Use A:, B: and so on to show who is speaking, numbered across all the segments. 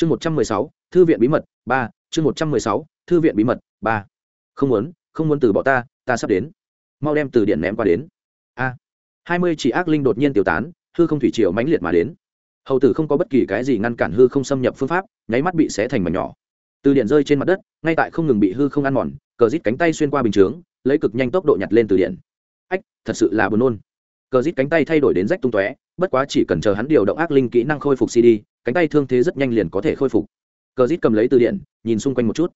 A: chương một trăm mười sáu, thư viện bí mật, ba. Chương một trăm mười sáu, thư viện bí mật, ba. Không muốn không muốn từ bỏ ta ta sắp đến. Mau đem từ điện ném qua đến. A. Hai mươi chỉ ác linh đột nhiên tiêu tán, hư không thủy triều mãnh liệt mà đến. Hầu tử không có bất kỳ cái gì ngăn cản hư không xâm nhập phương pháp, nháy mắt bị xé thành mảnh nhỏ. Từ điện rơi trên mặt đất, ngay tại không ngừng bị hư không ăn mòn, cờ rít cánh tay xuyên qua bình chướng, lấy cực nhanh tốc độ nhặt lên từ điện ách, thật sự là buồn nôn cờ rít cánh tay thay đổi đến rách tung tóe, bất quá chỉ cần chờ hắn điều động ác linh kỹ năng khôi phục cd, cánh tay thương thế rất nhanh liền có thể khôi phục. Cờ rít cầm lấy từ điện, nhìn xung quanh một chút.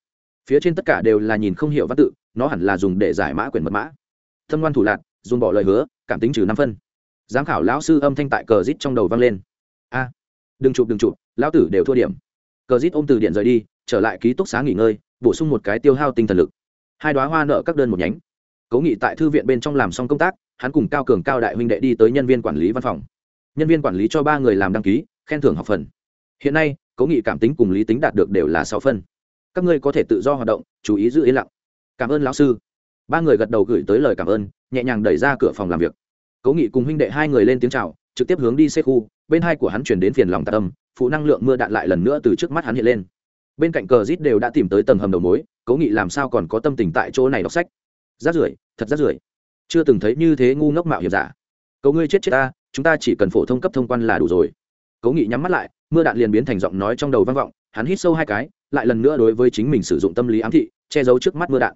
A: Phía trên tất cả đều là nhìn không hiểu văn tự, nó hẳn là dùng để giải mã quyển mật mã. Thâm ngoan thủ lạc dùng bỏ lời hứa, cảm tính trừ năm phân. Giám khảo lão sư âm thanh tại cờ rít trong đầu vang lên. A, đừng chụp đừng chụp, lão tử đều thua điểm. Cờ rít ôm từ điện rời đi, trở lại ký túc xá nghỉ ngơi, bổ sung một cái tiêu hao tinh thần lực. Hai đoá hoa nợ các đơn một nhánh. Cố nghị tại thư viện bên trong làm xong công tác hắn cùng cao cường cao đại huynh đệ đi tới nhân viên quản lý văn phòng. Nhân viên quản lý cho ba người làm đăng ký, khen thưởng học phần. Hiện nay cố nghị cảm tính cùng lý tính đạt được đều là sáu phân các ngươi có thể tự do hoạt động, chú ý giữ yên lặng. Cảm ơn lão sư. Ba người gật đầu gửi tới lời cảm ơn, nhẹ nhàng đẩy ra cửa phòng làm việc. Cố nghị cùng huynh đệ hai người lên tiếng c h à o trực tiếp hướng đi xe khu, bên hai của hắn chuyển đến phiền lòng tạ tâm, phụ năng lượng mưa đạn lại lần nữa từ trước mắt hắn hiện lên. Bên cạnh cờ rít đều đã tìm tới tầng hầm đầu mối cố nghị làm sao còn có tâm tình tại chỗ này đọc sách? Rát rưởi, thật rát rưởi chưa từng thấy như thế ngu ngốc mạo hiểm giả. Cậu ngươi chết chết ta, chúng ta chỉ cần phổ thông cấp thông quan là đủ rồi. Cố nghị nhắm mắt lại, mưa đạn liền biến thành giọng nói trong đầu vang vọng, hắn hít sâu hai cái, lại lần nữa đối với chính mình sử dụng tâm lý ám thị, che giấu trước mắt mưa đạn.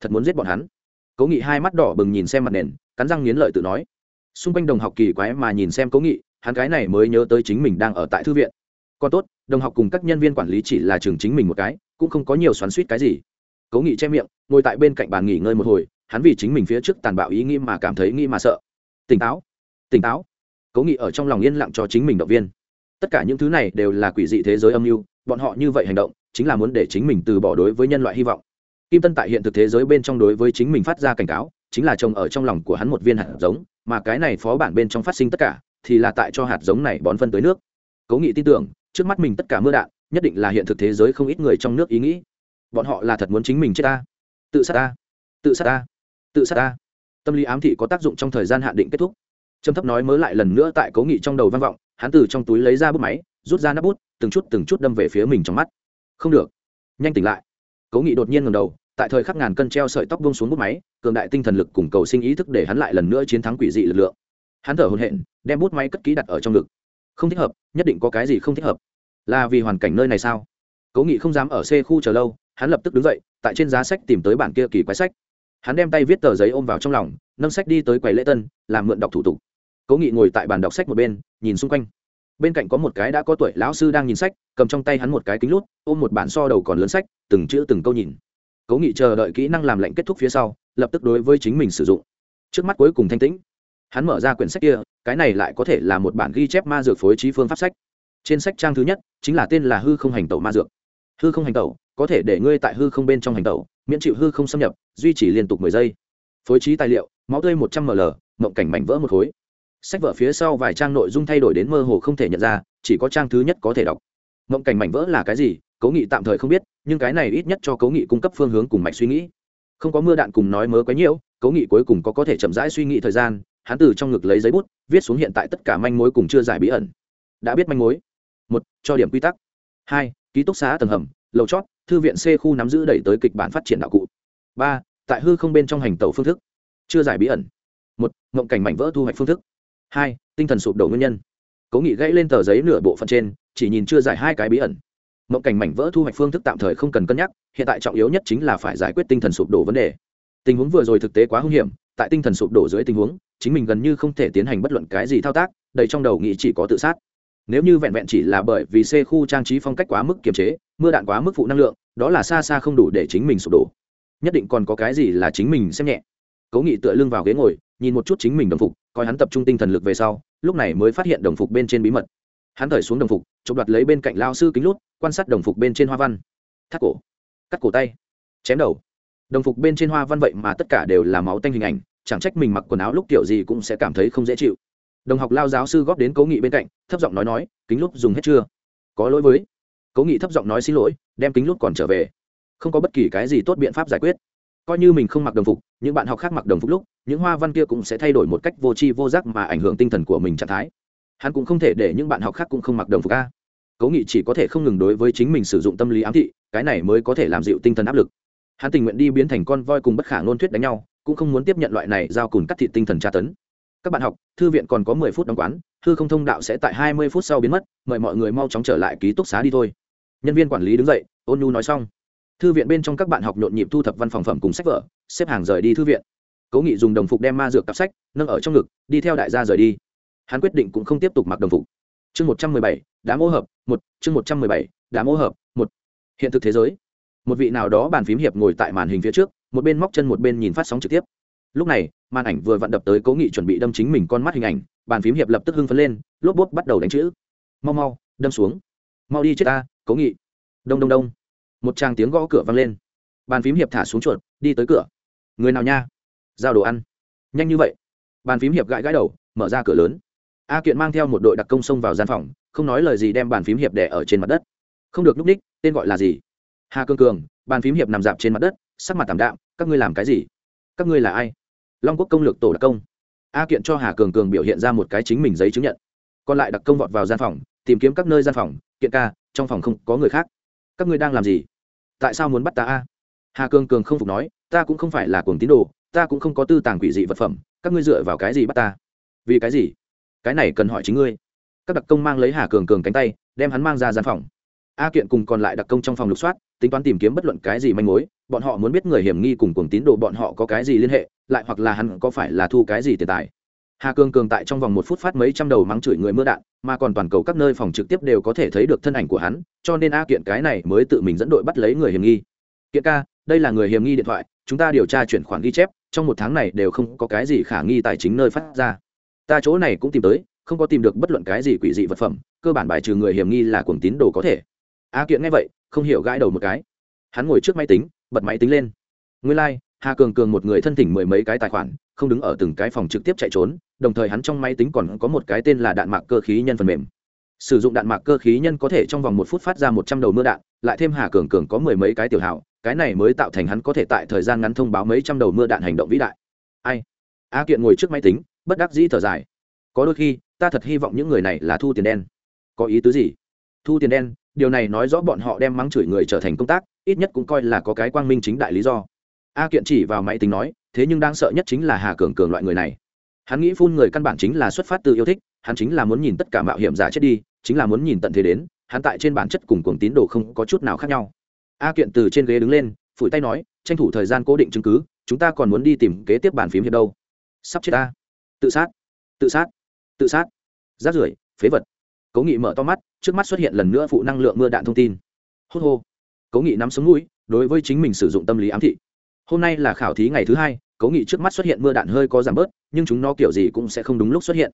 A: Thật muốn giết bọn hắn. Cố nghị hai mắt đỏ bừng nhìn xem mặt nền, cắn răng nghiến lợi tự nói. Xung quanh đồng học kỳ quái mà nhìn xem cố nghị, hắn cái này mới nhớ tới chính mình đang ở tại thư viện. Còn tốt, đồng học cùng các nhân viên quản lý chỉ là trường chính mình một cái, cũng không có nhiều xoắn suýt cái gì. Cố nghị che miệng, ngồi tại bên cạnh bàn nghỉ ngơi một hồi hắn vì chính mình phía trước tàn bạo ý nghĩ mà cảm thấy nghĩ mà sợ. Tỉnh táo tỉnh táo. Cố nghị ở trong lòng yên lặng cho chính mình động viên. Tất cả những thứ này đều là quỷ dị thế giới âm mưu, bọn họ như vậy hành động, chính là muốn để chính mình từ bỏ đối với nhân loại hy vọng. Kim tân tại hiện thực thế giới bên trong đối với chính mình phát ra cảnh cáo, chính là trồng ở trong lòng của hắn một viên hạt giống, mà cái này phó bản bên trong phát sinh tất cả, thì là tại cho hạt giống này bón phân tới nước. Cố nghị tin tưởng, trước mắt mình tất cả mưa đạn, nhất định là hiện thực thế giới không ít người trong nước ý nghĩ. Bọn họ là thật muốn chính mình chết ta. Tự sát ta. Tự sát ta tự sát ta. Tâm lý ám thị có tác dụng trong thời gian hạn định kết thúc. Trầm thấp nói mới lại lần nữa tại cố nghị trong đầu vang vọng, hắn từ trong túi lấy ra bút máy, rút ra nắp bút, từng chút từng chút đâm về phía mình trong mắt. Không được. Nhanh tỉnh lại. Cố nghị đột nhiên ngầm đầu, tại thời khắc ngàn cân treo sợi tóc bông xuống bút máy, cường đại tinh thần lực cùng cầu sinh ý thức để hắn lại lần nữa chiến thắng quỷ dị lực lượng. Hắn thở hồn hện đem bút máy cất ký đặt ở trong ngực. Không thích hợp, nhất định có cái gì không thích hợp. Là vì hoàn cảnh nơi này sao? Cố nghị không dám ở xe khu chờ lâu, hắn lập tức đứng dậy, tại trên giá sách tìm tới bản kia kỳ quái sách hắn đem tay viết tờ giấy ôm vào trong lòng, nâng sách đi tới quầy lễ tân, làm mượn đọc thủ tục. Cố nghị ngồi tại bàn đọc sách một bên, nhìn xung quanh. Bên cạnh có một cái đã có tuổi lão sư đang nhìn sách, cầm trong tay hắn một cái kính lút, ôm một bản so đầu còn lớn sách, từng chữ từng câu nhìn. Cố nghị chờ đợi kỹ năng làm lệnh kết thúc phía sau, lập tức đối với chính mình sử dụng. Trước mắt cuối cùng thanh tĩnh, hắn mở ra quyển sách kia, cái này lại có thể là một bản ghi chép ma dược phối trí phương pháp sách. Trên sách trang thứ nhất, chính là tên là hư không hành tẩu ma dược. Hư không hành tẩu, có thể để ngươi tại hư không bên trong hành tẩu miễn chịu hư không xâm nhập, duy trì liên tục mười giây. Phối trí tài liệu, máu tươi một trăm ml, mộng cảnh mảnh vỡ một khối. Sách vở phía sau vài trang nội dung thay đổi đến mơ hồ không thể nhận ra, chỉ có trang thứ nhất có thể đọc. Mộng cảnh mảnh vỡ là cái gì, cố nghị tạm thời không biết, nhưng cái này ít nhất cho cố nghị cung cấp phương hướng cùng mạch suy nghĩ. Không có mưa đạn cùng nói mớ quấy nhiễu, cố nghị cuối cùng có có thể chậm rãi suy nghĩ thời gian, hắn từ trong ngực lấy giấy bút, viết xuống hiện tại tất cả manh mối cùng chưa giải bí ẩn. Đã biết manh mối. Một, cho điểm quy tắc. Hai, ký túc xá tầng hầm, lầu chót thư viện c khu nắm giữ đẩy tới kịch bản phát triển đạo cụ. Ba, tại hư không bên trong hành tẩu phương thức. Chưa giải bí ẩn. Một ngộng cảnh mảnh vỡ thu hoạch phương thức. Hai, tinh thần sụp đổ nguyên nhân. Cố nghị gãy lên tờ giấy nửa bộ phận trên, chỉ nhìn chưa giải hai cái bí ẩn. Ngộng cảnh mảnh vỡ thu hoạch phương thức tạm thời không cần cân nhắc, hiện tại trọng yếu nhất chính là phải giải quyết tinh thần sụp đổ vấn đề. Tình huống vừa rồi thực tế quá hung hiểm, tại tinh thần sụp đổ dưới tình huống, chính mình gần như không thể tiến hành bất luận cái gì thao tác, đầy trong đầu nghĩ chỉ có tự sát nếu như vẹn vẹn chỉ là bởi vì c khu trang trí phong cách quá mức kiềm chế, mưa đạn quá mức phụ năng lượng, đó là xa xa không đủ để chính mình sụp đổ. Nhất định còn có cái gì là chính mình xem nhẹ. Cố nghị tựa lưng vào ghế ngồi, nhìn một chút chính mình đồng phục, coi hắn tập trung tinh thần lực về sau, lúc này mới phát hiện đồng phục bên trên bí mật. Hắn thời xuống đồng phục, chụp đoạt lấy bên cạnh lao sư kính lút, quan sát đồng phục bên trên hoa văn. Thắt cổ. Cắt cổ tay. Chém đầu. Đồng phục bên trên hoa văn vậy mà tất cả đều là máu tanh hình ảnh, chẳng trách mình mặc quần áo lúc kiểu gì cũng sẽ cảm thấy không dễ chịu đồng học lao giáo sư góp đến cố nghị bên cạnh, thấp giọng nói nói, kính lúc dùng hết chưa? Có lỗi với. Cố nghị thấp giọng nói, xin lỗi, đem kính lúc còn trở về. Không có bất kỳ cái gì tốt biện pháp giải quyết. Coi như mình không mặc đồng phục, những bạn học khác mặc đồng phục lúc, những hoa văn kia cũng sẽ thay đổi một cách vô tri vô giác mà ảnh hưởng tinh thần của mình trạng thái. Hắn cũng không thể để những bạn học khác cũng không mặc đồng phục ca cố nghị chỉ có thể không ngừng đối với chính mình sử dụng tâm lý ám thị, cái này mới có thể làm dịu tinh thần áp lực. Hắn tình nguyện đi biến thành con voi cùng bất khả ngôn thuyết đánh nhau, cũng không muốn tiếp nhận loại này giao cùn cắt thị tinh thần tra tấn các bạn học, thư viện còn có mười phút đóng quán thư không thông đạo sẽ tại hai mươi phút sau biến mất, mời mọi người mau chóng trở lại ký túc xá đi thôi. Nhân viên quản lý đứng dậy, ôn nhu nói xong. Thư viện bên trong các bạn học nhộn nhịp thu thập văn phòng phẩm cùng sách vở, xếp hàng rời đi thư viện. Cố nghị dùng đồng phục đem ma dược cặp sách, nâng ở trong ngực, đi theo đại gia rời đi. Hắn quyết định cũng không tiếp tục mặc đồng phục. Chương một trăm mười bảy đã mỗ hợp, một, chương một trăm mười bảy đã mỗ hợp, một. Hiện thực thế giới. Một vị nào đó bàn phím hiệp ngồi tại màn hình phía trước, một bên móc chân một bên nhìn phát sóng trực tiếp lúc này, màn ảnh vừa vặn đập tới cố nghị chuẩn bị đâm chính mình con mắt hình ảnh, bàn phím hiệp lập tức hưng phấn lên, lốp bốp bắt đầu đánh chữ. Mau mau, đâm xuống. Mau đi chết ta, cố nghị. Đông đông đông. Một tràng tiếng gõ cửa vang lên. Bàn phím hiệp thả xuống chuột, đi tới cửa. Người nào nha? Giao đồ ăn. Nhanh như vậy. Bàn phím hiệp gãi gãi đầu, mở ra cửa lớn. A kiện mang theo một đội đặc công xông vào gian phòng, không nói lời gì đem bàn phím hiệp đẻ ở trên mặt đất. Không được núp ních, tên gọi là gì? Hà cương cường, bàn phím hiệp nằm dạp trên mặt đất, sắc mặt tảm đạm, các ngươi làm cái gì? Các ngươi là ai? Long quốc công lược tổ đặc công. A kiện cho hà cường cường biểu hiện ra một cái chính mình giấy chứng nhận. Còn lại đặc công vọt vào gian phòng, tìm kiếm các nơi gian phòng, kiện ca, trong phòng không có người khác. Các ngươi đang làm gì? Tại sao muốn bắt ta a? Hà cường cường không phục nói, ta cũng không phải là cuồng tín đồ, ta cũng không có tư tàng quỷ dị vật phẩm, các ngươi dựa vào cái gì bắt ta? Vì cái gì? Cái này cần hỏi chính ngươi. Các đặc công mang lấy hà cường cường cánh tay, đem hắn mang ra gian phòng. A kiện cùng còn lại đặc công trong phòng lục soát, tính toán tìm kiếm bất luận cái gì manh mối bọn họ muốn biết người hiểm nghi cùng cuồng tín đồ bọn họ có cái gì liên hệ, lại hoặc là hắn có phải là thu cái gì tiền tài. Hà cường cường tại trong vòng một phút phát mấy trăm đầu mắng chửi người mưa đạn, mà còn toàn cầu các nơi phòng trực tiếp đều có thể thấy được thân ảnh của hắn, cho nên a kiện cái này mới tự mình dẫn đội bắt lấy người hiểm nghi. Kiện ca, đây là người hiểm nghi điện thoại, chúng ta điều tra chuyển khoản ghi chép, trong một tháng này đều không có cái gì khả nghi tài chính nơi phát ra. Ta chỗ này cũng tìm tới, không có tìm được bất luận cái gì quỷ dị vật phẩm, cơ bản bài trừ người hiểm nghi là cuồng tín đồ có thể. A kiện nghe vậy, không hiểu gãi đầu một cái. Hắn ngồi trước máy tính bật máy tính lên. Nguyên lai、like, hà cường cường một người thân thỉnh mười mấy cái tài khoản không đứng ở từng cái phòng trực tiếp chạy trốn đồng thời hắn trong máy tính còn có một cái tên là đạn mạc cơ khí nhân phần mềm. Sử dụng đạn mạc cơ khí nhân có thể trong vòng một phút phát ra một trăm đầu mưa đạn lại thêm hà cường cường có mười mấy cái tiểu hảo cái này mới tạo thành hắn có thể tại thời gian ngắn thông báo mấy trăm đầu mưa đạn hành động vĩ đại. Ai? A kiện ngồi trước máy tính bất đắc dĩ thở dài. Có đôi khi ta thật hy vọng những người này là thu tiền đen. Có ý tứ gì? Thu tiền đen điều này nói rõ bọn họ đem mắng chửi người trở thành công tác ít nhất cũng coi là có cái quang minh chính đại lý do. A kiện chỉ vào máy tính nói, thế nhưng đang sợ nhất chính là hà cường cường loại người này. Hắn nghĩ phun người căn bản chính là xuất phát từ yêu thích, hắn chính là muốn nhìn tất cả mạo hiểm giả chết đi, chính là muốn nhìn tận thế đến, hắn tại trên bản chất cùng cuồng tín đồ không có chút nào khác nhau. A kiện từ trên ghế đứng lên, phủi tay nói, tranh thủ thời gian cố định chứng cứ, chúng ta còn muốn đi tìm kế tiếp bàn phím hiệp đâu. Sắp chết ta. Tự sát. Tự sát. Tự sát. Rát rưởi, phế vật. Cố nghị mở to mắt, trước mắt xuất hiện lần nữa phụ năng lượng mưa đạn thông tin. Hốt hô cố nghị nắm sống mũi, đối với chính mình sử dụng tâm lý ám thị. Hôm nay là khảo thí ngày thứ hai cố nghị trước mắt xuất hiện mưa đạn hơi có giảm bớt, nhưng chúng nó kiểu gì cũng sẽ không đúng lúc xuất hiện.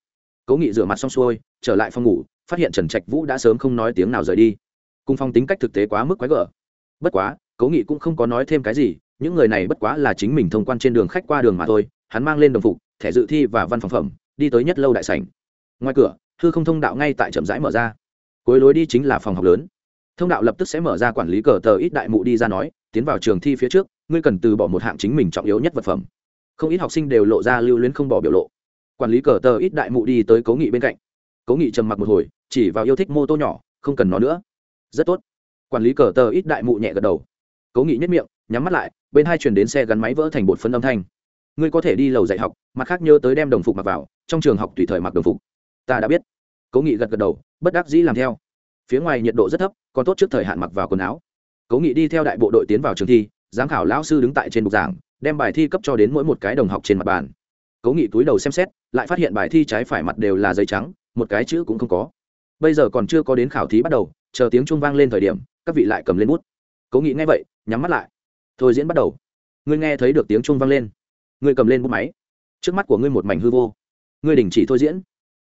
A: Cố nghị rửa mặt xong xuôi, trở lại phòng ngủ, phát hiện trần trạch vũ đã sớm không nói tiếng nào rời đi. Cùng phong tính cách thực tế quá mức quái gở. Bất quá cố nghị cũng không có nói thêm cái gì, những người này bất quá là chính mình thông quan trên đường khách qua đường mà thôi, hắn mang lên đồng phục, thẻ dự thi và văn phòng phẩm, đi tới nhất lâu đại sảnh. Ngoài cửa, hư không thông đạo ngay tại chậm rãi mở ra. Cuối lối đi chính là phòng học lớn thông đạo lập tức sẽ mở ra quản lý cờ tờ ít đại mụ đi ra nói, tiến vào trường thi phía trước, ngươi cần từ bỏ một hạng chính mình trọng yếu nhất vật phẩm. Không ít học sinh đều lộ ra lưu luyến không bỏ biểu lộ. Quản lý cờ tờ ít đại mụ đi tới cố nghị bên cạnh. Cố nghị trầm mặc một hồi, chỉ vào yêu thích mô tô nhỏ, không cần nó nữa. Rất tốt. Quản lý cờ tờ ít đại mụ nhẹ gật đầu. Cố nghị nhất miệng, nhắm mắt lại, bên hai chuyển đến xe gắn máy vỡ thành bột phân âm thanh. Ngươi có thể đi lầu dạy học, mặt khác nhớ tới đem đồng phục mặc vào, trong trường học tùy thời mặc đồng phục. Ta đã biết. Cố nghị gật gật đầu, bất đắc dĩ làm theo phía ngoài nhiệt độ rất thấp, còn tốt trước thời hạn mặc vào quần áo. Cố nghị đi theo đại bộ đội tiến vào trường thi, giám khảo lão sư đứng tại trên bục giảng, đem bài thi cấp cho đến mỗi một cái đồng học trên mặt bàn. Cố nghị túi đầu xem xét, lại phát hiện bài thi trái phải mặt đều là giấy trắng, một cái chữ cũng không có. Bây giờ còn chưa có đến khảo thí bắt đầu, chờ tiếng chuông vang lên thời điểm, các vị lại cầm lên bút. Cố nghị nghe vậy, nhắm mắt lại. Thôi diễn bắt đầu. Ngươi nghe thấy được tiếng chuông vang lên. Ngươi cầm lên bút máy. Trước mắt của ngươi một mảnh hư vô. Ngươi đình chỉ thôi diễn.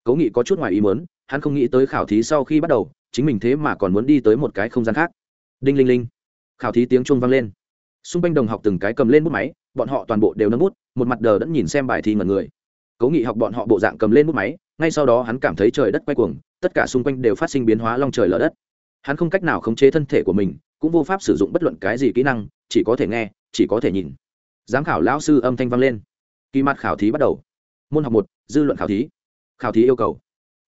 A: Cố nghị có chút ngoài ý muốn, hắn không nghĩ tới khảo thí sau khi bắt đầu chính mình thế mà còn muốn đi tới một cái không gian khác. Đinh linh linh. Khảo thí tiếng chuông vang lên. Xung quanh đồng học từng cái cầm lên bút máy, bọn họ toàn bộ đều nâng bút, một mặt đờ đẫn nhìn xem bài thi ngần người. Cố nghị học bọn họ bộ dạng cầm lên bút máy, ngay sau đó hắn cảm thấy trời đất quay cuồng, tất cả xung quanh đều phát sinh biến hóa long trời lở đất. Hắn không cách nào khống chế thân thể của mình, cũng vô pháp sử dụng bất luận cái gì kỹ năng, chỉ có thể nghe, chỉ có thể nhìn. Giám khảo lão sư âm thanh vang lên. Kỳ mặt khảo thí bắt đầu. Môn học một, dư luận khảo thí. Khảo thí yêu cầu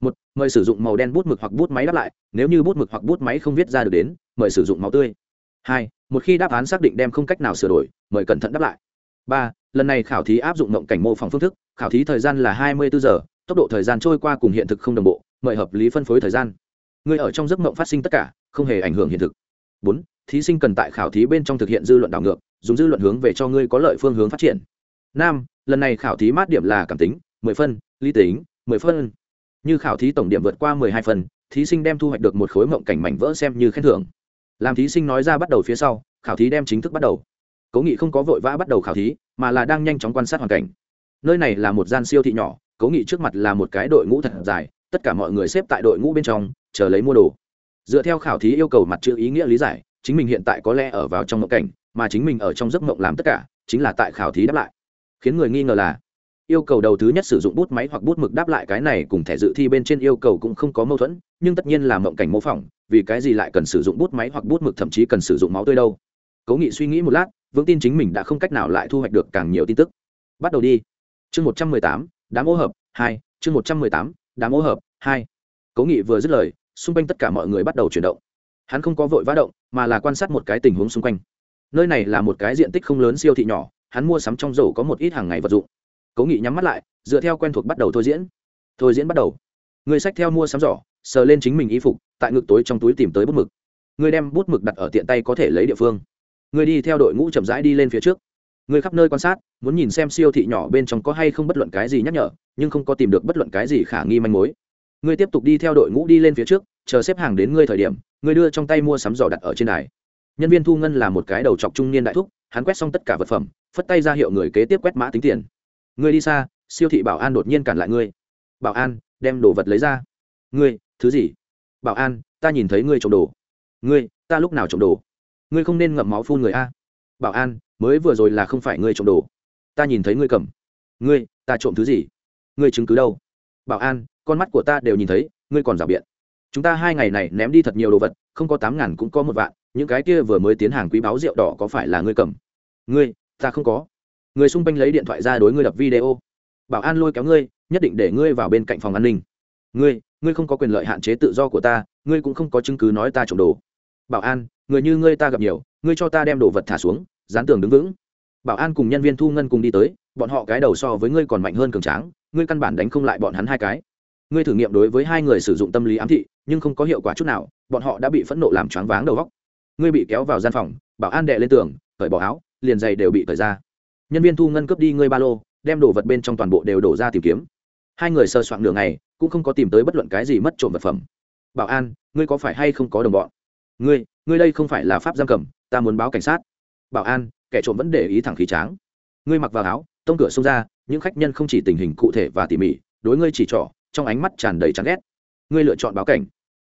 A: một, mời sử dụng màu đen bút mực hoặc bút máy đáp lại, nếu như bút mực hoặc bút máy không viết ra được đến, mời sử dụng máu tươi. Hai, một khi đáp án xác định đem không cách nào sửa đổi, mời cẩn thận đáp lại. Ba, lần này khảo thí áp dụng mộng cảnh mô phỏng phương thức, khảo thí thời gian là hai mươi bốn giờ, tốc độ thời gian trôi qua cùng hiện thực không đồng bộ, mời hợp lý phân phối thời gian. Người ở trong giấc mộng phát sinh tất cả, không hề ảnh hưởng hiện thực. Bốn, thí sinh cần tại khảo thí bên trong thực hiện dư luận đảo ngược, dùng dư luận hướng về cho ngươi có lợi phương hướng phát triển. Năm, lần này khảo thí mát điểm là cảm tính, mười phân, lý tính, mười phân như khảo thí tổng điểm vượt qua mười hai phần, thí sinh đem thu hoạch được một khối mộng cảnh mảnh vỡ xem như khen thưởng. Làm thí sinh nói ra bắt đầu phía sau, khảo thí đem chính thức bắt đầu. Cố nghị không có vội vã bắt đầu khảo thí, mà là đang nhanh chóng quan sát hoàn cảnh. Nơi này là một gian siêu thị nhỏ, cố nghị trước mặt là một cái đội ngũ thật dài, tất cả mọi người xếp tại đội ngũ bên trong, chờ lấy mua đồ. Dựa theo khảo thí yêu cầu mặt chữ ý nghĩa lý giải, chính mình hiện tại có lẽ ở vào trong mộng cảnh, mà chính mình ở trong giấc mộng làm tất cả, chính là tại khảo thí đáp lại. Khiến người nghi ngờ là yêu cầu đầu thứ nhất sử dụng bút máy hoặc bút mực đáp lại cái này cùng thẻ dự thi bên trên yêu cầu cũng không có mâu thuẫn, nhưng tất nhiên là mộng cảnh mô phỏng, vì cái gì lại cần sử dụng bút máy hoặc bút mực, thậm chí cần sử dụng máu tươi đâu. Cố nghị suy nghĩ một lát, vững tin chính mình đã không cách nào lại thu hoạch được càng nhiều tin tức. Bắt đầu đi. Chương một trăm mười tám, đám ô hợp, hai, chương một trăm mười tám, đám ô hợp, hai. Cố nghị vừa dứt lời, xung quanh tất cả mọi người bắt đầu chuyển động. Hắn không có vội vã động, mà là quan sát một cái tình huống xung quanh. Nơi này là một cái diện tích không lớn siêu thị nhỏ, hắn mua sắm trong rổ có một ít hàng ngày vật dụng cố nghị nhắm mắt lại, dựa theo quen thuộc bắt đầu thôi diễn. Thôi diễn bắt đầu. Người sách theo mua sắm giỏ, sờ lên chính mình y phục, tại ngực tối trong túi tìm tới bút mực. Người đem bút mực đặt ở tiện tay có thể lấy địa phương. Người đi theo đội ngũ chậm rãi đi lên phía trước. Người khắp nơi quan sát, muốn nhìn xem siêu thị nhỏ bên trong có hay không bất luận cái gì nhắc nhở, nhưng không có tìm được bất luận cái gì khả nghi manh mối. Ngươi tiếp tục đi theo đội ngũ đi lên phía trước, chờ xếp hàng đến ngươi thời điểm ngươi đưa trong tay mua sắm giỏ đặt ở trên đài. Nhân viên thu ngân là một cái đầu chọc trung niên đại thúc, hắn quét xong tất cả vật phẩm, phất tay ra hiệu người kế tiếp quét mã tính tiền ngươi đi xa, siêu thị bảo an đột nhiên cản lại ngươi. Bảo an, đem đồ vật lấy ra. Ngươi, thứ gì? Bảo an, ta nhìn thấy ngươi trộm đồ. Ngươi, ta lúc nào trộm đồ? Ngươi không nên ngậm máu phun người a. Bảo an, mới vừa rồi là không phải ngươi trộm đồ. Ta nhìn thấy ngươi cầm. Ngươi, ta trộm thứ gì? Ngươi chứng cứ đâu? Bảo an, con mắt của ta đều nhìn thấy, ngươi còn rào biện. Chúng ta hai ngày này ném đi thật nhiều đồ vật, không có tám ngàn cũng có một vạn, những cái kia vừa mới tiến hàng quý báo rượu đỏ có phải là ngươi cầm? Ngươi, ta không có người xung quanh lấy điện thoại ra đối ngươi đập video. Bảo an lôi kéo ngươi, nhất định để ngươi vào bên cạnh phòng an ninh. Ngươi ngươi không có quyền lợi hạn chế tự do của ta, ngươi cũng không có chứng cứ nói ta trộm đồ. Bảo an, người như ngươi ta gặp nhiều, ngươi cho ta đem đồ vật thả xuống, dán tường đứng vững. Bảo an cùng nhân viên thu ngân cùng đi tới, bọn họ cái đầu so với ngươi còn mạnh hơn cường tráng, ngươi căn bản đánh không lại bọn hắn hai cái. Ngươi thử nghiệm đối với hai người sử dụng tâm lý ám thị, nhưng không có hiệu quả chút nào, bọn họ đã bị phẫn nộ làm choáng váng đầu góc ngươi bị kéo vào gian phòng, bảo an đệ lên tường, cởi bỏ áo, liền giày đều bị cởi ra nhân viên thu ngân cướp đi ngươi ba lô, đem đồ vật bên trong toàn bộ đều đổ ra tìm kiếm. Hai người sơ soạn đường này cũng không có tìm tới bất luận cái gì mất trộm vật phẩm. Bảo an, ngươi có phải hay không có đồng bọn? Ngươi ngươi đây không phải là pháp giam cầm, ta muốn báo cảnh sát. Bảo an, kẻ trộm vẫn để ý thẳng khí tráng. Ngươi mặc vào áo, tông cửa xông ra, những khách nhân không chỉ tình hình cụ thể và tỉ mỉ, đối ngươi chỉ trỏ, trong ánh mắt tràn đầy chán ghét. Ngươi lựa chọn báo cảnh.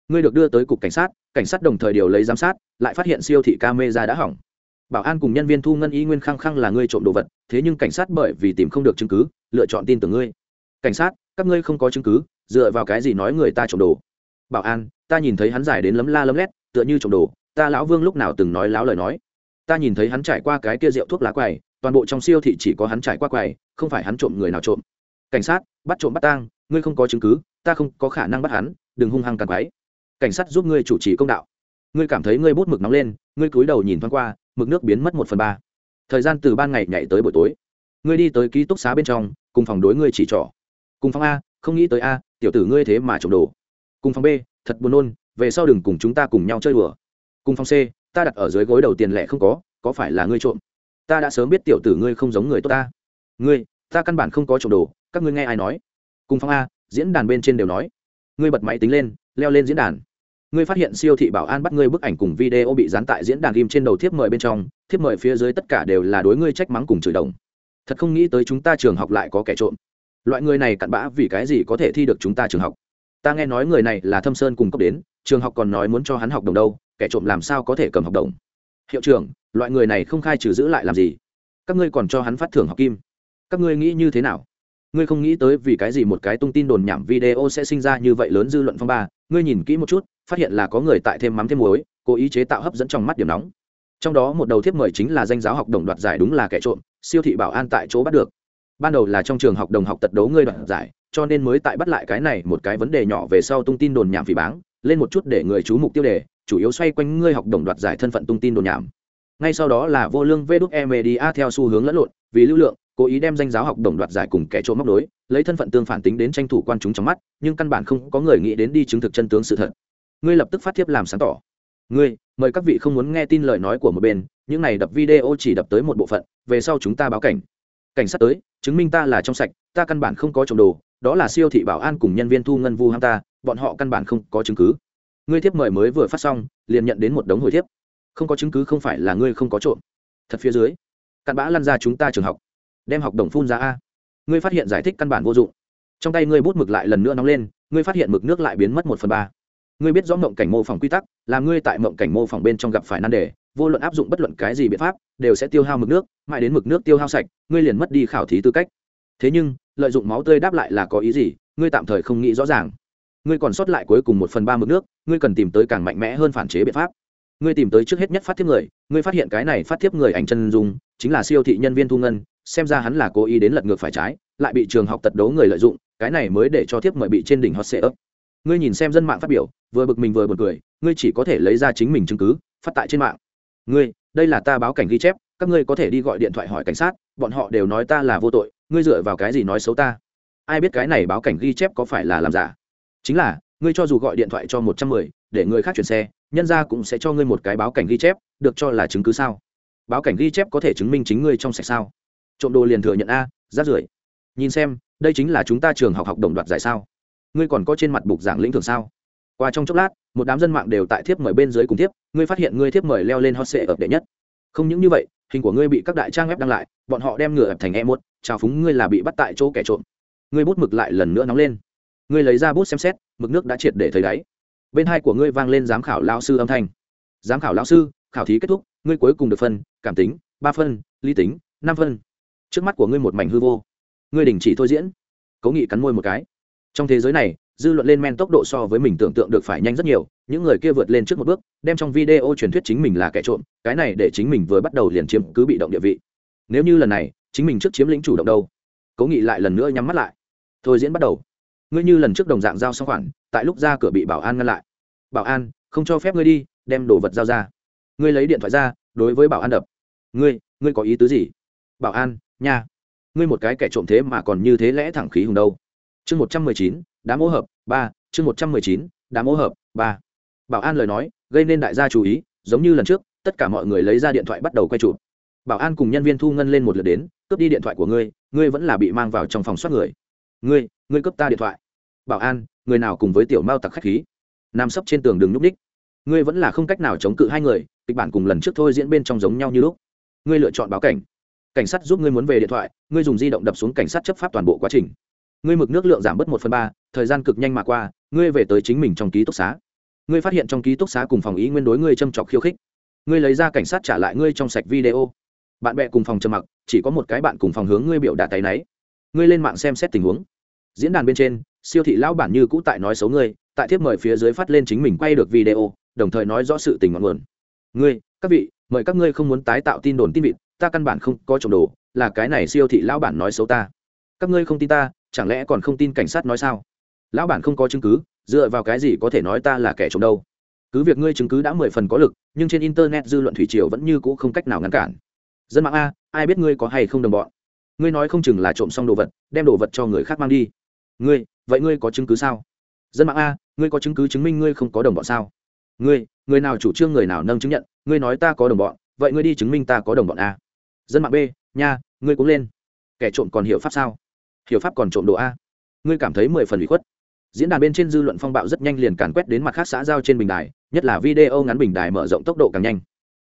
A: Ngươi được đưa tới cục cảnh sát cảnh sát đồng thời điều lấy giám sát, lại phát hiện siêu thị camera đã hỏng bảo an cùng nhân viên thu ngân y nguyên khăng khăng là ngươi trộm đồ vật, thế nhưng cảnh sát bởi vì tìm không được chứng cứ, lựa chọn tin tưởng ngươi. Cảnh sát, các ngươi không có chứng cứ, dựa vào cái gì nói người ta trộm đồ? Bảo an, ta nhìn thấy hắn giải đến lấm la lấm lét, tựa như trộm đồ, ta lão vương lúc nào từng nói láo lời nói? Ta nhìn thấy hắn trải qua cái kia rượu thuốc lá quầy, toàn bộ trong siêu thị chỉ có hắn trải qua quầy, không phải hắn trộm người nào trộm. Cảnh sát, bắt trộm bắt tang, ngươi không có chứng cứ, ta không có khả năng bắt hắn, đừng hung hăng càng quái cảnh sát giúp ngươi chủ trì công đạo. Ngươi cảm thấy ngươi bút mực nóng lên, ngươi cúi đầu nhìn thoáng qua mực nước biến mất một phần ba. Thời gian từ ban ngày nhảy tới buổi tối. Ngươi đi tới ký túc xá bên trong, cùng phòng đối ngươi chỉ trỏ. Cùng phòng a, không nghĩ tới a, tiểu tử ngươi thế mà trộm đồ. Cùng phòng b, thật buồn nôn, về sau đừng cùng chúng ta cùng nhau chơi đùa. Cùng phòng c, ta đặt ở dưới gối đầu tiền lẻ không có có phải là ngươi trộm? Ta đã sớm biết tiểu tử ngươi không giống người tốt ta. Ngươi, ta căn bản không có trộm đồ, các ngươi nghe ai nói? Cùng phòng a, diễn đàn bên trên đều nói. Ngươi bật máy tính lên, leo lên diễn đàn ngươi phát hiện siêu thị bảo an bắt ngươi bức ảnh cùng video bị dán tại diễn đàn ghim trên đầu thiếp mời bên trong, thiếp mời phía dưới tất cả đều là đối ngươi trách mắng cùng chửi đồng. Thật không nghĩ tới chúng ta trường học lại có kẻ trộm. Loại người này cặn bã vì cái gì có thể thi được chúng ta trường học? Ta nghe nói người này là thâm sơn cùng cấp đến, trường học còn nói muốn cho hắn học đồng đâu, kẻ trộm làm sao có thể cầm học đồng? Hiệu trưởng, loại người này không khai trừ giữ lại làm gì? Các ngươi còn cho hắn phát thưởng học kim. Các ngươi nghĩ như thế nào? Ngươi không nghĩ tới vì cái gì một cái tung tin đồn nhảm video sẽ sinh ra như vậy lớn dư luận phong ba, ngươi nhìn kỹ một chút phát hiện là có người tại thêm mắm thêm muối, cố ý chế tạo hấp dẫn trong mắt điểm nóng. Trong đó một đầu thiếp mời chính là danh giáo học đồng đoạt giải đúng là kẻ trộm, siêu thị bảo an tại chỗ bắt được. Ban đầu là trong trường học đồng học tật đấu ngươi đoạt giải, cho nên mới tại bắt lại cái này một cái vấn đề nhỏ về sau tung tin đồn nhảm phỉ báng, lên một chút để người chú mục tiêu đề, chủ yếu xoay quanh ngươi học đồng đoạt giải thân phận tung tin đồn nhảm. Ngay sau đó là vô lương vê đúc e media theo xu hướng lẫn lộn, vì lưu lượng, cố ý đem danh giáo học đồng đoạt giải cùng kẻ trộm móc đối lấy thân phận tương phản tính đến tranh thủ quan chúng trong mắt, nhưng căn bản không có người nghĩ đến đi chứng thực chân tướng sự thật ngươi lập tức phát thiếp làm sáng tỏ. Ngươi, mời các vị không muốn nghe tin lời nói của một bên, những này đập video chỉ đập tới một bộ phận, về sau chúng ta báo cảnh. Cảnh sát tới, chứng minh ta là trong sạch, ta căn bản không có trộm đồ, đó là siêu thị bảo an cùng nhân viên thu ngân vu ham ta, bọn họ căn bản không có chứng cứ. Ngươi thiếp mời mới vừa phát xong, liền nhận đến một đống hồi thiếp. Không có chứng cứ không phải là ngươi không có trộm. Thật phía dưới, cặn bã lăn ra chúng ta trường học, đem học đồng phun ra a. Ngươi phát hiện giải thích căn bản vô dụng. Trong tay ngươi bút mực lại lần nữa nóng lên, ngươi phát hiện mực nước lại biến mất một phần ba ngươi biết rõ mộng cảnh mô phỏng quy tắc, là ngươi tại mộng cảnh mô phỏng bên trong gặp phải nan đề, vô luận áp dụng bất luận cái gì biện pháp, đều sẽ tiêu hao mực nước, mãi đến mực nước tiêu hao sạch, ngươi liền mất đi khảo thí tư cách. Thế nhưng, lợi dụng máu tươi đáp lại là có ý gì, ngươi tạm thời không nghĩ rõ ràng. Ngươi còn sót lại cuối cùng một phần ba mực nước, ngươi cần tìm tới càng mạnh mẽ hơn phản chế biện pháp. Ngươi tìm tới trước hết nhất phát thiếp người, ngươi phát hiện cái này phát thiếp người ảnh chân dung, chính là siêu thị nhân viên thu ngân, xem ra hắn là cố ý đến lật ngược phải trái, lại bị trường học tật đấu người lợi dụng, cái này mới để cho thiếp mời bị trên đỉnh hot sệ ấp ngươi nhìn xem dân mạng phát biểu, vừa bực mình vừa bực cười, ngươi chỉ có thể lấy ra chính mình chứng cứ, phát tại trên mạng. Ngươi, đây là ta báo cảnh ghi chép, các ngươi có thể đi gọi điện thoại hỏi cảnh sát, bọn họ đều nói ta là vô tội, ngươi dựa vào cái gì nói xấu ta? Ai biết cái này báo cảnh ghi chép có phải là làm giả? Chính là, ngươi cho dù gọi điện thoại cho một trăm mười, để người khác chuyển xe, nhân ra cũng sẽ cho ngươi một cái báo cảnh ghi chép, được cho là chứng cứ sao? Báo cảnh ghi chép có thể chứng minh chính ngươi trong sạch sao? Trộm đồ liền thừa nhận a rát rưởi. Nhìn xem, đây chính là chúng ta trường học học đồng đoạt giải sao? Ngươi còn có trên mặt bục giảng lĩnh thường sao? Qua trong chốc lát, một đám dân mạng đều tại thiếp mời bên dưới cùng thiếp, ngươi phát hiện ngươi thiếp mời leo lên hot sệ ập đệ nhất. Không những như vậy, hình của ngươi bị các đại trang web đăng lại, bọn họ đem ngựa ập thành e một trào phúng ngươi là bị bắt tại chỗ kẻ trộm. Ngươi bút mực lại lần nữa nóng lên. Ngươi lấy ra bút xem xét, mực nước đã triệt để thấy đáy. Bên hai của ngươi vang lên giám khảo lao sư âm thanh. Giám khảo lao sư, khảo thí kết thúc, ngươi cuối cùng được phân, cảm tính, ba phân, lý tính, năm phân. Trước mắt của ngươi một mảnh hư vô. Ngươi đình chỉ thôi diễn. Cố nghị cắn môi một cái trong thế giới này, dư luận lên men tốc độ so với mình tưởng tượng được phải nhanh rất nhiều, những người kia vượt lên trước một bước, đem trong video truyền thuyết chính mình là kẻ trộm, cái này để chính mình vừa bắt đầu liền chiếm cứ bị động địa vị. Nếu như lần này, chính mình trước chiếm lĩnh chủ động đâu? Cố nghị lại lần nữa nhắm mắt lại. Thôi diễn bắt đầu. Ngươi như lần trước đồng dạng giao xong khoản, tại lúc ra cửa bị bảo an ngăn lại. Bảo an, không cho phép ngươi đi, đem đồ vật giao ra. Ngươi lấy điện thoại ra, đối với bảo an đập. Ngươi ngươi có ý tứ gì? Bảo an, nha. Ngươi một cái kẻ trộm thế mà còn như thế lẽ thẳng khí hùng đâu? Chương một trăm mười chín, đám ô hợp, ba. Chương một trăm mười chín, đám ô hợp, ba. Bảo an lời nói, gây nên đại gia chú ý, giống như lần trước, tất cả mọi người lấy ra điện thoại bắt đầu quay chụp. Bảo an cùng nhân viên thu ngân lên một lượt đến, cướp đi điện thoại của ngươi ngươi vẫn là bị mang vào trong phòng soát người. Ngươi ngươi cướp ta điện thoại. Bảo an, người nào cùng với tiểu mao tặc khách khí? Nam sấp trên tường đường nhúc ních ngươi vẫn là không cách nào chống cự hai người, kịch bản cùng lần trước thôi diễn bên trong giống nhau như lúc. Ngươi lựa chọn báo cảnh. Cảnh sát giúp ngươi muốn về điện thoại, ngươi dùng di động đập xuống cảnh sát chấp pháp toàn bộ quá trình ngươi mực nước lượng giảm bớt một phần ba, thời gian cực nhanh mà qua, ngươi về tới chính mình trong ký túc xá. Ngươi phát hiện trong ký túc xá cùng phòng ý nguyên đối ngươi châm trọc khiêu khích. Ngươi lấy ra cảnh sát trả lại ngươi trong sạch video. Bạn bè cùng phòng trầm mặc, chỉ có một cái bạn cùng phòng hướng ngươi biểu đạt tay náy. Ngươi lên mạng xem xét tình huống. Diễn đàn bên trên, siêu thị lão bản như cũ tại nói xấu ngươi, tại thiếp mời phía dưới phát lên chính mình quay được video, đồng thời nói rõ sự tình ngọn nguồn. Ngươi, các vị, mời các ngươi không muốn tái tạo tin đồn tin vịt, ta căn bản không có trồng đồ, là cái này siêu thị lão bản nói xấu ta. Các ngươi không tin ta chẳng lẽ còn không tin cảnh sát nói sao? Lão bản không có chứng cứ, dựa vào cái gì có thể nói ta là kẻ trộm đâu? Cứ việc ngươi chứng cứ đã mười phần có lực, nhưng trên internet dư luận thủy triều vẫn như cũ không cách nào ngăn cản. Dân mạng a, ai biết ngươi có hay không đồng bọn? Ngươi nói không chừng là trộm xong đồ vật, đem đồ vật cho người khác mang đi. Ngươi, vậy ngươi có chứng cứ sao? Dân mạng a, ngươi có chứng cứ chứng minh ngươi không có đồng bọn sao? Ngươi, người nào chủ trương người nào nâng chứng nhận, ngươi nói ta có đồng bọn, vậy ngươi đi chứng minh ta có đồng bọn a. Dân mạng b, nha, ngươi cũng lên. Kẻ trộm còn hiểu pháp sao? Hiểu pháp còn trộm đồ a. Ngươi cảm thấy mười phần bị khuất. Diễn đàn bên trên dư luận phong bạo rất nhanh liền càn quét đến mặt khác xã giao trên bình đài, nhất là video ngắn bình đài mở rộng tốc độ càng nhanh.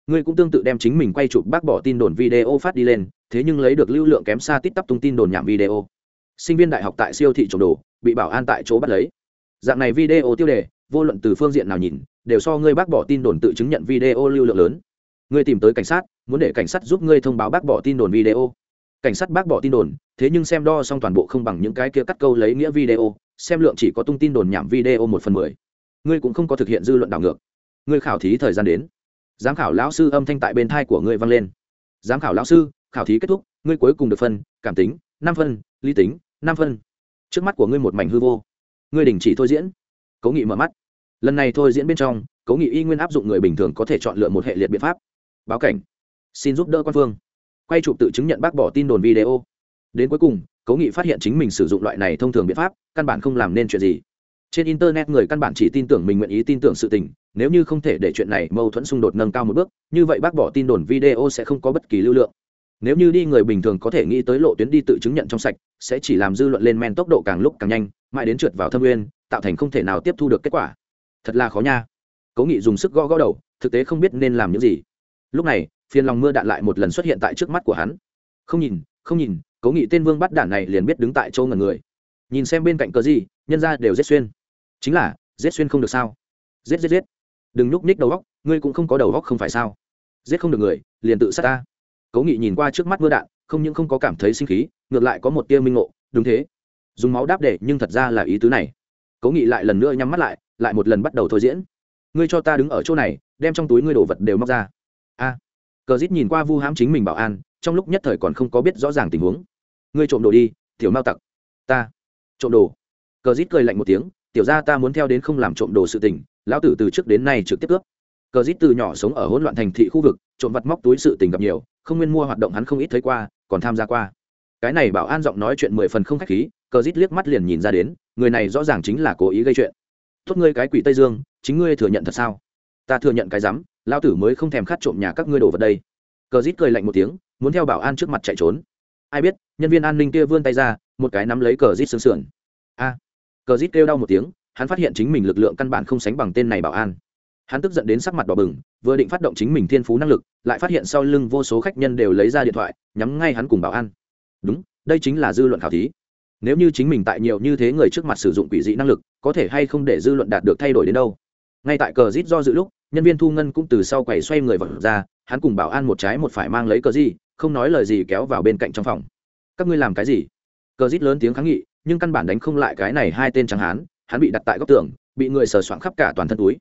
A: Ngươi cũng tương tự đem chính mình quay chụp bác bỏ tin đồn video phát đi lên, thế nhưng lấy được lưu lượng kém xa tít tắp tung tin đồn nhảm video. Sinh viên đại học tại siêu thị trộm đồ, bị bảo an tại chỗ bắt lấy. Dạng này video tiêu đề, vô luận từ phương diện nào nhìn, đều so ngươi bác bỏ tin đồn tự chứng nhận video lưu lượng lớn. Ngươi tìm tới cảnh sát, muốn để cảnh sát giúp ngươi thông báo bác bỏ tin đồn video cảnh sát bác bỏ tin đồn, thế nhưng xem đo xong toàn bộ không bằng những cái kia cắt câu lấy nghĩa video, xem lượng chỉ có tung tin đồn nhảm video một phần mười. Ngươi cũng không có thực hiện dư luận đảo ngược. Ngươi khảo thí thời gian đến. Giám khảo lão sư âm thanh tại bên thai của ngươi vang lên. Giám khảo lão sư, khảo thí kết thúc, ngươi cuối cùng được phân, cảm tính, năm phân, lý tính, năm phân. Trước mắt của ngươi một mảnh hư vô. Ngươi đình chỉ thôi diễn. Cố nghị mở mắt. Lần này thôi diễn bên trong cố nghị y nguyên áp dụng người bình thường có thể chọn lựa một hệ liệt biện pháp. Báo cảnh. Xin giúp đỡ quan phương quay chụp tự chứng nhận bác bỏ tin đồn video. Đến cuối cùng, cố nghị phát hiện chính mình sử dụng loại này thông thường biện pháp, căn bản không làm nên chuyện gì. Trên internet người căn bản chỉ tin tưởng mình nguyện ý tin tưởng sự tình, nếu như không thể để chuyện này mâu thuẫn xung đột nâng cao một bước, như vậy bác bỏ tin đồn video sẽ không có bất kỳ lưu lượng. Nếu như đi người bình thường có thể nghĩ tới lộ tuyến đi tự chứng nhận trong sạch, sẽ chỉ làm dư luận lên men tốc độ càng lúc càng nhanh, mãi đến trượt vào thâm nguyên, tạo thành không thể nào tiếp thu được kết quả. Thật là khó nha. Cố nghị dùng sức gõ gõ đầu, thực tế không biết nên làm những gì. Lúc này phiền lòng mưa đạn lại một lần xuất hiện tại trước mắt của hắn. Không nhìn không nhìn, cố nghị tên vương bắt đạn này liền biết đứng tại châu ngần người. Nhìn xem bên cạnh cờ gì, nhân ra đều giết xuyên. Chính là, giết xuyên không được sao? Giết giết giết. Đừng nhúc nhích đầu góc ngươi cũng không có đầu góc không phải sao? Giết không được người, liền tự sát ta. Cố nghị nhìn qua trước mắt mưa đạn, không những không có cảm thấy sinh khí, ngược lại có một tia minh ngộ, đúng thế. Dùng máu đáp để, nhưng thật ra là ý tứ này. Cố nghị lại lần nữa nhắm mắt lại lại một lần bắt đầu thôi diễn. Ngươi cho ta đứng ở chỗ này, đem trong túi ngươi đồ vật đều móc ra. A cờ dít nhìn qua vu hãm chính mình bảo an, trong lúc nhất thời còn không có biết rõ ràng tình huống. Ngươi trộm đồ đi, tiểu mao tặc. Ta. Trộm đồ. Cờ dít cười lạnh một tiếng, tiểu ra ta muốn theo đến không làm trộm đồ sự tình, lão tử từ trước đến nay trực tiếp cướp. Cờ dít từ nhỏ sống ở hỗn loạn thành thị khu vực, trộm vặt móc túi sự tình gặp nhiều, không nguyên mua hoạt động hắn không ít thấy qua, còn tham gia qua. Cái này bảo an giọng nói chuyện mười phần không khách khí, cờ dít liếc mắt liền nhìn ra đến, người này rõ ràng chính là cố ý gây chuyện. Tốt ngươi cái quỷ tây dương, chính ngươi thừa nhận thật sao? Ta thừa nhận cái rắm lao tử mới không thèm khát trộm nhà các ngươi đồ vật đây. Cờ rít cười lạnh một tiếng, muốn theo bảo an trước mặt chạy trốn. Ai biết, nhân viên an ninh kia vươn tay ra, một cái nắm lấy cờ rít xương sườn. A! Cờ rít kêu đau một tiếng, hắn phát hiện chính mình lực lượng căn bản không sánh bằng tên này bảo an. Hắn tức giận đến sắc mặt đỏ bừng, vừa định phát động chính mình thiên phú năng lực, lại phát hiện sau lưng vô số khách nhân đều lấy ra điện thoại, nhắm ngay hắn cùng bảo an. Đúng, đây chính là dư luận khảo thí. Nếu như chính mình tại nhiều như thế người trước mặt sử dụng quỷ dị năng lực, có thể hay không để dư luận đạt được thay đổi đến đâu? Ngay tại cờ rít do dự lúc nhân viên thu ngân cũng từ sau quầy xoay người vật ra, hắn cùng bảo an một trái một phải mang lấy cờ gì, không nói lời gì kéo vào bên cạnh trong phòng. Các ngươi làm cái gì? Cờ rít lớn tiếng kháng nghị, nhưng căn bản đánh không lại cái này hai tên trắng hán, hắn bị đặt tại góc tường, bị người sờ soạn khắp cả toàn thân túi.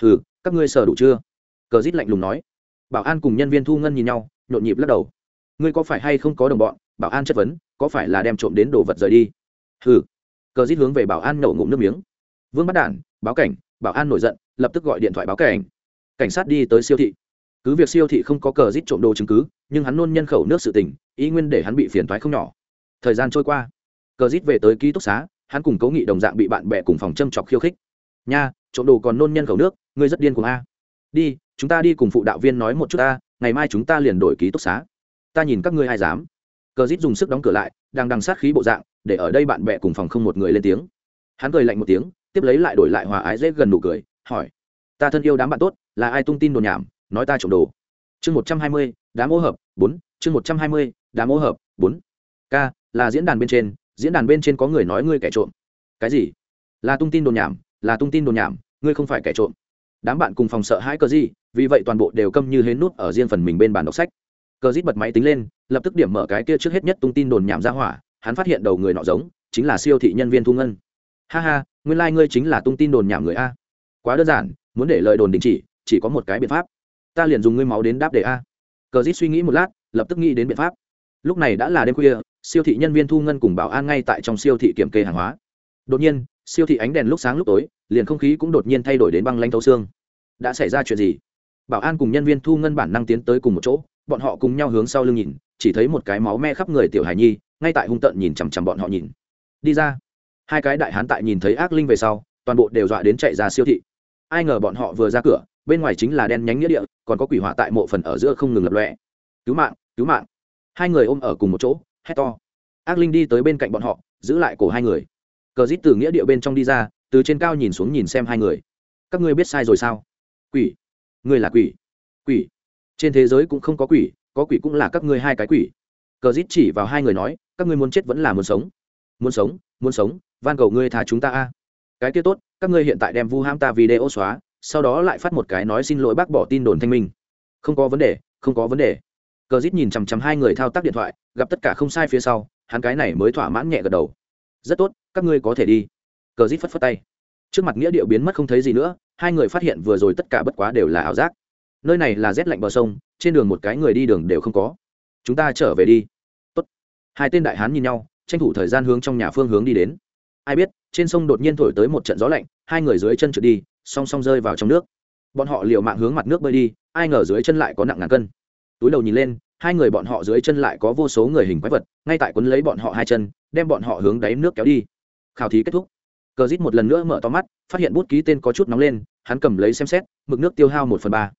A: Hừ, các ngươi sờ đủ chưa? Cờ rít lạnh lùng nói. Bảo an cùng nhân viên thu ngân nhìn nhau, nhộn nhịp lắc đầu. Ngươi có phải hay không có đồng bọn? Bảo an chất vấn, có phải là đem trộm đến đồ vật rời đi? Hừ. Cờ rít hướng về bảo an nổ ngụm nước miếng. Vương bắt đản báo cảnh bảo an nổi giận, lập tức gọi điện thoại báo cảnh. Cảnh sát đi tới siêu thị. Cứ việc siêu thị không có cờ rít trộm đồ chứng cứ, nhưng hắn nôn nhân khẩu nước sự tình, ý nguyên để hắn bị phiền thoái không nhỏ. Thời gian trôi qua. Cờ rít về tới ký túc xá, hắn cùng cố nghị đồng dạng bị bạn bè cùng phòng châm chọc khiêu khích. Nha, trộm đồ còn nôn nhân khẩu nước, ngươi rất điên cùng a. Đi, chúng ta đi cùng phụ đạo viên nói một chút ta ngày mai chúng ta liền đổi ký túc xá. Ta nhìn các ngươi ai dám. Cờ rít dùng sức đóng cửa lại, đang đằng sát khí bộ dạng, để ở đây bạn bè cùng phòng không một người lên tiếng. Hắn cười lạnh một tiếng tiếp lấy lại đổi lại hòa ái dễ gần nụ cười, hỏi, ta thân yêu đám bạn tốt, là ai tung tin đồn nhảm, nói ta trộm đồ? Chương một trăm hai mươi, đám ô hợp, bốn, chương một trăm hai mươi, đám ô hợp, bốn. K là diễn đàn bên trên, diễn đàn bên trên có người nói ngươi kẻ trộm. Cái gì? Là tung tin đồn nhảm, là tung tin đồn nhảm, ngươi không phải kẻ trộm. Đám bạn cùng phòng sợ hãi cờ gì, vì vậy toàn bộ đều câm như hến nút ở riêng phần mình bên bàn đọc sách. Cờ dít bật máy tính lên, lập tức điểm mở cái kia trước hết nhất tung tin đồn nhảm ra hỏa, hắn phát hiện đầu người nọ giống, chính là siêu thị nhân viên thu ngân ha ha, nguyên lai、like、ngươi chính là tung tin đồn nhảm người a. Quá đơn giản, muốn để lời đồn đình chỉ chỉ có một cái biện pháp. Ta liền dùng ngươi máu đến đáp để a. Cờ dít suy nghĩ một lát, lập tức nghĩ đến biện pháp. Lúc này đã là đêm khuya, siêu thị nhân viên thu ngân cùng bảo an ngay tại trong siêu thị kiểm kê hàng hóa. Đột nhiên, siêu thị ánh đèn lúc sáng lúc tối, liền không khí cũng đột nhiên thay đổi đến băng lanh thấu xương. Đã xảy ra chuyện gì? Bảo an cùng nhân viên thu ngân bản năng tiến tới cùng một chỗ, bọn họ cùng nhau hướng sau lưng nhìn, chỉ thấy một cái máu me khắp người tiểu hài nhi, ngay tại hung tận nhìn chằm chằm bọn họ nhìn. Đi ra hai cái đại hán tại nhìn thấy ác linh về sau, toàn bộ đều dọa đến chạy ra siêu thị. Ai ngờ bọn họ vừa ra cửa, bên ngoài chính là đen nhánh nghĩa địa, còn có quỷ hỏa tại mộ phần ở giữa không ngừng lập lọe cứu mạng cứu mạng. Hai người ôm ở cùng một chỗ, hét to. Ác linh đi tới bên cạnh bọn họ, giữ lại cổ hai người. Cờ rít từ nghĩa địa bên trong đi ra, từ trên cao nhìn xuống nhìn xem hai người. Các ngươi biết sai rồi sao? Quỷ. Ngươi là quỷ. Quỷ. Trên thế giới cũng không có quỷ có quỷ cũng là các ngươi hai cái quỷ. Cờ rít chỉ vào hai người nói, các ngươi muốn chết vẫn là muốn sống. Muốn sống muốn sống van cầu ngươi thả chúng ta a. Cái kia tốt, các ngươi hiện tại đem vu ham ta video xóa, sau đó lại phát một cái nói xin lỗi bác bỏ tin đồn thanh minh. Không có vấn đề, không có vấn đề. Cờ dít nhìn chằm chằm hai người thao tác điện thoại, gặp tất cả không sai phía sau, hắn cái này mới thỏa mãn nhẹ gật đầu. Rất tốt, các ngươi có thể đi. Cờ dít phất phất tay. Trước mặt nghĩa điệu biến mất không thấy gì nữa, hai người phát hiện vừa rồi tất cả bất quá đều là ảo giác. Nơi này là rét lạnh bờ sông, trên đường một cái người đi đường đều không có. Chúng ta trở về đi. Tốt. hai tên đại hán nhìn nhau, tranh thủ thời gian hướng trong nhà phương hướng đi đến ai biết, trên sông đột nhiên thổi tới một trận gió lạnh, hai người dưới chân trượt đi, song song rơi vào trong nước. Bọn họ liều mạng hướng mặt nước bơi đi, ai ngờ dưới chân lại có nặng ngàn cân. Túi đầu nhìn lên, hai người bọn họ dưới chân lại có vô số người hình quái vật, ngay tại quấn lấy bọn họ hai chân, đem bọn họ hướng đáy nước kéo đi. Khảo thí kết thúc. Cờ rít một lần nữa mở to mắt, phát hiện bút ký tên có chút nóng lên, hắn cầm lấy xem xét, mực nước tiêu hao một phần ba.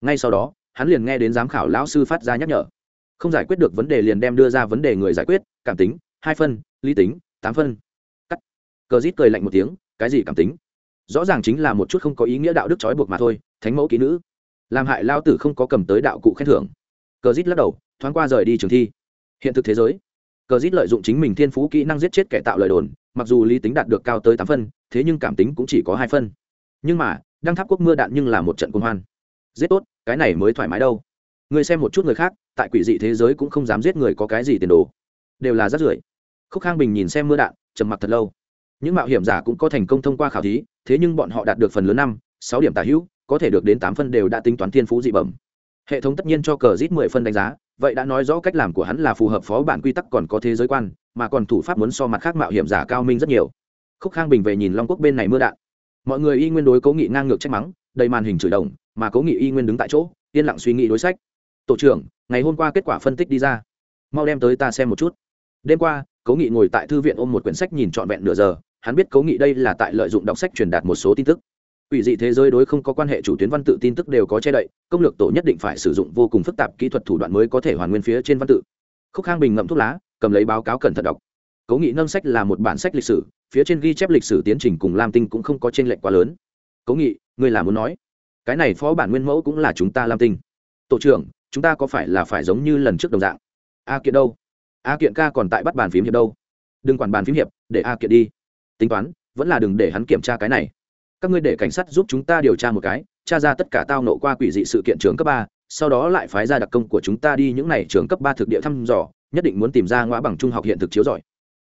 A: Ngay sau đó, hắn liền nghe đến giám khảo lão sư phát ra nhắc nhở. Không giải quyết được vấn đề liền đem đưa ra vấn đề người giải quyết, cảm tính, hai phân, lý tính, tám phân cờ rít cười lạnh một tiếng, cái gì cảm tính? Rõ ràng chính là một chút không có ý nghĩa đạo đức trói buộc mà thôi, thánh mẫu kỹ nữ. Làm hại lao tử không có cầm tới đạo cụ khen thưởng. Cờ rít lắc đầu, thoáng qua rời đi trường thi. Hiện thực thế giới. Cờ rít lợi dụng chính mình thiên phú kỹ năng giết chết kẻ tạo lời đồn, mặc dù lý tính đạt được cao tới tám phân, thế nhưng cảm tính cũng chỉ có hai phân. Nhưng mà, đăng tháp quốc mưa đạn nhưng là một trận công hoan. Giết tốt, cái này mới thoải mái đâu. Người xem một chút người khác, tại quỷ dị thế giới cũng không dám giết người có cái gì tiền đồ. Đều là rát rưởi. Khúc khang bình nhìn xem mưa đạn, trầm mặc thật lâu những mạo hiểm giả cũng có thành công thông qua khảo thí, thế nhưng bọn họ đạt được phần lớn năm, sáu điểm tả hữu, có thể được đến tám phân đều đã tính toán thiên phú dị bẩm. Hệ thống tất nhiên cho cờ rít mười phân đánh giá, vậy đã nói rõ cách làm của hắn là phù hợp phó bản quy tắc còn có thế giới quan, mà còn thủ pháp muốn so mặt khác mạo hiểm giả cao minh rất nhiều. Khúc khang bình về nhìn long quốc bên này mưa đạn. Mọi người y nguyên đối cố nghị ngang ngược trách mắng, đầy màn hình chửi đồng, mà cố nghị y nguyên đứng tại chỗ, yên lặng suy nghĩ đối sách. Tổ trưởng, ngày hôm qua kết quả phân tích đi ra. Mau đem tới ta xem một chút. Đêm qua, cố nghị ngồi tại thư viện ôm một quyển sách nhìn trọn vẹn nửa giờ hắn biết cố nghị đây là tại lợi dụng đọc sách truyền đạt một số tin tức Quỷ dị thế giới đối không có quan hệ chủ tuyến văn tự tin tức đều có che đậy, công lược tổ nhất định phải sử dụng vô cùng phức tạp kỹ thuật thủ đoạn mới có thể hoàn nguyên phía trên văn tự. Khúc Khang Bình ngậm thuốc lá, cầm lấy báo cáo cẩn thận đọc. Cố Nghị nâng sách là một bản sách lịch sử, phía trên ghi chép lịch sử tiến trình cùng Lam Tinh cũng không có chênh lệch quá lớn. Cố Nghị, ngươi là muốn nói, cái này phó bản nguyên mẫu cũng là chúng ta Lam Tinh. Tổ trưởng, chúng ta có phải là phải giống như lần trước đồng dạng? A Kiện đâu? A Kiện ca còn tại bắt bàn phím hiệp đâu? Đừng quản bàn phím hiệp, để A Kiện đi. Tính toán, vẫn là đừng để hắn kiểm tra cái này. Các ngươi để cảnh sát giúp chúng ta điều tra một cái tra ra tất cả tao nộ qua quỷ dị sự kiện trường cấp ba sau đó lại phái ra đặc công của chúng ta đi những n à y trường cấp ba thực địa thăm dò nhất định muốn tìm ra ngõ bằng trung học hiện thực chiếu giỏi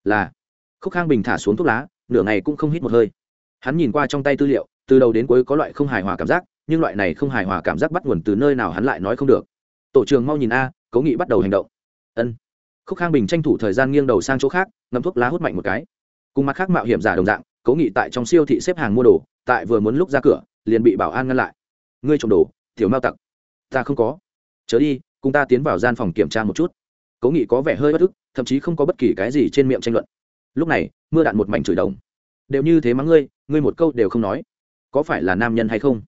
A: là. Khúc khang bình thả xuống thuốc lá nửa ngày cũng không hít một hơi. Hắn nhìn qua trong tay tư liệu từ đầu đến cuối có loại không hài hòa cảm giác nhưng loại này không hài hòa cảm giác bắt nguồn từ nơi nào hắn lại nói không được. Tổ trường mau nhìn a cố nghị bắt đầu hành động. Ân. Khúc khang bình tranh thủ thời gian nghiêng đầu sang chỗ khác ngâm thuốc lá hút mạnh một cái cùng mặt khác mạo hiểm giả đồng dạng, cố nghị tại trong siêu thị xếp hàng mua đồ, tại vừa muốn lúc ra cửa, liền bị bảo an ngăn lại. Ngươi trộm đồ thiếu mao tặc. Ta không có. Chớ đi, cùng ta tiến vào gian phòng kiểm tra một chút. Cố nghị có vẻ hơi bất ức, thậm chí không có bất kỳ cái gì trên miệng tranh luận. Lúc này, mưa đạn một mảnh chửi đồng. Đều như thế mắng ngươi ngươi một câu đều không nói. Có phải là nam nhân hay không?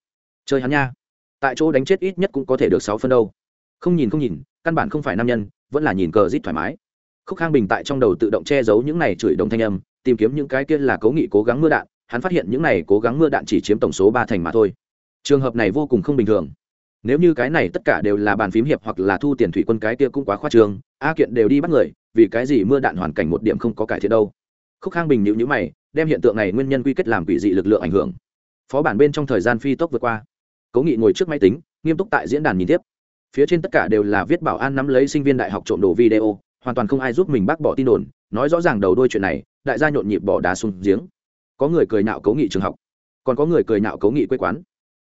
A: Chơi hắn nha. Tại chỗ đánh chết ít nhất cũng có thể được sáu phân đâu. Không nhìn không nhìn, căn bản không phải nam nhân, vẫn là nhìn cờ rít thoải mái. Khúc khang bình tại trong đầu tự động che giấu những này chửi đồng thanh âm tìm kiếm những cái kia là cố nghị cố gắng mưa đạn, hắn phát hiện những này cố gắng mưa đạn chỉ chiếm tổng số ba thành mà thôi. Trường hợp này vô cùng không bình thường. Nếu như cái này tất cả đều là bàn phím hiệp hoặc là thu tiền thủy quân cái kia cũng quá khoa trương, a kiện đều đi bắt người, vì cái gì mưa đạn hoàn cảnh một điểm không có cải thiện đâu. Khúc khang bình nhịu nhữ mày, đem hiện tượng này nguyên nhân quy kết làm quỷ dị lực lượng ảnh hưởng. Phó bản bên trong thời gian phi tốc vượt qua. Cố nghị ngồi trước máy tính, nghiêm túc tại diễn đàn nhìn tiếp. Phía trên tất cả đều là viết bảo an nắm lấy sinh viên đại học trộm đồ video, hoàn toàn không ai giúp mình bác bỏ tin đồn nói rõ ràng đầu đôi chuyện này, đại gia nhộn nhịp bỏ đá xuống giếng. Có người cười nạo cấu nghị trường học, còn có người cười nạo cấu nghị quê quán.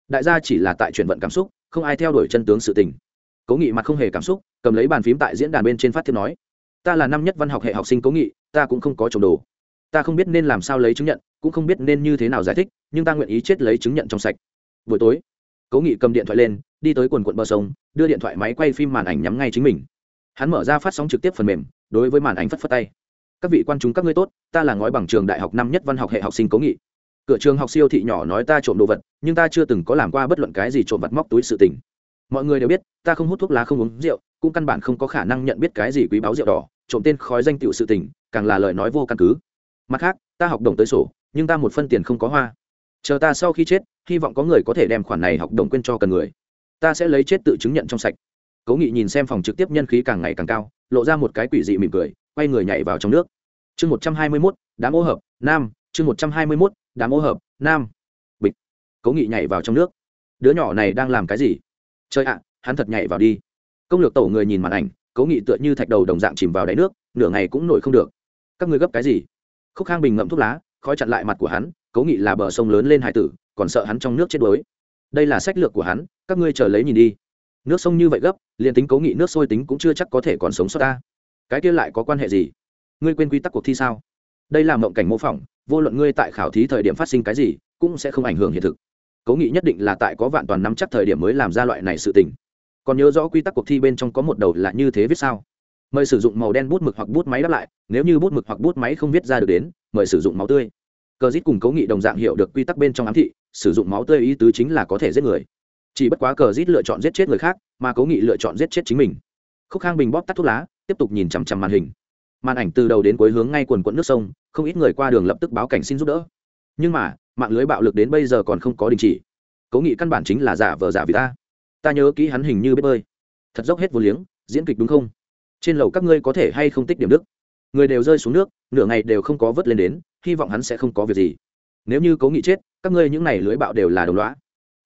A: Đại gia chỉ là tại chuyển vận cảm xúc, không ai theo đuổi chân tướng sự tình. Cố nghị mặt không hề cảm xúc, cầm lấy bàn phím tại diễn đàn bên trên phát thiếp nói, ta là năm nhất văn học hệ học sinh cố nghị, ta cũng không có chồng đồ. Ta không biết nên làm sao lấy chứng nhận, cũng không biết nên như thế nào giải thích, nhưng ta nguyện ý chết lấy chứng nhận trong sạch. Buổi tối cố nghị cầm điện thoại lên, đi tới quần quận bờ sông, đưa điện thoại máy quay phim màn ảnh nhắm ngay chính mình. Hắn mở ra phát sóng trực tiếp phần mềm, đối với màn ảnh phất phất tay các vị quan chúng các ngươi tốt, ta là ngói bằng trường đại học năm nhất văn học hệ học sinh cố nghị. Cửa trường học siêu thị nhỏ nói ta trộm đồ vật, nhưng ta chưa từng có làm qua bất luận cái gì trộm vật móc túi sự tình. Mọi người đều biết, ta không hút thuốc lá, không uống rượu, cũng căn bản không có khả năng nhận biết cái gì quý báo rượu đỏ, trộm tên khói danh tiệu sự tình, càng là lời nói vô căn cứ. Mặt khác, ta học đồng tới sổ, nhưng ta một phân tiền không có hoa. Chờ ta sau khi chết, hy vọng có người có thể đem khoản này học đồng quên cho cần người. Ta sẽ lấy chết tự chứng nhận trong sạch. Cố nghị nhìn xem phòng trực tiếp nhân khí càng ngày càng cao, lộ ra một cái quỷ dị mỉm cười quay người nhảy vào trong nước. Chương một trăm hai mươi mốt, đám ô hợp, nam. Chương một trăm hai mươi mốt, đám ô hợp, nam. Bịch. Cố nghị nhảy vào trong nước. Đứa nhỏ này đang làm cái gì? Chơi ạ, hắn thật nhảy vào đi. Công lược tổ người nhìn màn ảnh, cố nghị tựa như thạch đầu đồng dạng chìm vào đáy nước, nửa ngày cũng nổi không được. Các người gấp cái gì? Khúc khang bình ngậm thuốc lá, khói chặn lại mặt của hắn, cố nghị là bờ sông lớn lên hải tử, còn sợ hắn trong nước chết đuối. Đây là sách lược của hắn, các ngươi chờ lấy nhìn đi. Nước sông như vậy gấp, liền tính cố nghị nước sôi tính cũng chưa chắc có thể còn sống sót ta cái kia lại có quan hệ gì? Ngươi quên quy tắc cuộc thi sao? Đây là mộng cảnh mô phỏng, vô luận ngươi tại khảo thí thời điểm phát sinh cái gì, cũng sẽ không ảnh hưởng hiện thực. Cố nghị nhất định là tại có vạn toàn nắm chắc thời điểm mới làm ra loại này sự tình. Còn nhớ rõ quy tắc cuộc thi bên trong có một đầu là như thế viết sao? Mời sử dụng màu đen bút mực hoặc bút máy đáp lại, nếu như bút mực hoặc bút máy không viết ra được đến, mời sử dụng máu tươi. Cờ dít cùng cố nghị đồng dạng hiểu được quy tắc bên trong ám thị, sử dụng máu tươi ý tứ chính là có thể giết người. Chỉ bất quá cờ dít lựa chọn giết chết người khác, mà cố nghị lựa chọn giết chết chính mình. Khúc khang bình bóp tắt thuốc lá tiếp tục nhìn chằm chằm màn hình. Màn ảnh từ đầu đến cuối hướng ngay quần quận nước sông, không ít người qua đường lập tức báo cảnh xin giúp đỡ. Nhưng mà, mạng lưới bạo lực đến bây giờ còn không có đình chỉ. Cố nghị căn bản chính là giả vờ giả vì ta. Ta nhớ kỹ hắn hình như biết bơi. Thật dốc hết vô liếng, diễn kịch đúng không? Trên lầu các ngươi có thể hay không tích điểm đức? Người đều rơi xuống nước, nửa ngày đều không có vớt lên đến, hy vọng hắn sẽ không có việc gì. Nếu như cố nghị chết, các ngươi những n à y lưới bạo đều là đồng loã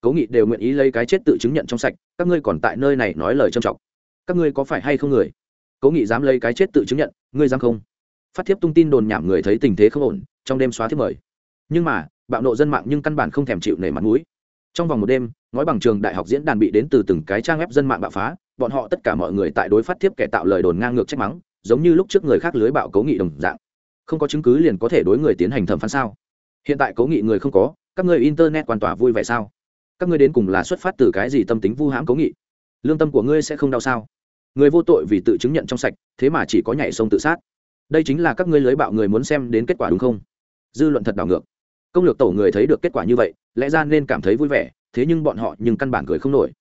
A: cố nghị đều nguyện ý lấy cái chết tự chứng nhận trong sạch, các ngươi còn tại nơi này nói lời trầm trọng. Các ngươi có phải hay không người? Cố nghị dám lấy cái chết tự chứng nhận, ngươi dám không? Phát thiếp tung tin đồn nhảm người thấy tình thế không ổn, trong đêm xóa thiếp mời. Nhưng mà, bạo nộ dân mạng nhưng căn bản không thèm chịu nể mặt mũi. Trong vòng một đêm, ngói bằng trường đại học diễn đàn bị đến từ từng cái trang web dân mạng bạo phá, bọn họ tất cả mọi người tại đối phát thiếp kẻ tạo lời đồn ngang ngược trách mắng, giống như lúc trước người khác lưới bạo cố nghị đồng dạng. Không có chứng cứ liền có thể đối người tiến hành thẩm phán sao? Hiện tại cố nghị người không có, các người internet quan tỏa vui vẻ sao? Các ngươi đến cùng là xuất phát từ cái gì tâm tính vu hãm cố nghị? Lương tâm của ngươi sẽ không đau sao? Người vô tội vì tự chứng nhận trong sạch, thế mà chỉ có nhảy sông tự sát. Đây chính là các ngươi lưới bạo người muốn xem đến kết quả đúng không? Dư luận thật đảo ngược. Công lược tổ người thấy được kết quả như vậy, lẽ ra nên cảm thấy vui vẻ, thế nhưng bọn họ nhưng căn bản cười không nổi.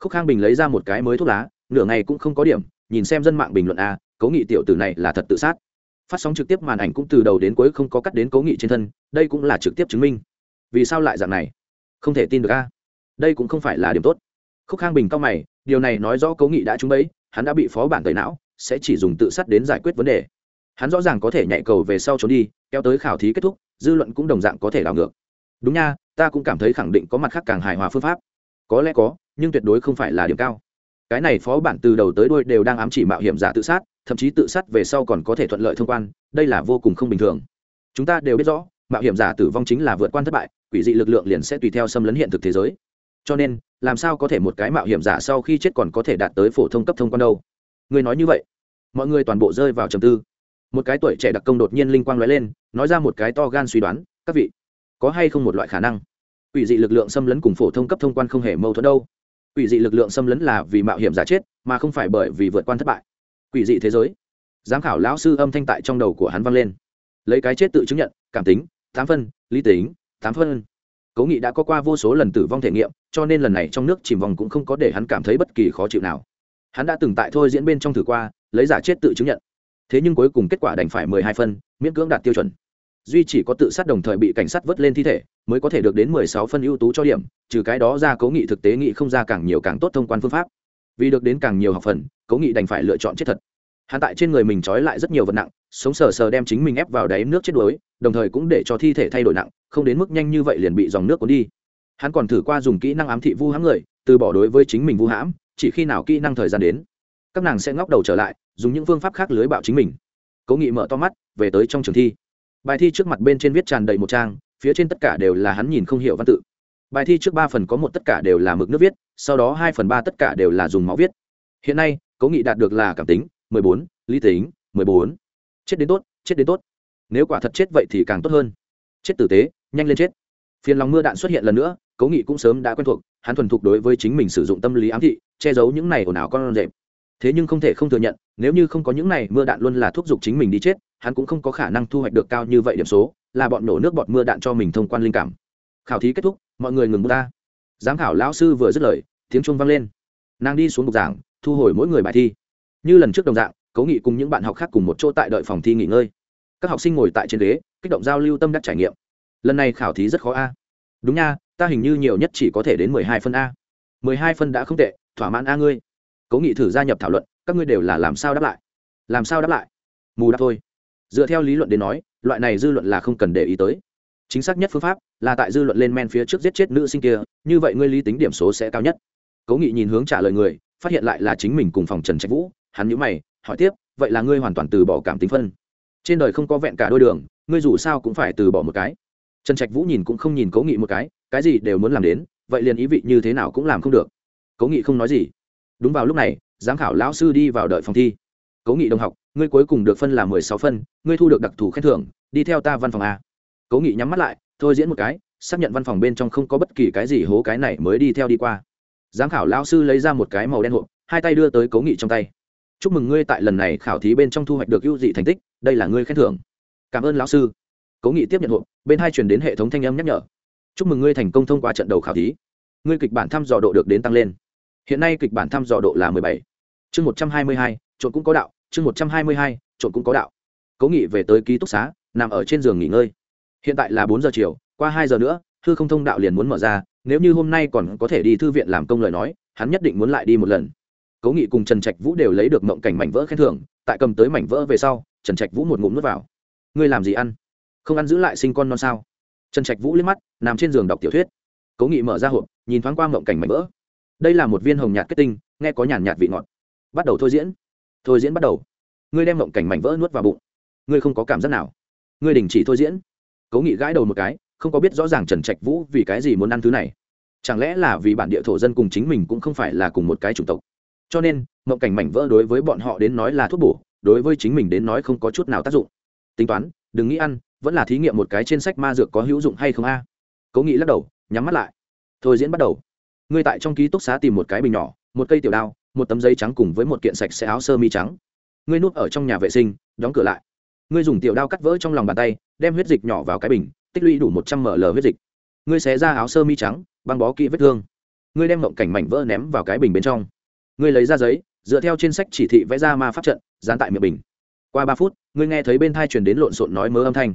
A: Khúc khang bình lấy ra một cái mới thuốc lá, nửa ngày cũng không có điểm, nhìn xem dân mạng bình luận à, a cố nghị tiểu tử này là thật tự sát. Phát sóng trực tiếp màn ảnh cũng từ đầu đến cuối không có cắt đến cố nghị trên thân, đây cũng là trực tiếp chứng minh. Vì sao lại dạng này? Không thể tin được a đây cũng không phải là điểm tốt. Khúc khang bình cao mày điều này nói rõ cố nghị đã trúng bẫy, hắn đã bị phó bản tẩy não, sẽ chỉ dùng tự sát đến giải quyết vấn đề. Hắn rõ ràng có thể nhạy cầu về sau trốn đi, kéo tới khảo thí kết thúc, dư luận cũng đồng dạng có thể đảo ngược. Đúng nha, ta cũng cảm thấy khẳng định có mặt khác càng hài hòa phương pháp. Có lẽ có, nhưng tuyệt đối không phải là điểm cao. Cái này phó bản từ đầu tới đuôi đều đang ám chỉ mạo hiểm giả tự sát, thậm chí tự sát về sau còn có thể thuận lợi thông quan, đây là vô cùng không bình thường. Chúng ta đều biết rõ, mạo hiểm giả tử vong chính là vượt quan thất bại, quỷ dị lực lượng liền sẽ tùy theo xâm lấn hiện thực thế giới cho nên, làm sao có thể một cái mạo hiểm giả sau khi chết còn có thể đạt tới phổ thông cấp thông quan đâu? Người nói như vậy, mọi người toàn bộ rơi vào trầm tư. Một cái tuổi trẻ đặc công đột nhiên linh quang lóe lên, nói ra một cái to gan suy đoán, các vị, có hay không một loại khả năng? Quỷ dị lực lượng xâm lấn cùng phổ thông cấp thông quan không hề mâu thuẫn đâu. Quỷ dị lực lượng xâm lấn là vì mạo hiểm giả chết, mà không phải bởi vì vượt quan thất bại. Quỷ dị thế giới. Giám khảo lão sư âm thanh tại trong đầu của hắn vang lên. Lấy cái chết tự chứng nhận, cảm tính, tám phân, lý tính, tám phân cố nghị đã có qua vô số lần tử vong thể nghiệm, cho nên lần này trong nước chìm vòng cũng không có để hắn cảm thấy bất kỳ khó chịu nào. Hắn đã từng tại thôi diễn bên trong thử qua, lấy giả chết tự chứng nhận. Thế nhưng cuối cùng kết quả đành phải mười hai phân, miễn cưỡng đạt tiêu chuẩn. Duy chỉ có tự sát đồng thời bị cảnh sát vớt lên thi thể, mới có thể được đến mười sáu phân ưu tú cho điểm, trừ cái đó ra cố nghị thực tế nghị không ra càng nhiều càng tốt thông quan phương pháp. Vì được đến càng nhiều học phần, cố nghị đành phải lựa chọn chết thật. Hắn tại trên người mình trói lại rất nhiều vật nặng, sống sờ sờ đem chính mình ép vào đáy nước chết đuối, đồng thời cũng để cho thi thể thay đổi nặng không đến mức nhanh như vậy liền bị dòng nước cuốn đi. Hắn còn thử qua dùng kỹ năng ám thị vu hãm người, từ bỏ đối với chính mình vu hãm, chỉ khi nào kỹ năng thời gian đến, các nàng sẽ ngóc đầu trở lại, dùng những phương pháp khác lưới bạo chính mình. Cố nghị mở to mắt, về tới trong trường thi. Bài thi trước mặt bên trên viết tràn đầy một trang, phía trên tất cả đều là hắn nhìn không hiểu văn tự. Bài thi trước ba phần có một tất cả đều là mực nước viết, sau đó hai phần ba tất cả đều là dùng máu viết. Hiện nay, cố nghị đạt được là cảm tính, mười bốn, lý tính, mười bốn. Chết đến tốt, chết đến tốt. Nếu quả thật chết vậy thì càng tốt hơn. Chết tử tế nhanh lên chết. Phiền lòng mưa đạn xuất hiện lần nữa, cố nghị cũng sớm đã quen thuộc, hắn thuần thục đối với chính mình sử dụng tâm lý ám thị, che giấu những này ồn ào con rệp. Thế nhưng không thể không thừa nhận, nếu như không có những này mưa đạn luôn là thúc giục chính mình đi chết, hắn cũng không có khả năng thu hoạch được cao như vậy điểm số, là bọn nổ nước bọt mưa đạn cho mình thông quan linh cảm. Khảo thí kết thúc, mọi người ngừng ta. Giám khảo lão sư vừa dứt lời, tiếng chuông vang lên. Nàng đi xuống bục giảng, thu hồi mỗi người bài thi. Như lần trước đồng dạng, cố nghị cùng những bạn học khác cùng một chỗ tại đợi phòng thi nghỉ ngơi. Các học sinh ngồi tại trên ghế, kích động giao lưu tâm đắc trải nghiệm lần này khảo thí rất khó a. Đúng nha, ta hình như nhiều nhất chỉ có thể đến mười hai phân a. Mười hai phân đã không tệ, thỏa mãn a ngươi. Cố nghị thử gia nhập thảo luận, các ngươi đều là làm sao đáp lại? Làm sao đáp lại? Mù đáp thôi. Dựa theo lý luận đến nói, loại này dư luận là không cần để ý tới. Chính xác nhất phương pháp là tại dư luận lên men phía trước giết chết nữ sinh kia, như vậy ngươi lý tính điểm số sẽ cao nhất. Cố nghị nhìn hướng trả lời người, phát hiện lại là chính mình cùng phòng trần trạch vũ, hắn nhữ mày, hỏi tiếp, vậy là ngươi hoàn toàn từ bỏ cảm tính phân? Trên đời không có vẹn cả đôi đường, ngươi dù sao cũng phải từ bỏ một cái trần trạch vũ nhìn cũng không nhìn cố nghị một cái cái gì đều muốn làm đến, vậy liền ý vị như thế nào cũng làm không được. Cố nghị không nói gì. Đúng vào lúc này, giám khảo lão sư đi vào đợi phòng thi. Cố nghị đồng học, ngươi cuối cùng được phân là mười sáu phân, ngươi thu được đặc thù khen thưởng, đi theo ta văn phòng a. Cố nghị nhắm mắt lại, thôi diễn một cái, xác nhận văn phòng bên trong không có bất kỳ cái gì hố cái này mới đi theo đi qua. Giám khảo Lão sư lấy ra một cái màu đen hộp, hai tay đưa tới cố nghị trong tay. Chúc mừng ngươi tại lần này khảo thí bên trong thu hoạch được ưu dị thành tích, đây là ngươi khen thưởng. Cảm ơn lão sư. Cố nghị tiếp nhận hộp bên hai chuyển đến hệ thống thanh âm nhắc nhở. Chúc mừng ngươi thành công thông qua trận đầu khảo thí. Ngươi kịch bản thăm dò độ được đến tăng lên. Hiện nay kịch bản thăm dò độ là mười bảy. Chương một trăm hai mươi hai, trộn cũng có đạo. Chương một trăm hai mươi hai, trộn cũng có đạo. Cố nghị về tới ký túc xá, nằm ở trên giường nghỉ ngơi. Hiện tại là bốn giờ chiều, qua hai giờ nữa thư không thông đạo liền muốn mở ra. Nếu như hôm nay còn có thể đi thư viện làm công lời nói, hắn nhất định muốn lại đi một lần. Cố nghị cùng trần trạch vũ đều lấy được mộng cảnh mảnh vỡ khen thưởng, tại cầm tới mảnh vỡ về sau, trần trạch vũ một ngụm nước vào. Ngươi làm gì ăn? Không ăn giữ lại sinh con non sao? Trần trạch vũ liếc mắt, nằm trên giường đọc tiểu thuyết. Cố nghị mở ra hộp, nhìn thoáng qua mộng cảnh mảnh vỡ. Đây là một viên hồng nhạt kết tinh, nghe có nhàn nhạt vị ngọt. Bắt đầu thôi diễn. Thôi diễn bắt đầu. Ngươi đem mộng cảnh mảnh vỡ nuốt vào bụng. Ngươi không có cảm giác nào. Ngươi đình chỉ thôi diễn. Cố nghị gãi đầu một cái, không có biết rõ ràng trần trạch vũ vì cái gì muốn ăn thứ này. Chẳng lẽ là vì bản địa thổ dân cùng chính mình cũng không phải là cùng một cái chủng tộc? Cho nên, mộng cảnh mảnh vỡ đối với bọn họ đến nói là thuốc bổ, đối với chính mình đến nói không có chút nào tác dụng. Tính toán, đừng nghĩ ăn vẫn là thí nghiệm một cái trên sách ma dược có hữu dụng hay không a? Cố nghĩ lắc đầu, nhắm mắt lại. Thôi diễn bắt đầu. Ngươi tại trong ký túc xá tìm một cái bình nhỏ, một cây tiểu đao, một tấm giấy trắng cùng với một kiện sạch sẽ áo sơ mi trắng. Ngươi nuốt ở trong nhà vệ sinh, đóng cửa lại. Ngươi dùng tiểu đao cắt vỡ trong lòng bàn tay, đem huyết dịch nhỏ vào cái bình, tích lũy đủ một trăm ml huyết dịch. Ngươi xé ra áo sơ mi trắng, băng bó kỹ vết thương. Ngươi đem mộng cảnh mảnh vỡ ném vào cái bình bên trong. Ngươi lấy ra giấy, dựa theo trên sách chỉ thị vẽ ra ma pháp trận, dán tại miệng bình. Qua ba phút, ngươi nghe thấy bên thai truyền đến lộn xộn nói mớ âm thanh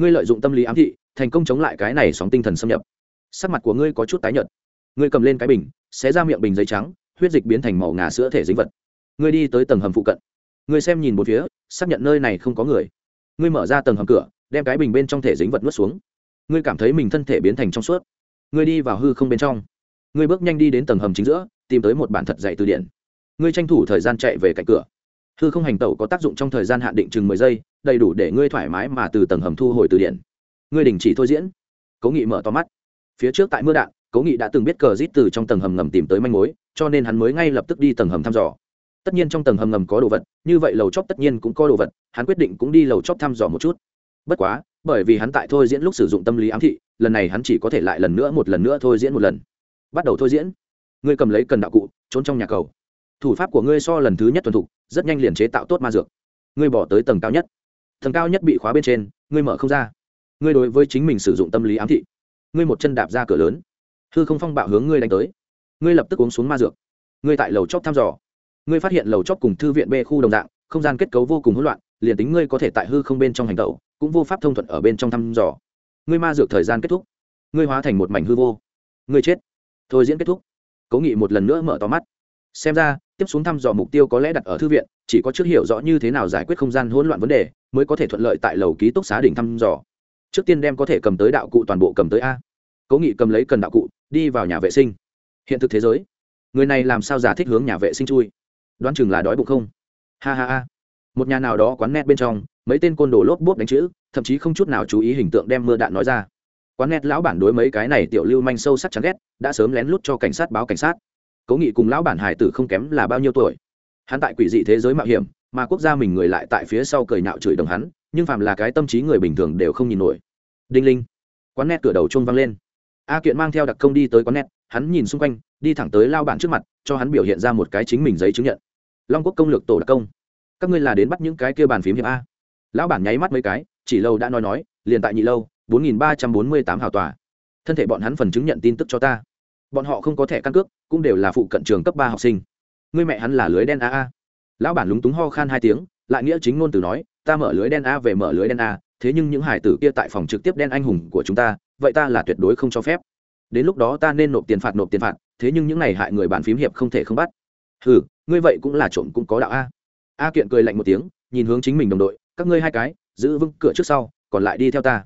A: ngươi lợi dụng tâm lý ám thị, thành công chống lại cái này sóng tinh thần xâm nhập. Sắc mặt của ngươi có chút tái nhợt. Ngươi cầm lên cái bình, xé ra miệng bình giấy trắng, huyết dịch biến thành màu ngà sữa thể dính vật. Ngươi đi tới tầng hầm phụ cận. Ngươi xem nhìn một phía, xác nhận nơi này không có người. Ngươi mở ra tầng hầm cửa, đem cái bình bên trong thể dính vật nuốt xuống. Ngươi cảm thấy mình thân thể biến thành trong suốt. Ngươi đi vào hư không bên trong. Ngươi bước nhanh đi đến tầng hầm chính giữa, tìm tới một bản thật dạy từ điển. Ngươi tranh thủ thời gian chạy về cạnh cửa hư không hành tẩu có tác dụng trong thời gian hạn định chừng mười giây, đầy đủ để ngươi thoải mái mà từ tầng hầm thu hồi từ điện. ngươi đình chỉ thôi diễn. Cố nghị mở to mắt. Phía trước tại mưa đạn, cố nghị đã từng biết cờ rít từ trong tầng hầm ngầm tìm tới manh mối, cho nên hắn mới ngay lập tức đi tầng hầm thăm dò. Tất nhiên trong tầng hầm ngầm có đồ vật, như vậy lầu chóp tất nhiên cũng có đồ vật, hắn quyết định cũng đi lầu chóp thăm dò một chút. Bất quá, bởi vì hắn tại thôi diễn lúc sử dụng tâm lý ám thị, lần này hắn chỉ có thể lại lần nữa một lần nữa thôi diễn một lần. Bắt đầu thôi diễn. Ngươi cầm lấy cần đạo cụ, trốn trong nhà cầu thủ pháp của ngươi so lần thứ nhất tuần thục rất nhanh liền chế tạo tốt ma dược. Ngươi bỏ tới tầng cao nhất. Tầng cao nhất bị khóa bên trên, ngươi mở không ra. Ngươi đối với chính mình sử dụng tâm lý ám thị. Ngươi một chân đạp ra cửa lớn. Hư không phong bạo hướng ngươi đánh tới. Ngươi lập tức uống xuống ma dược. Ngươi tại lầu chóp thăm dò. Ngươi phát hiện lầu chóp cùng thư viện b khu đồng dạng, không gian kết cấu vô cùng hỗn loạn, liền tính ngươi có thể tại hư không bên trong hành tẩu, cũng vô pháp thông thuận ở bên trong thăm dò. Ngươi ma dược thời gian kết thúc. Ngươi hóa thành một mảnh hư vô. Ngươi chết. Thôi diễn kết thúc. Cố nghị một lần nữa mở to mắt xem ra, tiếp xuống thăm dò mục tiêu có lẽ đặt ở thư viện, chỉ có trước hiểu rõ như thế nào giải quyết không gian hỗn loạn vấn đề, mới có thể thuận lợi tại lầu ký túc xá đỉnh thăm dò. Trước tiên đem có thể cầm tới đạo cụ toàn bộ cầm tới a. Cố nghị cầm lấy cần đạo cụ, đi vào nhà vệ sinh. Hiện thực thế giới, người này làm sao giả thích hướng nhà vệ sinh chui? Đoán chừng là đói bụng không? Ha ha ha. Một nhà nào đó quán net bên trong, mấy tên côn đồ lốp bốp đánh chữ, thậm chí không chút nào chú ý hình tượng đem mưa đạn nói ra. Quán net lão bản đối mấy cái này tiểu lưu manh sâu sắc chán ghét, đã sớm lén lút cho cảnh sát báo cảnh sát cố nghị cùng lão bản hải tử không kém là bao nhiêu tuổi. Hắn tại quỷ dị thế giới mạo hiểm, mà quốc gia mình người lại tại phía sau cười nạo chửi đồng hắn, nhưng phàm là cái tâm trí người bình thường đều không nhìn nổi. Đinh linh. Quán net cửa đầu chuông vang lên. A kiện mang theo đặc công đi tới quán net, hắn nhìn xung quanh, đi thẳng tới lao bản trước mặt, cho hắn biểu hiện ra một cái chính mình giấy chứng nhận. Long quốc công lược tổ đặc công. Các ngươi là đến bắt những cái kia bàn phím hiệp a. Lão bản nháy mắt mấy cái, chỉ lâu đã nói nói, liền tại nhị lâu, bốn nghìn ba trăm bốn mươi tám hào tòa. Thân thể bọn hắn phần chứng nhận tin tức cho ta bọn họ không có thẻ căn cước cũng đều là phụ cận trường cấp ba học sinh. Người mẹ hắn là lưới đen a a. Lão bản lúng túng ho khan hai tiếng lại nghĩa chính ngôn từ nói ta mở lưới đen a về mở lưới đen a thế nhưng những hải tử kia tại phòng trực tiếp đen anh hùng của chúng ta vậy ta là tuyệt đối không cho phép. Đến lúc đó ta nên nộp tiền phạt nộp tiền phạt thế nhưng những này hại người bàn phím hiệp không thể không bắt. Hừ, ngươi vậy cũng là trộm cũng có đạo a. A kiện cười lạnh một tiếng nhìn hướng chính mình đồng đội các ngươi hai cái giữ vững cửa trước sau còn lại đi theo ta.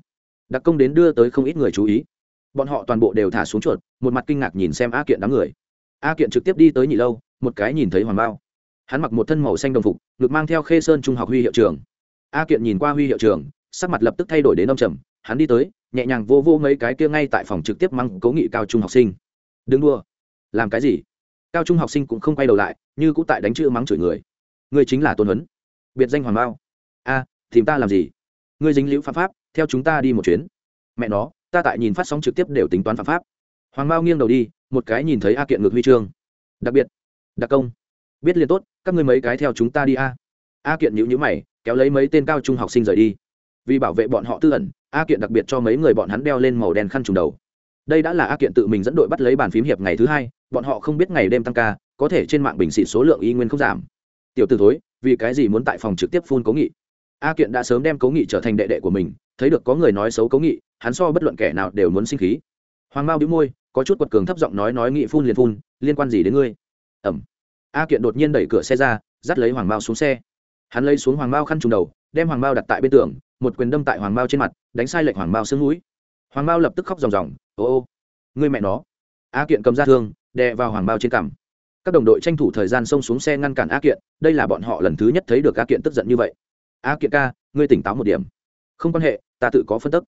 A: Đặc công đến đưa tới không ít người chú ý bọn họ toàn bộ đều thả xuống chuột, một mặt kinh ngạc nhìn xem a kiện đám người. A kiện trực tiếp đi tới nhị lâu, một cái nhìn thấy hoàng bao. Hắn mặc một thân màu xanh đồng phục được mang theo khê sơn trung học huy hiệu trường. A kiện nhìn qua huy hiệu trường, sắc mặt lập tức thay đổi đến ông trầm, hắn đi tới, nhẹ nhàng vô vô mấy cái kia ngay tại phòng trực tiếp măng cố nghị cao trung học sinh. Đừng đua làm cái gì? Cao trung học sinh cũng không quay đầu lại, như cũng tại đánh chữ mắng chửi người. Ngươi chính là tôn huấn. Biệt danh hoàng bao. A, tìm ta làm gì? Ngươi dính liễu pháp pháp, theo chúng ta đi một chuyến. Mẹ nó ta tại nhìn phát sóng trực tiếp đều tính toán phạm pháp. Hoàng mao nghiêng đầu đi, một cái nhìn thấy a kiện ngược huy chương. Đặc biệt, đặc công. Biết liền tốt, các ngươi mấy cái theo chúng ta đi a. A kiện nhữ nhữ mày, kéo lấy mấy tên cao trung học sinh rời đi. Vì bảo vệ bọn họ tư ẩn, a kiện đặc biệt cho mấy người bọn hắn đeo lên màu đen khăn trùng đầu. Đây đã là a kiện tự mình dẫn đội bắt lấy bàn phím hiệp ngày thứ hai, bọn họ không biết ngày đêm tăng ca, có thể trên mạng bình xịt số lượng y nguyên không giảm. Tiểu t thối, vì cái gì muốn tại phòng trực tiếp phun cố nghị? A kiện đã sớm đem cố nghị trở thành đệ đệ của mình, thấy được có người nói xấu cố nghị hắn so bất luận kẻ nào đều muốn sinh khí. Hoàng mao đĩu môi, có chút quật cường thấp giọng nói nói nghị phun liền phun, liên quan gì đến ngươi? Ẩm. A kiện đột nhiên đẩy cửa xe ra, dắt lấy hoàng mao xuống xe. Hắn lấy xuống hoàng mao khăn trùng đầu, đem hoàng mao đặt tại bên tường, một quyền đâm tại hoàng mao trên mặt, đánh sai lệch hoàng mao xương mũi. Hoàng mao lập tức khóc ròng ròng, ô ô, ngươi mẹ nó. A kiện cầm ra thương, đè vào hoàng mao trên cằm. Các đồng đội tranh thủ thời gian xông xuống xe ngăn cản a kiện, đây là bọn họ lần thứ nhất thấy được a kiện tức giận như vậy. A kiện ca, ngươi tỉnh táo một điểm. Không quan hệ, ta tự có phân tức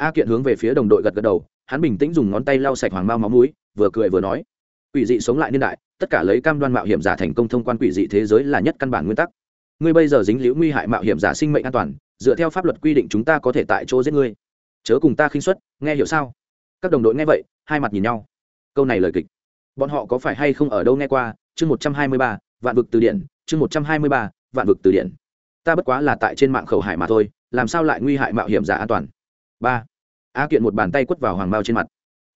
A: a kiện hướng về phía đồng đội gật gật đầu, hắn bình tĩnh dùng ngón tay lau sạch hoàng mao máu mũi, vừa cười vừa nói, quỷ dị sống lại niên đại, tất cả lấy cam đoan mạo hiểm giả thành công thông quan quỷ dị thế giới là nhất căn bản nguyên tắc. Ngươi bây giờ dính liễu nguy hại mạo hiểm giả sinh mệnh an toàn, dựa theo pháp luật quy định chúng ta có thể tại chỗ giết ngươi. Chớ cùng ta khinh xuất nghe hiểu sao? Các đồng đội nghe vậy, hai mặt nhìn nhau. Câu này lời kịch, bọn họ có phải hay không ở đâu nghe qua? Chương một trăm hai mươi ba, vạn vực từ điển, chương một trăm hai mươi ba, vạn vực từ điển. Ta bất quá là tại trên mạng khẩu hải mà thôi, làm sao lại nguy hại mạo hiểm giả an toàn? Ba a kiện một bàn tay quất vào hoàng mao trên mặt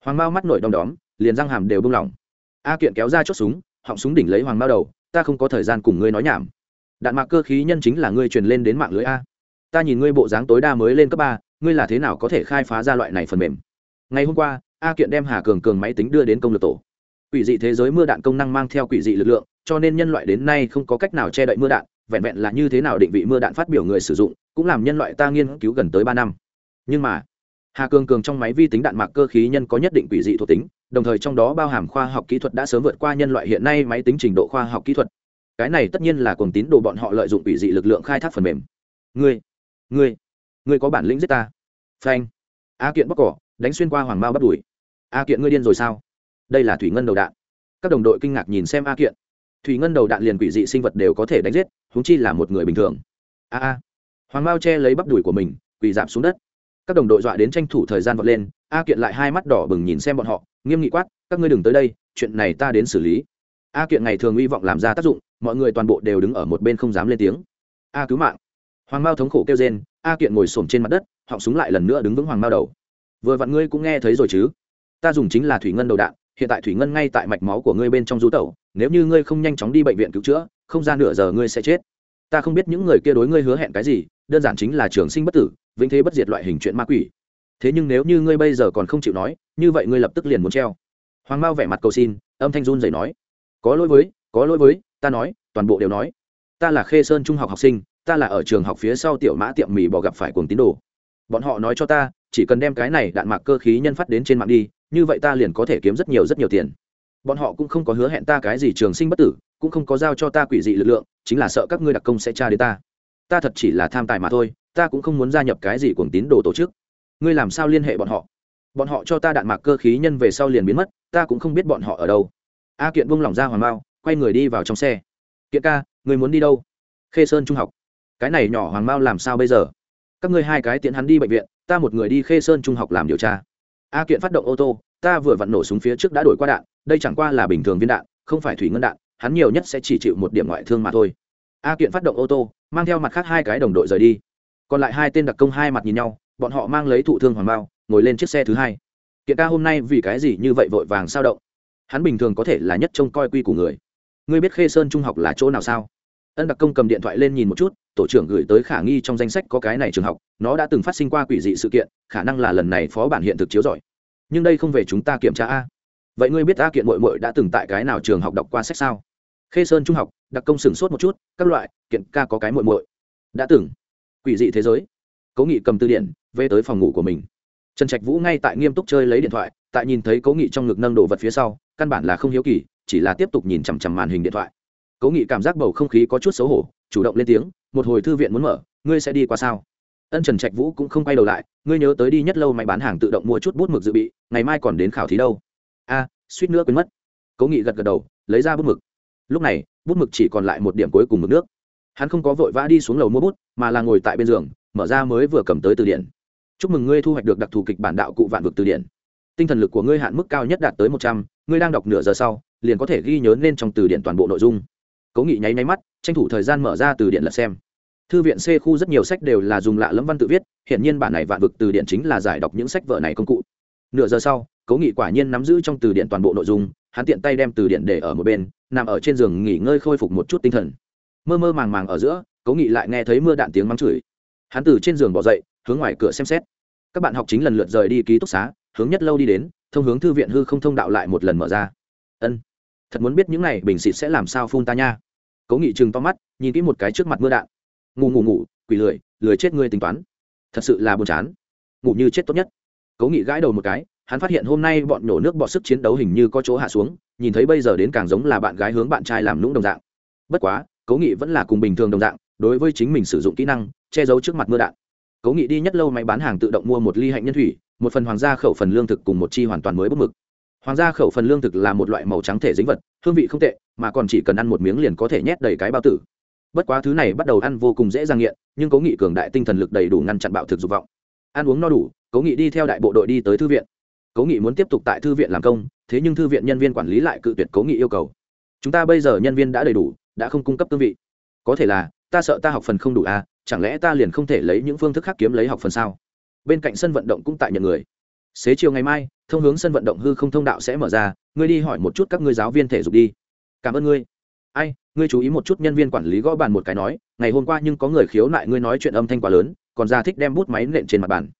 A: hoàng mao mắt nổi đom đóm liền răng hàm đều bung lỏng a kiện kéo ra chốt súng họng súng đỉnh lấy hoàng mao đầu ta không có thời gian cùng ngươi nói nhảm đạn mạc cơ khí nhân chính là ngươi truyền lên đến mạng lưới a ta nhìn ngươi bộ dáng tối đa mới lên cấp ba ngươi là thế nào có thể khai phá ra loại này phần mềm ngày hôm qua a kiện đem hà cường cường máy tính đưa đến công lực tổ quỷ dị thế giới mưa đạn công năng mang theo quỷ dị lực lượng cho nên nhân loại đến nay không có cách nào che đậy mưa đạn vẹn vẹn là như thế nào định vị mưa đạn phát biểu người sử dụng cũng làm nhân loại ta nghiên cứu gần tới ba năm nhưng mà, hà cường cường trong máy vi tính đạn mạc cơ khí nhân có nhất định quỷ dị thuộc tính, đồng thời trong đó bao hàm khoa học kỹ thuật đã sớm vượt qua nhân loại hiện nay máy tính trình độ khoa học kỹ thuật. Cái này tất nhiên là cùng tín đồ bọn họ lợi dụng quỷ dị lực lượng khai thác phần mềm. Ngươi ngươi ngươi có bản lĩnh giết ta. Phanh. A kiện bóc cỏ, đánh xuyên qua hoàng mao bắt đuổi a kiện ngươi điên rồi sao? Đây là thủy ngân đầu đạn. Các đồng đội kinh ngạc nhìn xem a kiện. Thủy ngân đầu đạn liền quỷ dị sinh vật đều có thể đánh giết húng chi là một người bình thường. A a. Hoàng mao che lấy bắp đùi của mình, quỳ giảm xuống đất các đồng đội dọa đến tranh thủ thời gian vọt lên, a kiện lại hai mắt đỏ bừng nhìn xem bọn họ, nghiêm nghị quát, các ngươi đừng tới đây, chuyện này ta đến xử lý. A kiện ngày thường hy vọng làm ra tác dụng, mọi người toàn bộ đều đứng ở một bên không dám lên tiếng. A cứu mạng. Hoàng mao thống khổ kêu rên, a kiện ngồi s trên mặt đất, họng súng lại lần nữa đứng vững hoàng mao đầu. Vừa vặn ngươi cũng nghe thấy rồi chứ? Ta dùng chính là thủy ngân đầu đạn, hiện tại thủy ngân ngay tại mạch máu của ngươi bên trong rú tẩu, nếu như ngươi không nhanh chóng đi bệnh viện cứu chữa, không ra nửa giờ ngươi sẽ chết. Ta không biết những người kia đối ngươi hứa hẹn cái gì, đơn giản chính là trường sinh bất tử vĩnh thế bất diệt loại hình chuyện ma quỷ. Thế nhưng nếu như ngươi bây giờ còn không chịu nói, như vậy ngươi lập tức liền muốn treo. Hoàng mao vẻ mặt cầu xin, âm thanh run dậy nói, có lỗi với, có lỗi với, ta nói, toàn bộ đều nói. Ta là khê sơn trung học học sinh, ta là ở trường học phía sau tiểu mã tiệm mì bỏ gặp phải cuồng tín đồ. Bọn họ nói cho ta, chỉ cần đem cái này đạn mạc cơ khí nhân phát đến trên mạng đi, như vậy ta liền có thể kiếm rất nhiều rất nhiều tiền. Bọn họ cũng không có hứa hẹn ta cái gì trường sinh bất tử, cũng không có giao cho ta quỷ dị lực lượng, chính là sợ các ngươi đặc công sẽ tra đến ta. Ta thật chỉ là tham tài mà thôi ta cũng không muốn gia nhập cái gì cuồng tín đồ tổ chức. Ngươi làm sao liên hệ bọn họ? Bọn họ cho ta đạn mạc cơ khí nhân về sau liền biến mất, ta cũng không biết bọn họ ở đâu. A kiện buông lỏng ra hoàng mao, quay người đi vào trong xe. Kiện ca người muốn đi đâu? Khê sơn trung học. Cái này nhỏ hoàng mao làm sao bây giờ? Các ngươi hai cái tiện hắn đi bệnh viện, ta một người đi khê sơn trung học làm điều tra. A kiện phát động ô tô, ta vừa vặn nổ súng phía trước đã đổi qua đạn, đây chẳng qua là bình thường viên đạn, không phải thủy ngân đạn, hắn nhiều nhất sẽ chỉ chịu một điểm ngoại thương mà thôi. A kiện phát động ô tô, mang theo mặt khác hai cái đồng đội rời đi còn lại hai tên đặc công hai mặt nhìn nhau, bọn họ mang lấy thụ thương hoàng bao, ngồi lên chiếc xe thứ hai. Kiện ca hôm nay vì cái gì như vậy vội vàng sao động? Hắn bình thường có thể là nhất trông coi quy của người. Ngươi biết khê sơn trung học là chỗ nào sao? Ân đặc công cầm điện thoại lên nhìn một chút, tổ trưởng gửi tới khả nghi trong danh sách có cái này trường học, nó đã từng phát sinh qua quỷ dị sự kiện, khả năng là lần này phó bản hiện thực chiếu giỏi nhưng đây không về chúng ta kiểm tra a. Vậy ngươi biết a kiện mội mội đã từng tại cái nào trường học đọc qua sách sao? Khê sơn trung học, đặc công sửng sốt một chút, các loại, kiện ca có cái mội mội đã từng quỷ dị thế giới. Cố nghị cầm từ điện, về tới phòng ngủ của mình. Trần trạch vũ ngay tại nghiêm túc chơi lấy điện thoại tại nhìn thấy cố nghị trong ngực nâng đồ vật phía sau căn bản là không hiếu kỳ chỉ là tiếp tục nhìn chằm chằm màn hình điện thoại. Cố nghị cảm giác bầu không khí có chút xấu hổ chủ động lên tiếng một hồi thư viện muốn mở ngươi sẽ đi qua sao? Ân trần trạch vũ cũng không quay đầu lại ngươi nhớ tới đi nhất lâu máy bán hàng tự động mua chút bút mực dự bị ngày mai còn đến khảo thí đâu. A suýt nữa quên mất. Cố nghị gật gật đầu lấy ra bút mực. Lúc này bút mực chỉ còn lại một điểm cuối cùng mực nước hắn không có vội vã đi xuống lầu mua bút, mà là ngồi tại bên giường, mở ra mới vừa cầm tới từ điển. Chúc mừng ngươi thu hoạch được đặc thù kịch bản đạo cụ vạn vực từ điển. Tinh thần lực của ngươi hạn mức cao nhất đạt tới một trăm, ngươi đang đọc nửa giờ sau, liền có thể ghi nhớ nên trong từ điển toàn bộ nội dung. Cố nghị nháy nháy mắt, tranh thủ thời gian mở ra từ điển lật xem. Thư viện c khu rất nhiều sách đều là dùng lạ lẫm văn tự viết hiện nhiên bản này vạn vực từ điển chính là giải đọc những sách vở này công cụ. Nửa giờ sau, cố nghị quả nhiên nắm giữ trong từ điển toàn bộ nội dung, hắn tiện tay đem từ điển để ở một bên, nằm ở trên giường nghỉ ngơi khôi phục một chút tinh thần mơ mơ màng màng ở giữa, cố nghị lại nghe thấy mưa đạn tiếng mắng chửi. Hắn từ trên giường bỏ dậy, hướng ngoài cửa xem xét. Các bạn học chính lần lượt rời đi ký túc xá, hướng nhất lâu đi đến, thông hướng thư viện hư không thông đạo lại một lần mở ra. Ân, thật muốn biết những này bình xịt sẽ làm sao phun ta nha. Cố nghị chừng to mắt, nhìn kỹ một cái trước mặt mưa đạn. Ngủ ngủ ngủ, quỷ lười lười chết ngươi tính toán. Thật sự là buồn chán. Ngủ như chết tốt nhất. Cố nghị gãi đầu một cái, hắn phát hiện hôm nay bọn nhổ nước bọt sức chiến đấu hình như có chỗ hạ xuống, nhìn thấy bây giờ đến càng giống là bạn gái hướng bạn trai làm lũng đồng dạng. Bất quá cố nghị vẫn là cùng bình thường đồng dạng, đối với chính mình sử dụng kỹ năng, che giấu trước mặt mưa đạn. Cố nghị đi nhất lâu máy bán hàng tự động mua một ly hạnh nhân thủy, một phần hoàng gia khẩu phần lương thực cùng một chi hoàn toàn mới bất mực. Hoàng gia khẩu phần lương thực là một loại màu trắng thể dính vật, hương vị không tệ, mà còn chỉ cần ăn một miếng liền có thể nhét đầy cái bao tử. Bất quá thứ này bắt đầu ăn vô cùng dễ dàng nghiện, nhưng cố nghị cường đại tinh thần lực đầy đủ ngăn chặn bạo thực dục vọng. Ăn uống no đủ cố nghị đi theo đại bộ đội đi tới thư viện. Cố nghị muốn tiếp tục tại thư viện làm công, thế nhưng thư viện nhân viên quản lý lại cự tuyệt cố nghị yêu cầu. Chúng ta bây giờ nhân viên đã đầy đủ đã không cung cấp tương vị. Có thể là, ta sợ ta học phần không đủ à chẳng lẽ ta liền không thể lấy những phương thức khác kiếm lấy học phần sao? Bên cạnh sân vận động cũng tại nhận người. Xế chiều ngày mai, thông hướng sân vận động hư không thông đạo sẽ mở ra, ngươi đi hỏi một chút các ngươi giáo viên thể dục đi. Cảm ơn ngươi. Ai, ngươi chú ý một chút nhân viên quản lý gõ bàn một cái nói, ngày hôm qua nhưng có người khiếu nại ngươi nói chuyện âm thanh quá lớn, còn ra thích đem bút máy nện trên mặt bàn.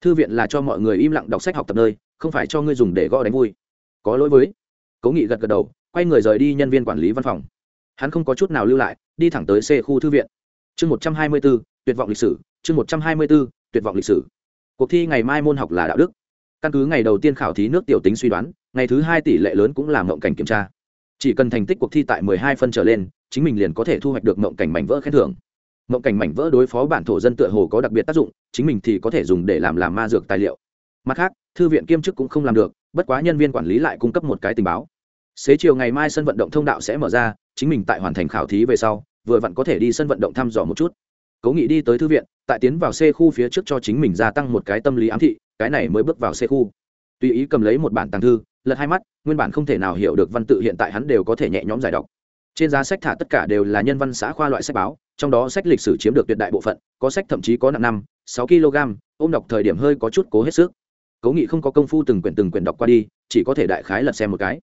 A: Thư viện là cho mọi người im lặng đọc sách học tập nơi, không phải cho ngươi dùng để gõ đánh vui. Có lỗi với. Cố nghị gật gật đầu, quay người rời đi nhân viên quản lý văn phòng hắn không có chút nào lưu lại, đi thẳng tới c khu thư viện. Chương một trăm hai mươi b ố tuyệt vọng lịch sử, chương một trăm hai mươi b ố tuyệt vọng lịch sử. Cuộc thi ngày mai môn học là đạo đức. Căn cứ ngày đầu tiên khảo thí nước tiểu tính suy đoán, ngày thứ hai tỷ lệ lớn cũng là mộng cảnh kiểm tra. Chỉ cần thành tích cuộc thi tại mười hai phân trở lên, chính mình liền có thể thu hoạch được mộng cảnh mảnh vỡ khen thưởng. Mộng cảnh mảnh vỡ đối phó bản thổ dân tựa hồ có đặc biệt tác dụng, chính mình thì có thể dùng để làm làm ma dược tài liệu. Mặt khác, thư viện kiêm chức cũng không làm được, bất quá nhân viên quản lý lại cung cấp một cái tình báo xế chiều ngày mai sân vận động thông đạo sẽ mở ra, chính mình tại hoàn thành khảo thí về sau, vừa vặn có thể đi sân vận động thăm dò một chút. Cố nghị đi tới thư viện, tại tiến vào c khu phía trước cho chính mình gia tăng một cái tâm lý ám thị, cái này mới bước vào c khu. Tùy ý cầm lấy một bản tàng thư, lật hai mắt, nguyên bản không thể nào hiểu được văn tự hiện tại hắn đều có thể nhẹ nhõm giải đọc. Trên giá sách thả tất cả đều là nhân văn xã khoa loại sách báo, trong đó sách lịch sử chiếm được tuyệt đại bộ phận, có sách thậm chí có nặng năm, sáu kg, ôm đọc thời điểm hơi có chút cố hết sức. Cố nghị không có công phu từng quyển từng quyển đọc qua đi, chỉ có thể đại khái lật xem một cái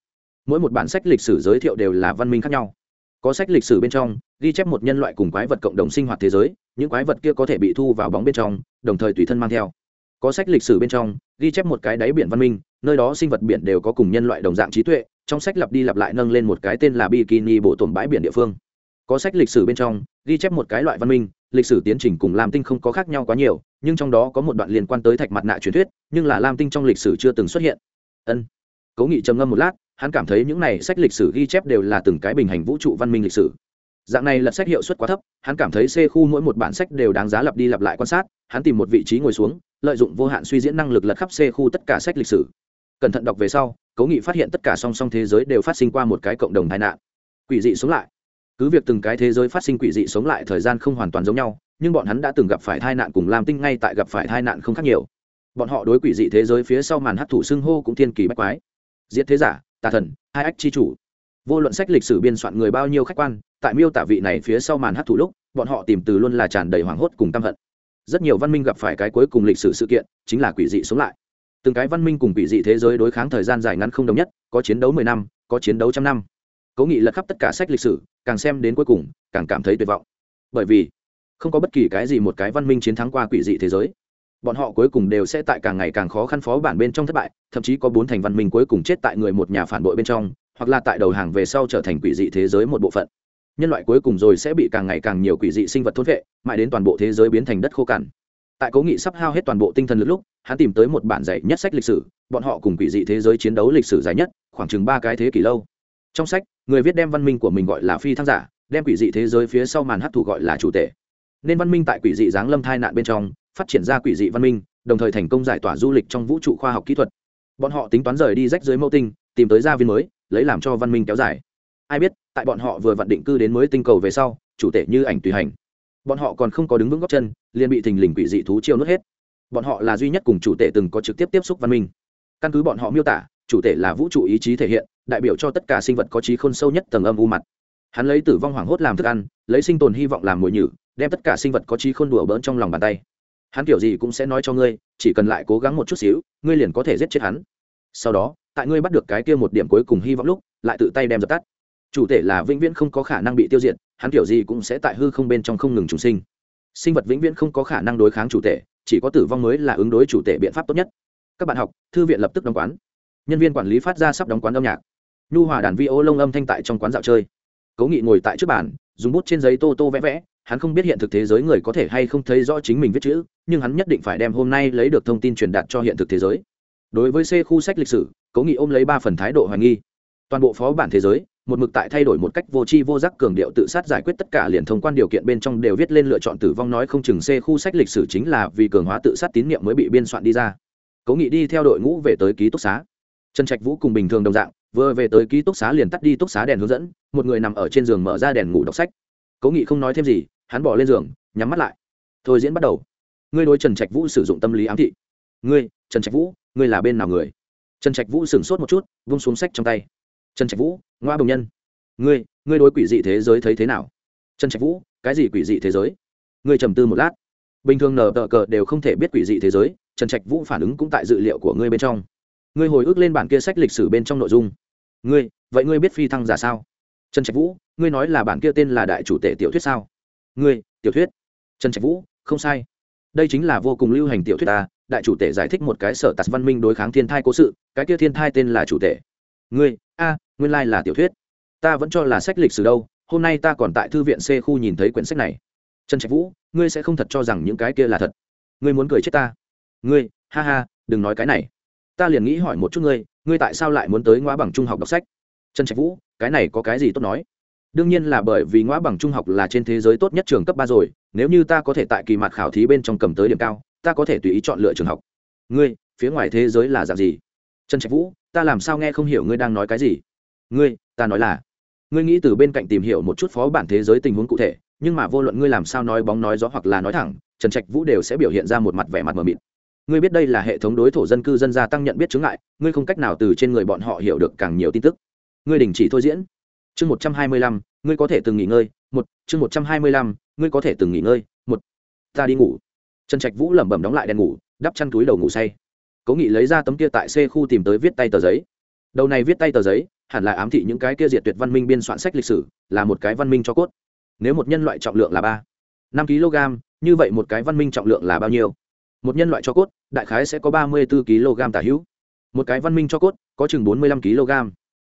A: mỗi một bản sách lịch sử giới thiệu đều là văn minh khác nhau. Có sách lịch sử bên trong, ghi chép một nhân loại cùng quái vật cộng đồng sinh hoạt thế giới, những quái vật kia có thể bị thu vào bóng bên trong, đồng thời tùy thân mang theo. Có sách lịch sử bên trong, ghi chép một cái đáy biển văn minh, nơi đó sinh vật biển đều có cùng nhân loại đồng dạng trí tuệ, trong sách lặp đi lặp lại nâng lên một cái tên là bikini bộ tổn bãi biển địa phương. Có sách lịch sử bên trong, ghi chép một cái loại văn minh, lịch sử tiến trình cùng lam tinh không có khác nhau quá nhiều, nhưng trong đó có một đoạn liên quan tới thạch mặt nạ truyền thuyết, nhưng là lam tinh trong lịch sử chưa từng xuất hiện. Ân. Cố nghị trầm ngâm một lát hắn cảm thấy những này sách lịch sử ghi chép đều là từng cái bình hành vũ trụ văn minh lịch sử. Dạng này lật sách hiệu suất quá thấp, hắn cảm thấy c khu mỗi một bản sách đều đáng giá lặp đi lặp lại quan sát, hắn tìm một vị trí ngồi xuống, lợi dụng vô hạn suy diễn năng lực lật khắp c khu tất cả sách lịch sử. Cẩn thận đọc về sau, cố nghị phát hiện tất cả song song thế giới đều phát sinh qua một cái cộng đồng tai nạn. Quỷ dị sống lại. Cứ việc từng cái thế giới phát sinh quỷ dị sống lại thời gian không hoàn toàn giống nhau, nhưng bọn hắn đã từng gặp phải tai nạn cùng lam tinh ngay tại gặp phải tai nạn không khác nhiều. Bọn họ đối quỷ dị thế giới phía sau màn hấp thụ xưng hô cũng thiên kỳ bách quái. Diệt thế giả tà thần, hai ách chi chủ. Vô luận sách lịch sử biên soạn người bao nhiêu khách quan, tại miêu tả vị này phía sau màn hát thủ lúc, bọn họ tìm từ luôn là tràn đầy hoảng hốt cùng tâm hận. Rất nhiều văn minh gặp phải cái cuối cùng lịch sử sự kiện, chính là quỷ dị sống lại. Từng cái văn minh cùng quỷ dị thế giới đối kháng thời gian dài ngắn không đồng nhất, có chiến đấu mười năm, có chiến đấu trăm năm. Cố nghị lật khắp tất cả sách lịch sử, càng xem đến cuối cùng, càng cảm thấy tuyệt vọng. Bởi vì, không có bất kỳ cái gì một cái văn minh chiến thắng qua quỷ dị thế giới bọn họ cuối cùng đều sẽ tại càng ngày càng khó khăn phó bản bên trong thất bại, thậm chí có bốn thành văn minh cuối cùng chết tại người một nhà phản bội bên trong, hoặc là tại đầu hàng về sau trở thành quỷ dị thế giới một bộ phận. Nhân loại cuối cùng rồi sẽ bị càng ngày càng nhiều quỷ dị sinh vật thốt vệ, mãi đến toàn bộ thế giới biến thành đất khô cằn. Tại cố nghị sắp hao hết toàn bộ tinh thần lực lúc, hắn tìm tới một bản dạy nhất sách lịch sử, bọn họ cùng quỷ dị thế giới chiến đấu lịch sử dài nhất, khoảng chừng ba cái thế kỷ lâu. Trong sách, người viết đem văn minh của mình gọi là phi thăng giả, đem quỷ dị thế giới phía sau màn hấp thụ gọi là chủ tể. Nên văn minh tại quỷ dị giáng lâm thai nạn bên trong phát triển ra quỷ dị văn minh, đồng thời thành công giải tỏa du lịch trong vũ trụ khoa học kỹ thuật. Bọn họ tính toán rời đi rách dưới mẫu tinh, tìm tới gia viên mới, lấy làm cho văn minh kéo dài. Ai biết, tại bọn họ vừa vặn định cư đến mới tinh cầu về sau, chủ tể như ảnh tùy hành. Bọn họ còn không có đứng vững góc chân, liền bị thình lình quỷ dị thú chiêu nuốt hết. Bọn họ là duy nhất cùng chủ tể từng có trực tiếp tiếp xúc văn minh. Căn cứ bọn họ miêu tả, chủ tể là vũ trụ ý chí thể hiện, đại biểu cho tất cả sinh vật có trí khôn sâu nhất tầng âm u mặt. Hắn lấy tử vong hoảng hốt làm thức ăn, lấy sinh tồn hy vọng làm mồi nhử, đem tất cả sinh vật có trí khôn đùa bỡn trong lòng bàn tay hắn kiểu gì cũng sẽ nói cho ngươi, chỉ cần lại cố gắng một chút xíu, ngươi liền có thể giết chết hắn. Sau đó, tại ngươi bắt được cái kia một điểm cuối cùng hy vọng lúc, lại tự tay đem dập tắt. Chủ thể là vĩnh viễn không có khả năng bị tiêu diệt, hắn kiểu gì cũng sẽ tại hư không bên trong không ngừng trùng sinh. Sinh vật vĩnh viễn không có khả năng đối kháng chủ thể, chỉ có tử vong mới là ứng đối chủ thể biện pháp tốt nhất. Các bạn học, thư viện lập tức đóng quán. Nhân viên quản lý phát ra sắp đóng quán âm nhạc. Nhu hòa đàn vi ô lông âm thanh tại trong quán dạo chơi. Cố nghị ngồi tại trước bàn, dùng bút trên giấy tô tô vẽ vẽ, hắn không biết hiện thực thế giới người có thể hay không thấy rõ chính mình viết chữ nhưng hắn nhất định phải đem hôm nay lấy được thông tin truyền đạt cho hiện thực thế giới. Đối với c khu sách lịch sử, cố nghị ôm lấy ba phần thái độ hoài nghi. Toàn bộ phó bản thế giới, một mực tại thay đổi một cách vô tri vô giác cường điệu tự sát giải quyết tất cả liền thông quan điều kiện bên trong đều viết lên lựa chọn tử vong nói không chừng c khu sách lịch sử chính là vì cường hóa tự sát tín nhiệm mới bị biên soạn đi ra. Cố nghị đi theo đội ngũ về tới ký túc xá. Trần trạch vũ cùng bình thường đồng dạng, vừa về tới ký túc xá liền tắt đi túc xá đèn hướng dẫn, một người nằm ở trên giường mở ra đèn ngủ đọc sách. Cố nghị không nói thêm gì, hắn bỏ lên giường, nhắm mắt lại. Thôi diễn bắt đầu ngươi đối trần trạch vũ sử dụng tâm lý ám thị. Ngươi, trần trạch vũ, ngươi là bên nào người? Trần trạch vũ sửng sốt một chút, vung xuống sách trong tay. Trần trạch vũ, ngoa bồng nhân. Ngươi ngươi đối quỷ dị thế giới thấy thế nào? Trần trạch vũ, cái gì quỷ dị thế giới? Ngươi trầm tư một lát. Bình thường nở tờ cờ đều không thể biết quỷ dị thế giới, trần trạch vũ phản ứng cũng tại dự liệu của ngươi bên trong. Ngươi hồi ức lên bản kia sách lịch sử bên trong nội dung. Ngươi, vậy ngươi biết phi thăng giả sao? Trần trạch vũ, ngươi nói là bản kia tên là đại chủ tể tiểu thuyết sao? Ngươi, tiểu thuyết. Trần trạch vũ, không sai đây chính là vô cùng lưu hành tiểu thuyết ta, đại chủ tể giải thích một cái sở tạt văn minh đối kháng thiên thai cố sự, cái kia thiên thai tên là chủ tể. Ngươi, a, nguyên lai là tiểu thuyết. Ta vẫn cho là sách lịch sử đâu, hôm nay ta còn tại thư viện c khu nhìn thấy quyển sách này. Trần trạch vũ, ngươi sẽ không thật cho rằng những cái kia là thật. Ngươi muốn cười chết ta. Ngươi, ha ha, đừng nói cái này. Ta liền nghĩ hỏi một chút ngươi ngươi tại sao lại muốn tới ngõ bằng trung học đọc sách? Trần trạch vũ, cái này có cái gì tốt nói? Đương nhiên là bởi vì ngõ bằng trung học là trên thế giới tốt nhất trường cấp ba rồi, nếu như ta có thể tại kỳ mặt khảo thí bên trong cầm tới điểm cao, ta có thể tùy ý chọn lựa trường học. Ngươi, phía ngoài thế giới là dạng gì? Trần trạch vũ, ta làm sao nghe không hiểu ngươi đang nói cái gì? Ngươi, ta nói là, ngươi nghĩ từ bên cạnh tìm hiểu một chút phó bản thế giới tình huống cụ thể, nhưng mà vô luận ngươi làm sao nói bóng nói gió hoặc là nói thẳng, trần trạch vũ đều sẽ biểu hiện ra một mặt vẻ mặt mờ mịt. Ngươi biết đây là hệ thống đối thổ dân cư dân gia tăng nhận biết chứng ngại, ngươi không cách nào từ trên người bọn họ hiểu được càng nhiều tin tức. Ngươi đình chỉ thôi diễn chương một trăm hai mươi lăm, ngươi có thể từng nghỉ ngơi, một, chương một trăm hai mươi lăm, ngươi có thể từng nghỉ ngơi, một. Ta đi ngủ. Trần trạch vũ lẩm bẩm đóng lại đèn ngủ, đắp chăn túi đầu ngủ say. Cố nghị lấy ra tấm kia tại c khu tìm tới viết tay tờ giấy. Đầu này viết tay tờ giấy, hẳn là ám thị những cái kia diệt tuyệt văn minh biên soạn sách lịch sử, là một cái văn minh cho cốt. Nếu một nhân loại trọng lượng là ba, năm kg, như vậy một cái văn minh trọng lượng là bao nhiêu? Một nhân loại cho cốt, đại khái sẽ có ba mươi bốn kg tả hữu. Một cái văn minh cho cốt, có chừng bốn mươi lăm kg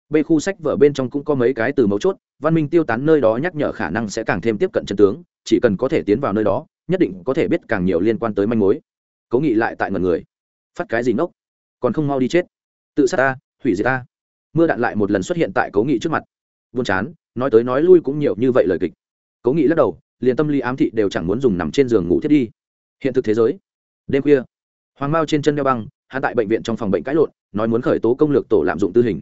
A: b khu sách vở bên trong cũng có mấy cái từ mấu chốt, văn minh tiêu tán nơi đó nhắc nhở khả năng sẽ càng thêm tiếp cận chân tướng, chỉ cần có thể tiến vào nơi đó, nhất định có thể biết càng nhiều liên quan tới manh mối. Cố nghị lại tại ngần người. Phát cái gì ngốc? Còn không mau đi chết. Tự sát ta, hủy diệt ta. Mưa đạn lại một lần xuất hiện tại cố nghị trước mặt. Buồn chán, nói tới nói lui cũng nhiều như vậy lời kịch. Cố nghị lắc đầu, liền tâm lý ám thị đều chẳng muốn dùng nằm trên giường ngủ thiết đi. Hiện thực thế giới. Đêm khuya, hoàng mao trên chân đeo băng, hắn tại bệnh viện trong phòng bệnh cãi lộn, nói muốn khởi tố công lược tổ lạm dụng tư hình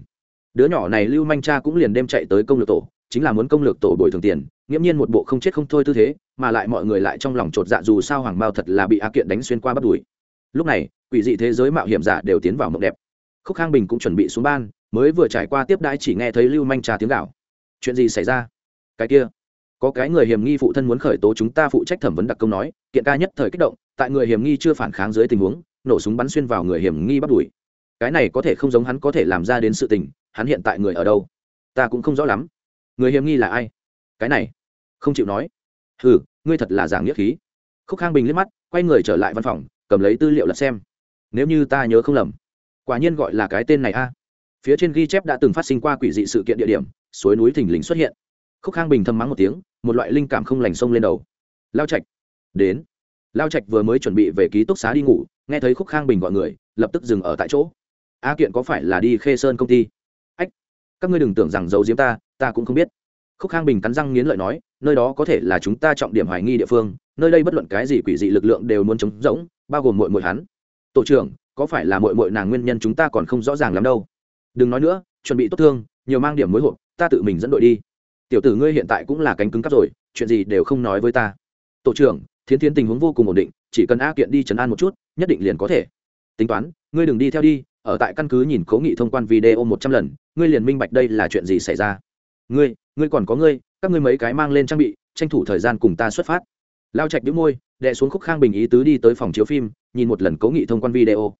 A: đứa nhỏ này lưu manh cha cũng liền đêm chạy tới công lược tổ, chính là muốn công lược tổ bồi thường tiền, nghiễm nhiên một bộ không chết không thôi tư thế, mà lại mọi người lại trong lòng chột dạ dù sao hoàng mao thật là bị á kiện đánh xuyên qua bắt đùi. Lúc này, quỷ dị thế giới mạo hiểm giả đều tiến vào mộng đẹp. Khúc khang bình cũng chuẩn bị xuống ban, mới vừa trải qua tiếp đãi chỉ nghe thấy lưu manh trà tiếng gạo chuyện gì xảy ra? Cái kia. Có cái người hiểm nghi phụ thân muốn khởi tố chúng ta phụ trách thẩm vấn đặc công nói, kiện ca nhất thời kích động, tại người hiểm nghi chưa phản kháng dưới tình huống, nổ súng bắn xuyên vào người hiểm nghi bắt đuổi cái này có thể không giống hắn có thể làm ra đến sự tình hắn hiện tại người ở đâu? Ta cũng không rõ lắm. Người hiểm nghi là ai? Cái này, không chịu nói. Ừ ngươi thật là giảng nghĩa khí. Khúc khang bình liếc mắt, quay người trở lại văn phòng, cầm lấy tư liệu lật xem. Nếu như ta nhớ không lầm, quả nhiên gọi là cái tên này a. Phía trên ghi chép đã từng phát sinh qua quỷ dị sự kiện địa điểm, suối núi thình lình xuất hiện. Khúc khang bình thầm mắng một tiếng, một loại linh cảm không lành sông lên đầu. Lao trạch, đến. Lao trạch vừa mới chuẩn bị về ký túc xá đi ngủ, nghe thấy khúc khang bình gọi người, lập tức dừng ở tại chỗ. A kiện có phải là đi khê sơn công ty? Các ngươi đừng tưởng rằng giấu giếm ta ta cũng không biết. Khúc khang bình cắn răng nghiến lợi nói, nơi đó có thể là chúng ta trọng điểm hoài nghi địa phương, nơi đây bất luận cái gì quỷ dị lực lượng đều muốn chống rỗng, bao gồm mội mội hắn. Tổ trưởng, có phải là mội mội nàng nguyên nhân chúng ta còn không rõ ràng lắm đâu? Đừng nói nữa, chuẩn bị tốt thương, nhiều mang điểm mối hộp, ta tự mình dẫn đội đi. Tiểu tử ngươi hiện tại cũng là cánh cứng cắp rồi, chuyện gì đều không nói với ta. Tổ trưởng, thiến thiến tình huống vô cùng ổn định, chỉ cần a kiện đi chấn an một chút, nhất định liền có thể. Tính toán, ngươi đừng đi theo đi ở tại căn cứ nhìn cố nghị thông quan video một trăm lần, ngươi liền minh bạch đây là chuyện gì xảy ra. Ngươi ngươi còn có ngươi, các ngươi mấy cái mang lên trang bị, tranh thủ thời gian cùng ta xuất phát. Lao trạch đĩu môi đệ xuống khúc khang bình ý tứ đi tới phòng chiếu phim, nhìn một lần cố nghị thông quan video.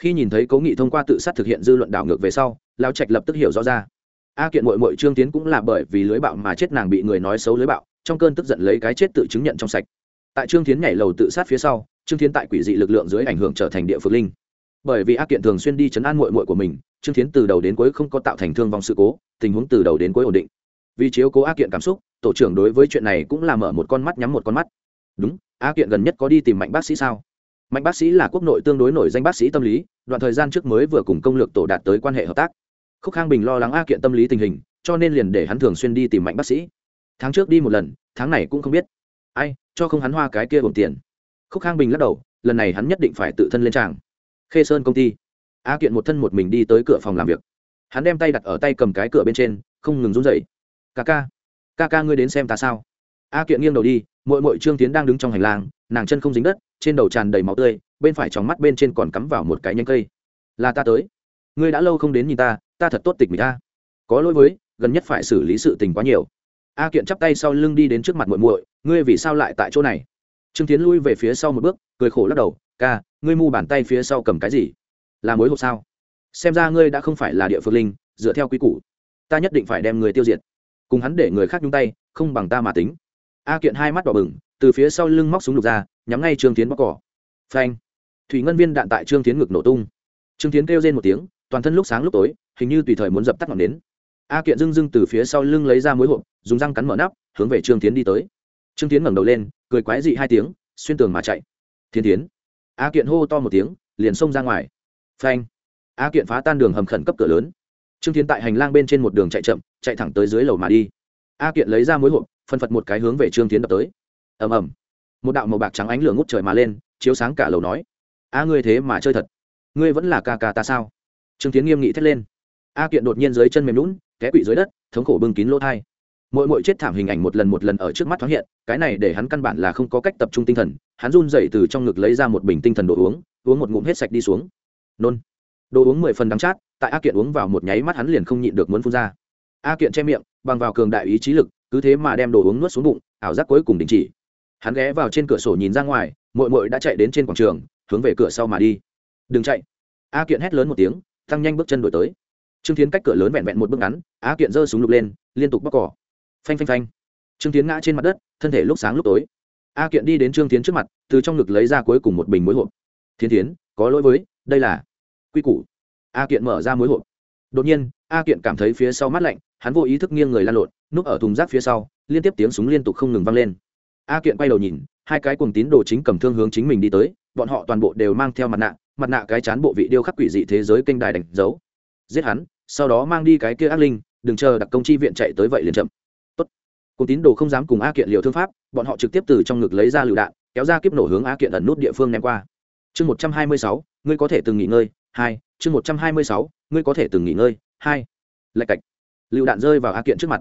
A: Khi nhìn thấy cố nghị thông qua tự sát thực hiện dư luận đảo ngược về sau, lao trạch lập tức hiểu rõ ra. A kiện mội mội trương tiến cũng là bởi vì lưới bạo mà chết nàng bị người nói xấu lưới bạo, trong cơn tức giận lấy cái chết tự chứng nhận trong sạch. Tại trương tiến nhảy lầu tự sát phía sau, trương tiến tại quỷ dị lực lượng dưới ảnh hưởng trở thành địa phước linh bởi vì a kiện thường xuyên đi chấn an mội mội của mình, trương tiến từ đầu đến cuối không có tạo thành thương vong sự cố, tình huống từ đầu đến cuối ổn định. Vì chiếu cố a kiện cảm xúc, tổ trưởng đối với chuyện này cũng là mở một con mắt nhắm một con mắt. Đúng, a kiện gần nhất có đi tìm mạnh bác sĩ sao? Mạnh bác sĩ là quốc nội tương đối nổi danh bác sĩ tâm lý, đoạn thời gian trước mới vừa cùng công lược tổ đạt tới quan hệ hợp tác. Khúc khang bình lo lắng a kiện tâm lý tình hình, cho nên liền để hắn thường xuyên đi tìm mạnh bác sĩ. Tháng trước đi một lần, tháng này cũng không biết. Ai, cho không hắn hoa cái kia gồm tiền. Khúc khang bình lắc đầu, lần này hắn nhất định phải tự thân lên tràng khê sơn công ty. A kiện một thân một mình đi tới cửa phòng làm việc. Hắn đem tay đặt ở tay cầm cái cửa bên trên, không ngừng run dậy ca ca ca ca ngươi đến xem ta sao? A kiện nghiêng đầu đi mội mội trương tiến đang đứng trong hành lang, nàng chân không dính đất, trên đầu tràn đầy máu tươi, bên phải trong mắt bên trên còn cắm vào một cái nhánh cây. Là ta tới. Ngươi đã lâu không đến nhìn ta ta thật tốt tịch mình ta có lỗi với, gần nhất phải xử lý sự tình quá nhiều. A kiện chắp tay sau lưng đi đến trước mặt muội muội, ngươi vì sao lại tại chỗ này? Trương tiến lui về phía sau một bước, cười khổ lắc đầu, ca ngươi mu bàn tay phía sau cầm cái gì? Là mối hộp sao? Xem ra ngươi đã không phải là địa phương linh, dựa theo quy củ. Ta nhất định phải đem người tiêu diệt. Cùng hắn để người khác nhung tay, không bằng ta mà tính. A kiện hai mắt đỏ bừng, từ phía sau lưng móc súng lục ra, nhắm ngay trương tiến bóc cỏ. Phanh. Thủy ngân viên đạn tại trương tiến ngực nổ tung. Trương tiến kêu rên một tiếng, toàn thân lúc sáng lúc tối, hình như tùy thời muốn dập tắt ngọn nến. A kiện dưng dưng từ phía sau lưng lấy ra mối hộp dùng răng cắn mở nắp, hướng về trương tiến đi tới. Trương tiến ngẩng đầu lên, cười quái dị hai tiếng, xuyên tường mà chạy. Thiên tiến a kiện hô to một tiếng, liền xông ra ngoài. Phanh. A kiện phá tan đường hầm khẩn cấp cửa lớn. Trương tiến tại hành lang bên trên một đường chạy chậm, chạy thẳng tới dưới lầu mà đi. A kiện lấy ra mối hộp, phân phật một cái hướng về trương tiến đập tới. Ầm ầm. Một đạo màu bạc trắng ánh lửa ngút trời mà lên, chiếu sáng cả lầu nói, a ngươi thế mà chơi thật. Ngươi vẫn là ca ca ta sao? Trương tiến nghiêm nghị thét lên. A kiện đột nhiên dưới chân mềm lún té quỵ dưới đất, thống khổ bưng kín lỗ thai mỗi mỗi chết thảm hình ảnh một lần một lần ở trước mắt thoáng hiện, cái này để hắn căn bản là không có cách tập trung tinh thần, hắn run dậy từ trong ngực lấy ra một bình tinh thần đồ uống uống một ngụm hết sạch đi xuống. Nôn. Đồ uống mười phần đắng chát, tại a kiện uống vào một nháy mắt hắn liền không nhịn được muốn phun ra. A kiện che miệng, bằng vào cường đại ý chí lực, cứ thế mà đem đồ uống nuốt xuống bụng, ảo giác cuối cùng đình chỉ. Hắn ghé vào trên cửa sổ nhìn ra ngoài mội mội đã chạy đến trên quảng trường, hướng về cửa sau mà đi. Đừng chạy. A kiện hét lớn một tiếng, tăng nhanh bước chân đổi tới. Trương tiến cách cửa lớn vẹn vẹn một bước ngắn, a kiện giơ súng lục lên, liên tục bóc cỏ phanh phanh phanh. Trương tiến ngã trên mặt đất, thân thể lúc sáng lúc tối. A kiện đi đến trương tiến trước mặt, từ trong ngực lấy ra cuối cùng một bình mối hộp thiên tiến có lỗi với, đây là quy củ. A kiện mở ra mối hộp đột nhiên, a kiện cảm thấy phía sau mát lạnh, hắn vô ý thức nghiêng người lan lộn, núp ở thùng rác phía sau, liên tiếp tiếng súng liên tục không ngừng vang lên. A kiện quay đầu nhìn, hai cái cùng tín đồ chính cầm thương hướng chính mình đi tới, bọn họ toàn bộ đều mang theo mặt nạ mặt nạ cái chán bộ vị điêu khắc quỷ dị thế giới kênh đài đánh dấu. Giết hắn, sau đó mang đi cái kia ác linh, đừng chờ đặc công chi viện chạy tới vậy liền chậm cùng tín đồ không dám cùng a kiện liều thương pháp, bọn họ trực tiếp từ trong ngực lấy ra lựu đạn, kéo ra kiếp nổ hướng a kiện ẩn nút địa phương ném qua. Chương một trăm hai mươi sáu, ngươi có thể từng nghỉ ngơi, hai, chương một trăm hai mươi sáu, ngươi có thể từng nghỉ ngơi, hai. Lạch cạch. Lựu đạn rơi vào a kiện trước mặt.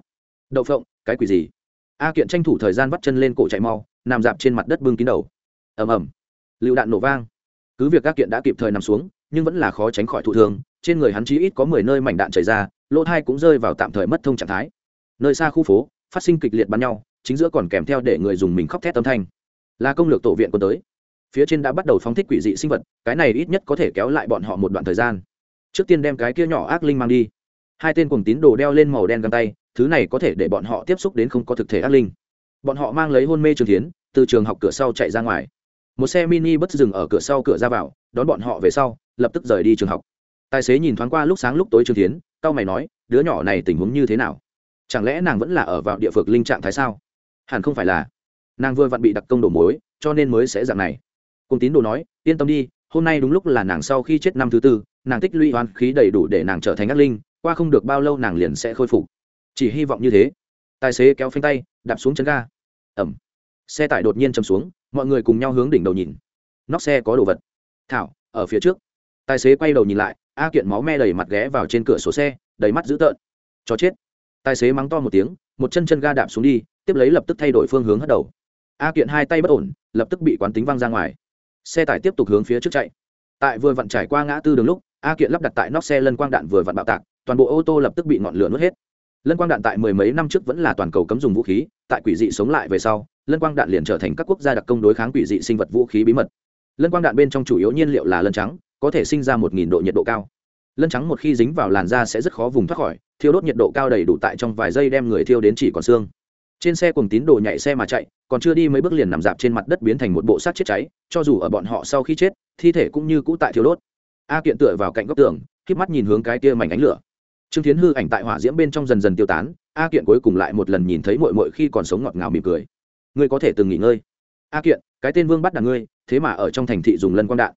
A: Đậu phộng, cái quỷ gì? A kiện tranh thủ thời gian bắt chân lên cổ chạy mau, nằm dạp trên mặt đất bưng kín đầu. Ầm ầm. Lựu đạn nổ vang. Cứ việc a kiện đã kịp thời nằm xuống, nhưng vẫn là khó tránh khỏi thụ thương, trên người hắn chí ít có mười nơi mảnh đạn chảy ra, lỗ thai cũng rơi vào tạm thời mất thông trạng thái. Nơi xa khu phố phát sinh kịch liệt bắn nhau, chính giữa còn kèm theo để người dùng mình khóc thét âm thanh. Là công lược tổ viện quân tới. Phía trên đã bắt đầu phóng thích quỷ dị sinh vật, cái này ít nhất có thể kéo lại bọn họ một đoạn thời gian. Trước tiên đem cái kia nhỏ ác linh mang đi. Hai tên cùng tín đồ đeo lên màu đen găng tay, thứ này có thể để bọn họ tiếp xúc đến không có thực thể ác linh. Bọn họ mang lấy hôn mê trường tiến từ trường học cửa sau chạy ra ngoài. Một xe mini bất dừng ở cửa sau cửa ra vào, đón bọn họ về sau, lập tức rời đi trường học. Tài xế nhìn thoáng qua lúc sáng lúc tối trường tiến cao mày nói, đứa nhỏ này tình huống như thế nào? Chẳng lẽ nàng vẫn là ở vào địa phược linh trạng thái sao? Hẳn không phải là. Nàng vừa vặn bị đặc công đổ mối cho nên mới sẽ dạng này. Cùng tín đồ nói, yên tâm đi, hôm nay đúng lúc là nàng sau khi chết năm thứ tư, nàng tích lũy oan khí đầy đủ để nàng trở thành ác linh, qua không được bao lâu nàng liền sẽ khôi phục. Chỉ hy vọng như thế. Tài xế kéo phanh tay, đạp xuống chân ga. Ẩm. Xe tải đột nhiên chầm xuống, mọi người cùng nhau hướng đỉnh đầu nhìn. Nóc xe có đồ vật. Thảo, ở phía trước. Tài xế quay đầu nhìn lại, a kiện máu me đầy mặt ghé vào trên cửa sổ xe, đầy mắt dữ tợn. Cho chết tài xế mắng to một tiếng, một chân chân ga đạp xuống đi, tiếp lấy lập tức thay đổi phương hướng hất đầu. A kiện hai tay bất ổn, lập tức bị quán tính văng ra ngoài. Xe tải tiếp tục hướng phía trước chạy. Tại vừa vặn trải qua ngã tư đường lúc, a kiện lắp đặt tại nóc xe lân quang đạn vừa vặn bạo tạc, toàn bộ ô tô lập tức bị ngọn lửa nuốt hết. Lân quang đạn tại mười mấy năm trước vẫn là toàn cầu cấm dùng vũ khí, tại quỷ dị sống lại về sau, lân quang đạn liền trở thành các quốc gia đặc công đối kháng quỷ dị sinh vật vũ khí bí mật. Lân quang đạn bên trong chủ yếu nhiên liệu là lân trắng, có thể sinh ra một nghìn độ nhiệt độ cao lân trắng một khi dính vào làn da sẽ rất khó vùng thoát khỏi, thiêu đốt nhiệt độ cao đầy đủ tại trong vài giây đem người thiêu đến chỉ còn xương. Trên xe cùng tín đồ nhảy xe mà chạy, còn chưa đi mấy bước liền nằm dạp trên mặt đất biến thành một bộ xác chết cháy, cho dù ở bọn họ sau khi chết, thi thể cũng như cũ tại thiêu đốt. A kiện tựa vào cạnh góc tường k mắt nhìn hướng cái kia mảnh ánh lửa. Trương tiến hư ảnh tại hỏa diễm bên trong dần dần tiêu tán, a kiện cuối cùng lại một lần nhìn thấy mội mội khi còn sống ngọt ngào mỉm cười. Ngươi có thể từng nghỉ ngơi. A kiện, cái tên vương bắt đàn ngươi, thế mà ở trong thành thị dùng lân quang đạn.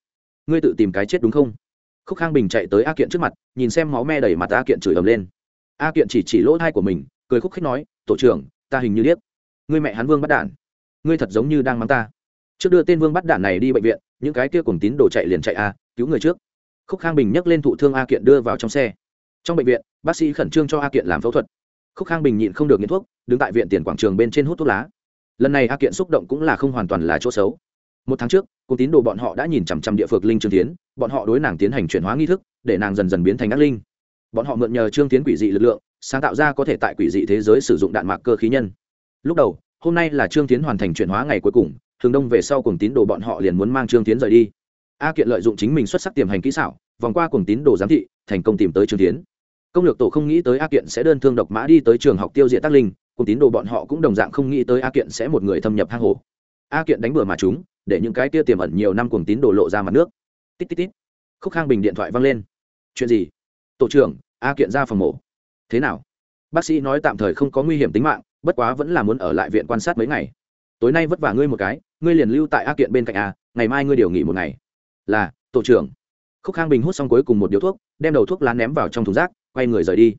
A: Ngươi tự tìm cái chết đúng không? Khúc khang bình chạy tới a kiện trước mặt, nhìn xem máu me đầy mặt a kiện chửi ầm lên. A kiện chỉ chỉ lỗ thai của mình, cười khúc khích nói, tổ trưởng, ta hình như điếc. Ngươi mẹ hắn vương bắt đản. Ngươi thật giống như đang mắng ta. Trước đưa tên vương bắt đản này đi bệnh viện, những cái kia cùng tín đồ chạy liền chạy a, cứu người trước. Khúc khang bình nhấc lên thụ thương a kiện đưa vào trong xe. Trong bệnh viện, bác sĩ khẩn trương cho a kiện làm phẫu thuật. Khúc khang bình nhịn không được nghiện thuốc, đứng tại viện tiền quảng trường bên trên hút thuốc lá. Lần này a kiện xúc động cũng là không hoàn toàn là chỗ xấu một tháng trước cùng tín đồ bọn họ đã nhìn chằm chằm địa phược linh trương tiến bọn họ đối nàng tiến hành chuyển hóa nghi thức, để nàng dần dần biến thành ác linh. Bọn họ mượn nhờ trương tiến quỷ dị lực lượng, sáng tạo ra có thể tại quỷ dị thế giới sử dụng đạn mạc cơ khí nhân. Lúc đầu, hôm nay là trương tiến hoàn thành chuyển hóa ngày cuối cùng thường đông về sau cùng tín đồ bọn họ liền muốn mang trương tiến rời đi. A kiện lợi dụng chính mình xuất sắc tiềm hành kỹ xảo, vòng qua cùng tín đồ giám thị, thành công tìm tới trương tiến công lược tổ không nghĩ tới a kiện sẽ đơn thương độc mã đi tới trường học tiêu diệt tác linh, cùng tín đồ bọn họ cũng đồng dạng không nghĩ tới a kiện sẽ một người thâm nhập hang hồ a kiện đánh bừa mà chúng, để những cái kia tiềm ẩn nhiều năm cuồng tín đổ lộ ra mặt nước. Tít tít tít. Khúc khang bình điện thoại văng lên. Chuyện gì? Tổ trưởng, a kiện ra phòng mổ. Thế nào? Bác sĩ nói tạm thời không có nguy hiểm tính mạng, bất quá vẫn là muốn ở lại viện quan sát mấy ngày. Tối nay vất vả ngươi một cái, ngươi liền lưu tại a kiện bên cạnh a, ngày mai ngươi điều nghỉ một ngày. Là, tổ trưởng. Khúc khang bình hút xong cuối cùng một điếu thuốc, đem đầu thuốc lá ném vào trong thùng rác, quay người rời đi.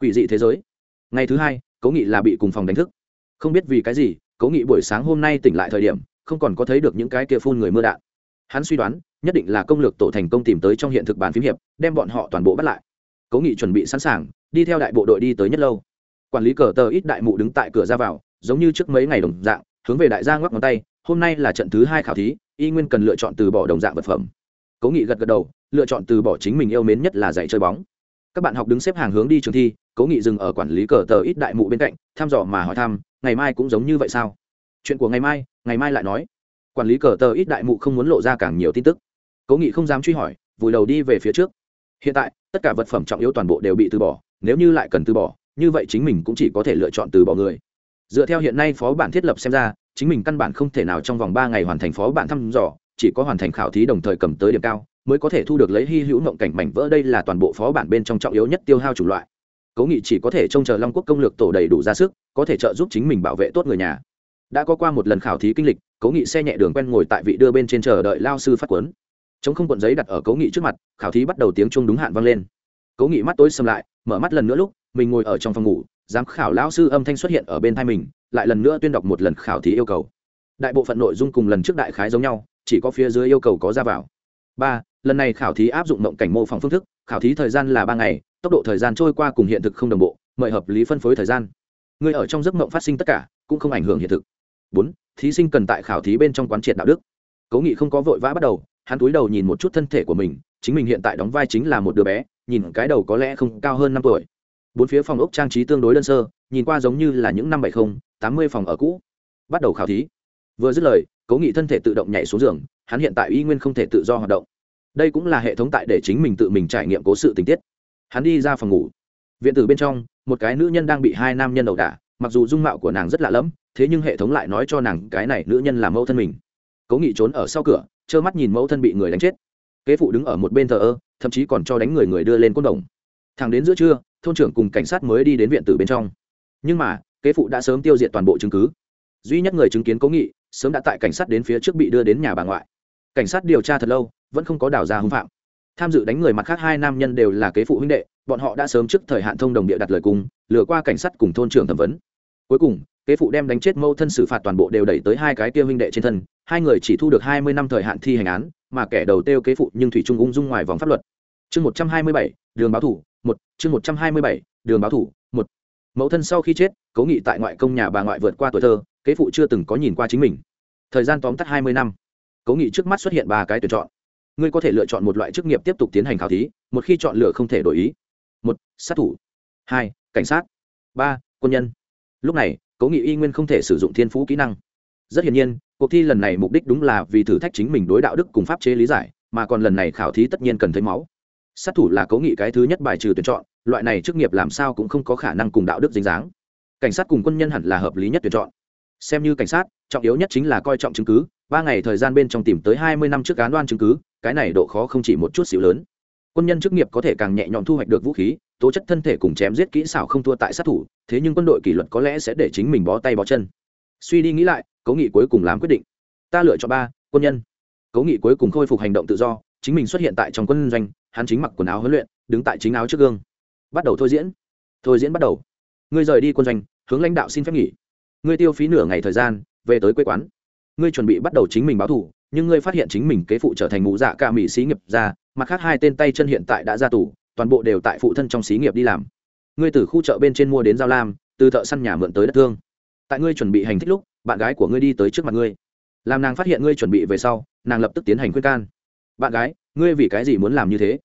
A: Quỷ dị thế giới. Ngày thứ hai cố nghị là bị cùng phòng đánh thức. Không biết vì cái gì cố nghị buổi sáng hôm nay tỉnh lại thời điểm, không còn có thấy được những cái kia phun người mưa đạn. Hắn suy đoán, nhất định là công lược tổ thành công tìm tới trong hiện thực bàn phím hiệp, đem bọn họ toàn bộ bắt lại. Cố nghị chuẩn bị sẵn sàng, đi theo đại bộ đội đi tới nhất lâu. Quản lý cờ tờ ít đại mụ đứng tại cửa ra vào, giống như trước mấy ngày đồng dạng, hướng về đại gia ngoắc ngón tay, hôm nay là trận thứ hai khảo thí, y nguyên cần lựa chọn từ bỏ đồng dạng vật phẩm. Cố nghị gật gật đầu, lựa chọn từ bỏ chính mình yêu mến nhất là dạy chơi bóng. Các bạn học đứng xếp hàng hướng đi trường thi, cố nghị dừng ở quản lý cờ tờ ít đại mụ bên cạnh, thăm dò mà hỏi thăm ngày mai cũng giống như vậy sao? Chuyện của ngày mai ngày mai lại nói. Quản lý cờ tờ ít đại mụ không muốn lộ ra càng nhiều tin tức. Cố nghị không dám truy hỏi, vùi đầu đi về phía trước. Hiện tại, tất cả vật phẩm trọng yếu toàn bộ đều bị từ bỏ, nếu như lại cần từ bỏ, như vậy chính mình cũng chỉ có thể lựa chọn từ bỏ người. Dựa theo hiện nay phó bản thiết lập xem ra, chính mình căn bản không thể nào trong vòng ba ngày hoàn thành phó bản thăm dò, chỉ có hoàn thành khảo thí đồng thời cầm tới điểm cao, mới có thể thu được lấy hy hữu mộng cảnh mảnh vỡ đây là toàn bộ phó bản bên trong trọng yếu nhất tiêu hao chủng loại. Cố nghị chỉ có thể trông chờ long quốc công lược tổ đầy đủ ra sức có thể trợ giúp chính mình bảo vệ tốt người nhà. Đã có qua một lần khảo thí kinh lịch, cố nghị xe nhẹ đường quen ngồi tại vị đưa bên trên chờ đợi lao sư phát quấn chống không cuộn giấy đặt ở cố nghị trước mặt, khảo thí bắt đầu tiếng chuông đúng hạn vang lên. Cố nghị mắt tối xâm lại, mở mắt lần nữa lúc, mình ngồi ở trong phòng ngủ, giám khảo lão sư âm thanh xuất hiện ở bên thai mình, lại lần nữa tuyên đọc một lần khảo thí yêu cầu. Đại bộ phận nội dung cùng lần trước đại khái giống nhau, chỉ có phía dưới yêu cầu có ra vào. Ba, lần này khảo thí áp dụng mộng cảnh mô phỏng phương thức, khảo thí thời gian là ba ngày, tốc độ thời gian trôi qua cùng hiện thực không đồng bộ, mời hợp lý phân phối thời gian người ở trong giấc mộng phát sinh tất cả, cũng không ảnh hưởng hiện thực. Bốn, thí sinh cần tại khảo thí bên trong quán triệt đạo đức. Cố nghị không có vội vã bắt đầu, hắn túi đầu nhìn một chút thân thể của mình, chính mình hiện tại đóng vai chính là một đứa bé, nhìn cái đầu có lẽ không cao hơn năm tuổi. Bốn phía phòng ốc trang trí tương đối đơn sơ, nhìn qua giống như là những năm bảy mươi tám mươi phòng ở cũ. Bắt đầu khảo thí. Vừa dứt lời, cố nghị thân thể tự động nhảy xuống giường, hắn hiện tại y nguyên không thể tự do hoạt động. Đây cũng là hệ thống tại để chính mình tự mình trải nghiệm cố sự tình tiết. Hắn đi ra phòng ngủ. Viện tử bên trong một cái nữ nhân đang bị hai nam nhân đầu đả, mặc dù dung mạo của nàng rất lạ lẫm, thế nhưng hệ thống lại nói cho nàng cái này nữ nhân là mẫu thân mình. Cố nghị trốn ở sau cửa, trơ mắt nhìn mẫu thân bị người đánh chết. Kế phụ đứng ở một bên thờ ơ, thậm chí còn cho đánh người người đưa lên côn đồng. Thẳng đến giữa trưa, thôn trưởng cùng cảnh sát mới đi đến viện tử bên trong. Nhưng mà, kế phụ đã sớm tiêu diệt toàn bộ chứng cứ. Duy nhất người chứng kiến cố nghị, sớm đã tại cảnh sát đến phía trước bị đưa đến nhà bà ngoại. Cảnh sát điều tra thật lâu, vẫn không có đào ra hưng phạm. Tham dự đánh người mặt khác hai nam nhân đều là kế phụ huynh đệ bọn họ đã sớm trước thời hạn thông đồng địa đặt lời cung, lừa qua cảnh sát cùng thôn trưởng thẩm vấn. Cuối cùng, kế phụ đem đánh chết mâu thân xử phạt toàn bộ đều đẩy tới hai cái kia huynh đệ trên thân, hai người chỉ thu được hai mươi năm thời hạn thi hành án, mà kẻ đầu tiêu kế phụ nhưng thủy trung ung dung ngoài vòng pháp luật. Chương một trăm hai mươi bảy, đường báo thủ, một, chương một trăm hai mươi bảy, đường báo thủ, một. Mẫu thân sau khi chết cố nghị tại ngoại công nhà bà ngoại vượt qua tuổi thơ, kế phụ chưa từng có nhìn qua chính mình. Thời gian tóm tắt hai mươi năm. Cố nghị trước mắt xuất hiện ba cái tuyển chọn. Ngươi có thể lựa chọn một loại chức nghiệp tiếp tục tiến hành khảo thí, một khi chọn lựa không thể đổi ý một, sát thủ. Hai, cảnh sát. Ba, quân nhân. Lúc này, cố nghị y nguyên không thể sử dụng thiên phú kỹ năng. Rất hiển nhiên, cuộc thi lần này mục đích đúng là vì thử thách chính mình đối đạo đức cùng pháp chế lý giải, mà còn lần này khảo thí tất nhiên cần thấy máu. Sát thủ là cố nghị cái thứ nhất bài trừ tuyển chọn, loại này chức nghiệp làm sao cũng không có khả năng cùng đạo đức dính dáng. Cảnh sát cùng quân nhân hẳn là hợp lý nhất tuyển chọn. Xem như cảnh sát, trọng yếu nhất chính là coi trọng chứng cứ, ba ngày thời gian bên trong tìm tới hai mươi năm trước cán đoan chứng cứ, cái này độ khó không chỉ một chút xíu lớn quân nhân chức nghiệp có thể càng nhẹ nhõm thu hoạch được vũ khí, tố chất thân thể cùng chém giết kỹ xảo không thua tại sát thủ, thế nhưng quân đội kỷ luật có lẽ sẽ để chính mình bó tay bó chân. Suy đi nghĩ lại cố nghị cuối cùng làm quyết định. Ta lựa chọn ba, quân nhân. Cố nghị cuối cùng khôi phục hành động tự do, chính mình xuất hiện tại trong quân doanh, hắn chính mặc quần áo huấn luyện, đứng tại chính áo trước gương. Bắt đầu thôi diễn. Thôi diễn bắt đầu. Ngươi rời đi quân doanh, hướng lãnh đạo xin phép nghỉ. Ngươi tiêu phí nửa ngày thời gian, về tới quê quán. Ngươi chuẩn bị bắt đầu chính mình báo thủ nhưng ngươi phát hiện chính mình kế phụ trở thành ngũ dạ ca mỹ xí nghiệp ra, mặt khác hai tên tay chân hiện tại đã ra tù, toàn bộ đều tại phụ thân trong xí nghiệp đi làm. Ngươi từ khu chợ bên trên mua đến giao lam, từ thợ săn nhà mượn tới đất thương. Tại ngươi chuẩn bị hành thích lúc, bạn gái của ngươi đi tới trước mặt ngươi. Làm nàng phát hiện ngươi chuẩn bị về sau, nàng lập tức tiến hành khuyên can. Bạn gái, ngươi vì cái gì muốn làm như thế?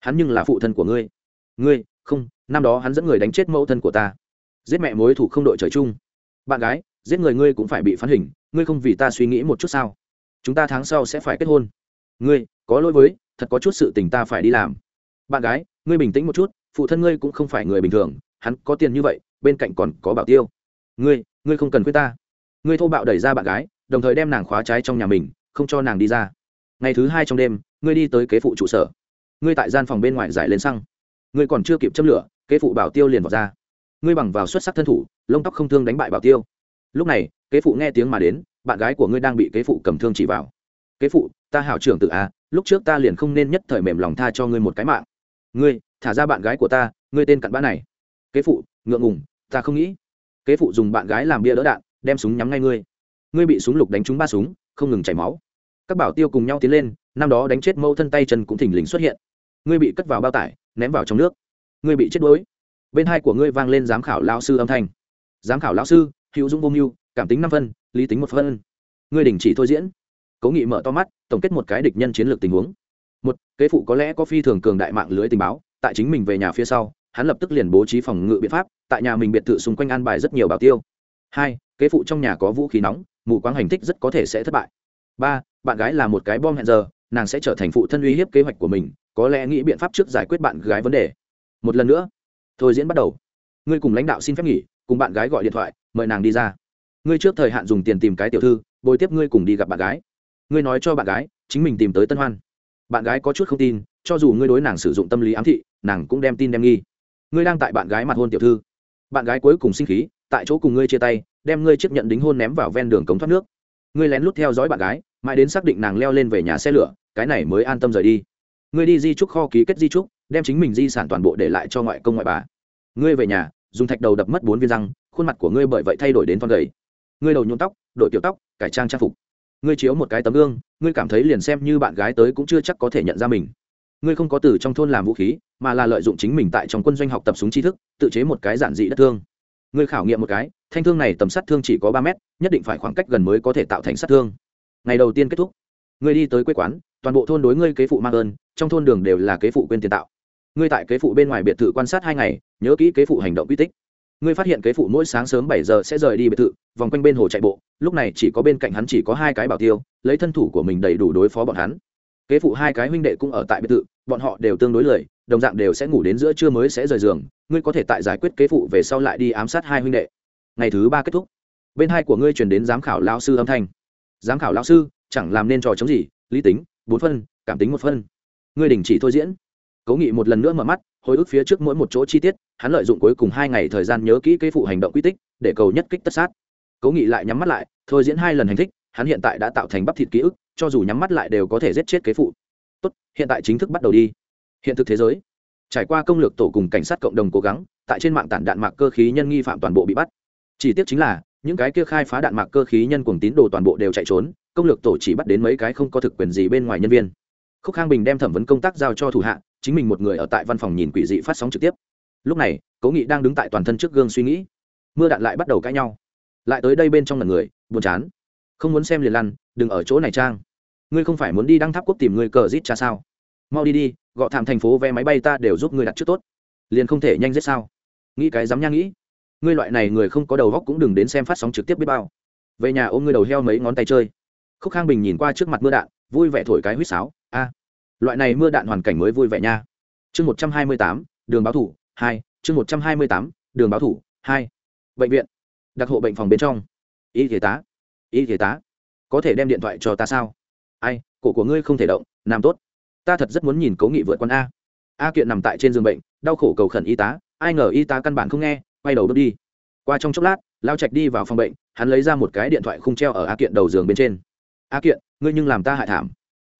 A: Hắn nhưng là phụ thân của ngươi. Ngươi, không, năm đó hắn dẫn người đánh chết mẫu thân của ta. Giết mẹ mối thủ không đội trời chung. Bạn gái, giết người ngươi cũng phải bị phán hình, ngươi không vì ta suy nghĩ một chút sao? Chúng ta tháng sau sẽ phải kết hôn. Ngươi, có lỗi với, thật có chút sự tình ta phải đi làm. Bạn gái, ngươi bình tĩnh một chút, phụ thân ngươi cũng không phải người bình thường, hắn có tiền như vậy, bên cạnh còn có bảo tiêu. Ngươi ngươi không cần khuyên ta. Ngươi thô bạo đẩy ra bạn gái, đồng thời đem nàng khóa trái trong nhà mình, không cho nàng đi ra. Ngày thứ hai trong đêm, ngươi đi tới kế phụ trụ sở. Ngươi tại gian phòng bên ngoài giải lên xăng. Ngươi còn chưa kịp châm lửa, kế phụ bảo tiêu liền vào ra. Ngươi bằng vào xuất sắc thân thủ, lông tóc không thương đánh bại bảo tiêu. Lúc này, kế phụ nghe tiếng mà đến bạn gái của ngươi đang bị kế phụ cầm thương chỉ vào. Kế phụ, ta hảo trưởng tự a à, lúc trước ta liền không nên nhất thời mềm lòng tha cho ngươi một cái mạng. Ngươi, thả ra bạn gái của ta, ngươi tên cặn bã này. Kế phụ, ngượng ngùng, ta không nghĩ. Kế phụ dùng bạn gái làm bia đỡ đạn, đem súng nhắm ngay ngươi. Ngươi bị súng lục đánh trúng ba súng, không ngừng chảy máu. Các bảo tiêu cùng nhau tiến lên, năm đó đánh chết mâu thân tay chân cũng thình lình xuất hiện. Ngươi bị cất vào bao tải, ném vào trong nước. Ngươi bị chết đuối. Bên hai của ngươi vang lên giám khảo lao sư âm thanh. Giám khảo lao sư, hữu dũng vô mưu, cảm tính năm phân lý tính một phân. Ngươi đình chỉ thôi diễn. Cố nghị mở to mắt, tổng kết một cái địch nhân chiến lược tình huống. Một, kế phụ có lẽ có phi thường cường đại mạng lưới tình báo, tại chính mình về nhà phía sau, hắn lập tức liền bố trí phòng ngự biện pháp, tại nhà mình biệt thự xung quanh an bài rất nhiều bảo tiêu. Hai, kế phụ trong nhà có vũ khí nóng, mù quáng hành thích rất có thể sẽ thất bại. Ba, bạn gái là một cái bom hẹn giờ, nàng sẽ trở thành phụ thân uy hiếp kế hoạch của mình, có lẽ nghĩ biện pháp trước giải quyết bạn gái vấn đề. Một lần nữa, thôi diễn bắt đầu. Ngươi cùng lãnh đạo xin phép nghỉ, cùng bạn gái gọi điện thoại, mời nàng đi ra ngươi trước thời hạn dùng tiền tìm cái tiểu thư, bồi tiếp ngươi cùng đi gặp bạn gái. Ngươi nói cho bạn gái, chính mình tìm tới tân hoan. Bạn gái có chút không tin, cho dù ngươi đối nàng sử dụng tâm lý ám thị, nàng cũng đem tin đem nghi. Ngươi đang tại bạn gái mặt hôn tiểu thư. Bạn gái cuối cùng sinh khí, tại chỗ cùng ngươi chia tay, đem ngươi chấp nhận đính hôn ném vào ven đường cống thoát nước. Ngươi lén lút theo dõi bạn gái, mãi đến xác định nàng leo lên về nhà xe lửa, cái này mới an tâm rời đi. Ngươi đi di trúc kho ký kết di trúc, đem chính mình di sản toàn bộ để lại cho ngoại công ngoại bà. Ngươi về nhà, dùng thạch đầu đập mất bốn viên răng, khuôn mặt của ngươi bởi vậy thay đổi đến con gầy ngươi đầu nhuộm tóc, đổi kiểu tóc, cải trang trang phục. Ngươi chiếu một cái tấm gương, ngươi cảm thấy liền xem như bạn gái tới cũng chưa chắc có thể nhận ra mình. Ngươi không có từ trong thôn làm vũ khí, mà là lợi dụng chính mình tại trong quân doanh học tập súng tri thức, tự chế một cái giản dị đất thương. Ngươi khảo nghiệm một cái, thanh thương này tầm sát thương chỉ có ba mét, nhất định phải khoảng cách gần mới có thể tạo thành sát thương. Ngày đầu tiên kết thúc. Ngươi đi tới quê quán, toàn bộ thôn đối ngươi kế phụ mang ơn, trong thôn đường đều là kế phụ quên tiền tạo. Ngươi tại kế phụ bên ngoài biệt thự quan sát hai ngày, nhớ kỹ kế phụ hành động quy tích ngươi phát hiện kế phụ mỗi sáng sớm bảy giờ sẽ rời đi biệt thự, vòng quanh bên hồ chạy bộ, lúc này chỉ có bên cạnh hắn chỉ có hai cái bảo tiêu, lấy thân thủ của mình đầy đủ đối phó bọn hắn. Kế phụ hai cái huynh đệ cũng ở tại biệt thự, bọn họ đều tương đối lười, đồng dạng đều sẽ ngủ đến giữa trưa mới sẽ rời giường. Ngươi có thể tại giải quyết kế phụ về sau lại đi ám sát hai huynh đệ. Ngày thứ ba kết thúc. Bên hai của ngươi truyền đến giám khảo lao sư âm thanh. Giám khảo lao sư, chẳng làm nên trò chống gì, lý tính, bốn phân, cảm tính một phân. Ngươi đình chỉ thôi diễn. Cố nghị một lần nữa mở mắt, hồi ức phía trước mỗi một chỗ chi tiết hắn lợi dụng cuối cùng hai ngày thời gian nhớ kỹ kế phụ hành động quy tích, để cầu nhất kích tất sát. Cố nghị lại nhắm mắt lại, thôi diễn hai lần hành thích, hắn hiện tại đã tạo thành bắp thịt ký ức, cho dù nhắm mắt lại đều có thể giết chết kế phụ. Tốt, hiện tại chính thức bắt đầu đi. Hiện thực thế giới. Trải qua công lược tổ cùng cảnh sát cộng đồng cố gắng, tại trên mạng tản đạn mạc cơ khí nhân nghi phạm toàn bộ bị bắt. Chỉ tiếc chính là, những cái kia khai phá đạn mạc cơ khí nhân cùng tín đồ toàn bộ đều chạy trốn, công lược tổ chỉ bắt đến mấy cái không có thực quyền gì bên ngoài nhân viên. Khúc khang bình đem thẩm vấn công tác giao cho thủ hạ, chính mình một người ở tại văn phòng nhìn quỷ dị phát sóng trực tiếp lúc này, cố nghị đang đứng tại toàn thân trước gương suy nghĩ. Mưa đạn lại bắt đầu cãi nhau. Lại tới đây bên trong lần người, buồn chán. Không muốn xem liền lăn, đừng ở chỗ này trang. Ngươi không phải muốn đi đăng tháp quốc tìm người cờ rít cha sao? Mau đi đi gọ thảm thành phố vé máy bay ta đều giúp ngươi đặt trước tốt. Liền không thể nhanh giết sao? Nghĩ cái dám nha nghĩ. Ngươi loại này người không có đầu góc cũng đừng đến xem phát sóng trực tiếp biết bao. Về nhà ôm ngươi đầu heo mấy ngón tay chơi. Khúc khang bình nhìn qua trước mặt mưa đạn, vui vẻ thổi cái huýt sáo. A, loại này mưa đạn hoàn cảnh mới vui vẻ nha. Chương một trăm hai mươi tám, đường báo thủ hai, chương một trăm hai mươi tám, đường báo thủ, hai, bệnh viện, đặc hộ bệnh phòng bên trong. Y thể tá, y thể tá, có thể đem điện thoại cho ta sao? Ai, cổ của ngươi không thể động làm tốt. Ta thật rất muốn nhìn cố nghị vượt con a. A kiện nằm tại trên giường bệnh, đau khổ cầu khẩn y tá. Ai ngờ y tá căn bản không nghe, quay đầu bước đi. Qua trong chốc lát, lao trạch đi vào phòng bệnh, hắn lấy ra một cái điện thoại khung treo ở a kiện đầu giường bên trên. A kiện, ngươi nhưng làm ta hại thảm.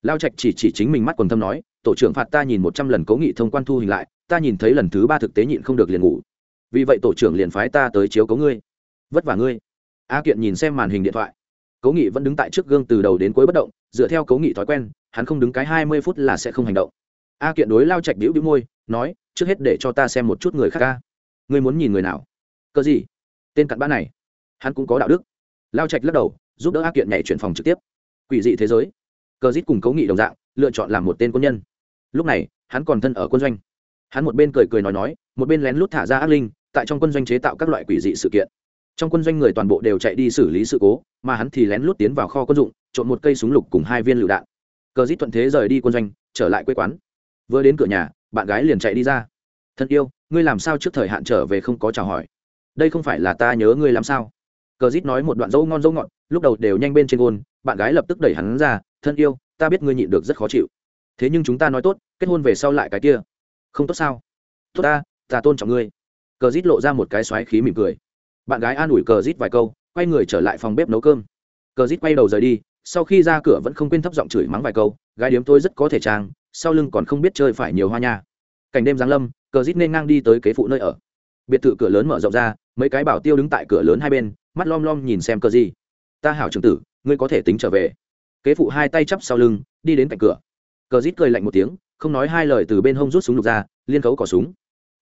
A: Lao trạch chỉ chỉ chính mình mắt quần thâm nói tổ trưởng phạt ta nhìn một trăm lần cố nghị thông quan thu hình lại, ta nhìn thấy lần thứ ba thực tế nhịn không được liền ngủ. Vì vậy tổ trưởng liền phái ta tới chiếu cố ngươi. Vất vả ngươi. A kiện nhìn xem màn hình điện thoại. Cố nghị vẫn đứng tại trước gương từ đầu đến cuối bất động, dựa theo cố nghị thói quen, hắn không đứng cái hai mươi phút là sẽ không hành động. A kiện đối lao chạch đĩu đĩu môi, nói, trước hết để cho ta xem một chút người khác ca. Ngươi muốn nhìn người nào? Cơ gì? Tên cặn bã này. Hắn cũng có đạo đức. Lao trạch lắc đầu, giúp đỡ a kiện nhảy chuyển phòng trực tiếp. Quỷ dị thế giới. Cờ dít cùng cấu nghị đồng dạng, lựa chọn làm một tên quân nhân lúc này, hắn còn thân ở quân doanh. Hắn một bên cười cười nói nói, một bên lén lút thả ra ác linh, tại trong quân doanh chế tạo các loại quỷ dị sự kiện. Trong quân doanh người toàn bộ đều chạy đi xử lý sự cố, mà hắn thì lén lút tiến vào kho quân dụng, trộn một cây súng lục cùng hai viên lựu đạn. Cờ dít thuận thế rời đi quân doanh, trở lại quê quán. Vừa đến cửa nhà, bạn gái liền chạy đi ra. Thân yêu, ngươi làm sao trước thời hạn trở về không có chào hỏi? Đây không phải là ta nhớ ngươi làm sao? Cờ dít nói một đoạn dâu ngon dâu ngọt, lúc đầu đều nhanh bên trên gôn, bạn gái lập tức đẩy hắn ra, thân yêu, ta biết ngươi nhịn được rất khó chịu thế nhưng chúng ta nói tốt, kết hôn về sau lại cái kia. Không tốt sao? Tốt ta ta tôn trọng ngươi. Cờ rít lộ ra một cái xoáy khí mỉm cười. Bạn gái an ủi cờ rít vài câu, quay người trở lại phòng bếp nấu cơm. Cờ rít quay đầu rời đi, sau khi ra cửa vẫn không quên thấp giọng chửi mắng vài câu, gái điếm tôi rất có thể trang, sau lưng còn không biết chơi phải nhiều hoa nha. Cảnh đêm giáng lâm, cờ rít nên ngang đi tới kế phụ nơi ở. Biệt thự cửa lớn mở rộng ra, mấy cái bảo tiêu đứng tại cửa lớn hai bên, mắt lom lom nhìn xem cờ gì ta hảo trường tử, ngươi có thể tính trở về. Kế phụ hai tay chắp sau lưng, đi đến cạnh cửa cờ rít cười lạnh một tiếng, không nói hai lời từ bên hông rút súng lục ra, liên cấu cỏ súng.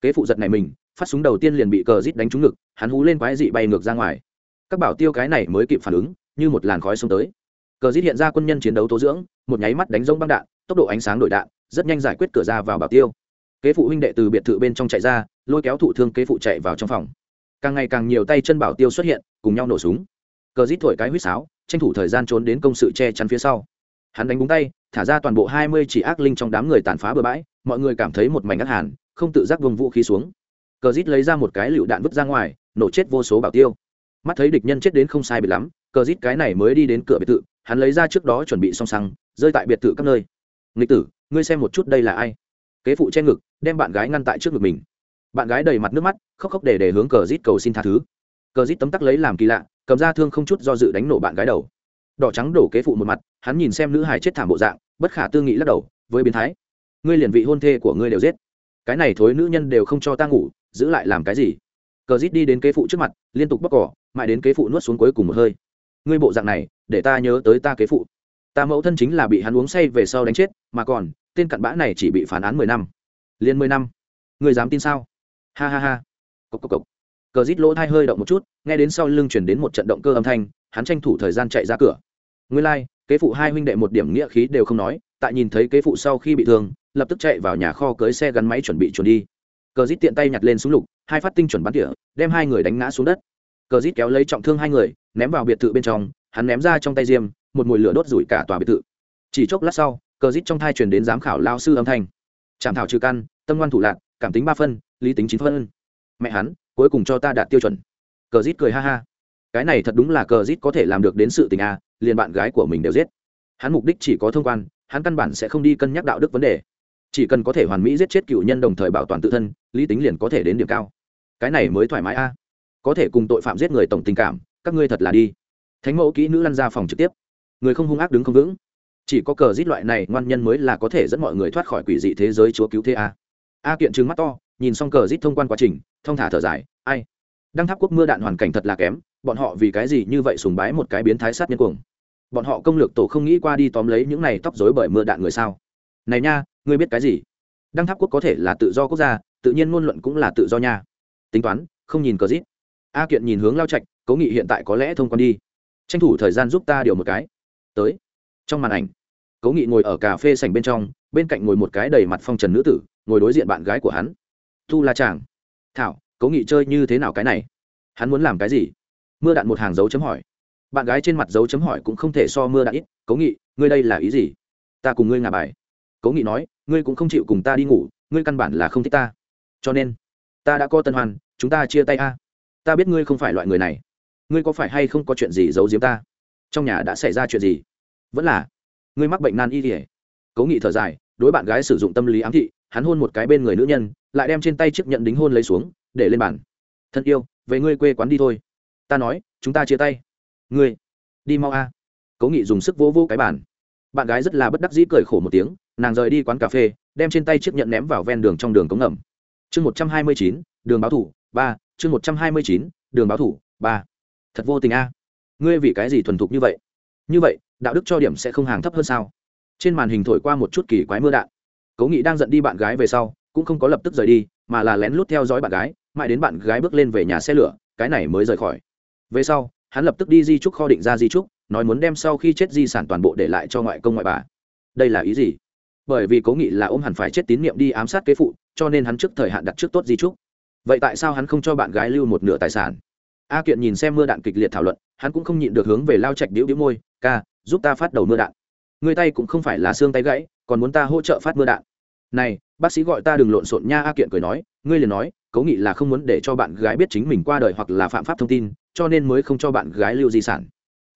A: Kế phụ giật này mình, phát súng đầu tiên liền bị cờ rít đánh trúng ngực, hắn hú lên quái dị bay ngược ra ngoài. Các bảo tiêu cái này mới kịp phản ứng, như một làn khói xông tới. Cờ rít hiện ra quân nhân chiến đấu tố dưỡng, một nháy mắt đánh rông băng đạn, tốc độ ánh sáng đổi đạn, rất nhanh giải quyết cửa ra vào bảo tiêu. Kế phụ huynh đệ từ biệt thự bên trong chạy ra, lôi kéo thụ thương kế phụ chạy vào trong phòng. Càng ngày càng nhiều tay chân bảo tiêu xuất hiện, cùng nhau nổ súng. Cờ rít thổi cái huýt sáo, tranh thủ thời gian trốn đến công sự che chắn phía sau. Hắn đánh búng tay thả ra toàn bộ hai mươi chỉ ác linh trong đám người tàn phá bừa bãi, mọi người cảm thấy một mảnh ngắt hàn, không tự giác vùng vũ khí xuống. Cờ rít lấy ra một cái lựu đạn vứt ra ngoài, nổ chết vô số bảo tiêu. Mắt thấy địch nhân chết đến không sai biệt lắm, cờ rít cái này mới đi đến cửa biệt thự, hắn lấy ra trước đó chuẩn bị song xăng rơi tại biệt thự các nơi. Nghịch tử, ngươi xem một chút đây là ai? Kế phụ che ngực, đem bạn gái ngăn tại trước ngực mình. Bạn gái đầy mặt nước mắt, khóc khóc để để hướng cờ rít cầu xin tha thứ. Cờ rít tấm tắc lấy làm kỳ lạ, cầm ra thương không chút do dự đánh nổ bạn gái đầu. Đỏ trắng đổ kế phụ một mặt, hắn nhìn xem nữ hài chết thảm bộ dạng bất khả tư nghị lắc đầu với biến thái. Ngươi liền vị hôn thê của ngươi đều giết. Cái này thối nữ nhân đều không cho ta ngủ giữ lại làm cái gì? Cờ rít đi đến kế phụ trước mặt liên tục bóc cỏ mãi đến kế phụ nuốt xuống cuối cùng một hơi. Ngươi bộ dạng này để ta nhớ tới ta kế phụ. Ta mẫu thân chính là bị hắn uống say về sau đánh chết mà còn tên cặn bã này chỉ bị phán án mười năm. Liên mười năm. Ngươi dám tin sao? Ha ha ha. Cộc cộc cộc. Cờ rít lỗ thai hơi động một chút nghe đến sau lưng chuyển đến một trận động cơ âm thanh hắn tranh thủ thời gian chạy ra cửa. Ngươi lai、like, kế phụ hai huynh đệ một điểm nghĩa khí đều không nói tại nhìn thấy kế phụ sau khi bị thương lập tức chạy vào nhà kho cưới xe gắn máy chuẩn bị chuẩn đi. Cờ rít tiện tay nhặt lên súng lục hai phát tinh chuẩn bắn tỉa đem hai người đánh ngã xuống đất. Cờ rít kéo lấy trọng thương hai người ném vào biệt thự bên trong hắn ném ra trong tay diêm một mùi lửa đốt rủi cả tòa biệt thự. Chỉ chốc lát sau cờ rít trong thai truyền đến giám khảo lao sư âm thanh. Chạm thảo trừ căn tâm ngoan thủ lạc cảm tính ba phân lý tính chín phân. Mẹ hắn cuối cùng cho ta đạt tiêu chuẩn. Cờ rít cười ha ha. Cái này thật đúng là cờ rít có thể làm được đến sự tình à, liền bạn gái của mình đều giết. Hắn mục đích chỉ có thông quan, hắn căn bản sẽ không đi cân nhắc đạo đức vấn đề. Chỉ cần có thể hoàn mỹ giết chết cựu nhân đồng thời bảo toàn tự thân, lý tính liền có thể đến điểm cao. Cái này mới thoải mái a. Có thể cùng tội phạm giết người tổng tình cảm, các ngươi thật là đi. Thánh mẫu kỹ nữ lăn ra phòng trực tiếp. Người không hung ác đứng không vững. Chỉ có cờ giết loại này, ngoan nhân mới là có thể dẫn mọi người thoát khỏi quỷ dị thế giới chúa cứu thế a. A kiện trừng mắt to, nhìn xong cờ giết thông quan quá trình thông thả thở dài, ai? Đăng tháp quốc mưa đạn hoàn cảnh thật là kém bọn họ vì cái gì như vậy sùng bái một cái biến thái sát nhân cuồng? Bọn họ công lược tổ không nghĩ qua đi tóm lấy những này tóc rối bởi mưa đạn người sao? Này nha, ngươi biết cái gì? Đăng tháp quốc có thể là tự do quốc gia, tự nhiên ngôn luận cũng là tự do nha. Tính toán, không nhìn cờ dít a kiện nhìn hướng lao trạch cố nghị hiện tại có lẽ thông quan đi. Tranh thủ thời gian giúp ta điều một cái. Tới. Trong màn ảnh cố nghị ngồi ở cà phê sành bên trong, bên cạnh ngồi một cái đầy mặt phong trần nữ tử, ngồi đối diện bạn gái của hắn. Thu la chàng thảo cố nghị chơi như thế nào cái này? Hắn muốn làm cái gì? Mưa đạn một hàng dấu chấm hỏi. Bạn gái trên mặt dấu chấm hỏi cũng không thể so mưa đạn ít, cố nghị, ngươi đây là ý gì? Ta cùng ngươi ngả bài. Cố nghị nói, ngươi cũng không chịu cùng ta đi ngủ, ngươi căn bản là không thích ta. Cho nên, ta đã có tân hoàn chúng ta chia tay a. Ta biết ngươi không phải loại người này. Ngươi có phải hay không có chuyện gì giấu giếm ta? Trong nhà đã xảy ra chuyện gì? Vẫn là, ngươi mắc bệnh nan y kỉa cố nghị thở dài, đối bạn gái sử dụng tâm lý ám thị, hắn hôn một cái bên người nữ nhân, lại đem trên tay chiếc nhận đính hôn lấy xuống, để lên bàn. Thân yêu, về ngươi quê quán đi thôi ta nói, chúng ta chia tay. Ngươi, đi mau a. Cố nghị dùng sức vỗ vỗ cái bàn. Bạn gái rất là bất đắc dĩ cười khổ một tiếng, nàng rời đi quán cà phê, đem trên tay chiếc nhận ném vào ven đường trong đường cống ngầm. Chương một trăm hai mươi chín, đường báo thủ, ba, chương một trăm hai mươi chín, đường báo thủ, ba. Thật vô tình a. Ngươi vì cái gì thuần thục như vậy? Như vậy, đạo đức cho điểm sẽ không hàng thấp hơn sao? Trên màn hình thổi qua một chút kỳ quái mưa đạn. Cố nghị đang giận đi bạn gái về sau, cũng không có lập tức rời đi, mà là lén lút theo dõi bạn gái, mãi đến bạn gái bước lên về nhà xe lửa, cái này mới rời khỏi về sau, hắn lập tức đi di trúc kho định ra di trúc, nói muốn đem sau khi chết di sản toàn bộ để lại cho ngoại công ngoại bà. Đây là ý gì? Bởi vì cố nghị là ôm hẳn phải chết tín nhiệm đi ám sát kế phụ, cho nên hắn trước thời hạn đặt trước tốt di trúc. Vậy tại sao hắn không cho bạn gái lưu một nửa tài sản? A kiện nhìn xem mưa đạn kịch liệt thảo luận, hắn cũng không nhịn được hướng về lao trạch đĩu đĩu môi, ca, giúp ta phát đầu mưa đạn. Người tay cũng không phải là xương tay gãy, còn muốn ta hỗ trợ phát mưa đạn. Này, bác sĩ gọi ta đừng lộn xộn nha, a kiện cười nói, ngươi liền nói, cố nghị là không muốn để cho bạn gái biết chính mình qua đời hoặc là phạm pháp thông tin cho nên mới không cho bạn gái lưu di sản.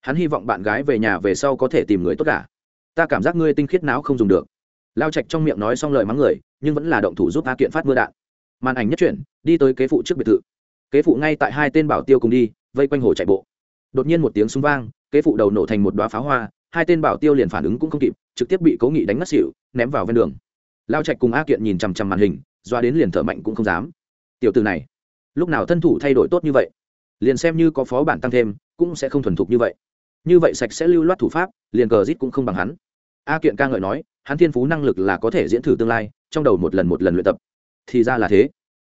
A: Hắn hy vọng bạn gái về nhà về sau có thể tìm người tốt cả. Ta cảm giác ngươi tinh khiết não không dùng được. Lao trạch trong miệng nói xong lời mắng người, nhưng vẫn là động thủ giúp a kiện phát mưa đạn. Màn ảnh nhất chuyển đi tới kế phụ trước biệt thự. Kế phụ ngay tại hai tên bảo tiêu cùng đi, vây quanh hồ chạy bộ. Đột nhiên một tiếng súng vang, kế phụ đầu nổ thành một đoá pháo hoa, hai tên bảo tiêu liền phản ứng cũng không kịp, trực tiếp bị cố nghị đánh ngất xỉu, ném vào ven đường. Lao trạch cùng a kiện nhìn chằm chằm màn hình, doa đến liền thở mạnh cũng không dám. Tiểu từ này, lúc nào thân thủ thay đổi tốt như vậy? Liền xem như có phó bản tăng thêm, cũng sẽ không thuần thục như vậy. Như vậy sạch sẽ lưu loát thủ pháp, liền cờ rít cũng không bằng hắn. A kiện ca ngợi nói, hắn thiên phú năng lực là có thể diễn thử tương lai, trong đầu một lần một lần luyện tập. Thì ra là thế.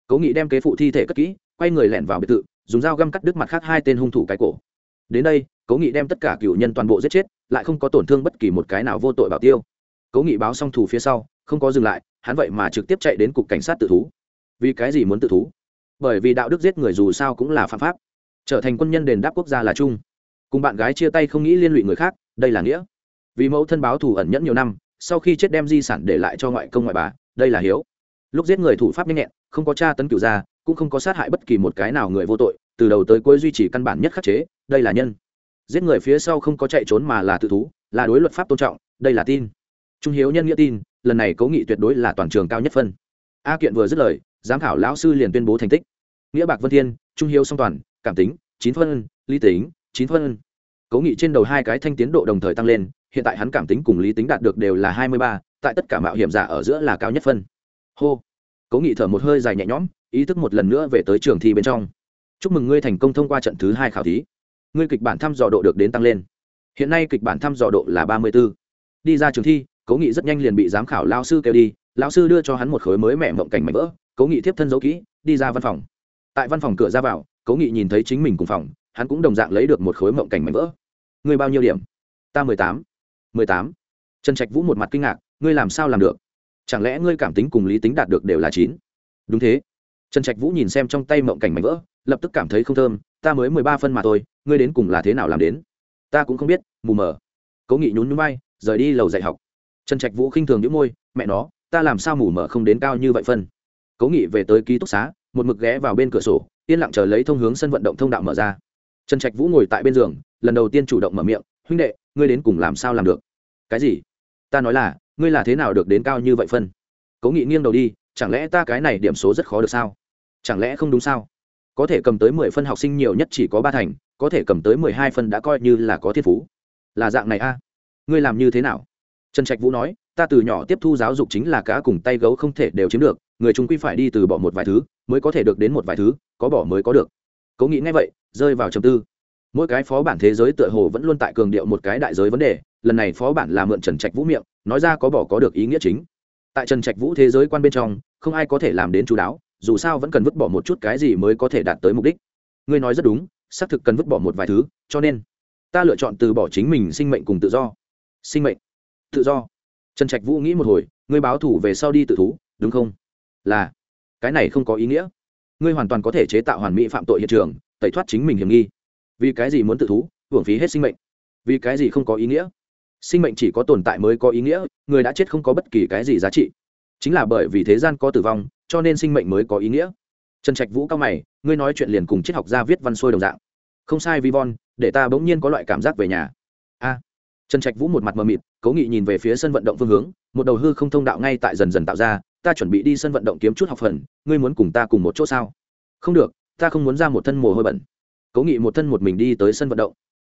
A: Cố nghị đem kế phụ thi thể cất kỹ, quay người lẹn vào biệt thự, dùng dao găm cắt đứt mặt khác hai tên hung thủ cái cổ. Đến đây, cố nghị đem tất cả cựu nhân toàn bộ giết chết, lại không có tổn thương bất kỳ một cái nào vô tội bảo tiêu. Cố nghị báo xong thủ phía sau, không có dừng lại, hắn vậy mà trực tiếp chạy đến cục cảnh sát tự thú. Vì cái gì muốn tự thú? Bởi vì đạo đức giết người dù sao cũng là phạm pháp trở thành quân nhân đền đáp quốc gia là chung. Cùng bạn gái chia tay không nghĩ liên lụy người khác, đây là nghĩa. Vì mẫu thân báo thù ẩn nhẫn nhiều năm, sau khi chết đem di sản để lại cho ngoại công ngoại bà, đây là hiếu. Lúc giết người thủ pháp nhanh nhẹn, không có tra tấn cửu gia, cũng không có sát hại bất kỳ một cái nào người vô tội, từ đầu tới cuối duy trì căn bản nhất khắc chế, đây là nhân. Giết người phía sau không có chạy trốn mà là tự thú, là đối luật pháp tôn trọng, đây là tin. Trung hiếu nhân nghĩa tin, lần này cố nghị tuyệt đối là toàn trường cao nhất phân. A kiện vừa dứt lời, giám khảo lão sư liền tuyên bố thành tích. Nghĩa bạc vân thiên, trung hiếu song toàn cảm tính, chín phân, lý tính, chín phân. Cố nghị trên đầu hai cái thanh tiến độ đồng thời tăng lên, hiện tại hắn cảm tính cùng lý tính đạt được đều là hai mươi ba, tại tất cả mạo hiểm giả ở giữa là cao nhất phân. Hô. Cố nghị thở một hơi dài nhẹ nhõm, ý thức một lần nữa về tới trường thi bên trong. Chúc mừng ngươi thành công thông qua trận thứ hai khảo thí. Ngươi kịch bản thăm dò độ được đến tăng lên. Hiện nay kịch bản thăm dò độ là ba mươi b ố đi ra trường thi cố nghị rất nhanh liền bị giám khảo lao sư kêu đi. Lao sư đưa cho hắn một khối mới mẹ mộng cảnh mảnh vỡ. Cố nghị tiếp thân dấu kỹ, đi ra văn phòng. Tại văn phòng cửa ra vào cố nghị nhìn thấy chính mình cùng phòng, hắn cũng đồng dạng lấy được một khối mộng cảnh mảnh vỡ. Ngươi bao nhiêu điểm? Ta mười tám. mười tám. Trần trạch vũ một mặt kinh ngạc, ngươi làm sao làm được? Chẳng lẽ ngươi cảm tính cùng lý tính đạt được đều là chín? Đúng thế. Trần trạch vũ nhìn xem trong tay mộng cảnh mảnh vỡ, lập tức cảm thấy không thơm, ta mới mười ba phân mà thôi, ngươi đến cùng là thế nào làm đến? Ta cũng không biết, mù mờ. Cố nghị nhún nhún bay rời đi lầu dạy học. Trần trạch vũ khinh thường những môi, mẹ nó, ta làm sao mù mờ không đến cao như vậy phân? Cố nghị về tới ký túc xá, một mực ghé vào bên cửa sổ yên lặng chờ lấy thông hướng sân vận động thông đạo mở ra. Trần trạch vũ ngồi tại bên giường, lần đầu tiên chủ động mở miệng, huynh đệ, ngươi đến cùng làm sao làm được? Cái gì? Ta nói là, ngươi là thế nào được đến cao như vậy phân? Cố nghị nghiêng đầu đi, chẳng lẽ ta cái này điểm số rất khó được sao? Chẳng lẽ không đúng sao? Có thể cầm tới mười phân học sinh nhiều nhất chỉ có ba thành, có thể cầm tới mười hai phân đã coi như là có thiên phú. Là dạng này a? Ngươi làm như thế nào? Trần trạch vũ nói, ta từ nhỏ tiếp thu giáo dục chính là cá cùng tay gấu không thể đều chiếm được, người chúng quy phải đi từ bỏ một vài thứ mới có thể được đến một vài thứ, có bỏ mới có được. Cố nghĩ ngay vậy, rơi vào trầm tư. Mỗi cái phó bản thế giới tựa hồ vẫn luôn tại cường điệu một cái đại giới vấn đề, lần này phó bản là mượn trần trạch vũ miệng, nói ra có bỏ có được ý nghĩa chính. Tại trần trạch vũ thế giới quan bên trong, không ai có thể làm đến chú đáo, dù sao vẫn cần vứt bỏ một chút cái gì mới có thể đạt tới mục đích. Ngươi nói rất đúng, xác thực cần vứt bỏ một vài thứ, cho nên ta lựa chọn từ bỏ chính mình sinh mệnh cùng tự do. Sinh mệnh, tự do. Trần trạch vũ nghĩ một hồi, ngươi báo thủ về sau đi tự thú, đúng không? Là cái này không có ý nghĩa. Ngươi hoàn toàn có thể chế tạo hoàn mỹ phạm tội hiện trường, tẩy thoát chính mình hiểm nghi. Vì cái gì muốn tự thú, hưởng phí hết sinh mệnh? Vì cái gì không có ý nghĩa? Sinh mệnh chỉ có tồn tại mới có ý nghĩa, người đã chết không có bất kỳ cái gì giá trị. Chính là bởi vì thế gian có tử vong, cho nên sinh mệnh mới có ý nghĩa. Trần trạch vũ cao mày, ngươi nói chuyện liền cùng triết học gia viết văn sôi đồng dạng. Không sai vi von để ta bỗng nhiên có loại cảm giác về nhà. A. Trần trạch vũ một mặt mờ mịt, cố nghị nhìn về phía sân vận động phương hướng, một đầu hư không thông đạo ngay tại dần dần tạo ra ta chuẩn bị đi sân vận động kiếm chút học phần, ngươi muốn cùng ta cùng một chỗ sao? Không được, ta không muốn ra một thân mồ hôi bẩn. Cố nghị một thân một mình đi tới sân vận động.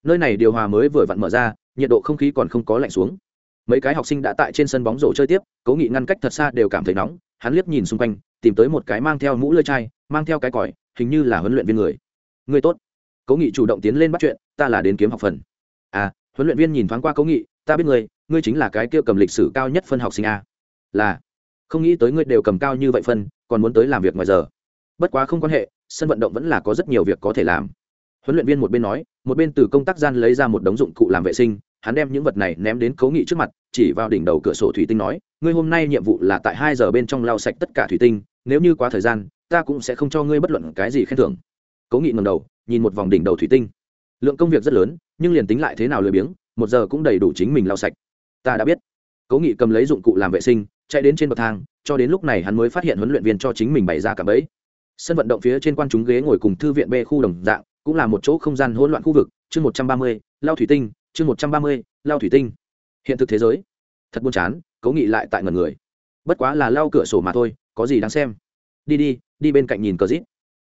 A: Nơi này điều hòa mới vừa vặn mở ra, nhiệt độ không khí còn không có lạnh xuống. Mấy cái học sinh đã tại trên sân bóng rổ chơi tiếp, cố nghị ngăn cách thật xa đều cảm thấy nóng, hắn liếc nhìn xung quanh, tìm tới một cái mang theo mũ lơi chai, mang theo cái còi, hình như là huấn luyện viên người. Người tốt. Cố nghị chủ động tiến lên bắt chuyện, ta là đến kiếm học phần. À huấn luyện viên nhìn thoáng qua cố nghị, ta biết người ngươi chính là cái kia cầm lịch sử cao nhất phân học sinh a. Là không nghĩ tới ngươi đều cầm cao như vậy phân, còn muốn tới làm việc ngoài giờ. Bất quá không quan hệ, sân vận động vẫn là có rất nhiều việc có thể làm. Huấn luyện viên một bên nói, một bên từ công tác gian lấy ra một đống dụng cụ làm vệ sinh, hắn đem những vật này ném đến cố nghị trước mặt, chỉ vào đỉnh đầu cửa sổ thủy tinh nói, ngươi hôm nay nhiệm vụ là tại hai giờ bên trong lau sạch tất cả thủy tinh, nếu như quá thời gian, ta cũng sẽ không cho ngươi bất luận cái gì khen thưởng. Cố nghị ngầm đầu, nhìn một vòng đỉnh đầu thủy tinh. Lượng công việc rất lớn, nhưng liền tính lại thế nào lười biếng, một giờ cũng đầy đủ chính mình lau sạch. Ta đã biết cố nghị cầm lấy dụng cụ làm vệ sinh, chạy đến trên bậc thang, cho đến lúc này hắn mới phát hiện huấn luyện viên cho chính mình bày ra cả bẫy. Sân vận động phía trên quan chúng ghế ngồi cùng thư viện b khu đồng dạng, cũng là một chỗ không gian hỗn loạn khu vực. Chương một trăm ba mươi, lao thủy tinh, chương một trăm ba mươi, lao thủy tinh. Hiện thực thế giới. Thật buồn chán, cố nghị lại tại ngần người. Bất quá là lao cửa sổ mà thôi, có gì đáng xem? Đi đi đi bên cạnh nhìn cờ rít.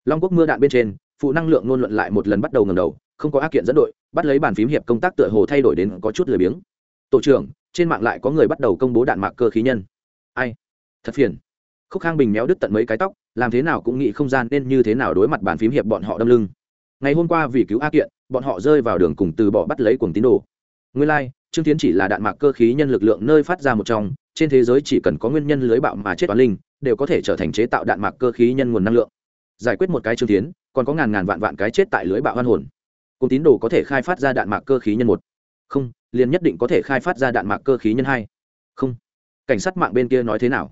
A: Long quốc mưa đạn bên trên, phụ năng lượng ngôn luận lại một lần bắt đầu ngầm đầu, không có ác kiện dẫn đội, bắt lấy bàn phím hiệp công tác tựa hồ thay đổi đến có chút lười biếng. Tổ trưởng trên mạng lại có người bắt đầu công bố đạn mạc cơ khí nhân. Ai? Thật phiền. Khúc khang bình méo đứt tận mấy cái tóc làm thế nào cũng nghĩ không gian nên như thế nào đối mặt bàn phím hiệp bọn họ đâm lưng. Ngày hôm qua vì cứu a kiện bọn họ rơi vào đường cùng từ bỏ bắt lấy cuồng tín đồ. Nguyên lai、like, trương tiến chỉ là đạn mạc cơ khí nhân lực lượng nơi phát ra một trong trên thế giới chỉ cần có nguyên nhân lưới bạo mà chết toán linh đều có thể trở thành chế tạo đạn mạc cơ khí nhân nguồn năng lượng. Giải quyết một cái trương tiến còn có ngàn ngàn vạn vạn cái chết tại lưới bạo hoan hồn. Cùng tín đồ có thể khai phát ra đạn mạc cơ khí nhân một. Không liền nhất định có thể khai phát ra đạn mạc cơ khí nhân hai. Không. Cảnh sát mạng bên kia nói thế nào?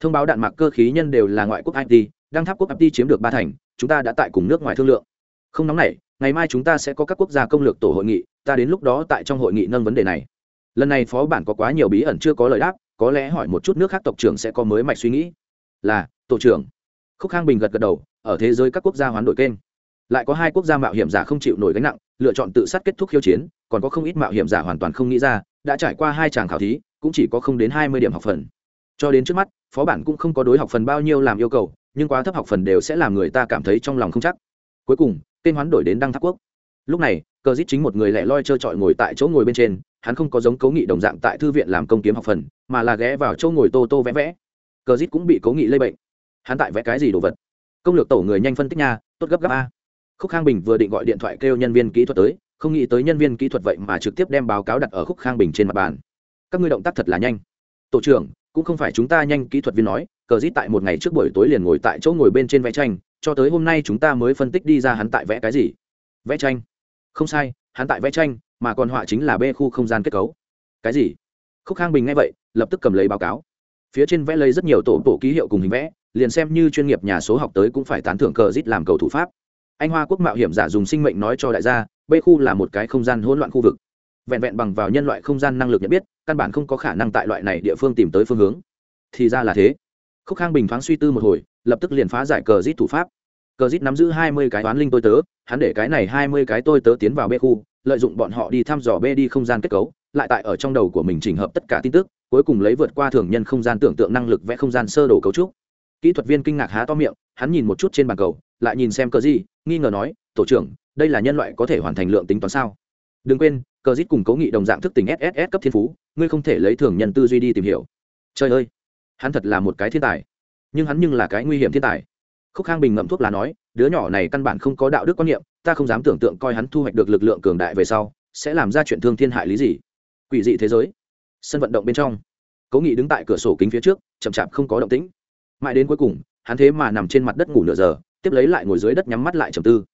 A: Thông báo đạn mạc cơ khí nhân đều là ngoại quốc it đang tháp quốc it chiếm được ba thành, chúng ta đã tại cùng nước ngoài thương lượng. Không nóng này ngày mai chúng ta sẽ có các quốc gia công lược tổ hội nghị, ta đến lúc đó tại trong hội nghị nâng vấn đề này. Lần này phó bản có quá nhiều bí ẩn chưa có lời đáp, có lẽ hỏi một chút nước khác tộc trưởng sẽ có mới mạch suy nghĩ. Là, tổ trưởng. Khúc khang bình gật gật đầu, ở thế giới các quốc gia hoán đổi kênh lại có hai quốc gia mạo hiểm giả không chịu nổi gánh nặng, lựa chọn tự sát kết thúc khiêu chiến, còn có không ít mạo hiểm giả hoàn toàn không nghĩ ra, đã trải qua hai tràng khảo thí, cũng chỉ có không đến hai mươi điểm học phần. Cho đến trước mắt, phó bản cũng không có đối học phần bao nhiêu làm yêu cầu, nhưng quá thấp học phần đều sẽ làm người ta cảm thấy trong lòng không chắc. Cuối cùng, tên hoán đổi đến đăng tháp quốc. Lúc này, cờ dít chính một người lẻ loi trơ trọi ngồi tại chỗ ngồi bên trên, hắn không có giống cố nghị đồng dạng tại thư viện làm công kiếm học phần, mà là ghé vào chỗ ngồi tô tô vẽ vẽ. Cờ dít cũng bị cố nghị lây bệnh. Hắn tại vẽ cái gì đồ vật? Công lược tổ người nhanh phân tích nha, tốt gấp gáp a khúc khang bình vừa định gọi điện thoại kêu nhân viên kỹ thuật tới, không nghĩ tới nhân viên kỹ thuật vậy mà trực tiếp đem báo cáo đặt ở khúc khang bình trên mặt bàn. Các ngươi động tác thật là nhanh. Tổ trưởng, cũng không phải chúng ta nhanh kỹ thuật viên nói, cờ dít tại một ngày trước buổi tối liền ngồi tại chỗ ngồi bên trên vẽ tranh, cho tới hôm nay chúng ta mới phân tích đi ra hắn tại vẽ cái gì. Vẽ tranh? Không sai, hắn tại vẽ tranh, mà còn họa chính là bê khu không gian kết cấu. Cái gì? Khúc khang bình nghe vậy, lập tức cầm lấy báo cáo. Phía trên vẽ lấy rất nhiều tổ tổ ký hiệu cùng hình vẽ, liền xem như chuyên nghiệp nhà số học tới cũng phải tán thưởng cờ rít làm cầu thủ pháp anh hoa quốc mạo hiểm giả dùng sinh mệnh nói cho đại gia b khu là một cái không gian hỗn loạn khu vực. Vẹn vẹn bằng vào nhân loại không gian năng lực nhận biết, căn bản không có khả năng tại loại này địa phương tìm tới phương hướng. Thì ra là thế. Khúc khang bình thoáng suy tư một hồi, lập tức liền phá giải cờ rít thủ pháp. Cờ rít nắm giữ hai mươi cái toán linh tôi tớ, hắn để cái này hai mươi cái tôi tớ tiến vào b khu, lợi dụng bọn họ đi thăm dò b đi không gian kết cấu, lại tại ở trong đầu của mình chỉnh hợp tất cả tin tức, cuối cùng lấy vượt qua thường nhân không gian tưởng tượng năng lực vẽ không gian sơ đồ cấu trúc. Kỹ thuật viên kinh ngạc há to miệng, hắn nhìn một chút trên bàn cầu lại nhìn xem cờ gì, nghi ngờ nói, tổ trưởng, đây là nhân loại có thể hoàn thành lượng tính toán sao? Đừng quên, cờ dít cùng cố nghị đồng dạng thức tỉnh sss cấp thiên phú, ngươi không thể lấy thường nhân tư duy đi tìm hiểu. Trời ơi, hắn thật là một cái thiên tài. Nhưng hắn nhưng là cái nguy hiểm thiên tài. Khúc khang bình ngậm thuốc là nói, đứa nhỏ này căn bản không có đạo đức quan niệm, ta không dám tưởng tượng coi hắn thu hoạch được lực lượng cường đại về sau, sẽ làm ra chuyện thương thiên hại lý gì. Quỷ dị thế giới. Sân vận động bên trong. Cố nghị đứng tại cửa sổ kính phía trước, chậm chạp không có động tĩnh. Mãi đến cuối cùng, hắn thế mà nằm trên mặt đất ngủ nửa giờ tiếp lấy lại ngồi dưới đất nhắm mắt lại trầm tư.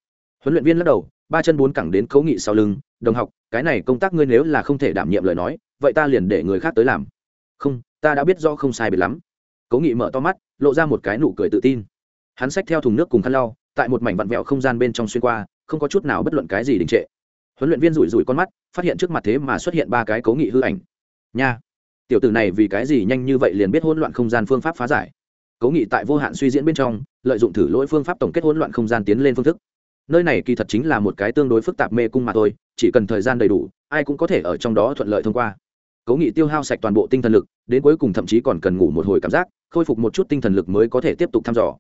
A: Huấn luyện viên lắc đầu, ba chân bốn cẳng đến cấu nghị sau lưng, đồng học, cái này công tác ngươi nếu là không thể đảm nhiệm lời nói, vậy ta liền để người khác tới làm. Không, ta đã biết do không sai biệt lắm. Cấu nghị mở to mắt, lộ ra một cái nụ cười tự tin. Hắn xách theo thùng nước cùng khăn lau, tại một mảnh vặn vẹo không gian bên trong xuyên qua, không có chút nào bất luận cái gì đình trệ. Huấn luyện viên rủi rủi con mắt, phát hiện trước mặt thế mà xuất hiện ba cái cấu nghị hư ảnh. Nha, tiểu tử này vì cái gì nhanh như vậy liền biết hỗn loạn không gian phương pháp phá giải? Cố nghị tại vô hạn suy diễn bên trong, lợi dụng thử lỗi phương pháp tổng kết hỗn loạn không gian tiến lên phương thức. Nơi này kỳ thật chính là một cái tương đối phức tạp mê cung mà thôi, chỉ cần thời gian đầy đủ, ai cũng có thể ở trong đó thuận lợi thông qua. Cố nghị tiêu hao sạch toàn bộ tinh thần lực, đến cuối cùng thậm chí còn cần ngủ một hồi cảm giác, khôi phục một chút tinh thần lực mới có thể tiếp tục thăm dò.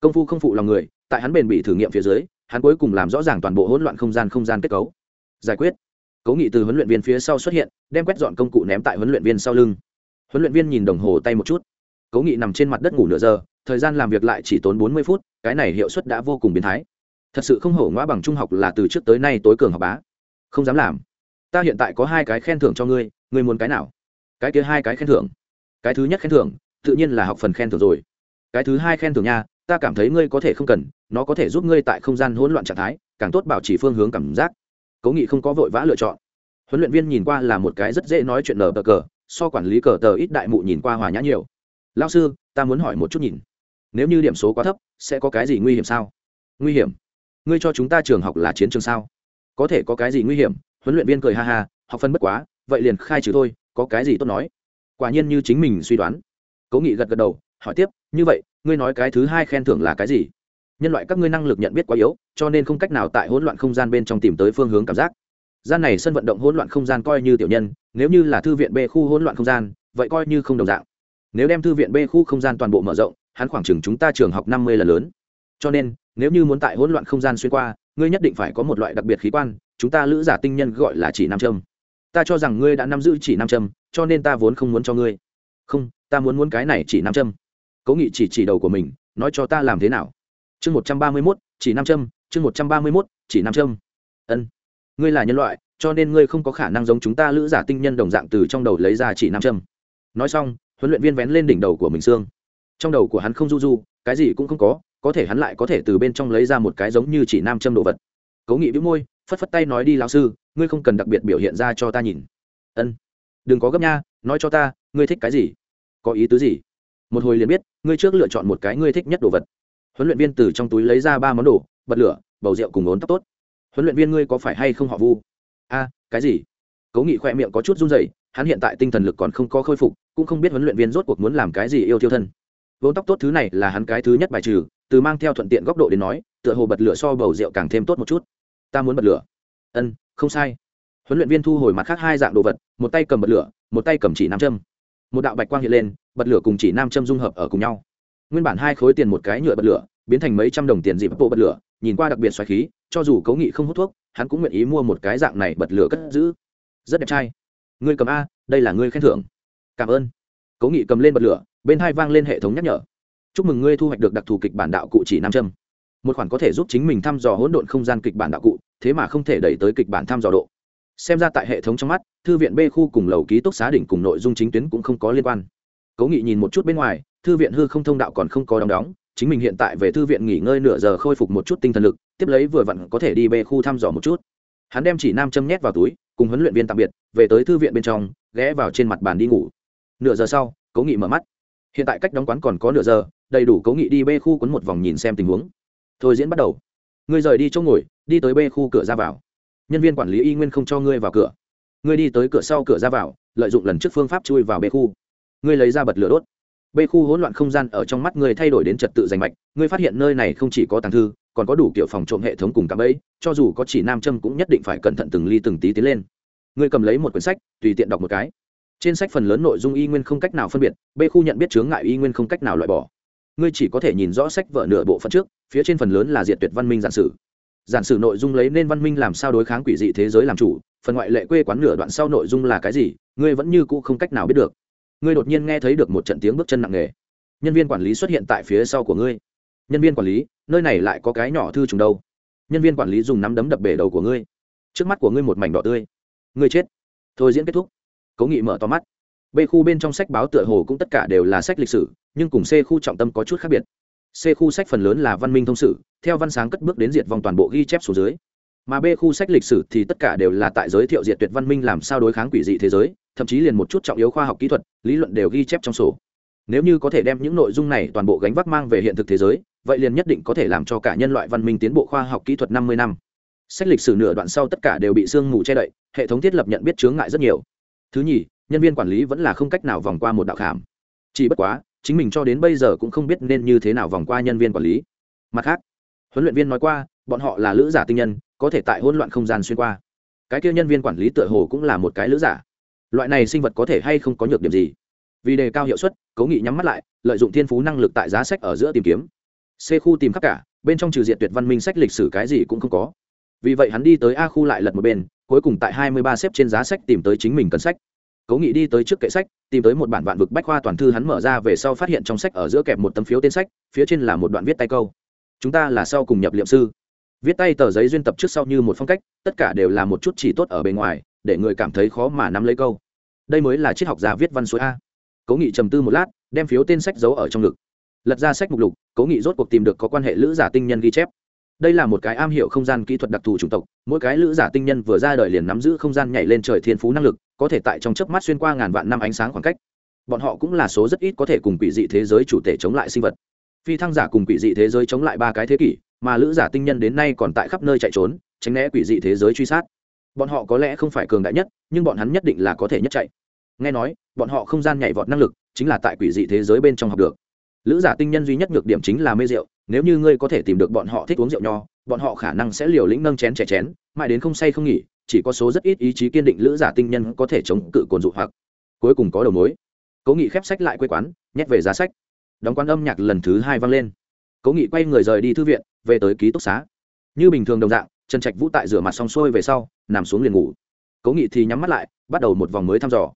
A: Công phu không phụ lòng người, tại hắn bền bị thử nghiệm phía dưới, hắn cuối cùng làm rõ ràng toàn bộ hỗn loạn không gian không gian kết cấu. Giải quyết. Cố nghị từ huấn luyện viên phía sau xuất hiện, đem quét dọn công cụ ném tại huấn luyện viên sau lưng. Huấn luyện viên nhìn đồng hồ tay một chút cố nghị nằm trên mặt đất ngủ nửa giờ, thời gian làm việc lại chỉ tốn bốn mươi phút, cái này hiệu suất đã vô cùng biến thái. Thật sự không hổ ngõ bằng trung học là từ trước tới nay tối cường học bá. Không dám làm. Ta hiện tại có hai cái khen thưởng cho ngươi ngươi muốn cái nào? Cái kia hai cái khen thưởng. Cái thứ nhất khen thưởng, tự nhiên là học phần khen thưởng rồi. Cái thứ hai khen thưởng nha, ta cảm thấy ngươi có thể không cần, nó có thể giúp ngươi tại không gian hỗn loạn trạng thái, càng tốt bảo trì phương hướng cảm giác. Cố nghị không có vội vã lựa chọn. Huấn luyện viên nhìn qua là một cái rất dễ nói chuyện nở bờ cờ, so quản lý cờ tờ ít đại mụ nhìn qua hòa nhã nhiều lao sư, ta muốn hỏi một chút nhìn. Nếu như điểm số quá thấp, sẽ có cái gì nguy hiểm sao? Nguy hiểm? Ngươi cho chúng ta trường học là chiến trường sao? Có thể có cái gì nguy hiểm? Huấn luyện viên cười ha ha, học phân bất quá, vậy liền khai trừ thôi, có cái gì tốt nói? Quả nhiên như chính mình suy đoán. Cố nghị gật gật đầu, hỏi tiếp, như vậy, ngươi nói cái thứ hai khen thưởng là cái gì? Nhân loại các ngươi năng lực nhận biết quá yếu, cho nên không cách nào tại hỗn loạn không gian bên trong tìm tới phương hướng cảm giác. Gian này sân vận động hỗn loạn không gian coi như tiểu nhân, nếu như là thư viện b khu hỗn loạn không gian, vậy coi như không đồng dạng nếu đem thư viện b khu không gian toàn bộ mở rộng, hắn khoảng chừng chúng ta trường học năm mươi là lớn. Cho nên, nếu như muốn tại hỗn loạn không gian xuyên qua, ngươi nhất định phải có một loại đặc biệt khí quan, chúng ta lữ giả tinh nhân gọi là chỉ nam châm. Ta cho rằng ngươi đã nắm giữ chỉ nam châm, cho nên ta vốn không muốn cho ngươi. Không, ta muốn muốn cái này chỉ nam châm. Cố nghị chỉ chỉ đầu của mình, nói cho ta làm thế nào? Chương một trăm ba mươi mốt, chỉ nam châm, chương một trăm ba mươi mốt, chỉ nam châm. Ân, ngươi là nhân loại, cho nên ngươi không có khả năng giống chúng ta lữ giả tinh nhân đồng dạng từ trong đầu lấy ra chỉ nam châm. Nói xong huấn luyện viên vén lên đỉnh đầu của mình xương. Trong đầu của hắn không du du, cái gì cũng không có có thể hắn lại có thể từ bên trong lấy ra một cái giống như chỉ nam châm đồ vật. Cố nghị vĩ môi, phất phất tay nói đi lão sư, ngươi không cần đặc biệt biểu hiện ra cho ta nhìn. Ân. Đừng có gấp nha, nói cho ta, ngươi thích cái gì? Có ý tứ gì? Một hồi liền biết, ngươi trước lựa chọn một cái ngươi thích nhất đồ vật. Huấn luyện viên từ trong túi lấy ra ba món đồ, bật lửa, bầu rượu cùng ốn tóc tốt. Huấn luyện viên ngươi có phải hay không họ vu? A, cái gì? Cố nghị khoe miệng có chút run rẩy, hắn hiện tại tinh thần lực còn không có khôi phục cũng không biết huấn luyện viên rốt cuộc muốn làm cái gì yêu thiêu thân. Vốn tóc tốt thứ này là hắn cái thứ nhất bài trừ, từ mang theo thuận tiện góc độ đến nói, tựa hồ bật lửa so bầu rượu càng thêm tốt một chút. Ta muốn bật lửa. Ân, không sai. Huấn luyện viên thu hồi mặt khác hai dạng đồ vật, một tay cầm bật lửa, một tay cầm chỉ nam châm. Một đạo bạch quang hiện lên, bật lửa cùng chỉ nam châm dung hợp ở cùng nhau. Nguyên bản hai khối tiền một cái nhựa bật lửa, biến thành mấy trăm đồng tiền dịp bộ bật lửa, nhìn qua đặc biệt xoài khí, cho dù cấu nghị không hút thuốc, hắn cũng nguyện ý mua một cái dạng này bật lửa cất giữ. Rất đẹp trai. Ngươi cầm a, đây là ngươi khen thưởng cảm ơn. Cố nghị cầm lên bật lửa, bên hai vang lên hệ thống nhắc nhở. Chúc mừng ngươi thu hoạch được đặc thù kịch bản đạo cụ chỉ nam châm. Một khoản có thể giúp chính mình thăm dò hỗn độn không gian kịch bản đạo cụ, thế mà không thể đẩy tới kịch bản thăm dò độ. Xem ra tại hệ thống trong mắt, thư viện b khu cùng lầu ký túc xá đỉnh cùng nội dung chính tuyến cũng không có liên quan. Cố nghị nhìn một chút bên ngoài, thư viện hư không thông đạo còn không có đóng đóng, chính mình hiện tại về thư viện nghỉ ngơi nửa giờ khôi phục một chút tinh thần lực, tiếp lấy vừa vặn có thể đi b khu thăm dò một chút. Hắn đem chỉ nam châm nhét vào túi, cùng huấn luyện viên tạm biệt, về tới thư viện bên trong, ghé vào trên mặt bàn đi ngủ nửa giờ sau cố nghị mở mắt. Hiện tại cách đóng quán còn có nửa giờ, đầy đủ cố nghị đi b khu quấn một vòng nhìn xem tình huống. Thôi diễn bắt đầu. Ngươi rời đi chỗ ngồi, đi tới b khu cửa ra vào. Nhân viên quản lý y nguyên không cho ngươi vào cửa. Ngươi đi tới cửa sau cửa ra vào, lợi dụng lần trước phương pháp chui vào b khu. Ngươi lấy ra bật lửa đốt. B khu hỗn loạn không gian ở trong mắt ngươi thay đổi đến trật tự giành mạch, ngươi phát hiện nơi này không chỉ có tàng thư, còn có đủ kiểu phòng trộm hệ thống cùng cạm ấy cho dù có chỉ nam châm cũng nhất định phải cẩn thận từng ly từng tí tiến lên. Ngươi cầm lấy một quyển sách, tùy tiện đọc một cái trên sách phần lớn nội dung y nguyên không cách nào phân biệt b khu nhận biết chướng ngại y nguyên không cách nào loại bỏ. Ngươi chỉ có thể nhìn rõ sách vợ nửa bộ phận trước, phía trên phần lớn là diệt tuyệt văn minh giản sử. Giản sử nội dung lấy nên văn minh làm sao đối kháng quỷ dị thế giới làm chủ, phần ngoại lệ quê quán nửa đoạn sau nội dung là cái gì, ngươi vẫn như cũ không cách nào biết được. Ngươi đột nhiên nghe thấy được một trận tiếng bước chân nặng nề. Nhân viên quản lý xuất hiện tại phía sau của ngươi. Nhân viên quản lý, nơi này lại có cái nhỏ thư trùng đâu. Nhân viên quản lý dùng nắm đấm đập bể đầu của ngươi. Trước mắt của ngươi một mảnh đỏ tươi. Ngươi chết. Thôi diễn kết thúc cố nghị mở to mắt. B khu bên trong sách báo tựa hồ cũng tất cả đều là sách lịch sử, nhưng cùng c khu trọng tâm có chút khác biệt. C khu sách phần lớn là văn minh thông sử, theo văn sáng cất bước đến diệt vòng toàn bộ ghi chép số dưới. Mà b khu sách lịch sử thì tất cả đều là tại giới thiệu diệt tuyệt văn minh làm sao đối kháng quỷ dị thế giới, thậm chí liền một chút trọng yếu khoa học kỹ thuật, lý luận đều ghi chép trong sổ. Nếu như có thể đem những nội dung này toàn bộ gánh vác mang về hiện thực thế giới, vậy liền nhất định có thể làm cho cả nhân loại văn minh tiến bộ khoa học kỹ thuật năm mươi năm. Sách lịch sử nửa đoạn sau tất cả đều bị sương mù che đậy, hệ thống thiết lập nhận biết chướng ngại rất nhiều thứ nhì, nhân viên quản lý vẫn là không cách nào vòng qua một đạo khảm. Chỉ bất quá, chính mình cho đến bây giờ cũng không biết nên như thế nào vòng qua nhân viên quản lý. Mặt khác, huấn luyện viên nói qua, bọn họ là lữ giả tinh nhân, có thể tại hỗn loạn không gian xuyên qua. Cái kia nhân viên quản lý tựa hồ cũng là một cái lữ giả. Loại này sinh vật có thể hay không có nhược điểm gì? Vì đề cao hiệu suất, cố nghị nhắm mắt lại, lợi dụng thiên phú năng lực tại giá sách ở giữa tìm kiếm. C khu tìm khắp cả, bên trong trừ diện tuyệt văn minh sách lịch sử cái gì cũng không có. Vì vậy hắn đi tới a khu lại lật một bên cuối cùng tại hai mươi ba xếp trên giá sách tìm tới chính mình cần sách. Cố nghị đi tới trước kệ sách, tìm tới một bản vạn vực bách khoa toàn thư hắn mở ra về sau phát hiện trong sách ở giữa kẹp một tấm phiếu tên sách, phía trên là một đoạn viết tay câu. Chúng ta là sau cùng nhập liệm sư. Viết tay tờ giấy duyên tập trước sau như một phong cách, tất cả đều là một chút chỉ tốt ở bề ngoài, để người cảm thấy khó mà nắm lấy câu. Đây mới là triết học gia viết văn suối a. Cố nghị trầm tư một lát, đem phiếu tên sách giấu ở trong ngực. Lật ra sách mục lục, cố nghị rốt cuộc tìm được có quan hệ lữ giả tinh nhân ghi chép đây là một cái am hiểu không gian kỹ thuật đặc thù chủng tộc, mỗi cái lữ giả tinh nhân vừa ra đời liền nắm giữ không gian nhảy lên trời thiên phú năng lực, có thể tại trong chớp mắt xuyên qua ngàn vạn năm ánh sáng khoảng cách. Bọn họ cũng là số rất ít có thể cùng quỷ dị thế giới chủ thể chống lại sinh vật. Phi thăng giả cùng quỷ dị thế giới chống lại ba cái thế kỷ, mà lữ giả tinh nhân đến nay còn tại khắp nơi chạy trốn, tránh né quỷ dị thế giới truy sát. Bọn họ có lẽ không phải cường đại nhất, nhưng bọn hắn nhất định là có thể nhất chạy. Nghe nói, bọn họ không gian nhảy vọt năng lực chính là tại quỷ dị thế giới bên trong học được lữ giả tinh nhân duy nhất nhược điểm chính là mê rượu, nếu như ngươi có thể tìm được bọn họ thích uống rượu nho, bọn họ khả năng sẽ liều lĩnh nâng chén trẻ chén, mãi đến không say không nghỉ, chỉ có số rất ít ý chí kiên định lữ giả tinh nhân có thể chống cự cồn dụ hoặc. Cuối cùng có đầu mối. Cố nghị khép sách lại quê quán, nhét về giá sách. Đóng quán âm nhạc lần thứ hai vang lên. Cố nghị quay người rời đi thư viện, về tới ký túc xá. Như bình thường đồng dạng, trần trạch vũ tại rửa mặt xong xuôi về sau, nằm xuống liền ngủ. Cố nghị thì nhắm mắt lại, bắt đầu một vòng mới thăm dò.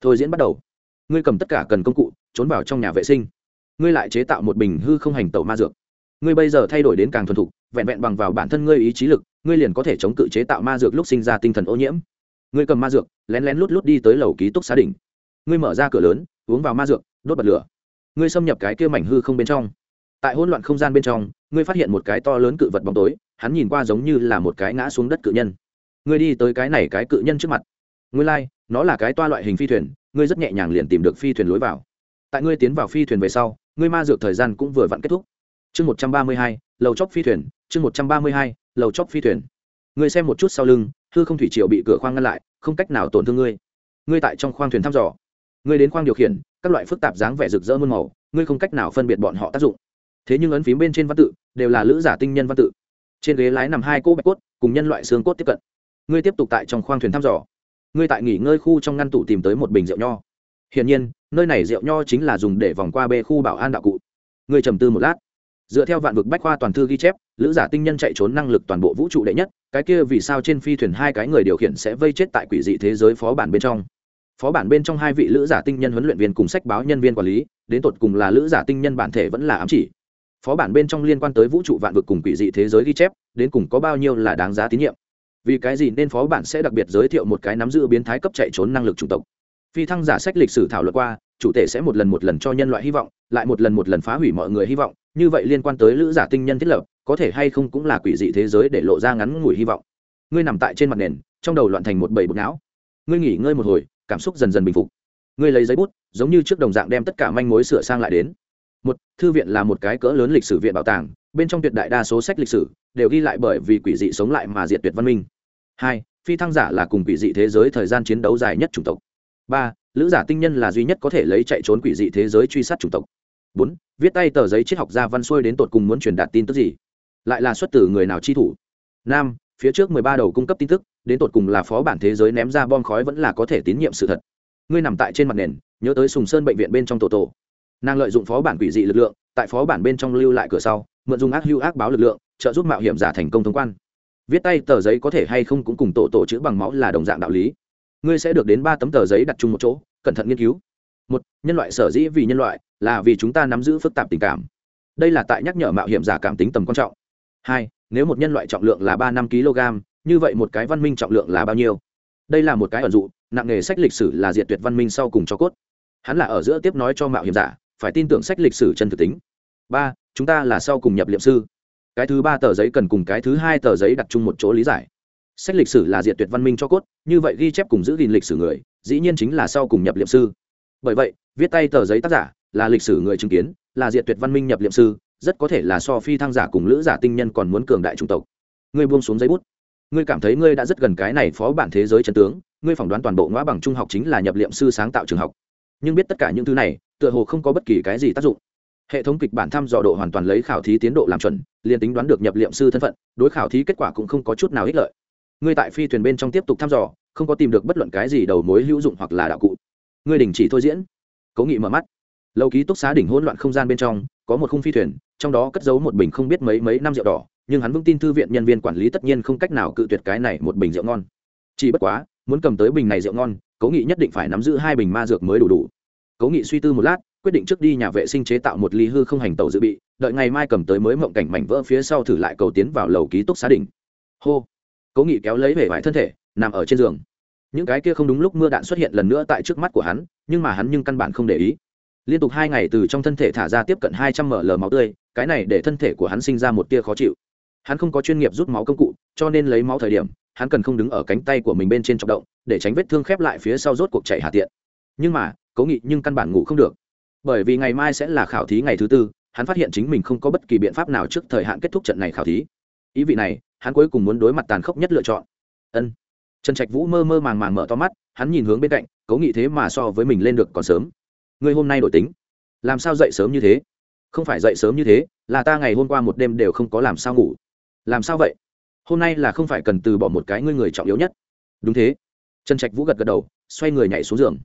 A: Thôi diễn bắt đầu. Ngươi cầm tất cả cần công cụ, trốn vào trong nhà vệ sinh ngươi lại chế tạo một bình hư không hành tẩu ma dược. Ngươi bây giờ thay đổi đến càng thuần thục vẹn vẹn bằng vào bản thân ngươi ý chí lực ngươi liền có thể chống cự chế tạo ma dược lúc sinh ra tinh thần ô nhiễm. Ngươi cầm ma dược lén lén lút lút đi tới lầu ký túc xá đỉnh. Ngươi mở ra cửa lớn uống vào ma dược đốt bật lửa. Ngươi xâm nhập cái kia mảnh hư không bên trong. Tại hỗn loạn không gian bên trong ngươi phát hiện một cái to lớn cự vật bóng tối hắn nhìn qua giống như là một cái ngã xuống đất cự nhân. Ngươi đi tới cái này cái cự nhân trước mặt. Ngươi lai、like, nó là cái toa loại hình phi thuyền ngươi rất nhẹ nhàng liền tìm được phi thuyền lối vào. Tại ngươi tiến vào phi thuyền về sau ngươi ma dược thời gian cũng vừa vặn kết thúc. Chương một trăm ba mươi hai, lầu chóp phi thuyền. Chương một trăm ba mươi hai, lầu chóp phi thuyền. Ngươi xem một chút sau lưng, hư không thủy triều bị cửa khoang ngăn lại, không cách nào tổn thương ngươi. Ngươi tại trong khoang thuyền thăm dò. Ngươi đến khoang điều khiển, các loại phức tạp dáng vẻ rực rỡ muôn màu, ngươi không cách nào phân biệt bọn họ tác dụng. Thế nhưng ấn phím bên trên văn tự, đều là lữ giả tinh nhân văn tự. Trên ghế lái nằm hai cỗ bạch cốt, cùng nhân loại xương cốt tiếp cận. Ngươi tiếp tục tại trong khoang thuyền thăm dò. Ngươi tại nghỉ ngơi khu trong ngăn tủ tìm tới một bình rượu nho. Hiển nhiên nơi này rượu nho chính là dùng để vòng qua bê khu bảo an đạo cụ. Người trầm tư một lát. Dựa theo vạn vực bách khoa toàn thư ghi chép, lữ giả tinh nhân chạy trốn năng lực toàn bộ vũ trụ đệ nhất, cái kia vì sao trên phi thuyền hai cái người điều khiển sẽ vây chết tại quỷ dị thế giới phó bản bên trong. Phó bản bên trong hai vị lữ giả tinh nhân huấn luyện viên cùng sách báo nhân viên quản lý, đến tột cùng là lữ giả tinh nhân bản thể vẫn là ám chỉ. Phó bản bên trong liên quan tới vũ trụ vạn vực cùng quỷ dị thế giới ghi chép, đến cùng có bao nhiêu là đáng giá tín nhiệm? Vì cái gì nên phó bản sẽ đặc biệt giới thiệu một cái nắm giữ biến thái cấp chạy trốn năng lực chủng tộc? Phi thăng giả sách lịch sử thảo luận qua, chủ thể sẽ một lần một lần cho nhân loại hy vọng, lại một lần một lần phá hủy mọi người hy vọng. Như vậy liên quan tới lữ giả tinh nhân thiết lập, có thể hay không cũng là quỷ dị thế giới để lộ ra ngắn ngủi hy vọng. Ngươi nằm tại trên mặt nền, trong đầu loạn thành một bầy bột não. Ngươi nghỉ ngơi một hồi, cảm xúc dần dần bình phục. Ngươi lấy giấy bút, giống như trước đồng dạng đem tất cả manh mối sửa sang lại đến. Một, thư viện là một cái cỡ lớn lịch sử viện bảo tàng, bên trong tuyệt đại đa số sách lịch sử đều ghi lại bởi vì quỷ dị sống lại mà diệt tuyệt văn minh. Hai, phi thăng giả là cùng quỷ dị thế giới thời gian chiến đấu dài nhất chủng tộc ba, lữ giả tinh nhân là duy nhất có thể lấy chạy trốn quỷ dị thế giới truy sát chủng tộc. Bốn, viết tay tờ giấy triết học gia văn xuôi đến tột cùng muốn truyền đạt tin tức gì? Lại là xuất từ người nào chi thủ? Năm, phía trước mười ba đầu cung cấp tin tức, đến tột cùng là phó bản thế giới ném ra bom khói vẫn là có thể tín nhiệm sự thật. Ngươi nằm tại trên mặt nền, nhớ tới sùng sơn bệnh viện bên trong tổ tổ. Nàng lợi dụng phó bản quỷ dị lực lượng, tại phó bản bên trong lưu lại cửa sau, mượn dùng ác hưu ác báo lực lượng, trợ giúp mạo hiểm giả thành công thông quan. Viết tay tờ giấy có thể hay không cũng cùng tổ tổ chữ bằng máu là đồng dạng đạo lý ngươi sẽ được đến ba tấm tờ giấy đặt chung một chỗ, cẩn thận nghiên cứu. Một, nhân loại sở dĩ vì nhân loại, là vì chúng ta nắm giữ phức tạp tình cảm. Đây là tại nhắc nhở mạo hiểm giả cảm tính tầm quan trọng. Hai, nếu một nhân loại trọng lượng là ba năm kg, như vậy một cái văn minh trọng lượng là bao nhiêu? Đây là một cái ẩn dụ, nặng nghề sách lịch sử là diệt tuyệt văn minh sau cùng cho cốt. Hắn là ở giữa tiếp nói cho mạo hiểm giả, phải tin tưởng sách lịch sử chân thực tính. Ba, chúng ta là sau cùng nhập liệm sư. Cái thứ ba tờ giấy cần cùng cái thứ hai tờ giấy đặt chung một chỗ lý giải sách lịch sử là diệt tuyệt văn minh cho cốt, như vậy ghi chép cùng giữ gìn lịch sử người, dĩ nhiên chính là sau cùng nhập liệm sư. Bởi vậy, viết tay tờ giấy tác giả là lịch sử người chứng kiến, là diệt tuyệt văn minh nhập liệm sư, rất có thể là so phi thăng giả cùng lữ giả tinh nhân còn muốn cường đại trung tộc. Ngươi buông xuống giấy bút. Ngươi cảm thấy ngươi đã rất gần cái này phó bản thế giới chân tướng, ngươi phỏng đoán toàn bộ ngõ bằng trung học chính là nhập liệm sư sáng tạo trường học. Nhưng biết tất cả những thứ này, tựa hồ không có bất kỳ cái gì tác dụng. Hệ thống kịch bản thăm dò độ hoàn toàn lấy khảo thí tiến độ làm chuẩn, liền tính đoán được nhập liệm sư thân phận, đối khảo thí kết quả cũng không có chút nào ích lợi ngươi tại phi thuyền bên trong tiếp tục thăm dò, không có tìm được bất luận cái gì đầu mối hữu dụng hoặc là đạo cụ. Ngươi đình chỉ thôi diễn. Cố nghị mở mắt. Lâu ký túc xá đỉnh hỗn loạn không gian bên trong, có một khung phi thuyền, trong đó cất giấu một bình không biết mấy mấy năm rượu đỏ, nhưng hắn vững tin thư viện nhân viên quản lý tất nhiên không cách nào cự tuyệt cái này một bình rượu ngon. Chỉ bất quá, muốn cầm tới bình này rượu ngon, cố nghị nhất định phải nắm giữ hai bình ma dược mới đủ đủ. Cố nghị suy tư một lát, quyết định trước đi nhà vệ sinh chế tạo một ly hư không hành tàu dự bị, đợi ngày mai cầm tới mới mộng cảnh mảnh vỡ phía sau thử lại cầu tiến vào lầu ký túc xá đỉnh. Hô cố nghị kéo lấy vẻ vải thân thể, nằm ở trên giường. Những cái kia không đúng lúc mưa đạn xuất hiện lần nữa tại trước mắt của hắn, nhưng mà hắn nhưng căn bản không để ý. Liên tục hai ngày từ trong thân thể thả ra tiếp cận hai trăm ml máu tươi, cái này để thân thể của hắn sinh ra một tia khó chịu. Hắn không có chuyên nghiệp rút máu công cụ, cho nên lấy máu thời điểm, hắn cần không đứng ở cánh tay của mình bên trên trọng động, để tránh vết thương khép lại phía sau rốt cuộc chạy hạ tiện. Nhưng mà, cố nghị nhưng căn bản ngủ không được. Bởi vì ngày mai sẽ là khảo thí ngày thứ tư, hắn phát hiện chính mình không có bất kỳ biện pháp nào trước thời hạn kết thúc trận này khảo thí. Ý vị này hắn cuối cùng muốn đối mặt tàn khốc nhất lựa chọn. Ân. Trần trạch vũ mơ mơ màng màng mở to mắt, hắn nhìn hướng bên cạnh cố nghị thế mà so với mình lên được còn sớm. Ngươi hôm nay đổi tính. Làm sao dậy sớm như thế? Không phải dậy sớm như thế, là ta ngày hôm qua một đêm đều không có làm sao ngủ. Làm sao vậy? Hôm nay là không phải cần từ bỏ một cái ngươi người trọng yếu nhất. Đúng thế. Trần trạch vũ gật gật đầu, xoay người nhảy xuống giường.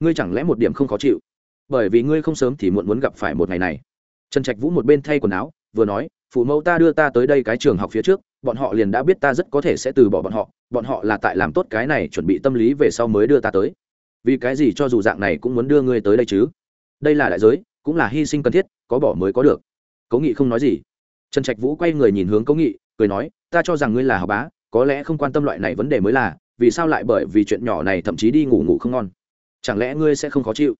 A: Ngươi chẳng lẽ một điểm không khó chịu? Bởi vì ngươi không sớm thì muộn muốn gặp phải một ngày này. Trần trạch vũ một bên thay quần áo, vừa nói phụ mẫu ta đưa ta tới đây cái trường học phía trước, bọn họ liền đã biết ta rất có thể sẽ từ bỏ bọn họ bọn họ là tại làm tốt cái này chuẩn bị tâm lý về sau mới đưa ta tới. Vì cái gì cho dù dạng này cũng muốn đưa ngươi tới đây chứ? Đây là đại giới, cũng là hy sinh cần thiết, có bỏ mới có được. Cố nghị không nói gì. Trần trạch vũ quay người nhìn hướng cố nghị, cười nói, ta cho rằng ngươi là học bá, có lẽ không quan tâm loại này vấn đề mới là, vì sao lại bởi vì chuyện nhỏ này thậm chí đi ngủ ngủ không ngon? Chẳng lẽ ngươi sẽ không khó chịu?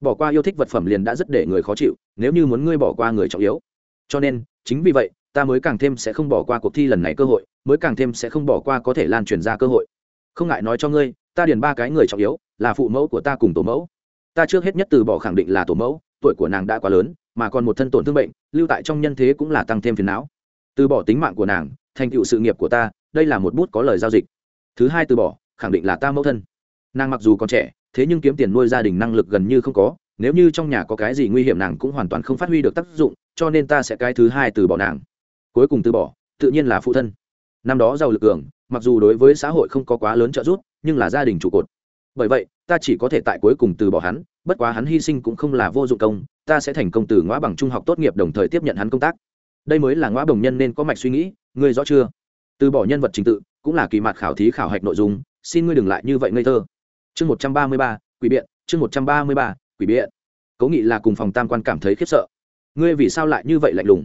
A: Bỏ qua yêu thích vật phẩm liền đã rất để người khó chịu, nếu như muốn ngươi bỏ qua người trọng yếu. Cho nên chính vì vậy, ta mới càng thêm sẽ không bỏ qua cuộc thi lần này cơ hội, mới càng thêm sẽ không bỏ qua có thể lan truyền ra cơ hội. Không ngại nói cho ngươi, ta điền ba cái người trọng yếu, là phụ mẫu của ta cùng tổ mẫu. Ta trước hết nhất từ bỏ khẳng định là tổ mẫu, tuổi của nàng đã quá lớn, mà còn một thân tổn thương bệnh, lưu tại trong nhân thế cũng là tăng thêm phiền não. Từ bỏ tính mạng của nàng, thành tựu sự nghiệp của ta, đây là một bút có lời giao dịch. Thứ hai từ bỏ, khẳng định là ta mẫu thân. Nàng mặc dù còn trẻ, thế nhưng kiếm tiền nuôi gia đình năng lực gần như không có, nếu như trong nhà có cái gì nguy hiểm nàng cũng hoàn toàn không phát huy được tác dụng cho nên ta sẽ cái thứ hai từ bỏ nàng. Cuối cùng từ bỏ, tự nhiên là phụ thân. Năm đó giàu lực cường, mặc dù đối với xã hội không có quá lớn trợ giúp, nhưng là gia đình trụ cột. Bởi vậy, ta chỉ có thể tại cuối cùng từ bỏ hắn, bất quá hắn hy sinh cũng không là vô dụng công, ta sẽ thành công từ ngõ bằng trung học tốt nghiệp đồng thời tiếp nhận hắn công tác. Đây mới là ngõ đồng nhân nên có mạch suy nghĩ, ngươi rõ chưa? Từ bỏ nhân vật trình tự, cũng là kỳ mặt khảo thí khảo hạch nội dung, xin ngươi đừng lại như vậy ngây thơ. Chương một trăm ba mươi ba, quỷ biện, chương một trăm ba mươi ba, quỷ biện. Cố nghị là cùng phòng tam quan cảm thấy khiếp sợ ngươi vì sao lại như vậy lạnh lùng?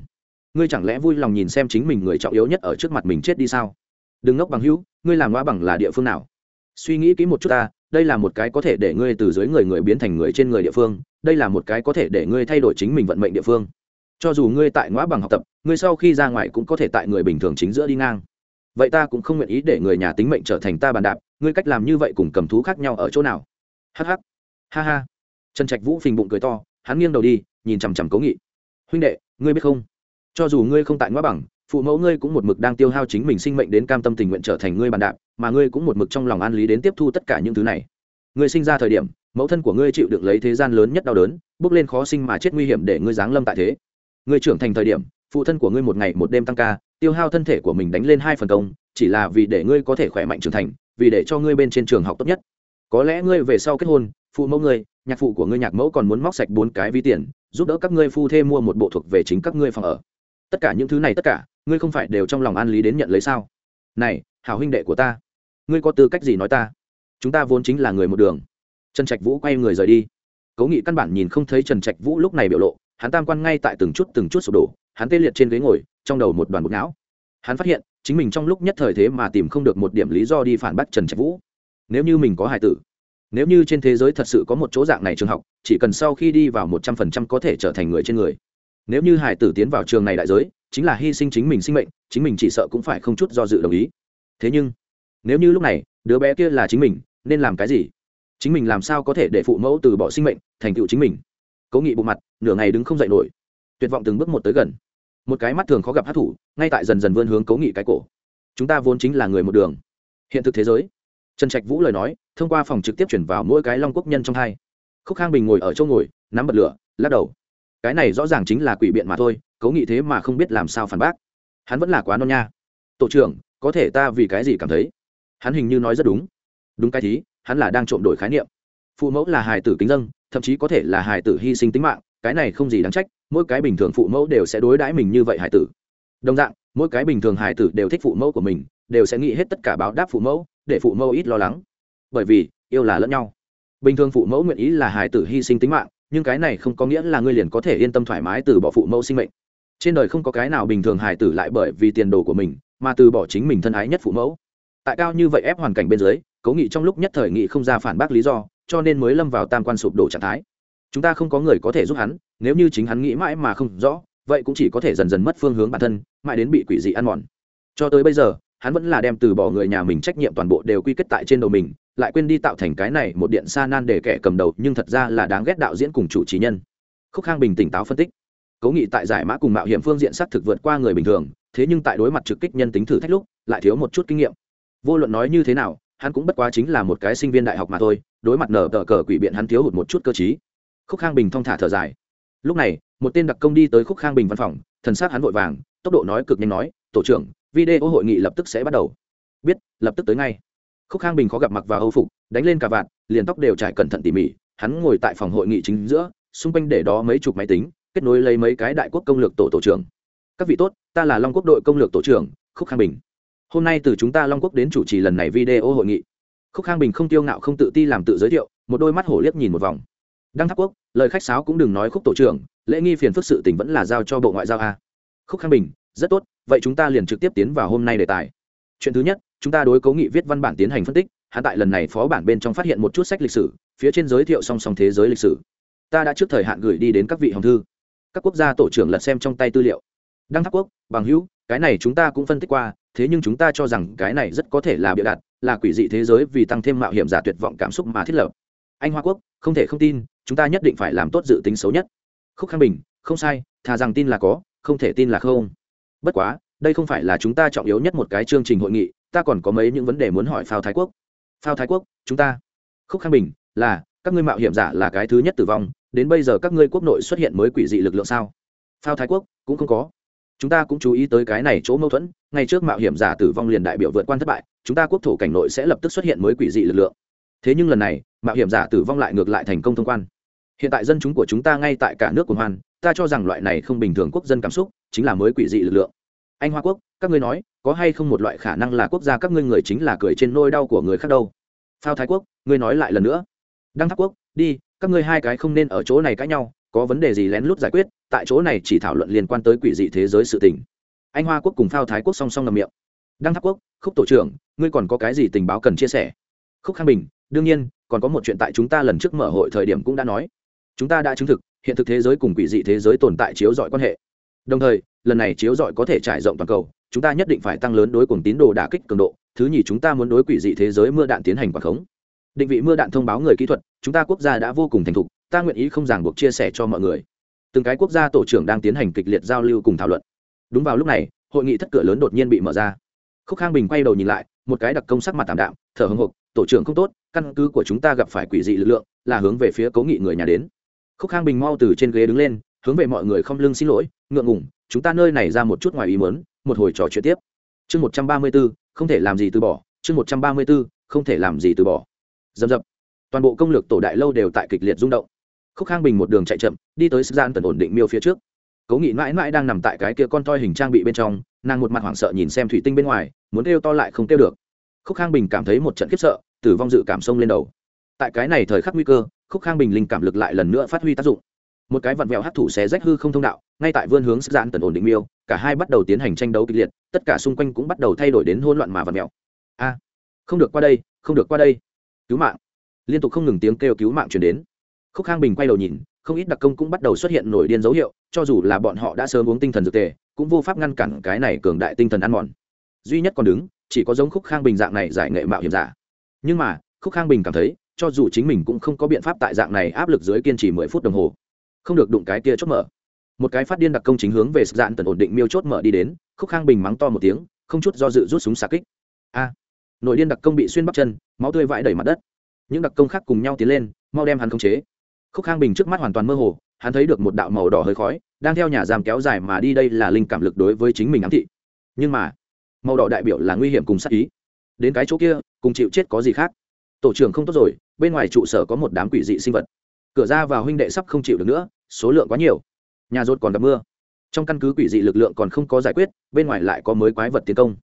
A: Ngươi chẳng lẽ vui lòng nhìn xem chính mình người trọng yếu nhất ở trước mặt mình chết đi sao? Đừng ngốc bằng hữu, ngươi làm ngoa bằng là địa phương nào? Suy nghĩ kỹ một chút ta, đây là một cái có thể để ngươi từ dưới người người biến thành người trên người địa phương, đây là một cái có thể để ngươi thay đổi chính mình vận mệnh địa phương. Cho dù ngươi tại ngõ bằng học tập, ngươi sau khi ra ngoài cũng có thể tại người bình thường chính giữa đi ngang. Vậy ta cũng không nguyện ý để người nhà tính mệnh trở thành ta bàn đạp, ngươi cách làm như vậy cùng cầm thú khác nhau ở chỗ nào? Hh ha ha. Trần trạch vũ phình bụng cười to, hắn nghiêng đầu đi, nhìn chằm chằm cố nghị huynh đệ, ngươi biết không? Cho dù ngươi không tại ngoa bằng, phụ mẫu ngươi cũng một mực đang tiêu hao chính mình sinh mệnh đến cam tâm tình nguyện trở thành ngươi bàn đạp, mà ngươi cũng một mực trong lòng an lý đến tiếp thu tất cả những thứ này. Ngươi sinh ra thời điểm, mẫu thân của ngươi chịu được lấy thế gian lớn nhất đau đớn, bước lên khó sinh mà chết nguy hiểm để ngươi giáng lâm tại thế. Ngươi trưởng thành thời điểm, phụ thân của ngươi một ngày một đêm tăng ca, tiêu hao thân thể của mình đánh lên hai phần công, chỉ là vì để ngươi có thể khỏe mạnh trưởng thành, vì để cho ngươi bên trên trường học tốt nhất. Có lẽ ngươi về sau kết hôn, phụ mẫu ngươi, nhạc phụ của ngươi nhạc mẫu còn muốn móc sạch bốn cái ví tiền giúp đỡ các ngươi phu thê mua một bộ thuộc về chính các ngươi phòng ở. Tất cả những thứ này tất cả, ngươi không phải đều trong lòng an lý đến nhận lấy sao? Này, hảo huynh đệ của ta, ngươi có tư cách gì nói ta? Chúng ta vốn chính là người một đường. Trần trạch vũ quay người rời đi. Cố nghị căn bản nhìn không thấy trần trạch vũ lúc này biểu lộ, hắn tam quan ngay tại từng chút từng chút sụp đổ, hắn tê liệt trên ghế ngồi, trong đầu một đoàn bột não. Hắn phát hiện, chính mình trong lúc nhất thời thế mà tìm không được một điểm lý do đi phản bác trần trạch vũ. Nếu như mình có hài tử nếu như trên thế giới thật sự có một chỗ dạng này trường học, chỉ cần sau khi đi vào một trăm phần trăm có thể trở thành người trên người. Nếu như hải tử tiến vào trường này đại giới, chính là hy sinh chính mình sinh mệnh, chính mình chỉ sợ cũng phải không chút do dự đồng ý. Thế nhưng, nếu như lúc này, đứa bé kia là chính mình, nên làm cái gì? Chính mình làm sao có thể để phụ mẫu từ bỏ sinh mệnh, thành tựu chính mình? Cố nghị bộ mặt, nửa ngày đứng không dậy nổi. Tuyệt vọng từng bước một tới gần. Một cái mắt thường khó gặp hát thủ, ngay tại dần dần vươn hướng cố nghị cái cổ. Chúng ta vốn chính là người một đường. Hiện thực thế giới trần trạch vũ lời nói, thông qua phòng trực tiếp chuyển vào mỗi cái long quốc nhân trong hai. Khúc khang bình ngồi ở chỗ ngồi, nắm bật lửa, lắc đầu. Cái này rõ ràng chính là quỷ biện mà thôi cố nghị thế mà không biết làm sao phản bác. Hắn vẫn là quá non nha. Tổ trưởng, có thể ta vì cái gì cảm thấy? Hắn hình như nói rất đúng. Đúng cái thí, hắn là đang trộm đổi khái niệm. Phụ mẫu là hài tử kính dân, thậm chí có thể là hài tử hy sinh tính mạng, cái này không gì đáng trách, mỗi cái bình thường phụ mẫu đều sẽ đối đãi mình như vậy hài tử. Đồng dạng, mỗi cái bình thường hài tử đều thích phụ mẫu của mình, đều sẽ nghĩ hết tất cả báo đáp phụ mẫu để phụ mẫu ít lo lắng. Bởi vì, yêu là lẫn nhau. Bình thường phụ mẫu nguyện ý là hài tử hy sinh tính mạng, nhưng cái này không có nghĩa là ngươi liền có thể yên tâm thoải mái từ bỏ phụ mẫu sinh mệnh. Trên đời không có cái nào bình thường hài tử lại bởi vì tiền đồ của mình mà từ bỏ chính mình thân ái nhất phụ mẫu. Tại cao như vậy ép hoàn cảnh bên dưới, cố nghị trong lúc nhất thời nghị không ra phản bác lý do, cho nên mới lâm vào tam quan sụp đổ trạng thái. Chúng ta không có người có thể giúp hắn, nếu như chính hắn nghĩ mãi mà không rõ, vậy cũng chỉ có thể dần dần mất phương hướng bản thân, mãi đến bị quỷ dị ăn mòn. Cho tới bây giờ hắn vẫn là đem từ bỏ người nhà mình trách nhiệm toàn bộ đều quy kết tại trên đầu mình, lại quên đi tạo thành cái này một điện xa nan để kẻ cầm đầu, nhưng thật ra là đáng ghét đạo diễn cùng chủ trí nhân. Khúc khang bình tỉnh táo phân tích. Cố nghị tại giải mã cùng mạo hiểm phương diện xác thực vượt qua người bình thường, thế nhưng tại đối mặt trực kích nhân tính thử thách lúc, lại thiếu một chút kinh nghiệm. Vô luận nói như thế nào, hắn cũng bất quá chính là một cái sinh viên đại học mà thôi, đối mặt nở tờ cờ quỷ biện hắn thiếu hụt một chút cơ chí khúc khang bình thong thả thở dài. Lúc này, một tên đặc công đi tới khúc khang bình văn phòng, thần sát hắn vội vàng, tốc độ nói cực nhanh nói, tổ trưởng video hội nghị lập tức sẽ bắt đầu. Biết, lập tức tới ngay. Khúc khang bình khó gặp mặc và âu phục, đánh lên cả vạn liền tóc đều trải cẩn thận tỉ mỉ. Hắn ngồi tại phòng hội nghị chính giữa, xung quanh để đó mấy chục máy tính, kết nối lấy mấy cái đại quốc công lược tổ tổ trưởng. Các vị tốt, ta là long quốc đội công lược tổ trưởng, khúc khang bình. Hôm nay từ chúng ta long quốc đến chủ trì lần này video hội nghị. Khúc khang bình không tiêu ngạo, không tự ti làm tự giới thiệu, một đôi mắt hổ liếc nhìn một vòng. Đăng tháp quốc, lời khách sáo cũng đừng nói khúc tổ trưởng, lễ nghi phiền phức sự tỉnh vẫn là giao cho bộ ngoại giao a. Khúc khang bình rất tốt, vậy chúng ta liền trực tiếp tiến vào hôm nay đề tài. Chuyện thứ nhất, chúng ta đối cấu nghị viết văn bản tiến hành phân tích hạ tại lần này phó bản bên trong phát hiện một chút sách lịch sử, phía trên giới thiệu song song thế giới lịch sử. Ta đã trước thời hạn gửi đi đến các vị hồng thư. Các quốc gia tổ trưởng lật xem trong tay tư liệu. Đăng tháp quốc, bằng hữu, cái này chúng ta cũng phân tích qua, thế nhưng chúng ta cho rằng cái này rất có thể là bịa đặt, là quỷ dị thế giới vì tăng thêm mạo hiểm giả tuyệt vọng cảm xúc mà thiết lập. Anh hoa quốc, không thể không tin, chúng ta nhất định phải làm tốt dự tính xấu nhất. Khúc khang bình, không sai, thà rằng tin là có, không thể tin là không bất quá, đây không phải là chúng ta trọng yếu nhất một cái chương trình hội nghị, ta còn có mấy những vấn đề muốn hỏi phao thái quốc. Phao thái quốc, chúng ta. Khúc khang bình, là, các ngươi mạo hiểm giả là cái thứ nhất tử vong, đến bây giờ các ngươi quốc nội xuất hiện mới quỷ dị lực lượng sao? Phao thái quốc, cũng không có. Chúng ta cũng chú ý tới cái này chỗ mâu thuẫn, ngay trước mạo hiểm giả tử vong liền đại biểu vượt quan thất bại, chúng ta quốc thổ cảnh nội sẽ lập tức xuất hiện mới quỷ dị lực lượng. Thế nhưng lần này, mạo hiểm giả tử vong lại ngược lại thành công thông quan hiện tại dân chúng của chúng ta ngay tại cả nước của hoan, ta cho rằng loại này không bình thường quốc dân cảm xúc chính là mới quỷ dị lực lượng. Anh hoa quốc, các ngươi nói, có hay không một loại khả năng là quốc gia các ngươi người chính là cười trên nôi đau của người khác đâu? Phao thái quốc, ngươi nói lại lần nữa. Đăng tháp quốc, đi, các ngươi hai cái không nên ở chỗ này cãi nhau, có vấn đề gì lén lút giải quyết, tại chỗ này chỉ thảo luận liên quan tới quỷ dị thế giới sự tình. Anh hoa quốc cùng phao thái quốc song song ngầm miệng. Đăng tháp quốc, khúc tổ trưởng, ngươi còn có cái gì tình báo cần chia sẻ? Khúc khang bình, đương nhiên, còn có một chuyện tại chúng ta lần trước mở hội thời điểm cũng đã nói chúng ta đã chứng thực, hiện thực thế giới cùng quỷ dị thế giới tồn tại chiếu dọi quan hệ. Đồng thời, lần này chiếu dọi có thể trải rộng toàn cầu, chúng ta nhất định phải tăng lớn đối cùng tín đồ đả kích cường độ, thứ nhì chúng ta muốn đối quỷ dị thế giới mưa đạn tiến hành quảng khống. Định vị mưa đạn thông báo người kỹ thuật, chúng ta quốc gia đã vô cùng thành thục, ta nguyện ý không ràng buộc chia sẻ cho mọi người. Từng cái quốc gia tổ trưởng đang tiến hành kịch liệt giao lưu cùng thảo luận. Đúng vào lúc này, hội nghị thất cửa lớn đột nhiên bị mở ra. Khúc khang bình quay đầu nhìn lại, một cái đặc công sắc mặt tạm đạm, thở hồng hộc, tổ trưởng không tốt, căn cứ của chúng ta gặp phải quỷ dị lực lượng, là hướng về phía cố nghị người nhà đến khúc khang bình mau từ trên ghế đứng lên, hướng về mọi người không lưng xin lỗi, ngượng ngủng chúng ta nơi này ra một chút ngoài ý mớn một hồi trò chuyện tiếp. Chương một trăm ba mươi b ố không thể làm gì từ bỏ. Chương một trăm ba mươi b ố không thể làm gì từ bỏ. Dầm dập. Toàn bộ công lược tổ đại lâu đều tại kịch liệt rung động. Khúc khang bình một đường chạy chậm, đi tới sức gian tần ổn định miêu phía trước. Cố nghị mãi mãi đang nằm tại cái kia con toi hình trang bị bên trong, nàng một mặt hoảng sợ nhìn xem thủy tinh bên ngoài, muốn kêu to lại không kêu được. Khúc khang bình cảm thấy một trận khiếp sợ, tử vong dự cảm sông lên đầu. Tại cái này thời khắc nguy cơ khúc khang bình linh cảm lực lại lần nữa phát huy tác dụng. Một cái vặn vẹo hấp thủ xé rách hư không thông đạo, ngay tại vươn hướng sức giãn tần ổn định miêu, cả hai bắt đầu tiến hành tranh đấu kịch liệt, tất cả xung quanh cũng bắt đầu thay đổi đến hỗn loạn mà vặn vẹo. A, không được qua đây, không được qua đây. Cứu mạng. Liên tục không ngừng tiếng kêu cứu mạng chuyển đến. Khúc khang bình quay đầu nhìn, không ít đặc công cũng bắt đầu xuất hiện nổi điên dấu hiệu, cho dù là bọn họ đã sớm uống tinh thần dược tề, cũng vô pháp ngăn cản cái này cường đại tinh thần ăn mòn. Duy nhất còn đứng, chỉ có giống khúc khang bình dạng này giải nghệ mạo hiểm giả. Nhưng mà, khúc khang bình cảm thấy cho dù chính mình cũng không có biện pháp tại dạng này áp lực dưới kiên trì mười phút đồng hồ. Không được đụng cái kia chốt mở. Một cái phát điên đặc công chính hướng về dạn tần ổn định miêu chốt mở đi đến, khúc khang bình mắng to một tiếng, không chút do dự rút súng xạ kích. A! Nội điên đặc công bị xuyên bắp chân, máu tươi vãi đầy mặt đất. Những đặc công khác cùng nhau tiến lên, mau đem hắn khống chế. Khúc khang bình trước mắt hoàn toàn mơ hồ, hắn thấy được một đạo màu đỏ hơi khói, đang theo nhà giam kéo dài mà đi đây là linh cảm lực đối với chính mình ám thị. Nhưng mà, màu đỏ đại biểu là nguy hiểm cùng sát ý. Đến cái chỗ kia, cùng chịu chết có gì khác? Tổ trưởng không tốt rồi, bên ngoài trụ sở có một đám quỷ dị sinh vật. Cửa ra vào huynh đệ sắp không chịu được nữa, số lượng quá nhiều. Nhà rột còn gặp mưa. Trong căn cứ quỷ dị lực lượng còn không có giải quyết, bên ngoài lại có mới quái vật tiến công.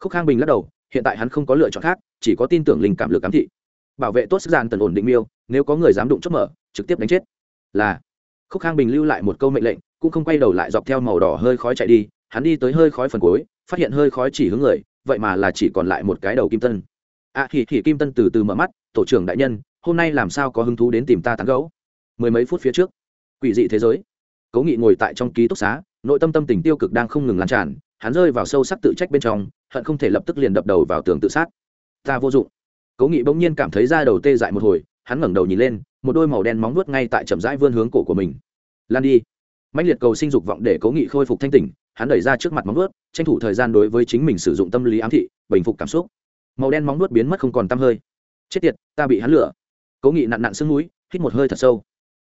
A: Khúc khang bình lắc đầu, hiện tại hắn không có lựa chọn khác, chỉ có tin tưởng linh cảm lực cám thị. Bảo vệ tốt sức gian tần ổn định miêu, nếu có người dám đụng chốt mở, trực tiếp đánh chết. Là. Khúc khang bình lưu lại một câu mệnh lệnh, cũng không quay đầu lại dọc theo màu đỏ hơi khói chạy đi, hắn đi tới hơi khói phần cuối, phát hiện hơi khói chỉ hướng người, vậy mà là chỉ còn lại một cái đầu kim tân à thì thì kim tân từ từ mở mắt, tổ trưởng đại nhân, hôm nay làm sao có hứng thú đến tìm ta tán gấu mười mấy phút phía trước, quỷ dị thế giới. Cố nghị ngồi tại trong ký túc xá, nội tâm tâm tình tiêu cực đang không ngừng lan tràn, hắn rơi vào sâu sắc tự trách bên trong, hận không thể lập tức liền đập đầu vào tường tự sát. Ta vô dụng. Cố nghị bỗng nhiên cảm thấy da đầu tê dại một hồi, hắn ngẩng đầu nhìn lên, một đôi màu đen móng nuốt ngay tại chậm rãi vươn hướng cổ của mình. Lan đi. Mạnh liệt cầu sinh dục vọng để cố nghị khôi phục thanh tỉnh, hắn đẩy ra trước mặt móng nuốt tranh thủ thời gian đối với chính mình sử dụng tâm lý ám thị, bình phục cảm xúc màu đen móng nuốt biến mất không còn tăm hơi. Chết tiệt, ta bị hắn lửa. Cố nghị nặn nặn sương núi hít một hơi thật sâu.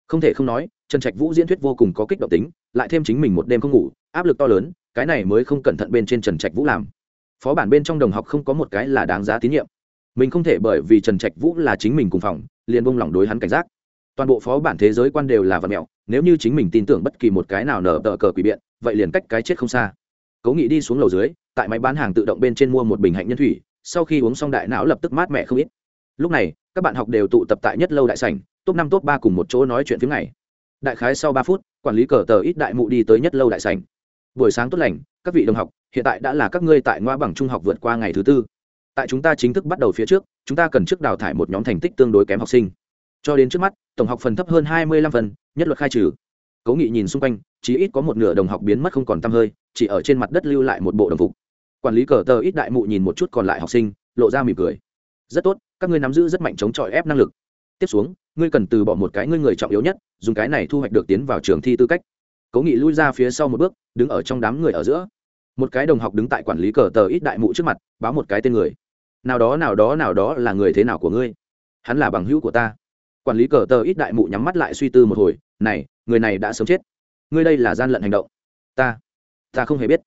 A: Không thể không nói, trần trạch vũ diễn thuyết vô cùng có kích động tính, lại thêm chính mình một đêm không ngủ, áp lực to lớn, cái này mới không cẩn thận bên trên trần trạch vũ làm. Phó bản bên trong đồng học không có một cái là đáng giá tín nhiệm. Mình không thể bởi vì trần trạch vũ là chính mình cùng phòng, liền bông lỏng đối hắn cảnh giác. Toàn bộ phó bản thế giới quan đều là vật mẹo, nếu như chính mình tin tưởng bất kỳ một cái nào nở tờ cờ quỷ biện, vậy liền cách cái chết không xa. Cố nghị đi xuống lầu dưới, tại máy bán hàng tự động bên trên mua một bình hạnh nhân thủy sau khi uống xong đại não lập tức mát mẻ không ít. Lúc này, các bạn học đều tụ tập tại nhất lâu đại sảnh, top năm, top ba cùng một chỗ nói chuyện phía ngày. Đại khái sau ba phút, quản lý cờ tờ ít đại mụ đi tới nhất lâu đại sảnh. Buổi sáng tốt lành, các vị đồng học, hiện tại đã là các ngươi tại ngoa bằng trung học vượt qua ngày thứ tư. Tại chúng ta chính thức bắt đầu phía trước, chúng ta cần trước đào thải một nhóm thành tích tương đối kém học sinh. Cho đến trước mắt, tổng học phần thấp hơn hai mươi lăm phần, nhất luật khai trừ. Cố nghị nhìn xung quanh, chỉ ít có một nửa đồng học biến mất không còn t hơi, chỉ ở trên mặt đất lưu lại một bộ đồng phục quản lý cờ tờ ít đại mụ nhìn một chút còn lại học sinh, lộ ra mỉm cười. Rất tốt, các ngươi nắm giữ rất mạnh chống chọi ép năng lực. Tiếp xuống, ngươi cần từ bỏ một cái ngươi người trọng yếu nhất, dùng cái này thu hoạch được tiến vào trường thi tư cách. Cố nghị lui ra phía sau một bước, đứng ở trong đám người ở giữa. Một cái đồng học đứng tại quản lý cờ tờ ít đại mụ trước mặt, báo một cái tên người. Nào đó nào đó nào đó là người thế nào của ngươi? Hắn là bằng hữu của ta. Quản lý cờ tờ ít đại mụ nhắm mắt lại suy tư một hồi, này, người này đã sớm chết. Ngươi đây là gian lận hành động. Ta ta không hề biết.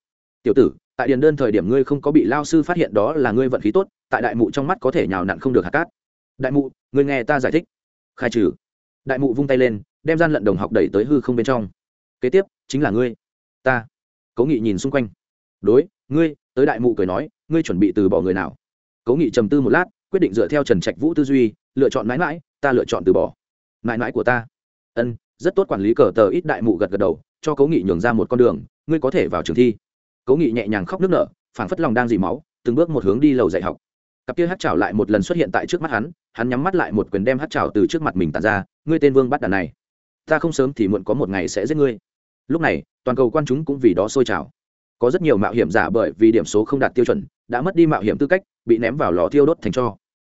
A: Tiểu tử tại điền đơn thời điểm ngươi không có bị lao sư phát hiện đó là ngươi vận khí tốt, tại đại mụ trong mắt có thể nhào nặn không được hạt cát. Đại mụ, ngươi nghe ta giải thích. Khai trừ. Đại mụ vung tay lên, đem gian lận đồng học đẩy tới hư không bên trong. Kế tiếp, chính là ngươi. Ta. Cố nghị nhìn xung quanh. Đối, ngươi, tới đại mụ cười nói, ngươi chuẩn bị từ bỏ người nào? Cố nghị trầm tư một lát, quyết định dựa theo trần trạch vũ tư duy, lựa chọn mãi mãi, ta lựa chọn từ bỏ. Mãi mãi của ta. Ân, rất tốt quản lý cờ tờ ít đại mụ gật gật đầu, cho cố nghị nhường ra một con đường, ngươi có thể vào trường thi cố nghị nhẹ nhàng khóc nước nở, phảng phất lòng đang dì máu, từng bước một hướng đi lầu dạy học. Cặp kia hát trào lại một lần xuất hiện tại trước mắt hắn hắn nhắm mắt lại một quyền đem hát trào từ trước mặt mình tàn ra, ngươi tên vương bắt đàn này, ta không sớm thì muộn có một ngày sẽ giết ngươi. Lúc này, toàn cầu quan chúng cũng vì đó sôi trào. Có rất nhiều mạo hiểm giả bởi vì điểm số không đạt tiêu chuẩn, đã mất đi mạo hiểm tư cách, bị ném vào lò thiêu đốt thành cho.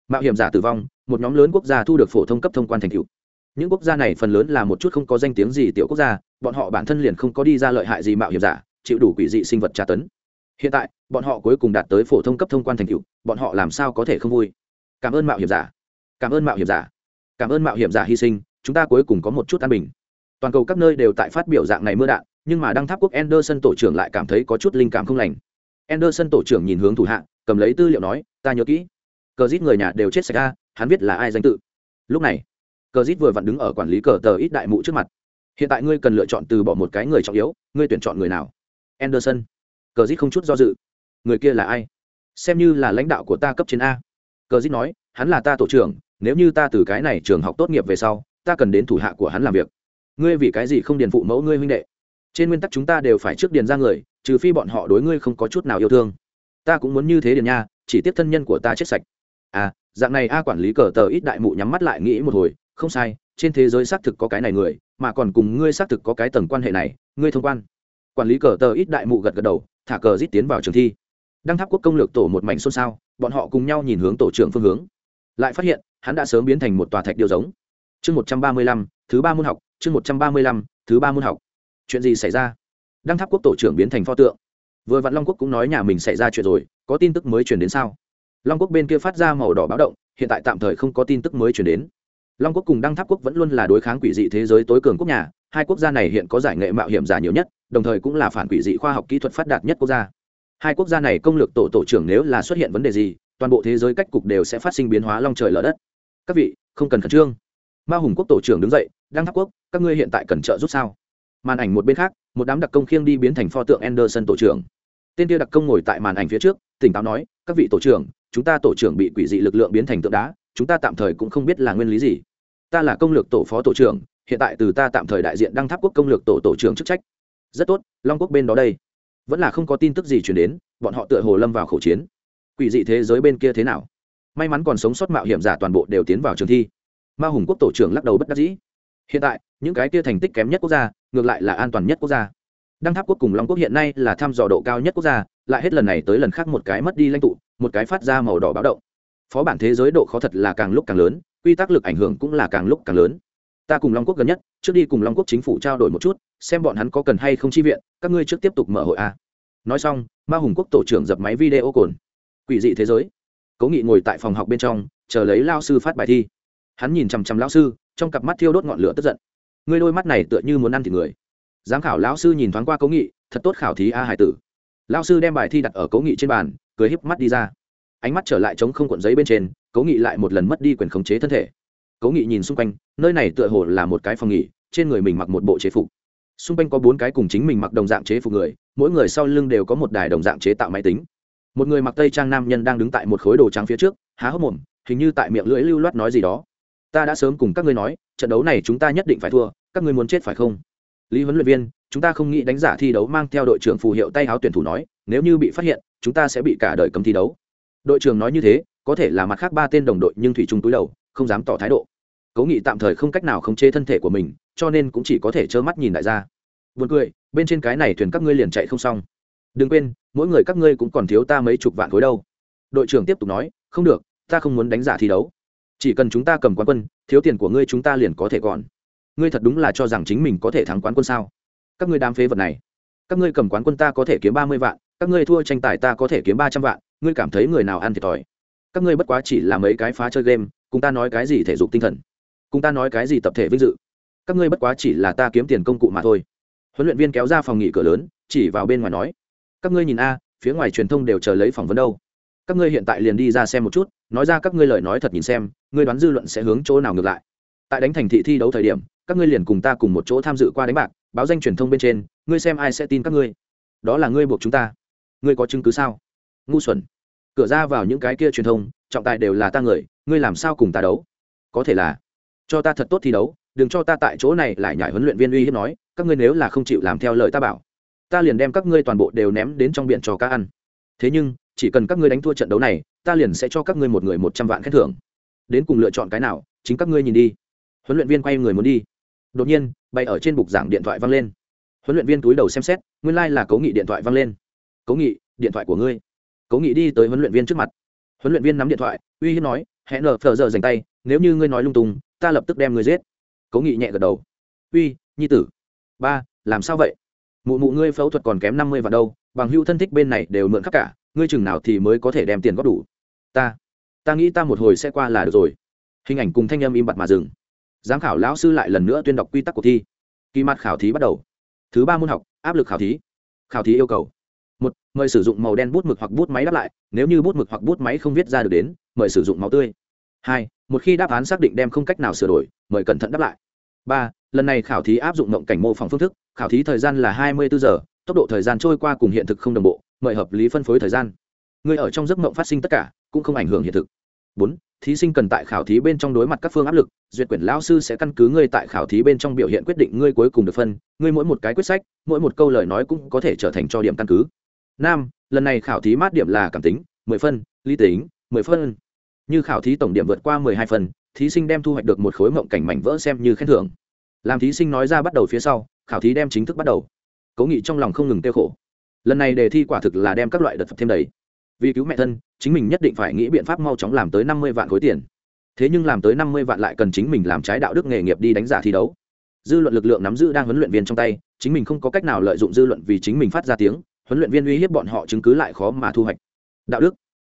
A: Mạo hiểm giả tử vong, một nhóm lớn quốc gia thu được phổ thông cấp thông quan thành cựu những quốc gia này phần lớn là một chút không có danh tiếng gì tiểu quốc gia, bọn họ bản thân liền không có đi ra lợi hại gì mạo hiểm giả chịu đủ quỷ dị sinh vật tra tấn. Hiện tại, bọn họ cuối cùng đạt tới phổ thông cấp thông quan thành cựu bọn họ làm sao có thể không vui? Cảm ơn mạo hiểm giả. Cảm ơn mạo hiểm giả. Cảm ơn mạo hiểm giả hy sinh, chúng ta cuối cùng có một chút an bình. Toàn cầu các nơi đều tại phát biểu dạng này mưa đạn, nhưng mà đăng tháp quốc anderson tổ trưởng lại cảm thấy có chút linh cảm không lành. Anderson tổ trưởng nhìn hướng thủ hạ, cầm lấy tư liệu nói, ta nhớ kỹ. Cờ giết người nhà đều chết sạch ra hắn biết là ai danh tự. Lúc này, cờ giết vừa vặn đứng ở quản lý cờ tờ ít đại mụ trước mặt. Hiện tại ngươi cần lựa chọn từ bỏ một cái người trọng yếu, ngươi tuyển chọn người nào? Anderson. Cờ dít không chút do dự. Người kia là ai? Xem như là lãnh đạo của ta cấp trên a. Cờ dít nói, hắn là ta tổ trưởng, nếu như ta từ cái này trường học tốt nghiệp về sau, ta cần đến thủ hạ của hắn làm việc. Ngươi vì cái gì không điền phụ mẫu ngươi huynh đệ? Trên nguyên tắc chúng ta đều phải trước điền ra người, trừ phi bọn họ đối ngươi không có chút nào yêu thương. Ta cũng muốn như thế điền nha, chỉ tiếp thân nhân của ta chết sạch. À dạng này a quản lý cờ tờ ít đại mụ nhắm mắt lại nghĩ một hồi, không sai, trên thế giới xác thực có cái này người, mà còn cùng ngươi xác thực có cái tầng quan hệ này, ngươi thông quan quản lý cờ tờ ít đại mụ gật gật đầu, thả cờ rít tiến vào trường thi. Đăng tháp quốc công lược tổ một mảnh xôn xao, bọn họ cùng nhau nhìn hướng tổ trưởng phương hướng. Lại phát hiện, hắn đã sớm biến thành một tòa thạch điêu giống. Chương một trăm ba mươi lăm, thứ ba môn học, chương một trăm ba mươi lăm, thứ ba môn học. Chuyện gì xảy ra? Đăng tháp quốc tổ trưởng biến thành pho tượng. Vừa vặn long quốc cũng nói nhà mình xảy ra chuyện rồi, có tin tức mới truyền đến sao? Long quốc bên kia phát ra màu đỏ báo động, hiện tại tạm thời không có tin tức mới truyền đến. Long quốc cùng đăng tháp quốc vẫn luôn là đối kháng quỷ dị thế giới tối cường quốc nhà, hai quốc gia này hiện có giải nghệ mạo hiểm giả nhiều nhất đồng thời cũng là phản quỷ dị khoa học kỹ thuật phát đạt nhất quốc gia. Hai quốc gia này công lược tổ tổ trưởng nếu là xuất hiện vấn đề gì, toàn bộ thế giới cách cục đều sẽ phát sinh biến hóa long trời lở đất. Các vị, không cần khẩn trương. Ma hùng quốc tổ trưởng đứng dậy, đăng tháp quốc, các ngươi hiện tại cần trợ giúp sao? Màn ảnh một bên khác, một đám đặc công khiêng đi biến thành pho tượng anderson tổ trưởng. Tên kia đặc công ngồi tại màn ảnh phía trước, tỉnh táo nói, các vị tổ trưởng, chúng ta tổ trưởng bị quỷ dị lực lượng biến thành tượng đá, chúng ta tạm thời cũng không biết là nguyên lý gì. Ta là công lược tổ phó tổ trưởng, hiện tại từ ta tạm thời đại diện đăng tháp quốc công lược tổ tổ trưởng chức trách rất tốt, long quốc bên đó đây. Vẫn là không có tin tức gì chuyển đến, bọn họ tựa hồ lâm vào khẩu chiến. Quỷ dị thế giới bên kia thế nào? May mắn còn sống sót mạo hiểm giả toàn bộ đều tiến vào trường thi. Ma hùng quốc tổ trưởng lắc đầu bất đắc dĩ. Hiện tại, những cái kia thành tích kém nhất quốc gia, ngược lại là an toàn nhất quốc gia. Đăng tháp quốc cùng long quốc hiện nay là thăm dò độ cao nhất quốc gia, lại hết lần này tới lần khác một cái mất đi lãnh tụ, một cái phát ra màu đỏ báo động. Phó bản thế giới độ khó thật là càng lúc càng lớn, quy tắc lực ảnh hưởng cũng là càng lúc càng lớn ta cùng long quốc gần nhất, trước đi cùng long quốc chính phủ trao đổi một chút, xem bọn hắn có cần hay không chi viện, các ngươi trước tiếp tục mở hội a. Nói xong, ma hùng quốc tổ trưởng dập máy video cồn. Quỷ dị thế giới. Cố nghị ngồi tại phòng học bên trong, chờ lấy lao sư phát bài thi. Hắn nhìn chằm chằm lao sư, trong cặp mắt thiêu đốt ngọn lửa tức giận. Ngươi đôi mắt này tựa như muốn ăn thịt người. Giám khảo lão sư nhìn thoáng qua cố nghị, thật tốt khảo thí a hải tử. Lao sư đem bài thi đặt ở cố nghị trên bàn, cười híp mắt đi ra. Ánh mắt trở lại chống không cuộn giấy bên trên, cố nghị lại một lần mất đi quyền khống chế thân thể cố nghị nhìn xung quanh, nơi này tựa hồ là một cái phòng nghỉ, trên người mình mặc một bộ chế phục. Xung quanh có bốn cái cùng chính mình mặc đồng dạng chế phục người, mỗi người sau lưng đều có một đài đồng dạng chế tạo máy tính. Một người mặc tây trang nam nhân đang đứng tại một khối đồ trắng phía trước, há hốc mồm, hình như tại miệng lưỡi lưu loát nói gì đó. Ta đã sớm cùng các ngươi nói, trận đấu này chúng ta nhất định phải thua, các ngươi muốn chết phải không? Lý huấn luyện viên, chúng ta không nghĩ đánh giả thi đấu mang theo đội trưởng phù hiệu tay áo tuyển thủ nói, nếu như bị phát hiện, chúng ta sẽ bị cả đời cấm thi đấu. Đội trưởng nói như thế, có thể là mặt khác ba tên đồng đội nhưng thủy chung túi đầu không dám tỏ thái độ. Cố nghị tạm thời không cách nào khống chế thân thể của mình, cho nên cũng chỉ có thể trơ mắt nhìn đại gia. Buồn cười, bên trên cái này thuyền các ngươi liền chạy không xong. Đừng quên, mỗi người các ngươi cũng còn thiếu ta mấy chục vạn khối đâu. Đội trưởng tiếp tục nói, không được, ta không muốn đánh giả thi đấu. Chỉ cần chúng ta cầm quán quân, thiếu tiền của ngươi chúng ta liền có thể còn. Ngươi thật đúng là cho rằng chính mình có thể thắng quán quân sao? Các ngươi đám phế vật này, các ngươi cầm quán quân ta có thể kiếm ba mươi vạn, các ngươi thua tranh tài ta có thể kiếm ba trăm vạn, ngươi cảm thấy người nào ăn thiệt thòi? Các ngươi bất quá chỉ là mấy cái phá chơi game cùng ta nói cái gì thể dục tinh thần? Cùng ta nói cái gì tập thể vinh dự? Các ngươi bất quá chỉ là ta kiếm tiền công cụ mà thôi. Huấn luyện viên kéo ra phòng nghỉ cửa lớn, chỉ vào bên ngoài nói, các ngươi nhìn a, phía ngoài truyền thông đều chờ lấy phỏng vấn đâu. Các ngươi hiện tại liền đi ra xem một chút, nói ra các ngươi lời nói thật nhìn xem, ngươi đoán dư luận sẽ hướng chỗ nào ngược lại. Tại đánh thành thị thi đấu thời điểm, các ngươi liền cùng ta cùng một chỗ tham dự qua đánh bạc, báo danh truyền thông bên trên, ngươi xem ai sẽ tin các ngươi. Đó là ngươi buộc chúng ta. Ngươi có chứng cứ sao? Ngu xuẩn. Cửa ra vào những cái kia truyền thông, trọng tài đều là ta người ngươi làm sao cùng ta đấu? Có thể là, cho ta thật tốt thi đấu, đừng cho ta tại chỗ này lại nhải huấn luyện viên uy hiếp nói, các ngươi nếu là không chịu làm theo lời ta bảo, ta liền đem các ngươi toàn bộ đều ném đến trong biển cho cá ăn. Thế nhưng, chỉ cần các ngươi đánh thua trận đấu này, ta liền sẽ cho các ngươi một người một trăm vạn khen thưởng. Đến cùng lựa chọn cái nào, chính các ngươi nhìn đi. Huấn luyện viên quay người muốn đi. Đột nhiên, bay ở trên bục giảng điện thoại văng lên. Huấn luyện viên túi đầu xem xét, nguyên lai、like、là cố nghị điện thoại văng lên. Cố nghị, điện thoại của ngươi. Cố nghị đi tới huấn luyện viên trước mặt. Huấn luyện viên nắm điện thoại, uy hiếp nói hẹn nở phờ giờ dành tay, nếu như ngươi nói lung tung, ta lập tức đem ngươi giết. Cố nghị nhẹ gật đầu. Uy, nhi tử. Ba, làm sao vậy? Mụ mụ ngươi phẫu thuật còn kém năm mươi vào đâu, bằng hữu thân thích bên này đều mượn khắp cả, ngươi chừng nào thì mới có thể đem tiền góp đủ? Ta ta nghĩ ta một hồi sẽ qua là được rồi. Hình ảnh cùng thanh âm im bặt mà dừng. Giám khảo lão sư lại lần nữa tuyên đọc quy tắc cuộc thi. Kỳ mặt khảo thí bắt đầu. Thứ ba môn học, áp lực khảo thí. Khảo thí yêu cầu. Một, mời sử dụng màu đen bút mực hoặc bút máy đáp lại, nếu như bút mực hoặc bút máy không viết ra được đến, mời sử dụng máu tươi hai, một khi đáp án xác định đem không cách nào sửa đổi, mời cẩn thận đáp lại. Ba, lần này khảo thí áp dụng mộng cảnh mô phỏng phương thức, khảo thí thời gian là hai mươi bốn giờ, tốc độ thời gian trôi qua cùng hiện thực không đồng bộ, mời hợp lý phân phối thời gian. Người ở trong giấc mộng phát sinh tất cả, cũng không ảnh hưởng hiện thực. Bốn, thí sinh cần tại khảo thí bên trong đối mặt các phương áp lực, duyệt quyển lao sư sẽ căn cứ ngươi tại khảo thí bên trong biểu hiện quyết định ngươi cuối cùng được phân, ngươi mỗi một cái quyết sách, mỗi một câu lời nói cũng có thể trở thành cho điểm căn cứ. Năm, lần này khảo thí mát điểm là cảm tính, mười phân, lý tính, mười phân như khảo thí tổng điểm vượt qua mười hai phần, thí sinh đem thu hoạch được một khối mộng cảnh mảnh vỡ xem như khen thưởng. Làm thí sinh nói ra bắt đầu phía sau, khảo thí đem chính thức bắt đầu. Cố nghị trong lòng không ngừng tiêu khổ. Lần này đề thi quả thực là đem các loại đợt thêm đầy. Vì cứu mẹ thân, chính mình nhất định phải nghĩ biện pháp mau chóng làm tới năm mươi vạn khối tiền. Thế nhưng làm tới năm mươi vạn lại cần chính mình làm trái đạo đức nghề nghiệp đi đánh giả thi đấu. Dư luận lực lượng nắm giữ đang huấn luyện viên trong tay, chính mình không có cách nào lợi dụng dư luận vì chính mình phát ra tiếng, huấn luyện viên uy hiếp bọn họ chứng cứ lại khó mà thu hoạch. Đạo đức.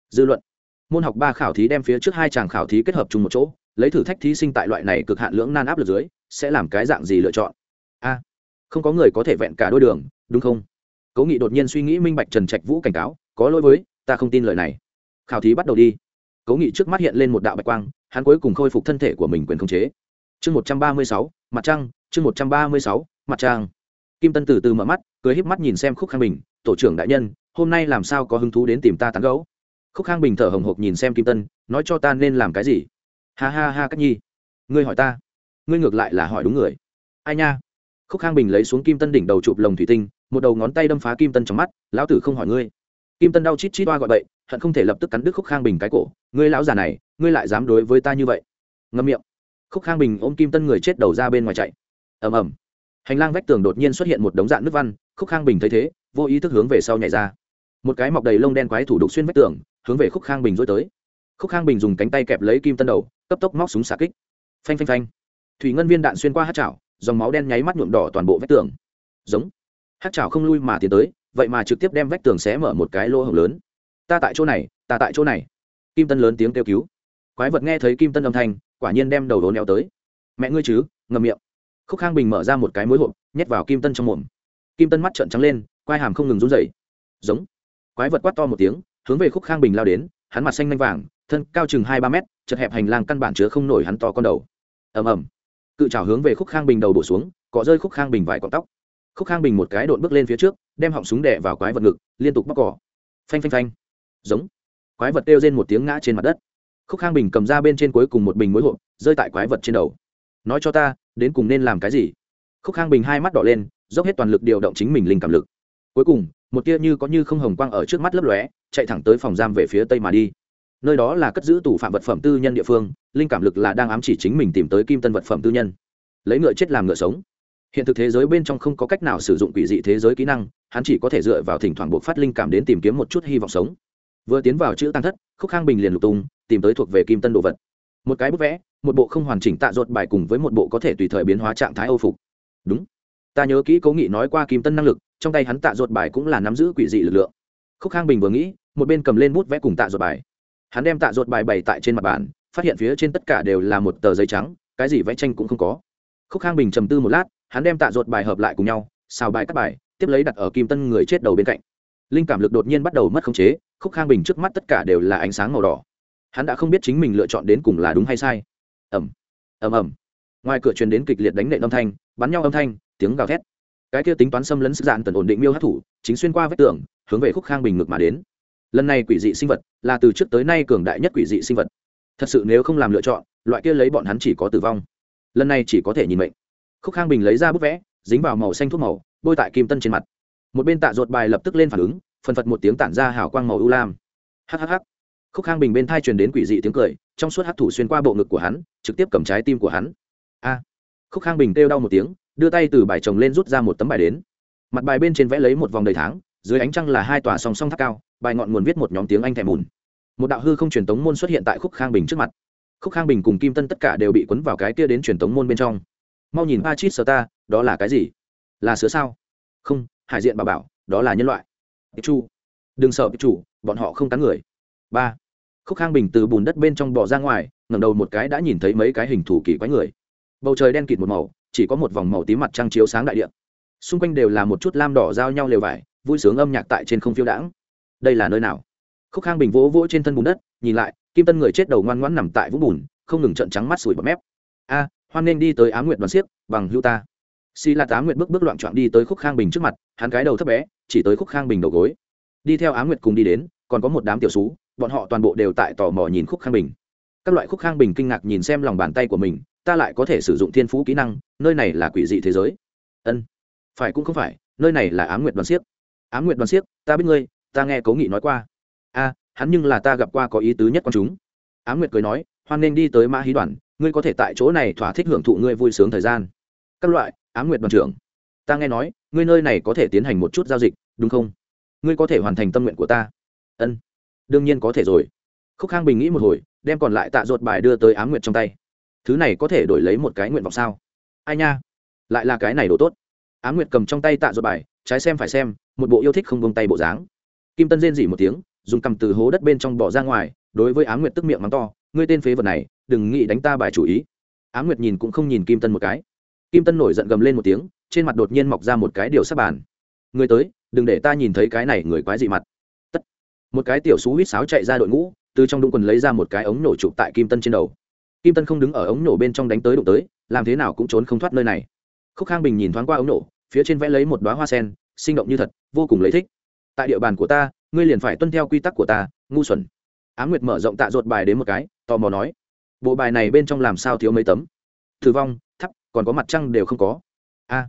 A: Dư luận môn học ba khảo thí đem phía trước hai chàng khảo thí kết hợp chung một chỗ, lấy thử thách thí sinh tại loại này cực hạn lưỡng nan áp lực dưới, sẽ làm cái dạng gì lựa chọn? A, không có người có thể vẹn cả đôi đường, đúng không? Cố nghị đột nhiên suy nghĩ minh bạch trần trạch vũ cảnh cáo, có lỗi với, ta không tin lời này. Khảo thí bắt đầu đi. Cố nghị trước mắt hiện lên một đạo bạch quang, hắn cuối cùng khôi phục thân thể của mình quyền khống chế. Chương một trăm ba mươi sáu, mặt trăng, chương một trăm ba mươi sáu, mặt trăng. Kim tân từ từ mở mắt, cười híp mắt nhìn xem khúc khang bình, tổ trưởng đại nhân, hôm nay làm sao có hứng thú đến tìm ta tán gấu khúc khang bình thở hồng hộc nhìn xem kim tân, nói cho ta nên làm cái gì? Ha ha ha cách nhi. Ngươi hỏi ta. Ngươi ngược lại là hỏi đúng người. Ai nha? Khúc khang bình lấy xuống kim tân đỉnh đầu chụp lồng thủy tinh, một đầu ngón tay đâm phá kim tân trong mắt, lão tử không hỏi ngươi. Kim tân đau chít chít toa gọi bậy, hận không thể lập tức cắn đứt khúc khang bình cái cổ, ngươi lão già này, ngươi lại dám đối với ta như vậy? Ngâm miệng. Khúc khang bình ôm kim tân người chết đầu ra bên ngoài chạy. Ầm ầm. Hành lang vách tường đột nhiên xuất hiện một đống dạng nước văn khúc khang bình thấy thế, vô ý thức hướng về sau nhảy ra. Một cái mọc đầy lông đen quái thủ đục xuyên vách tường hướng về khúc khang bình dối tới. Khúc khang bình dùng cánh tay kẹp lấy kim tân đầu, cấp tốc móc súng xạ kích. Phanh phanh phanh. Thủy ngân viên đạn xuyên qua hát chảo, dòng máu đen nháy mắt nhuộm đỏ toàn bộ vách tường. Giống. Hát chảo không lui mà tiến tới, vậy mà trực tiếp đem vách tường xé mở một cái lỗ hổng lớn. Ta tại chỗ này, ta tại chỗ này. Kim tân lớn tiếng kêu cứu. Quái vật nghe thấy kim tân âm thanh, quả nhiên đem đầu đố neo tới. Mẹ ngươi chứ ngầm miệng. Khúc khang bình mở ra một cái mối hộp, nhét vào kim tân trong mồm. Kim tân mắt trợn trắng lên, quai hàm không ngừng run dày giống. Quái vật quát to một tiếng hướng về khúc khang bình lao đến, hắn mặt xanh lanh vàng, thân cao chừng hai ba mét, chật hẹp hành lang căn bản chứa không nổi hắn to con đầu. Ầm ầm. Cự trào hướng về khúc khang bình đầu bổ xuống, cọ rơi khúc khang bình vài cọng tóc. Khúc khang bình một cái đột bước lên phía trước, đem họng súng đẻ vào quái vật ngực, liên tục bóc cỏ. Phanh phanh phanh. Giống. Quái vật kêu lên một tiếng ngã trên mặt đất. Khúc khang bình cầm ra bên trên cuối cùng một bình mối hộp, rơi tại quái vật trên đầu. Nói cho ta, đến cùng nên làm cái gì? Khúc khang bình hai mắt đỏ lên, dốc hết toàn lực điều động chính mình linh cảm lực. Cuối cùng một tia như có như không hồng quang ở trước mắt lấp lóe, chạy thẳng tới phòng giam về phía tây mà đi. Nơi đó là cất giữ tủ phạm vật phẩm tư nhân địa phương, linh cảm lực là đang ám chỉ chính mình tìm tới kim tân vật phẩm tư nhân. Lấy ngựa chết làm ngựa sống. Hiện thực thế giới bên trong không có cách nào sử dụng quỷ dị thế giới kỹ năng, hắn chỉ có thể dựa vào thỉnh thoảng buộc phát linh cảm đến tìm kiếm một chút hy vọng sống. Vừa tiến vào chữ tăng thất, khúc khang bình liền lục tung, tìm tới thuộc về kim tân đồ vật. Một cái bức vẽ, một bộ không hoàn chỉnh tạ ruột bài cùng với một bộ có thể tùy thời biến hóa trạng thái âu phục. Đúng. Ta nhớ kỹ cố nghị nói qua kim tân năng lực trong tay hắn tạ ruột bài cũng là nắm giữ quỷ dị lực lượng. Khúc khang bình vừa nghĩ, một bên cầm lên bút vẽ cùng tạ ruột bài. Hắn đem tạ ruột bài bày tại trên mặt bàn, phát hiện phía trên tất cả đều là một tờ giấy trắng, cái gì vẽ tranh cũng không có. Khúc khang bình trầm tư một lát, hắn đem tạ ruột bài hợp lại cùng nhau, xào bài cắt bài, tiếp lấy đặt ở kim tân người chết đầu bên cạnh. Linh cảm lực đột nhiên bắt đầu mất khống chế, khúc khang bình trước mắt tất cả đều là ánh sáng màu đỏ. Hắn đã không biết chính mình lựa chọn đến cùng là đúng hay sai. Ẩm ẩm ẩm ngoài cửa truyền đến kịch liệt đánh nệ âm thanh, bắn nhau âm thanh, tiếng gào thét cái kia tính toán xâm lấn sức dạn tần ổn định miêu hát thủ, chính xuyên qua vách tường, hướng về khúc khang bình ngược mà đến. Lần này quỷ dị sinh vật, là từ trước tới nay cường đại nhất quỷ dị sinh vật. Thật sự nếu không làm lựa chọn, loại kia lấy bọn hắn chỉ có tử vong. Lần này chỉ có thể nhìn mệnh. Khúc khang bình lấy ra bức vẽ, dính vào màu xanh thuốc màu, bôi tại kim tân trên mặt. Một bên tạ ruột bài lập tức lên phản ứng, phần phật một tiếng tản ra hào quang màu ưu lam. Hhh khúc khang bình bên thai truyền đến quỷ dị tiếng cười, trong suốt hát thủ xuyên qua bộ ngực của hắn, trực tiếp cầm trái tim của hắn. A. Khúc khang bình kêu đau một tiếng đưa tay từ bài chồng lên rút ra một tấm bài đến. Mặt bài bên trên vẽ lấy một vòng đầy tháng, dưới ánh trăng là hai tòa song song tháp cao, bài ngọn nguồn viết một nhóm tiếng anh thèm mùn một đạo hư không truyền tống môn xuất hiện tại khúc khang bình trước mặt. Khúc khang bình cùng kim tân tất cả đều bị cuốn vào cái kia đến truyền tống môn bên trong. Mau nhìn pa chít sơ ta, đó là cái gì? Là sứa sao? Không, hải diện bà bảo, đó là nhân loại. Chu đừng sợ chủ bọn họ không cắn người. Ba. Khúc khang bình từ bùn đất bên trong bò ra ngoài, ngẩng đầu một cái đã nhìn thấy mấy cái hình thủ kỳ quái người. Bầu trời đen kịt một màu chỉ có một vòng màu tím mặt trăng chiếu sáng đại địa, xung quanh đều là một chút lam đỏ giao nhau lều vải vui sướng âm nhạc tại trên không phiêu đãng. Đây là nơi nào? Khúc khang bình vỗ vỗ trên thân bùn đất nhìn lại kim tân người chết đầu ngoan ngoãn nằm tại vũng bùn không ngừng trận trắng mắt sủi bọt mép. A hoan nên đi tới á nguyệt đoàn xiếc bằng hưu ta. Si là tá nguyệt bước bước loạn trọn đi tới khúc khang bình trước mặt hắn cái đầu thấp bé chỉ tới khúc khang bình đầu gối. Đi theo á nguyệt cùng đi đến còn có một đám tiểu xú bọn họ toàn bộ đều tại tò mò nhìn khúc khang bình. Các loại khúc khang bình kinh ngạc nhìn xem lòng bàn tay của mình ta lại có thể sử dụng thiên phú kỹ năng, nơi này là quỷ dị thế giới. Ân, phải cũng không phải, nơi này là á nguyệt đoàn siếc. Á nguyệt đoàn siếc, ta biết ngươi, ta nghe cố nghị nói qua. A, hắn nhưng là ta gặp qua có ý tứ nhất con chúng. Á nguyệt cười nói, hoan nên đi tới mã hí đoàn, ngươi có thể tại chỗ này thỏa thích hưởng thụ ngươi vui sướng thời gian. Các loại á m nguyệt đoàn trưởng, ta nghe nói, ngươi nơi này có thể tiến hành một chút giao dịch, đúng không? Ngươi có thể hoàn thành tâm nguyện của ta. Ân, đương nhiên có thể rồi. Khúc khang bình nghĩ một hồi, đem còn lại tạ ruột bài đưa tới á m nguyệt trong tay thứ này có thể đổi lấy một cái nguyện vọng sao? Ai nha? Lại là cái này đồ tốt. Á m nguyệt cầm trong tay tạ ruột bài, trái xem phải xem, một bộ yêu thích không bông tay bộ dáng. Kim tân rên dỉ một tiếng, dùng cầm từ hố đất bên trong bỏ ra ngoài, đối với á m nguyệt tức miệng mắng to, ngươi tên phế vật này, đừng nghĩ đánh ta bài chủ ý. Á m nguyệt nhìn cũng không nhìn kim tân một cái. Kim tân nổi giận gầm lên một tiếng, trên mặt đột nhiên mọc ra một cái điều sắp bàn. Người tới, đừng để ta nhìn thấy cái này người quái dị mặt. Tất. Một cái tiểu xú huýt sáo chạy ra đội ngũ, từ trong đụng quần lấy ra một cái ống nổ chụp tại kim tân trên đầu kim tân không đứng ở ống nổ bên trong đánh tới đụng tới, làm thế nào cũng trốn không thoát nơi này. Khúc khang bình nhìn thoáng qua ống nổ, phía trên vẽ lấy một đoá hoa sen, sinh động như thật, vô cùng lấy thích. Tại địa bàn của ta, ngươi liền phải tuân theo quy tắc của ta, ngu xuẩn. Á m nguyệt mở rộng tạ ruột bài đến một cái, tò mò nói, bộ bài này bên trong làm sao thiếu mấy tấm? Thử vong, thắp, còn có mặt trăng đều không có. A,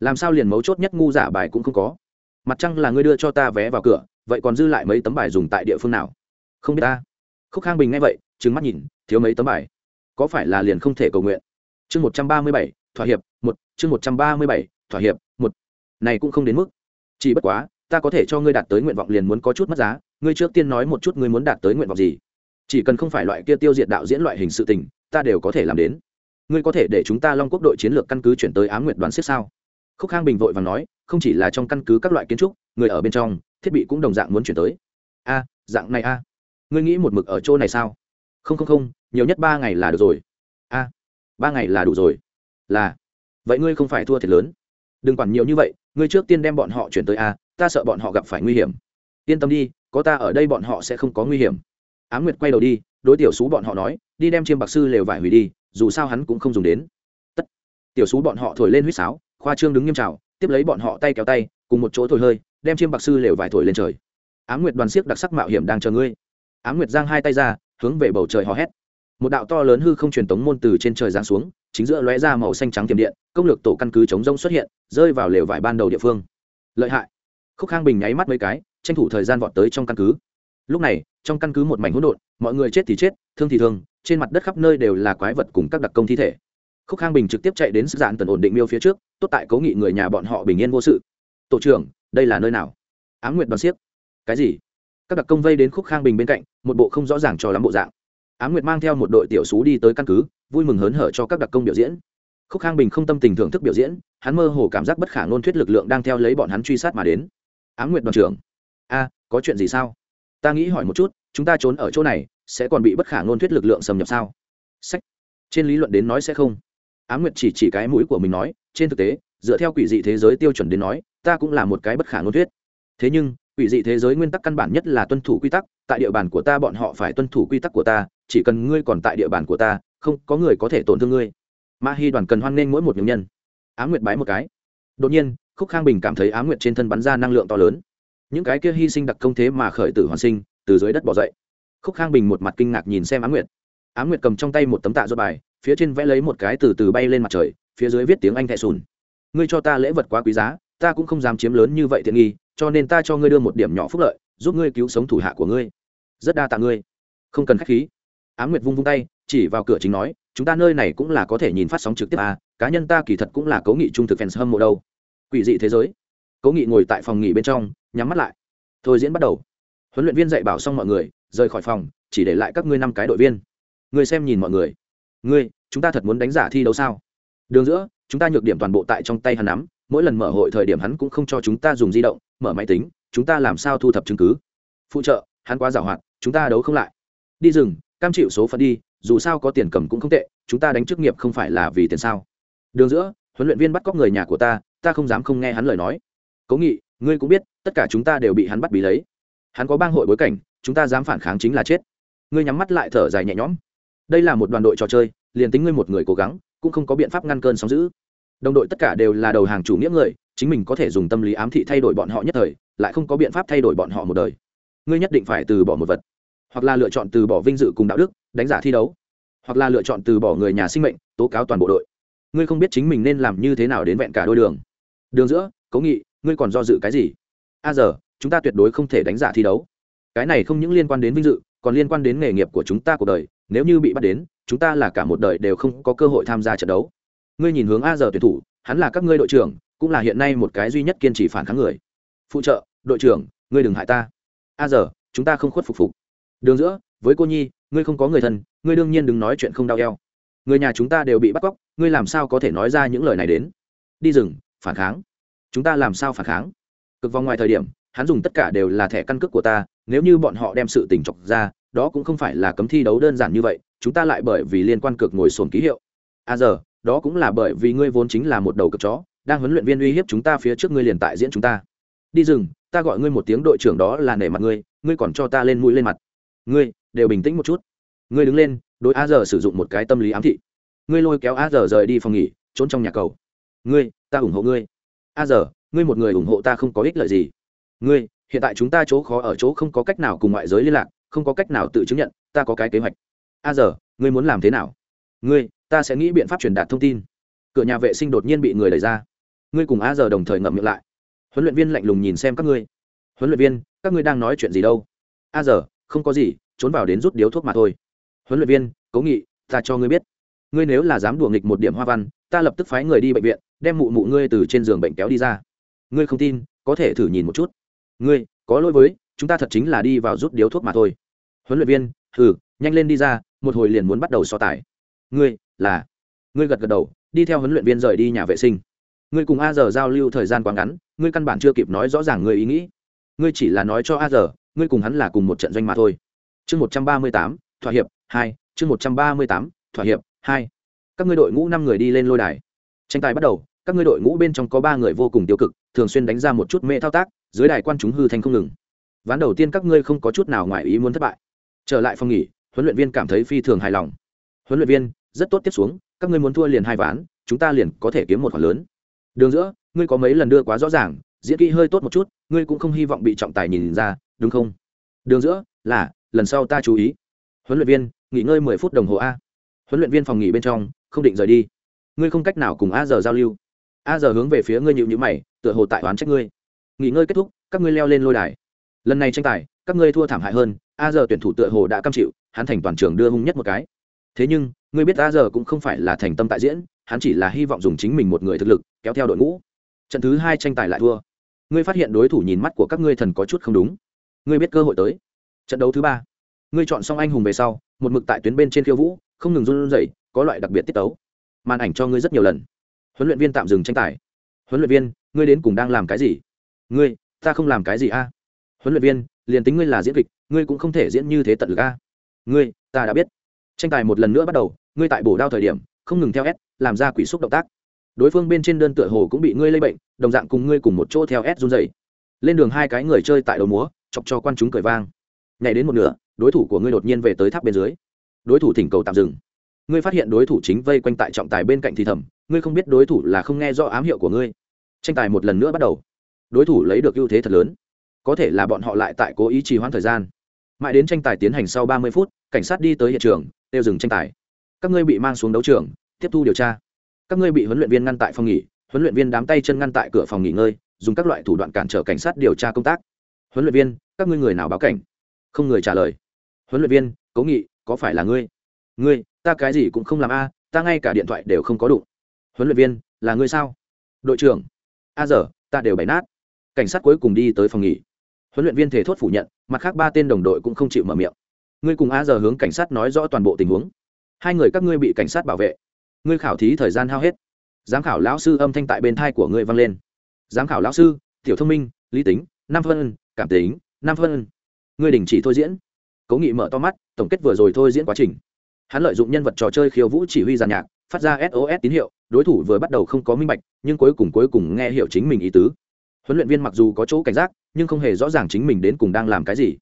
A: làm sao liền mấu chốt nhất ngu giả bài cũng không có? Mặt trăng là ngươi đưa cho ta vé vào cửa, vậy còn dư lại mấy tấm bài dùng tại địa phương nào? Không biết ta. Khúc khang bình nghe vậy trứng mắt nhìn, thiếu mấy tấm bài có phải là liền không thể cầu nguyện? Chương một trăm ba mươi bảy, thỏa hiệp, một, chương một trăm ba mươi bảy, thỏa hiệp, một. Này cũng không đến mức. Chỉ bất quá, ta có thể cho ngươi đạt tới nguyện vọng liền muốn có chút mất giá, ngươi trước tiên nói một chút ngươi muốn đạt tới nguyện vọng gì. Chỉ cần không phải loại kia tiêu diệt đạo diễn loại hình sự tình, ta đều có thể làm đến. Ngươi có thể để chúng ta long quốc đội chiến lược căn cứ chuyển tới á m nguyện đoàn xếp sao? Khúc khang bình vội và nói, không chỉ là trong căn cứ các loại kiến trúc, người ở bên trong, thiết bị cũng đồng dạng muốn chuyển tới. A, dạng này a. Ngươi nghĩ một mực ở chỗ này sao? Không không không, nhiều nhất ba ngày là được rồi. A, ba ngày là đủ rồi. Là. Vậy ngươi không phải thua thiệt lớn. Đừng quản nhiều như vậy, ngươi trước tiên đem bọn họ chuyển tới a, ta sợ bọn họ gặp phải nguy hiểm. Yên tâm đi, có ta ở đây bọn họ sẽ không có nguy hiểm. Á m nguyệt quay đầu đi, đối tiểu xú bọn họ nói, đi đem chiêm bạc sư lều vải hủy đi, dù sao hắn cũng không dùng đến. Tất. Tiểu xú bọn họ thổi lên huýt sáo, khoa trương đứng nghiêm trào, tiếp lấy bọn họ tay kéo tay, cùng một chỗ thổi hơi, đem chiêm bạc sư lều vải thổi lên trời. Á m nguyệt đoàn siếc đặc sắc mạo hiểm đang chờ ngươi. Á m nguyệt giang hai tay ra hướng về bầu trời hò hét. Một đạo to lớn hư không truyền tống môn từ trên trời giáng xuống, chính giữa lóe ra màu xanh trắng tiềm điện, công lược tổ căn cứ chống rông xuất hiện, rơi vào lều vải ban đầu địa phương. Lợi hại. Khúc khang bình nháy mắt mấy cái, tranh thủ thời gian vọt tới trong căn cứ. Lúc này, trong căn cứ một mảnh hỗn độn, mọi người chết thì chết, thương thì thương, trên mặt đất khắp nơi đều là quái vật cùng các đặc công thi thể. Khúc khang bình trực tiếp chạy đến sức dạn tần ổn định miêu phía trước, tốt tại cố nghị người nhà bọn họ bình yên vô sự. Tổ trưởng, đây là nơi nào? Ám nguyệt đoàn siếc cái gì? Các đặc công vây đến khúc khang bình bên cạnh, một bộ không rõ ràng cho lắm bộ dạng. Ám nguyệt mang theo một đội tiểu xú đi tới căn cứ, vui mừng hớn hở cho các đặc công biểu diễn. Khúc khang bình không tâm tình thưởng thức biểu diễn, hắn mơ hồ cảm giác bất khả ngôn thuyết lực lượng đang theo lấy bọn hắn truy sát mà đến. Ám nguyệt đoàn trưởng, a, có chuyện gì sao? Ta nghĩ hỏi một chút, chúng ta trốn ở chỗ này, sẽ còn bị bất khả ngôn thuyết lực lượng xâm nhập sao? Sách. Trên lý luận đến nói sẽ không. Ám nguyệt chỉ chỉ cái mũi của mình nói, trên thực tế, dựa theo quỷ dị thế giới tiêu chuẩn đến nói, ta cũng là một cái bất khả ngôn thuyết. Thế nhưng quỷ dị thế giới nguyên tắc căn bản nhất là tuân thủ quy tắc, tại địa bàn của ta bọn họ phải tuân thủ quy tắc của ta, chỉ cần ngươi còn tại địa bàn của ta, không có người có thể tổn thương ngươi. Ma Hi đoàn cần hoan nghênh mỗi một nhân nhân. Á m nguyệt bái một cái. Đột nhiên, khúc khang bình cảm thấy á m nguyệt trên thân bắn ra năng lượng to lớn. Những cái kia hy sinh đặc công thế mà khởi tử hoàn sinh, từ dưới đất bỏ dậy. Khúc khang bình một mặt kinh ngạc nhìn xem á m nguyệt. Á m nguyệt cầm trong tay một tấm tạ do bài, phía trên vẽ lấy một cái từ từ bay lên mặt trời, phía dưới viết tiếng anh thẹ sùn. Ngươi cho ta lễ vật quá quý giá, ta cũng không dám chiếm lớn như vậy tiện nghi cho nên ta cho ngươi đưa một điểm nhỏ phúc lợi giúp ngươi cứu sống thủ hạ của ngươi. Rất đa tạ ngươi. Không cần k h á c h khí. Á m nguyệt vung vung tay chỉ vào cửa chính nói chúng ta nơi này cũng là có thể nhìn phát sóng trực tiếp à, cá nhân ta kỳ thật cũng là cố nghị trung thực fans hâm mộ đâu. Quỷ dị thế giới. Cố nghị ngồi tại phòng nghỉ bên trong nhắm mắt lại. Thôi diễn bắt đầu. Huấn luyện viên dạy bảo xong mọi người rời khỏi phòng chỉ để lại các ngươi năm cái đội viên. Ngươi xem nhìn mọi người. Ngươi chúng ta thật muốn đánh giả thi đấu sao? Đường giữa chúng ta nhược điểm toàn bộ tại trong tay hắn nắm mỗi lần mở hội thời điểm hắn cũng không cho chúng ta dùng di động, mở máy tính, chúng ta làm sao thu thập chứng cứ? Phụ trợ, hắn quá giảo hoạt, chúng ta đấu không lại. Đi rừng, cam chịu số phận đi, dù sao có tiền cầm cũng không tệ, chúng ta đánh chức nghiệp không phải là vì tiền sao? Đường giữa, huấn luyện viên bắt cóc người nhà của ta ta không dám không nghe hắn lời nói. Cố nghị, ngươi cũng biết, tất cả chúng ta đều bị hắn bắt bí lấy. Hắn có bang hội bối cảnh, chúng ta dám phản kháng chính là chết. Ngươi nhắm mắt lại thở dài nhẹ nhõm. Đây là một đoàn đội trò chơi, liền tính ngươi một người cố gắng, cũng không có biện pháp ngăn cơn sóng giữ đồng đội tất cả đều là đầu hàng chủ nghĩa người, chính mình có thể dùng tâm lý ám thị thay đổi bọn họ nhất thời, lại không có biện pháp thay đổi bọn họ một đời. Ngươi nhất định phải từ bỏ một vật, hoặc là lựa chọn từ bỏ vinh dự cùng đạo đức, đánh giả thi đấu, hoặc là lựa chọn từ bỏ người nhà sinh mệnh, tố cáo toàn bộ đội. Ngươi không biết chính mình nên làm như thế nào đến vẹn cả đôi đường. Đường giữa cố nghị, ngươi còn do dự cái gì? A giờ, chúng ta tuyệt đối không thể đánh giả thi đấu. Cái này không những liên quan đến vinh dự, còn liên quan đến nghề nghiệp của chúng ta cuộc đời. Nếu như bị bắt đến, chúng ta là cả một đời đều không có cơ hội tham gia trận đấu ngươi nhìn hướng a giờ tuyển thủ, hắn là các ngươi đội trưởng, cũng là hiện nay một cái duy nhất kiên trì phản kháng người. Phụ trợ, đội trưởng, ngươi đừng hại ta. A giờ, chúng ta không khuất phục phục. Đường giữa, với cô nhi, ngươi không có người thân, ngươi đương nhiên đừng nói chuyện không đau eo. Người nhà chúng ta đều bị bắt cóc, ngươi làm sao có thể nói ra những lời này đến? Đi rừng, phản kháng. Chúng ta làm sao phản kháng? Cực vòng ngoài thời điểm, hắn dùng tất cả đều là thẻ căn cước của ta, nếu như bọn họ đem sự tình chọc ra, đó cũng không phải là cấm thi đấu đơn giản như vậy, chúng ta lại bởi vì liên quan cực ngồi sồn ký hiệu. À giờ đó cũng là bởi vì ngươi vốn chính là một đầu cực chó, đang huấn luyện viên uy hiếp chúng ta phía trước ngươi liền tại diễn chúng ta. Đi rừng, ta gọi ngươi một tiếng đội trưởng đó là nể mặt ngươi ngươi còn cho ta lên mũi lên mặt. Ngươi, đều bình tĩnh một chút. Ngươi đứng lên, đối a giờ sử dụng một cái tâm lý ám thị. Ngươi lôi kéo a giờ rời đi phòng nghỉ, trốn trong nhà cầu. Ngươi, ta ủng hộ ngươi. A giờ ngươi một người ủng hộ ta không có ích lợi gì. Ngươi, hiện tại chúng ta chỗ khó ở chỗ không có cách nào cùng ngoại giới liên lạc, không có cách nào tự chứng nhận, ta có cái kế hoạch. A giờ ngươi muốn làm thế nào? Ngươi ta sẽ nghĩ biện pháp truyền đạt thông tin. Cửa nhà vệ sinh đột nhiên bị người đẩy ra. Ngươi cùng a giờ đồng thời ngậm miệng lại. Huấn luyện viên lạnh lùng nhìn xem các ngươi. Huấn luyện viên, các ngươi đang nói chuyện gì đâu? A giờ, không có gì, trốn vào đến rút điếu thuốc mà thôi. Huấn luyện viên, cố nghị, ta cho ngươi biết. Ngươi nếu là dám đùa nghịch một điểm hoa văn, ta lập tức phái người đi bệnh viện, đem mụ mụ ngươi từ trên giường bệnh kéo đi ra. Ngươi không tin, có thể thử nhìn một chút. Ngươi, có lỗi với, chúng ta thật chính là đi vào rút điếu thuốc mà thôi. Huấn luyện viên thử nhanh lên đi ra, một hồi liền muốn bắt đầu so tài ngươi, là, ngươi gật gật đầu, đi theo huấn luyện viên rời đi nhà vệ sinh. Ngươi cùng a giờ giao lưu thời gian quá ngắn, ngươi căn bản chưa kịp nói rõ ràng ngươi ý nghĩ. Ngươi chỉ là nói cho a giờ, ngươi cùng hắn là cùng một trận doanh mà thôi. Chương một trăm ba mươi tám, thỏa hiệp, hai, chương một trăm ba mươi tám, thỏa hiệp, hai. Các ngươi đội ngũ năm người đi lên lôi đài. Tranh tài bắt đầu, các ngươi đội ngũ bên trong có ba người vô cùng tiêu cực, thường xuyên đánh ra một chút mê thao tác, dưới đài quan chúng hư thành không ngừng. Ván đầu tiên các ngươi không có chút nào ngoài ý muốn thất bại. Trở lại phòng nghỉ, huấn luyện viên cảm thấy phi thường hài lòng. Huấn luyện viên rất tốt tiếp xuống, các ngươi muốn thua liền hai ván, chúng ta liền có thể kiếm một khoản lớn. Đường giữa, ngươi có mấy lần đưa quá rõ ràng, diễn kỹ hơi tốt một chút, ngươi cũng không hy vọng bị trọng tài nhìn ra, đúng không? Đường giữa, là, lần sau ta chú ý. Huấn luyện viên, nghỉ ngơi mười phút đồng hồ a. Huấn luyện viên phòng nghỉ bên trong, không định rời đi. Ngươi không cách nào cùng a giờ giao lưu. A giờ hướng về phía ngươi nhịu nhữ mày, tựa hồ tại oán trách ngươi. Nghỉ ngơi kết thúc, các ngươi leo lên lôi đài. Lần này tranh tài, các ngươi thua thảm hại hơn, a giờ tuyển thủ tựa hồ đã cam chịu, hắn thành toàn trường đưa hung nhất một cái thế nhưng, ngươi biết ta giờ cũng không phải là thành tâm tại diễn, hắn chỉ là hy vọng dùng chính mình một người thực lực, kéo theo đội ngũ. Trận thứ hai tranh tài lại thua. Ngươi phát hiện đối thủ nhìn mắt của các ngươi thần có chút không đúng. Ngươi biết cơ hội tới. Trận đấu thứ ba. Ngươi chọn xong anh hùng về sau, một mực tại tuyến bên trên khiêu vũ, không ngừng run rẩy, có loại đặc biệt tiết tấu. Màn ảnh cho ngươi rất nhiều lần. Huấn luyện viên tạm dừng tranh tài. Huấn luyện viên, ngươi đến cùng đang làm cái gì? Ngươi, ta không làm cái gì a? Huấn luyện viên, liền tính ngươi là diễn kịch, ngươi cũng không thể diễn như thế tận lực a. Ngươi, ta đã biết tranh tài một lần nữa bắt đầu, ngươi tại bổ đao thời điểm, không ngừng theo s, làm ra quỷ xúc động tác. Đối phương bên trên đơn tựa hồ cũng bị ngươi lây bệnh, đồng dạng cùng ngươi cùng một chỗ theo s run dày lên đường hai cái người chơi tại đầu múa, chọc cho quan chúng cười vang. Nhảy đến một nửa, đối thủ của ngươi đột nhiên về tới tháp bên dưới. Đối thủ thỉnh cầu tạm dừng. Ngươi phát hiện đối thủ chính vây quanh tại trọng tài bên cạnh thì thầm, ngươi không biết đối thủ là không nghe rõ ám hiệu của ngươi. Tranh tài một lần nữa bắt đầu. Đối thủ lấy được ưu thế thật lớn. Có thể là bọn họ lại tại cố ý trì hoãn thời gian. Mãi đến tranh tài tiến hành sau ba mươi phút, cảnh sát đi tới hiện trường tiêu dừng tranh tài. Các ngươi bị mang xuống đấu trường, tiếp thu điều tra. Các ngươi bị huấn luyện viên ngăn tại phòng nghỉ, huấn luyện viên đám tay chân ngăn tại cửa phòng nghỉ ngơi, dùng các loại thủ đoạn cản trở cảnh sát điều tra công tác. Huấn luyện viên, các ngươi người nào báo cảnh? Không người trả lời. Huấn luyện viên, cố nghị, có phải là ngươi? Ngươi, ta cái gì cũng không làm a, ta ngay cả điện thoại đều không có đủ. huấn luyện viên, là ngươi sao? Đội trưởng, a giờ, ta đều bày nát. Cảnh sát cuối cùng đi tới phòng nghỉ. Huấn luyện viên thể thốt phủ nhận, mặt khác ba tên đồng đội cũng không chịu mở miệng ngươi cùng a giờ hướng cảnh sát nói rõ toàn bộ tình huống. Hai người các ngươi bị cảnh sát bảo vệ. Ngươi khảo thí thời gian hao hết. Giám khảo lão sư âm thanh tại bên thai của ngươi vang lên. Giám khảo lão sư, tiểu thông minh, lý tính năm phân, cảm tính năm phân. Ngươi đình chỉ thôi diễn. Cố nghị mở to mắt, tổng kết vừa rồi thôi diễn quá trình. Hắn lợi dụng nhân vật trò chơi khiêu vũ chỉ huy giàn nhạc, phát ra sos tín hiệu, đối thủ vừa bắt đầu không có minh bạch, nhưng cuối cùng cuối cùng nghe hiểu chính mình ý tứ. Huấn luyện viên mặc dù có chỗ cảnh giác, nhưng không hề rõ ràng chính mình đến cùng đang làm cái gì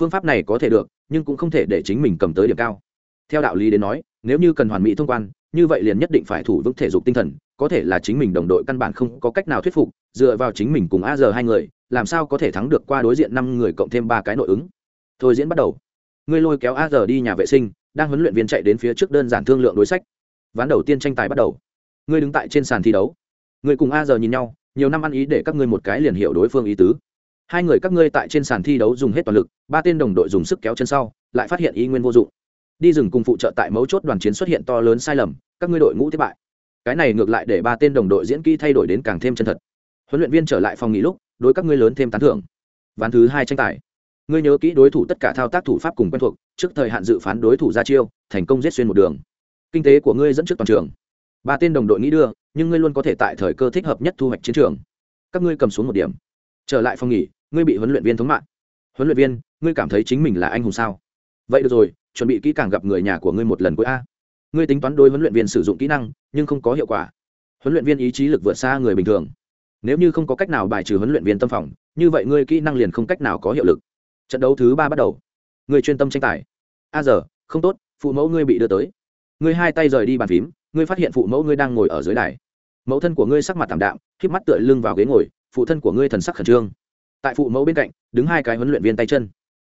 A: phương pháp này có thể được, nhưng cũng không thể để chính mình cầm tới điểm cao. Theo đạo lý đến nói, nếu như cần hoàn mỹ thông quan, như vậy liền nhất định phải thủ vững thể dục tinh thần, có thể là chính mình đồng đội căn bản không có cách nào thuyết phục, dựa vào chính mình cùng a giờ hai người, làm sao có thể thắng được qua đối diện năm người cộng thêm ba cái nội ứng. Thôi diễn bắt đầu. Ngươi lôi kéo a giờ đi nhà vệ sinh, đang huấn luyện viên chạy đến phía trước đơn giản thương lượng đối sách. Ván đầu tiên tranh tài bắt đầu. Ngươi đứng tại trên sàn thi đấu. Ngươi cùng a giờ nhìn nhau, nhiều năm ăn ý để các ngươi một cái liền hiểu đối phương ý tứ hai người các ngươi tại trên sàn thi đấu dùng hết toàn lực, ba tên đồng đội dùng sức kéo chân sau, lại phát hiện Y nguyên vô dụng. Đi rừng cùng phụ trợ tại mấu chốt đoàn chiến xuất hiện to lớn sai lầm, các ngươi đội ngũ thất bại. Cái này ngược lại để ba tên đồng đội diễn kỹ thay đổi đến càng thêm chân thật. Huấn luyện viên trở lại phòng nghỉ lúc, đối các ngươi lớn thêm tán thưởng. Ván thứ hai tranh tài. Ngươi nhớ kỹ đối thủ tất cả thao tác thủ pháp cùng quen thuộc, trước thời hạn dự phán đối thủ ra chiêu, thành công giết xuyên một đường. Kinh tế của ngươi dẫn trước toàn trường. Ba tên đồng đội nghĩ đưa, nhưng ngươi luôn có thể tại thời cơ thích hợp nhất thu hoạch chiến trường. Các ngươi cầm xuống một điểm trở lại phòng nghỉ, ngươi bị huấn luyện viên thống mạng. Huấn luyện viên, ngươi cảm thấy chính mình là anh hùng sao? Vậy được rồi, chuẩn bị kỹ càng gặp người nhà của ngươi một lần cuối a. Ngươi tính toán đôi huấn luyện viên sử dụng kỹ năng, nhưng không có hiệu quả. Huấn luyện viên ý chí lực vượt xa người bình thường. Nếu như không có cách nào bài trừ huấn luyện viên tâm phòng, như vậy ngươi kỹ năng liền không cách nào có hiệu lực. Trận đấu thứ ba bắt đầu. Ngươi chuyên tâm tranh tài. A giờ, không tốt, phụ mẫu ngươi bị đưa tới. Ngươi hai tay rời đi bàn phím, ngươi phát hiện phụ mẫu ngươi đang ngồi ở dưới đài. Mẫu thân của ngươi sắc mặt tảm đạm k mắt tựa lưng vào ghế ngồi phụ thân của ngươi thần sắc khẩn trương. Tại phụ mẫu bên cạnh, đứng hai cái huấn luyện viên tay chân.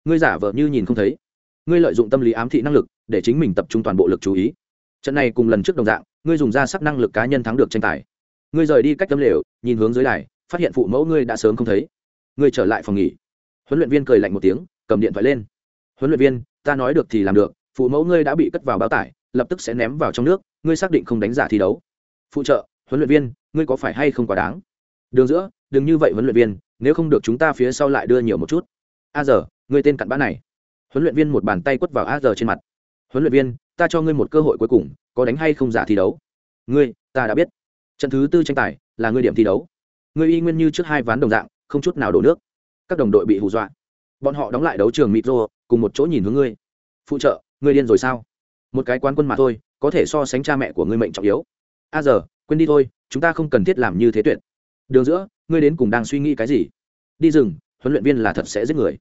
A: Ngươi giả vờ như nhìn không thấy. Ngươi lợi dụng tâm lý ám thị năng lực, để chính mình tập trung toàn bộ lực chú ý. Trận này cùng lần trước đồng dạng, ngươi dùng ra sắc năng lực cá nhân thắng được tranh tài. Ngươi rời đi cách tấm lều, nhìn hướng dưới đài, phát hiện phụ mẫu ngươi đã sớm không thấy. Ngươi trở lại phòng nghỉ. Huấn luyện viên cười lạnh một tiếng, cầm điện thoại lên. Huấn luyện viên, ta nói được thì làm được, phụ mẫu ngươi đã bị cất vào bao tải, lập tức sẽ ném vào trong nước, ngươi xác định không đánh giả thi đấu. Phụ trợ, huấn luyện viên, ngươi có phải hay không quá đáng? Đường giữa đừng như vậy huấn luyện viên, nếu không được chúng ta phía sau lại đưa nhiều một chút. A giờ người tên cặn bã này. Huấn luyện viên một bàn tay quất vào a giờ trên mặt. Huấn luyện viên, ta cho ngươi một cơ hội cuối cùng, có đánh hay không giả thi đấu? Ngươi, ta đã biết. Trận thứ tư tranh tài, là ngươi điểm thi đấu. Ngươi y nguyên như trước hai ván đồng dạng, không chút nào đổ nước. Các đồng đội bị hù dọa. Bọn họ đóng lại đấu trường mịt rô cùng một chỗ nhìn hướng ngươi. Phụ trợ, ngươi điên rồi sao? Một cái quán quân mà thôi, có thể so sánh cha mẹ của ngươi mệnh trọng yếu. A giờ, quên đi thôi, chúng ta không cần thiết làm như thế tuyệt đường giữa, ngươi đến cùng đang suy nghĩ cái gì? Đi rừng, huấn luyện viên là thật sẽ giết người.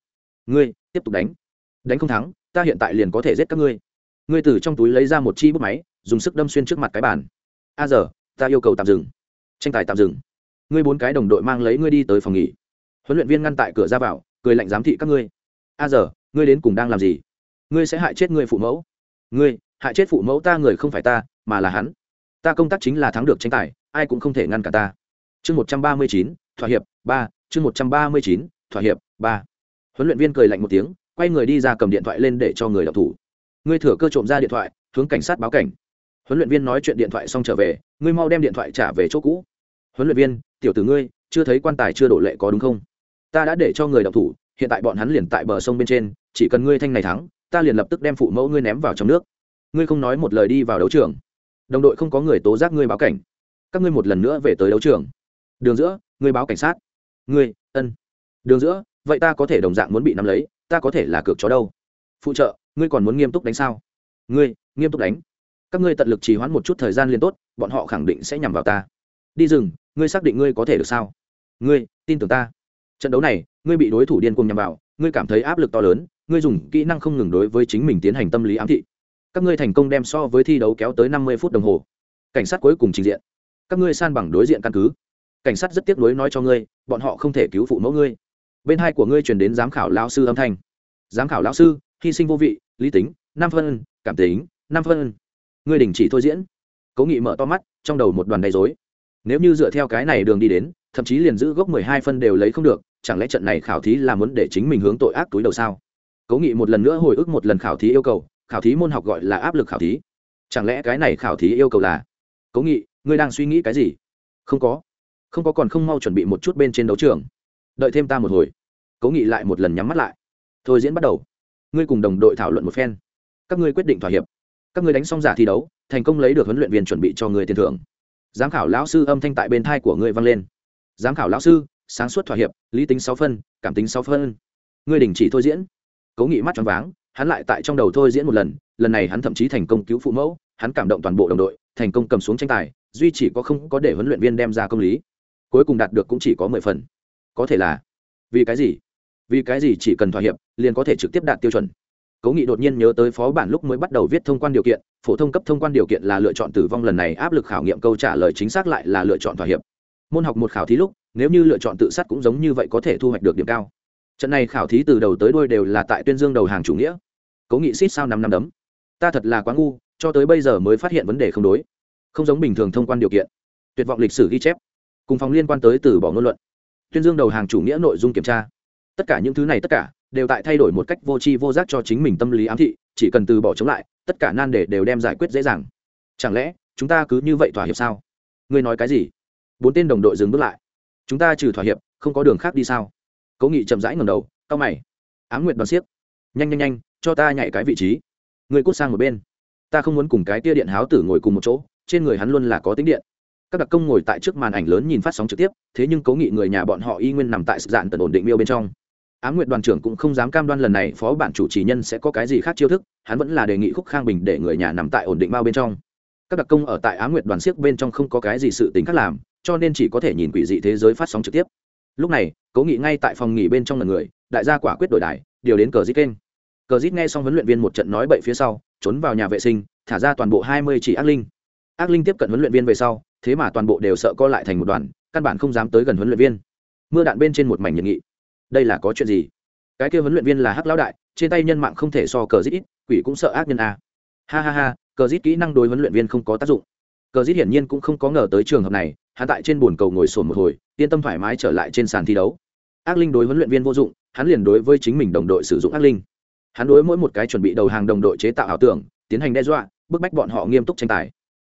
A: Ngươi, tiếp tục đánh. Đánh không thắng, ta hiện tại liền có thể giết các ngươi. Ngươi từ trong túi lấy ra một chi bút máy, dùng sức đâm xuyên trước mặt cái bàn. A giờ, ta yêu cầu tạm dừng. Tranh tài tạm dừng. Ngươi bốn cái đồng đội mang lấy ngươi đi tới phòng nghỉ. Huấn luyện viên ngăn tại cửa ra vào, cười lạnh giám thị các ngươi. A giờ, ngươi đến cùng đang làm gì? Ngươi sẽ hại chết người phụ mẫu. Ngươi, hại chết phụ mẫu ta người không phải ta, mà là hắn. Ta công tác chính là thắng được tranh tài, ai cũng không thể ngăn cả ta chương một trăm ba mươi chín, thỏa hiệp, ba. Chương một trăm ba mươi chín, thỏa hiệp, ba. Huấn luyện viên cười lạnh một tiếng, quay người đi ra cầm điện thoại lên để cho người đọc thủ. Ngươi thừa cơ trộm ra điện thoại, hướng cảnh sát báo cảnh. Huấn luyện viên nói chuyện điện thoại xong trở về, ngươi mau đem điện thoại trả về chỗ cũ. Huấn luyện viên, tiểu tử ngươi, chưa thấy quan tài chưa đổ lệ có đúng không? Ta đã để cho người đọc thủ, hiện tại bọn hắn liền tại bờ sông bên trên, chỉ cần ngươi thanh này thắng, ta liền lập tức đem phụ mẫu ngươi ném vào trong nước. Ngươi không nói một lời đi vào đấu trường. Đồng đội không có người tố giác ngươi báo cảnh. Các ngươi một lần nữa về tới đấu trường đường giữa ngươi báo cảnh sát. Ngươi ân. Đường giữa, vậy ta có thể đồng dạng muốn bị nắm lấy, ta có thể là cược chó đâu. Phụ trợ, ngươi còn muốn nghiêm túc đánh sao? Ngươi, nghiêm túc đánh. Các ngươi tận lực trì hoãn một chút thời gian liền tốt, bọn họ khẳng định sẽ nhằm vào ta. Đi rừng, ngươi xác định ngươi có thể được sao? Ngươi, tin tưởng ta. Trận đấu này, ngươi bị đối thủ điên cuồng nhằm vào, ngươi cảm thấy áp lực to lớn, ngươi dùng kỹ năng không ngừng đối với chính mình tiến hành tâm lý ám thị. Các ngươi thành công đem so với thi đấu kéo tới năm mươi phút đồng hồ. Cảnh sát cuối cùng trình diện. Các ngươi san bằng đối diện căn cứ cảnh sát rất tiếc nuối nói cho ngươi, bọn họ không thể cứu phụ mẫu ngươi. Bên hai của ngươi truyền đến giám khảo lao sư âm thanh. Giám khảo lão sư, hy sinh vô vị, lý tính, năm phân, cảm tính, năm phân. Ngươi đình chỉ thôi diễn. Cố nghị mở to mắt, trong đầu một đoàn đầy dối nếu như dựa theo cái này đường đi đến, thậm chí liền giữ gốc mười hai phân đều lấy không được, chẳng lẽ trận này khảo thí là muốn để chính mình hướng tội ác túi đầu sao? Cố nghị một lần nữa hồi ức một lần khảo thí yêu cầu, khảo thí môn học gọi là áp lực khảo thí. Chẳng lẽ cái này khảo thí yêu cầu là? Cố nghị, ngươi đang suy nghĩ cái gì? Không có không có còn không mau chuẩn bị một chút bên trên đấu trường. Đợi thêm ta một hồi. Cố nghị lại một lần nhắm mắt lại. Thôi diễn bắt đầu. Ngươi cùng đồng đội thảo luận một phen. Các ngươi quyết định thỏa hiệp. Các ngươi đánh xong giả thi đấu, thành công lấy được huấn luyện viên chuẩn bị cho người tiền thưởng. Giám khảo lão sư âm thanh tại bên thai của ngươi vang lên. Giám khảo lão sư, sáng suốt thỏa hiệp, lý tính sáu phân, cảm tính sáu phân. Ngươi đình chỉ thôi diễn. Cố nghị mắt tròn váng, hắn lại tại trong đầu thôi diễn một lần lần này hắn thậm chí thành công cứu phụ mẫu, hắn cảm động toàn bộ đồng đội, thành công cầm xuống tranh tài, duy chỉ có không có để huấn luyện viên đem ra công lý cuối cùng đạt được cũng chỉ có mười phần. Có thể là, vì cái gì? Vì cái gì chỉ cần thỏa hiệp, liền có thể trực tiếp đạt tiêu chuẩn? Cố nghị đột nhiên nhớ tới phó bản lúc mới bắt đầu viết thông quan điều kiện, phổ thông cấp thông quan điều kiện là lựa chọn tử vong lần này, áp lực khảo nghiệm câu trả lời chính xác lại là lựa chọn thỏa hiệp. Môn học một khảo thí lúc, nếu như lựa chọn tự sát cũng giống như vậy có thể thu hoạch được điểm cao. Trận này khảo thí từ đầu tới đuôi đều là tại tuyên dương đầu hàng chủ nghĩa. Cố nghị xít sao năm năm đấm. Ta thật là quá ngu, cho tới bây giờ mới phát hiện vấn đề không đối. Không giống bình thường thông quan điều kiện. Tuyệt vọng lịch sử ghi chép cùng phòng liên quan tới từ bỏ ngôn luận. Tuyên dương đầu hàng chủ nghĩa nội dung kiểm tra. Tất cả những thứ này tất cả đều tại thay đổi một cách vô tri vô giác cho chính mình tâm lý ám thị, chỉ cần từ bỏ chống lại, tất cả nan đề đều đem giải quyết dễ dàng. Chẳng lẽ chúng ta cứ như vậy thỏa hiệp sao? Ngươi nói cái gì? Bốn tên đồng đội dừng bước lại. Chúng ta trừ thỏa hiệp, không có đường khác đi sao? Cố nghị chậm rãi ngầm đầu cao mày. Á m nguyệt đoàn siếc. Nhanh nhanh nhanh, cho ta nhảy cái vị trí. Người cút sang một bên. Ta không muốn cùng cái tia điện háo tử ngồi cùng một chỗ, trên người hắn luôn là có tính điện các đặc công ngồi tại trước màn ảnh lớn nhìn phát sóng trực tiếp, thế nhưng cố nghị người nhà bọn họ y nguyên nằm tại sự dạn tần ổn định miêu bên trong. Á m nguyện đoàn trưởng cũng không dám cam đoan lần này phó bản chủ trì nhân sẽ có cái gì khác chiêu thức, hắn vẫn là đề nghị khúc khang bình để người nhà nằm tại ổn định bao bên trong. Các đặc công ở tại á m nguyện đoàn siếc bên trong không có cái gì sự tính khác làm, cho nên chỉ có thể nhìn quỷ dị thế giới phát sóng trực tiếp. Lúc này, cố nghị ngay tại phòng nghỉ bên trong lần người, đại gia quả quyết đổi đài, điều đến cờ dít kênh. Cờ dít nghe xong huấn luyện viên một trận nói bậy phía sau, trốn vào nhà vệ sinh, thả ra toàn bộ hai mươi chỉ ác linh. Ác linh tiếp cận huấn luyện viên về sau thế mà toàn bộ đều sợ co lại thành một đoàn, căn bản không dám tới gần huấn luyện viên. Mưa đạn bên trên một mảnh nhiệt nghị. Đây là có chuyện gì? Cái kia huấn luyện viên là hắc lão đại, trên tay nhân mạng không thể so cờ dít ít, quỷ cũng sợ ác nhân a. Ha ha ha, cờ dít kỹ năng đối huấn luyện viên không có tác dụng. Cờ dít hiển nhiên cũng không có ngờ tới trường hợp này, hắn tại trên bồn cầu ngồi sồn một hồi, yên tâm thoải mái trở lại trên sàn thi đấu. Ác linh đối huấn luyện viên vô dụng, hắn liền đối với chính mình đồng đội sử dụng ác linh. Hắn đối mỗi một cái chuẩn bị đầu hàng đồng đội chế tạo ảo tưởng, tiến hành đe dọa, bức bách bọn họ nghiêm túc tranh tài.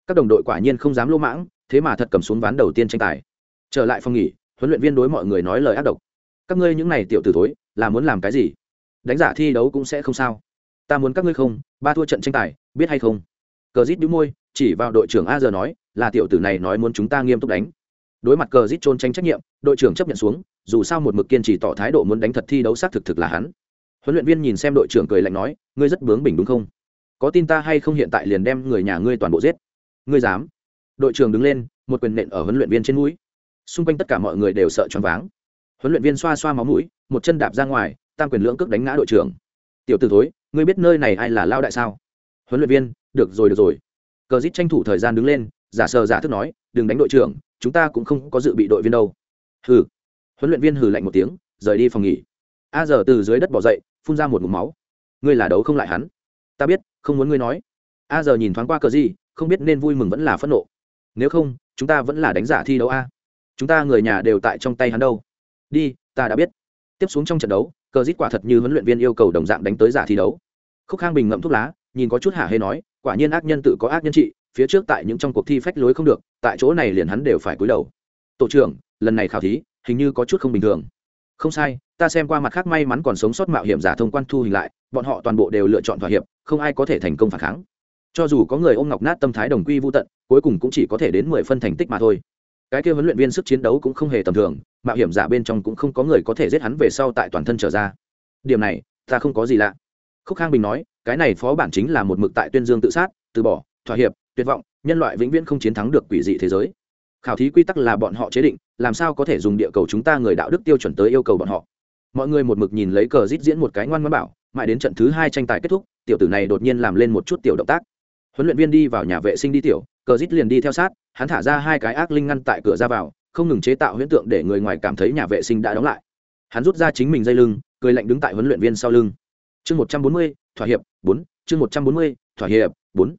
A: Các đồng đội quả nhiên không dám lỗ mãng thế mà thật cầm xuống ván đầu tiên tranh tài. Trở lại phòng nghỉ, huấn luyện viên đối mọi người nói lời ác độc. Các ngươi những n à y tiểu t ử thối, là muốn làm cái gì? Đánh giả thi đấu cũng sẽ không sao. Ta muốn các ngươi không, ba thua trận tranh tài, biết hay không? Cờ rít đĩu môi, chỉ vào đội trưởng a giờ nói, là tiểu tử này nói muốn chúng ta nghiêm túc đánh. Đối mặt cờ rít trôn tranh trách nhiệm, đội trưởng chấp nhận xuống, dù sao một mực kiên trì tỏ thái độ muốn đánh thật thi đấu xác thực thực là hắn. Huấn luyện viên nhìn xem đội trưởng cười lạnh nói, ngươi rất bướng bỉnh đúng không? Có tin ta hay không hiện tại liền đem người nhà ngươi toàn bộ giết? Ngươi dám? Đội trưởng đứng lên, một quyền nện ở huấn luyện viên trên mũi. Xung quanh tất cả mọi người đều sợ choáng váng. Huấn luyện viên xoa xoa máu mũi, một chân đạp ra ngoài, tam quyền lưỡng cước đánh ngã đội trưởng. Tiểu t ử thối, ngươi biết nơi này ai là lao đại sao? Huấn luyện viên, được rồi được rồi. Cờ dít tranh thủ thời gian đứng lên, giả sờ giả thức nói, đừng đánh đội trưởng, chúng ta cũng không có dự bị đội viên đâu. Hừ. Huấn luyện viên hừ lạnh một tiếng, rời đi phòng nghỉ. A giờ từ dưới đất bỏ dậy, phun ra một mục máu. Ngươi là đấu không lại hắn. Ta biết, không muốn ngươi nói. A giờ nhìn thoáng qua cờ gì không biết nên vui mừng vẫn là phẫn nộ nếu không, chúng ta vẫn là đánh giả thi đấu a. Chúng ta người nhà đều tại trong tay hắn đâu. Đi, ta đã biết. Tiếp xuống trong trận đấu, cờ dít quả thật như huấn luyện viên yêu cầu đồng dạng đánh tới giả thi đấu. Khúc khang bình ngậm thuốc lá, nhìn có chút hả hê nói, quả nhiên ác nhân tự có ác nhân trị, phía trước tại những trong cuộc thi phách lối không được, tại chỗ này liền hắn đều phải cúi đầu. Tổ trưởng, lần này khảo thí, hình như có chút không bình thường. Không sai, ta xem qua mặt khác may mắn còn sống sót mạo hiểm giả thông quan thu hình lại, bọn họ toàn bộ đều lựa chọn thỏa hiệp, không ai có thể thành công phản kháng cho dù có người ôm ngọc nát tâm thái đồng quy vô tận, cuối cùng cũng chỉ có thể đến mười phân thành tích mà thôi. Cái kia huấn luyện viên sức chiến đấu cũng không hề tầm thường, mạo hiểm giả bên trong cũng không có người có thể giết hắn về sau tại toàn thân trở ra. Điểm này, ta không có gì lạ. Khúc khang bình nói, cái này phó bản chính là một mực tại tuyên dương tự sát, từ bỏ, thỏa hiệp, tuyệt vọng, nhân loại vĩnh viễn không chiến thắng được quỷ dị thế giới. Khảo thí quy tắc là bọn họ chế định, làm sao có thể dùng địa cầu chúng ta người đạo đức tiêu chuẩn tới yêu cầu bọn họ. Mọi người một mực nhìn lấy cờ rít diễn một cái ngoan ngoãn bảo, mãi đến trận thứ hai tranh tài kết thúc, tiểu tử này đột nhiên làm lên một chút tiểu động tác huấn luyện viên đi vào nhà vệ sinh đi tiểu, cờ rít liền đi theo sát, hắn thả ra hai cái ác linh ngăn tại cửa ra vào, không ngừng chế tạo huyễn tượng để người ngoài cảm thấy nhà vệ sinh đã đóng lại. Hắn rút ra chính mình dây lưng, cười lạnh đứng tại huấn luyện viên sau lưng. Chương một trăm bốn mươi, thỏa hiệp bốn, chương một trăm bốn mươi, thỏa hiệp bốn.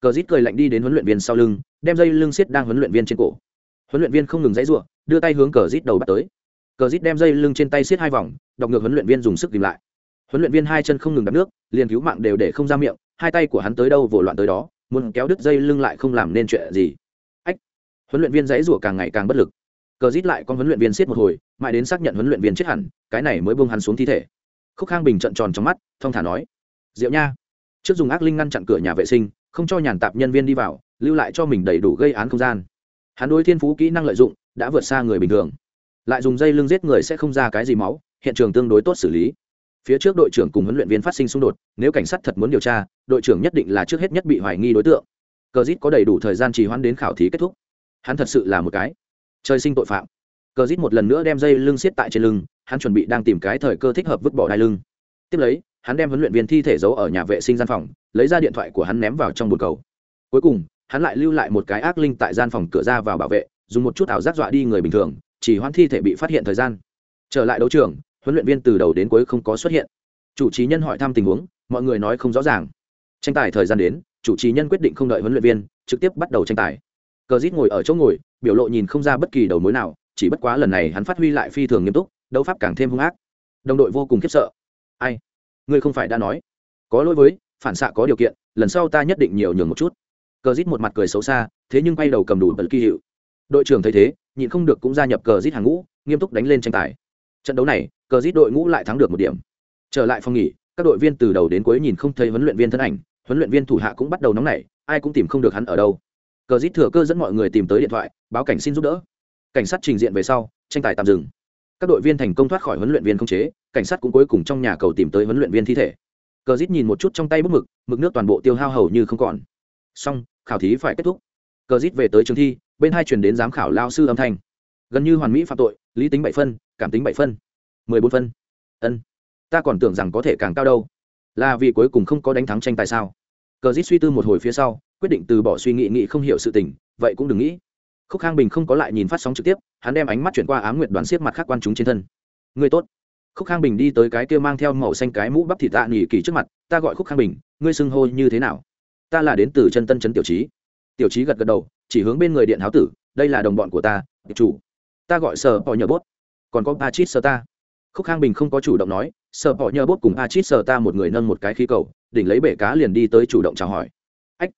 A: Cờ rít cười lạnh đi đến huấn luyện viên sau lưng, đem dây lưng xiết đang huấn luyện viên trên cổ. Huấn luyện viên không ngừng dãy r u ộ đưa tay hướng cờ rít đầu bắt tới. Cờ rít đem dây lưng trên tay xiết hai vòng, đọc ngược huấn luyện viên dùng sức tìm lại. Huấn luyện viên hai chân không ngừng đắp nước, liền cứu mạng đều để không ra miệng hai tay của hắn tới đâu vồ loạn tới đó, muốn kéo đứt dây lưng lại không làm nên chuyện gì. Ách, huấn luyện viên dãy rủa càng ngày càng bất lực. Cờ rít lại con huấn luyện viên siết một hồi, mãi đến xác nhận huấn luyện viên chết hẳn, cái này mới bông hắn xuống thi thể. Khúc khang bình trận tròn trong mắt, thong thả nói, diệu nha, trước dùng ác linh ngăn chặn cửa nhà vệ sinh, không cho nhàn tạp nhân viên đi vào, lưu lại cho mình đầy đủ gây án không gian. Hắn đối thiên phú kỹ năng lợi dụng, đã vượt xa người bình thường. Lại dùng dây lưng giết người sẽ không ra cái gì máu, hiện trường tương đối tốt xử lý phía trước đội trưởng cùng huấn luyện viên phát sinh xung đột, nếu cảnh sát thật muốn điều tra, đội trưởng nhất định là trước hết nhất bị hoài nghi đối tượng. Cờ dít có đầy đủ thời gian trì hoãn đến khảo thí kết thúc. Hắn thật sự là một cái chơi sinh tội phạm. Cờ dít một lần nữa đem dây lưng xiết tại trên lưng, hắn chuẩn bị đang tìm cái thời cơ thích hợp vứt bỏ đai lưng. Tiếp lấy, hắn đem huấn luyện viên thi thể giấu ở nhà vệ sinh gian phòng, lấy ra điện thoại của hắn ném vào trong bồn cầu. Cuối cùng, hắn lại lưu lại một cái ác linh tại gian phòng cửa ra vào bảo vệ, dùng một chút ảo giác dọa đi người bình thường chỉ hoãn thi thể bị phát hiện thời gian. Trở lại đấu trường huấn luyện viên từ đầu đến cuối không có xuất hiện. Chủ trì nhân hỏi thăm tình huống, mọi người nói không rõ ràng. Tranh tài thời gian đến, chủ trì nhân quyết định không đợi huấn luyện viên, trực tiếp bắt đầu tranh tài. Cờ rít ngồi ở chỗ ngồi, biểu lộ nhìn không ra bất kỳ đầu mối nào, chỉ bất quá lần này hắn phát huy lại phi thường nghiêm túc, đấu pháp càng thêm hung ác. Đồng đội vô cùng khiếp sợ. Ai? Ngươi không phải đã nói. Có lỗi với, phản xạ có điều kiện, lần sau ta nhất định nhiều nhường một chút. Cờ rít một mặt cười xấu xa, thế nhưng quay đầu cầm đủ bật kỳ hiệu. Đội trưởng thấy thế, nhịn không được cũng gia nhập cờ rít hàng ngũ, nghiêm túc đánh lên tranh tài trận đấu này cờ giết đội ngũ lại thắng được một điểm. Trở lại phòng nghỉ, các đội viên từ đầu đến cuối nhìn không thấy huấn luyện viên thân ảnh, huấn luyện viên thủ hạ cũng bắt đầu nóng nảy, ai cũng tìm không được hắn ở đâu. Cờ giết thừa cơ dẫn mọi người tìm tới điện thoại, báo cảnh xin giúp đỡ. Cảnh sát trình diện về sau, tranh tài tạm dừng. Các đội viên thành công thoát khỏi huấn luyện viên không chế, cảnh sát cũng cuối cùng trong nhà cầu tìm tới huấn luyện viên thi thể. Cờ Dít nhìn một chút trong tay bút mực mực nước toàn bộ tiêu hao hầu như không còn. Xong, khảo thí phải kết thúc. Cờ Dít về tới trường thi, bên hai chuyển đến giám khảo lao sư âm thanh. Gần như hoàn mỹ phạm tội, lý tính bảy phân cảm tính bảy phân, mười bốn phân. Ân, ta còn tưởng rằng có thể càng cao đâu. Là vì cuối cùng không có đánh thắng tranh tài sao? Cờ dít suy tư một hồi phía sau, quyết định từ bỏ suy nghĩ nghĩ không hiểu sự tình, vậy cũng đừng nghĩ. Khúc khang bình không có lại nhìn phát sóng trực tiếp, hắn đem ánh mắt chuyển qua ám nguyện đoán siết mặt khác quan chúng trên thân. Người tốt. Khúc khang bình đi tới cái kia mang theo màu xanh cái mũ bắp thịt tạ nghỉ kỳ trước mặt, ta gọi khúc khang bình, ngươi xưng hô như thế nào? Ta là đến từ chân tân trấn tiểu trí tiểu trí gật gật đầu, chỉ hướng bên người điện háo tử, đây là đồng bọn của ta, chủ. Ta gọi sở bỏ nhờ bốt còn có pa chít ta. Khúc khang bình không có chủ động nói sở bỏ nhờ bốt cùng pa chít ta một người nâng một cái khí cầu, đỉnh lấy bể cá liền đi tới chủ động chào hỏi. Ách,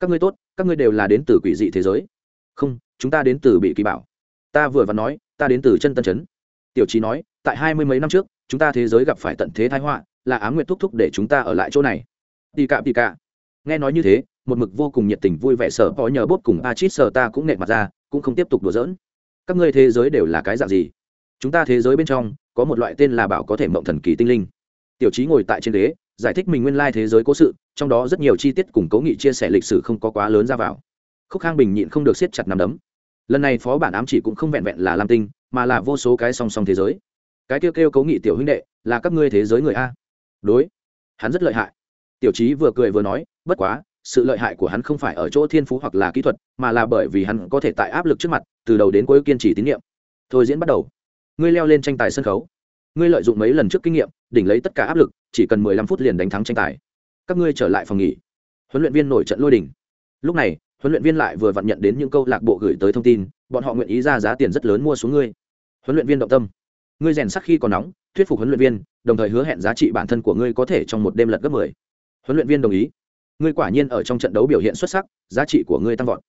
A: các ngươi tốt, các ngươi đều là đến từ quỷ dị thế giới. Không, chúng ta đến từ bị kỳ bảo. Ta vừa và nói, ta đến từ chân tân chấn tiểu Chí nói, tại hai mươi mấy năm trước, chúng ta thế giới gặp phải tận thế tai họa, là ám nguyện thúc thúc để chúng ta ở lại chỗ này. Tì cạ tì cạ. Nghe nói như thế, một mực vô cùng nhiệt tình vui vẻ sở bỏ nhờ bốt cùng a sở ta cũng nệ mặt ra, cũng không tiếp tục đùa giỡn. Các ngươi thế giới đều là cái dạng gì? Chúng ta thế giới bên trong, có một loại tên là bảo có thể mộng thần kỳ tinh linh. Tiểu trí ngồi tại trên ghế, giải thích mình nguyên lai thế giới cố sự, trong đó rất nhiều chi tiết cùng cố nghị chia sẻ lịch sử không có quá lớn ra vào. Khúc khang bình nhịn không được siết chặt nằm đấm. Lần này phó bản ám chỉ cũng không vẹn vẹn là lam tinh, mà là vô số cái song song thế giới. Cái kêu kêu cố nghị tiểu huynh đệ, là các ngươi thế giới người a. Đối. Hắn rất lợi hại. Tiểu trí vừa cười vừa nói, bất quá, sự lợi hại của hắn không phải ở chỗ thiên phú hoặc là kỹ thuật, mà là bởi vì hắn có thể tại áp lực trước mặt, từ đầu đến cuối kiên trì tín nhiệm. Thôi diễn bắt đầu ngươi leo lên tranh tài sân khấu. Ngươi lợi dụng mấy lần trước kinh nghiệm, đỉnh lấy tất cả áp lực, chỉ cần mười lăm phút liền đánh thắng tranh tài. Các ngươi trở lại phòng nghỉ. Huấn luyện viên nổi trận lôi đỉnh lúc này, huấn luyện viên lại vừa vặn nhận đến những câu lạc bộ gửi tới thông tin, bọn họ nguyện ý ra giá tiền rất lớn mua xuống ngươi. Huấn luyện viên động tâm. Ngươi rèn sắc khi còn nóng, thuyết phục huấn luyện viên, đồng thời hứa hẹn giá trị bản thân của ngươi có thể trong một đêm lật gấp mười. Huấn luyện viên đồng ý. Ngươi quả nhiên ở trong trận đấu biểu hiện xuất sắc, giá trị của ngươi tăng vọt.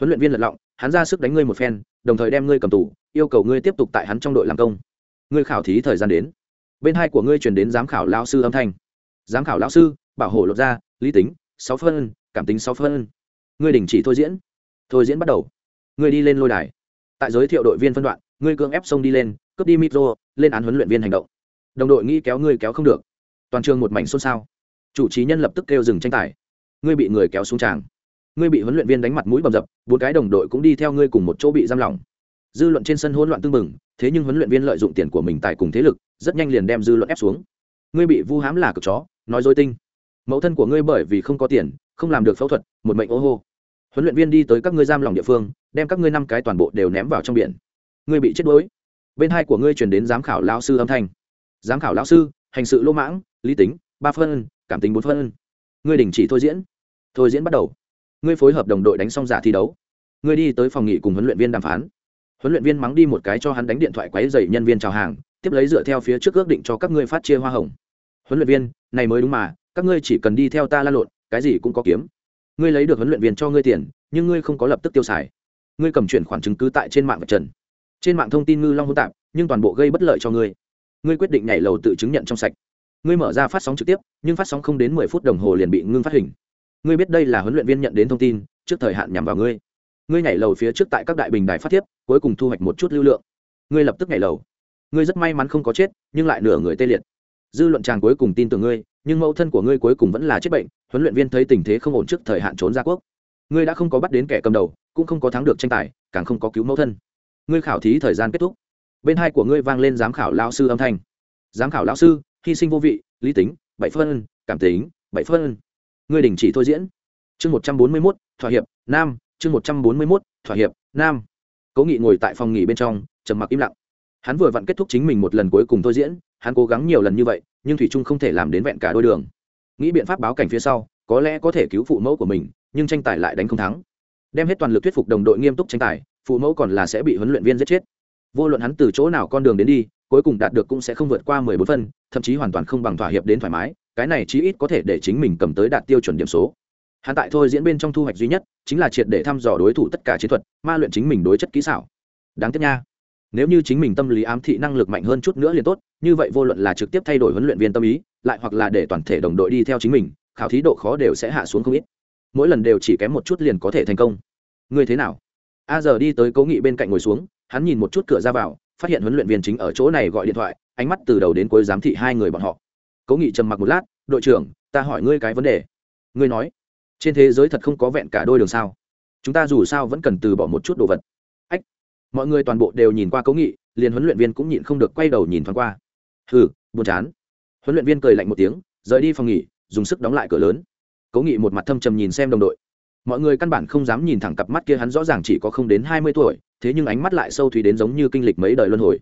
A: Huấn luyện viên lật lọng, hắn ra sức đánh ngươi một phen, đồng thời đem ngươi cầm tù yêu cầu ngươi tiếp tục tại hắn trong đội làm công. Ngươi khảo thí thời gian đến. Bên hai của ngươi chuyển đến giám khảo lao sư âm thanh. Giám khảo lao sư, bảo hộ lột ra, lý tính, sáu phân, cảm tính sáu phân. Ngươi đình chỉ thôi diễn. Thôi diễn bắt đầu. Ngươi đi lên lôi đài. Tại giới thiệu đội viên phân đoạn, ngươi cưỡng ép sông đi lên, cướp đi micro, lên án huấn luyện viên hành động. Đồng đội nghĩ kéo ngươi kéo không được. Toàn trường một mảnh xôn xao. Chủ trì nhân lập tức kêu dừng tranh tài. Ngươi bị người kéo xuống tràng. Ngươi bị huấn luyện viên đánh mặt mũi bầm dập, bốn cái đồng đội cũng đi theo ngươi cùng một chỗ bị giam lỏng dư luận trên sân hỗn loạn tương mừng thế nhưng huấn luyện viên lợi dụng tiền của mình tại cùng thế lực, rất nhanh liền đem dư luận ép xuống. Ngươi bị vu hám là cực chó, nói dối tinh. Mẫu thân của ngươi bởi vì không có tiền, không làm được phẫu thuật, một mệnh ô hô. Huấn luyện viên đi tới các ngươi giam lòng địa phương, đem các ngươi năm cái toàn bộ đều ném vào trong biển. Ngươi bị chết đuối. Bên hai của ngươi chuyển đến giám khảo lão sư âm thanh. Giám khảo lão sư, hành sự lô mãng, lý tính, ba phân, cảm tính bốn phân. Ngươi đình chỉ thôi diễn. Thôi diễn bắt đầu. Ngươi phối hợp đồng đội đánh xong giả thi đấu. Ngươi đi tới phòng nghỉ cùng huấn luyện viên đàm phán huấn luyện viên mắng đi một cái cho hắn đánh điện thoại quấy dày nhân viên chào hàng, tiếp lấy dựa theo phía trước ước định cho các ngươi phát chia hoa hồng. Huấn luyện viên, này mới đúng mà, các ngươi chỉ cần đi theo ta la lộn, cái gì cũng có kiếm. Ngươi lấy được huấn luyện viên cho ngươi tiền, nhưng ngươi không có lập tức tiêu xài. Ngươi cầm chuyển khoản chứng cứ tại trên mạng vật trần. Trên mạng thông tin ngư long hỗn tạp, nhưng toàn bộ gây bất lợi cho ngươi. Ngươi quyết định nhảy lầu tự chứng nhận trong sạch. Ngươi mở ra phát sóng trực tiếp, nhưng phát sóng không đến mười phút đồng hồ liền bị ngưng phát hình. Ngươi biết đây là huấn luyện viên nhận đến thông tin, trước thời hạn nhằm vào ngươi ngươi nhảy lầu phía trước tại các đại bình đài phát thiếp, cuối cùng thu hoạch một chút lưu lượng. Ngươi lập tức nhảy lầu. Ngươi rất may mắn không có chết, nhưng lại nửa người tê liệt. Dư luận tràng cuối cùng tin tưởng ngươi, nhưng mẫu thân của ngươi cuối cùng vẫn là chết bệnh, huấn luyện viên thấy tình thế không ổn trước thời hạn trốn ra quốc. Ngươi đã không có bắt đến kẻ cầm đầu, cũng không có thắng được tranh tài, càng không có cứu mẫu thân. Ngươi khảo thí thời gian kết thúc. Bên hai của ngươi vang lên giám khảo lao sư âm thanh. Giám khảo lao sư, hy sinh vô vị, lý tính, bảy phân, cảm tính, bảy phân. Ngươi đình chỉ thôi diễn. Chương một trăm bốn mươi mốt, thỏa hiệp, nam chương một trăm bốn mươi mốt, thỏa hiệp, nam. Cố nghị ngồi tại phòng nghỉ bên trong, trầm mặc im lặng. Hắn vừa vặn kết thúc chính mình một lần cuối cùng thôi diễn, hắn cố gắng nhiều lần như vậy, nhưng thủy trung không thể làm đến vẹn cả đôi đường. Nghĩ biện pháp báo cảnh phía sau, có lẽ có thể cứu phụ mẫu của mình, nhưng tranh tài lại đánh không thắng. Đem hết toàn lực thuyết phục đồng đội nghiêm túc tranh tài, phụ mẫu còn là sẽ bị huấn luyện viên giết chết. Vô luận hắn từ chỗ nào con đường đến đi, cuối cùng đạt được cũng sẽ không vượt qua mười bốn phân, thậm chí hoàn toàn không bằng thỏa hiệp đến thoải mái, cái này chí ít có thể để chính mình cầm tới đạt tiêu chuẩn điểm số hắn tại thôi diễn bên trong thu hoạch duy nhất chính là triệt để thăm dò đối thủ tất cả chiến thuật, ma luyện chính mình đối chất kỹ xảo. Đáng tiếc nha. Nếu như chính mình tâm lý ám thị năng lực mạnh hơn chút nữa liền tốt, như vậy vô luận là trực tiếp thay đổi huấn luyện viên tâm ý, lại hoặc là để toàn thể đồng đội đi theo chính mình, khảo thí độ khó đều sẽ hạ xuống không ít. Mỗi lần đều chỉ kém một chút liền có thể thành công. Ngươi thế nào? A giờ đi tới cố nghị bên cạnh ngồi xuống, hắn nhìn một chút cửa ra vào, phát hiện huấn luyện viên chính ở chỗ này gọi điện thoại, ánh mắt từ đầu đến cuối giám thị hai người bọn họ. Cố nghị trầm mặc một lát, đội trưởng, ta hỏi ngươi cái vấn đề. Ngươi nói trên thế giới thật không có vẹn cả đôi đường sao. Chúng ta dù sao vẫn cần từ bỏ một chút đồ vật. Ách, mọi người toàn bộ đều nhìn qua cố nghị, liền huấn luyện viên cũng nhịn không được quay đầu nhìn thoáng qua. Hừ, buồn chán. Huấn luyện viên cười lạnh một tiếng, rời đi phòng nghỉ, dùng sức đóng lại cửa lớn. Cố nghị một mặt thâm trầm nhìn xem đồng đội. Mọi người căn bản không dám nhìn thẳng cặp mắt kia, hắn rõ ràng chỉ có không đến hai mươi tuổi, thế nhưng ánh mắt lại sâu thúy đến giống như kinh lịch mấy đời luân hồi.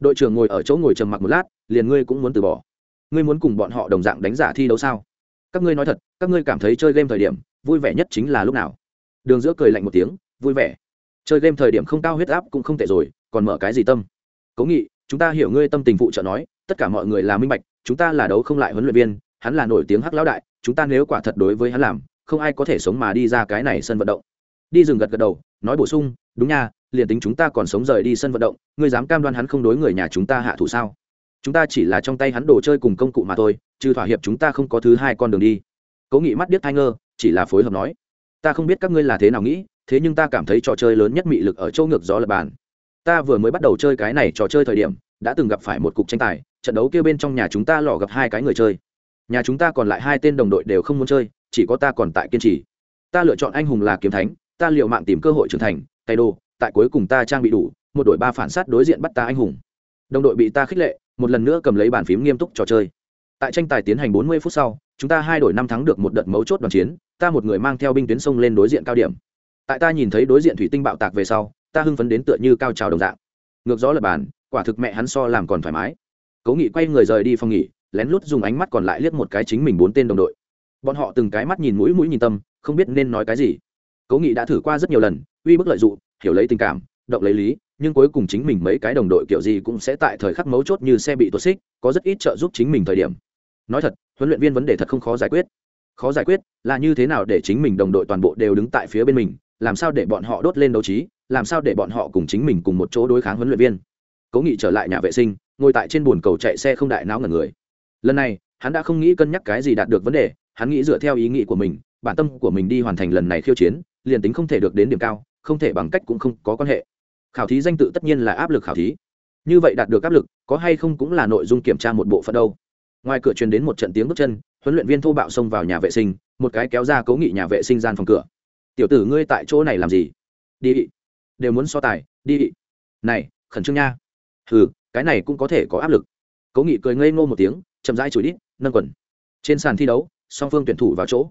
A: Đội trưởng ngồi ở chỗ ngồi trầm mặc một lát, liền ngươi cũng muốn từ bỏ. Ngươi muốn cùng bọn họ đồng dạng đánh giả thi đấu sao? Các ngươi nói thật, các ngươi cảm thấy chơi game thời điểm, vui vẻ nhất chính là lúc nào? Đường giữa cười lạnh một tiếng, vui vẻ. Chơi game thời điểm không cao huyết áp cũng không tệ rồi, còn mở cái gì tâm? Cố nghị, chúng ta hiểu ngươi tâm tình phụ trợ nói, tất cả mọi người là minh bạch, chúng ta là đấu không lại huấn luyện viên, hắn là nổi tiếng hắc lão đại, chúng ta nếu quả thật đối với hắn làm, không ai có thể sống mà đi ra cái này sân vận động. Đi rừng gật gật đầu, nói bổ sung, đúng nha, liền tính chúng ta còn sống rời đi sân vận động, ngươi dám cam đoan hắn không đối người nhà chúng ta hạ thủ sao? Chúng ta chỉ là trong tay hắn đồ chơi cùng công cụ mà thôi trừ thỏa hiệp chúng ta không có thứ hai con đường đi. Cố nghị mắt điếc thai ngơ chỉ là phối hợp nói ta không biết các ngươi là thế nào nghĩ thế nhưng ta cảm thấy trò chơi lớn nhất mị lực ở châu ngược gió lập bàn. Ta vừa mới bắt đầu chơi cái này trò chơi thời điểm đã từng gặp phải một cục tranh tài trận đấu kia bên trong nhà chúng ta lò gặp hai cái người chơi. Nhà chúng ta còn lại hai tên đồng đội đều không muốn chơi chỉ có ta còn tại kiên trì. Ta lựa chọn anh hùng là kiếm thánh ta liệu mạng tìm cơ hội trưởng thành tay đồ, tại cuối cùng ta trang bị đủ một đội ba phản sát đối diện bắt ta anh hùng. Đồng đội bị ta khích lệ một lần nữa cầm lấy bàn phím nghiêm túc trò chơi. Tại tranh tài tiến hành 40 phút sau, chúng ta hai đội năm thắng được một đợt mấu chốt đoàn chiến, ta một người mang theo binh tuyến sông lên đối diện cao điểm. Tại ta nhìn thấy đối diện thủy tinh bạo tạc về sau, ta hưng phấn đến tựa như cao trào đồng dạng. Ngược gió lập bàn, quả thực mẹ hắn so làm còn thoải mái. Cố nghị quay người rời đi phòng nghỉ, lén lút dùng ánh mắt còn lại liếc một cái chính mình bốn tên đồng đội. Bọn họ từng cái mắt nhìn mũi mũi nhìn tâm, không biết nên nói cái gì. Cố nghị đã thử qua rất nhiều lần, uy bức lợi dụng, hiểu lấy tình cảm, động lấy lý nhưng cuối cùng chính mình mấy cái đồng đội kiểu gì cũng sẽ tại thời khắc mấu chốt như xe bị tuột xích, có rất ít trợ giúp chính mình thời điểm. Nói thật, huấn luyện viên vấn đề thật không khó giải quyết. Khó giải quyết là như thế nào để chính mình đồng đội toàn bộ đều đứng tại phía bên mình, làm sao để bọn họ đốt lên đấu trí, làm sao để bọn họ cùng chính mình cùng một chỗ đối kháng huấn luyện viên. Cố nghị trở lại nhà vệ sinh, ngồi tại trên bồn cầu chạy xe không đại não ngẩn người. Lần này, hắn đã không nghĩ cân nhắc cái gì đạt được vấn đề, hắn nghĩ dựa theo ý nghĩ của mình, bản tâm của mình đi hoàn thành lần này khiêu chiến, liền tính không thể được đến điểm cao, không thể bằng cách cũng không có quan hệ khảo thí danh tự tất nhiên là áp lực khảo thí. Như vậy đạt được áp lực, có hay không cũng là nội dung kiểm tra một bộ phận đâu. Ngoài cửa truyền đến một trận tiếng bước chân, huấn luyện viên thô bạo xông vào nhà vệ sinh, một cái kéo ra cố nghị nhà vệ sinh gian phòng cửa. Tiểu tử ngươi tại chỗ này làm gì? Đi. Đều muốn so tài, đi. Này, khẩn trương nha. Ừ cái này cũng có thể có áp lực. Cố nghị cười ngây ngô một tiếng, chậm rãi chùi đít, nâng quần. Trên sàn thi đấu, song phương tuyển thủ vào chỗ.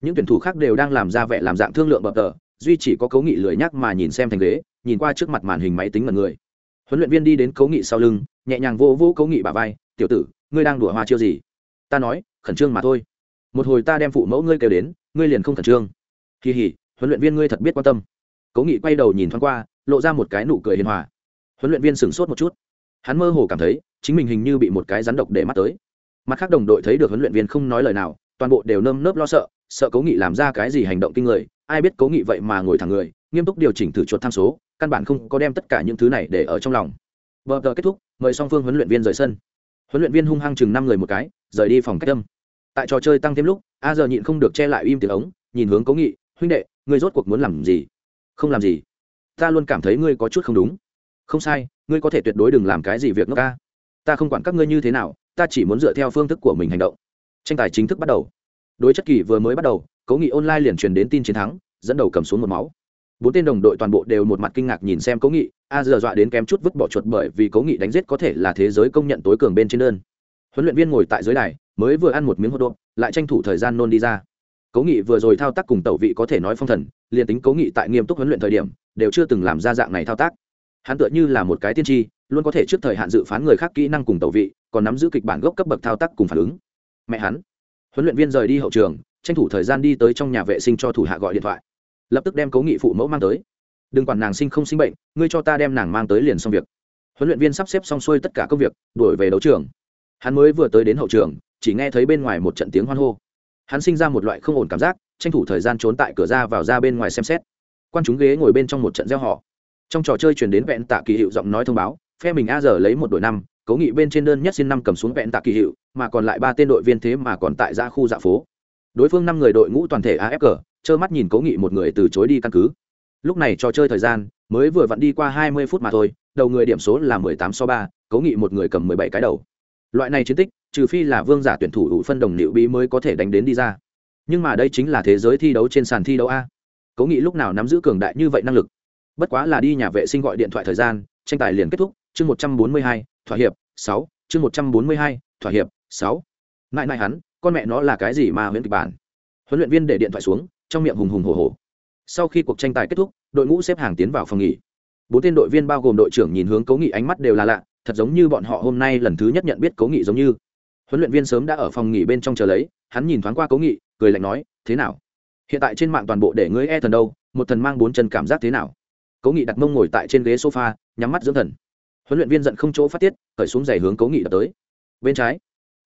A: Những tuyển thủ khác đều đang làm ra vẻ làm dạng thương lượng bập tờ, duy chỉ có cố nghị lười nhắc mà nhìn xem thành ghế nhìn qua trước mặt màn hình máy tính mật người. Huấn luyện viên đi đến cố nghị sau lưng, nhẹ nhàng vô vô cố nghị bà vai, tiểu tử, ngươi đang đùa hoa chiêu gì? Ta nói, khẩn trương mà thôi. Một hồi ta đem phụ mẫu ngươi kêu đến, ngươi liền không khẩn trương. Kỳ hỉ, huấn luyện viên ngươi thật biết quan tâm. Cố nghị quay đầu nhìn thoáng qua, lộ ra một cái nụ cười hiền hòa. Huấn luyện viên sửng sốt một chút. Hắn mơ hồ cảm thấy, chính mình hình như bị một cái rắn độc để mắt tới. Mặt khác đồng đội thấy được huấn luyện viên không nói lời nào, toàn bộ đều nơm nớp lo sợ sợ cố nghị làm ra cái gì hành động kinh người, ai biết cố nghị vậy mà ngồi thẳng người nghiêm túc điều chỉnh thử chuột tham số, căn bản không có đem tất cả những thứ này để ở trong lòng. Vợ tờ kết thúc, mời song phương huấn luyện viên rời sân. Huấn luyện viên hung hăng chừng năm người một cái, rời đi phòng cách âm. Tại trò chơi tăng thêm lúc, a giờ nhịn không được che lại im tiếng ống, nhìn hướng cố nghị, huynh đệ, ngươi rốt cuộc muốn làm gì? Không làm gì. Ta luôn cảm thấy ngươi có chút không đúng. Không sai, ngươi có thể tuyệt đối đừng làm cái gì việc ngốc ca. Ta không quản các ngươi như thế nào, ta chỉ muốn dựa theo phương thức của mình hành động. Tranh tài chính thức bắt đầu. Đối chất kỳ vừa mới bắt đầu, cố nghị online liền truyền đến tin chiến thắng, dẫn đầu cầm xuống một máu bốn tên đồng đội toàn bộ đều một mặt kinh ngạc nhìn xem cố nghị, a giờ dọa đến kém chút vứt bỏ chuột bởi vì cố nghị đánh giết có thể là thế giới công nhận tối cường bên trên đơn. Huấn luyện viên ngồi tại dưới đài, mới vừa ăn một miếng hot độn lại tranh thủ thời gian nôn đi ra. Cố nghị vừa rồi thao tác cùng tẩu vị có thể nói phong thần, liền tính cố nghị tại nghiêm túc huấn luyện thời điểm, đều chưa từng làm ra dạng này thao tác. Hắn tựa như là một cái tiên tri, luôn có thể trước thời hạn dự phán người khác kỹ năng cùng tẩu vị, còn nắm giữ kịch bản gốc cấp bậc thao tác cùng phản ứng. Mẹ hắn. Huấn luyện viên rời đi hậu trường, tranh thủ thời gian đi tới trong nhà vệ sinh cho thủ hạ gọi điện thoại lập tức đem cố nghị phụ mẫu mang tới. Đừng quản nàng sinh không sinh bệnh, ngươi cho ta đem nàng mang tới liền xong việc. Huấn luyện viên sắp xếp xong xuôi tất cả công việc, đuổi về đấu trường. Hắn mới vừa tới đến hậu trường, chỉ nghe thấy bên ngoài một trận tiếng hoan hô. Hắn sinh ra một loại không ổn cảm giác, tranh thủ thời gian trốn tại cửa ra vào ra bên ngoài xem xét. Quan chúng ghế ngồi bên trong một trận gieo họ. Trong trò chơi chuyển đến vẹn tạ kỳ hiệu giọng nói thông báo, phe mình a giờ lấy một đội năm, cố nghị bên trên đơn nhất xin năm cầm xuống vẹn tạ kỳ hiệu, mà còn lại ba tên đội viên thế mà còn tại ra khu dạ phố. Đối phương năm người đội ngũ toàn thể afg trơ mắt nhìn cố nghị một người từ chối đi căn cứ. Lúc này trò chơi thời gian mới vừa vặn đi qua hai mươi phút mà thôi, đầu người điểm số là mười tám so ba, cố nghị một người cầm mười bảy cái đầu. Loại này chiến tích, trừ phi là vương giả tuyển thủ đủ phân đồng liệu bí mới có thể đánh đến đi ra. Nhưng mà đây chính là thế giới thi đấu trên sàn thi đấu a. Cố nghị lúc nào nắm giữ cường đại như vậy năng lực? Bất quá là đi nhà vệ sinh gọi điện thoại thời gian, tranh tài liền kết thúc, chương một trăm bốn mươi hai, thỏa hiệp, sáu, chương một trăm bốn mươi hai, thỏa hiệp, sáu. Mãi mãi hắn, con mẹ nó là cái gì mà huyện kịch bản? Huấn luyện viên để điện thoại xuống trong miệng hùng hùng hồ hồ sau khi cuộc tranh tài kết thúc, đội ngũ xếp hàng tiến vào phòng nghỉ. Bốn tên đội viên bao gồm đội trưởng nhìn hướng cố nghị ánh mắt đều là lạ, thật giống như bọn họ hôm nay lần thứ nhất nhận biết cố nghị giống như. Huấn luyện viên sớm đã ở phòng nghỉ bên trong chờ lấy, hắn nhìn thoáng qua cố nghị, cười lạnh nói, thế nào? Hiện tại trên mạng toàn bộ để ngươi e thần đâu, một thần mang bốn chân cảm giác thế nào? Cố nghị đặt mông ngồi tại trên ghế sofa, nhắm mắt dưỡng thần. Huấn luyện viên giận không chỗ phát tiết khởi xuống giày hướng cố nghị đập tới. Bên trái,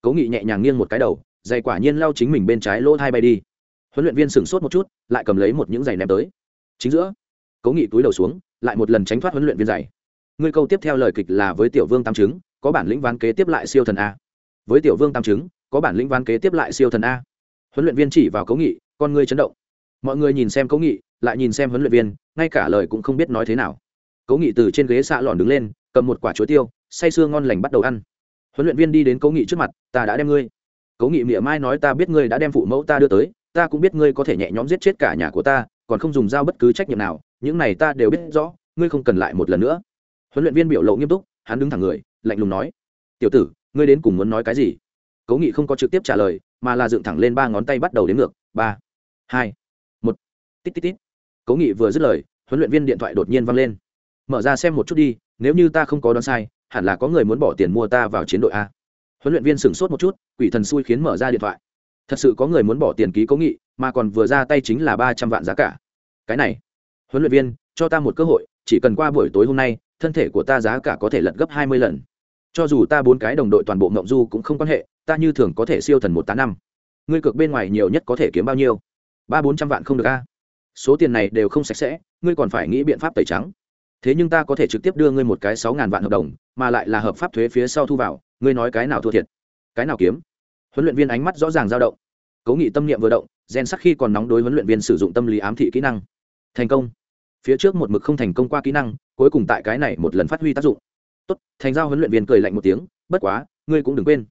A: cố nghị nhẹ nhàng nghiêng một cái đầu, giày quả nhiên lao chính mình bên trái lỗ hai bay đi huấn luyện viên sửng sốt một chút, lại cầm lấy một những giày ném tới. Chính giữa, cố nghị túi đầu xuống, lại một lần tránh thoát huấn luyện viên giày. Ngươi câu tiếp theo lời kịch là với tiểu vương tam chứng, có bản lĩnh ván kế tiếp lại siêu thần a. Với tiểu vương tam chứng, có bản lĩnh ván kế tiếp lại siêu thần a. Huấn luyện viên chỉ vào cố nghị, con ngươi chấn động. Mọi người nhìn xem cố nghị, lại nhìn xem huấn luyện viên, ngay cả lời cũng không biết nói thế nào. Cố nghị từ trên ghế xạ lòn đứng lên, cầm một quả chuối tiêu, say sưa ngon lành bắt đầu ăn. Huấn luyện viên đi đến cố nghị trước mặt, ta đã đem ngươi. Cố nghị mỉa mai nói, ta biết ngươi đã đem phụ mẫu ta đưa tới ta cũng biết ngươi có thể nhẹ nhõm giết chết cả nhà của ta, còn không dùng dao bất cứ trách nhiệm nào, những này ta đều biết rõ, ngươi không cần lại một lần nữa. Huấn luyện viên biểu lộ nghiêm túc, hắn đứng thẳng người, lạnh lùng nói, tiểu tử, ngươi đến cùng muốn nói cái gì? Cố nghị không có trực tiếp trả lời, mà là dựng thẳng lên ba ngón tay bắt đầu đến ngược, ba, hai, một, tít tít tít. Cố nghị vừa dứt lời, huấn luyện viên điện thoại đột nhiên văng lên. Mở ra xem một chút đi, nếu như ta không có đoán sai, hẳn là có người muốn bỏ tiền mua ta vào chiến đội a. Huấn luyện viên sửng sốt một chút, quỷ thần xui khiến mở ra điện thoại thật sự có người muốn bỏ tiền ký cố nghị, mà còn vừa ra tay chính là ba trăm vạn giá cả. Cái này, huấn luyện viên, cho ta một cơ hội, chỉ cần qua buổi tối hôm nay, thân thể của ta giá cả có thể lật gấp hai mươi lần. Cho dù ta bốn cái đồng đội toàn bộ mộng du cũng không quan hệ, ta như thường có thể siêu thần một tá năm. Ngươi cược bên ngoài nhiều nhất có thể kiếm bao nhiêu? Ba bốn trăm vạn không được a. Số tiền này đều không sạch sẽ, ngươi còn phải nghĩ biện pháp tẩy trắng. Thế nhưng ta có thể trực tiếp đưa ngươi một cái sáu ngàn vạn hợp đồng, mà lại là hợp pháp thuế phía sau thu vào, ngươi nói cái nào thua thiệt? Cái nào kiếm? Huấn luyện viên ánh mắt rõ ràng dao động. Cố nghị tâm niệm vừa động, gen sắc khi còn nóng đối huấn luyện viên sử dụng tâm lý ám thị kỹ năng. Thành công. Phía trước một mực không thành công qua kỹ năng, cuối cùng tại cái này một lần phát huy tác dụng. Tốt, thành giao huấn luyện viên cười lạnh một tiếng, bất quá, ngươi cũng đừng quên.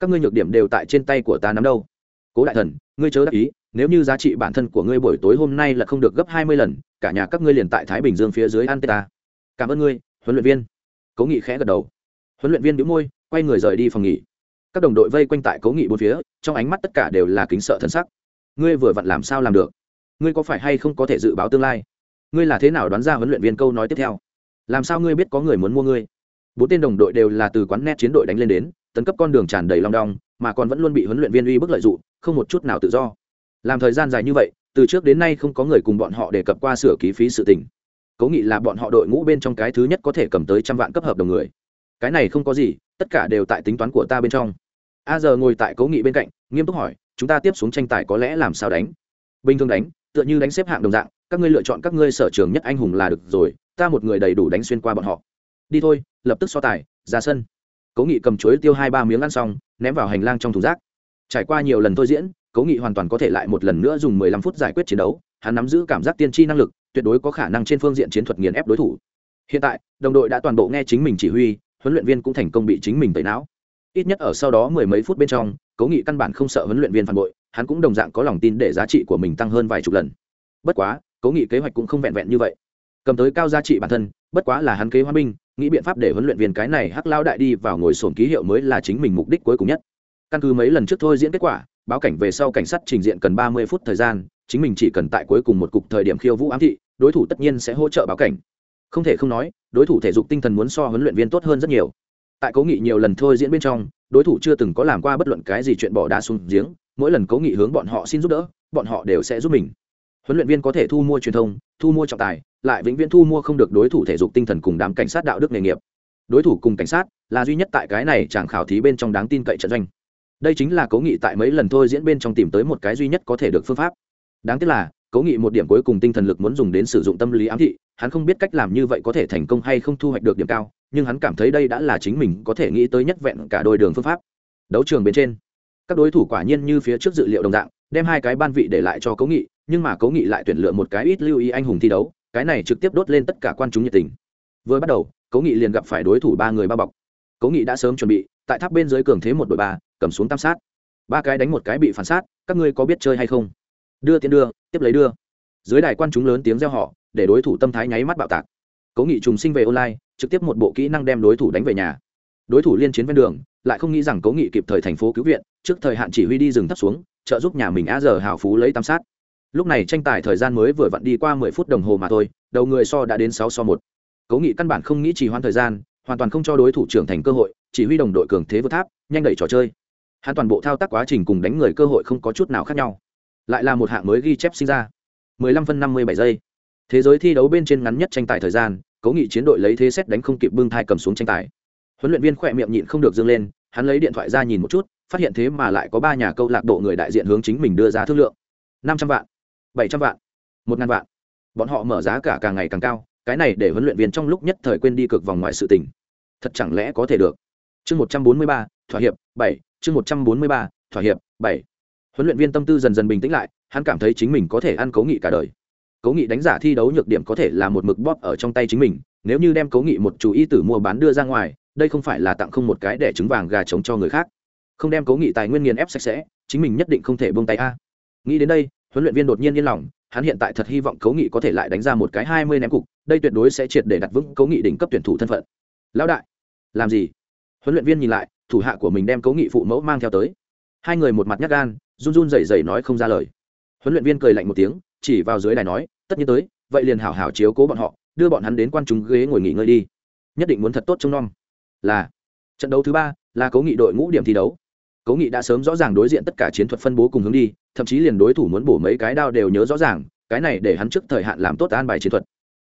A: Các ngươi nhược điểm đều tại trên tay của ta nắm đâu. Cố đại thần, ngươi chớ đắc ý, nếu như giá trị bản thân của ngươi buổi tối hôm nay là không được gấp hai mươi lần, cả nhà các ngươi liền tại thái bình dương phía dưới an tê ta. Cảm ơn ngươi, huấn luyện viên. Cố nghị khẽ gật đầu. Huấn luyện viên đĩu môi, quay người rời đi phòng nghỉ các đồng đội vây quanh tại cố nghị bốn phía, trong ánh mắt tất cả đều là kính sợ thân sắc. Ngươi vừa vặn làm sao làm được? Ngươi có phải hay không có thể dự báo tương lai? Ngươi là thế nào đoán ra huấn luyện viên câu nói tiếp theo? Làm sao ngươi biết có người muốn mua ngươi? Bốn tên đồng đội đều là từ quán net chiến đội đánh lên đến, tấn cấp con đường tràn đầy long đong, mà còn vẫn luôn bị huấn luyện viên uy bức lợi dụng, không một chút nào tự do. Làm thời gian dài như vậy, từ trước đến nay không có người cùng bọn họ đề cập qua sửa ký phí sự tình. Cố nghị là bọn họ đội ngũ bên trong cái thứ nhất có thể cầm tới trăm vạn cấp hợp đồng người. Cái này không có gì tất cả đều tại tính toán của ta bên trong. A giờ ngồi tại cố nghị bên cạnh, nghiêm túc hỏi, chúng ta tiếp xuống tranh tài có lẽ làm sao đánh? Bình thường đánh, tựa như đánh xếp hạng đồng dạng, các ngươi lựa chọn các ngươi sở trường nhất anh hùng là được rồi, ta một người đầy đủ đánh xuyên qua bọn họ. Đi thôi, lập tức so tài, ra sân. Cố nghị cầm chuối tiêu hai ba miếng ăn xong, ném vào hành lang trong thùng rác. Trải qua nhiều lần thôi diễn, cố nghị hoàn toàn có thể lại một lần nữa dùng mười lăm phút giải quyết chiến đấu, hắn nắm giữ cảm giác tiên tri năng lực, tuyệt đối có khả năng trên phương diện chiến thuật nghiền ép đối thủ. Hiện tại, đồng đội đã toàn bộ nghe chính mình chỉ huy huấn luyện viên cũng thành công bị chính mình tẩy não. Ít nhất ở sau đó mười mấy phút bên trong, cố nghị căn bản không sợ huấn luyện viên phản bội, hắn cũng đồng dạng có lòng tin để giá trị của mình tăng hơn vài chục lần. Bất quá, cố nghị kế hoạch cũng không vẹn vẹn như vậy. Cầm tới cao giá trị bản thân, bất quá là hắn kế hoa binh nghĩ biện pháp để huấn luyện viên cái này hắc lao đại đi vào ngồi sổn ký hiệu mới là chính mình mục đích cuối cùng nhất. Căn cứ mấy lần trước thôi diễn kết quả, báo cảnh về sau cảnh sát trình diện cần ba mươi phút thời gian, chính mình chỉ cần tại cuối cùng một cục thời điểm khiêu vũ ám thị, đối thủ tất nhiên sẽ hỗ trợ báo cảnh. Không thể không nói đối thủ thể dục tinh thần muốn so huấn luyện viên tốt hơn rất nhiều. Tại cố nghị nhiều lần thôi diễn bên trong, đối thủ chưa từng có làm qua bất luận cái gì chuyện bỏ đá xuống giếng, mỗi lần cố nghị hướng bọn họ xin giúp đỡ, bọn họ đều sẽ giúp mình. Huấn luyện viên có thể thu mua truyền thông, thu mua trọng tài, lại vĩnh viễn thu mua không được đối thủ thể dục tinh thần cùng đám cảnh sát đạo đức nghề nghiệp. Đối thủ cùng cảnh sát là duy nhất tại cái này chẳng khảo thí bên trong đáng tin cậy trận doanh. Đây chính là cố nghị tại mấy lần thôi diễn bên trong tìm tới một cái duy nhất có thể được phương pháp. Đáng tiếc là cố nghị một điểm cuối cùng tinh thần lực muốn dùng đến sử dụng tâm lý ám thị, hắn không biết cách làm như vậy có thể thành công hay không thu hoạch được điểm cao, nhưng hắn cảm thấy đây đã là chính mình có thể nghĩ tới nhất vẹn cả đôi đường phương pháp. Đấu trường bên trên, các đối thủ quả nhiên như phía trước dự liệu đồng dạng, đem hai cái ban vị để lại cho cố nghị, nhưng mà cố nghị lại tuyển lựa một cái ít lưu ý anh hùng thi đấu, cái này trực tiếp đốt lên tất cả quan chúng nhiệt tình. Vừa bắt đầu cố nghị liền gặp phải đối thủ ba người ba bọc. Cố nghị đã sớm chuẩn bị, tại tháp bên dưới cường thế một đội ba, cầm xuống tam sát. Ba cái đánh một cái bị phản sát, các ngươi có biết chơi hay không? Đưa tiến đưa, tiếp lấy đưa. Dưới đài quan chúng lớn tiếng reo họ để đối thủ tâm thái nháy mắt bạo tạc. Cố nghị trùng sinh về online, trực tiếp một bộ kỹ năng đem đối thủ đánh về nhà. Đối thủ liên chiến ven đường, lại không nghĩ rằng cố nghị kịp thời thành phố cứu viện, trước thời hạn chỉ huy đi rừng thấp xuống, trợ giúp nhà mình a giờ hào phú lấy tam sát. Lúc này tranh tài thời gian mới vừa vặn đi qua mười phút đồng hồ mà thôi, đầu người so đã đến sáu so một. Cố nghị căn bản không nghĩ trì hoãn thời gian, hoàn toàn không cho đối thủ trưởng thành cơ hội, chỉ huy đồng đội cường thế vượt tháp, nhanh đẩy trò chơi. Hắn toàn bộ thao tác quá trình cùng đánh người cơ hội không có chút nào khác nhau lại là một hạng mới ghi chép sinh ra. 15 phân 57 giây. Thế giới thi đấu bên trên ngắn nhất tranh tài thời gian cố nghị chiến đội lấy thế xét đánh không kịp bưng thai cầm xuống tranh tài. Huấn luyện viên khỏe miệng nhịn không được dâng lên, hắn lấy điện thoại ra nhìn một chút, phát hiện thế mà lại có ba nhà câu lạc bộ người đại diện hướng chính mình đưa ra thương lượng. Năm trăm vạn, bảy trăm vạn, một ngàn vạn. Bọn họ mở giá cả càng ngày càng cao, cái này để huấn luyện viên trong lúc nhất thời quên đi cực vòng ngoài sự tình. Thật chẳng lẽ có thể được? Chương một trăm bốn mươi ba, thỏa hiệp, bảy, chương một trăm bốn mươi ba, thỏa hiệp, bảy huấn luyện viên tâm tư dần dần bình tĩnh lại, hắn cảm thấy chính mình có thể ăn cố nghị cả đời. Cố nghị đánh giả thi đấu nhược điểm có thể là một mực bóp ở trong tay chính mình, nếu như đem cố nghị một chú ý tử mua bán đưa ra ngoài, đây không phải là tặng không một cái để trứng vàng gà trống cho người khác. Không đem cố nghị tài nguyên nghiền ép sạch sẽ, chính mình nhất định không thể bông tay a. Nghĩ đến đây, huấn luyện viên đột nhiên yên lòng, hắn hiện tại thật hy vọng cố nghị có thể lại đánh ra một cái hai mươi ném cục, đây tuyệt đối sẽ triệt để đặt vững cố nghị đỉnh cấp tuyển thủ thân phận. Lão đại, làm gì? Huấn luyện viên nhìn lại, thủ hạ của mình đem cố nghị phụ mẫu mang theo tới hai người một mặt nhát gan, run run rẩy rẩy nói không ra lời. Huấn luyện viên cười lạnh một tiếng, chỉ vào dưới đài nói, tất nhiên tới, vậy liền hảo hảo chiếu cố bọn họ, đưa bọn hắn đến quan chúng ghế ngồi nghỉ ngơi đi. Nhất định muốn thật tốt trông nom. Là, trận đấu thứ ba, là cố nghị đội ngũ điểm thi đấu. Cố nghị đã sớm rõ ràng đối diện tất cả chiến thuật phân bố cùng hướng đi, thậm chí liền đối thủ muốn bổ mấy cái đao đều nhớ rõ ràng, cái này để hắn trước thời hạn làm tốt an bài chiến thuật.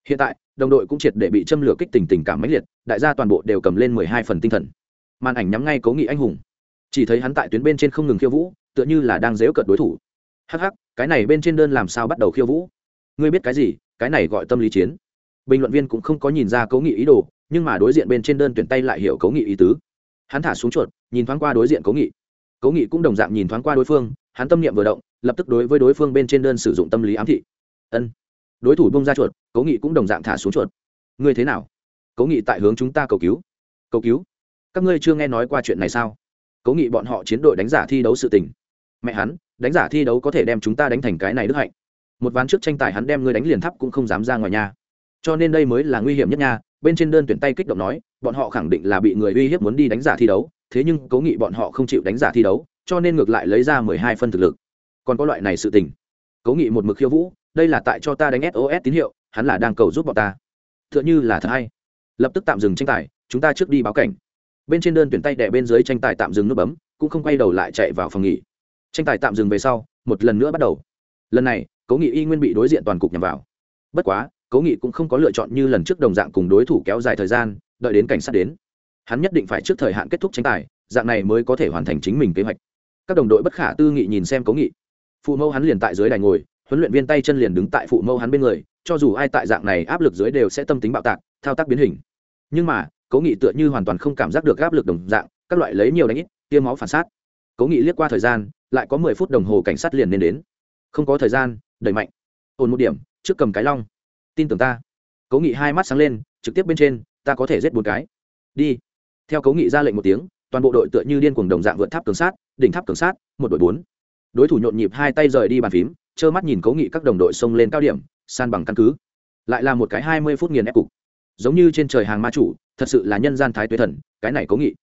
A: Hiện tại, đồng đội cũng triệt để bị châm lửa kích tình tình cảm mãnh liệt, đại gia toàn bộ đều cầm lên mười hai phần tinh thần. Màn ảnh nhắm ngay cố nghị anh hùng chỉ thấy hắn tại tuyến bên trên không ngừng khiêu vũ, tựa như là đang dếu cợt đối thủ. Hắc hắc, cái này bên trên đơn làm sao bắt đầu khiêu vũ? Ngươi biết cái gì? Cái này gọi tâm lý chiến. Bình luận viên cũng không có nhìn ra cố nghị ý đồ, nhưng mà đối diện bên trên đơn tuyển tay lại hiểu cố nghị ý tứ. Hắn thả xuống chuột, nhìn thoáng qua đối diện cố nghị. Cố nghị cũng đồng dạng nhìn thoáng qua đối phương, hắn tâm niệm vừa động, lập tức đối với đối phương bên trên đơn sử dụng tâm lý ám thị. Ân. Đối thủ bông ra chuột cố nghị cũng đồng dạng thả xuống chuột. Ngươi thế nào? Cố nghị tại hướng chúng ta cầu cứu. Cầu cứu? Các ngươi chưa nghe nói qua chuyện này sao? Cố nghị bọn họ chiến đội đánh giả thi đấu sự tình. Mẹ hắn, đánh giả thi đấu có thể đem chúng ta đánh thành cái này đức hạnh. Một ván trước tranh tài hắn đem ngươi đánh liền thắp cũng không dám ra ngoài nhà. Cho nên đây mới là nguy hiểm nhất nha. Bên trên đơn tuyển tay kích động nói, bọn họ khẳng định là bị người uy hiếp muốn đi đánh giả thi đấu. Thế nhưng cố nghị bọn họ không chịu đánh giả thi đấu, cho nên ngược lại lấy ra mười hai phân thực lực. Còn có loại này sự tình. Cố nghị một mực khiêu vũ, đây là tại cho ta đánh sos tín hiệu, hắn là đang cầu giúp bọn ta. T h ư ợ n h ư là thật hay. Lập tức tạm dừng tranh tài, chúng ta trước đi báo cảnh bên trên đơn tuyển tay đẻ bên dưới tranh tài tạm dừng nút bấm, cũng không quay đầu lại chạy vào phòng nghỉ. Tranh tài tạm dừng về sau, một lần nữa bắt đầu. Lần này, cố nghị y nguyên bị đối diện toàn cục nhằm vào. Bất quá, cố nghị cũng không có lựa chọn như lần trước đồng dạng cùng đối thủ kéo dài thời gian, đợi đến cảnh sát đến. Hắn nhất định phải trước thời hạn kết thúc tranh tài, dạng này mới có thể hoàn thành chính mình kế hoạch. Các đồng đội bất khả tư nghị nhìn xem cố nghị. Phụ mẫu hắn liền tại dưới đài ngồi, huấn luyện viên tay chân liền đứng tại phụ mẫu hắn bên người, cho dù ai tại dạng này áp lực dưới đều sẽ tâm tính bạo tạc, thao tác biến hình. Nhưng mà cố nghị tựa như hoàn toàn không cảm giác được áp lực đồng dạng, các loại lấy nhiều đánh ít tiêm máu phản sát cố nghị liếc qua thời gian, lại có mười phút đồng hồ cảnh sát liền nên đến. Không có thời gian, đẩy mạnh. Ổn một điểm, trước cầm cái long. Tin tưởng ta. Cố nghị hai mắt sáng lên, trực tiếp bên trên, ta có thể giết bốn cái. Đi. Theo cố nghị ra lệnh một tiếng, toàn bộ đội tựa như điên cuồng đồng dạng vượt tháp cường sát, đỉnh tháp cường sát, một đội bốn. Đối thủ nhộn nhịp hai tay rời đi bàn phím, trơ mắt nhìn cố nghị các đồng đội xông lên cao điểm, san bằng căn cứ. Lại là một cái hai mươi phút nghiền ép cục giống như trên trời hàng ma chủ, thật sự là nhân gian thái tuế thần, cái này cố nghị.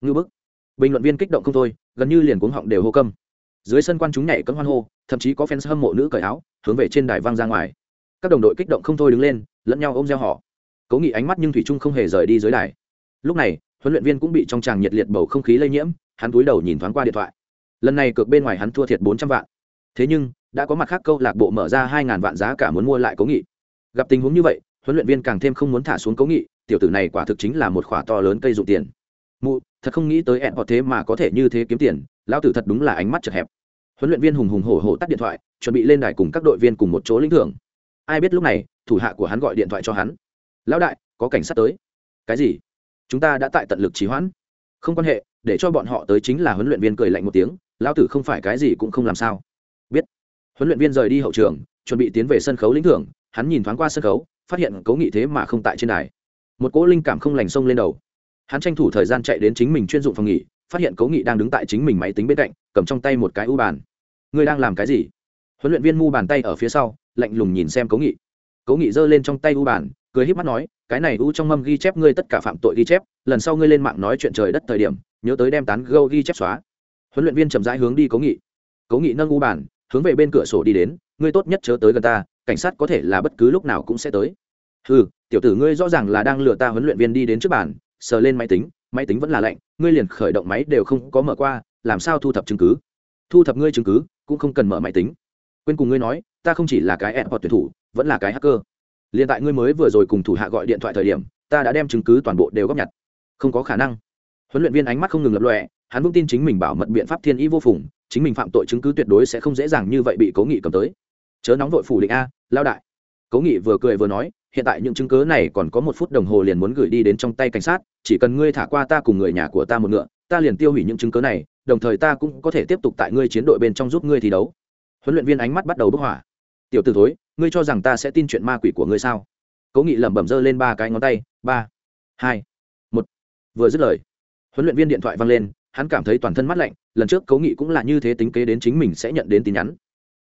A: Ngư bức. Bình luận viên kích động không thôi, gần như liền cuống họng đều hô câm. Dưới sân quan chúng nhảy cấm hoan hô, thậm chí có fans hâm mộ nữ cởi áo, hướng về trên đài vang ra ngoài. Các đồng đội kích động không thôi đứng lên, lẫn nhau ôm gieo họ cố nghị ánh mắt nhưng thủy trung không hề rời đi dưới đài. Lúc này, huấn luyện viên cũng bị trong tràng nhiệt liệt bầu không khí lây nhiễm, hắn túi đầu nhìn thoáng qua điện thoại. Lần này cược bên ngoài hắn thua thiệt bốn trăm vạn. Thế nhưng, đã có mặt khác câu lạc bộ mở ra hai ngàn vạn giá cả muốn mua lại cố nghị. Gặp tình huống như vậy huấn luyện viên càng thêm không muốn thả xuống cố nghị, tiểu tử này quả thực chính là một khoả to lớn cây dụng tiền. Mụ, thật không nghĩ tới ẹn họ thế mà có thể như thế kiếm tiền, lão tử thật đúng là ánh mắt chật hẹp. Huấn luyện viên hùng hùng hổ hổ tắt điện thoại, chuẩn bị lên đài cùng các đội viên cùng một chỗ lĩnh thưởng. Ai biết lúc này, thủ hạ của hắn gọi điện thoại cho hắn. Lão đại, có cảnh sát tới. Cái gì? Chúng ta đã tại tận lực trì hoãn. Không quan hệ, để cho bọn họ tới chính là huấn luyện viên cười lạnh một tiếng, lão tử không phải cái gì cũng không làm sao. Biết. Huấn luyện viên rời đi hậu trường, chuẩn bị tiến về sân khấu lĩnh thưởng, hắn nhìn thoáng qua sân khấu phát hiện Cố nghị thế mà không tại trên đài. Một cỗ linh cảm không lành sông lên đầu. Hắn tranh thủ thời gian chạy đến chính mình chuyên dụng phòng nghỉ, phát hiện Cố nghị đang đứng tại chính mình máy tính bên cạnh, cầm trong tay một cái u bàn. Ngươi đang làm cái gì? Huấn luyện viên mu bàn tay ở phía sau, lạnh lùng nhìn xem Cố nghị. Cố nghị giơ lên trong tay u bàn, cười h í p mắt nói, cái này u trong mâm ghi chép ngươi tất cả phạm tội ghi chép, lần sau ngươi lên mạng nói chuyện trời đất thời điểm, nhớ tới đem tán gâu ghi chép xóa. Huấn luyện viên chậm rãi hướng đi Cố nghị. Cố nghị nâng u bàn, hướng về bên cửa sổ đi đến, ngươi tốt nhất chớ tới gần ta cảnh sát có thể là bất cứ lúc nào cũng sẽ tới. Ừ tiểu tử ngươi rõ ràng là đang lừa ta huấn luyện viên đi đến trước bàn, sờ lên máy tính máy tính vẫn là lạnh, ngươi liền khởi động máy đều không có mở qua, làm sao thu thập chứng cứ? Thu thập ngươi chứng cứ, cũng không cần mở máy tính. Quên cùng ngươi nói, ta không chỉ là cái ed hoặc tuyển thủ, vẫn là cái hacker. Liền tại ngươi mới vừa rồi cùng thủ hạ gọi điện thoại thời điểm, ta đã đem chứng cứ toàn bộ đều góp nhặt. Không có khả năng. Huấn luyện viên ánh mắt không ngừng lập lọe hắn vững tin chính mình bảo mật biện pháp thiên ý vô phùng, chính mình phạm tội chứng cứ tuyệt đối sẽ không dễ dàng như vậy bị cố nghị cầm tới chớ nóng vội phủ định a lao đại. Cố nghị vừa cười vừa nói, hiện tại những chứng cứ này còn có một phút đồng hồ liền muốn gửi đi đến trong tay cảnh sát, chỉ cần ngươi thả qua ta cùng người nhà của ta một ngựa, ta liền tiêu hủy những chứng cứ này, đồng thời ta cũng có thể tiếp tục tại ngươi chiến đội bên trong giúp ngươi thi đấu. Huấn luyện viên ánh mắt bắt đầu bức hỏa. Tiểu t ử thối, ngươi cho rằng ta sẽ tin chuyện ma quỷ của ngươi sao? Cố nghị lẩm bẩm giơ lên ba cái ngón tay, ba, hai, một. Vừa dứt lời, huấn luyện viên điện thoại văng lên, hắn cảm thấy toàn thân mắt lạnh, lần trước cố nghị cũng là như thế tính kế đến chính mình sẽ nhận đến tin nhắn.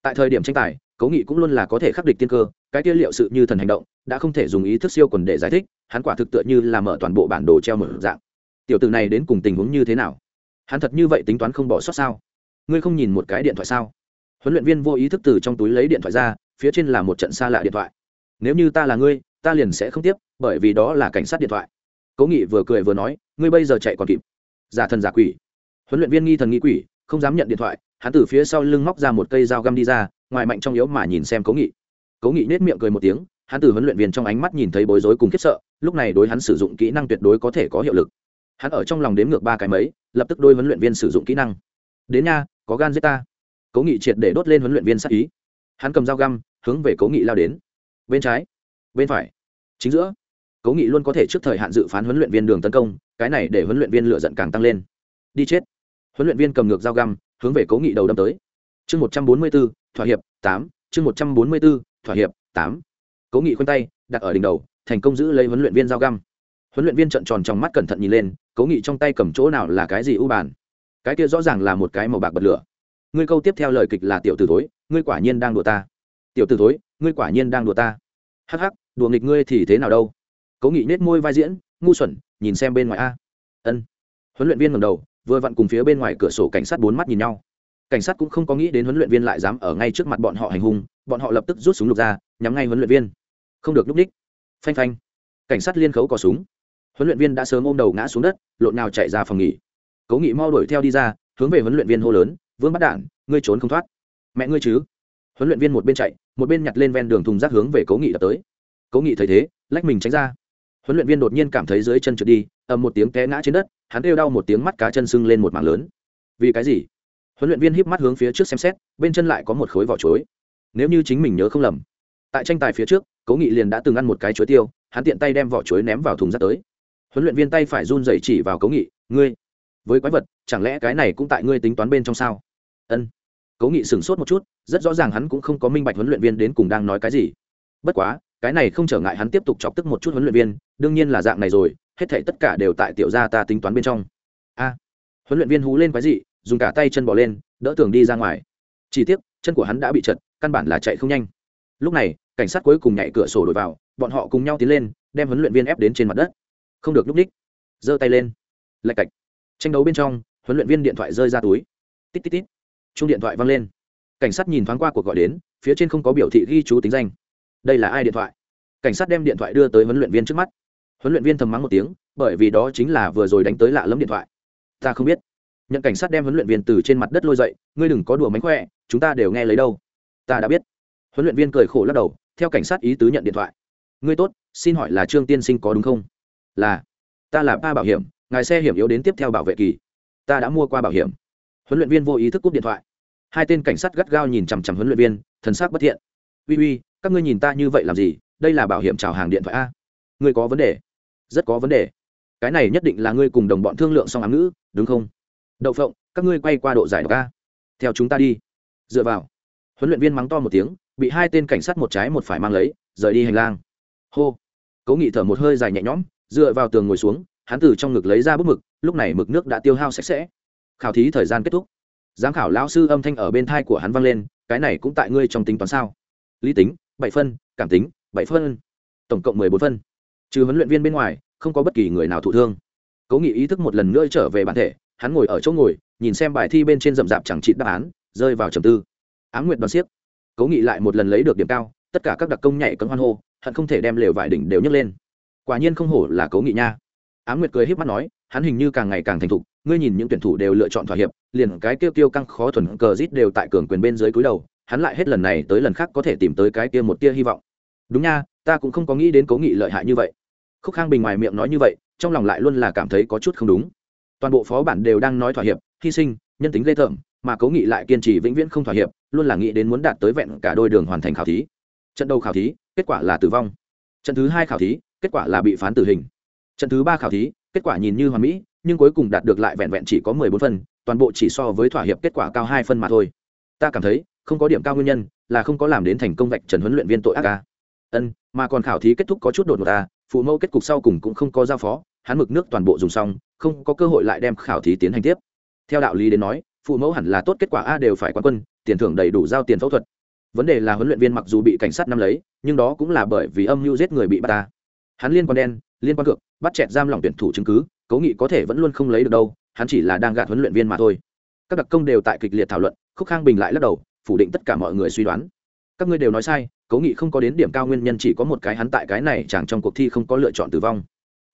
A: Tại thời điểm tranh tài cố nghị cũng luôn là có thể khắc địch tiên cơ, cái kia liệu sự như thần hành động, đã không thể dùng ý thức siêu quần để giải thích, hắn quả thực tựa như là mở toàn bộ bản đồ treo mở dạng. Tiểu tử này đến cùng tình huống như thế nào? Hắn thật như vậy tính toán không bỏ sót sao? Ngươi không nhìn một cái điện thoại sao? Huấn luyện viên vô ý thức từ trong túi lấy điện thoại ra, phía trên là một trận xa lạ điện thoại. Nếu như ta là ngươi, ta liền sẽ không tiếp, bởi vì đó là cảnh sát điện thoại. Cố nghị vừa cười vừa nói, ngươi bây giờ chạy còn kịp. Giả thần giả quỷ. Huấn luyện viên nghi thần nghi quỷ, không dám nhận điện thoại, hắn từ phía sau lưng móc ra một cây dao găm đi ra ngoài mạnh trong yếu mà nhìn xem cố nghị. Cố nghị nết miệng cười một tiếng, hắn từ huấn luyện viên trong ánh mắt nhìn thấy bối rối cùng khiếp sợ, lúc này đối hắn sử dụng kỹ năng tuyệt đối có thể có hiệu lực. Hắn ở trong lòng đếm ngược ba cái mấy, lập tức đôi huấn luyện viên sử dụng kỹ năng. Đến nha, có gan giết ta. Cố nghị triệt để đốt lên huấn luyện viên sắc ý. Hắn cầm dao găm, hướng về cố nghị lao đến. Bên trái, bên phải, chính giữa. Cố nghị luôn có thể trước thời hạn dự phán huấn luyện viên đường tấn công, cái này để huấn luyện viên lựa giận càng tăng lên. Đi chết. Huấn luyện viên cầm ngược dao găm, hướng về cố nghị đầu đâm tới. Chương một trăm bốn mươi bốn thỏa hiệp, tám, chương một trăm bốn mươi b ố thỏa hiệp, tám. Cố nghị khoanh tay, đặt ở đỉnh đầu, thành công giữ lấy huấn luyện viên dao găm. Huấn luyện viên trận tròn trong mắt cẩn thận nhìn lên, cố nghị trong tay cầm chỗ nào là cái gì ưu bàn? Cái kia rõ ràng là một cái màu bạc bật lửa. Ngươi câu tiếp theo lời kịch là tiểu t ử thối, ngươi quả nhiên đang đùa ta. Tiểu t ử thối, ngươi quả nhiên đang đùa ta. Hắc hắc, đùa nghịch ngươi thì thế nào đâu? Cố nghị nết môi vai diễn, ngu xuẩn, nhìn xem bên ngoài a. Ân. Huấn luyện viên ngầm đầu, vừa vặn cùng phía bên ngoài cửa sổ cảnh sát bốn mắt nhìn nhau cảnh sát cũng không có nghĩ đến huấn luyện viên lại dám ở ngay trước mặt bọn họ hành hung, bọn họ lập tức rút súng lục ra, nhắm ngay huấn luyện viên. Không được núp ních. Phanh phanh. Cảnh sát liên khấu cò súng. Huấn luyện viên đã sớm ôm đầu ngã xuống đất, lộn nào chạy ra phòng nghỉ. Cố nghị mau đuổi theo đi ra, hướng về huấn luyện viên hô lớn, vương bắt đản ngươi trốn không thoát. Mẹ ngươi chứ? Huấn luyện viên một bên chạy, một bên nhặt lên ven đường thùng rác hướng về cố nghị đập tới. Cố nghị thấy thế, lách mình tránh ra. Huấn luyện viên đột nhiên cảm thấy dưới chân trượt đi, ầm một tiếng té ngã trên đất, hắn kêu đau một tiếng mắt cá chân sưng lên một mảng lớn. Vì cái gì? Huấn luyện viên híp mắt hướng phía trước xem xét, bên chân lại có một khối vỏ chuối. Nếu như chính mình nhớ không lầm, tại tranh tài phía trước, cố nghị liền đã từng ăn một cái chuối tiêu, hắn tiện tay đem vỏ chuối ném vào thùng rác tới. Huấn luyện viên tay phải run dày chỉ vào cố nghị, ngươi, với quái vật, chẳng lẽ cái này cũng tại ngươi tính toán bên trong sao? Ân. Cố nghị sửng sốt một chút, rất rõ ràng hắn cũng không có minh bạch huấn luyện viên đến cùng đang nói cái gì. Bất quá, cái này không trở ngại hắn tiếp tục chọc tức một chút huấn luyện viên, đương nhiên là dạng này rồi, hết thể tất cả đều tại tiểu gia ta tính toán bên trong. A. Huấn luyện viên hú lên quái dị dùng cả tay chân bỏ lên, đỡ tường đi ra ngoài. Chỉ tiếc, chân của hắn đã bị chật căn bản là chạy không nhanh. Lúc này, cảnh sát cuối cùng nhảy cửa sổ đổi vào, bọn họ cùng nhau tiến lên, đem huấn luyện viên ép đến trên mặt đất. Không được núp ních. Giơ tay lên. Lạch cạch. Tranh đấu bên trong, huấn luyện viên điện thoại rơi ra túi. Tít tít tít. Chung điện thoại văng lên. Cảnh sát nhìn thoáng qua cuộc gọi đến, phía trên không có biểu thị ghi chú tính danh. Đây là ai điện thoại? Cảnh sát đem điện thoại đưa tới huấn luyện viên trước mắt. Huấn luyện viên thầm mắng một tiếng, bởi vì đó chính là vừa rồi đánh tới lạ lẫm điện thoại. Ta không biết nhận cảnh sát đem huấn luyện viên từ trên mặt đất lôi dậy, ngươi đừng có đùa mánh khỏe, chúng ta đều nghe lấy đâu. Ta đã biết. Huấn luyện viên cười khổ lắc đầu, theo cảnh sát ý tứ nhận điện thoại. Ngươi tốt, xin hỏi là trương tiên sinh có đúng không? Là. Ta là ba bảo hiểm, ngài xe hiểm yếu đến tiếp theo bảo vệ kỳ. Ta đã mua qua bảo hiểm. Huấn luyện viên vô ý thức cúp điện thoại. Hai tên cảnh sát gắt gao nhìn chằm chằm huấn luyện viên, thần sắc bất thiện. Uy uy, các ngươi nhìn ta như vậy làm gì? Đây là bảo hiểm trào hàng điện thoại a. Ngươi có vấn đề. Rất có vấn đề. Cái này nhất định là ngươi cùng đồng bọn thương lượng xong ám ngữ, đúng không? Đậu phộng, các ngươi quay qua độ giải độc a. Theo chúng ta đi. Dựa vào. Huấn luyện viên mắng to một tiếng, bị hai tên cảnh sát một trái một phải mang lấy, rời đi hành lang. Hô. Cố nghị thở một hơi dài nhẹ nhõm, dựa vào tường ngồi xuống, hắn từ trong ngực lấy ra bút mực, lúc này mực nước đã tiêu hao sạch sẽ. Khảo thí thời gian kết thúc. Giám khảo lão sư âm thanh ở bên thai của hắn vang lên, cái này cũng tại ngươi trong tính toán sao? Lý tính, bảy phân, cảm tính, bảy phân. Tổng cộng mười bốn phân. Trừ huấn luyện viên bên ngoài, không có bất kỳ người nào thụ thương. Cố nghị ý thức một lần nữa trở về bản thể hắn ngồi ở chỗ ngồi, nhìn xem bài thi bên trên rậm rạp chẳng trị đáp án, rơi vào trầm tư. Ám nguyện đoàn siếc. Cố nghị lại một lần lấy được điểm cao, tất cả các đặc công nhảy cấm hoan hô, hận không thể đem lều vải đỉnh đều nhấc lên. Quả nhiên không hổ là cố nghị nha. Ám nguyệt cười h p mắt nói, hắn hình như càng ngày càng thành thục, ngươi nhìn những tuyển thủ đều lựa chọn thỏa hiệp, liền cái kêu tiêu căng khó thuần cờ rít đều tại cường quyền bên dưới cúi đầu, hắn lại hết lần này tới lần khác có thể tìm tới cái kia một tia hy vọng. Đúng nha, ta cũng không có nghĩ đến cố nghị lợi hại như vậy. Khúc khang bình ngoài miệng nói như vậy, trong lòng lại luôn là cảm thấy có chút không đúng toàn bộ phó bản đều đang nói thỏa hiệp, hy sinh, nhân tính ghê thởm mà cố nghị lại kiên trì vĩnh viễn không thỏa hiệp, luôn là nghĩ đến muốn đạt tới vẹn cả đôi đường hoàn thành khảo thí. Trận đầu khảo thí, kết quả là tử vong. Trận thứ hai khảo thí, kết quả là bị phán tử hình. Trận thứ ba khảo thí, kết quả nhìn như hoàn mỹ, nhưng cuối cùng đạt được lại vẹn vẹn chỉ có mười bốn phân toàn bộ chỉ so với thỏa hiệp kết quả cao hai phân mà thôi. Ta cảm thấy, không có điểm cao nguyên nhân, là không có làm đến thành công vạch trần huấn luyện viên tội ác ca ân, mà còn khảo thí kết thúc có chút đột ngột ta phụ mẫu kết cục sau cùng cũng không có giao phó hắn mực nước toàn bộ dùng xong, không có cơ hội lại đem khảo thí tiến hành tiếp. Theo đạo lý đến nói, phụ mẫu hẳn là tốt kết quả a đều phải quan quân, tiền thưởng đầy đủ giao tiền phẫu thuật. Vấn đề là huấn luyện viên mặc dù bị cảnh sát nắm lấy, nhưng đó cũng là bởi vì âm mưu giết người bị bắt ta. Hắn liên quan đen, liên quan cược, bắt chẹt giam lỏng tuyển thủ chứng cứ cố nghị có thể vẫn luôn không lấy được đâu, hắn chỉ là đang gạt huấn luyện viên mà thôi. Các đặc công đều tại kịch liệt thảo luận, khúc khang bình lại lắc đầu, phủ định tất cả mọi người suy đoán. Các ngươi đều nói sai cố nghị không có đến điểm cao nguyên nhân chỉ có một cái hắn tại cái này chẳng trong cuộc thi không có lựa chọn tử vong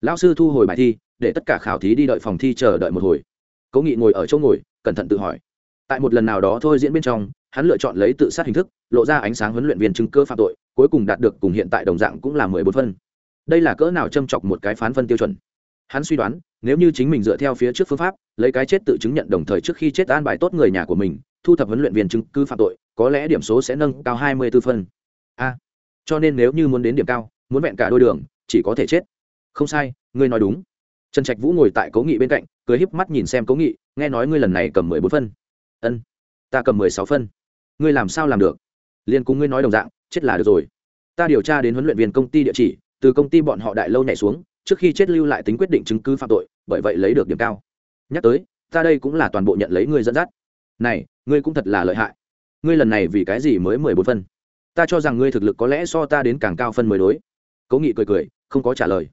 A: lão sư thu hồi bài thi, để tất cả khảo thí đi đợi phòng thi chờ đợi một hồi. Cố nghị ngồi ở chỗ ngồi, cẩn thận tự hỏi. Tại một lần nào đó thôi diễn bên trong, hắn lựa chọn lấy tự sát hình thức, lộ ra ánh sáng huấn luyện viên chứng cơ phạm tội, cuối cùng đạt được cùng hiện tại đồng dạng cũng là mười bốn phân. Đây là cỡ nào châm chọc một cái phán phân tiêu chuẩn? Hắn suy đoán, nếu như chính mình dựa theo phía trước phương pháp, lấy cái chết tự chứng nhận đồng thời trước khi chết an bài tốt người nhà của mình, thu thập huấn luyện viên chứng cứ phạm tội, có lẽ điểm số sẽ nâng cao hai mươi 24 phân. A. Cho nên nếu như muốn đến điểm cao, muốn vẹn cả đôi đường, chỉ có thể chết không sai, ngươi nói đúng. Trần trạch vũ ngồi tại cố nghị bên cạnh, cười híp mắt nhìn xem cố nghị, nghe nói ngươi lần này cầm mười bốn phân. Ân, ta cầm mười sáu phân. Ngươi làm sao làm được? Liền cùng ngươi nói đồng dạng, chết là được rồi. Ta điều tra đến huấn luyện viên công ty địa chỉ, từ công ty bọn họ đại lâu nhảy xuống, trước khi chết lưu lại tính quyết định chứng cứ phạm tội, bởi vậy lấy được điểm cao. Nhắc tới, ta đây cũng là toàn bộ nhận lấy ngươi dẫn dắt. Này, ngươi cũng thật là lợi hại. Ngươi lần này vì cái gì mới mười bốn phân? Ta cho rằng ngươi thực lực có lẽ so ta đến càng cao phân mới đối. Cố nghị cười cười, không có trả lời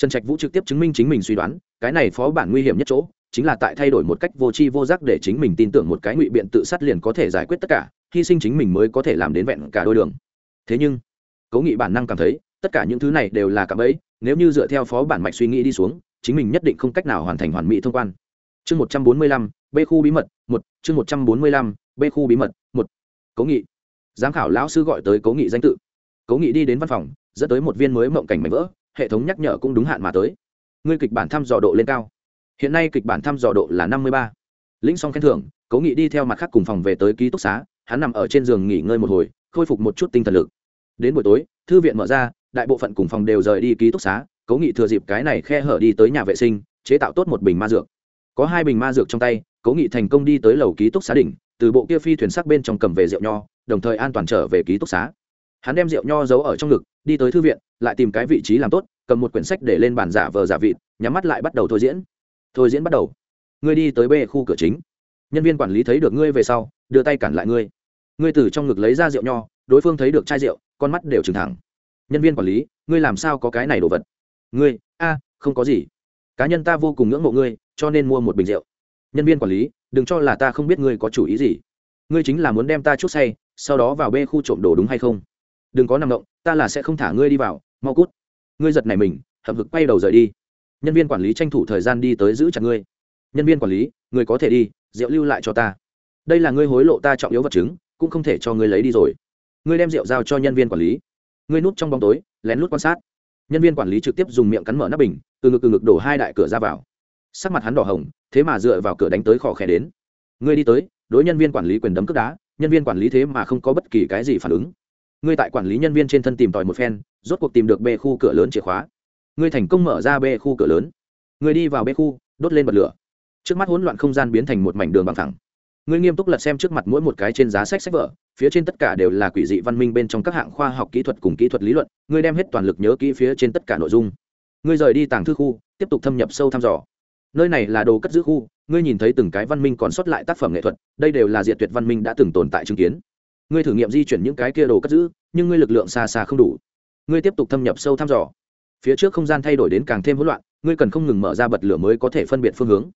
A: trần trạch vũ trực tiếp chứng minh chính mình suy đoán, cái này phó bản nguy hiểm nhất chỗ, chính là tại thay đổi một cách vô tri vô giác để chính mình tin tưởng một cái ngụy biện tự sát liền có thể giải quyết tất cả, hy sinh chính mình mới có thể làm đến vẹn cả đôi đường. Thế nhưng, cố nghị bản năng cảm thấy, tất cả những thứ này đều là cả ấy nếu như dựa theo phó bản mạch suy nghĩ đi xuống, chính mình nhất định không cách nào hoàn thành hoàn mỹ thông quan. Chương một trăm bốn mươi lăm, b khu bí mật, một, chương một trăm bốn mươi lăm, b khu bí mật, một. Cố nghị. Giám khảo lão sư gọi tới cố nghị danh tự. Cố nghị đi đến văn phòng, dẫn tới một viên mới mộng cảnh mảnh vỡ hệ thống nhắc nhở cũng đúng hạn mà tới. Ngươi kịch bản thăm dò độ lên cao. Hiện nay kịch bản thăm dò độ là năm mươi ba. Lĩnh xong khen thưởng, cố nghị đi theo mặt khác cùng phòng về tới ký túc xá, hắn nằm ở trên giường nghỉ ngơi một hồi, khôi phục một chút tinh thần lực. Đến buổi tối, thư viện mở ra, đại bộ phận cùng phòng đều rời đi ký túc xá, cố nghị thừa dịp cái này khe hở đi tới nhà vệ sinh, chế tạo tốt một bình ma dược. Có hai bình ma dược trong tay, cố nghị thành công đi tới lầu ký túc xá đỉnh, từ bộ kia phi thuyền sắc bên trong cầm về rượu nho, đồng thời an toàn trở về ký túc xá hắn đem rượu nho giấu ở trong ngực, đi tới thư viện, lại tìm cái vị trí làm tốt, cầm một quyển sách để lên bàn giả vờ giả vịt, nhắm mắt lại bắt đầu thôi diễn. Thôi diễn bắt đầu. Ngươi đi tới bê khu cửa chính. Nhân viên quản lý thấy được ngươi về sau, đưa tay cản lại ngươi. Ngươi từ trong ngực lấy ra rượu nho, đối phương thấy được chai rượu, con mắt đều trừng thẳng. Nhân viên quản lý, ngươi làm sao có cái này đồ vật? Ngươi, a, không có gì. Cá nhân ta vô cùng ngưỡng mộ ngươi, cho nên mua một bình rượu. Nhân viên quản lý, đừng cho là ta không biết ngươi có chủ ý gì. Ngươi chính là muốn đem ta chút say, sau đó vào bê khu trộm đồ đúng hay không? Đừng có nằm động, ta là sẽ không thả ngươi đi vào, mau cút. Ngươi giật này mình, hậm hực quay đầu rời đi. Nhân viên quản lý tranh thủ thời gian đi tới giữ chặt ngươi. Nhân viên quản lý người có thể đi, rượu lưu lại cho ta. Đây là ngươi hối lộ ta trọng yếu vật chứng, cũng không thể cho ngươi lấy đi rồi. Ngươi đem rượu giao cho nhân viên quản lý. Ngươi núp trong bóng tối, lén lút quan sát. Nhân viên quản lý trực tiếp dùng miệng cắn mở nắp bình, từ ngực từ ngực đổ hai đại cửa ra vào. Sắc mặt hắn đỏ hồng, thế mà dựa vào cửa đánh tới khỏ khẽ đến. Ngươi đi tới, đối nhân viên quản lý quyền đấm cướp đá, nhân viên quản lý thế mà không có bất kỳ cái gì phản ứng ngươi tại quản lý nhân viên trên thân tìm tòi một phen, rốt cuộc tìm được bê khu cửa lớn chìa khóa. Ngươi thành công mở ra bê khu cửa lớn. Ngươi đi vào bê khu, đốt lên bật lửa. Trước mắt hỗn loạn không gian biến thành một mảnh đường bằng thẳng ngươi nghiêm túc lật xem trước mặt mỗi một cái trên giá sách sách vở, phía trên tất cả đều là quỷ dị văn minh bên trong các hạng khoa học kỹ thuật cùng kỹ thuật lý luận, ngươi đem hết toàn lực nhớ kỹ phía trên tất cả nội dung. Ngươi rời đi tàng thư khu, tiếp tục thâm nhập sâu thăm dò. Nơi này là đồ cất giữ khu, ngươi nhìn thấy từng cái văn minh còn sót lại tác phẩm nghệ thuật, đây đều là diệt tuyệt văn minh đã từng tồn tại chứng kiến ngươi thử nghiệm di chuyển những cái kia đồ cất giữ, nhưng ngươi lực lượng xa xa không đủ. Ngươi tiếp tục thâm nhập sâu thăm dò. Phía trước không gian thay đổi đến càng thêm hỗn loạn, ngươi cần không ngừng mở ra bật lửa mới có thể phân biệt phương hướng.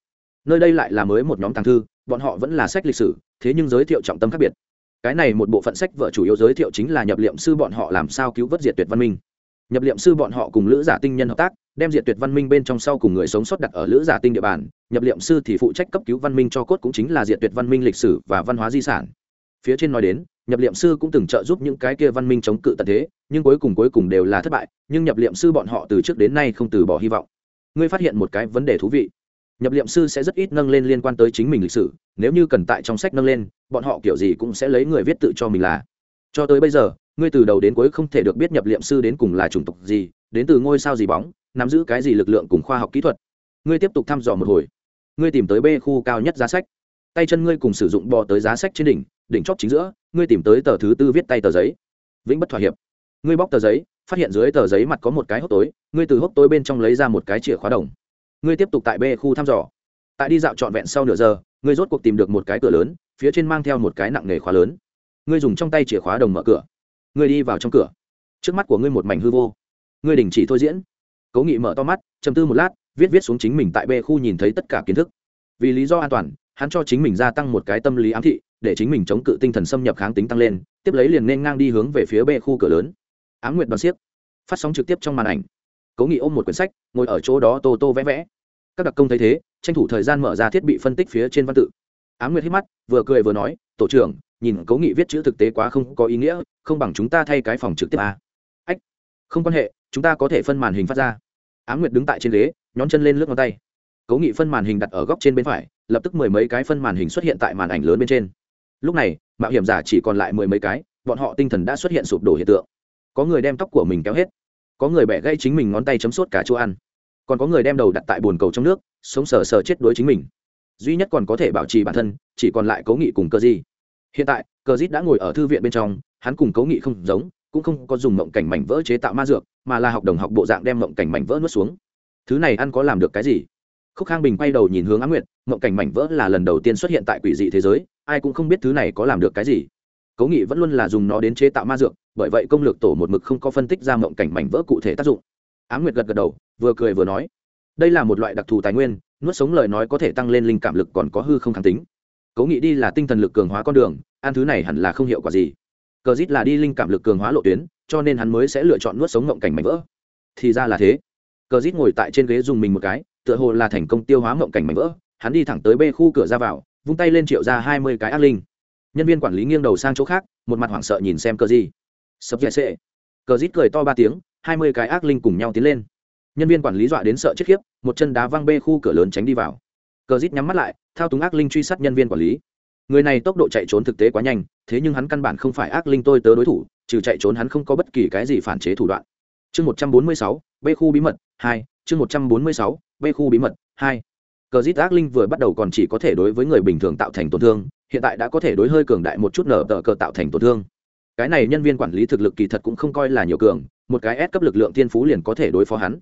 A: Nơi đây lại là mới một nhóm tàng thư, bọn họ vẫn là sách lịch sử, thế nhưng giới thiệu trọng tâm khác biệt. Cái này một bộ phận sách vợ chủ yếu giới thiệu chính là nhập liệm sư bọn họ làm sao cứu vớt diệt tuyệt văn minh. Nhập liệm sư bọn họ cùng lữ giả tinh nhân hợp tác, đem diệt tuyệt văn minh bên trong sau cùng người sống sót đặt ở lữ giả tinh địa bàn, nhập liệm sư thì phụ trách cấp cứu văn minh cho cốt cũng chính là diệt tuyệt văn minh lịch sử và văn hóa di sản. Phía trên nói đến nhập liệm sư cũng từng trợ giúp những cái kia văn minh chống cự tận thế, nhưng cuối cùng cuối cùng đều là thất bại, nhưng nhập liệm sư bọn họ từ trước đến nay không từ bỏ hy vọng. Ngươi phát hiện một cái vấn đề thú vị. Nhập liệm sư sẽ rất ít nâng lên liên quan tới chính mình lịch sử, nếu như cần tại trong sách nâng lên, bọn họ kiểu gì cũng sẽ lấy người viết tự cho mình là. Cho tới bây giờ, ngươi từ đầu đến cuối không thể được biết nhập liệm sư đến cùng là chủng tộc gì, đến từ ngôi sao gì bóng, nắm giữ cái gì lực lượng cùng khoa học kỹ thuật. Ngươi tiếp tục thăm dò một hồi. Ngươi tìm tới b khu cao nhất giá sách. Tay chân ngươi cùng sử dụng bò tới giá sách trên đỉnh đỉnh chóp chính giữa, ngươi tìm tới tờ thứ tư viết tay tờ giấy. Vĩnh bất thỏa hiệp. Ngươi bóc tờ giấy, phát hiện dưới tờ giấy mặt có một cái hốc tối, ngươi từ hốc tối bên trong lấy ra một cái chìa khóa đồng. Ngươi tiếp tục tại b khu thăm dò. Tại đi dạo trọn vẹn sau nửa giờ, ngươi rốt cuộc tìm được một cái cửa lớn, phía trên mang theo một cái nặng nghề khóa lớn. Ngươi dùng trong tay chìa khóa đồng mở cửa. Ngươi đi vào trong cửa. Trước mắt của ngươi một mảnh hư vô. Ngươi đình chỉ thôi diễn. Cố nghị mở to mắt chầm tư một lát, viết viết xuống chính mình tại b khu nhìn thấy tất cả kiến thức. Vì lý do an toàn, hắn cho chính mình gia tăng một cái tâm lý ám thị để chính mình chống cự tinh thần xâm nhập kháng tính tăng lên, tiếp lấy liền nên ngang đi hướng về phía b khu cửa lớn. Ám Nguyệt đoàn siếc. Phát sóng trực tiếp trong màn ảnh. Cố nghị ôm một quyển sách, ngồi ở chỗ đó tô tô vẽ vẽ. Các đặc công thấy thế, tranh thủ thời gian mở ra thiết bị phân tích phía trên văn tự. Ám nguyệt hít mắt, vừa cười vừa nói, tổ trưởng, nhìn cố nghị viết chữ thực tế quá không có ý nghĩa, không bằng chúng ta thay cái phòng trực tiếp à. ách, không quan hệ, chúng ta có thể phân màn hình phát ra. Ám nguyệt đứng tại trên ghế, nhón chân lên lướt ngón tay. Cố nghị phân màn hình đặt ở góc trên bên phải, lập tức mười mấy cái phân màn hình xuất hiện tại màn ảnh lớn bên trên lúc này, mạo hiểm giả chỉ còn lại mười mấy cái, bọn họ tinh thần đã xuất hiện sụp đổ hiện tượng. Có người đem tóc của mình kéo hết. Có người bẻ gây chính mình ngón tay chấm sốt cả chỗ ăn. Còn có người đem đầu đặt tại bồn cầu trong nước, sống sờ sờ chết đuối chính mình. Duy nhất còn có thể bảo trì bản thân, chỉ còn lại cố nghị cùng cơ di. Hiện tại cờ dít đã ngồi ở thư viện bên trong, hắn cùng cố nghị không giống, cũng không có dùng mộng cảnh mảnh vỡ chế tạo ma dược, mà là học đồng học bộ dạng đem mộng cảnh mảnh vỡ nuốt xuống. Thứ này ăn có làm được cái gì? Khúc khang bình quay đầu nhìn hướng á nguyệt mộng cảnh mảnh vỡ là lần đầu tiên xuất hiện tại quỷ dị thế giới, ai cũng không biết thứ này có làm được cái gì. Cố nghị vẫn luôn là dùng nó đến chế tạo ma dược, bởi vậy công lược tổ một mực không có phân tích ra mộng cảnh mảnh vỡ cụ thể tác dụng. Á nguyệt gật gật đầu, vừa cười vừa nói, đây là một loại đặc thù tài nguyên, nuốt sống lời nói có thể tăng lên linh cảm lực còn có hư không kháng tính. Cố nghị đi là tinh thần lực cường hóa con đường, ăn thứ này hẳn là không hiệu quả gì. Cờ dít là đi linh cảm lực cường hóa lộ tuyến, cho nên hắn mới sẽ lựa chọn nuốt sống mộng cảnh mảnh vỡ. Thì ra là thế. Cờ dít ngồi tại trên ghế dùng mình một cái, tựa hồ là thành công tiêu hóa mộng cảnh mảnh vỡ hắn đi thẳng tới bê khu cửa ra vào, vung tay lên triệu ra hai mươi cái ác linh. Nhân viên quản lý nghiêng đầu sang chỗ khác, một mặt hoảng sợ nhìn xem cờ gì sập dạy sệ. Cờ dít cười to ba tiếng, hai mươi cái ác linh cùng nhau tiến lên. Nhân viên quản lý dọa đến sợ chết khiếp, một chân đá văng bê khu cửa lớn tránh đi vào. Cờ dít nhắm mắt lại, thao túng ác linh truy sát nhân viên quản lý. Người này tốc độ chạy trốn thực tế quá nhanh, thế nhưng hắn căn bản không phải ác linh tôi tớ đối thủ, trừ chạy trốn hắn không có bất kỳ cái gì phản chế thủ đoạn. Chương một trăm bốn mươi sáu b khu bí mật hai, chương một trăm bốn mươi sáu b khu bí mật hai cờ dít ác linh vừa bắt đầu còn chỉ có thể đối với người bình thường tạo thành tổn thương, hiện tại đã có thể đối hơi cường đại một chút nở tờ cờ tạo thành tổn thương. Cái này nhân viên quản lý thực lực kỳ thật cũng không coi là nhiều cường, một cái S cấp lực lượng thiên phú liền có thể đối phó hắn.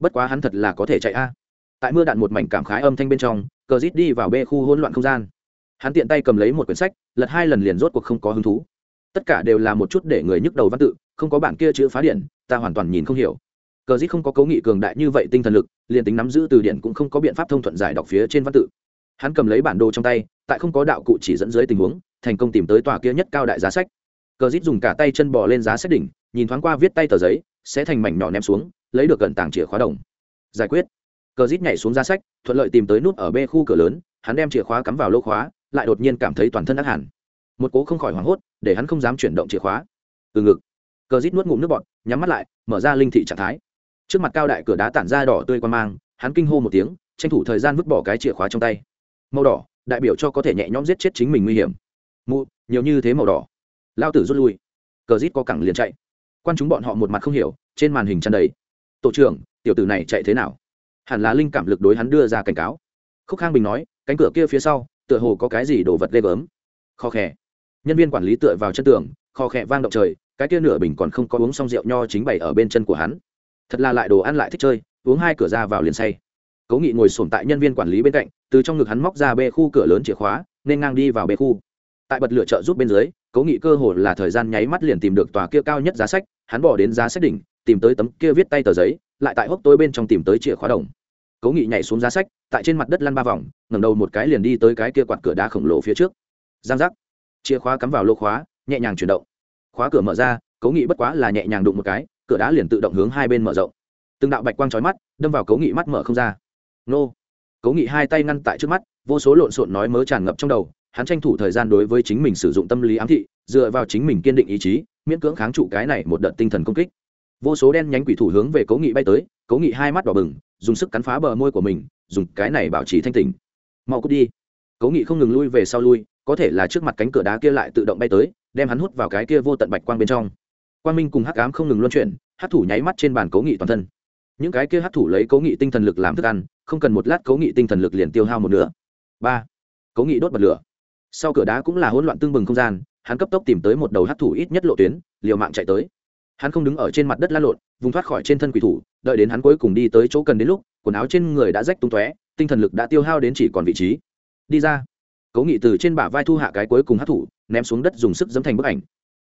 A: Bất quá hắn thật là có thể chạy a. Tại mưa đạn một mảnh cảm khái âm thanh bên trong, cờ rít đi vào bê khu hỗn loạn không gian. Hắn tiện tay cầm lấy một quyển sách, lật hai lần liền rốt cuộc không có hứng thú. Tất cả đều là một chút để người nhức đầu văn tự, không có bản kia chữ phá điện, ta hoàn toàn nhìn không hiểu cờ dít không có cấu nghị cường đại như vậy tinh thần lực, liền tính nắm giữ từ điển cũng không có biện pháp thông thuận giải đọc phía trên văn tự. Hắn cầm lấy bản đồ trong tay, tại không có đạo cụ chỉ dẫn dưới tình huống, thành công tìm tới tòa kia nhất cao đại giá sách. Cờ dít dùng cả tay chân bò lên giá sách đỉnh, nhìn thoáng qua viết tay tờ giấy, sẽ thành mảnh nhỏ ném xuống, lấy được gần tảng chìa khóa đồng. Giải quyết. Cờ rít nhảy xuống giá sách, thuận lợi tìm tới nút ở b khu cửa lớn, hắn đem chìa khóa cắm vào lỗ khóa, lại đột nhiên cảm thấy toàn thân ác hẳn. Một cố không khỏi hoảng hốt, để hắn không dám chuyển động chìa khóa. Từ ngực. Cờ rít nuốt ngụm nước bọt, nhắm mắt lại, mở ra linh thị trạng thái trước mặt cao đại cửa đá tản ra đỏ tươi quan mang, hắn kinh hô một tiếng, tranh thủ thời gian vứt bỏ cái chìa khóa trong tay. Màu đỏ, đại biểu cho có thể nhẹ nhõm giết chết chính mình nguy hiểm. Mụ, nhiều như thế màu đỏ. Lao tử rút lui. Cờ rít có cẳng liền chạy. Quan chúng bọn họ một mặt không hiểu, trên màn hình tràn đầy. Tổ trưởng, tiểu tử này chạy thế nào? Hẳn là linh cảm lực đối hắn đưa ra cảnh cáo. Khúc khang bình nói, cánh cửa kia phía sau, tựa hồ có cái gì đồ vật ghê gớm. Kho khẽ nhân viên quản lý tựa vào chân tường, kho khẽ vang động trời, cái kia nửa bình còn không có uống xong rượu nho chính bày ở bên chân của hắn thật là lại đồ ăn lại thích chơi, uống hai cửa ra vào liền say. Cố nghị ngồi sổm tại nhân viên quản lý bên cạnh, từ trong ngực hắn móc ra bê khu cửa lớn chìa khóa, nên ngang đi vào bê khu. Tại bật lửa trợ giúp bên dưới, cố nghị cơ hồ là thời gian nháy mắt liền tìm được tòa kia cao nhất giá sách, hắn bỏ đến giá sách đỉnh, tìm tới tấm kia viết tay tờ giấy, lại tại hốc tối bên trong tìm tới chìa khóa đồng. Cố nghị nhảy xuống giá sách, tại trên mặt đất lăn ba vòng, ngẩng đầu một cái liền đi tới cái kia quạt cửa đá khổng lồ phía trước. Giang giác. Chìa khóa cắm vào lô khóa, nhẹ nhàng chuyển động. Khóa cửa mở ra, cố nghị bất quá là nhẹ nhàng đụng một cái cửa đá liền tự động hướng hai bên mở rộng. Từng đạo bạch quang trói mắt, đâm vào cố nghị mắt mở không ra. Nô! Cố nghị hai tay ngăn tại trước mắt, vô số lộn xộn nói mớ tràn ngập trong đầu, hắn tranh thủ thời gian đối với chính mình sử dụng tâm lý ám thị, dựa vào chính mình kiên định ý chí, miễn cưỡng kháng trụ cái này một đợt tinh thần công kích. Vô số đen nhánh quỷ thủ hướng về cố nghị bay tới cố nghị hai mắt đỏ bừng, dùng sức cắn phá bờ môi của mình, dùng cái này bảo trì thanh tình mau cút đi. Cố nghị không ngừng lui về sau lui, có thể là trước mặt cánh cửa đá kia lại tự động bay tới, đem hắn hút vào cái kia vô tận bạch quang bên trong quang minh cùng hắc ám không ngừng luân chuyển hát thủ nháy mắt trên bàn cố nghị toàn thân. Những cái kia hát thủ lấy cố nghị tinh thần lực làm thức ăn, không cần một lát cố nghị tinh thần lực liền tiêu hao một nửa. Ba cố nghị đốt bật lửa. Sau cửa đá cũng là hỗn loạn tương bừng không gian, hắn cấp tốc tìm tới một đầu hát thủ ít nhất lộ tuyến, liều mạng chạy tới. Hắn không đứng ở trên mặt đất la lộn, vùng thoát khỏi trên thân quỷ thủ, đợi đến hắn cuối cùng đi tới chỗ cần đến lúc, quần áo trên người đã rách tung tóe, tinh thần lực đã tiêu hao đến chỉ còn vị trí. Đi ra. Cố nghị từ trên bả vai thu hạ cái cuối cùng hát thủ, ném xuống đất dùng sức dấm thành bức ảnh.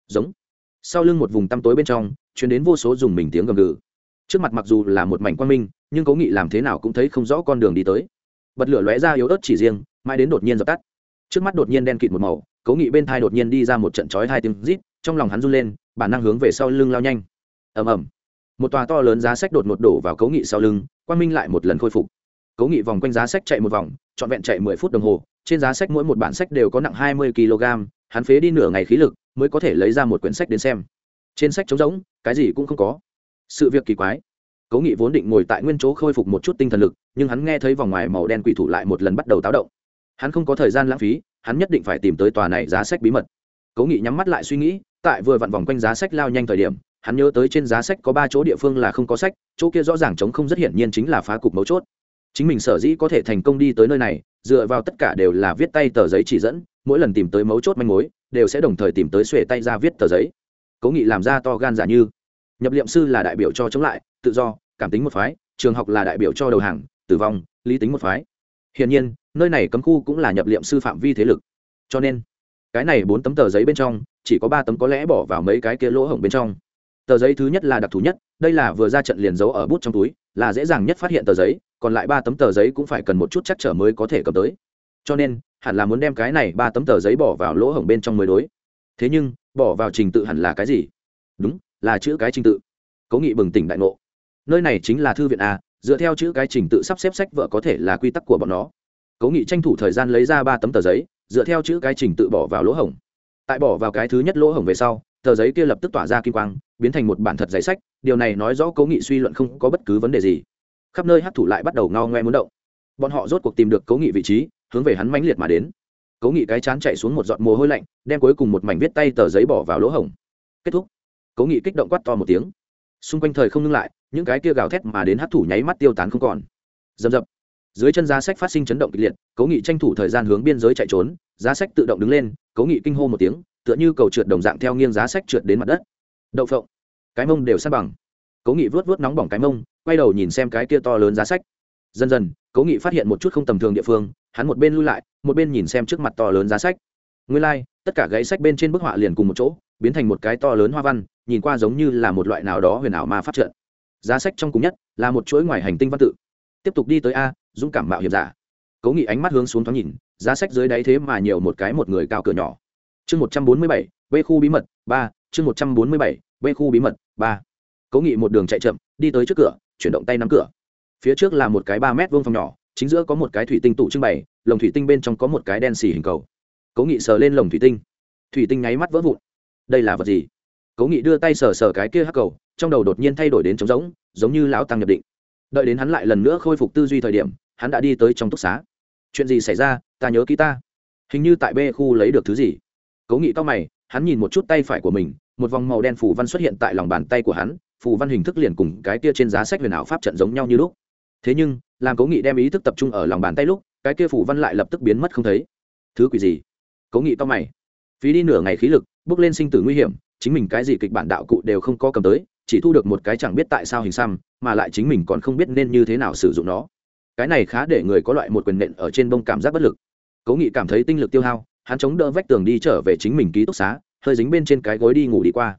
A: Giống sau lưng một vùng tăm tối bên trong chuyển đến vô số dùng mình tiếng gầm gừ. Trước mặt mặc dù là một mảnh quan minh, nhưng cố nghị làm thế nào cũng thấy không rõ con đường đi tới. Bật lửa lóe ra yếu ớt chỉ riêng, mãi đến đột nhiên dập tắt. Trước mắt đột nhiên đen kịt một màu, cố nghị bên thai đột nhiên đi ra một trận chói hai tiếng rít, trong lòng hắn run lên, bản năng hướng về sau lưng lao nhanh. Ầm ầm. Một tòa to lớn giá sách đột ngột đổ vào cố nghị sau lưng quan minh lại một lần khôi phục. Cố nghị vòng quanh giá sách chạy một vòng, trọn vẹn chạy mười phút đồng hồ, trên giá sách mỗi một bản sách đều có nặng hai mươi kg hắn phế đi nửa ngày khí lực, mới có thể lấy ra một quyển sách đến xem. Trên sách trống rỗng, cái gì cũng không có. Sự việc kỳ quái. Cố nghị vốn định ngồi tại nguyên chỗ khôi phục một chút tinh thần lực, nhưng hắn nghe thấy vòng ngoài màu đen quỷ thủ lại một lần bắt đầu táo động. Hắn không có thời gian lãng phí, hắn nhất định phải tìm tới tòa này giá sách bí mật. Cố nghị nhắm mắt lại suy nghĩ, tại vừa vặn vòng quanh giá sách lao nhanh thời điểm, hắn nhớ tới trên giá sách có ba chỗ địa phương là không có sách, chỗ kia rõ ràng chống không rất hiển nhiên chính là phá cục mấu chốt. Chính mình sở dĩ có thể thành công đi tới nơi này, dựa vào tất cả đều là viết tay tờ giấy chỉ dẫn mỗi lần tìm tới mấu chốt manh mối, đều sẽ đồng thời tìm tới xuề tay ra viết tờ giấy. Cố nghị làm ra to gan giả như. Nhập liệm sư là đại biểu cho chống lại, tự do, cảm tính một phái, trường học là đại biểu cho đầu hàng, tử vong, lý tính một phái. Hiển nhiên, nơi này cấm khu cũng là nhập liệm sư phạm vi thế lực. Cho nên, cái này bốn tấm tờ giấy bên trong, chỉ có ba tấm có lẽ bỏ vào mấy cái kia lỗ hổng bên trong. Tờ giấy thứ nhất là đặc thù nhất, đây là vừa ra trận liền giấu ở bút trong túi, là dễ dàng nhất phát hiện tờ giấy, còn lại ba tấm tờ giấy cũng phải cần một chút chắc trở mới có thể cầm tới. Cho nên hẳn là muốn đem cái này ba tấm tờ giấy bỏ vào lỗ hổng bên trong mới đối. Thế nhưng, bỏ vào trình tự hẳn là cái gì? Đúng, là chữ cái trình tự. Cố nghị bừng tỉnh đại ngộ. Nơi này chính là thư viện a, dựa theo chữ cái trình tự sắp xếp sách vợ có thể là quy tắc của bọn nó. Cố nghị tranh thủ thời gian lấy ra ba tấm tờ giấy, dựa theo chữ cái trình tự bỏ vào lỗ hổng. Tại bỏ vào cái thứ nhất lỗ hổng về sau, tờ giấy kia lập tức tỏa ra kim quang, biến thành một bản thật giấy sách, điều này nói rõ cố nghị suy luận không có bất cứ vấn đề gì. Khắp nơi hát thủ lại bắt đầu ngao ngoe muốn động. Bọn họ rốt cuộc tìm được cố nghị vị trí hướng về hắn mãnh liệt mà đến. Cố nghị cái chán chạy xuống một giọt mồ hôi lạnh, đem cuối cùng một mảnh viết tay tờ giấy bỏ vào lỗ hổng. Kết thúc. Cố nghị kích động quát to một tiếng. Xung quanh thời không ngưng lại, những cái kia gào thét mà đến hát thủ nháy mắt tiêu tán không còn. Dầm dập dưới chân giá sách phát sinh chấn động kịch liệt, cố nghị tranh thủ thời gian hướng biên giới chạy trốn, giá sách tự động đứng lên, cố nghị kinh hô một tiếng, tựa như cầu trượt đồng dạng theo nghiêng giá sách trượt đến mặt đất. Đậu phộng. Cái mông đều sát bằng. Cố nghị vớt vớt nóng bỏng cái mông, quay đầu nhìn xem cái kia to lớn giá sách. Dần dần, cố nghị phát hiện một chút không tầm thường địa phương hắn một bên lui lại một bên nhìn xem trước mặt to lớn giá sách. Nguyên lai、like, tất cả gãy sách bên trên bức họa liền cùng một chỗ biến thành một cái to lớn hoa văn nhìn qua giống như là một loại nào đó huyền ảo ma phát trợn giá sách trong cùng nhất là một chuỗi ngoài hành tinh văn tự. Tiếp tục đi tới a dũng cảm mạo hiểm giả. Cố nghị ánh mắt hướng xuống thoáng nhìn giá sách dưới đáy thế mà nhiều một cái một người cao cửa nhỏ. Chương một trăm bốn mươi bảy v khu bí mật ba chương một trăm bốn mươi bảy v khu bí mật ba. Cố nghị một đường chạy chậm đi tới trước cửa chuyển động tay nắm cửa. Phía trước là một cái ba mét vuông phòng nhỏ chính giữa có một cái thủy tinh tủ trưng bày, lồng thủy tinh bên trong có một cái đen xì hình cầu. Cố nghị sờ lên lồng thủy tinh. Thủy tinh nháy mắt vỡ vụn. Đây là vật gì? Cố nghị đưa tay sờ sờ cái kia hắc cầu, trong đầu đột nhiên thay đổi đến trống rỗng, giống như lão tăng nhập định. Đợi đến hắn lại lần nữa khôi phục tư duy thời điểm, hắn đã đi tới trong túc xá. Chuyện gì xảy ra? Ta nhớ kỹ ta. Hình như tại b khu lấy được thứ gì. Cố nghị to mày, hắn nhìn một chút tay phải của mình, một vòng màu đen phủ văn xuất hiện tại lòng bàn tay của hắn phủ văn hình thức liền cùng cái kia trên giá sách huyền ảo pháp trận giống nhau như lúc thế nhưng, làm cố nghị đem ý thức tập trung ở lòng bàn tay lúc, cái kia phủ văn lại lập tức biến mất không thấy. Thứ quỷ gì? Cố nghị to mày. Phí đi nửa ngày khí lực, bước lên sinh tử nguy hiểm, chính mình cái gì kịch bản đạo cụ đều không có cầm tới, chỉ thu được một cái chẳng biết tại sao hình xăm, mà lại chính mình còn không biết nên như thế nào sử dụng nó. Cái này khá để người có loại một quyền nện ở trên bông cảm giác bất lực. Cố nghị cảm thấy tinh lực tiêu hao, hắn chống đỡ vách tường đi trở về chính mình ký túc xá, hơi dính bên trên cái gối đi ngủ đi qua.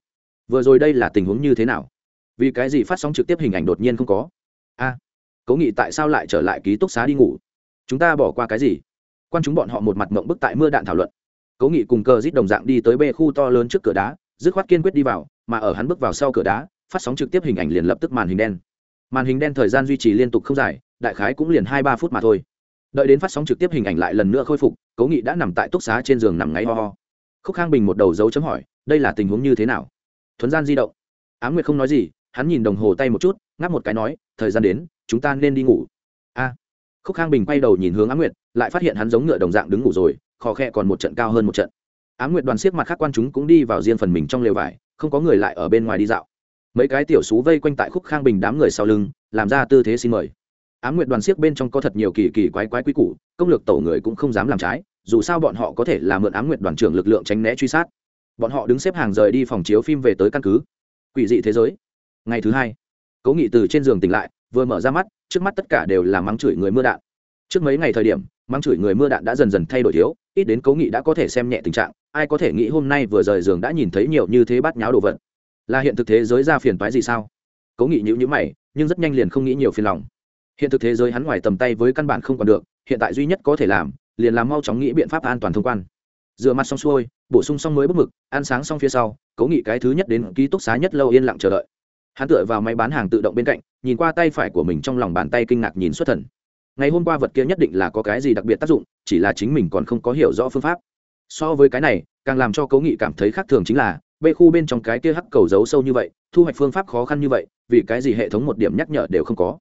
A: Vừa rồi đây là tình huống như thế nào? Vì cái gì phát sóng trực tiếp hình ảnh đột nhiên không có? A cố nghị tại sao lại trở lại ký túc xá đi ngủ? Chúng ta bỏ qua cái gì? Quan chúng bọn họ một mặt mộng bức tại mưa đạn thảo luận. Cố nghị cùng cờ rít đồng dạng đi tới bê khu to lớn trước cửa đá, dứt khoát kiên quyết đi vào, mà ở hắn bước vào sau cửa đá, phát sóng trực tiếp hình ảnh liền lập tức màn hình đen. Màn hình đen thời gian duy trì liên tục không dài, đại khái cũng liền hai ba phút mà thôi. Đợi đến phát sóng trực tiếp hình ảnh lại lần nữa khôi phục, cố nghị đã nằm tại túc xá trên giường nằm ngáy ho ho. Khúc khang bình một đầu dấu chấm hỏi, đây là tình huống như thế nào? Thuấn gian di động. Á m nguyệt không nói gì, hắn nhìn đồng hồ tay một chút, ngáp một cái nói, thời gian đến chúng ta nên đi ngủ. A. Khúc khang bình quay đầu nhìn hướng á nguyệt, lại phát hiện hắn giống ngựa đồng dạng đứng ngủ rồi khò khe còn một trận cao hơn một trận. Á nguyệt đoàn siếc mặt khác quan chúng cũng đi vào riêng phần mình trong lều vải, không có người lại ở bên ngoài đi dạo. Mấy cái tiểu xú vây quanh tại khúc khang bình đám người sau lưng, làm ra tư thế xin mời. Á nguyệt đoàn siếc bên trong có thật nhiều kỳ kỳ quái quái quý củ, công lược tổ người cũng không dám làm trái, dù sao bọn họ có thể là mượn á nguyệt đoàn trưởng lực lượng tránh né truy sát. Bọn họ đứng xếp hàng rời đi phòng chiếu phim về tới căn cứ. Quỷ dị thế giới. Ngày thứ hai, cố nghị từ trên giường tỉnh lại vừa mở ra mắt, trước mắt tất cả đều là mắng chửi người mưa đạn. Trước mấy ngày thời điểm, mắng chửi người mưa đạn đã dần dần thay đổi thiếu, ít đến cố nghị đã có thể xem nhẹ tình trạng, ai có thể nghĩ hôm nay vừa rời giường đã nhìn thấy nhiều như thế bát nháo đồ vật. Là hiện thực thế giới ra phiền toái gì sao? Cố nghị nhữ nhữ mày, nhưng rất nhanh liền không nghĩ nhiều phiền lòng. Hiện thực thế giới hắn ngoài tầm tay với căn bản không còn được, hiện tại duy nhất có thể làm, liền làm mau chóng nghĩ biện pháp an toàn thông quan. Rửa mặt xong xuôi, bổ sung xong mới bức mực, ăn sáng xong phía sau, cố nghị cái thứ nhất đến ký túc xá nhất lâu yên lặng chờ đợi hắn tựa vào máy bán hàng tự động bên cạnh, nhìn qua tay phải của mình trong lòng bàn tay kinh ngạc nhìn xuất thần. Ngày hôm qua vật kia nhất định là có cái gì đặc biệt tác dụng, chỉ là chính mình còn không có hiểu rõ phương pháp. So với cái này, càng làm cho cố nghị cảm thấy khác thường chính là bê khu bên trong cái kia hắc cầu giấu sâu như vậy, thu hoạch phương pháp khó khăn như vậy, vì cái gì hệ thống một điểm nhắc nhở đều không có?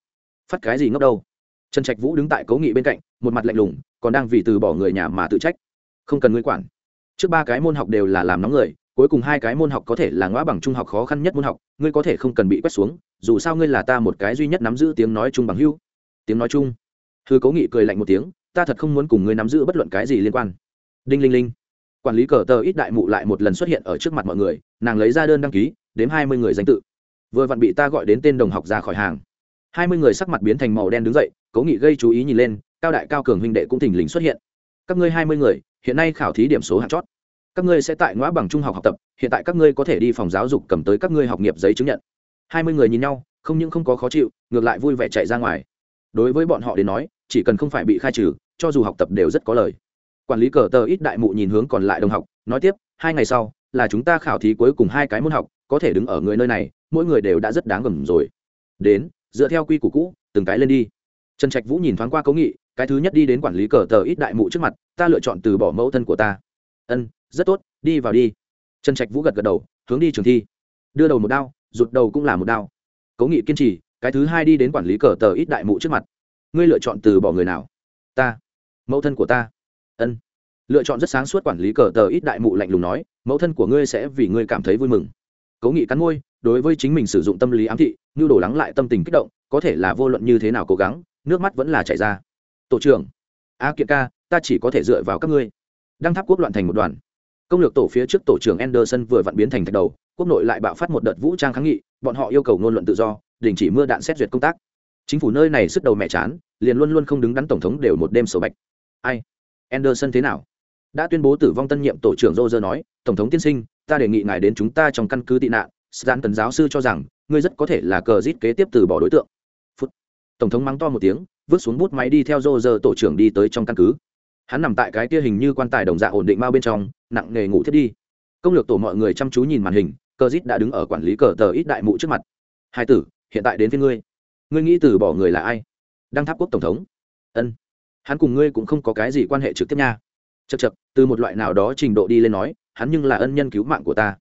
A: Phát cái gì ngốc đâu? Trần trạch vũ đứng tại cố nghị bên cạnh, một mặt lạnh lùng, còn đang vì từ bỏ người nhà mà tự trách. Không cần ngươi quản. Trước ba cái môn học đều là làm nóng người cuối cùng hai cái môn học có thể là ngõ bằng trung học khó khăn nhất môn học, ngươi có thể không cần bị quét xuống, dù sao ngươi là ta một cái duy nhất nắm giữ tiếng nói chung bằng hưu tiếng nói chung. Thư cố nghị cười lạnh một tiếng, ta thật không muốn cùng ngươi nắm giữ bất luận cái gì liên quan. Đinh linh linh. Quản lý cờ tờ ít đại mụ lại một lần xuất hiện ở trước mặt mọi người, nàng lấy ra đơn đăng ký, đếm hai mươi người danh tự. Vừa vặn bị ta gọi đến tên đồng học ra khỏi hàng. hai mươi người sắc mặt biến thành màu đen đứng dậy, cố nghị gây chú ý nhìn lên, cao đại cao cường huynh đệ cũng thình lình xuất hiện. Các ngươi hai mươi người, hiện nay khảo thí điểm số hạng chót các ngươi sẽ tại ngõ bằng trung học học tập, hiện tại các ngươi có thể đi phòng giáo dục cầm tới các ngươi học nghiệp giấy chứng nhận. Hai mươi người nhìn nhau, không những không có khó chịu, ngược lại vui vẻ chạy ra ngoài. Đối với bọn họ đến nói, chỉ cần không phải bị khai trừ, cho dù học tập đều rất có lời quản lý cờ tờ ít đại mụ nhìn hướng còn lại đồng học, nói tiếp, hai ngày sau, là chúng ta khảo thí cuối cùng hai cái môn học, có thể đứng ở người nơi này, mỗi người đều đã rất đáng gầm rồi. Đến, dựa theo quy củ cũ, từng cái lên đi. Trần trạch vũ nhìn thoáng qua cố nghị, cái thứ nhất đi đến quản lý cờ tờ ít đại mụ trước mặt, ta lựa chọn từ bỏ mẫu thân của ta ân, rất tốt, đi vào đi. Trần trạch vũ gật gật đầu, hướng đi trường thi. Đưa đầu một đao, rụt đầu cũng là một đao. Cố nghị kiên trì, cái thứ hai đi đến quản lý cờ tờ ít đại mụ trước mặt. Ngươi lựa chọn từ bỏ người nào? Ta. Mẫu thân của ta. Ân. Lựa chọn rất sáng suốt quản lý cờ tờ ít đại mụ lạnh lùng nói, mẫu thân của ngươi sẽ vì ngươi cảm thấy vui mừng. Cố nghị cắn môi, đối với chính mình sử dụng tâm lý ám thị như đổ lắng lại tâm tình kích động, có thể là vô luận như thế nào cố gắng, nước mắt vẫn là chảy ra. Tổ trưởng. A kiệt ca, ta chỉ có thể dựa vào các ngươi đăng tháp quốc loạn thành một đoàn. Công lược tổ phía trước tổ trưởng anderson vừa vặn biến thành thạch đầu, quốc nội lại bạo phát một đợt vũ trang kháng nghị, bọn họ yêu cầu ngôn luận tự do, đình chỉ mưa đạn xét duyệt công tác. Chính phủ nơi này sức đầu mẹ chán, liền luôn luôn không đứng đắn tổng thống đều một đêm sổ bạch. Ai? Anderson thế nào? Đã tuyên bố tử vong tân nhiệm tổ trưởng roger nói, tổng thống tiên sinh, ta đề nghị ngài đến chúng ta trong căn cứ tị nạn. Stan tần giáo sư cho rằng, ngươi rất có thể là cờ rít kế tiếp từ bỏ đối tượng. Phút. tổng thống mắng to một tiếng, vứt xuống bút máy đi theo roger tổ trưởng đi tới trong căn cứ hắn nằm tại cái kia hình như quan tài đồng dạ ổn định mao bên trong, nặng nề ngủ thiết đi. Công lược tổ mọi người chăm chú nhìn màn hình cờ dít đã đứng ở quản lý cờ tờ ít đại mụ trước mặt. Hai tử, hiện tại đến với ngươi. Ngươi nghĩ từ bỏ người là ai? Đăng tháp quốc tổng thống. Ân, hắn cùng ngươi cũng không có cái gì quan hệ trực tiếp nha. Chật chật từ một loại nào đó trình độ đi lên nói, hắn nhưng là ân nhân cứu mạng của ta.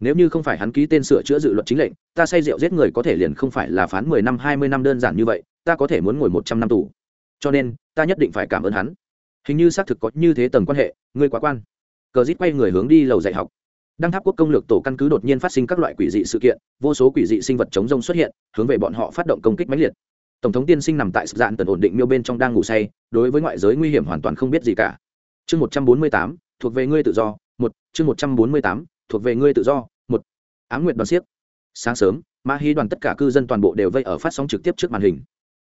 A: Nếu như không phải hắn ký tên sửa chữa dự luật chính lệnh, ta say rượu giết người có thể liền không phải là phán mười năm, hai mươi năm đơn giản như vậy, ta có thể muốn ngồi một trăm năm tù. Cho nên, ta nhất định phải cảm ơn hắn hình như xác thực có như thế tầng quan hệ, ngươi quá quan. Cờ dít quay người hướng đi lầu dạy học. Đăng tháp quốc công lược tổ căn cứ đột nhiên phát sinh các loại quỷ dị sự kiện, vô số quỷ dị sinh vật chống rông xuất hiện, hướng về bọn họ phát động công kích mãnh liệt. Tổng thống tiên sinh nằm tại sự dạn tần ổn định miêu bên trong đang ngủ say, đối với ngoại giới nguy hiểm hoàn toàn không biết gì cả. Chương một trăm bốn mươi tám, thuộc về ngươi tự do, một, chương một trăm bốn mươi tám, thuộc về ngươi tự do, một. Ám nguyệt đoàn siếc. Sáng sớm, ma hy đoàn tất cả cư dân toàn bộ đều vây ở phát sóng trực tiếp trước màn hình.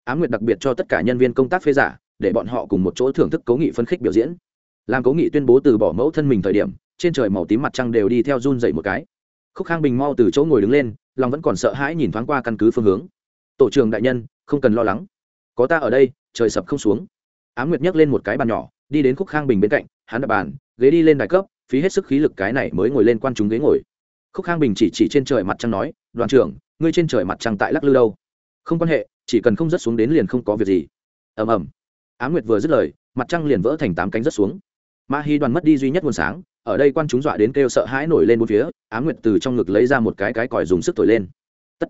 A: Ám nguyệt đặc biệt cho tất cả nhân viên công tác phê giả để bọn họ cùng một chỗ thưởng thức cố nghị phân khích biểu diễn. Làm cố nghị tuyên bố từ bỏ mẫu thân mình thời điểm, trên trời màu tím mặt trăng đều đi theo run dậy một cái. Khúc khang bình mau từ chỗ ngồi đứng lên, lòng vẫn còn sợ hãi nhìn thoáng qua căn cứ phương hướng. Tổ trưởng đại nhân, không cần lo lắng. Có ta ở đây, trời sập không xuống. Á m nguyệt nhấc lên một cái bàn nhỏ, đi đến khúc khang bình bên cạnh, hắn đập bàn, ghế đi lên đài cấp, phí hết sức khí lực cái này mới ngồi lên quan chúng ghế ngồi. Khúc khang bình chỉ chỉ trên trời mặt trăng nói, đoàn trưởng, ngươi trên trời mặt trăng tại lắc lư đâu? Không quan hệ, chỉ cần không rớt xuống đến liền không có việc gì. Ầm ầm á nguyệt vừa dứt lời, mặt trăng liền vỡ thành tám cánh rớt xuống. Ma hi đoàn mất đi duy nhất nguồn sáng, ở đây quan chúng dọa đến kêu sợ hãi nổi lên bốn phía, á nguyệt từ trong ngực lấy ra một cái cái còi dùng sức thổi lên. Tất.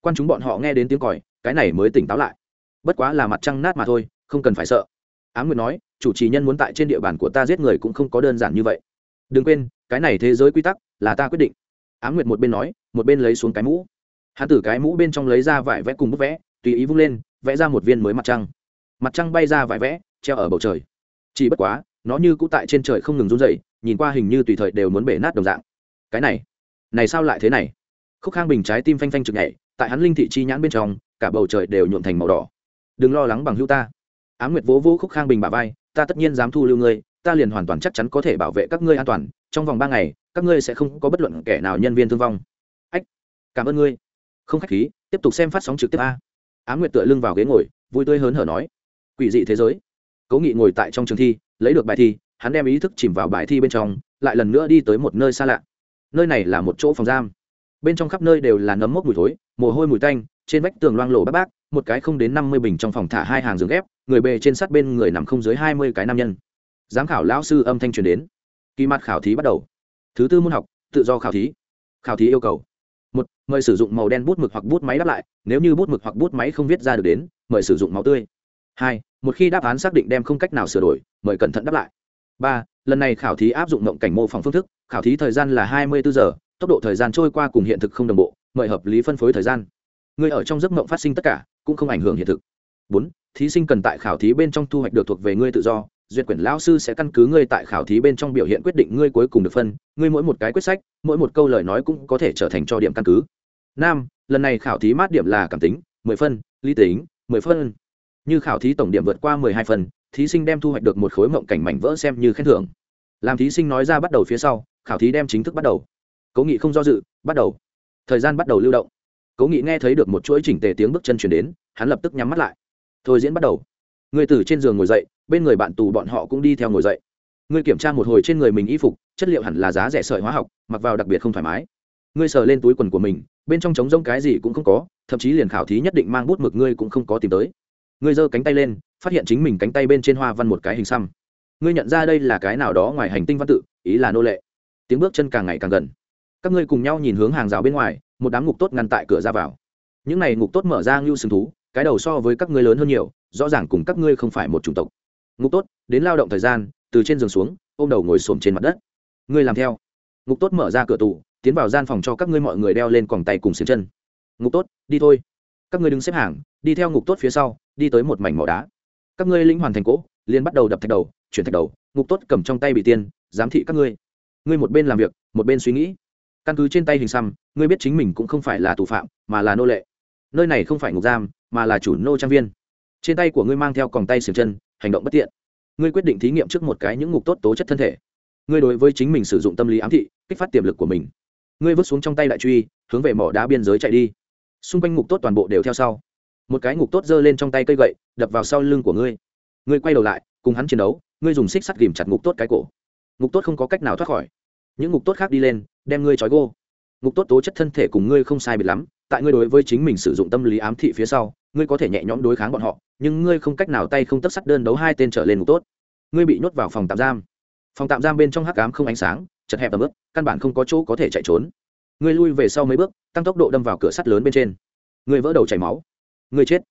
A: Quan chúng bọn họ nghe đến tiếng còi, cái này mới tỉnh táo lại. Bất quá là mặt trăng nát mà thôi, không cần phải sợ. Á nguyệt nói, chủ trì nhân muốn tại trên địa bàn của ta giết người cũng không có đơn giản như vậy. Đừng quên, cái này thế giới quy tắc là ta quyết định. Á nguyệt một bên nói, một bên lấy xuống cái mũ. Hắn từ cái mũ bên trong lấy ra vải vẽ cùng bút vẽ, tùy ý vung lên, vẽ ra một viên mới mặt trăng mặt trăng bay ra vải vẽ, treo ở bầu trời. Chỉ bất quá, nó như cũ tại trên trời không ngừng run dậy nhìn qua hình như tùy thời đều muốn bể nát đồng dạng. Cái này này sao lại thế này? Khúc khang bình trái tim phanh phanh chực nhảy, tại hắn linh thị chi nhãn bên trong, cả bầu trời đều nhuộm thành màu đỏ. Đừng lo lắng bằng hữu ta. Á m nguyệt vỗ vỗ khúc khang bình bà vai, ta tất nhiên dám thu lưu ngươi, ta liền hoàn toàn chắc chắn có thể bảo vệ các ngươi an toàn, trong vòng ba ngày, các ngươi sẽ không có bất luận kẻ nào nhân viên thương vong. Ách, cảm ơn ngươi. Không khách khí, tiếp tục xem phát sóng trực tiếp a. Á m nguyệt tựa lưng vào ghế ngồi, vui tươi hớn hở nói quỷ dị thế giới. Cố nghị ngồi tại trong trường thi, lấy được bài thi, hắn đem ý thức chìm vào bài thi bên trong, lại lần nữa đi tới một nơi xa lạ. Nơi này là một chỗ phòng giam. Bên trong khắp nơi đều là nấm mốc mùi thối, mồ hôi mùi tanh, trên vách tường loang lổ bác bác một cái không đến năm mươi bình trong phòng thả hai hàng giường ghép, người bề trên sát bên người nằm không dưới hai mươi cái nam nhân. Giám khảo lão sư âm thanh truyền đến. Kỳ mặt khảo thí bắt đầu. Thứ tư môn học, tự do khảo thí. Khảo thí yêu cầu. Một, mời sử dụng màu đen bút mực hoặc bút máy đáp lại, nếu như bút mực hoặc bút máy không viết ra được đến, mời sử dụng máu tươi hai, một khi đáp án xác định đem không cách nào sửa đổi, mời cẩn thận đáp lại. Ba, lần này khảo thí áp dụng ngộng cảnh mô phỏng phương thức, khảo thí thời gian là hai mươi bốn giờ, tốc độ thời gian trôi qua cùng hiện thực không đồng bộ, mời hợp lý phân phối thời gian. Người ở trong giấc mộng phát sinh tất cả, cũng không ảnh hưởng hiện thực. Bốn, thí sinh cần tại khảo thí bên trong thu hoạch được thuộc về ngươi tự do, duyệt quyển lão sư sẽ căn cứ ngươi tại khảo thí bên trong biểu hiện quyết định ngươi cuối cùng được phân, ngươi mỗi một cái quyết sách, mỗi một câu lời nói cũng có thể trở thành cho điểm căn cứ. Năm, lần này khảo thí mát điểm là cảm tính, mười phân, lý tính, mười phân như khảo thí tổng điểm vượt qua mười hai phần, thí sinh đem thu hoạch được một khối mộng cảnh mảnh vỡ xem như khen thưởng. Làm thí sinh nói ra bắt đầu phía sau, khảo thí đem chính thức bắt đầu. Cố nghị không do dự, bắt đầu. Thời gian bắt đầu lưu động. Cố nghị nghe thấy được một chuỗi chỉnh tề tiếng bước chân chuyển đến, hắn lập tức nhắm mắt lại. Thôi diễn bắt đầu. Người từ trên giường ngồi dậy, bên người bạn tù bọn họ cũng đi theo ngồi dậy. Người kiểm tra một hồi trên người mình y phục, chất liệu hẳn là giá rẻ sợi hóa học, mặc vào đặc biệt không thoải mái. Ngươi sờ lên túi quần của mình, bên trong trống rông cái gì cũng không có, thậm chí liền khảo thí nhất định mang bút mực ngươi cũng không có tìm tới ngươi giơ cánh tay lên, phát hiện chính mình cánh tay bên trên hoa văn một cái hình xăm. Ngươi nhận ra đây là cái nào đó ngoài hành tinh văn tự, ý là nô lệ. Tiếng bước chân càng ngày càng gần. Các ngươi cùng nhau nhìn hướng hàng rào bên ngoài, một đám ngục tốt ngăn tại cửa ra vào. Những này ngục tốt mở ra ngưu sừng thú, cái đầu so với các ngươi lớn hơn nhiều, rõ ràng cùng các ngươi không phải một chủng tộc. Ngục tốt, đến lao động thời gian, từ trên giường xuống, ôm đầu ngồi xổm trên mặt đất. Ngươi làm theo. Ngục tốt mở ra cửa tủ, tiến vào gian phòng cho các ngươi mọi người đeo lên quòng tay cùng xiềng chân. Ngục tốt, đi thôi các ngươi đứng xếp hàng, đi theo ngục tốt phía sau, đi tới một mảnh mỏ đá. Các ngươi linh hoàn thành cỗ, liền bắt đầu đập thạch đầu, chuyển thạch đầu, ngục tốt cầm trong tay bị tiên, giám thị các ngươi. Ngươi một bên làm việc, một bên suy nghĩ. Căn cứ trên tay hình xăm, ngươi biết chính mình cũng không phải là tù phạm, mà là nô lệ. Nơi này không phải ngục giam, mà là chủ nô trang viên. Trên tay của ngươi mang theo còng tay xiềng chân, hành động bất tiện. Ngươi quyết định thí nghiệm trước một cái những ngục tốt tố chất thân thể. Ngươi đối với chính mình sử dụng tâm lý ám thị, kích phát tiềm lực của mình. Ngươi vứt xuống trong tay đại truy, hướng về mỏ đá biên giới chạy đi xung quanh ngục tốt toàn bộ đều theo sau. Một cái ngục tốt giơ lên trong tay cây gậy, đập vào sau lưng của ngươi. Ngươi quay đầu lại, cùng hắn chiến đấu, ngươi dùng xích sắt ghìm chặt ngục tốt cái cổ. Ngục tốt không có cách nào thoát khỏi. Những ngục tốt khác đi lên, đem ngươi trói gô. Ngục tốt tố chất thân thể cùng ngươi không sai biệt lắm, tại ngươi đối với chính mình sử dụng tâm lý ám thị phía sau, ngươi có thể nhẹ nhõm đối kháng bọn họ, nhưng ngươi không cách nào tay không tấp sắt đơn đấu hai tên trở lên ngục tốt. Ngươi bị nhốt vào phòng tạm giam. Phòng tạm giam bên trong hắc ám không ánh sáng, chật hẹp tầm ướp căn bản không có chỗ có thể chạy trốn ngươi lui về sau mấy bước, tăng tốc độ đâm vào cửa sắt lớn bên trên. Ngươi vỡ đầu chảy máu. Ngươi chết.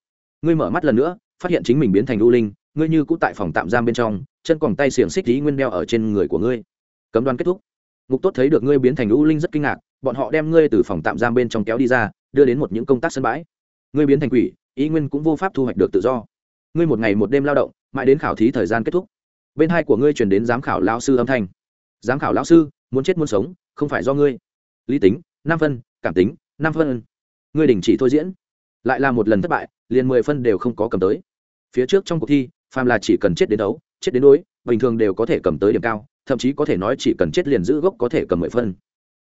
A: Ngươi mở mắt lần nữa, phát hiện chính mình biến thành u linh, ngươi như cũ tại phòng tạm giam bên trong, chân còn tay xiềng xích tí nguyên đeo ở trên người của ngươi. Cấm đoán kết thúc. Ngục tốt thấy được ngươi biến thành u linh rất kinh ngạc, bọn họ đem ngươi từ phòng tạm giam bên trong kéo đi ra, đưa đến một những công tác sân bãi. Ngươi biến thành quỷ, ý nguyên cũng vô pháp thu hoạch được tự do. Ngươi một ngày một đêm lao động, mãi đến khảo thí thời gian kết thúc. Bên hai của ngươi chuyển đến giám khảo lao sư âm thanh. Giám khảo lao sư, muốn chết muốn sống, không phải do ngươi lý tính, năm phân, cảm tính, năm phân. Ngươi đình chỉ thôi diễn. Lại là một lần thất bại, liền mười phân đều không có cầm tới. Phía trước trong cuộc thi, phàm là chỉ cần chết đến đấu, chết đến đối, bình thường đều có thể cầm tới điểm cao, thậm chí có thể nói chỉ cần chết liền giữ gốc có thể cầm mười phân.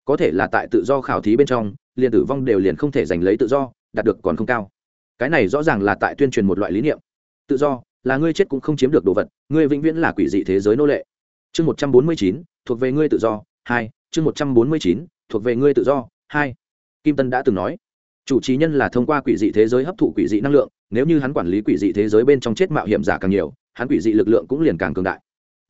A: Có thể là tại tự do khảo thí bên trong, liền tử vong đều liền không thể giành lấy tự do, đạt được còn không cao. Cái này rõ ràng là tại tuyên truyền một loại lý niệm. Tự do, là ngươi chết cũng không chiếm được đồ vật, ngươi vĩnh viễn là quỷ dị thế giới nô lệ. Chương một trăm bốn mươi chín, thuộc về ngươi tự do. Hai, chương một trăm bốn mươi chín thuộc về ngươi tự do. Hai, kim tân đã từng nói, chủ trì nhân là thông qua quỷ dị thế giới hấp thụ quỷ dị năng lượng, nếu như hắn quản lý quỷ dị thế giới bên trong chết mạo hiểm giả càng nhiều, hắn quỷ dị lực lượng cũng liền càng cường đại.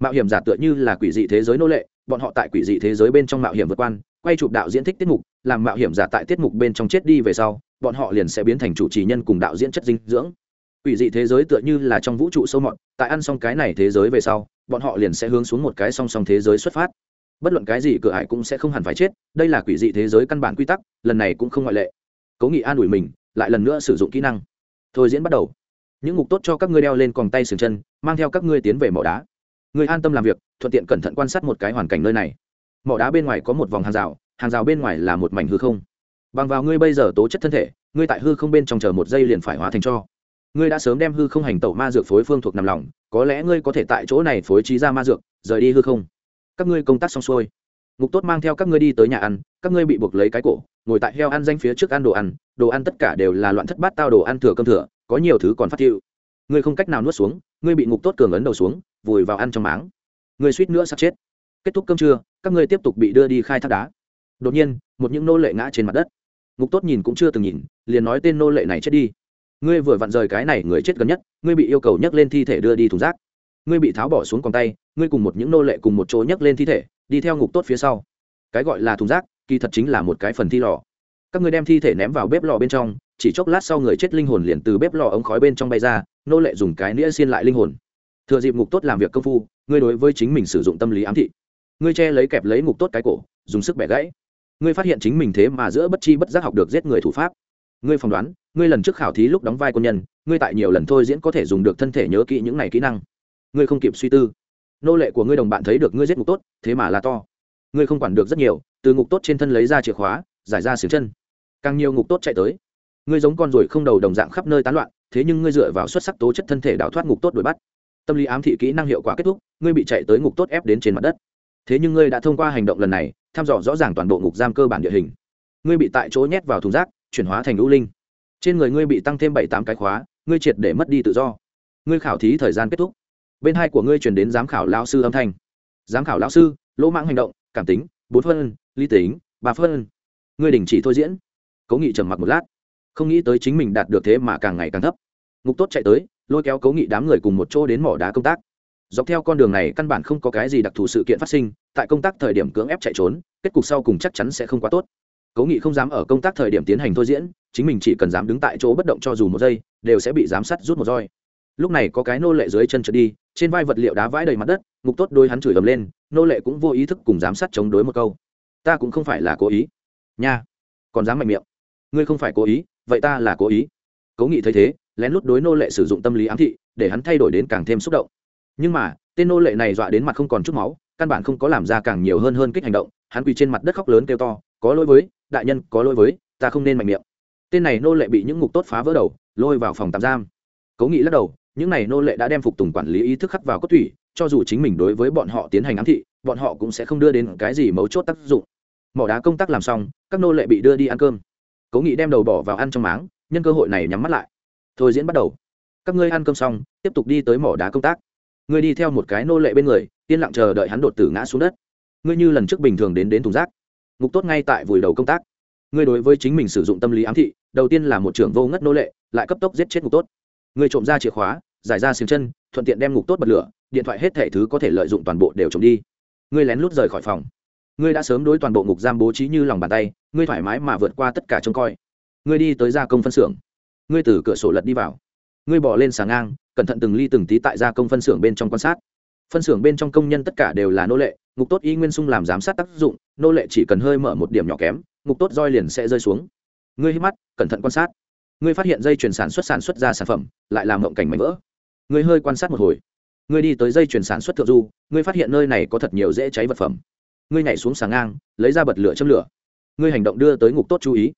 A: Mạo hiểm giả tựa như là quỷ dị thế giới nô lệ, bọn họ tại quỷ dị thế giới bên trong mạo hiểm vượt quan quay chụp đạo diễn thích tiết mục, làm mạo hiểm giả tại tiết mục bên trong chết đi về sau, bọn họ liền sẽ biến thành chủ trì nhân cùng đạo diễn chất dinh dưỡng. Quỷ dị thế giới tựa như là trong vũ trụ sâu mọt, tại ăn xong cái này thế giới về sau, bọn họ liền sẽ hướng xuống một cái song song thế giới xuất phát bất luận cái gì cửa ải cũng sẽ không hẳn phải chết, đây là quỷ dị thế giới căn bản quy tắc, lần này cũng không ngoại lệ. Cố nghị an ủi mình, lại lần nữa sử dụng kỹ năng. Thôi diễn bắt đầu. Những ngục tốt cho các ngươi đeo lên còng tay sừng chân, mang theo các ngươi tiến về mỏ đá. Người an tâm làm việc, thuận tiện cẩn thận quan sát một cái hoàn cảnh nơi này. Mỏ đá bên ngoài có một vòng hàng rào hàng rào bên ngoài là một mảnh hư không. Bằng vào ngươi bây giờ tố chất thân thể, ngươi tại hư không bên trong chờ một giây liền phải hóa thành cho. Ngươi đã sớm đem hư không hành tẩu ma dược phối phương thuộc nằm lòng, có lẽ ngươi có thể tại chỗ này phối trí ra ma dược, rời đi hư không các ngươi công tác xong xuôi. Ngục tốt mang theo các ngươi đi tới nhà ăn, các ngươi bị buộc lấy cái cổ, ngồi tại heo ăn danh phía trước ăn đồ ăn đồ ăn tất cả đều là loạn thất bát tao đồ ăn thừa cơm thừa, có nhiều thứ còn phát thiệu. Ngươi không cách nào nuốt xuống, ngươi bị ngục tốt cường ấn đầu xuống, vùi vào ăn trong máng. Ngươi suýt nữa sắp chết. Kết thúc cơm trưa, các ngươi tiếp tục bị đưa đi khai thác đá. Đột nhiên, một những nô lệ ngã trên mặt đất. Ngục tốt nhìn cũng chưa từng nhìn, liền nói tên nô lệ này chết đi. Ngươi vừa vặn rời cái này người chết gần nhất, ngươi bị yêu cầu nhấc lên thi thể đưa đi thùng rác ngươi bị tháo bỏ xuống còn tay, ngươi cùng một những nô lệ cùng một chỗ nhấc lên thi thể, đi theo ngục tốt phía sau. Cái gọi là thùng rác, kỳ thật chính là một cái phần thi lò. Các ngươi đem thi thể ném vào bếp lò bên trong, chỉ chốc lát sau người chết linh hồn liền từ bếp lò ống khói bên trong bay ra, nô lệ dùng cái nĩa xiên lại linh hồn. Thừa dịp ngục tốt làm việc công phu, ngươi đối với chính mình sử dụng tâm lý ám thị. Ngươi che lấy kẹp lấy ngục tốt cái cổ, dùng sức bẻ gãy. Ngươi phát hiện chính mình thế mà giữa bất chi bất giác học được giết người thủ pháp. Ngươi phỏng đoán, ngươi lần trước khảo thí lúc đóng vai quân nhân, ngươi tại nhiều lần thôi diễn có thể dùng được thân thể nhớ kỹ những này kỹ năng ngươi không kịp suy tư. Nô lệ của ngươi đồng bạn thấy được ngươi giết ngục tốt, thế mà là to. Ngươi không quản được rất nhiều, từ ngục tốt trên thân lấy ra chìa khóa, giải ra xiềng chân. Càng nhiều ngục tốt chạy tới. Ngươi giống con ruồi không đầu đồng dạng khắp nơi tán loạn, thế nhưng ngươi dựa vào xuất sắc tố chất thân thể đào thoát ngục tốt đuổi bắt. Tâm lý ám thị kỹ năng hiệu quả kết thúc, ngươi bị chạy tới ngục tốt ép đến trên mặt đất. Thế nhưng ngươi đã thông qua hành động lần này thăm dò rõ ràng toàn bộ ngục giam cơ bản địa hình. Ngươi bị tại chỗ nhét vào thùng rác, chuyển hóa thành lũ linh. Trên người ngươi bị tăng thêm bảy tám cái khóa, ngươi triệt để mất đi tự do. Ngươi khảo thí thời gian kết thúc bên hai của ngươi chuyển đến giám khảo lao sư âm thanh. Giám khảo lao sư, lỗ mãng hành động, cảm tính, bốn phân lý tính, ba phân. Ngươi đình chỉ thôi diễn. Cố nghị trầm mặc một lát. Không nghĩ tới chính mình đạt được thế mà càng ngày càng thấp. Ngục tốt chạy tới, lôi kéo cố nghị đám người cùng một chỗ đến mỏ đá công tác. Dọc theo con đường này căn bản không có cái gì đặc thù sự kiện phát sinh, tại công tác thời điểm cưỡng ép chạy trốn, kết cục sau cùng chắc chắn sẽ không quá tốt. Cố nghị không dám ở công tác thời điểm tiến hành thôi diễn, chính mình chỉ cần dám đứng tại chỗ bất động cho dù một giây, đều sẽ bị giám sát rút một roi lúc này có cái nô lệ dưới chân trượt đi, trên vai vật liệu đá vãi đầy mặt đất, ngục tốt đôi hắn chửi ầm lên, nô lệ cũng vô ý thức cùng giám sát chống đối một câu. Ta cũng không phải là cố ý. Nha, còn dám mạnh miệng. Ngươi không phải cố ý, vậy ta là cố ý. Cố nghị thấy thế, lén lút đối nô lệ sử dụng tâm lý ám thị, để hắn thay đổi đến càng thêm xúc động. Nhưng mà, tên nô lệ này dọa đến mặt không còn chút máu, căn bản không có làm ra càng nhiều hơn hơn kích hành động, hắn quỳ trên mặt đất khóc lớn kêu to, có lỗi với, đại nhân, có lỗi với, ta không nên mạnh miệng. Tên này nô lệ bị những ngục tốt phá vỡ đầu, lôi vào phòng tạm giam. Cố nghị lắc đầu những này nô lệ đã đem phục tùng quản lý ý thức khắc vào cốt thủy cho dù chính mình đối với bọn họ tiến hành ám thị, bọn họ cũng sẽ không đưa đến cái gì mấu chốt tác dụng. Mỏ đá công tác làm xong, các nô lệ bị đưa đi ăn cơm. Cố nghị đem đầu bỏ vào ăn trong máng, nhân cơ hội này nhắm mắt lại. Thôi diễn bắt đầu. Các ngươi ăn cơm xong, tiếp tục đi tới mỏ đá công tác. Ngươi đi theo một cái nô lệ bên người, yên lặng chờ đợi hắn đột tử ngã xuống đất. Ngươi như lần trước bình thường đến đến thùng rác. Ngục tốt ngay tại vùi đầu công tác. Ngươi đối với chính mình sử dụng tâm lý ám thị, đầu tiên là một trưởng vô ngất nô lệ, lại cấp tốc giết chết ngục tốt ngươi trộm ra chìa khóa, giải ra xiềng chân, thuận tiện đem ngục tốt bật lửa, điện thoại hết thẻ thứ có thể lợi dụng toàn bộ đều trộm đi. Ngươi lén lút rời khỏi phòng. Ngươi đã sớm đối toàn bộ ngục giam bố trí như lòng bàn tay, ngươi thoải mái mà vượt qua tất cả trông coi. Ngươi đi tới gia công phân xưởng. Ngươi từ cửa sổ lật đi vào. Ngươi bỏ lên xà ngang, cẩn thận từng ly từng tí tại gia công phân xưởng bên trong quan sát. Phân xưởng bên trong công nhân tất cả đều là nô lệ, ngục tốt y nguyên sung làm giám sát tác dụng, nô lệ chỉ cần hơi mở một điểm nhỏ kém, ngục tốt roi liền sẽ rơi xuống. Ngươi hít mắt, cẩn thận quan sát ngươi phát hiện dây chuyển sản xuất sản xuất ra sản phẩm, lại làm mộng cảnh mảnh vỡ. Ngươi hơi quan sát một hồi. Ngươi đi tới dây chuyển sản xuất thượng du, ngươi phát hiện nơi này có thật nhiều dễ cháy vật phẩm. Ngươi nhảy xuống sàng ngang, lấy ra bật lửa châm lửa. Ngươi hành động đưa tới ngục tốt chú ý.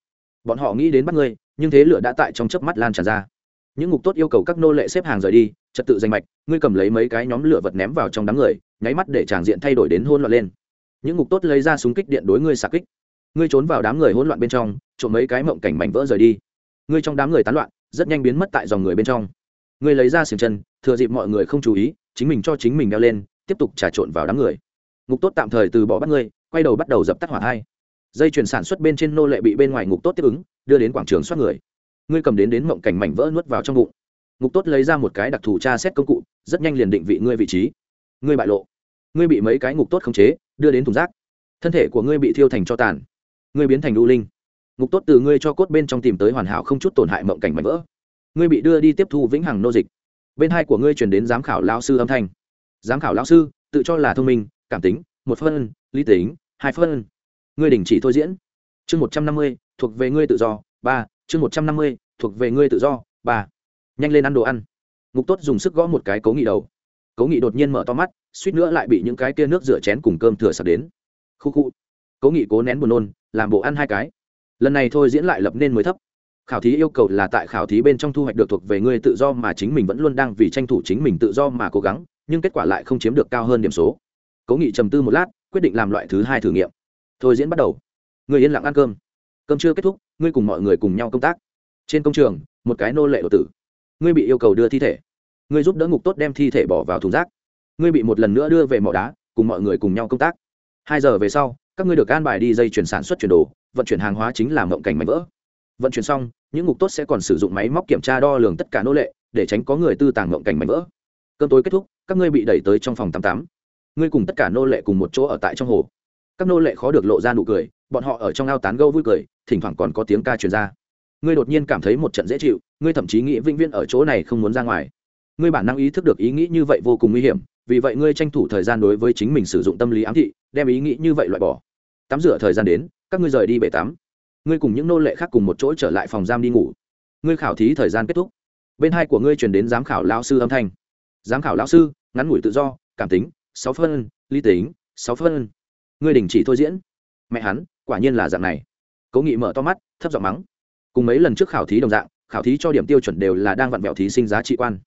A: Bọn họ nghĩ đến bắt ngươi, nhưng thế lửa đã tại trong chớp mắt lan tràn ra. Những ngục tốt yêu cầu các nô lệ xếp hàng rời đi, trật tự danh mạch, ngươi cầm lấy mấy cái nhóm lửa vật ném vào trong đám người, nháy mắt để tràng diện thay đổi đến hôn loạn lên. Những ngục tốt lấy ra súng kích điện đối ngươi xạ kích. Ngươi trốn vào đám người hỗn loạn bên trong, trộm mấy cái mộng cảnh mảnh vỡ rời đi ngươi trong đám người tán loạn, rất nhanh biến mất tại dòng người bên trong. Ngươi lấy ra xiềng chân, thừa dịp mọi người không chú ý, chính mình cho chính mình đeo lên, tiếp tục trà trộn vào đám người. Ngục tốt tạm thời từ bỏ bắt ngươi, quay đầu bắt đầu dập tắt hỏa hai dây chuyền sản xuất bên trên nô lệ bị bên ngoài ngục tốt tiếp ứng, đưa đến quảng trường soát người. Ngươi cầm đến đến mộng cảnh mảnh vỡ nuốt vào trong bụng. Ngục tốt lấy ra một cái đặc thù tra xét công cụ, rất nhanh liền định vị ngươi vị trí. Ngươi bại lộ. Ngươi bị mấy cái ngục tốt khống chế, đưa đến thùng rác. Thân thể của ngươi bị thiêu thành cho tàn. Ngươi biến thành đu linh ngục tốt từ ngươi cho cốt bên trong tìm tới hoàn hảo không chút tổn hại mộng cảnh mảnh vỡ. Ngươi bị đưa đi tiếp thu vĩnh hằng nô dịch. Bên hai của ngươi chuyển đến giám khảo lao sư âm thanh. Giám khảo lao sư, tự cho là thông minh, cảm tính, một phân, lý tính, hai phân. Ngươi đình chỉ thôi diễn. Chương một trăm năm mươi, thuộc về ngươi tự do. Ba, chương một trăm năm mươi, thuộc về ngươi tự do. Ba, nhanh lên ăn đồ ăn. Ngục tốt dùng sức gõ một cái cố nghị đầu. Cố nghị đột nhiên mở to mắt, suýt nữa lại bị những cái kia nước rửa chén cùng cơm thừa sập đến. Khu khu. Cố nghị cố nén buồn nôn, làm bộ ăn hai cái lần này thôi diễn lại lập nên mới thấp. Khảo thí yêu cầu là tại khảo thí bên trong thu hoạch được thuộc về ngươi tự do mà chính mình vẫn luôn đang vì tranh thủ chính mình tự do mà cố gắng, nhưng kết quả lại không chiếm được cao hơn điểm số. Cố nghị trầm tư một lát, quyết định làm loại thứ hai thử nghiệm. Thôi diễn bắt đầu. Người yên lặng ăn cơm. Cơm chưa kết thúc, ngươi cùng mọi người cùng nhau công tác. Trên công trường, một cái nô lệ đột tử. Ngươi bị yêu cầu đưa thi thể. Ngươi giúp đỡ ngục tốt đem thi thể bỏ vào thùng rác. Ngươi bị một lần nữa đưa về mỏ đá, cùng mọi người cùng nhau công tác. Hai giờ về sau, các ngươi được an bài đi dây chuyển sản xuất chuyển đồ vận chuyển hàng hóa chính là mộng cảnh mảnh vỡ. Vận chuyển xong, những ngục tốt sẽ còn sử dụng máy móc kiểm tra đo lường tất cả nô lệ, để tránh có người tư tàng mộng cảnh mảnh vỡ. Cơm tối kết thúc, các ngươi bị đẩy tới trong phòng tám tám. Ngươi cùng tất cả nô lệ cùng một chỗ ở tại trong hồ. Các nô lệ khó được lộ ra nụ cười, bọn họ ở trong ao tán gâu vui cười, thỉnh thoảng còn có tiếng ca truyền ra. Ngươi đột nhiên cảm thấy một trận dễ chịu, ngươi thậm chí nghĩ vĩnh viễn ở chỗ này không muốn ra ngoài. Ngươi bản năng ý thức được ý nghĩ như vậy vô cùng nguy hiểm, vì vậy ngươi tranh thủ thời gian đối với chính mình sử dụng tâm lý ám thị, đem ý nghĩ như vậy loại bỏ. Tắm rửa thời gian đến các ngươi rời đi bể tắm. Ngươi cùng những nô lệ khác cùng một chỗ trở lại phòng giam đi ngủ. Ngươi khảo thí thời gian kết thúc. Bên hai của ngươi truyền đến giám khảo lao sư âm thanh. Giám khảo lao sư, ngắn ngủi tự do, cảm tính, sáu phân, lý tính, sáu phân. Ngươi đình chỉ thôi diễn. Mẹ hắn, quả nhiên là dạng này. Cố nghị mở to mắt, thấp giọng mắng. Cùng mấy lần trước khảo thí đồng dạng, khảo thí cho điểm tiêu chuẩn đều là đang vặn vẹo thí sinh giá trị quan.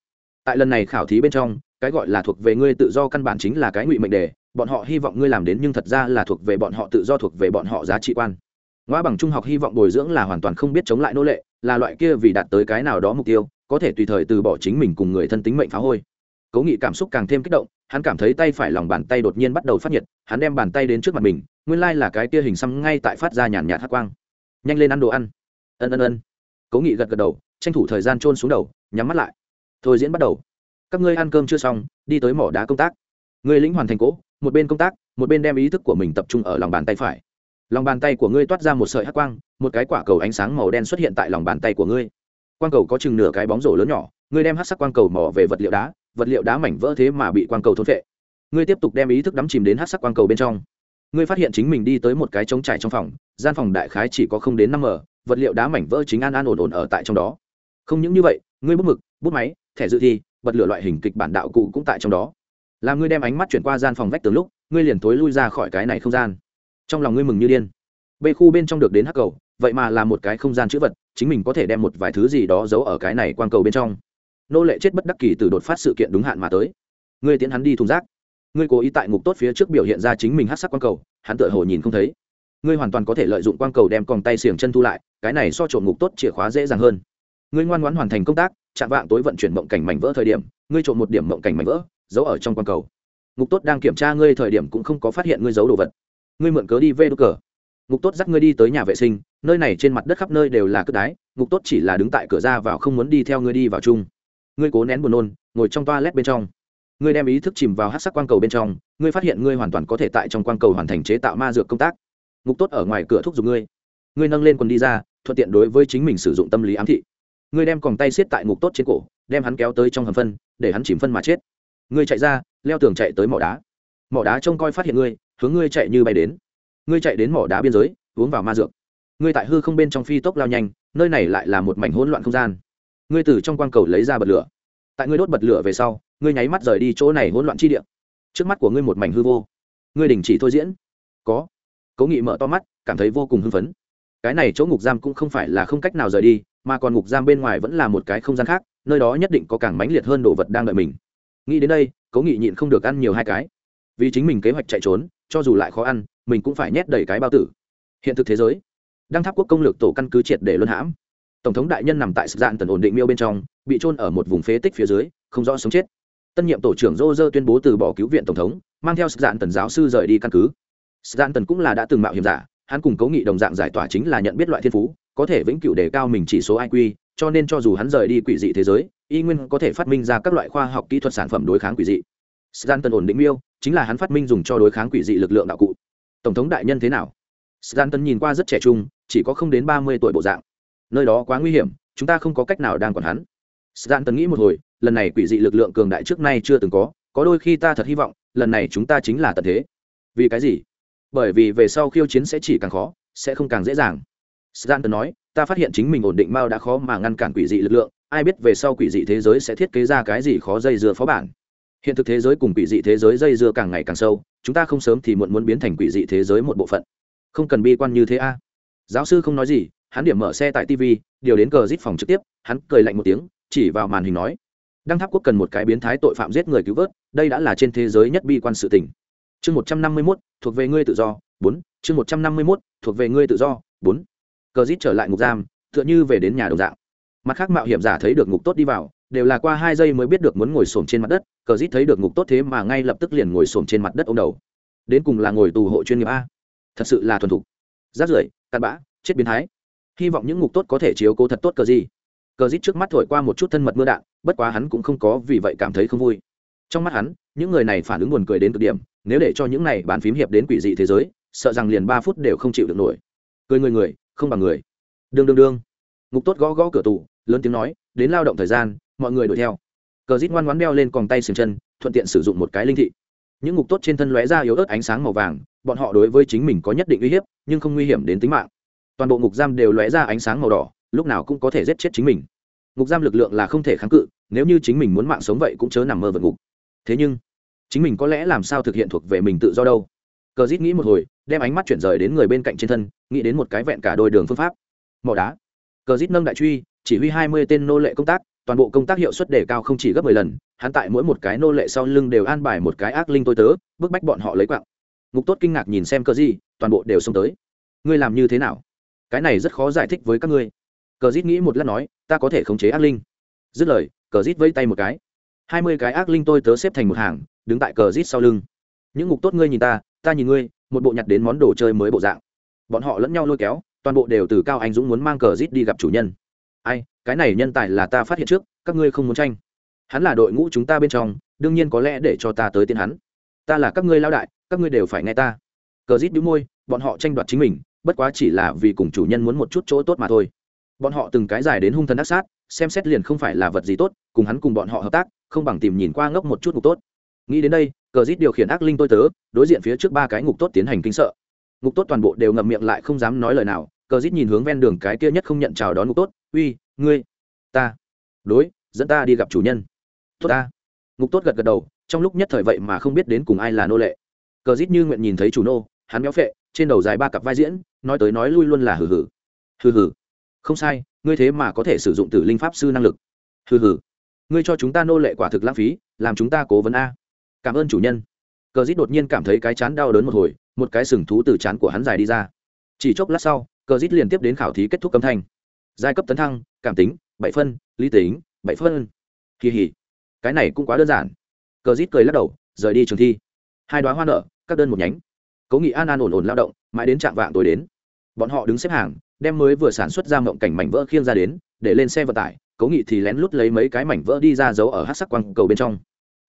A: Tại lần này khảo thí bên trong, cái gọi là thuộc về ngươi tự do căn bản chính là cái ngụy mệnh đề bọn họ hy vọng ngươi làm đến nhưng thật ra là thuộc về bọn họ tự do thuộc về bọn họ giá trị quan. Ngoa bằng trung học hy vọng bồi dưỡng là hoàn toàn không biết chống lại nô lệ, là loại kia vì đạt tới cái nào đó mục tiêu, có thể tùy thời từ bỏ chính mình cùng người thân tính mệnh phá hôi. Cố nghị cảm xúc càng thêm kích động, hắn cảm thấy tay phải lòng bàn tay đột nhiên bắt đầu phát nhiệt, hắn đem bàn tay đến trước mặt mình, nguyên lai là cái kia hình xăm ngay tại phát ra nhàn nhạt hát quang. Nhanh lên ăn đồ ăn. Ân ân ân. Cố nghị gật gật đầu, tranh thủ thời gian trôn xuống đầu, nhắm mắt lại. Thôi diễn bắt đầu. Các ngươi ăn cơm chưa xong, đi tới mỏ đá công tác người lĩnh hoàn thành cỗ một bên công tác, một bên đem ý thức của mình tập trung ở lòng bàn tay phải. Lòng bàn tay của ngươi toát ra một sợi hắc quang, một cái quả cầu ánh sáng màu đen xuất hiện tại lòng bàn tay của ngươi. Quang cầu có chừng nửa cái bóng rổ lớn nhỏ, ngươi đem hát sắc quang cầu mỏ về vật liệu đá, vật liệu đá mảnh vỡ thế mà bị quang cầu thôn vệ ngươi tiếp tục đem ý thức đắm chìm đến hát sắc quang cầu bên trong. Ngươi phát hiện chính mình đi tới một cái trống trải trong phòng, gian phòng đại khái chỉ có không đến năm m vật liệu đá mảnh vỡ chính an an ổn ổn ở tại trong đó. Không những như vậy, ngươi bút mực, bút máy, thẻ dự thi, bật lửa loại hình kịch bản đạo cụ cũng tại trong đó làm ngươi đem ánh mắt chuyển qua gian phòng vách tường lúc, ngươi liền tối lui ra khỏi cái này không gian. Trong lòng ngươi mừng như điên. B khu bên trong được đến hắc cầu, vậy mà là một cái không gian chữ vật, chính mình có thể đem một vài thứ gì đó giấu ở cái này quang cầu bên trong. Nô lệ chết bất đắc kỳ từ đột phát sự kiện đúng hạn mà tới. Ngươi tiến hắn đi thùng rác. Ngươi cố ý tại ngục tốt phía trước biểu hiện ra chính mình hát sắc quang cầu, hắn tựa hồ nhìn không thấy. Ngươi hoàn toàn có thể lợi dụng quang cầu đem còng tay xiềng chân thu lại, cái này so trộm ngục tốt chìa khóa dễ dàng hơn. Ngươi ngoan ngoãn hoàn thành công tác, chạm vạng tối vận chuyển mộng cảnh mảnh vỡ thời điểm, ngươi trộm một điểm mộng cảnh mảnh vỡ giấu ở trong quang cầu. Ngục tốt đang kiểm tra ngươi thời điểm cũng không có phát hiện ngươi giấu đồ vật. Ngươi mượn cớ đi vê đ cờ. Ngục tốt dắt ngươi đi tới nhà vệ sinh, nơi này trên mặt đất khắp nơi đều là cất đái, ngục tốt chỉ là đứng tại cửa ra vào không muốn đi theo ngươi đi vào chung. Ngươi cố nén buồn nôn, ngồi trong toa lét bên trong. Ngươi đem ý thức chìm vào hát sắc quang cầu bên trong, ngươi phát hiện ngươi hoàn toàn có thể tại trong quang cầu hoàn thành chế tạo ma dược công tác. Ngục tốt ở ngoài cửa thúc giục ngươi. Ngươi nâng lên quần đi ra, thuận tiện đối với chính mình sử dụng tâm lý ám thị. Ngươi đem còng tay xiết tại ngục tốt trên cổ, đem hắn kéo tới trong hầm phân, để hắn chìm phân mà chết ngươi chạy ra, leo tường chạy tới mỏ đá. Mỏ đá trông coi phát hiện ngươi, hướng ngươi chạy như bay đến. Ngươi chạy đến mỏ đá biên giới, uống vào ma dược. Ngươi tại hư không bên trong phi tốc lao nhanh, nơi này lại là một mảnh hỗn loạn không gian. Ngươi từ trong quang cầu lấy ra bật lửa. Tại ngươi đốt bật lửa về sau, ngươi nháy mắt rời đi chỗ này hỗn loạn chi địa. Trước mắt của ngươi một mảnh hư vô. Ngươi đình chỉ thôi diễn. Có. Cố nghị mở to mắt, cảm thấy vô cùng hưng phấn. Cái này chỗ ngục giam cũng không phải là không cách nào rời đi, mà còn ngục giam bên ngoài vẫn là một cái không gian khác, nơi đó nhất định có càng mãnh liệt hơn đồ vật đang đợi mình nghĩ đến đây, cố nghị nhịn không được ăn nhiều hai cái. Vì chính mình kế hoạch chạy trốn, cho dù lại khó ăn, mình cũng phải nhét đầy cái bao tử. Hiện thực thế giới, đăng tháp quốc công lược tổ căn cứ triệt để luân hãm. Tổng thống đại nhân nằm tại sự dạn tần ổn định miêu bên trong, bị trôn ở một vùng phế tích phía dưới, không rõ sống chết. Tân nhiệm tổ trưởng rô rơ tuyên bố từ bỏ cứu viện tổng thống, mang theo sự dạn tần giáo sư rời đi căn cứ. Sự dạn tần cũng là đã từng mạo hiểm giả, hắn cùng cố nghị đồng dạng giải tỏa chính là nhận biết loại thiên phú, có thể vĩnh cửu đề cao mình chỉ số iq cho nên cho dù hắn rời đi quỷ dị thế giới y nguyên có thể phát minh ra các loại khoa học kỹ thuật sản phẩm đối kháng quỷ dị. Stanton ổn định miêu chính là hắn phát minh dùng cho đối kháng quỷ dị lực lượng đạo cụ. Tổng thống đại nhân thế nào? Stanton nhìn qua rất trẻ trung chỉ có không đến ba mươi tuổi bộ dạng. Nơi đó quá nguy hiểm chúng ta không có cách nào đang còn hắn. Stanton nghĩ một hồi lần này quỷ dị lực lượng cường đại trước nay chưa từng có có đôi khi ta thật hy vọng lần này chúng ta chính là tận thế. Vì cái gì? Bởi vì về sau khiêu chiến sẽ chỉ càng khó sẽ không càng dễ dàng. Stanton nói, ta phát hiện chính mình ổn định mao đã khó mà ngăn cản quỷ dị lực lượng, ai biết về sau quỷ dị thế giới sẽ thiết kế ra cái gì khó dây dưa phó bản. Hiện thực thế giới cùng quỷ dị thế giới dây dưa càng ngày càng sâu, chúng ta không sớm thì muộn muốn biến thành quỷ dị thế giới một bộ phận. Không cần bi quan như thế a. Giáo sư không nói gì, hắn điểm mở xe tại TV, điều đến cờ rít phòng trực tiếp, hắn cười lạnh một tiếng, chỉ vào màn hình nói: Đăng Tháp quốc cần một cái biến thái tội phạm giết người cứu vớt, đây đã là trên thế giới nhất bi quan sự tình. Chương 151, thuộc về ngươi tự do, Bốn. chương 151, thuộc về ngươi tự do, Bốn cờ rít trở lại ngục giam, tựa như về đến nhà đồng dạng. Mặt khác mạo hiểm giả thấy được ngục tốt đi vào, đều là qua hai giây mới biết được muốn ngồi xổm trên mặt đất, cờ rít thấy được ngục tốt thế mà ngay lập tức liền ngồi xổm trên mặt đất ông đầu. Đến cùng là ngồi tù hộ chuyên nghiệp a. Thật sự là thuần thục. Rát rưởi, cặn bã, chết biến thái. Hy vọng những ngục tốt có thể chiếu cố thật tốt cờ gì cờ rít trước mắt thổi qua một chút thân mật mưa đạn, bất quá hắn cũng không có vì vậy cảm thấy không vui. Trong mắt hắn, những người này phản ứng buồn cười đến cực điểm, nếu để cho những này bán phím hiệp đến quỷ dị thế giới, sợ rằng liền ba phút đều không chịu được nổi. Cười người người không bằng người. Đương đương đương. Ngục tốt gõ gõ cửa tủ, lớn tiếng nói, đến lao động thời gian, mọi người đuổi theo. Cờ rít ngoan ngoãn đeo lên còng tay xiềng chân, thuận tiện sử dụng một cái linh thị. Những ngục tốt trên thân lóe ra yếu ớt ánh sáng màu vàng, bọn họ đối với chính mình có nhất định uy hiếp, nhưng không nguy hiểm đến tính mạng. Toàn bộ ngục giam đều lóe ra ánh sáng màu đỏ, lúc nào cũng có thể giết chết chính mình. Ngục giam lực lượng là không thể kháng cự, nếu như chính mình muốn mạng sống vậy cũng chớ nằm mơ vượt ngục. Thế nhưng, chính mình có lẽ làm sao thực hiện thuộc về mình tự do đâu? Cờ dít nghĩ một hồi, đem ánh mắt chuyển rời đến người bên cạnh trên thân, nghĩ đến một cái vẹn cả đôi đường phương pháp. Mỏ đá. Cờ dít nâng đại truy, chỉ huy hai mươi tên nô lệ công tác, toàn bộ công tác hiệu suất đề cao không chỉ gấp mười lần, hắn tại mỗi một cái nô lệ sau lưng đều an bài một cái ác linh tôi tớ, bức bách bọn họ lấy quạng. Ngục tốt kinh ngạc nhìn xem cờ di toàn bộ đều xông tới. Ngươi làm như thế nào? Cái này rất khó giải thích với các ngươi. Cờ dít nghĩ một lát nói, ta có thể khống chế ác linh. Dứt lời, cờ dít vẫy tay một cái. Hai mươi cái ác linh tôi tớ xếp thành một hàng, đứng tại cờ dít sau lưng. Những ngục tốt ngươi nhìn ta ta nhìn ngươi, một bộ nhặt đến món đồ chơi mới bộ dạng. Bọn họ lẫn nhau lôi kéo, toàn bộ đều từ cao anh dũng muốn mang cờ rít đi gặp chủ nhân. Ai, cái này nhân tài là ta phát hiện trước, các ngươi không muốn tranh. Hắn là đội ngũ chúng ta bên trong, đương nhiên có lẽ để cho ta tới tiên hắn. Ta là các ngươi lao đại, các ngươi đều phải nghe ta. Cờ rít đĩu môi, bọn họ tranh đoạt chính mình, bất quá chỉ là vì cùng chủ nhân muốn một chút chỗ tốt mà thôi. Bọn họ từng cái dài đến hung thần ác sát, xem xét liền không phải là vật gì tốt, cùng hắn cùng bọn họ hợp tác, không bằng tìm nhìn qua ngốc một chút ngục tốt. Nghĩ đến đây cờ rít điều khiển ác linh tôi tớ, đối diện phía trước ba cái ngục tốt tiến hành kinh sợ. Ngục tốt toàn bộ đều ngậm miệng lại không dám nói lời nào, cờ rít nhìn hướng ven đường cái kia nhất không nhận chào đón ngục tốt, uy, ngươi, ta, đối, dẫn ta đi gặp chủ nhân. Tốt ta. Ngục tốt gật gật đầu, trong lúc nhất thời vậy mà không biết đến cùng ai là nô lệ. Cờ rít như nguyện nhìn thấy chủ nô, hắn béo phệ, trên đầu dài ba cặp vai diễn, nói tới nói lui luôn là hừ hừ. Hừ hừ. Không sai, ngươi thế mà có thể sử dụng tử linh pháp sư năng lực. Hừ hừ. Ngươi cho chúng ta nô lệ quả thực lãng phí, làm chúng ta cố vấn a cảm ơn chủ nhân. Cờ dít đột nhiên cảm thấy cái chán đau đớn một hồi, một cái sừng thú từ chán của hắn dài đi ra. Chỉ chốc lát sau, cờ dít liền tiếp đến khảo thí kết thúc cấm thanh. Giai cấp tấn thăng, cảm tính, bảy phân, lý tính, bảy phân. Kỳ hỉ cái này cũng quá đơn giản. Cờ dít cười lắc đầu, rời đi trường thi. Hai đoá hoa nợ các đơn một nhánh. Cố nghị an an ổn ổn lao động, mãi đến trạm vạng tối đến. Bọn họ đứng xếp hàng, đem mới vừa sản xuất ra mộng cảnh mảnh vỡ khiêng ra đến, để lên xe vận tải. Cố nghị thì lén lút lấy mấy cái mảnh vỡ đi ra giấu ở hát sắc quang cầu bên trong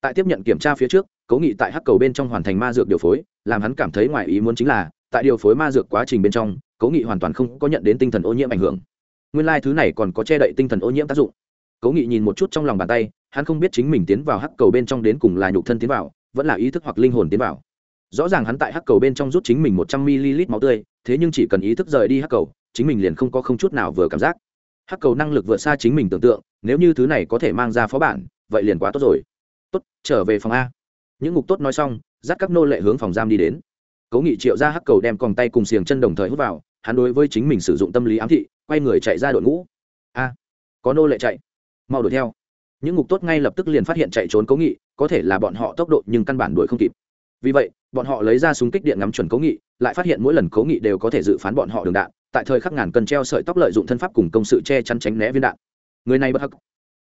A: tại tiếp nhận kiểm tra phía trước, cố nghị tại hắc cầu bên trong hoàn thành ma dược điều phối, làm hắn cảm thấy ngoài ý muốn chính là, tại điều phối ma dược quá trình bên trong, cố nghị hoàn toàn không có nhận đến tinh thần ô nhiễm ảnh hưởng. Nguyên lai、like、thứ này còn có che đậy tinh thần ô nhiễm tác dụng. Cố nghị nhìn một chút trong lòng bàn tay, hắn không biết chính mình tiến vào hắc cầu bên trong đến cùng là nhục thân tiến vào, vẫn là ý thức hoặc linh hồn tiến vào. Rõ ràng hắn tại hắc cầu bên trong rút chính mình một trăm ml máu tươi, thế nhưng chỉ cần ý thức rời đi hắc cầu, chính mình liền không có không chút nào vừa cảm giác. Hắc cầu năng lực vượt xa chính mình tưởng tượng, nếu như thứ này có thể mang ra phó bản, vậy liền quá tốt rồi tốt, trở về phòng a. Những ngục tốt nói xong, dắt các nô lệ hướng phòng giam đi đến. Cố nghị triệu ra hắc cầu đem còng tay cùng xiềng chân đồng thời hút vào, hắn đối với chính mình sử dụng tâm lý ám thị, quay người chạy ra đội ngũ. A, có nô lệ chạy, mau đuổi theo. Những ngục tốt ngay lập tức liền phát hiện chạy trốn cố nghị, có thể là bọn họ tốc độ nhưng căn bản đuổi không kịp. Vì vậy, bọn họ lấy ra súng kích điện ngắm chuẩn cố nghị, lại phát hiện mỗi lần cố nghị đều có thể dự phán bọn họ đường đạn, tại thời khắc ngàn cần treo sợi tóc lợi dụng thân pháp cùng công sự che chắn tránh né viên đạn. Người này bất hắc.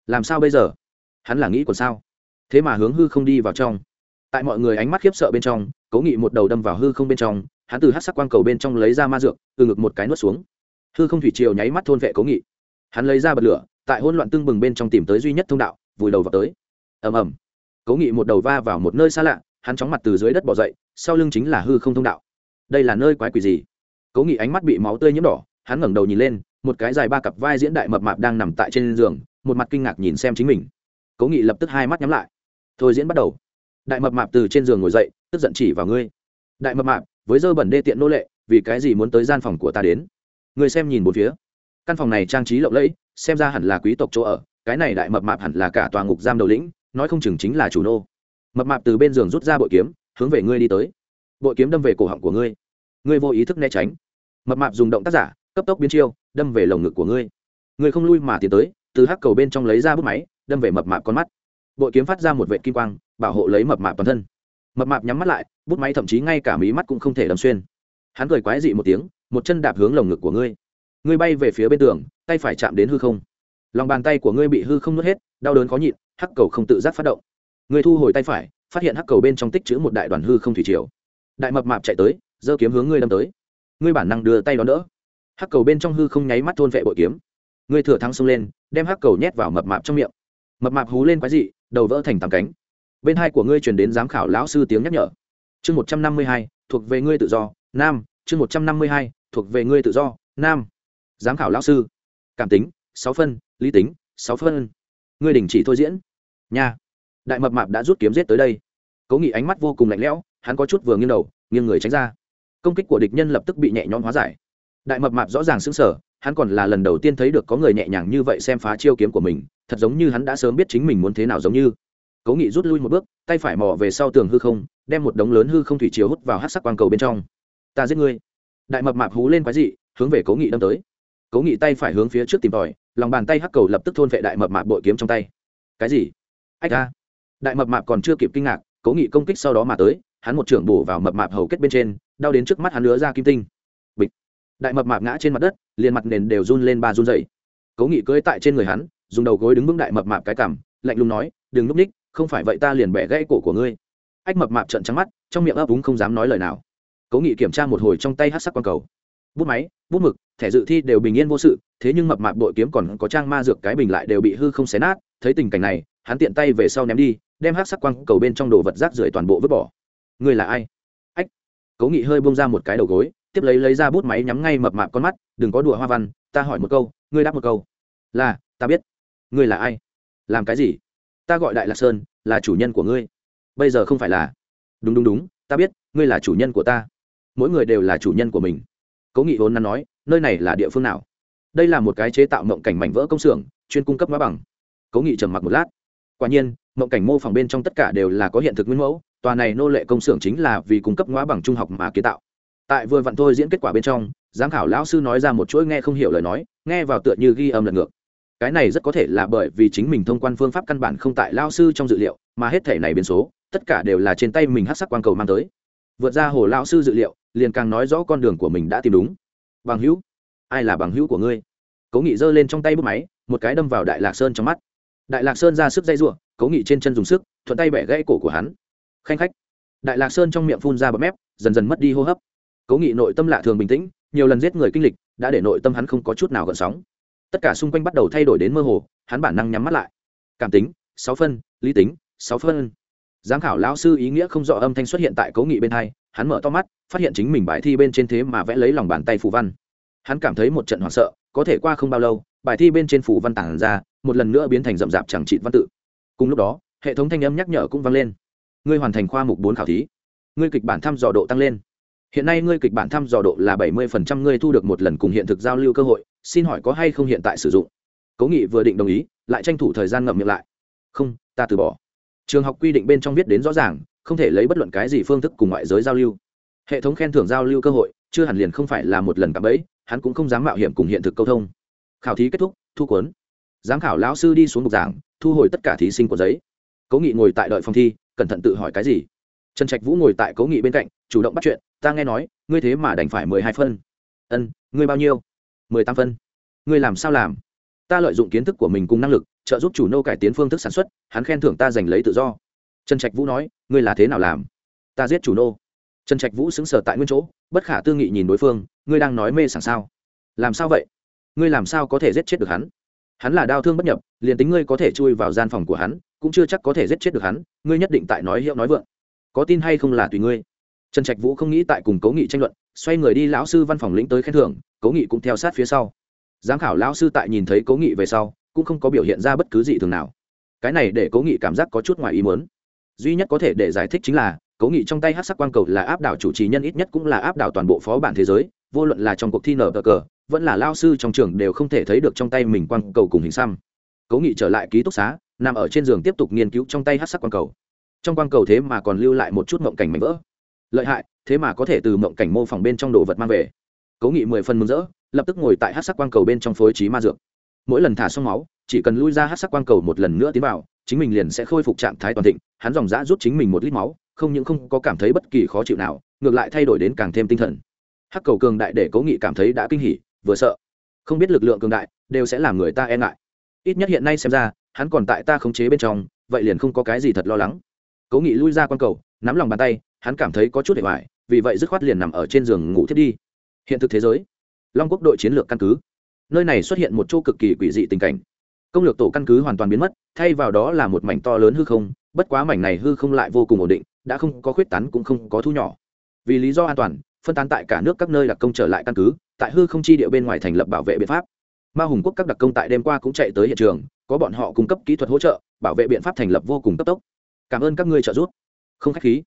A: Làm sao bây giờ? Hắn là nghĩ còn sao? Thế mà hướng hư không đi vào trong. Tại mọi người ánh mắt khiếp sợ bên trong, cố nghị một đầu đâm vào hư không bên trong, hắn từ hát sắc quang cầu bên trong lấy ra ma dược, từ ngực một cái nuốt xuống. Hư không thủy triều nháy mắt thôn vệ cố nghị. Hắn lấy ra bật lửa, tại hỗn loạn tương bừng bên trong tìm tới duy nhất thông đạo, vùi đầu vào tới. Ầm ầm. Cố nghị một đầu va vào một nơi xa lạ, hắn chóng mặt từ dưới đất bỏ dậy, sau lưng chính là hư không thông đạo. Đây là nơi quái quỷ gì? Cố nghị ánh mắt bị máu tươi nhiễm đỏ, hắn ngẩng đầu nhìn lên, một cái dài ba cặp vai diễn đại mập mạp đang nằm tại trên giường, một mặt kinh ngạc nhìn xem chính mình. Cố nghị lập tức hai mắt nhắm lại thôi diễn bắt đầu. Đại mập mạp từ trên giường ngồi dậy, tức giận chỉ vào ngươi. Đại mập mạp, với dơ bẩn đê tiện nô lệ, vì cái gì muốn tới gian phòng của ta đến? Ngươi xem nhìn một phía. Căn phòng này trang trí lộng lẫy, xem ra hẳn là quý tộc chỗ ở, cái này đại mập mạp hẳn là cả tòa ngục giam đầu lĩnh, nói không chừng chính là chủ nô. Mập mạp từ bên giường rút ra bội kiếm, hướng về ngươi đi tới. Bội kiếm đâm về cổ họng của ngươi. Ngươi vô ý thức né tránh. Mập mạp dùng động tác giả, cấp tốc biến chiêu, đâm về lồng ngực của ngươi. Ngươi không lui mà tiến tới, từ hắc cầu bên trong lấy ra bút máy, đâm về mập mạp con mắt bội kiếm phát ra một vệ kim quang, bảo hộ lấy mập mạp toàn thân. Mập mạp nhắm mắt lại, bút máy thậm chí ngay cả mí mắt cũng không thể đâm xuyên. Hắn cười quái dị một tiếng, một chân đạp hướng lồng ngực của ngươi. Ngươi bay về phía bên tường, tay phải chạm đến hư không. Lòng bàn tay của ngươi bị hư không nuốt hết, đau đớn khó nhịn, hắc cầu không tự giác phát động. Ngươi thu hồi tay phải, phát hiện hắc cầu bên trong tích chữ một đại đoàn hư không thủy triều. Đại mập mạp chạy tới, giơ kiếm hướng ngươi đâm tới. Ngươi bản năng đưa tay đón đỡ. Hắc cầu bên trong hư không nháy mắt thôn vệ bội kiếm. Ngươi thừa thắng xông lên, đem hắc cầu nhét vào mập mạp trong miệng. Mập mạp hú lên quái dị đầu vỡ thành tám cánh. Bên hai của ngươi truyền đến giám khảo lão sư tiếng nhắc nhở. Chương một trăm năm mươi hai, thuộc về ngươi tự do, nam. Chương một trăm năm mươi hai, thuộc về ngươi tự do, nam. Giám khảo lão sư. Cảm tính, sáu phân, lý tính, sáu phân. Ngươi đình chỉ thôi diễn. Nha. Đại mập mạp đã rút kiếm giết tới đây. Cố nghị ánh mắt vô cùng lạnh lẽo, hắn có chút vừa nghiêng đầu, nghiêng người tránh ra. Công kích của địch nhân lập tức bị nhẹ nhõm hóa giải. Đại mập mạp rõ ràng xứng sở hắn còn là lần đầu tiên thấy được có người nhẹ nhàng như vậy xem phá chiêu kiếm của mình, thật giống như hắn đã sớm biết chính mình muốn thế nào giống như. Cố nghị rút lui một bước, tay phải mò về sau tường hư không, đem một đống lớn hư không thủy chiếu hút vào hát sắc quang cầu bên trong. Ta giết ngươi. Đại mập mạp hú lên quái dị, hướng về cố nghị đâm tới. Cố nghị tay phải hướng phía trước tìm tòi, lòng bàn tay hắc cầu lập tức thôn vệ đại mập mạp bội kiếm trong tay. Cái gì? Ách ra đại mập mạp còn chưa kịp kinh ngạc, cố nghị công kích sau đó mà tới, hắn một trưởng bổ vào mập mạp hầu kết bên trên, đau đến trước mắt hắn lứa ra kim tinh đại mập mạp ngã trên mặt đất, liền mặt nền đều run lên ba run dậy cố nghị cưỡi tại trên người hắn, dùng đầu gối đứng vững đại mập mạp cái cằm, lạnh lùng nói, đừng núp ních không phải vậy ta liền bẻ gãy cổ của ngươi. Ách mập mạp trận trắng mắt, trong miệng ấp úng không dám nói lời nào. Cố nghị kiểm tra một hồi trong tay hát sắc quang cầu. Bút máy, bút mực, thẻ dự thi đều bình yên vô sự, thế nhưng mập mạp bội kiếm còn có trang ma dược cái bình lại đều bị hư không xé nát, thấy tình cảnh này, hắn tiện tay về sau ném đi, đem hát sắc quang cầu bên trong đồ vật rác rưởi toàn bộ vứt bỏ. Ngươi là ai? Ách, cố nghị hơi bông ra một cái đầu gối tiếp lấy lấy ra bút máy nhắm ngay mập mạp con mắt, đừng có đùa hoa văn, ta hỏi một câu, ngươi đáp một câu. Là, ta biết. Ngươi là ai? Làm cái gì? Ta gọi đại lạc sơn, là chủ nhân của ngươi. Bây giờ không phải là. Đúng đúng đúng, ta biết, ngươi là chủ nhân của ta. Mỗi người đều là chủ nhân của mình. Cố nghị vốn nắn nói, nơi này là địa phương nào? Đây là một cái chế tạo mộng cảnh mảnh vỡ công xưởng, chuyên cung cấp hóa bằng. Cố nghị trầm mặc một lát. Quả nhiên, mộng cảnh mô phỏng bên trong tất cả đều là có hiện thực nguyên mẫu, tòa này nô lệ công xưởng chính là vì cung cấp hóa bằng trung học mà kiến tạo tại vừa vặn tôi diễn kết quả bên trong, giám khảo lão sư nói ra một chuỗi nghe không hiểu lời nói, nghe vào tựa như ghi âm lật ngược. Cái này rất có thể là bởi vì chính mình thông quan phương pháp căn bản không tại lao sư trong dự liệu, mà hết thể này biến số, tất cả đều là trên tay mình hát sắc quang cầu mang tới. Vượt ra hồ lao sư dự liệu, liền càng nói rõ con đường của mình đã tìm đúng. Bằng hữu, ai là bằng hữu của ngươi? Cố nghị giơ lên trong tay bút máy, một cái đâm vào đại lạc sơn trong mắt. Đại lạc sơn ra sức dây r cố nghị trên chân dùng sức, thuận tay bẻ gãy cổ của hắn. Khanh khách. Đại lạc sơn trong miệng phun ra bấm mép, dần dần mất đi hô hấp cố nghị nội tâm lạ thường bình tĩnh, nhiều lần giết người kinh lịch, đã để nội tâm hắn không có chút nào gợn sóng. Tất cả xung quanh bắt đầu thay đổi đến mơ hồ, hắn bản năng nhắm mắt lại. Cảm tính, sáu phân, lý tính, sáu phân. Giám khảo lão sư ý nghĩa không rõ âm thanh xuất hiện tại cố nghị bên hai, hắn mở to mắt, phát hiện chính mình bài thi bên trên thế mà vẽ lấy lòng bàn tay phù văn. Hắn cảm thấy một trận hoảng sợ, có thể qua không bao lâu, bài thi bên trên phù văn tản ra, một lần nữa biến thành rậm rạp chẳng trị văn tự. Cùng lúc đó, hệ thống thanh âm nhắc nhở cũng vang lên. Ngươi hoàn thành khoa mục bốn khảo thí. Ngươi kịch bản thăm dò độ tăng lên hiện nay ngươi kịch bản thăm dò độ là bảy mươi phần trăm, ngươi thu được một lần cùng hiện thực giao lưu cơ hội, xin hỏi có hay không hiện tại sử dụng? Cố nghị vừa định đồng ý, lại tranh thủ thời gian ngậm miệng lại. Không, ta từ bỏ. Trường học quy định bên trong viết đến rõ ràng, không thể lấy bất luận cái gì phương thức cùng ngoại giới giao lưu. Hệ thống khen thưởng giao lưu cơ hội, chưa hẳn liền không phải là một lần cạm bẫy, hắn cũng không dám mạo hiểm cùng hiện thực câu thông. Khảo thí kết thúc, thu cuốn. Giám khảo lão sư đi xuống bục giảng, thu hồi tất cả thí sinh của giấy. Cố nghị ngồi tại đợi phòng thi, cẩn thận tự hỏi cái gì? Trần trạch vũ ngồi tại cố nghị bên cạnh chủ động bắt chuyện, ta nghe nói, ngươi thế mà đành phải mười hai phân. Ân, ngươi bao nhiêu? Mười tám phân. Ngươi làm sao làm? Ta lợi dụng kiến thức của mình cùng năng lực, trợ giúp chủ nô cải tiến phương thức sản xuất, hắn khen thưởng ta giành lấy tự do. Trần trạch vũ nói, ngươi là thế nào làm? Ta giết chủ nô. Trần trạch vũ xứng sở tại nguyên chỗ, bất khả tư nghị nhìn đối phương, ngươi đang nói mê sảng sao? Làm sao vậy? Ngươi làm sao có thể giết chết được hắn? Hắn là đau thương bất nhập, liền tính ngươi có thể chui vào gian phòng của hắn, cũng chưa chắc có thể giết chết được hắn, ngươi nhất định tại nói hiệu nói vượng. Có tin hay không là tùy ngươi? Trần trạch vũ không nghĩ tại cùng cố nghị tranh luận, xoay người đi lão sư văn phòng lĩnh tới khen thưởng, cố nghị cũng theo sát phía sau. Giám khảo lão sư tại nhìn thấy cố nghị về sau, cũng không có biểu hiện ra bất cứ gì thường nào. Cái này để cố nghị cảm giác có chút ngoài ý muốn. Duy nhất có thể để giải thích chính là, cố nghị trong tay hát sắc quan cầu là áp đảo chủ trì nhân ít nhất cũng là áp đảo toàn bộ phó bản thế giới, vô luận là trong cuộc thi nở cờ cờ, vẫn là lao sư trong trường đều không thể thấy được trong tay mình quan cầu cùng hình xăm. Cố nghị trở lại ký túc xá, nằm ở trên giường tiếp tục nghiên cứu trong tay hát sắc quan cầu. Trong quan cầu thế mà còn lưu lại một chút mộng cảnh mảnh vỡ lợi hại, thế mà có thể từ mộng cảnh mô phỏng bên trong đồ vật mang về. Cố nghị mười phần mừng rỡ, lập tức ngồi tại hát sắc quang cầu bên trong phối trí ma dược. Mỗi lần thả xong máu, chỉ cần lui ra hát sắc quang cầu một lần nữa tiến vào, chính mình liền sẽ khôi phục trạng thái toàn thịnh, hắn dòng dã rút chính mình một lít máu, không những không có cảm thấy bất kỳ khó chịu nào, ngược lại thay đổi đến càng thêm tinh thần. Hắc cầu cường đại để cố nghị cảm thấy đã kinh hỉ, vừa sợ. Không biết lực lượng cường đại đều sẽ làm người ta e ngại. Ít nhất hiện nay xem ra, hắn còn tại ta khống chế bên trong, vậy liền không có cái gì thật lo lắng. Cố nghị lui ra q u a n cầu, nắm lòng bàn tay hắn cảm thấy có chút hệ hoại vì vậy dứt khoát liền nằm ở trên giường ngủ thiết đi. Hiện thực thế giới, long quốc đội chiến lược căn cứ. Nơi này xuất hiện một chỗ cực kỳ quỷ dị tình cảnh. Công lược tổ căn cứ hoàn toàn biến mất, thay vào đó là một mảnh to lớn hư không, bất quá mảnh này hư không lại vô cùng ổn định, đã không có khuyết tán cũng không có thu nhỏ. Vì lý do an toàn, phân tán tại cả nước các nơi đặc công trở lại căn cứ, tại hư không chi địa bên ngoài thành lập bảo vệ biện pháp. Ma hùng quốc các đặc công tại đêm qua cũng chạy tới hiện trường, có bọn họ cung cấp kỹ thuật hỗ trợ, bảo vệ biện pháp thành lập vô cùng cấp tốc. Cảm ơn các ngươi trợ giúp. Không khách khí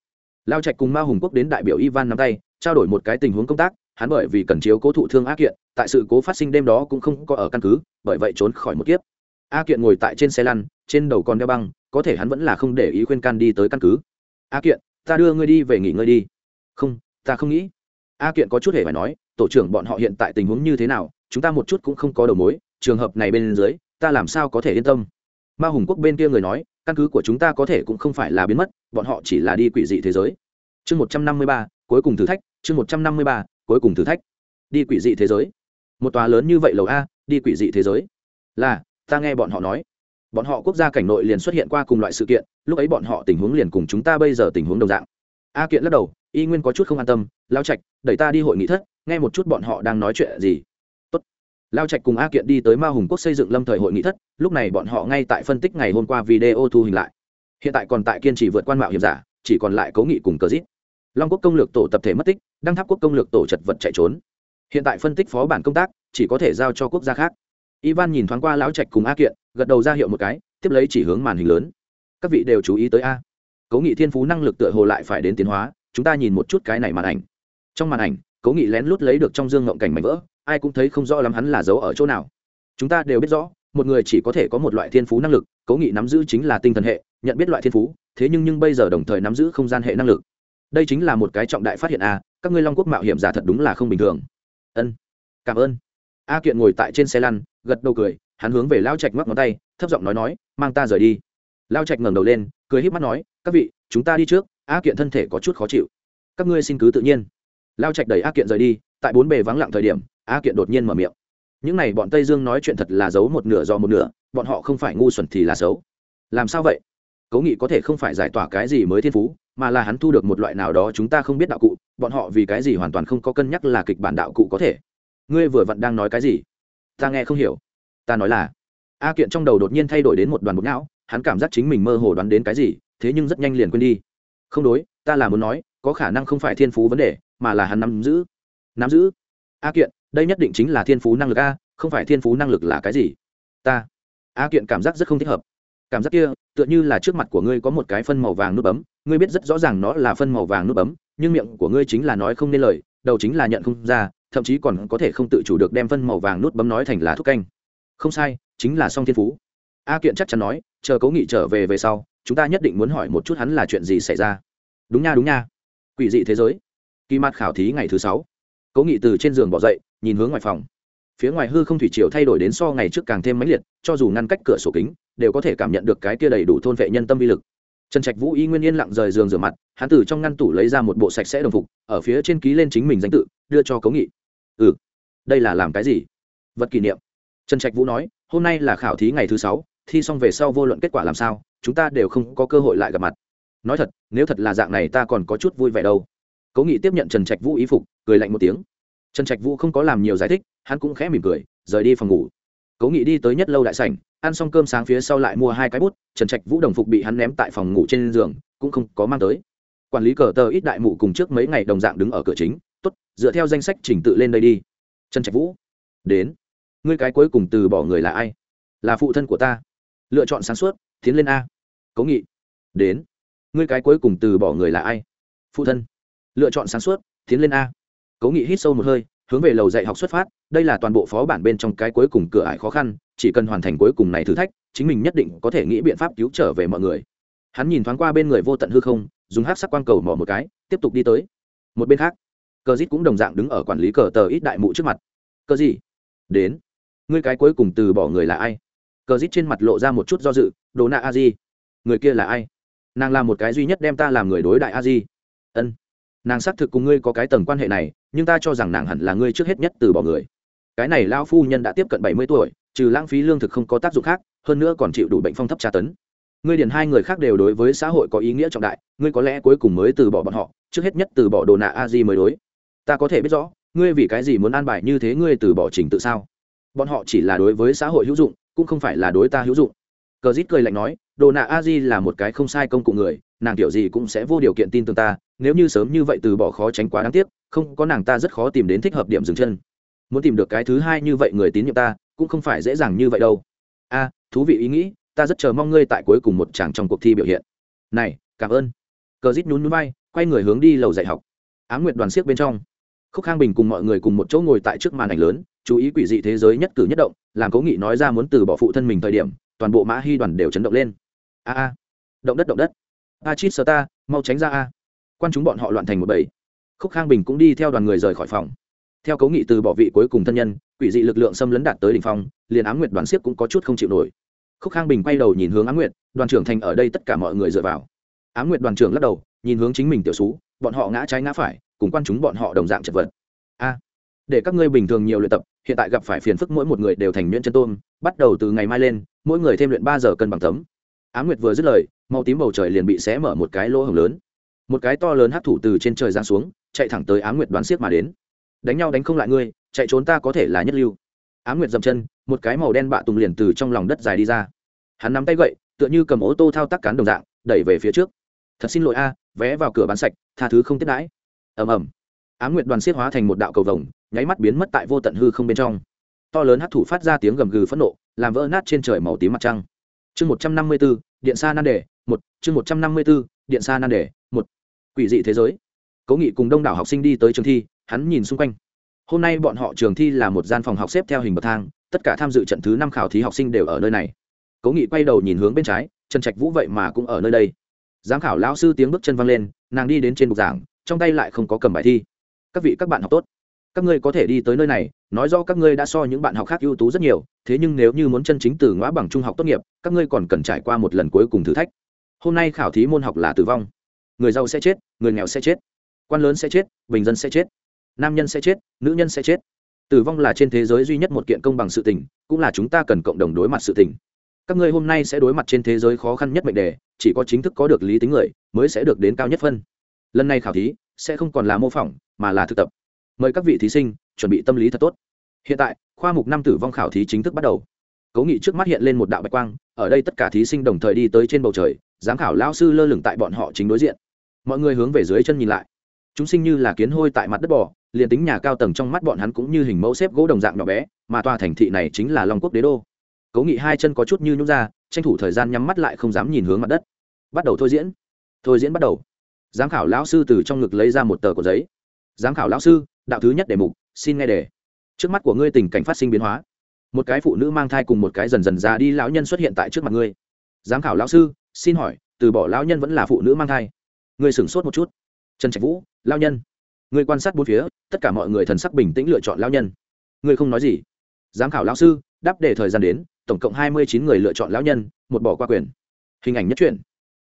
A: lao trạch cùng ma hùng quốc đến đại biểu ivan nắm tay, trao đổi một cái tình huống công tác, hắn bởi vì cần chiếu cố thụ thương A kiện, tại sự cố phát sinh đêm đó cũng không có ở căn cứ, bởi vậy trốn khỏi một kiếp. A kiện ngồi tại trên xe lăn, trên đầu còn đeo băng, có thể hắn vẫn là không để ý khuyên can đi tới căn cứ. A kiện, ta đưa ngươi đi về nghỉ ngơi đi. Không, ta không nghĩ. A kiện có chút hề phải nói, tổ trưởng bọn họ hiện tại tình huống như thế nào, chúng ta một chút cũng không có đầu mối, trường hợp này bên dưới, ta làm sao có thể yên tâm? Ma hùng quốc bên kia người nói, căn cứ của chúng ta có thể cũng không phải là biến mất bọn họ chỉ là đi quỷ dị thế giới. Chương một trăm năm mươi ba, cuối cùng thử thách, chương một trăm năm mươi ba, cuối cùng thử thách. Đi quỷ dị thế giới. Một tòa lớn như vậy lầu a, đi quỷ dị thế giới. Là, ta nghe bọn họ nói. Bọn họ quốc gia cảnh nội liền xuất hiện qua cùng loại sự kiện, lúc ấy bọn họ tình huống liền cùng chúng ta bây giờ tình huống đồng dạng. A kiện lắc đầu, y nguyên có chút không an tâm, lao trạch, đẩy ta đi hội nghị thất, nghe một chút bọn họ đang nói chuyện gì. Tốt. lao trạch cùng a kiện đi tới ma hùng quốc xây dựng lâm thời hội nghị thất, lúc này bọn họ ngay tại phân tích ngày hôm qua video thu hình lại hiện tại còn tại kiên trì vượt quan mạo hiểm giả, chỉ còn lại cố nghị cùng cờ dít long quốc công lược tổ tập thể mất tích, đăng tháp quốc công lược tổ chật vật chạy trốn. Hiện tại phân tích phó bản công tác, chỉ có thể giao cho quốc gia khác. Ivan nhìn thoáng qua lão trạch cùng a kiện, gật đầu ra hiệu một cái, tiếp lấy chỉ hướng màn hình lớn. Các vị đều chú ý tới a. Cố nghị thiên phú năng lực tựa hồ lại phải đến tiến hóa, chúng ta nhìn một chút cái này màn ảnh. Trong màn ảnh cố nghị lén lút lấy được trong dương ngộng cảnh mảnh vỡ, ai cũng thấy không rõ lắm hắn là giấu ở chỗ nào. Chúng ta đều biết rõ, một người chỉ có thể có một loại thiên phú năng lực cố nghị nắm giữ chính là tinh thần hệ nhận biết loại thiên phú, thế nhưng nhưng bây giờ đồng thời nắm giữ không gian hệ năng lực. Đây chính là một cái trọng đại phát hiện a các ngươi long quốc mạo hiểm giả thật đúng là không bình thường. Ân, cảm ơn. A kiện ngồi tại trên xe lăn, gật đầu cười, hắn hướng về lao trạch ngoắc ngón tay, thấp giọng nói nói, mang ta rời đi. Lao trạch ngẩng đầu lên, cười h í p mắt nói, các vị, chúng ta đi trước, a kiện thân thể có chút khó chịu. Các ngươi xin cứ tự nhiên. Lao trạch đẩy a kiện rời đi, tại bốn bề vắng lặng thời điểm, a kiện đột nhiên mở miệng. Những n à y bọn tây dương nói chuyện thật là giấu một nửa do một nửa, bọn họ không phải ngu xuẩn thì là xấu. Làm sao vậy? Cố nghị có thể không phải giải tỏa cái gì mới thiên phú, mà là hắn thu được một loại nào đó chúng ta không biết đạo cụ, bọn họ vì cái gì hoàn toàn không có cân nhắc là kịch bản đạo cụ có thể. Ngươi vừa vặn đang nói cái gì? Ta nghe không hiểu. Ta nói là, a kiện trong đầu đột nhiên thay đổi đến một đoàn bột não, hắn cảm giác chính mình mơ hồ đoán đến cái gì, thế nhưng rất nhanh liền quên đi. Không đối, ta là muốn nói, có khả năng không phải thiên phú vấn đề, mà là hắn nắm giữ. Nắm giữ? A kiện, đây nhất định chính là thiên phú năng lực a, không phải thiên phú năng lực là cái gì? Ta. A kiện cảm giác rất không thích hợp. Cảm giác kia tựa như là trước mặt của ngươi có một cái phân màu vàng nút bấm, ngươi biết rất rõ ràng nó là phân màu vàng nút bấm, nhưng miệng của ngươi chính là nói không nên lời, đầu chính là nhận không ra, thậm chí còn có thể không tự chủ được đem phân màu vàng nút bấm nói thành lá thuốc canh. Không sai, chính là song thiên phú. A kiện chắc chắn nói, chờ cố nghị trở về về sau, chúng ta nhất định muốn hỏi một chút hắn là chuyện gì xảy ra. Đúng nha đúng nha. Quỷ dị thế giới. Kỳ mặt khảo thí ngày thứ sáu. Cố nghị từ trên giường bỏ dậy, nhìn hướng ngoài phòng. Phía ngoài hư không thủy triều thay đổi đến so ngày trước càng thêm mãnh liệt, cho dù ngăn cách cửa sổ kính đều có thể cảm nhận được cái kia đầy đủ thôn vệ nhân tâm vi lực. Trần trạch vũ y nguyên yên lặng rời giường rửa mặt, hắn từ trong ngăn tủ lấy ra một bộ sạch sẽ đồng phục, ở phía trên ký lên chính mình danh tự, đưa cho cố nghị. Ừ đây là làm cái gì? Vật kỷ niệm. Trần trạch vũ nói, hôm nay là khảo thí ngày thứ sáu, thi xong về sau vô luận kết quả làm sao, chúng ta đều không có cơ hội lại gặp mặt. Nói thật, nếu thật là dạng này ta còn có chút vui vẻ đâu. Cố nghị tiếp nhận trần trạch vũ ý phục, cười lạnh một tiếng. Trần trạch vũ không có làm nhiều giải thích, hắn cũng khẽ mỉm cười, rời đi phòng ngủ. Cố nghị đi tới nhất lâu đại sảnh ăn xong cơm sáng phía sau lại mua hai cái bút, trần trạch vũ đồng phục bị hắn ném tại phòng ngủ trên giường, cũng không có mang tới. Quản lý cờ tờ ít đại mụ cùng trước mấy ngày đồng dạng đứng ở cửa chính, tốt, dựa theo danh sách trình tự lên đây đi. Trần trạch vũ, đến. Ngươi cái cuối cùng từ bỏ người là ai? Là phụ thân của ta. Lựa chọn sáng suốt, tiến lên a. Cố nghị. Đến. Ngươi cái cuối cùng từ bỏ người là ai? Phụ thân. Lựa chọn sáng suốt, tiến lên a. Cố nghị hít sâu một hơi, hướng về lầu dạy học xuất phát, đây là toàn bộ phó bản bên trong cái cuối cùng cửa ải khó khăn chỉ cần hoàn thành cuối cùng này thử thách, chính mình nhất định có thể nghĩ biện pháp cứu trở về mọi người. Hắn nhìn thoáng qua bên người vô tận hư không, dùng hát sắc quang cầu mỏ một cái, tiếp tục đi tới. Một bên khác, cờ dít cũng đồng dạng đứng ở quản lý cờ tờ ít đại mụ trước mặt. Cờ gì? Đến. Ngươi cái cuối cùng từ bỏ người là ai? Cờ dít trên mặt lộ ra một chút do dự, đồ nạ a di. Người kia là ai? Nàng là một cái duy nhất đem ta làm người đối đại a di. Ân. Nàng xác thực cùng ngươi có cái tầng quan hệ này, nhưng ta cho rằng nàng hẳn là ngươi trước hết nhất từ bỏ người. Cái này lao phu nhân đã tiếp cận bảy mươi tuổi trừ lãng phí lương thực không có tác dụng khác, hơn nữa còn chịu đủ bệnh phong thấp tra tấn. Ngươi điền hai người khác đều đối với xã hội có ý nghĩa trọng đại, ngươi có lẽ cuối cùng mới từ bỏ bọn họ, trước hết nhất từ bỏ đồ nạ a di mới đối. Ta có thể biết rõ, ngươi vì cái gì muốn an bài như thế ngươi từ bỏ trình tự sao? Bọn họ chỉ là đối với xã hội hữu dụng, cũng không phải là đối ta hữu dụng. Cờ dít cười lạnh nói, đồ nạ a di là một cái không sai công cụ người, nàng kiểu gì cũng sẽ vô điều kiện tin tưởng ta, nếu như sớm như vậy từ bỏ khó tránh quá đáng tiếc, không có nàng ta rất khó tìm đến thích hợp điểm dừng chân. Muốn tìm được cái thứ hai như vậy người tín nhiệm ta cũng không phải dễ dàng như vậy đâu. A, thú vị ý nghĩ, ta rất chờ mong ngươi tại cuối cùng một chàng trong cuộc thi biểu hiện. Này, cảm ơn. Cờ rít nhún núi bay quay người hướng đi lầu dạy học. Á nguyệt đoàn siếc bên trong. Khúc khang bình cùng mọi người cùng một chỗ ngồi tại trước màn ảnh lớn, chú ý quỷ dị thế giới nhất cử nhất động, làm cố nghị nói ra muốn từ bỏ phụ thân mình thời điểm, toàn bộ mã hy đoàn đều chấn động lên. A a. Động đất động đất. A chít sơ ta, mau tránh ra a. Quan chúng bọn họ loạn thành một bầy. Khúc khang bình cũng đi theo đoàn người rời khỏi phòng. Theo cố nghị từ bỏ vị cuối cùng thân nhân quỷ dị lực lượng xâm lấn đạt tới đỉnh phong, liền Ám nguyệt đoàn Siếp cũng có chút không chịu nổi. Khúc khang bình quay đầu nhìn hướng Ám nguyệt, đoàn trưởng thành ở đây tất cả mọi người dựa vào. Ám nguyệt đoàn trưởng lắc đầu, nhìn hướng chính mình tiểu xú, bọn họ ngã trái ngã phải, cùng quan chúng bọn họ đồng dạng chật vật. A, để các ngươi bình thường nhiều luyện tập, hiện tại gặp phải phiền phức mỗi một người đều thành nhuyễn chân tôm, bắt đầu từ ngày mai lên, mỗi người thêm luyện ba giờ cân bằng tấm. Ám nguyệt vừa dứt lời, màu tím bầu trời liền bị xé mở một cái lỗ hổng lớn. Một cái to lớn hấp thủ từ trên trời giáng xuống, chạy thẳng tới Ám nguyệt đoàn Siết mà đến. Đánh nhau đánh không lại ngươi chạy trốn ta có thể là nhất lưu. Á m nguyệt dậm chân, một cái màu đen bạ tùng liền từ trong lòng đất dài đi ra. Hắn nắm tay gậy, tựa như cầm ô tô thao tác cán đồng dạng, đẩy về phía trước. Thật xin lỗi a, vé vào cửa bán sạch, tha thứ không tiếp đãi. Ầm ầm. Á m nguyệt đoàn siết hóa thành một đạo cầu vồng, nháy mắt biến mất tại vô tận hư không bên trong. To lớn hát thủ phát ra tiếng gầm gừ phẫn nộ, làm vỡ nát trên trời màu tím mặt trăng. Chương một trăm năm mươi b ố điện xa nan đề, một, chương một trăm năm mươi b ố điện xa nan đề, một. Quỷ dị thế giới. Cố nghị cùng đông đảo học sinh đi tới trường thi, hắn nhìn xung quanh hôm nay bọn họ trường thi là một gian phòng học xếp theo hình bậc thang, tất cả tham dự trận thứ năm khảo thí học sinh đều ở nơi này. Cố nghị quay đầu nhìn hướng bên trái, trần trạch vũ vậy mà cũng ở nơi đây. Giám khảo lão sư tiếng bước chân văng lên, nàng đi đến trên bục giảng, trong tay lại không có cầm bài thi. Các vị, các bạn học tốt. Các ngươi có thể đi tới nơi này, nói do các ngươi đã so những bạn học khác ưu tú rất nhiều, thế nhưng nếu như muốn chân chính từ ngõ bằng trung học tốt nghiệp, các ngươi còn cần trải qua một lần cuối cùng thử thách. Hôm nay khảo thí môn học là tử vong. Người giàu sẽ chết, người nghèo sẽ chết. Quan lớn sẽ chết, bình dân sẽ chết nam nhân sẽ chết, nữ nhân sẽ chết. Tử vong là trên thế giới duy nhất một kiện công bằng sự tình, cũng là chúng ta cần cộng đồng đối mặt sự tình. Các ngươi hôm nay sẽ đối mặt trên thế giới khó khăn nhất mệnh đề, chỉ có chính thức có được lý tính người, mới sẽ được đến cao nhất phân. Lần này khảo thí, sẽ không còn là mô phỏng, mà là thực tập. Mời các vị thí sinh, chuẩn bị tâm lý thật tốt. Hiện tại, khoa mục năm tử vong khảo thí chính thức bắt đầu. Cố nghị trước mắt hiện lên một đạo bạch quang, ở đây tất cả thí sinh đồng thời đi tới trên bầu trời, giám khảo lao sư lơ lửng tại bọn họ chính đối diện. Mọi người hướng về dưới chân nhìn lại. Chúng sinh như là kiến hôi tại mặt đất bò liền tính nhà cao tầng trong mắt bọn hắn cũng như hình mẫu xếp gỗ đồng dạng nhỏ bé, mà tòa thành thị này chính là long quốc đế đô. Cố nghị hai chân có chút như nhút ra, tranh thủ thời gian nhắm mắt lại không dám nhìn hướng mặt đất. Bắt đầu thôi diễn. Thôi diễn bắt đầu. Giám khảo lão sư từ trong ngực lấy ra một tờ của giấy. Giám khảo lão sư, đạo thứ nhất đề mục, xin nghe đề. Trước mắt của ngươi tình cảnh phát sinh biến hóa. Một cái phụ nữ mang thai cùng một cái dần dần già đi lão nhân xuất hiện tại trước mặt ngươi. Giám khảo lão sư, xin hỏi, từ bỏ lão nhân vẫn là phụ nữ mang thai? Ngươi sửng sốt một chút. Trần trạch vũ lao nhân ngươi quan sát bốn phía, tất cả mọi người thần sắc bình tĩnh lựa chọn lao nhân. Ngươi không nói gì. Giám khảo lão sư, đáp để thời gian đến, tổng cộng hai mươi chín người lựa chọn lão nhân, một bỏ qua quyền. Hình ảnh nhất truyện.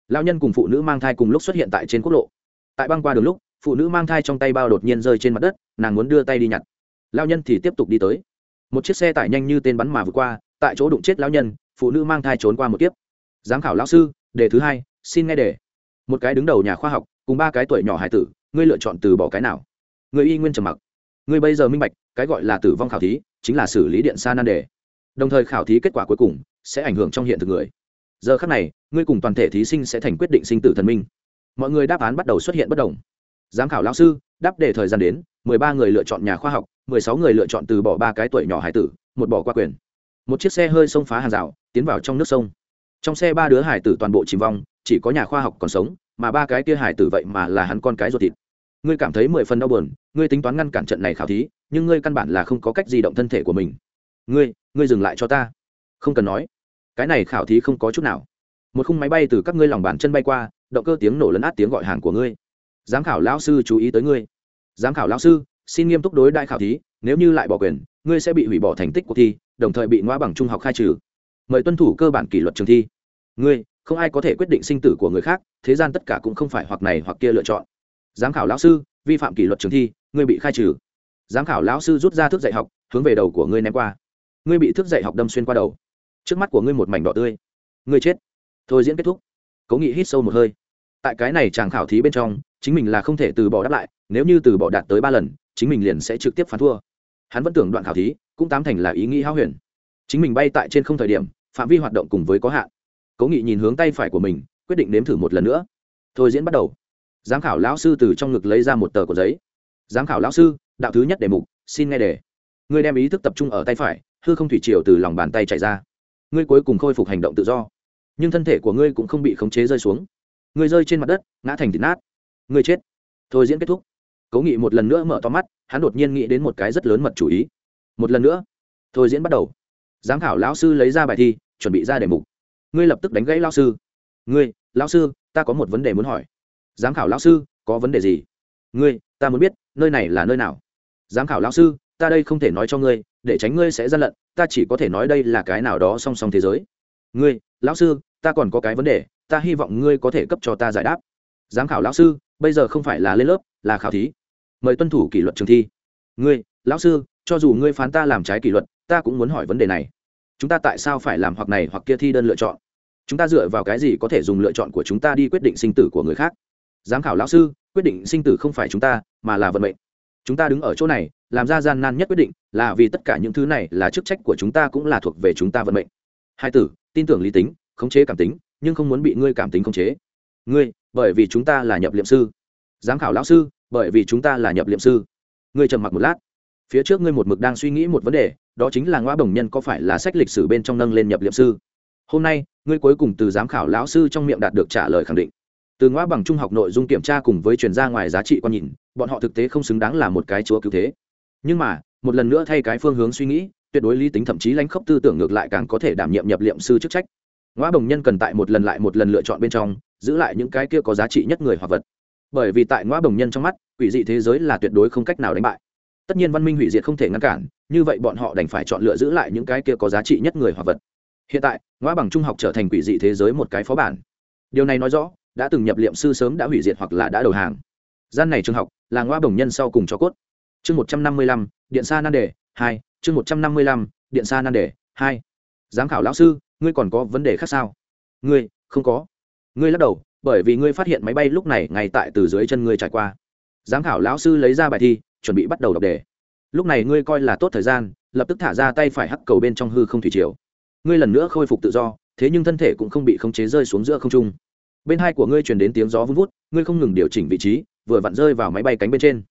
A: Lão nhân cùng phụ nữ mang thai cùng lúc xuất hiện tại trên quốc lộ. Tại băng qua đường lúc, phụ nữ mang thai trong tay bao đột nhiên rơi trên mặt đất, nàng muốn đưa tay đi nhặt. Lão nhân thì tiếp tục đi tới. Một chiếc xe tải nhanh như tên bắn mà vượt qua, tại chỗ đụng chết lão nhân, phụ nữ mang thai trốn qua một tiếp giám khảo lão sư, đề thứ hai, xin nghe đề. Một cái đứng đầu nhà khoa học, cùng ba cái tuổi nhỏ hải tử ngươi lựa chọn từ bỏ cái nào? Người y nguyên trầm mặc. Ngươi bây giờ minh bạch, cái gọi là tử vong khảo thí, chính là xử lý điện xa nan đề. Đồng thời khảo thí kết quả cuối cùng sẽ ảnh hưởng trong hiện thực người. Giờ khác này, ngươi cùng toàn thể thí sinh sẽ thành quyết định sinh tử thần minh. Mọi người đáp án bắt đầu xuất hiện bất đồng. Giám khảo lao sư, đáp đề thời gian đến, mười ba người lựa chọn nhà khoa học, mười sáu người lựa chọn từ bỏ ba cái tuổi nhỏ hải tử, một bỏ qua quyền. Một chiếc xe hơi xông phá hàng rào, tiến vào trong nước sông. Trong xe ba đứa hải tử toàn bộ chìm vong, chỉ có nhà khoa học còn sống, mà ba cái kia hải tử vậy mà là hắn con cái ruột thịt ngươi cảm thấy mười phần đau buồn, ngươi tính toán ngăn cản trận này khảo thí, nhưng ngươi căn bản là không có cách di động thân thể của mình. Ngươi ngươi dừng lại cho ta. Không cần nói. Cái này khảo thí không có chút nào. Một khung máy bay từ các ngươi lòng bàn chân bay qua, động cơ tiếng nổ lấn át tiếng gọi hàng của ngươi. Giám khảo lão sư chú ý tới ngươi. Giám khảo lão sư, xin nghiêm túc đối đại khảo thí, nếu như lại bỏ quyền, ngươi sẽ bị hủy bỏ thành tích cuộc thi, đồng thời bị ngoa bằng trung học khai trừ. Mời tuân thủ cơ bản kỷ luật trường thi. Ngươi, không ai có thể quyết định sinh tử của người khác, thế gian tất cả cũng không phải hoặc này hoặc kia lựa chọn giám khảo lão sư, vi phạm kỷ luật trường thi, ngươi bị khai trừ. Giám khảo lão sư rút ra thước dạy học, hướng về đầu của ngươi ném qua. Ngươi bị thước dạy học đâm xuyên qua đầu. Trước mắt của ngươi một mảnh đỏ tươi. Ngươi chết. Thôi diễn kết thúc. Cố nghị hít sâu một hơi. Tại cái này chàng khảo thí bên trong, chính mình là không thể từ bỏ đáp lại, nếu như từ bỏ đạt tới ba lần, chính mình liền sẽ trực tiếp phán thua. Hắn vẫn tưởng đoạn khảo thí, cũng tám thành là ý nghĩ hao huyền. Chính mình bay tại trên không thời điểm, phạm vi hoạt động cùng với có hạn. Cố nghị nhìn hướng tay phải của mình, quyết định nếm thử một lần nữa. Thôi diễn bắt đầu giám khảo lão sư từ trong ngực lấy ra một tờ của giấy. Giám khảo lão sư, đạo thứ nhất đề mục, xin nghe đề. Ngươi đem ý thức tập trung ở tay phải, hư không thủy triều từ lòng bàn tay chạy ra. Ngươi cuối cùng khôi phục hành động tự do. Nhưng thân thể của ngươi cũng không bị khống chế rơi xuống. Ngươi rơi trên mặt đất, ngã thành thịt nát. Ngươi chết. Thôi diễn kết thúc. Cố nghị một lần nữa mở to mắt, hắn đột nhiên nghĩ đến một cái rất lớn mật chủ ý. Một lần nữa. Thôi diễn bắt đầu. Giám khảo lão sư lấy ra bài thi, chuẩn bị ra đề mục. Ngươi lập tức đánh gãy lão sư. Ngươi, lão sư, ta có một vấn đề muốn hỏi giám khảo lão sư, có vấn đề gì? Ngươi, ta muốn biết, nơi này là nơi nào? Giám khảo lão sư, ta đây không thể nói cho ngươi, để tránh ngươi sẽ gian lận, ta chỉ có thể nói đây là cái nào đó song song thế giới. Ngươi, lão sư, ta còn có cái vấn đề, ta hy vọng ngươi có thể cấp cho ta giải đáp. Giám khảo lão sư, bây giờ không phải là lên lớp, là khảo thí. Mời tuân thủ kỷ luật trường thi. Ngươi, lão sư, cho dù ngươi phán ta làm trái kỷ luật, ta cũng muốn hỏi vấn đề này. Chúng ta tại sao phải làm hoặc này hoặc kia thi đơn lựa chọn? Chúng ta dựa vào cái gì có thể dùng lựa chọn của chúng ta đi quyết định sinh tử của người khác? Giám khảo lão sư, quyết định sinh tử không phải chúng ta, mà là vận mệnh. Chúng ta đứng ở chỗ này, làm ra gian nan nhất quyết định, là vì tất cả những thứ này là chức trách của chúng ta cũng là thuộc về chúng ta vận mệnh. Hai tử, tin tưởng lý tính, khống chế cảm tính, nhưng không muốn bị ngươi cảm tính khống chế. Ngươi, bởi vì chúng ta là nhập liệm sư. Giám khảo lão sư, bởi vì chúng ta là nhập liệm sư. Ngươi trầm mặc một lát. Phía trước ngươi một mực đang suy nghĩ một vấn đề, đó chính là ngoa bồng nhân có phải là sách lịch sử bên trong nâng lên nhập liệm sư. Hôm nay, ngươi cuối cùng từ giám khảo lão sư trong miệng đạt được trả lời khẳng định từ ngoa bằng trung học nội dung kiểm tra cùng với truyền ra ngoài giá trị quan nhìn, bọn họ thực tế không xứng đáng là một cái chúa cứu thế. Nhưng mà, một lần nữa thay cái phương hướng suy nghĩ, tuyệt đối lý tính thậm chí lãnh khốc tư tưởng ngược lại càng có thể đảm nhiệm nhập liệm sư chức trách. Ngoa bồng nhân cần tại một lần lại một lần lựa chọn bên trong, giữ lại những cái kia có giá trị nhất người hoặc vật. Bởi vì tại ngoa bồng nhân trong mắt, quỷ dị thế giới là tuyệt đối không cách nào đánh bại. Tất nhiên văn minh hủy diệt không thể ngăn cản, như vậy bọn họ đành phải chọn lựa giữ lại những cái kia có giá trị nhất người hoặc vật. Hiện tại, ngoa bằng trung học trở thành quỷ dị thế giới một cái phó bản. Điều này nói rõ đã từng nhập liệm sư sớm đã hủy diệt hoặc là đã đầu hàng. Gian này trường học là ngoa bổng nhân sau cùng cho cốt. Chương một trăm năm mươi lăm, điện sa nan đề, hai, chương một trăm năm mươi lăm, điện sa nan đề, hai. Giám khảo lão sư, ngươi còn có vấn đề khác sao? Ngươi, không có. Ngươi lắc đầu, bởi vì ngươi phát hiện máy bay lúc này ngay tại từ dưới chân ngươi trải qua. Giám khảo lão sư lấy ra bài thi, chuẩn bị bắt đầu đọc đề. Lúc này ngươi coi là tốt thời gian, lập tức thả ra tay phải hắc cầu bên trong hư không thủy triều. Ngươi lần nữa khôi phục tự do, thế nhưng thân thể cũng không bị khống chế rơi xuống giữa không trung bên hai của ngươi truyền đến tiếng gió vun vút, ngươi không ngừng điều chỉnh vị trí, vừa vặn rơi vào máy bay cánh bên trên.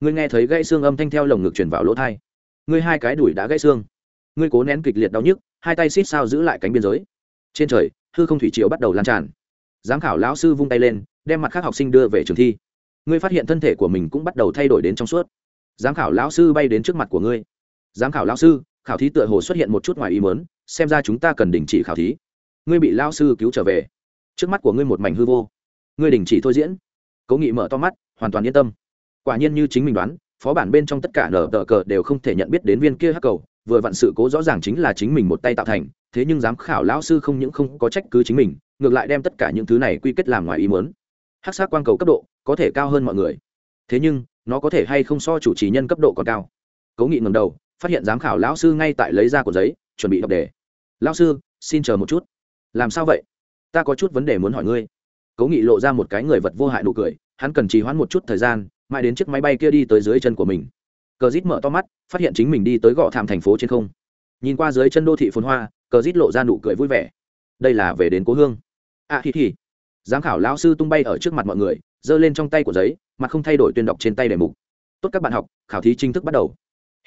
A: Ngươi nghe thấy gãy xương âm thanh theo lồng ngực truyền vào lỗ thai. Ngươi hai cái đùi đã gãy xương. Ngươi cố nén kịch liệt đau nhức, hai tay xít sao giữ lại cánh biên giới. Trên trời, hư không thủy triều bắt đầu lan tràn. Giám khảo lão sư vung tay lên, đem mặt khác học sinh đưa về trường thi. Ngươi phát hiện thân thể của mình cũng bắt đầu thay đổi đến trong suốt. Giám khảo lão sư bay đến trước mặt của ngươi. Giám khảo lão sư, khảo thí tựa hồ xuất hiện một chút ngoài ý mớn xem ra chúng ta cần đình chỉ khảo thí. Ngươi bị lão sư cứu trở về trước mắt của ngươi một mảnh hư vô. Ngươi đình chỉ thôi diễn. Cố nghị mở to mắt, hoàn toàn yên tâm. Quả nhiên như chính mình đoán, phó bản bên trong tất cả nở tờ cờ đều không thể nhận biết đến viên kia hắc cầu, vừa vặn sự cố rõ ràng chính là chính mình một tay tạo thành, thế nhưng giám khảo lão sư không những không có trách cứ chính mình, ngược lại đem tất cả những thứ này quy kết làm ngoài ý muốn. Hắc sát quang cầu cấp độ, có thể cao hơn mọi người. Thế nhưng, nó có thể hay không so chủ trì nhân cấp độ còn cao? Cố nghị ngầm đầu, phát hiện giám khảo lão sư ngay tại lấy ra của giấy, chuẩn bị đọc đề. Lão sư, xin chờ một chút. Làm sao vậy? Ta có chút vấn đề muốn hỏi ngươi. Cố nghị lộ ra một cái người vật vô hại nụ cười, hắn cần trì hoãn một chút thời gian, mãi đến chiếc máy bay kia đi tới dưới chân của mình. Cờ rít mở to mắt, phát hiện chính mình đi tới gõ thảm thành phố trên không. Nhìn qua dưới chân đô thị phồn hoa, cờ rít lộ ra nụ cười vui vẻ. Đây là về đến cố hương. À thì thì giám khảo lão sư tung bay ở trước mặt mọi người, giơ lên trong tay của giấy mà không thay đổi tuyên đọc trên tay đề mục. Tốt các bạn học, khảo thí chính thức bắt đầu.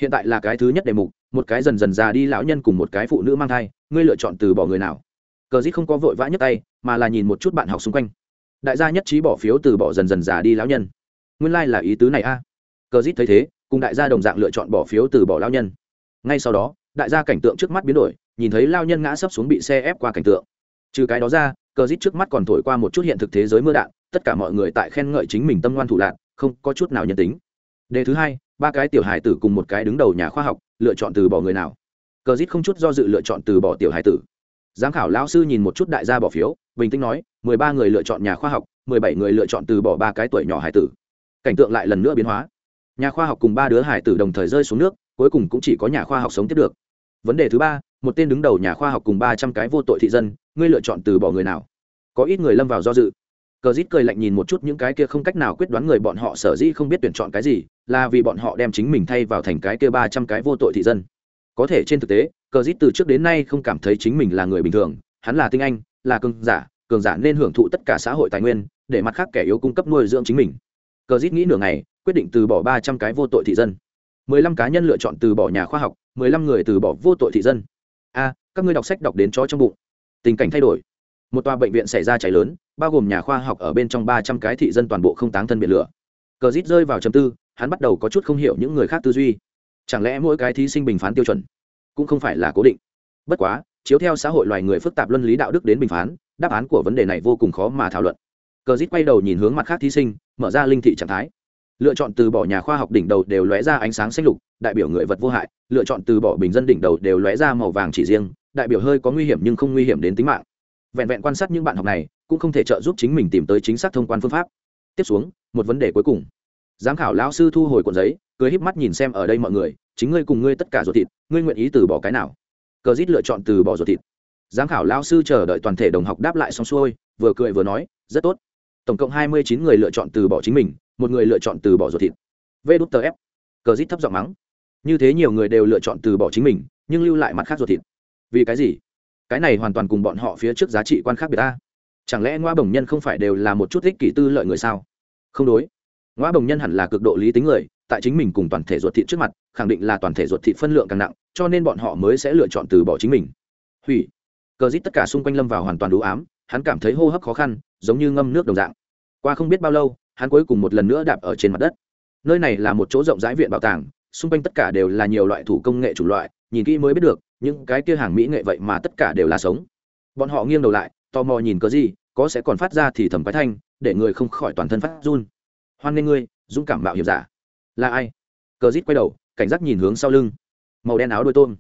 A: Hiện tại là cái thứ nhất đề mục, một cái dần dần già đi lão nhân cùng một cái phụ nữ mang thai, ngươi lựa chọn từ bỏ người nào? Cờ dít không có vội vã nhấc tay, mà là nhìn một chút bạn học xung quanh. Đại gia nhất trí bỏ phiếu từ bỏ dần dần già đi lão nhân. Nguyên lai、like、là ý tứ này a. À. cờ dít thấy thế, cùng đại gia đồng dạng lựa chọn bỏ phiếu từ bỏ lão nhân. Ngay sau đó, đại gia cảnh tượng trước mắt biến đổi, nhìn thấy lao nhân ngã sấp xuống bị xe ép qua cảnh tượng. Trừ cái đó ra, cờ dít trước mắt còn thổi qua một chút hiện thực thế giới mưa đạn, tất cả mọi người tại khen ngợi chính mình tâm ngoan thủ lạc không có chút nào nhân tính. Đề thứ hai, ba cái tiểu hải tử cùng một cái đứng đầu nhà khoa học, lựa chọn từ bỏ người nào? Cờ dít không chút do dự lựa chọn từ bỏ tiểu hải tử giám khảo lão sư nhìn một chút đại gia bỏ phiếu, bình tĩnh nói, mười ba người lựa chọn nhà khoa học, mười bảy người lựa chọn từ bỏ ba cái tuổi nhỏ hải tử. Cảnh tượng lại lần nữa biến hóa. Nhà khoa học cùng ba đứa hải tử đồng thời rơi xuống nước, cuối cùng cũng chỉ có nhà khoa học sống tiếp được. Vấn đề thứ ba, một tên đứng đầu nhà khoa học cùng ba trăm cái vô tội thị dân, ngươi lựa chọn từ bỏ người nào? Có ít người lâm vào do dự. Cờ rít cười lạnh nhìn một chút những cái kia không cách nào quyết đoán người bọn họ sở dĩ không biết tuyển chọn cái gì, là vì bọn họ đem chính mình thay vào thành cái kia ba trăm cái vô tội thị dân có thể trên thực tế, cờ dít từ trước đến nay không cảm thấy chính mình là người bình thường, hắn là tinh anh, là cường giả cường giả nên hưởng thụ tất cả xã hội tài nguyên, để mặt khác kẻ yếu cung cấp nuôi dưỡng chính mình. Cờ dít nghĩ nửa ngày, quyết định từ bỏ ba trăm cái vô tội thị dân. mười lăm cá nhân lựa chọn từ bỏ nhà khoa học, mười lăm người từ bỏ vô tội thị dân. A, các ngươi đọc sách đọc đến chó trong bụng. Tình cảnh thay đổi. Một tòa bệnh viện xảy ra cháy lớn, bao gồm nhà khoa học ở bên trong ba trăm cái thị dân toàn bộ không táng thân biển lửa. Cờ rít rơi vào chầm tư, hắn bắt đầu có chút không hiểu những người khác tư duy chẳng lẽ mỗi cái thí sinh bình phán tiêu chuẩn cũng không phải là cố định? Bất quá, chiếu theo xã hội loài người phức tạp luân lý đạo đức đến bình phán, đáp án của vấn đề này vô cùng khó mà thảo luận. Cờ Dít quay đầu nhìn hướng mặt khác thí sinh, mở ra linh thị trạng thái. Lựa chọn từ bỏ nhà khoa học đỉnh đầu đều lóe ra ánh sáng xanh lục, đại biểu người vật vô hại. Lựa chọn từ bỏ bình dân đỉnh đầu đều lóe ra màu vàng chỉ riêng, đại biểu hơi có nguy hiểm nhưng không nguy hiểm đến tính mạng. Vẹn vẹn quan sát những bạn học này, cũng không thể trợ giúp chính mình tìm tới chính xác thông quan phương pháp. Tiếp xuống, một vấn đề cuối cùng. Giám khảo lão sư thu hồi cuộn giấy cười híp mắt nhìn xem ở đây mọi người, chính ngươi cùng ngươi tất cả ruột thịt, ngươi nguyện ý từ bỏ cái nào? Cờ dít lựa chọn từ bỏ ruột thịt. Giám khảo lão sư chờ đợi toàn thể đồng học đáp lại xong xuôi, vừa cười vừa nói, rất tốt. Tổng cộng hai mươi chín người lựa chọn từ bỏ chính mình, một người lựa chọn từ bỏ ruột thịt. Vê đút tờ ép. Cờ dít thấp giọng mắng. Như thế nhiều người đều lựa chọn từ bỏ chính mình, nhưng lưu lại mặt khác ruột thịt. Vì cái gì? Cái này hoàn toàn cùng bọn họ phía trước giá trị quan khác biệt ta. Chẳng lẽ ngoa bồng nhân không phải đều là một chút thích kỷ tư lợi người sao? Không đối. Ngoa bồng nhân hẳn là cực độ lý tính người tại chính mình cùng toàn thể ruột thịt trước mặt, khẳng định là toàn thể ruột thịt phân lượng càng nặng, cho nên bọn họ mới sẽ lựa chọn từ bỏ chính mình. Hủy. Cờ dít tất cả xung quanh lâm vào hoàn toàn đủ ám, hắn cảm thấy hô hấp khó khăn, giống như ngâm nước đồng dạng. Qua không biết bao lâu, hắn cuối cùng một lần nữa đạp ở trên mặt đất. Nơi này là một chỗ rộng rãi viện bảo tàng, xung quanh tất cả đều là nhiều loại thủ công nghệ chủ loại, nhìn kỹ mới biết được, những cái kia hàng mỹ nghệ vậy mà tất cả đều là sống. Bọn họ nghiêng đầu lại, tò mò nhìn có gì có sẽ còn phát ra thì thầm quái thanh, để người không khỏi toàn thân phát run. Hoan nghê ngươi, dũng cảm mạo hiểm giả là ai? Cờ rít quay đầu, cảnh giác nhìn hướng sau lưng. Màu đen áo đôi tôm,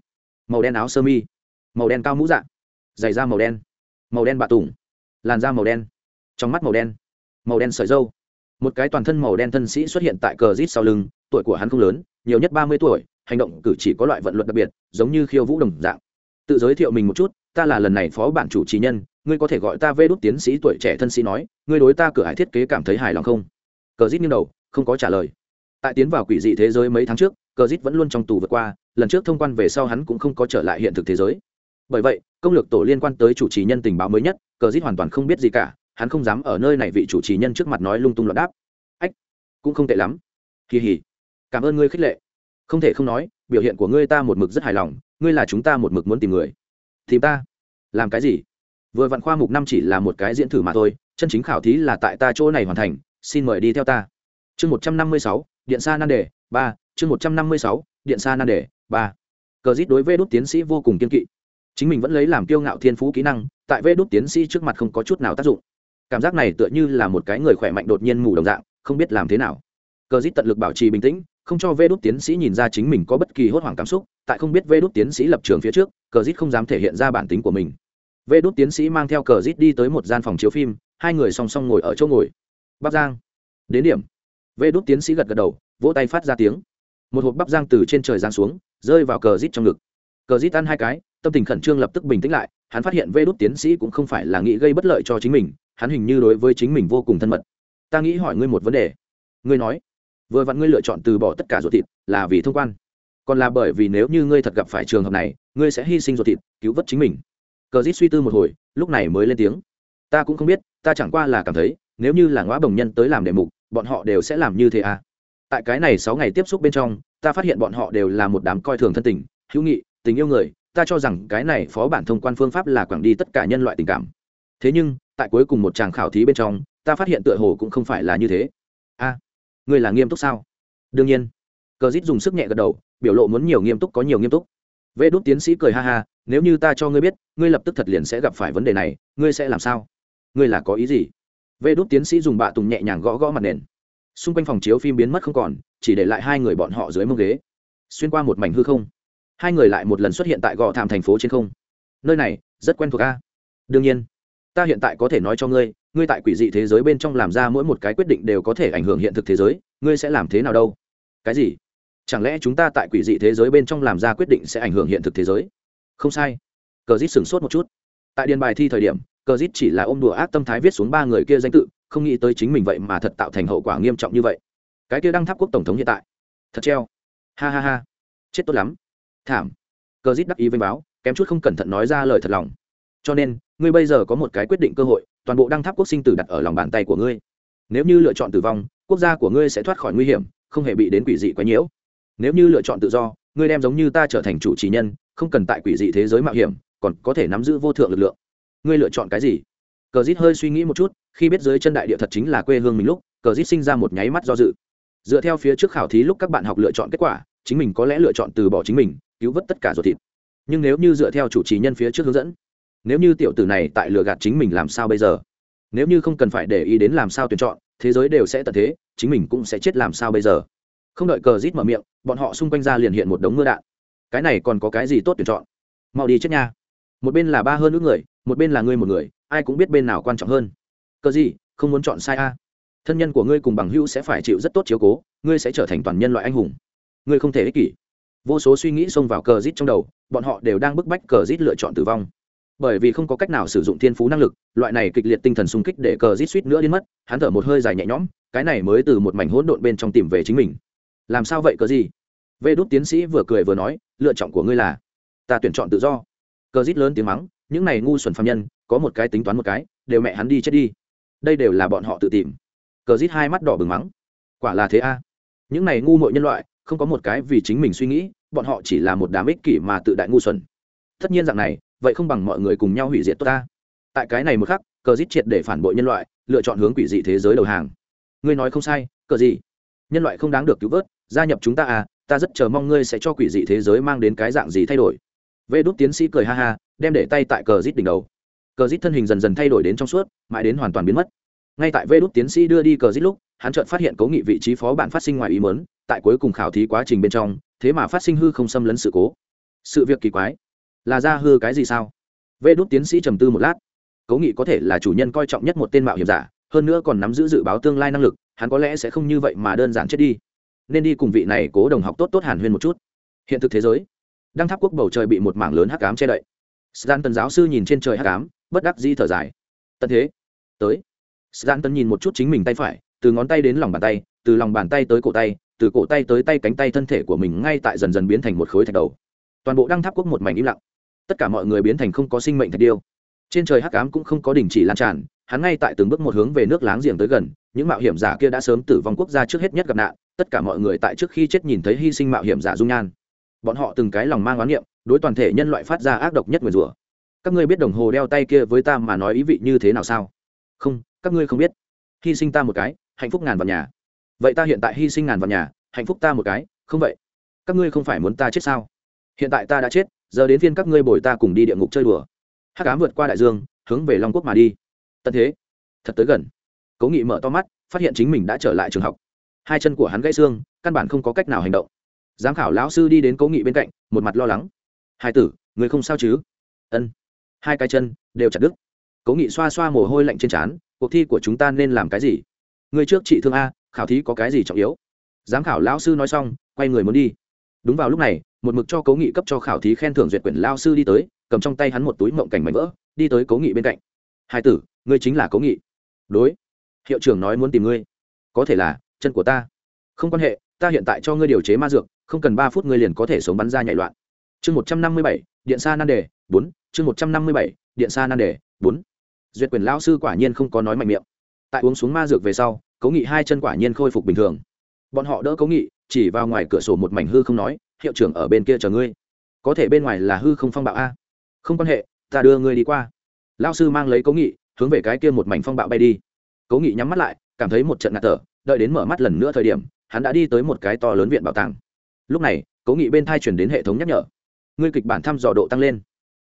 A: màu đen áo sơ mi, màu đen cao mũ dạng giày da màu đen màu đen bạ tủng làn da màu đen, trong mắt màu đen màu đen sợi dâu một cái toàn thân màu đen thân sĩ xuất hiện tại cờ rít sau lưng, tuổi của hắn không lớn, nhiều nhất ba mươi tuổi, hành động cử chỉ có loại vận luật đặc biệt, giống như khiêu vũ đồng dạng. Tự giới thiệu mình một chút, ta là lần này phó bản chủ trì nhân, ngươi có thể gọi ta vê đốt tiến sĩ tuổi trẻ thân sĩ nói, ngươi đối ta cửa hải thiết kế cảm thấy hài lòng không? Cờ rít nghiêng đầu, không có trả lời tại tiến vào quỷ dị thế giới mấy tháng trước, cờ dít vẫn luôn trong tù vượt qua, lần trước thông quan về sau hắn cũng không có trở lại hiện thực thế giới. Bởi vậy, công lược tổ liên quan tới chủ trì nhân tình báo mới nhất, cờ dít hoàn toàn không biết gì cả, hắn không dám ở nơi này vị chủ trì nhân trước mặt nói lung tung loạn đáp. Ách, cũng không tệ lắm. Kỳ hỉ cảm ơn ngươi khích lệ. Không thể không nói, biểu hiện của ngươi ta một mực rất hài lòng, ngươi là chúng ta một mực muốn tìm người. Tìm ta? Làm cái gì? Vừa vặn khoa mục năm chỉ là một cái diễn thử mà thôi, chân chính khảo thí là tại ta chỗ này hoàn thành, xin mời đi theo ta. Chương một trăm năm mươi sáu điện sa nan đề, ba, chương một trăm năm mươi sáu, điện sa nan đề, ba. Cờ dít đối với đốt tiến sĩ vô cùng kiên kỵ. Chính mình vẫn lấy làm kiêu ngạo thiên phú kỹ năng, tại vê đốt tiến sĩ trước mặt không có chút nào tác dụng. Cảm giác này tựa như là một cái người khỏe mạnh đột nhiên ngủ đồng dạng, không biết làm thế nào. Cờ dít tận lực bảo trì bình tĩnh, không cho vê đốt tiến sĩ nhìn ra chính mình có bất kỳ hốt hoảng cảm xúc, tại không biết vê đốt tiến sĩ lập trường phía trước, cờ dít không dám thể hiện ra bản tính của mình. Vê đốt tiến sĩ mang theo cờ dít đi tới một gian phòng chiếu phim, hai người song song ngồi ở chỗ ngồi. Bắc giang. Đến điểm vê đốt tiến sĩ gật gật đầu, vỗ tay phát ra tiếng. Một hộp bắp giang từ trên trời giang xuống, rơi vào cờ rít trong ngực. Cờ rít ăn hai cái, tâm tình khẩn trương lập tức bình tĩnh lại, hắn phát hiện vê đốt tiến sĩ cũng không phải là nghĩ gây bất lợi cho chính mình, hắn hình như đối với chính mình vô cùng thân mật. Ta nghĩ hỏi ngươi một vấn đề. Ngươi nói, vừa vặn ngươi lựa chọn từ bỏ tất cả ruột thịt là vì thông quan. Còn là bởi vì nếu như ngươi thật gặp phải trường hợp này, ngươi sẽ hy sinh ruột thịt, cứu vớt chính mình. Cờ rít suy tư một hồi, lúc này mới lên tiếng, ta cũng không biết, ta chẳng qua là cảm thấy, nếu như là ngõ bồng nhân tới làm đề mục bọn họ đều sẽ làm như thế à? Tại cái này sáu ngày tiếp xúc bên trong ta phát hiện bọn họ đều là một đám coi thường thân tình hữu nghị tình yêu người ta cho rằng cái này phó bản thông quan phương pháp là quảng đi tất cả nhân loại tình cảm. Thế nhưng tại cuối cùng một tràng khảo thí bên trong ta phát hiện tựa hồ cũng không phải là như thế. A à, ngươi là nghiêm túc sao? Đương nhiên. Cờ dít dùng sức nhẹ gật đầu biểu lộ muốn nhiều nghiêm túc có nhiều nghiêm túc. Vê đốt tiến sĩ cười ha ha nếu như ta cho ngươi biết ngươi lập tức thật liền sẽ gặp phải vấn đề này ngươi sẽ làm sao? Ngươi là có ý gì? Vê đốt tiến sĩ dùng bạ tùng nhẹ nhàng gõ gõ mặt nền. Xung quanh phòng chiếu phim biến mất không còn, chỉ để lại hai người bọn họ dưới mông ghế. Xuyên qua một mảnh hư không, hai người lại một lần xuất hiện tại gò thảm thành phố trên không. Nơi này, rất quen thuộc a. Đương nhiên, ta hiện tại có thể nói cho ngươi ngươi tại quỷ dị thế giới bên trong làm ra mỗi một cái quyết định đều có thể ảnh hưởng hiện thực thế giới, ngươi sẽ làm thế nào đâu? Cái gì? Chẳng lẽ chúng ta tại quỷ dị thế giới bên trong làm ra quyết định sẽ ảnh hưởng hiện thực thế giới? Không sai. Cờ dít sửng sốt một chút. Tại điền bài thi thời điểm cờ dít chỉ là ôm đùa ác tâm thái viết xuống ba người kia danh tự, không nghĩ tới chính mình vậy mà thật tạo thành hậu quả nghiêm trọng như vậy. Cái kia đăng tháp quốc tổng thống hiện tại. Thật treo. Ha ha ha. Chết tốt lắm. Thảm. Cờ dít đắc ý vênh báo, kém chút không cẩn thận nói ra lời thật lòng. Cho nên, ngươi bây giờ có một cái quyết định cơ hội, toàn bộ đăng tháp quốc sinh tử đặt ở lòng bàn tay của ngươi. Nếu như lựa chọn tử vong, quốc gia của ngươi sẽ thoát khỏi nguy hiểm, không hề bị đến quỷ dị quá nhiễu. Nếu như lựa chọn tự do, ngươi đem giống như ta trở thành chủ trì nhân, không cần tại quỷ dị thế giới mạo hiểm, còn có thể nắm giữ vô thượng lực lượng ngươi lựa chọn cái gì? Cờ dít hơi suy nghĩ một chút, khi biết dưới chân đại địa thật chính là quê hương mình lúc, cờ dít sinh ra một nháy mắt do dự. Dựa theo phía trước khảo thí lúc các bạn học lựa chọn kết quả, chính mình có lẽ lựa chọn từ bỏ chính mình, cứu vớt tất cả ruột thịt. Nhưng nếu như dựa theo chủ trì nhân phía trước hướng dẫn, nếu như tiểu tử này tại lừa gạt chính mình làm sao bây giờ? Nếu như không cần phải để ý đến làm sao tuyển chọn, thế giới đều sẽ tận thế, chính mình cũng sẽ chết làm sao bây giờ? Không đợi cờ rít mở miệng, bọn họ xung quanh ra liền hiện một đống mưa đạn. Cái này còn có cái gì tốt tuyển chọn? Mau đi chết nha. Một bên là ba hơn nữ người một bên là ngươi một người, ai cũng biết bên nào quan trọng hơn. Cờ gì, không muốn chọn sai a. Thân nhân của ngươi cùng bằng hữu sẽ phải chịu rất tốt chiếu cố, ngươi sẽ trở thành toàn nhân loại anh hùng. Ngươi không thể ích kỷ. Vô số suy nghĩ xông vào cờ rít trong đầu, bọn họ đều đang bức bách cờ rít lựa chọn tử vong. Bởi vì không có cách nào sử dụng thiên phú năng lực, loại này kịch liệt tinh thần sung kích để cờ rít suýt nữa đến mất, hắn thở một hơi dài nhẹ nhõm, cái này mới từ một mảnh hỗn độn bên trong tìm về chính mình. Làm sao vậy cờ gì? Vê đút tiến sĩ vừa cười vừa nói, lựa chọn của ngươi là, ta tuyển chọn tự do. Cờ rít lớn tiếng mắng những này ngu xuẩn phạm nhân, có một cái tính toán một cái, đều mẹ hắn đi chết đi. Đây đều là bọn họ tự tìm. Cờ rít hai mắt đỏ bừng mắng. Quả là thế a. Những này ngu mội nhân loại, không có một cái vì chính mình suy nghĩ, bọn họ chỉ là một đám ích kỷ mà tự đại ngu xuẩn. Tất nhiên dạng này, vậy không bằng mọi người cùng nhau hủy diệt tốt ta. Tại cái này một khắc, cờ rít triệt để phản bội nhân loại, lựa chọn hướng quỷ dị thế giới đầu hàng. Ngươi nói không sai, cờ gì? Nhân loại không đáng được cứu vớt, gia nhập chúng ta à ta rất chờ mong ngươi sẽ cho quỷ dị thế giới mang đến cái dạng gì thay đổi. Vê đốt tiến sĩ cười ha ha đem để tay tại cờ rít đỉnh đầu. Cờ rít thân hình dần dần thay đổi đến trong suốt, mãi đến hoàn toàn biến mất. Ngay tại vê đốt tiến sĩ đưa đi cờ rít lúc, hắn chợt phát hiện cố nghị vị trí phó bản phát sinh ngoài ý mớn tại cuối cùng khảo thí quá trình bên trong, thế mà phát sinh hư không xâm lấn sự cố. Sự việc kỳ quái. Là ra hư cái gì sao? Vê đốt tiến sĩ trầm tư một lát. Cố nghị có thể là chủ nhân coi trọng nhất một tên mạo hiểm giả, hơn nữa còn nắm giữ dự báo tương lai năng lực, hắn có lẽ sẽ không như vậy mà đơn giản chết đi. Nên đi cùng vị này cố đồng học tốt tốt hàn huyên một chút. Hiện thực thế giới. Đăng tháp quốc bầu trời bị một mảng lớn hắc cám che đậy stan tần giáo sư nhìn trên trời hắc cám bất đắc di thở dài. Tận thế, tới. Stan tần nhìn một chút chính mình tay phải, từ ngón tay đến lòng bàn tay, từ lòng bàn tay tới cổ tay, từ cổ tay tới tay cánh tay thân thể của mình ngay tại dần dần biến thành một khối thạch đầu. Toàn bộ đăng tháp quốc một mảnh im lặng. Tất cả mọi người biến thành không có sinh mệnh thạch điêu. Trên trời hắc ám cũng không có đình chỉ lan tràn, hắn ngay tại từng bước một hướng về nước láng giềng tới gần, những mạo hiểm giả kia đã sớm tử vong quốc gia trước hết nhất gặp nạn, tất cả mọi người tại trước khi chết nhìn thấy hy sinh mạo hiểm giả dung nhan bọn họ từng cái lòng mang oán niệm, đối toàn thể nhân loại phát ra ác độc nhất nguyền rủa. Các ngươi biết đồng hồ đeo tay kia với ta mà nói ý vị như thế nào sao? Không, các ngươi không biết. Hy sinh ta một cái, hạnh phúc ngàn vào nhà. Vậy ta hiện tại hy sinh ngàn vào nhà, hạnh phúc ta một cái, không vậy? Các ngươi không phải muốn ta chết sao? Hiện tại ta đã chết, giờ đến phiên các ngươi bồi ta cùng đi địa ngục chơi đùa. Hắc ám vượt qua đại dương, hướng về long quốc mà đi. Tận thế. Thật tới gần. Cố nghị mở to mắt, phát hiện chính mình đã trở lại trường học. Hai chân của hắn gãy xương, căn bản không có cách nào hành động giám khảo lão sư đi đến cố nghị bên cạnh, một mặt lo lắng. Hai tử, người không sao chứ? Ân. Hai cái chân đều chặt đứt. Cố nghị xoa xoa mồ hôi lạnh trên trán, cuộc thi của chúng ta nên làm cái gì? Người trước chị thương a, khảo thí có cái gì trọng yếu? Giám khảo lão sư nói xong, quay người muốn đi. Đúng vào lúc này, một mực cho cố nghị cấp cho khảo thí khen thưởng duyệt quyển lao sư đi tới, cầm trong tay hắn một túi mộng cảnh mảnh vỡ, đi tới cố nghị bên cạnh. Hai tử, ngươi chính là cố nghị. Đối. Hiệu trưởng nói muốn tìm ngươi. Có thể là chân của ta. Không quan hệ ta hiện tại cho ngươi điều chế ma dược, không cần ba phút ngươi liền có thể sống bắn ra nhảy loạn. Chương một trăm năm mươi bảy, điện xa nan đề, bốn. Chương một trăm năm mươi bảy, điện xa nan đề, bốn. Duyệt quyền lão sư quả nhiên không có nói mạnh miệng. Tại uống xuống ma dược về sau cố nghị hai chân quả nhiên khôi phục bình thường. Bọn họ đỡ cố nghị, chỉ vào ngoài cửa sổ một mảnh hư không nói, hiệu trưởng ở bên kia chờ ngươi. Có thể bên ngoài là hư không phong bạo a. Không quan hệ, ta đưa ngươi đi qua. Lao sư mang lấy cố nghị, hướng về cái kia một mảnh phong bạo bay đi. Cố nghị nhắm mắt lại, cảm thấy một trận ngạt thở, đợi đến mở mắt lần nữa thời điểm hắn đã đi tới một cái to lớn viện bảo tàng. Lúc này, cố nghị bên thai chuyển đến hệ thống nhắc nhở. Ngươi kịch bản thăm dò độ tăng lên.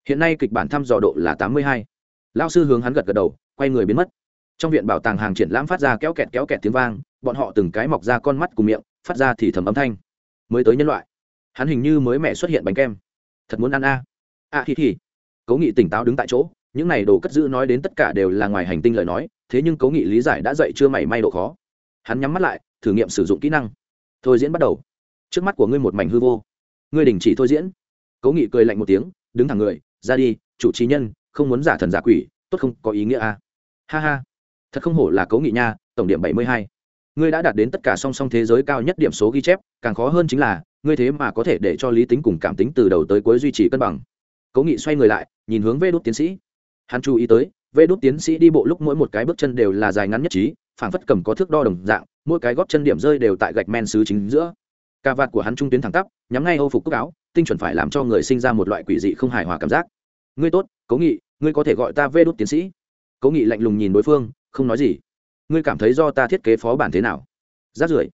A: Hiện nay kịch bản thăm dò độ là tám mươi hai. Lao sư hướng hắn gật gật đầu, quay người biến mất. Trong viện bảo tàng hàng triển lãm phát ra kéo kẹt kéo kẹt tiếng vang, bọn họ từng cái mọc ra con mắt cùng miệng, phát ra thì thầm âm thanh. Mới tới nhân loại. Hắn hình như mới mẹ xuất hiện bánh kem. Thật muốn ăn a. À. a thì thì cố nghị tỉnh táo đứng tại chỗ, những này đồ cất giữ nói đến tất cả đều là ngoài hành tinh lời nói, thế nhưng cố nghị lý giải đã dậy chưa mảy may độ khó hắn nhắm mắt lại, thử nghiệm sử dụng kỹ năng. Thôi diễn bắt đầu. Trước mắt của ngươi một mảnh hư vô. Ngươi đình chỉ thôi diễn. Cố nghị cười lạnh một tiếng, đứng thẳng người, ra đi, chủ trí nhân, không muốn giả thần giả quỷ, tốt không có ý nghĩa à? ha ha. Thật không hổ là cố nghị nha, tổng điểm bảy mươi hai. Ngươi đã đạt đến tất cả song song thế giới cao nhất điểm số ghi chép, càng khó hơn chính là, ngươi thế mà có thể để cho lý tính cùng cảm tính từ đầu tới cuối duy trì cân bằng. Cố nghị xoay người lại, nhìn hướng vê đốt tiến sĩ. Hắn chú ý tới, vê đốt tiến sĩ đi bộ lúc mỗi một cái bước chân đều là dài ngắn nhất trí phảng phất cầm có thước đo đồng dạng, mỗi cái góp chân điểm rơi đều tại gạch men xứ chính giữa. Cà vạt của hắn trung tuyến thẳng tắp, nhắm ngay âu phục cúc áo, tinh chuẩn phải làm cho người sinh ra một loại quỷ dị không hài hòa cảm giác. Ngươi tốt, cố nghị, ngươi có thể gọi ta vê đốt tiến sĩ. Cố nghị lạnh lùng nhìn đối phương, không nói gì. Ngươi cảm thấy do ta thiết kế phó bản thế nào? Rát rưởi.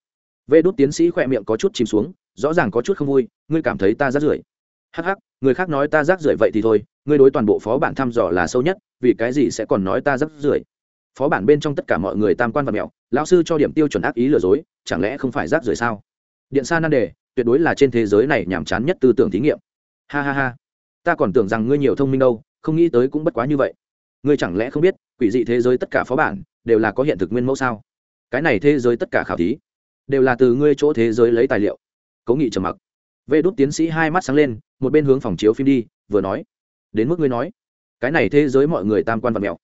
A: Vê đốt tiến sĩ khỏe miệng có chút chìm xuống, rõ ràng có chút không vui, ngươi cảm thấy ta rát rưởi. Hắc hắc, người khác nói ta rác rưởi vậy thì thôi, ngươi đối toàn bộ phó bản thăm dò là sâu nhất, vì cái gì sẽ còn nói ta rác rưởi? Phó bản bên trong tất cả mọi người tam quan và mẹo, lão sư cho điểm tiêu chuẩn ác ý lừa dối, chẳng lẽ không phải rác rưởi sao? Điện sa nan đề, tuyệt đối là trên thế giới này nhàm chán nhất tư tưởng thí nghiệm. Ha ha ha. Ta còn tưởng rằng ngươi nhiều thông minh đâu, không nghĩ tới cũng bất quá như vậy. Ngươi chẳng lẽ không biết, quỷ dị thế giới tất cả phó bản đều là có hiện thực nguyên mẫu sao? Cái này thế giới tất cả khảo thí đều là từ ngươi chỗ thế giới lấy tài liệu. Cố nghị trầm mặc. Vê đốt tiến sĩ hai mắt sáng lên, một bên hướng phòng chiếu phim đi, vừa nói. Đến mức ngươi nói, cái này thế giới mọi người tam quan vật mẹo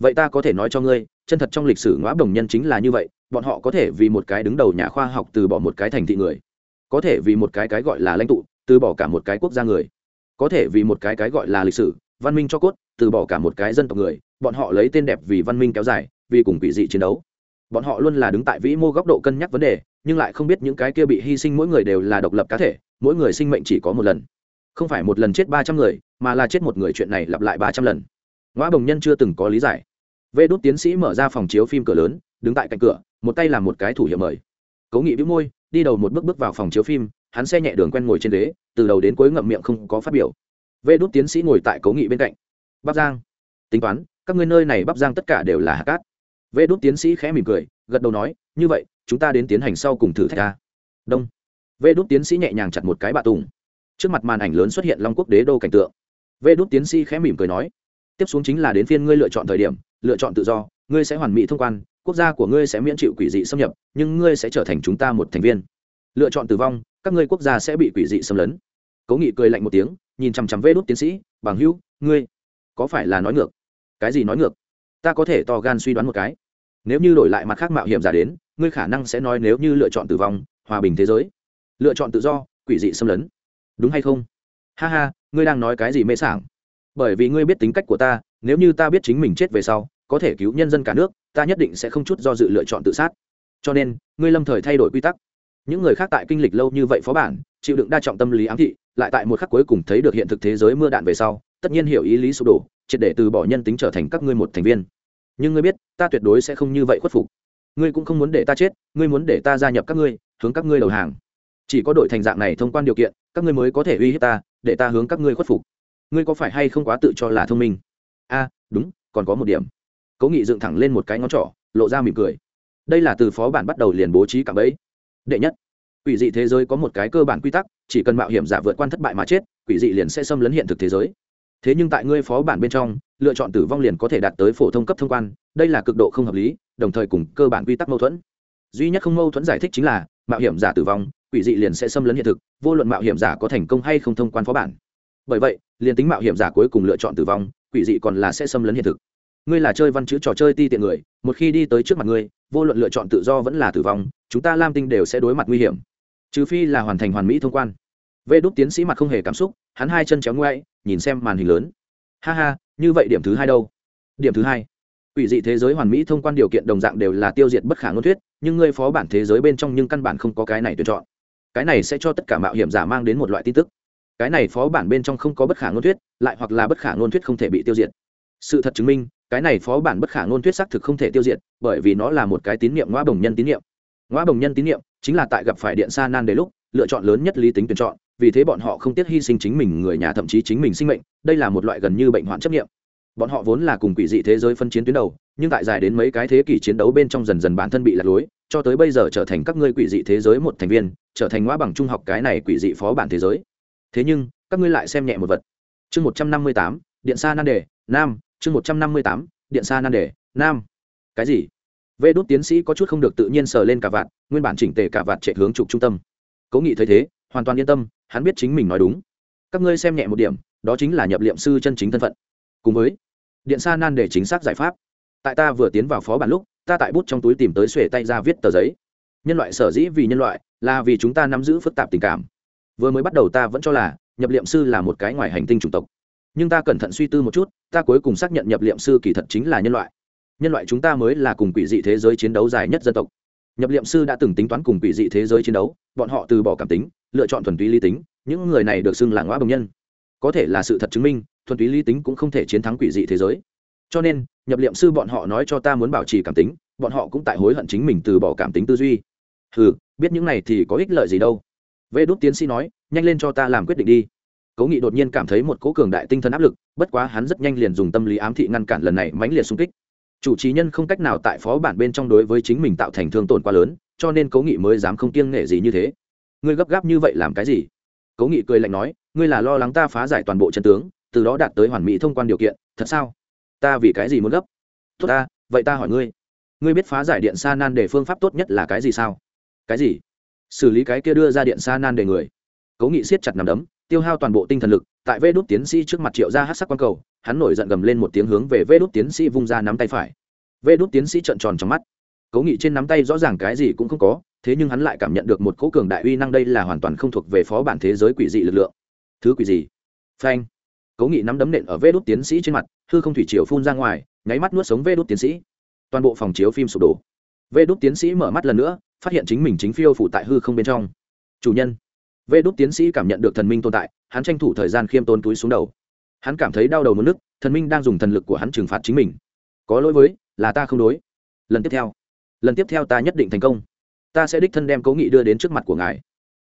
A: vậy ta có thể nói cho ngươi, chân thật trong lịch sử ngõ đồng nhân chính là như vậy, bọn họ có thể vì một cái đứng đầu nhà khoa học từ bỏ một cái thành thị người, có thể vì một cái cái gọi là lãnh tụ, từ bỏ cả một cái quốc gia người, có thể vì một cái cái gọi là lịch sử, văn minh cho cốt, từ bỏ cả một cái dân tộc người, bọn họ lấy tên đẹp vì văn minh kéo dài, vì cùng quỷ dị chiến đấu. Bọn họ luôn là đứng tại vĩ mô góc độ cân nhắc vấn đề, nhưng lại không biết những cái kia bị hy sinh mỗi người đều là độc lập cá thể, mỗi người sinh mệnh chỉ có một lần. Không phải một lần chết ba trăm người, mà là chết một người, chuyện này lặp lại ba trăm lần. Ngoã bồng nhân chưa từng có lý giải vê đốt tiến sĩ mở ra phòng chiếu phim cửa lớn, đứng tại cạnh cửa, một tay làm một cái thủ hiệu mời. Cố nghị bĩu môi, đi đầu một bước bước vào phòng chiếu phim, hắn xe nhẹ đường quen ngồi trên ghế, từ đầu đến cuối ngậm miệng không có phát biểu. Vê đốt tiến sĩ ngồi tại cố nghị bên cạnh. Bắc giang, tính toán, các ngươi nơi này bắc giang tất cả đều là hạt cát. Vê đốt tiến sĩ khẽ mỉm cười, gật đầu nói, như vậy, chúng ta đến tiến hành sau cùng thử thách ta đông. Vê đốt tiến sĩ nhẹ nhàng chặt một cái bạ tùng. Trước mặt màn ảnh lớn xuất hiện long quốc đế đô cảnh tượng. Vê đốt tiến sĩ khẽ mỉm cười nói, tiếp xuống chính là đến phiên ngươi lựa chọn thời điểm lựa chọn tự do, ngươi sẽ hoàn mỹ thông quan, quốc gia của ngươi sẽ miễn chịu quỷ dị xâm nhập, nhưng ngươi sẽ trở thành chúng ta một thành viên. Lựa chọn tử vong, các ngươi quốc gia sẽ bị quỷ dị xâm lấn. Cố nghị cười lạnh một tiếng, nhìn chằm chằm vê đốt tiến sĩ, bằng hữu, ngươi có phải là nói ngược? Cái gì nói ngược? Ta có thể to gan suy đoán một cái. Nếu như đổi lại mặt khác mạo hiểm giả đến, ngươi khả năng sẽ nói nếu như lựa chọn tử vong, hòa bình thế giới. Lựa chọn tự do, quỷ dị xâm lấn. Đúng hay không? Ha ha, ngươi đang nói cái gì mê sảng? Bởi vì ngươi biết tính cách của ta nếu như ta biết chính mình chết về sau, có thể cứu nhân dân cả nước, ta nhất định sẽ không chút do dự lựa chọn tự sát. Cho nên, ngươi lâm thời thay đổi quy tắc. Những người khác tại kinh lịch lâu như vậy phó bản, chịu đựng đa trọng tâm lý ám thị, lại tại một khắc cuối cùng thấy được hiện thực thế giới mưa đạn về sau, tất nhiên hiểu ý lý sụp đổ, triệt để từ bỏ nhân tính trở thành các ngươi một thành viên. Nhưng ngươi biết, ta tuyệt đối sẽ không như vậy khuất phục. Ngươi cũng không muốn để ta chết, ngươi muốn để ta gia nhập các ngươi, hướng các ngươi đầu hàng. Chỉ có đội thành dạng này thông quan điều kiện, các ngươi mới có thể uy hiếp ta, để ta hướng các ngươi khuất phục. Ngươi có phải hay không quá tự cho là thông minh? A, đúng, còn có một điểm. Cố nghị dựng thẳng lên một cái ngón trỏ, lộ ra mỉm cười. Đây là từ phó bản bắt đầu liền bố trí cạm ấy đệ nhất, quỷ dị thế giới có một cái cơ bản quy tắc, chỉ cần mạo hiểm giả vượt qua thất bại mà chết, quỷ dị liền sẽ xâm lấn hiện thực thế giới. Thế nhưng tại ngươi phó bản bên trong, lựa chọn tử vong liền có thể đạt tới phổ thông cấp thông quan, đây là cực độ không hợp lý, đồng thời cùng cơ bản quy tắc mâu thuẫn. Duy nhất không mâu thuẫn giải thích chính là, mạo hiểm giả tử vong, quỷ dị liền sẽ xâm lấn hiện thực, vô luận mạo hiểm giả có thành công hay không thông quan phó bản. Bởi vậy, liền tính mạo hiểm giả cuối cùng lựa chọn tử vong quỷ dị còn là sẽ xâm lấn hiện thực. Ngươi là chơi văn chữ trò chơi ti tiện người, một khi đi tới trước mặt ngươi, vô luận lựa chọn tự do vẫn là tử vong, chúng ta lam tinh đều sẽ đối mặt nguy hiểm. Trừ phi là hoàn thành hoàn mỹ thông quan. Vê đúc tiến sĩ mặt không hề cảm xúc, hắn hai chân chéo ngoại nhìn xem màn hình lớn. Ha ha, như vậy điểm thứ hai đâu? Điểm thứ hai. Quỷ dị thế giới hoàn mỹ thông quan điều kiện đồng dạng đều là tiêu diệt bất khả ngôn thuyết, nhưng ngươi phó bản thế giới bên trong nhưng căn bản không có cái này tuyển chọn. Cái này sẽ cho tất cả mạo hiểm giả mang đến một loại tin tức cái này phó bản bên trong không có bất khả ngôn thuyết, lại hoặc là bất khả ngôn thuyết không thể bị tiêu diệt. Sự thật chứng minh, cái này phó bản bất khả ngôn thuyết xác thực không thể tiêu diệt, bởi vì nó là một cái tín nhiệm ngõ bồng nhân tín nhiệm ngõ bồng nhân tín nhiệm chính là tại gặp phải điện sa nan đề lúc, lựa chọn lớn nhất lý tính tuyển chọn, vì thế bọn họ không tiếc hy sinh chính mình người nhà thậm chí chính mình sinh mệnh, đây là một loại gần như bệnh hoạn chấp nghiệm bọn họ vốn là cùng quỷ dị thế giới phân chiến tuyến đầu, nhưng tại dài đến mấy cái thế kỷ chiến đấu bên trong dần dần bản thân bị lạc lối, cho tới bây giờ trở thành các ngươi quỷ dị thế giới một thành viên, trở thành ngõ bằng trung học cái này quỷ dị phó bản thế giới thế nhưng, các ngươi lại xem nhẹ một vật. Chương một trăm năm mươi tám, điện xa nan đề, nam. Chương một trăm năm mươi tám, điện xa nan đề, nam. Cái gì? Vê đốt tiến sĩ có chút không được tự nhiên sờ lên cả vạt, nguyên bản chỉnh tề cả vạt chạy hướng trục trung tâm. Cố nghị thấy thế, hoàn toàn yên tâm, hắn biết chính mình nói đúng. Các ngươi xem nhẹ một điểm, đó chính là nhập liệm sư chân chính thân phận. Cùng với điện xa nan để chính xác giải pháp. Tại ta vừa tiến vào phó bản lúc, ta tại bút trong túi tìm tới xuể tay ra viết tờ giấy. Nhân loại sở dĩ vì nhân loại là vì chúng ta nắm giữ phức tạp tình cảm vừa mới bắt đầu ta vẫn cho là nhập liệm sư là một cái ngoài hành tinh chủng tộc. Nhưng ta cẩn thận suy tư một chút, ta cuối cùng xác nhận nhập liệm sư kỳ thật chính là nhân loại. Nhân loại chúng ta mới là cùng quỷ dị thế giới chiến đấu dài nhất dân tộc. Nhập liệm sư đã từng tính toán cùng quỷ dị thế giới chiến đấu, bọn họ từ bỏ cảm tính, lựa chọn thuần túy lý tính, những người này được xưng là ngõ bồng nhân. Có thể là sự thật chứng minh, thuần túy lý tính cũng không thể chiến thắng quỷ dị thế giới. Cho nên, nhập liệm sư bọn họ nói cho ta muốn bảo trì cảm tính, bọn họ cũng tại hối hận chính mình từ bỏ cảm tính tư duy. Ừ biết những này thì có ích lợi gì đâu vê đút tiến sĩ nói, nhanh lên cho ta làm quyết định đi. Cố nghị đột nhiên cảm thấy một cố cường đại tinh thần áp lực, bất quá hắn rất nhanh liền dùng tâm lý ám thị ngăn cản lần này mãnh liệt xung kích. Chủ trì nhân không cách nào tại phó bản bên trong đối với chính mình tạo thành thương tổn quá lớn, cho nên cố nghị mới dám không kiêng nghệ gì như thế. Ngươi gấp gáp như vậy làm cái gì? Cố nghị cười lạnh nói, ngươi là lo lắng ta phá giải toàn bộ chân tướng, từ đó đạt tới hoàn mỹ thông quan điều kiện, thật sao? Ta vì cái gì muốn gấp? Tốt ta, vậy ta hỏi ngươi ngươi biết phá giải điện sa nan để phương pháp tốt nhất là cái gì sao? Cái gì? Xử lý cái kia đưa ra điện xa nan để người. Cố nghị siết chặt nằm đấm, tiêu hao toàn bộ tinh thần lực, tại vê đốt tiến sĩ trước mặt triệu ra hát sắc quang cầu, hắn nổi giận gầm lên một tiếng hướng về vê đốt tiến sĩ vung ra nắm tay phải. Vê đốt tiến sĩ trợn tròn trong mắt. Cố nghị trên nắm tay rõ ràng cái gì cũng không có, thế nhưng hắn lại cảm nhận được một cố cường đại uy năng đây là hoàn toàn không thuộc về phó bản thế giới quỷ dị lực lượng. Thứ quỷ gì? Phanh. Cố nghị nắm đấm nện ở vê đốt tiến sĩ trên mặt, hư không thủy chiều phun ra ngoài, nháy mắt nuốt sống vê đốt tiến sĩ. Toàn bộ phòng chiếu phim sụp đổ. Vê đốt tiến sĩ mở mắt lần nữa phát hiện chính mình chính phiêu phụ tại hư không bên trong. Chủ nhân. Vê đốt tiến sĩ cảm nhận được thần minh tồn tại, hắn tranh thủ thời gian khiêm tôn túi xuống đầu. Hắn cảm thấy đau đầu mất nước thần minh đang dùng thần lực của hắn trừng phạt chính mình. Có lỗi với, là ta không đối. Lần tiếp theo. Lần tiếp theo ta nhất định thành công. Ta sẽ đích thân đem cố nghị đưa đến trước mặt của ngài.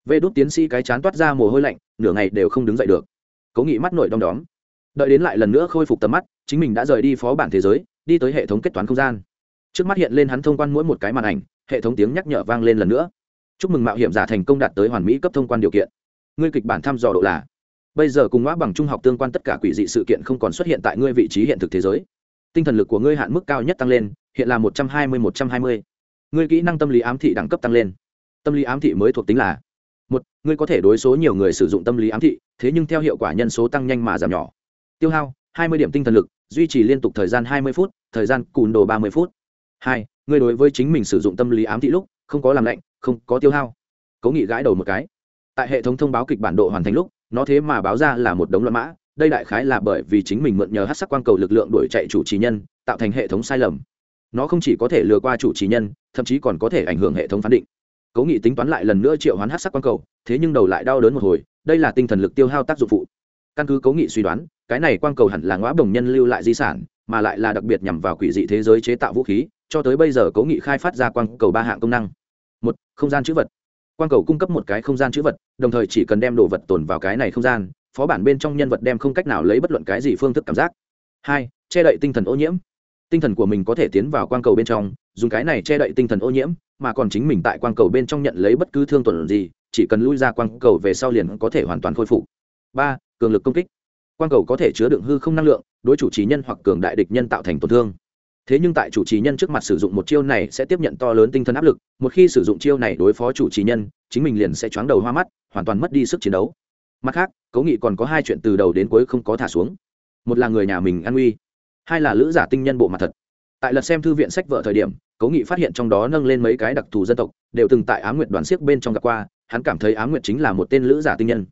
A: Vê đốt tiến sĩ cái chán toát ra mồ hôi lạnh, nửa ngày đều không đứng dậy được. Cố nghị mắt nổi đom đóm. Đợi đến lại lần nữa khôi phục tầm mắt, chính mình đã rời đi phó bản thế giới, đi tới hệ thống kết toán không gian. Trước mắt hiện lên hắn thông quan mỗi một cái màn ảnh hệ thống tiếng nhắc nhở vang lên lần nữa. Chúc mừng mạo hiểm giả thành công đạt tới hoàn mỹ cấp thông quan điều kiện. Ngươi kịch bản thăm dò độ là, bây giờ cùng ngõ bằng trung học tương quan tất cả quỷ dị sự kiện không còn xuất hiện tại ngươi vị trí hiện thực thế giới. Tinh thần lực của ngươi hạn mức cao nhất tăng lên, hiện là một trăm hai mươi, một trăm hai mươi. Ngươi kỹ năng tâm lý ám thị đẳng cấp tăng lên. Tâm lý ám thị mới thuộc tính là, một, ngươi có thể đối số nhiều người sử dụng tâm lý ám thị, thế nhưng theo hiệu quả nhân số tăng nhanh mà giảm nhỏ. Tiêu hao, hai mươi điểm tinh thần lực, duy trì liên tục thời gian hai mươi phút, thời gian cùn đồ ba mươi phút hai, ngươi đối với chính mình sử dụng tâm lý ám thị lúc, không có làm lạnh, không có tiêu hao. Cố nghị gãi đầu một cái. Tại hệ thống thông báo kịch bản độ hoàn thành lúc, nó thế mà báo ra là một đống loạn mã, đây đại khái là bởi vì chính mình mượn nhờ hát sắc quang cầu lực lượng đuổi chạy chủ trì nhân, tạo thành hệ thống sai lầm. Nó không chỉ có thể lừa qua chủ trì nhân, thậm chí còn có thể ảnh hưởng hệ thống phán định. Cố nghị tính toán lại lần nữa triệu hoán hát sắc quang cầu, thế nhưng đầu lại đau đớn một hồi, đây là tinh thần lực tiêu hao tác dụng phụ. Căn cứ cố nghị suy đoán, cái này quang cầu hẳn là ngõ đồng nhân lưu lại di sản, mà lại là đặc biệt nhằm vào quỷ dị thế giới chế tạo vũ khí cho tới bây giờ cố nghị khai phát ra quang cầu ba hạng công năng. Một, không gian chữ vật. Quang cầu cung cấp một cái không gian chữ vật, đồng thời chỉ cần đem đồ vật tồn vào cái này không gian, phó bản bên trong nhân vật đem không cách nào lấy bất luận cái gì phương thức cảm giác. Hai, che đậy tinh thần ô nhiễm. Tinh thần của mình có thể tiến vào quang cầu bên trong, dùng cái này che đậy tinh thần ô nhiễm, mà còn chính mình tại quang cầu bên trong nhận lấy bất cứ thương tổn gì, chỉ cần lui ra quang cầu về sau liền có thể hoàn toàn khôi phục. Ba, cường lực công kích. Quang cầu có thể chứa đựng hư không năng lượng, đối chủ trì nhân hoặc cường đại địch nhân tạo thành tổn thương thế nhưng tại chủ trì nhân trước mặt sử dụng một chiêu này sẽ tiếp nhận to lớn tinh thần áp lực, một khi sử dụng chiêu này đối phó chủ trì nhân, chính mình liền sẽ choáng đầu hoa mắt, hoàn toàn mất đi sức chiến đấu. Mặt khác, cố nghị còn có hai chuyện từ đầu đến cuối không có thả xuống. Một là người nhà mình an uy hai là lữ giả tinh nhân bộ mặt thật. Tại lật xem thư viện sách vợ thời điểm, cố nghị phát hiện trong đó nâng lên mấy cái đặc thù dân tộc, đều từng tại á nguyệt đoàn siếc bên trong gặp qua, hắn cảm thấy á nguyệt chính là một tên lữ giả tinh nhân.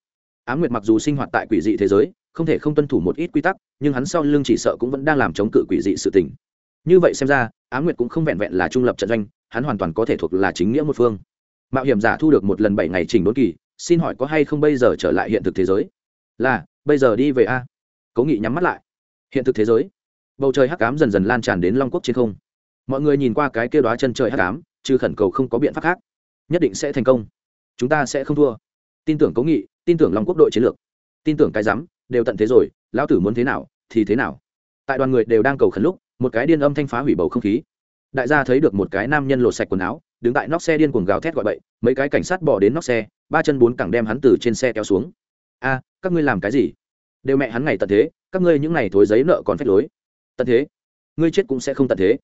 A: Á nguyệt mặc dù sinh hoạt tại quỷ dị thế giới, không thể không tuân thủ một ít quy tắc, nhưng hắn sau lưng chỉ sợ cũng vẫn đang làm chống cự quỷ dị sự tình như vậy xem ra, á nguyệt cũng không vẹn vẹn là trung lập trận doanh, hắn hoàn toàn có thể thuộc là chính nghĩa một phương. Mạo hiểm giả thu được một lần bảy ngày trình đốn kỳ, xin hỏi có hay không bây giờ trở lại hiện thực thế giới? Là, bây giờ đi về a. Cố nghị nhắm mắt lại. Hiện thực thế giới? Bầu trời hắc cám dần dần lan tràn đến long quốc trên không. Mọi người nhìn qua cái kêu đoá chân trời hắc cám chứ khẩn cầu không có biện pháp khác, nhất định sẽ thành công. Chúng ta sẽ không thua. Tin tưởng cố nghị, tin tưởng long quốc đội chiến lược. Tin tưởng cái rắm, đều tận thế rồi, lão tử muốn thế nào, thì thế nào. Tại đoàn người đều đang cầu khẩn lúc một cái điên âm thanh phá hủy bầu không khí. Đại gia thấy được một cái nam nhân lột sạch quần áo, đứng tại nóc xe điên cuồng gào thét gọi bậy, mấy cái cảnh sát bỏ đến nóc xe, ba chân bốn cẳng đem hắn từ trên xe kéo xuống. A, các ngươi làm cái gì? Đều mẹ hắn ngày tận thế, các ngươi những ngày thối giấy nợ còn phép lối. Tận thế? Ngươi chết cũng sẽ không tận thế.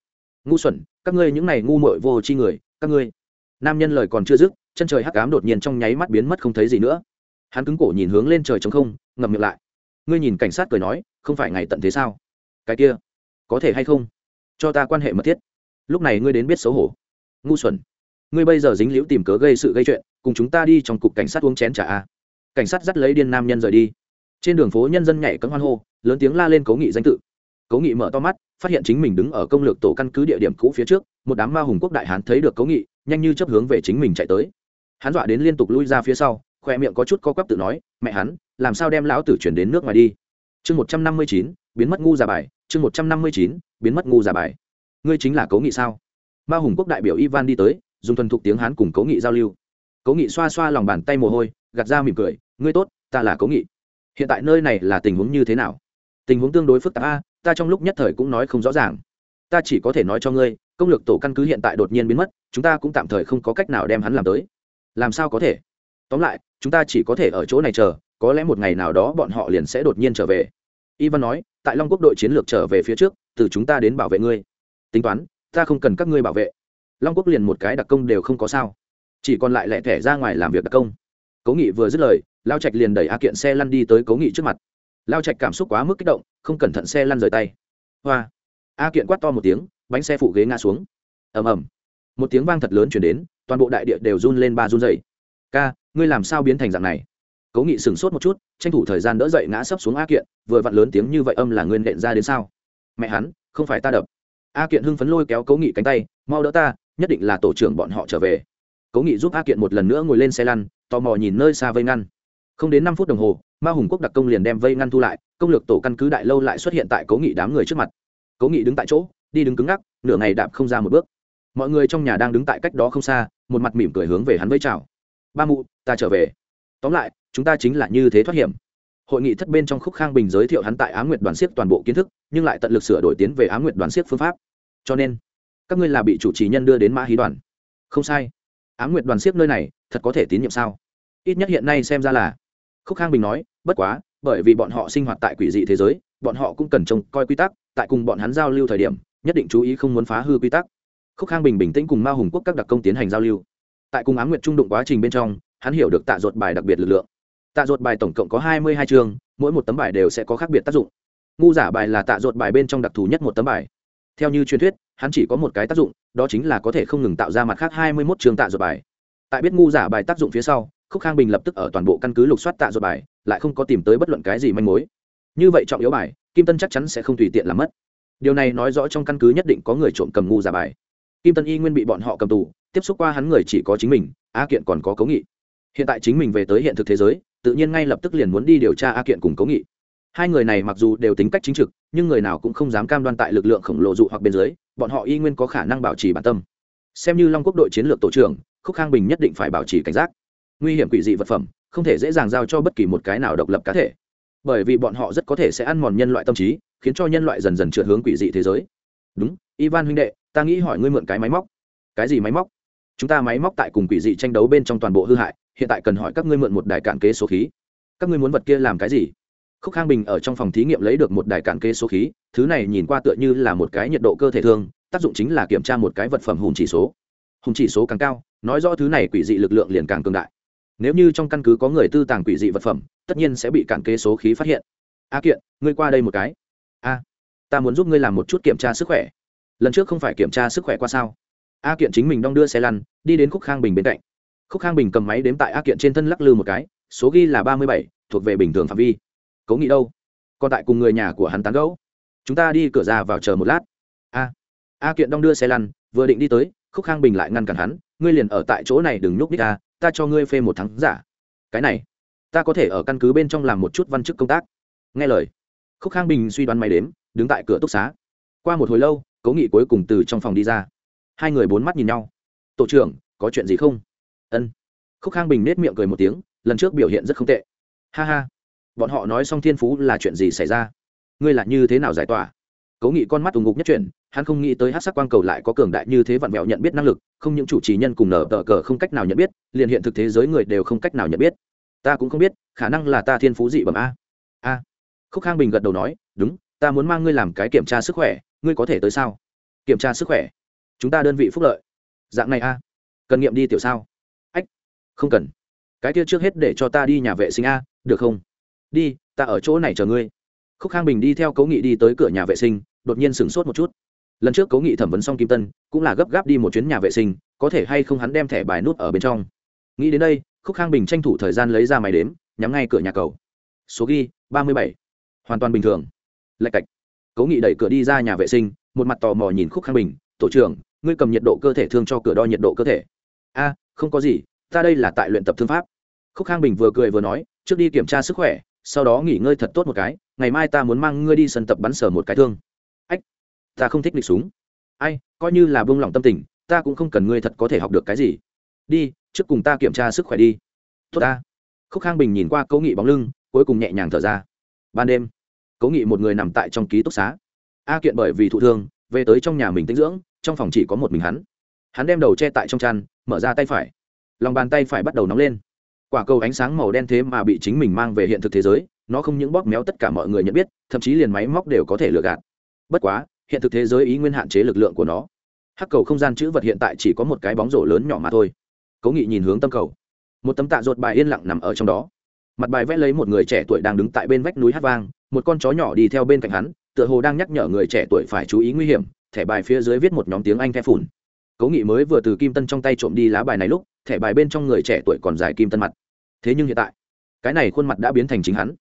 A: Ngu xuẩn, các ngươi những ngày ngu muội vô tri người, các ngươi. Nam nhân lời còn chưa dứt, chân trời hắc ám đột nhiên trong nháy mắt biến mất không thấy gì nữa. Hắn cứng cổ nhìn hướng lên trời trống không, ngậm miệng lại. Ngươi nhìn cảnh sát cười nói, không phải ngày tận thế sao? Cái kia có thể hay không? Cho ta quan hệ mật thiết. Lúc này ngươi đến biết xấu hổ. Ngu xuẩn. Ngươi bây giờ dính liễu tìm cớ gây sự gây chuyện, cùng chúng ta đi trong cục cảnh sát uống chén trả a. Cảnh sát dắt lấy điên nam nhân rời đi. Trên đường phố nhân dân nhảy cấm hoan hô, lớn tiếng la lên cố nghị danh tự. Cố nghị mở to mắt, phát hiện chính mình đứng ở công lược tổ căn cứ địa điểm cũ phía trước, một đám ma hùng quốc đại hán thấy được cố nghị, nhanh như chấp hướng về chính mình chạy tới. Hắn dọa đến liên tục lui ra phía sau, khoe miệng có chút co quắp tự nói, mẹ hắn, làm sao đem lão tử chuyển đến nước ngoài đi? Chương một trăm năm mươi chín biến mất ngu giả bài, chương một trăm năm mươi chín, biến mất ngu giả bài. Ngươi chính là cố nghị sao? Ma hùng quốc đại biểu ivan đi tới, dùng thuần thục tiếng hán cùng cố nghị giao lưu. Cố nghị xoa xoa lòng bàn tay mồ hôi, gạt ra mỉm cười, ngươi tốt, ta là cố nghị. Hiện tại nơi này là tình huống như thế nào? Tình huống tương đối phức tạp a, ta trong lúc nhất thời cũng nói không rõ ràng. Ta chỉ có thể nói cho ngươi, công lược tổ căn cứ hiện tại đột nhiên biến mất, chúng ta cũng tạm thời không có cách nào đem hắn làm tới. Làm sao có thể? Tóm lại, chúng ta chỉ có thể ở chỗ này chờ, có lẽ một ngày nào đó bọn họ liền sẽ đột nhiên trở về. Ivan nói tại long quốc đội chiến lược trở về phía trước, từ chúng ta đến bảo vệ ngươi. Tính toán, ta không cần các ngươi bảo vệ. Long quốc liền một cái đặc công đều không có sao. Chỉ còn lại lẹ thẻ ra ngoài làm việc đặc công. Cố nghị vừa dứt lời, lao trạch liền đẩy a kiện xe lăn đi tới cố nghị trước mặt. Lao trạch cảm xúc quá mức kích động, không cẩn thận xe lăn rời tay. Hoa! A kiện quát to một tiếng, bánh xe phụ ghế ngã xuống. Ầm ầm. Một tiếng vang thật lớn chuyển đến, toàn bộ đại địa đều run lên ba run dày ca, ngươi làm sao biến thành dạng này? Cố nghị sửng sốt một chút, tranh thủ thời gian đỡ dậy ngã sấp xuống a kiện, vừa vặn lớn tiếng như vậy âm là nguyên nện ra đến sao? Mẹ hắn, không phải ta đập. A kiện hưng phấn lôi kéo cố nghị cánh tay, mau đỡ ta, nhất định là tổ trưởng bọn họ trở về. Cố nghị giúp a kiện một lần nữa ngồi lên xe lăn, tò mò nhìn nơi xa vây ngăn. Không đến năm phút đồng hồ, ma hùng quốc đặc công liền đem vây ngăn thu lại, công lược tổ căn cứ đại lâu lại xuất hiện tại cố nghị đám người trước mặt. Cố nghị đứng tại chỗ, đi đứng cứng ngắc, nửa ngày đạp không ra một bước. Mọi người trong nhà đang đứng tại cách đó không xa, một mặt mỉm cười hướng về hắn với chào. Ba mụ, ta trở về. Tóm lại chúng ta chính là như thế thoát hiểm. Hội nghị thất bên trong khúc khang bình giới thiệu hắn tại á nguyệt đoàn siếc toàn bộ kiến thức, nhưng lại tận lực sửa đổi tiến về á nguyệt đoàn siếc phương pháp. Cho nên, các ngươi là bị chủ trì nhân đưa đến mã hí đoàn. Không sai. Á nguyệt đoàn siếc nơi này, thật có thể tín nhiệm sao? Ít nhất hiện nay xem ra là. Khúc khang bình nói, bất quá, bởi vì bọn họ sinh hoạt tại quỷ dị thế giới, bọn họ cũng cần trông coi quy tắc, tại cùng bọn hắn giao lưu thời điểm, nhất định chú ý không muốn phá hư quy tắc. Khúc khang bình bình tĩnh cùng ma hùng quốc các đặc công tiến hành giao lưu. Tại cùng á nguyệt trung đụng quá trình bên trong, hắn hiểu được tạ ruột bài đặc biệt lực lượng tạ ruột bài tổng cộng có hai mươi hai chương, mỗi một tấm bài đều sẽ có khác biệt tác dụng. Ngu giả bài là tạ ruột bài bên trong đặc thù nhất một tấm bài. Theo như truyền thuyết, hắn chỉ có một cái tác dụng, đó chính là có thể không ngừng tạo ra mặt khác hai mươi mốt chương tạ ruột bài. Tại biết ngu giả bài tác dụng phía sau, khúc khang bình lập tức ở toàn bộ căn cứ lục soát tạ ruột bài, lại không có tìm tới bất luận cái gì manh mối. Như vậy trọng yếu bài, kim tân chắc chắn sẽ không tùy tiện làm mất. Điều này nói rõ trong căn cứ nhất định có người trộm cầm ngu giả bài. Kim tân y nguyên bị bọn họ cầm tù, tiếp xúc qua hắn người chỉ có chính mình, a kiện còn có cấu nghị. Hiện tại chính mình về tới hiện thực thế giới tự nhiên ngay lập tức liền muốn đi điều tra a kiện cùng cấu nghị. Hai người này mặc dù đều tính cách chính trực, nhưng người nào cũng không dám cam đoan tại lực lượng khổng lồ dụ hoặc bên dưới, bọn họ y nguyên có khả năng bảo trì bản tâm. Xem như long quốc đội chiến lược tổ trưởng, khúc khang bình nhất định phải bảo trì cảnh giác. Nguy hiểm quỷ dị vật phẩm, không thể dễ dàng giao cho bất kỳ một cái nào độc lập cá thể. Bởi vì bọn họ rất có thể sẽ ăn mòn nhân loại tâm trí, khiến cho nhân loại dần dần trượt hướng quỷ dị thế giới. Đúng, ivan huynh đệ, ta nghĩ hỏi ngươi mượn cái máy móc. Cái gì máy móc? Chúng ta máy móc tại cùng quỷ dị tranh đấu bên trong toàn bộ hư hại hiện tại cần hỏi các ngươi mượn một đài cạn kế số khí. Các ngươi muốn vật kia làm cái gì? Khúc khang bình ở trong phòng thí nghiệm lấy được một đài cạn kế số khí, thứ này nhìn qua tựa như là một cái nhiệt độ cơ thể thương tác dụng chính là kiểm tra một cái vật phẩm hùng chỉ số. Hùng chỉ số càng cao, nói rõ thứ này quỷ dị lực lượng liền càng cường đại. Nếu như trong căn cứ có người tư tàng quỷ dị vật phẩm, tất nhiên sẽ bị cạn kế số khí phát hiện. A kiện, ngươi qua đây một cái. A, ta muốn giúp ngươi làm một chút kiểm tra sức khỏe. Lần trước không phải kiểm tra sức khỏe qua sao? A kiện chính mình đong đưa xe lăn, đi đến khúc khang bình bên cạnh khúc khang bình cầm máy đếm tại a kiện trên thân lắc lư một cái, số ghi là ba mươi bảy, thuộc về bình thường phạm vi. Cố nghĩ đâu? Còn tại cùng người nhà của hắn tán gẫu. Chúng ta đi cửa ra vào chờ một lát. A a kiện đong đưa xe lăn, vừa định đi tới, khúc khang bình lại ngăn cản hắn, ngươi liền ở tại chỗ này đừng nhúc nít ta ta cho ngươi phê một tháng giả. Cái này, ta có thể ở căn cứ bên trong làm một chút văn chức công tác. Nghe lời, khúc khang bình suy đoán máy đếm, đứng tại cửa túc xá. Qua một hồi lâu, cố nghị cuối cùng từ trong phòng đi ra. Hai người bốn mắt nhìn nhau. Tổ trưởng, có chuyện gì không? Ân. Khúc khang bình nết miệng cười một tiếng, lần trước biểu hiện rất không tệ. Ha ha. Bọn họ nói xong thiên phú là chuyện gì xảy ra? Ngươi là như thế nào giải tỏa? Cố nghị con mắt ủng ngục nhất chuyển, hắn không nghĩ tới hát sắc quang cầu lại có cường đại như thế vặn vẹo nhận biết năng lực, không những chủ trì nhân cùng nở tờ cờ không cách nào nhận biết, liền hiện thực thế giới người đều không cách nào nhận biết. Ta cũng không biết, khả năng là ta thiên phú dị bẩm a. A. Khúc khang bình gật đầu nói, đúng, ta muốn mang ngươi làm cái kiểm tra sức khỏe, ngươi có thể tới sao? Kiểm tra sức khỏe? Chúng ta đơn vị phúc lợi. Dạng này a. Cần nghiệm đi tiểu sao? Không cần. Cái kia trước hết để cho ta đi nhà vệ sinh a, được không? Đi, ta ở chỗ này chờ ngươi. Khúc khang bình đi theo cấu nghị đi tới cửa nhà vệ sinh, đột nhiên sửng sốt một chút. Lần trước cấu nghị thẩm vấn xong kim tân, cũng là gấp gáp đi một chuyến nhà vệ sinh, có thể hay không hắn đem thẻ bài nút ở bên trong. Nghĩ đến đây, khúc khang bình tranh thủ thời gian lấy ra máy đếm, nhắm ngay cửa nhà cầu. Số ghi, ba mươi bảy. Hoàn toàn bình thường. Lạch cạch. Cố nghị đẩy cửa đi ra nhà vệ sinh, một mặt tò mò nhìn khúc khang bình, tổ trưởng, ngươi cầm nhiệt độ cơ thể thương cho cửa đo nhiệt độ cơ thể. A, không có gì ta đây là tại luyện tập thương pháp. Khúc khang bình vừa cười vừa nói, trước đi kiểm tra sức khỏe, sau đó nghỉ ngơi thật tốt một cái, ngày mai ta muốn mang ngươi đi sân tập bắn sở một cái thương. Ách, ta không thích địch súng. Ai, coi như là buông lỏng tâm tình, ta cũng không cần ngươi thật có thể học được cái gì. Đi, trước cùng ta kiểm tra sức khỏe đi. Tốt ta. Khúc khang bình nhìn qua cố nghị bóng lưng, cuối cùng nhẹ nhàng thở ra. Ban đêm, cố nghị một người nằm tại trong ký túc xá. A kiện bởi vì thụ thương, về tới trong nhà mình tinh dưỡng, trong phòng chỉ có một mình hắn. Hắn đem đầu che tại trong chăn, mở ra tay phải lòng bàn tay phải bắt đầu nóng lên. Quả cầu ánh sáng màu đen thế mà bị chính mình mang về hiện thực thế giới, nó không những bóp méo tất cả mọi người nhận biết, thậm chí liền máy móc đều có thể lừa gạt. Bất quá, hiện thực thế giới ý nguyên hạn chế lực lượng của nó. Hắc cầu không gian chữ vật hiện tại chỉ có một cái bóng rổ lớn nhỏ mà thôi. Cố nghị nhìn hướng tâm cầu. Một tấm tạ ruột bài yên lặng nằm ở trong đó. Mặt bài vẽ lấy một người trẻ tuổi đang đứng tại bên vách núi hát vang, một con chó nhỏ đi theo bên cạnh hắn, tựa hồ đang nhắc nhở người trẻ tuổi phải chú ý nguy hiểm, thẻ bài phía dưới viết một nhóm tiếng anh the phủn. Cố nghị mới vừa từ kim tân trong tay trộm đi lá bài này lúc thẻ bài bên trong người trẻ tuổi còn dài kim tân mặt. Thế nhưng hiện tại, cái này khuôn mặt đã biến thành chính hắn.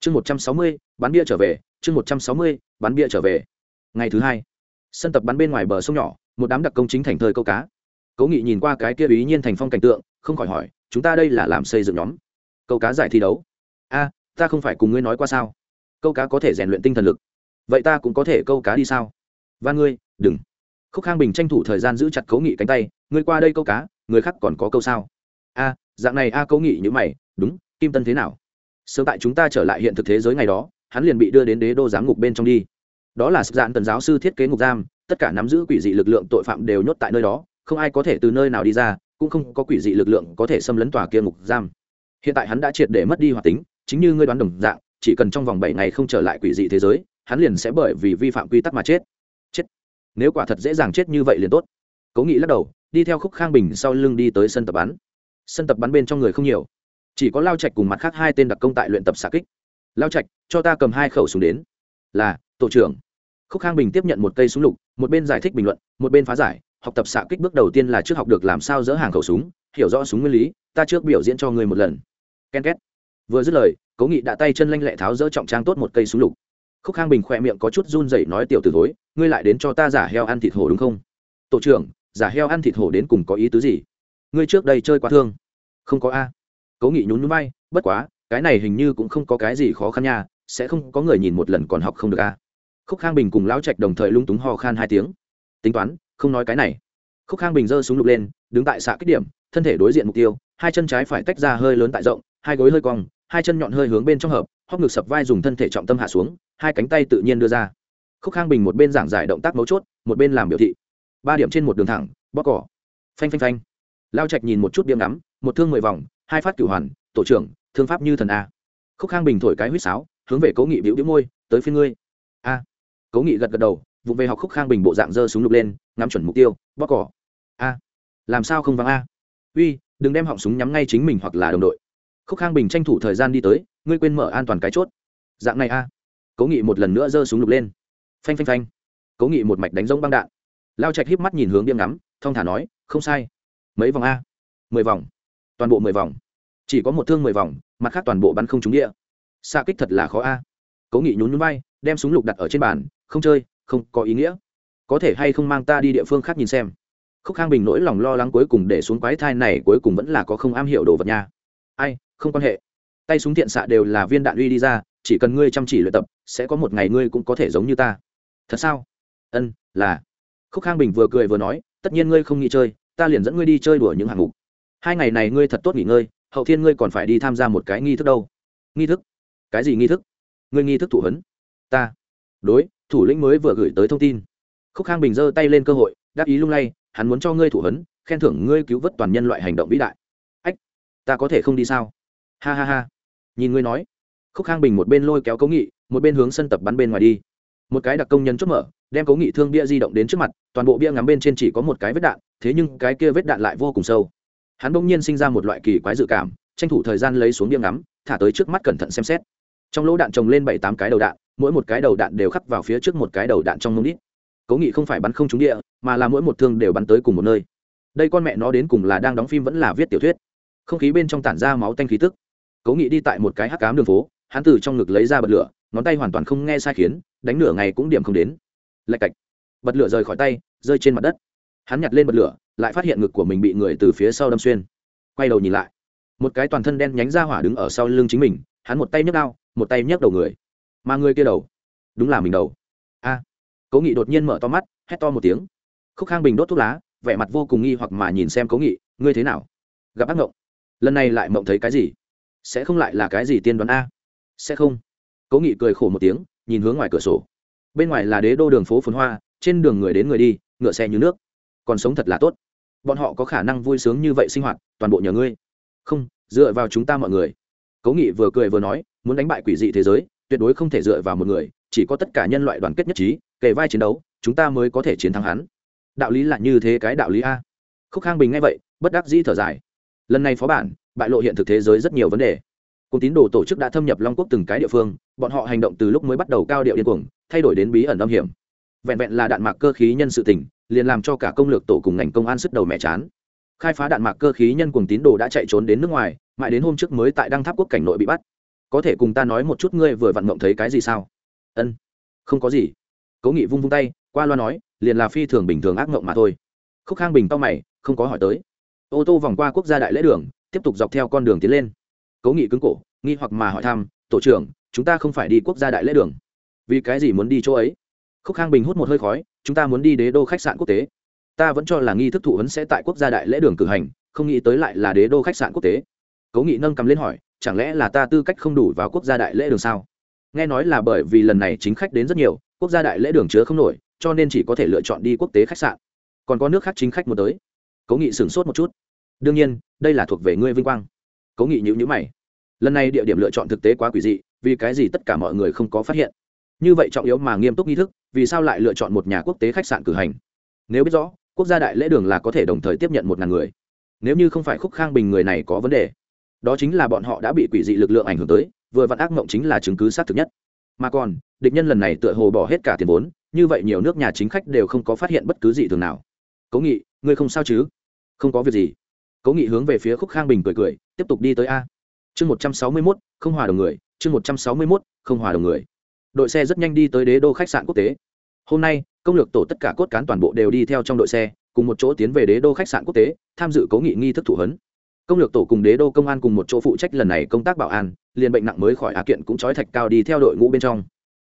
A: Chương một trăm sáu mươi, bán bia trở về, chương một trăm sáu mươi, bán bia trở về. Ngày thứ hai, sân tập bắn bên ngoài bờ sông nhỏ, một đám đặc công chính thành thơi câu cá. Cố nghị nhìn qua cái kia ý nhiên thành phong cảnh tượng, không khỏi hỏi, chúng ta đây là làm xây dựng nhóm? Câu cá giải thi đấu? A, ta không phải cùng ngươi nói qua sao? Câu cá có thể rèn luyện tinh thần lực. Vậy ta cũng có thể câu cá đi sao? Và ngươi, đừng. Khúc khang bình tranh thủ thời gian giữ chặt cố nghị cánh tay, ngươi qua đây câu cá người khác còn có câu sao? A dạng này a à, cố nghị như mày đúng kim tân thế nào? Sớm tại chúng ta trở lại hiện thực thế giới ngày đó hắn liền bị đưa đến đế đô giám ngục bên trong đi. Đó là dạng tần giáo sư thiết kế ngục giam tất cả nắm giữ quỷ dị lực lượng tội phạm đều nhốt tại nơi đó không ai có thể từ nơi nào đi ra cũng không có quỷ dị lực lượng có thể xâm lấn tòa kia ngục giam. Hiện tại hắn đã triệt để mất đi hoạt tính chính như ngươi đoán đồng dạng chỉ cần trong vòng bảy ngày không trở lại quỷ dị thế giới hắn liền sẽ bởi vì vi phạm quy tắc mà chết. Chết. Nếu quả thật dễ dàng chết như vậy liền tốt. Cố nghị lắc đầu đi theo khúc khang bình sau lưng đi tới sân tập bắn. Sân tập bắn bên trong người không nhiều. Chỉ có lao trạch cùng mặt khác hai tên đặc công tại luyện tập xạ kích. Lao trạch, cho ta cầm hai khẩu súng đến. Là, tổ trưởng. Khúc khang bình tiếp nhận một cây súng lục, một bên giải thích bình luận, một bên phá giải. Học tập xạ kích bước đầu tiên là trước học được làm sao dỡ hàng khẩu súng, hiểu rõ súng nguyên lý, ta trước biểu diễn cho người một lần. Ken két. Vừa dứt lời, cố nghị đã tay chân lanh lẹ tháo dỡ trọng trang tốt một cây súng lục. Khúc khang bình khỏe miệng có chút run rẩy nói tiểu từ thối, ngươi lại đến cho ta giả heo ăn thịt hổ đúng không? Tổ trưởng giả heo ăn thịt hổ đến cùng có ý tứ gì? Ngươi trước đây chơi quá thương. Không có a. Cố nghị nhún núi bay bất quá, cái này hình như cũng không có cái gì khó khăn nha, sẽ không có người nhìn một lần còn học không được a. Khúc khang bình cùng lão trạch đồng thời lung túng ho khan hai tiếng. Tính toán, không nói cái này. Khúc khang bình giơ súng lục lên, đứng tại xạ kích điểm, thân thể đối diện mục tiêu, hai chân trái phải tách ra hơi lớn tại rộng, hai gối hơi cong, hai chân nhọn hơi hướng bên trong hợp hóc ngực sập vai dùng thân thể trọng tâm hạ xuống, hai cánh tay tự nhiên đưa ra. Khúc khang bình một bên giảng giải động tác mấu chốt, một bên làm biểu thị ba điểm trên một đường thẳng bóc cỏ. Phanh phanh phanh. Lao trạch nhìn một chút biếm ngắm, một thương mười vòng, hai phát cửu hoàn, tổ trưởng, thương pháp như thần a. Khúc khang bình thổi cái huýt sáo, hướng về cố nghị biểu đĩu môi, tới phía ngươi. A. Cố nghị gật gật đầu vụ về học khúc khang bình bộ dạng dơ súng lục lên, ngắm chuẩn mục tiêu bóc cỏ. A. Làm sao không vắng a? Uy, đừng đem họng súng nhắm ngay chính mình hoặc là đồng đội. Khúc khang bình tranh thủ thời gian đi tới, ngươi quên mở an toàn cái chốt. Dạng này a. Cố nghị một lần nữa giơ súng lục lên. Phanh phanh phanh. Cố nghị một mạch đánh rông băng đạn lao trạch híp mắt nhìn hướng biêm ngắm, thong thả nói, không sai. Mấy vòng a? Mười vòng. Toàn bộ mười vòng. Chỉ có một thương mười vòng, mặt khác toàn bộ bắn không trúng địa. Xa kích thật là khó a. Cố nghị nhún nhún bay đem súng lục đặt ở trên bàn, không chơi, không có ý nghĩa. Có thể hay không mang ta đi địa phương khác nhìn xem. Khúc khang bình nỗi lòng lo lắng cuối cùng để xuống quái thai này cuối cùng vẫn là có không am hiểu đồ vật nha. Ai, không quan hệ. Tay súng thiện xạ đều là viên đạn uy đi ra, chỉ cần ngươi chăm chỉ luyện tập, sẽ có một ngày ngươi cũng có thể giống như ta. Thật sao? Ân, là khúc khang bình vừa cười vừa nói, tất nhiên ngươi không nghỉ chơi, ta liền dẫn ngươi đi chơi đùa những hạng mục. Hai ngày này ngươi thật tốt nghỉ ngơi, hậu thiên ngươi còn phải đi tham gia một cái nghi thức đâu. Nghi thức? Cái gì nghi thức? Ngươi nghi thức thủ hấn ta. Đối, thủ lĩnh mới vừa gửi tới thông tin. Khúc khang bình giơ tay lên cơ hội, đáp ý lung lay, hắn muốn cho ngươi thủ hấn khen thưởng ngươi cứu vớt toàn nhân loại hành động vĩ đại. Ách, ta có thể không đi sao? Ha ha ha. Nhìn ngươi nói. Khúc khang bình một bên lôi kéo cấu nghị, một bên hướng sân tập bắn bên ngoài đi một cái đặc công nhân chốt mở, đem cố nghị thương bia di động đến trước mặt, toàn bộ bia ngắm bên trên chỉ có một cái vết đạn, thế nhưng cái kia vết đạn lại vô cùng sâu. Hắn bỗng nhiên sinh ra một loại kỳ quái dự cảm, tranh thủ thời gian lấy xuống bia ngắm, thả tới trước mắt cẩn thận xem xét. Trong lỗ đạn trồng lên bảy tám cái đầu đạn, mỗi một cái đầu đạn đều khắc vào phía trước một cái đầu đạn trong mông đít. Cố nghị không phải bắn không trúng địa, mà là mỗi một thương đều bắn tới cùng một nơi. Đây con mẹ nó đến cùng là đang đóng phim vẫn là viết tiểu thuyết? Không khí bên trong tản ra máu tanh khí tức. Cố nghị đi tại một cái hắc cám đường phố, hắn từ trong ngực lấy ra bật lửa, ngón tay hoàn toàn không nghe sai khiến đánh nửa ngày cũng điểm không đến. Lạch cạch. Bật lửa rời khỏi tay, rơi trên mặt đất. Hắn nhặt lên bật lửa, lại phát hiện ngực của mình bị người từ phía sau đâm xuyên. Quay đầu nhìn lại. Một cái toàn thân đen nhánh ra hỏa đứng ở sau lưng chính mình, hắn một tay nhấc đao, một tay nhấc đầu người. Mà người kia đầu, đúng là mình đầu. A. Cố nghị đột nhiên mở to mắt, hét to một tiếng. Khúc khang bình đốt thuốc lá, vẻ mặt vô cùng nghi hoặc mà nhìn xem cố nghị, ngươi thế nào? Gặp ác mộng? Lần này lại mộng thấy cái gì? Sẽ không lại là cái gì tiên đoán a? Sẽ không. Cố nghị cười khổ một tiếng nhìn hướng ngoài cửa sổ. Bên ngoài là đế đô đường phố phồn hoa, trên đường người đến người đi, ngựa xe như nước. Còn sống thật là tốt. Bọn họ có khả năng vui sướng như vậy sinh hoạt, toàn bộ nhờ ngươi. Không, dựa vào chúng ta mọi người. Cố nghị vừa cười vừa nói, muốn đánh bại quỷ dị thế giới, tuyệt đối không thể dựa vào một người, chỉ có tất cả nhân loại đoàn kết nhất trí, kề vai chiến đấu, chúng ta mới có thể chiến thắng hắn. Đạo lý là như thế cái đạo lý a. Khúc khang bình nghe vậy, bất đắc dĩ thở dài. Lần này phó bản, bại lộ hiện thực thế giới rất nhiều vấn đề cùng tín đồ tổ chức đã thâm nhập long quốc từng cái địa phương, bọn họ hành động từ lúc mới bắt đầu cao điệu điên cuồng, thay đổi đến bí ẩn âm hiểm. Vẹn vẹn là đạn mạc cơ khí nhân sự tỉnh liền làm cho cả công lược tổ cùng ngành công an sức đầu mẹ chán. Khai phá đạn mạc cơ khí nhân cùng tín đồ đã chạy trốn đến nước ngoài, mãi đến hôm trước mới tại đăng tháp quốc cảnh nội bị bắt. Có thể cùng ta nói một chút ngươi vừa vặn mộng thấy cái gì sao? Ân, không có gì. Cố nghị vung vung tay, qua loa nói, liền là phi thường bình thường ác mộng mà thôi. Khúc khang bình to mày, không có hỏi tới. Ô tô vòng qua quốc gia đại lễ đường, tiếp tục dọc theo con đường tiến lên cố nghị cứng cổ, nghi hoặc mà hỏi thăm, tổ trưởng, chúng ta không phải đi quốc gia đại lễ đường. Vì cái gì muốn đi chỗ ấy? Khúc khang bình hút một hơi khói, chúng ta muốn đi đế đô khách sạn quốc tế. Ta vẫn cho là nghi thức thụ ấn sẽ tại quốc gia đại lễ đường cử hành, không nghĩ tới lại là đế đô khách sạn quốc tế. Cố nghị nâng cầm lên hỏi, chẳng lẽ là ta tư cách không đủ vào quốc gia đại lễ đường sao? Nghe nói là bởi vì lần này chính khách đến rất nhiều, quốc gia đại lễ đường chứa không nổi, cho nên chỉ có thể lựa chọn đi quốc tế khách sạn. Còn có nước khác chính khách muốn tới. Cố nghị sửng sốt một chút. Đương nhiên, đây là thuộc về ngươi vinh quang cố nghị nhữ nhữ mày. Lần này địa điểm lựa chọn thực tế quá quỷ dị, vì cái gì tất cả mọi người không có phát hiện? Như vậy trọng yếu mà nghiêm túc nghi thức, vì sao lại lựa chọn một nhà quốc tế khách sạn cử hành? Nếu biết rõ, quốc gia đại lễ đường là có thể đồng thời tiếp nhận một ngàn người. Nếu như không phải khúc khang bình người này có vấn đề, đó chính là bọn họ đã bị quỷ dị lực lượng ảnh hưởng tới, vừa vặn ác mộng chính là chứng cứ xác thực nhất. Mà còn, địch nhân lần này tựa hồ bỏ hết cả tiền vốn, như vậy nhiều nước nhà chính khách đều không có phát hiện bất cứ gì thường nào. Cố nghị, ngươi không sao chứ? Không có việc gì cố nghị hướng về phía khúc khang bình cười cười, tiếp tục đi tới a. Chương một trăm sáu mươi mốt, không hòa đồng người, chương một trăm sáu mươi mốt, không hòa đồng người. Đội xe rất nhanh đi tới đế đô khách sạn quốc tế. Hôm nay, công lược tổ tất cả cốt cán toàn bộ đều đi theo trong đội xe, cùng một chỗ tiến về đế đô khách sạn quốc tế, tham dự cố nghị nghi thức thủ hấn. Công lược tổ cùng đế đô công an cùng một chỗ phụ trách lần này công tác bảo an, liền bệnh nặng mới khỏi á kiện cũng trói thạch cao đi theo đội ngũ bên trong.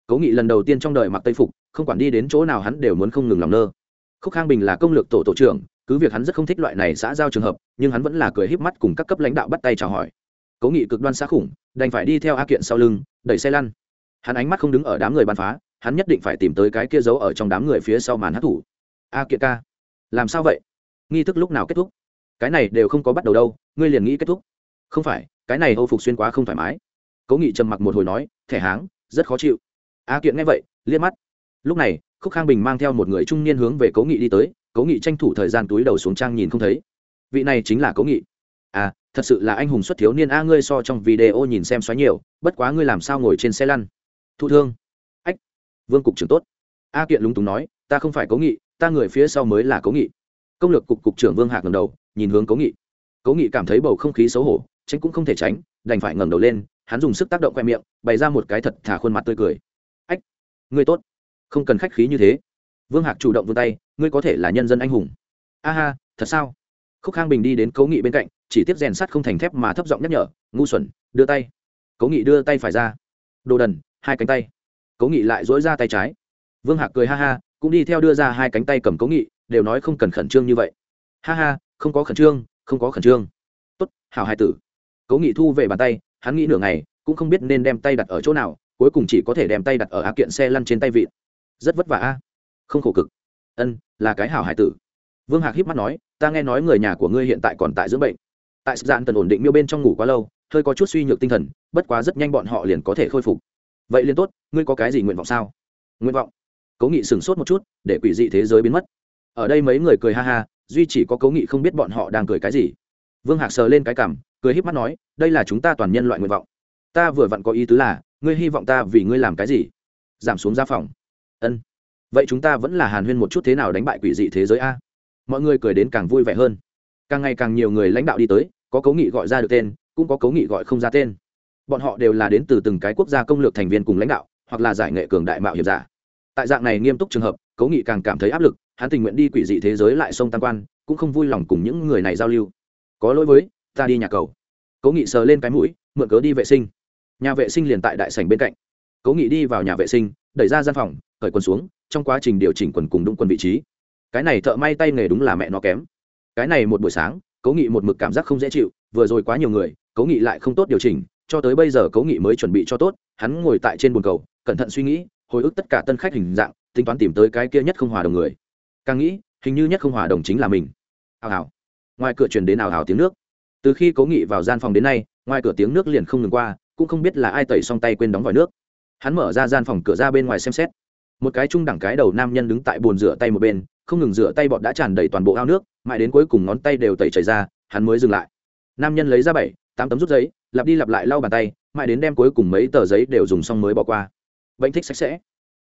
A: Cố nghị lần đầu tiên trong đời mặc tây phục, không quản đi đến chỗ nào hắn đều muốn không ngừng làm nơ. Khúc khang bình là công lược tổ tổ trưởng cứ việc hắn rất không thích loại này xã giao trường hợp, nhưng hắn vẫn là cười híp mắt cùng các cấp lãnh đạo bắt tay chào hỏi. Cố nghị cực đoan xã khủng, đành phải đi theo a kiện sau lưng, đẩy xe lăn. Hắn ánh mắt không đứng ở đám người bắn phá, hắn nhất định phải tìm tới cái kia giấu ở trong đám người phía sau màn hát thủ. A kiện ca, làm sao vậy? Nghi thức lúc nào kết thúc? Cái này đều không có bắt đầu đâu, ngươi liền nghĩ kết thúc. Không phải, cái này âu phục xuyên quá không thoải mái. Cố nghị trầm mặc một hồi nói, thẻ háng, rất khó chịu. A kiện nghe vậy, liếc mắt. Lúc này, khúc khang bình mang theo một người trung niên hướng về cố nghị đi tới cố nghị tranh thủ thời gian túi đầu xuống trang nhìn không thấy. Vị này chính là cố nghị. À thật sự là anh hùng xuất thiếu niên a, ngươi so trong video nhìn xem xoáy nhiều, bất quá ngươi làm sao ngồi trên xe lăn? Thụ thương. Ách, vương cục trưởng tốt. A kiện lúng túng nói, ta không phải cố nghị, ta người phía sau mới là cố nghị. Công lược cục cục trưởng vương hạc ngầm đầu, nhìn hướng cố nghị. Cố nghị cảm thấy bầu không khí xấu hổ, tránh cũng không thể tránh, đành phải ngẩng đầu lên, hắn dùng sức tác động khoe miệng, bày ra một cái thật thả khuôn mặt tươi cười. Ách, ngươi tốt. Không cần khách khí như thế vương hạc chủ động vươn tay, ngươi có thể là nhân dân anh hùng. A ha, thật sao? Khúc khang bình đi đến cố nghị bên cạnh, chỉ tiếp rèn sắt không thành thép mà thấp giọng nhắc nhở, ngu xuẩn, đưa tay. Cố nghị đưa tay phải ra. Đồ đần, hai cánh tay. Cố nghị lại dỗi ra tay trái. Vương hạc cười ha ha, cũng đi theo đưa ra hai cánh tay cầm cố nghị, đều nói không cần khẩn trương như vậy. Ha ha, không có khẩn trương, không có khẩn trương. Tốt, hảo hai tử. Cố nghị thu về bàn tay, hắn nghĩ nửa ngày, cũng không biết nên đem tay đặt ở chỗ nào, cuối cùng chỉ có thể đem tay đặt ở á kiện xe lăn trên tay vịt rất vất vả a không khổ cực. Ân, là cái hảo hải tử. Vương hạc híp mắt nói, ta nghe nói người nhà của ngươi hiện tại còn tại dưỡng bệnh. Tại dạn tần ổn định miêu bên trong ngủ quá lâu, hơi có chút suy nhược tinh thần, bất quá rất nhanh bọn họ liền có thể khôi phục. Vậy liền tốt, ngươi có cái gì nguyện vọng sao? Nguyện vọng? Cố nghị sửng sốt một chút, để quỷ dị thế giới biến mất. Ở đây mấy người cười ha ha, duy chỉ có cố nghị không biết bọn họ đang cười cái gì. Vương hạc sờ lên cái cảm cười híp mắt nói, đây là chúng ta toàn nhân loại nguyện vọng. Ta vừa vặn có ý tứ là, ngươi hy vọng ta vì ngươi làm cái gì? Giảm xuống gia phòng. Ân vậy chúng ta vẫn là hàn huyên một chút thế nào đánh bại quỷ dị thế giới a? Mọi người cười đến càng vui vẻ hơn. Càng ngày càng nhiều người lãnh đạo đi tới, có cấu nghị gọi ra được tên, cũng có cấu nghị gọi không ra tên. Bọn họ đều là đến từ từng cái quốc gia công lược thành viên cùng lãnh đạo, hoặc là giải nghệ cường đại mạo hiểm giả. Tại dạng này nghiêm túc trường hợp, cấu nghị càng cảm thấy áp lực, hắn tình nguyện đi quỷ dị thế giới lại sông tam quan, cũng không vui lòng cùng những người này giao lưu. Có lỗi với, ta đi nhà cầu. Cấu nghị sờ lên cái mũi, mượn cớ đi vệ sinh. Nhà vệ sinh liền tại đại sảnh bên cạnh. Cấu nghị đi vào nhà vệ sinh, đẩy ra gian phòng, cởi quần xuống trong quá trình điều chỉnh quần cùng đúng quần vị trí. Cái này thợ may tay nghề đúng là mẹ nó kém. Cái này một buổi sáng, cố nghị một mực cảm giác không dễ chịu, vừa rồi quá nhiều người, cố nghị lại không tốt điều chỉnh, cho tới bây giờ cố nghị mới chuẩn bị cho tốt, hắn ngồi tại trên bồn cầu, cẩn thận suy nghĩ, hồi ức tất cả tân khách hình dạng, tính toán tìm tới cái kia nhất không hòa đồng người. Càng nghĩ, hình như nhất không hòa đồng chính là mình. Hào hào. Ngoài cửa truyền đến ào hào tiếng nước. Từ khi cố nghị vào gian phòng đến nay, ngoài cửa tiếng nước liền không ngừng qua, cũng không biết là ai tẩy xong tay quên đóng vòi nước. Hắn mở ra gian phòng cửa ra bên ngoài xem xét một cái trung đẳng cái đầu nam nhân đứng tại bồn rửa tay một bên, không ngừng rửa tay bọn đã tràn đầy toàn bộ ao nước, mãi đến cuối cùng ngón tay đều tẩy chảy ra, hắn mới dừng lại. Nam nhân lấy ra bảy, tám tấm rút giấy, lặp đi lặp lại lau bàn tay, mãi đến đem cuối cùng mấy tờ giấy đều dùng xong mới bỏ qua. Bệnh thích sạch sẽ.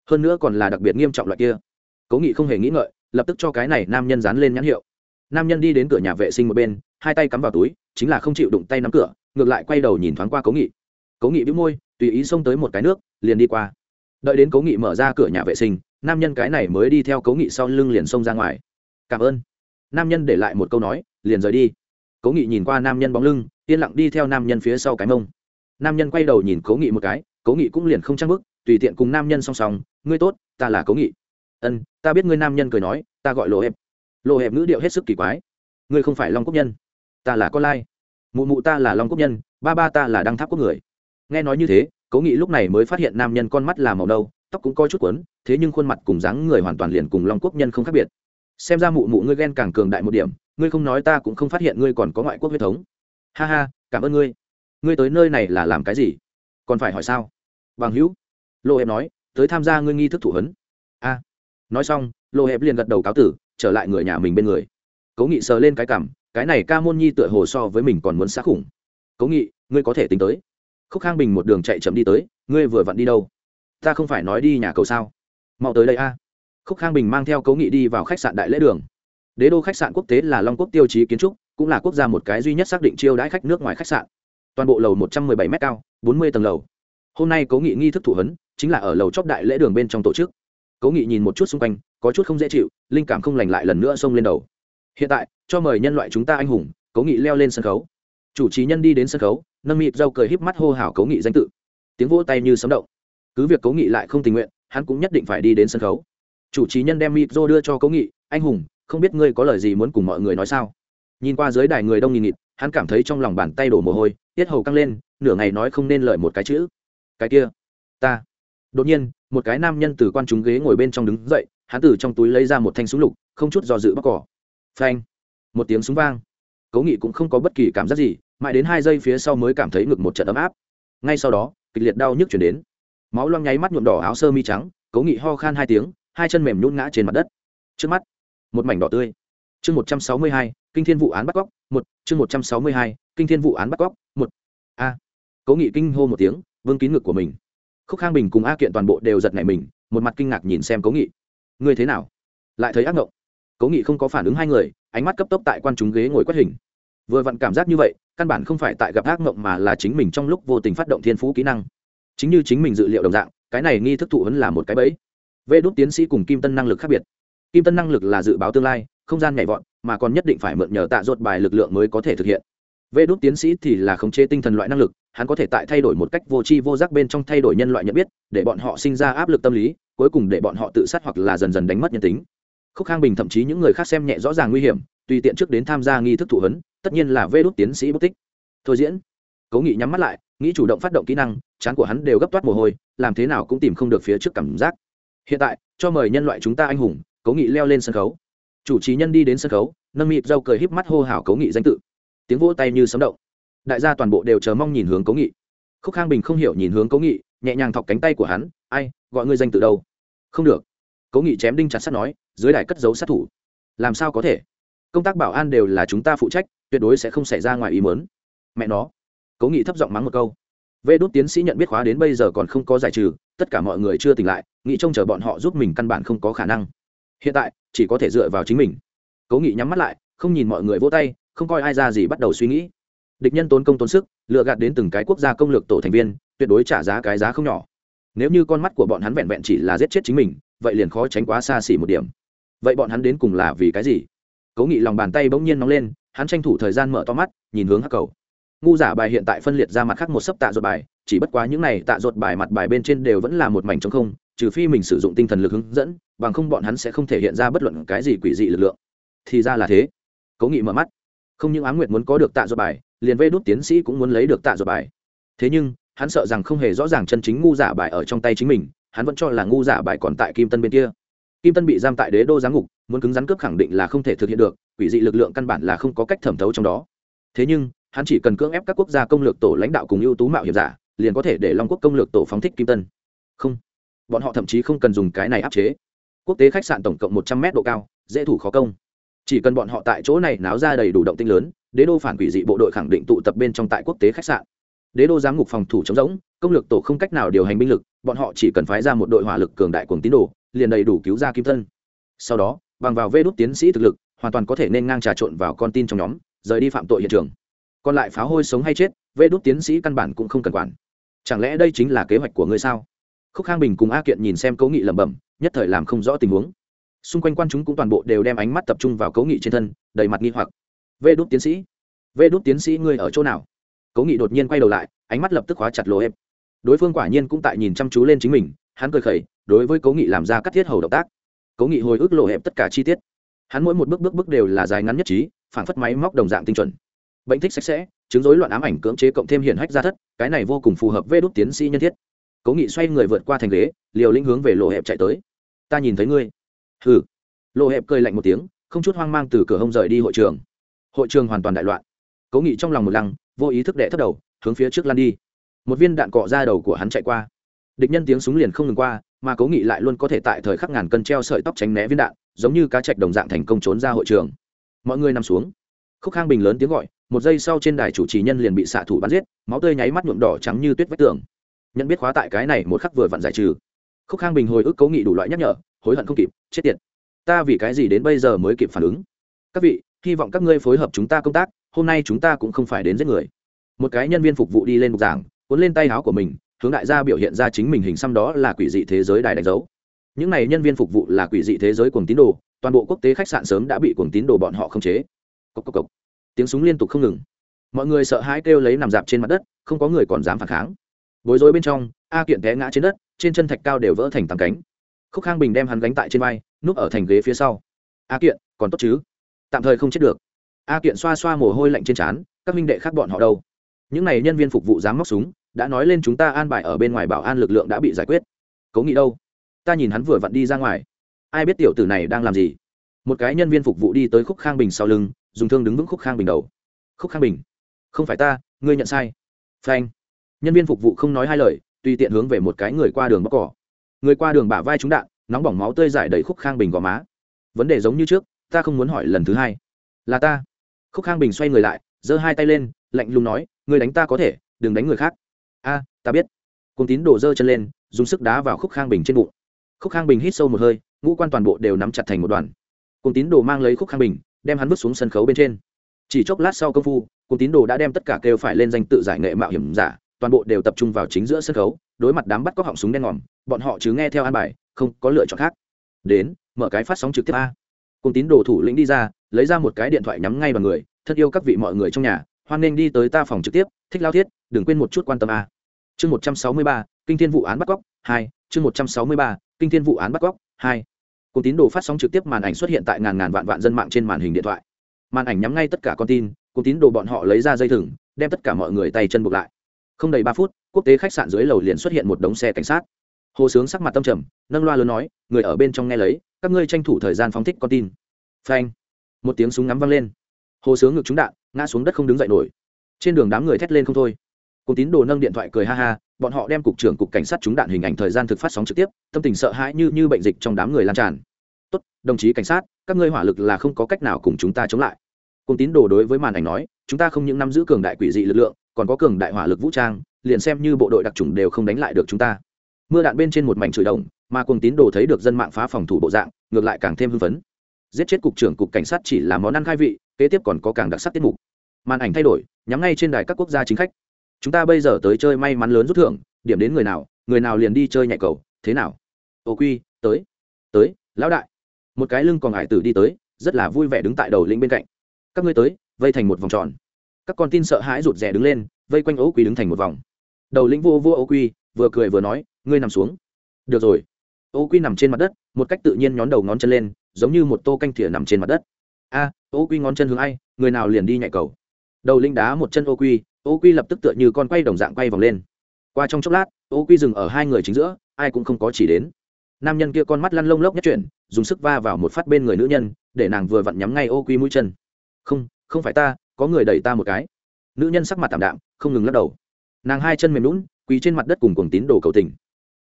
A: Hơn nữa còn là đặc biệt nghiêm trọng loại kia. Cố nghị không hề nghĩ ngợi, lập tức cho cái này nam nhân dán lên nhãn hiệu. Nam nhân đi đến cửa nhà vệ sinh một bên, hai tay cắm vào túi, chính là không chịu đụng tay nắm cửa, ngược lại quay đầu nhìn thoáng qua cố nghị. Cố nghị bĩu môi, tùy ý xông tới một cái nước, liền đi qua đợi đến cố nghị mở ra cửa nhà vệ sinh, nam nhân cái này mới đi theo cố nghị sau lưng liền xông ra ngoài. Cảm ơn. Nam nhân để lại một câu nói, liền rời đi. Cố nghị nhìn qua nam nhân bóng lưng, yên lặng đi theo nam nhân phía sau cái mông. Nam nhân quay đầu nhìn cố nghị một cái cố nghị cũng liền không trang bức tùy tiện cùng nam nhân song song, ngươi tốt, ta là cố nghị. Ân, ta biết ngươi nam nhân cười nói, ta gọi lộ hẹp. Lộ hẹp ngữ điệu hết sức kỳ quái. Ngươi không phải long quốc nhân. Ta là con lai. Mụ mụ ta là long quốc nhân, ba ba ta là đăng tháp quốc người. Nghe nói như thế cố nghị lúc này mới phát hiện nam nhân con mắt là màu nâu, tóc cũng coi chút quấn, thế nhưng khuôn mặt cùng dáng người hoàn toàn liền cùng long quốc nhân không khác biệt. Xem ra mụ mụ ngươi ghen càng cường đại một điểm, ngươi không nói ta cũng không phát hiện ngươi còn có ngoại quốc huyết thống. Ha ha, cảm ơn ngươi. Ngươi tới nơi này là làm cái gì? Còn phải hỏi sao? Bằng hữu. Lộ hẹp nói, tới tham gia ngươi nghi thức thủ hấn a. Nói xong lộ hẹp liền gật đầu cáo tử, trở lại người nhà mình bên người. Cố nghị sờ lên cái cảm, cái này ca môn nhi tựa hồ so với mình còn muốn xác khủng. Cố nghị, ngươi có thể tính tới khúc khang bình một đường chạy chậm đi tới, ngươi vừa vặn đi đâu? Ta không phải nói đi nhà cầu sao? Mau tới đây a. Khúc khang bình mang theo cố nghị đi vào khách sạn đại lễ đường. Đế đô khách sạn quốc tế là long quốc tiêu chí kiến trúc, cũng là quốc gia một cái duy nhất xác định chiêu đãi khách nước ngoài khách sạn. Toàn bộ lầu một trăm mười bảy m cao, bốn mươi tầng lầu. Hôm nay cố nghị nghi thức thụ hấn, chính là ở lầu chóp đại lễ đường bên trong tổ chức. Cố nghị nhìn một chút xung quanh, có chút không dễ chịu, linh cảm không lành lại lần nữa xông lên đầu. Hiện tại, cho mời nhân loại chúng ta anh hùng cố nghị leo lên sân khấu chủ trì nhân đi đến sân khấu, nâng mịt râu cười híp mắt hô hào cố nghị danh tự. Tiếng vỗ tay như sấm động. Cứ việc cố nghị lại không tình nguyện, hắn cũng nhất định phải đi đến sân khấu. Chủ trì nhân đem mịt râu đưa cho cố nghị, anh hùng, không biết ngươi có lời gì muốn cùng mọi người nói sao? Nhìn qua dưới đài người đông nghìn nghịt, hắn cảm thấy trong lòng bàn tay đổ mồ hôi, tiết hầu căng lên, nửa ngày nói không nên lời một cái chữ. Cái kia, ta. Đột nhiên, một cái nam nhân từ quan chúng ghế ngồi bên trong đứng dậy, hắn từ trong túi lấy ra một thanh súng lục, không chút do dự bóc cỏ. Phanh. Một tiếng súng vang cố nghị cũng không có bất kỳ cảm giác gì, mãi đến hai giây phía sau mới cảm thấy ngực một trận ấm áp. Ngay sau đó, kịch liệt đau nhức chuyển đến. Máu loang nháy mắt nhuộm đỏ áo sơ mi trắng cố nghị ho khan hai tiếng, hai chân mềm nhún ngã trên mặt đất. Trước mắt, một mảnh đỏ tươi. Chương một trăm sáu mươi hai, kinh thiên vụ án bắt cóc, một, chương một trăm sáu mươi hai, kinh thiên vụ án bắt cóc, một. A. Cố nghị kinh hô một tiếng, vương kín ngực của mình. Khúc khang bình cùng a kiện toàn bộ đều giật nảy mình, một mặt kinh ngạc nhìn xem cố nghị. Ngươi thế nào? Lại thấy ác ngộng cố nghị không có phản ứng hai người, ánh mắt cấp tốc tại quan chúng ghế ngồi quất hình. Vừa vặn cảm giác như vậy, căn bản không phải tại gặp ác mộng mà là chính mình trong lúc vô tình phát động thiên phú kỹ năng. Chính như chính mình dự liệu đồng dạng, cái này nghi thức thụ vẫn là một cái bẫy. Vê đốt tiến sĩ cùng kim tân năng lực khác biệt. Kim tân năng lực là dự báo tương lai, không gian nhảy vọt, mà còn nhất định phải mượn nhờ tạ ruột bài lực lượng mới có thể thực hiện. Vê đốt tiến sĩ thì là khống chế tinh thần loại năng lực, hắn có thể tại thay đổi một cách vô tri vô giác bên trong thay đổi nhân loại nhận biết, để bọn họ sinh ra áp lực tâm lý, cuối cùng để bọn họ tự sát hoặc là dần dần đánh mất nhân tính khúc khang bình thậm chí những người khác xem nhẹ rõ ràng nguy hiểm, tùy tiện trước đến tham gia nghi thức thụ hấn tất nhiên là vê đốt tiến sĩ bất tích. Thôi diễn. Cố nghị nhắm mắt lại, nghĩ chủ động phát động kỹ năng, chán của hắn đều gấp toát mồ hôi, làm thế nào cũng tìm không được phía trước cảm giác. Hiện tại, cho mời nhân loại chúng ta anh hùng, cố nghị leo lên sân khấu. Chủ trì nhân đi đến sân khấu, nâng mịp dâu cười híp mắt hô hào cố nghị danh tự. Tiếng vỗ tay như sấm động. Đại gia toàn bộ đều chờ mong nhìn hướng cố nghị. Khúc khang bình không hiểu nhìn hướng cố nghị, nhẹ nhàng thọc cánh tay của hắn, ai, gọi ngươi danh tự đâu? Không được. Cố nghị chém đinh chặt sắt nói dưới đài cất giấu sát thủ. Làm sao có thể? Công tác bảo an đều là chúng ta phụ trách, tuyệt đối sẽ không xảy ra ngoài ý mớn mẹ nó. Cố nghị thấp giọng mắng một câu. Vê đốt tiến sĩ nhận biết khóa đến bây giờ còn không có giải trừ, tất cả mọi người chưa tỉnh lại nghĩ trông chờ bọn họ giúp mình căn bản không có khả năng. Hiện tại, chỉ có thể dựa vào chính mình. Cố nghị nhắm mắt lại, không nhìn mọi người vỗ tay, không coi ai ra gì bắt đầu suy nghĩ. Địch nhân tốn công tốn sức lựa gạt đến từng cái quốc gia công lược tổ thành viên, tuyệt đối trả giá cái giá không nhỏ. Nếu như con mắt của bọn hắn vẹn vẹn chỉ là giết chết chính mình, vậy liền khó tránh quá xa xỉ một điểm vậy bọn hắn đến cùng là vì cái gì? Cố nghị lòng bàn tay bỗng nhiên nóng lên, hắn tranh thủ thời gian mở to mắt, nhìn hướng hắc cầu. Ngu giả bài hiện tại phân liệt ra mặt khác một sấp tạ ruột bài, chỉ bất quá những này tạ ruột bài mặt bài bên trên đều vẫn là một mảnh trống không, trừ phi mình sử dụng tinh thần lực hướng dẫn, bằng không bọn hắn sẽ không thể hiện ra bất luận cái gì quỷ dị lực lượng. Thì ra là thế. Cố nghị mở mắt. Không những á m nguyệt muốn có được tạ ruột bài, liền vê đốt tiến sĩ cũng muốn lấy được tạ ruột bài. Thế nhưng, hắn sợ rằng không hề rõ ràng chân chính ngu giả bài ở trong tay chính mình, hắn vẫn cho là ngu giả bài còn tại kim tân bên kia kim tân bị giam tại đế đô giáng ngục, muốn cứng rắn cướp khẳng định là không thể thực hiện được, quỷ dị lực lượng căn bản là không có cách thẩm thấu trong đó. Thế nhưng, hắn chỉ cần cưỡng ép các quốc gia công lược tổ lãnh đạo cùng ưu tú mạo hiểm giả, liền có thể để long quốc công lược tổ phóng thích kim tân. Không. Bọn họ thậm chí không cần dùng cái này áp chế. Quốc tế khách sạn tổng cộng một trăm mét độ cao, dễ thủ khó công. Chỉ cần bọn họ tại chỗ này náo ra đầy đủ động tinh lớn, đế đô phản quỷ dị bộ đội khẳng định tụ tập bên trong tại quốc tế khách sạn. Đế đô giám ngục phòng thủ chống rỗng, công lược tổ không cách nào điều hành binh lực, bọn họ chỉ cần phái ra một đội hỏa lực cường đại cuồng tín đồ liền đầy đủ cứu ra kim tân sau đó, bằng vào vê đốt tiến sĩ thực lực, hoàn toàn có thể nên ngang trà trộn vào con tin trong nhóm, rời đi phạm tội hiện trường. Còn lại pháo hôi sống hay chết, vê đốt tiến sĩ căn bản cũng không cần quản. Chẳng lẽ đây chính là kế hoạch của ngươi sao? Khúc khang bình cùng a kiện nhìn xem cấu nghị lẩm bẩm, nhất thời làm không rõ tình huống. Xung quanh quan chúng cũng toàn bộ đều đem ánh mắt tập trung vào cấu nghị trên thân, đầy mặt nghi hoặc. Vê đốt tiến sĩ? Vê đốt tiến sĩ ngươi ở chỗ nào? Cấu nghị đột nhiên quay đầu lại, ánh mắt lập tức khóa chặt lỗ em đối phương quả nhiên cũng tại nhìn chăm chú lên chính mình, hắn cười khẩy đối với cố nghị làm ra cắt thiết hầu động tác. Cố nghị hồi ức lộ hẹp tất cả chi tiết. Hắn mỗi một bước bước bước đều là dài ngắn nhất trí phản phất máy móc đồng dạng tinh chuẩn. Bệnh thích sạch sẽ, chứng dối loạn ám ảnh cưỡng chế cộng thêm hiển hách ra thất, cái này vô cùng phù hợp với đúc tiến sĩ nhân thiết. Cố nghị xoay người vượt qua thành ghế, liều lĩnh hướng về lộ hẹp chạy tới. Ta nhìn thấy ngươi. Hừ. Lộ hẹp cười lạnh một tiếng, không chút hoang mang từ cửa hông rời đi hội trường. Hội trường hoàn toàn đại loạn. Cố nghị trong lòng một lăng, vô ý thức đệ thất đầu, hướng phía trước lan đi. Một viên đạn cọ ra đầu của hắn chạy qua địch nhân tiếng súng liền không ngừng qua, mà cố nghị lại luôn có thể tại thời khắc ngàn cân treo sợi tóc tránh né viên đạn, giống như cá chạch đồng dạng thành công trốn ra hội trường. Mọi người nằm xuống. Khúc khang bình lớn tiếng gọi, một giây sau trên đài chủ trì nhân liền bị xạ thủ bắn giết, máu tươi nháy mắt nhuộm đỏ trắng như tuyết vách tường. Nhận biết khóa tại cái này một khắc vừa vặn giải trừ. Khúc khang bình hồi ức cố nghị đủ loại nhắc nhở, hối hận không kịp, chết tiệt. Ta vì cái gì đến bây giờ mới kịp phản ứng? Các vị, hy vọng các ngươi phối hợp chúng ta công tác, hôm nay chúng ta cũng không phải đến giết người. Một cái nhân viên phục vụ đi lên bục giảng, cuốn lên tay áo của mình hướng đại gia biểu hiện ra chính mình hình xăm đó là quỷ dị thế giới đài đánh dấu. Những này nhân viên phục vụ là quỷ dị thế giới cuồng tín đồ, toàn bộ quốc tế khách sạn sớm đã bị cuồng tín đồ bọn họ khống chế. Cốc cốc cốc. tiếng súng liên tục không ngừng. Mọi người sợ hãi kêu lấy nằm dạp trên mặt đất, không có người còn dám phản kháng. Bối rối bên trong, a kiện té ngã trên đất, trên chân thạch cao đều vỡ thành tàng cánh. Khúc khang bình đem hắn gánh tại trên vai, núp ở thành ghế phía sau. A kiện, còn tốt chứ? Tạm thời không chết được. A kiện xoa xoa mồ hôi lạnh trên trán, các minh đệ khác bọn họ đâu? Những n à y nhân viên phục vụ dám móc súng đã nói lên chúng ta an bài ở bên ngoài bảo an lực lượng đã bị giải quyết. Cố nghĩ đâu? Ta nhìn hắn vừa vặn đi ra ngoài. Ai biết tiểu tử này đang làm gì? Một cái nhân viên phục vụ đi tới khúc khang bình sau lưng, dùng thương đứng vững khúc khang bình đầu. Khúc khang bình, không phải ta, ngươi nhận sai. Phanh. Nhân viên phục vụ không nói hai lời, tùy tiện hướng về một cái người qua đường bóc cỏ. Người qua đường bả vai trúng đạn, nóng bỏng máu tươi giải đầy khúc khang bình gò má. Vấn đề giống như trước, ta không muốn hỏi lần thứ hai. Là ta. Khúc khang bình xoay người lại, giơ hai tay lên, lạnh lùng nói người đánh ta có thể, đừng đánh người khác a, ta biết. Cùng tín đổ dơ chân lên, dùng sức đá vào khúc khang bình trên bụng. Khúc khang bình hít sâu một hơi, ngũ quan toàn bộ đều nắm chặt thành một đoàn. Cùng tín đồ mang lấy khúc khang bình, đem hắn vứt xuống sân khấu bên trên. Chỉ chốc lát sau công phu cùng tín đồ đã đem tất cả kêu phải lên danh tự giải nghệ mạo hiểm giả, toàn bộ đều tập trung vào chính giữa sân khấu, đối mặt đám bắt có họng súng đen ngòm, bọn họ chứ nghe theo an bài, không có lựa chọn khác. Đến, mở cái phát sóng trực tiếp a. Cùng tín đồ thủ lĩnh đi ra, lấy ra một cái điện thoại nhắm ngay vào người, thân yêu các vị mọi người trong nhà hoan nghênh đi tới ta phòng trực tiếp, thích lao thiết, đừng quên một chút quan tâm a. Chương một trăm sáu mươi ba, kinh thiên vụ án bắt cóc hai, chương một trăm sáu mươi ba, kinh thiên vụ án bắt cóc hai. Cùng tín đồ phát sóng trực tiếp màn ảnh xuất hiện tại ngàn ngàn vạn vạn dân mạng trên màn hình điện thoại. Màn ảnh nhắm ngay tất cả con tin cùng tín đồ bọn họ lấy ra dây thừng, đem tất cả mọi người tay chân buộc lại. Không đầy ba phút, quốc tế khách sạn dưới lầu liền xuất hiện một đống xe cảnh sát. Hồ sướng sắc mặt tâm trầm, nâng loa lớn nói, người ở bên trong nghe lấy, các ngươi tranh thủ thời gian phóng thích con tin. Phanh, một tiếng súng ngắm vang lên. Hồ sướng ngực trúng đạn ngã xuống đất không đứng dậy nổi. Trên đường đám người thét lên không thôi. Cùng tín đồ nâng điện thoại cười ha ha, bọn họ đem cục trưởng cục cảnh sát trúng đạn hình ảnh thời gian thực phát sóng trực tiếp, tâm tình sợ hãi như như bệnh dịch trong đám người lan tràn. Tốt, đồng chí cảnh sát, các ngươi hỏa lực là không có cách nào cùng chúng ta chống lại. Cùng tín đồ đối với màn ảnh nói, chúng ta không những nắm giữ cường đại quỷ dị lực lượng, còn có cường đại hỏa lực vũ trang, liền xem như bộ đội đặc trùng đều không đánh lại được chúng ta. Mưa đạn bên trên một mảnh chửi đồng, mà cùng tín đồ thấy được dân mạng phá phòng thủ bộ dạng, ngược lại càng thêm hưng phấn. Giết chết cục trưởng cục cảnh sát chỉ là món ăn khai vị, kế tiếp còn có càng đặc sắc tiết mục màn ảnh thay đổi nhắm ngay trên đài các quốc gia chính khách. Chúng ta bây giờ tới chơi may mắn lớn rút thưởng điểm đến người nào người nào liền đi chơi nhạy cầu thế nào? Ô quy tới tới lão đại. Một cái lưng còn hải tử đi tới rất là vui vẻ đứng tại đầu lĩnh bên cạnh. Các ngươi tới vây thành một vòng tròn. Các con tin sợ hãi rụt rè đứng lên vây quanh Ô quy đứng thành một vòng. Đầu lĩnh vô vô Ô quy vừa cười vừa nói ngươi nằm xuống. Được rồi. Ô quy nằm trên mặt đất một cách tự nhiên nhón đầu ngón chân lên giống như một tô canh thìa nằm trên mặt đất. A à, ô quy ngón chân hướng ai người nào liền đi nhạy cầu? Đầu linh đá một chân ô quy ô quy lập tức tựa như con quay đồng dạng quay vòng lên. Qua trong chốc lát, ô quy dừng ở hai người chính giữa, ai cũng không có chỉ đến. Nam nhân kia con mắt lăn lông lốc nhất chuyển, dùng sức va vào một phát bên người nữ nhân, để nàng vừa vặn nhắm ngay ô quy mũi chân. Không không phải ta, có người đẩy ta một cái. Nữ nhân sắc mặt tạm đạm, không ngừng lắc đầu. Nàng hai chân mềm lún quỳ trên mặt đất cùng cuồng tín đồ cầu tình.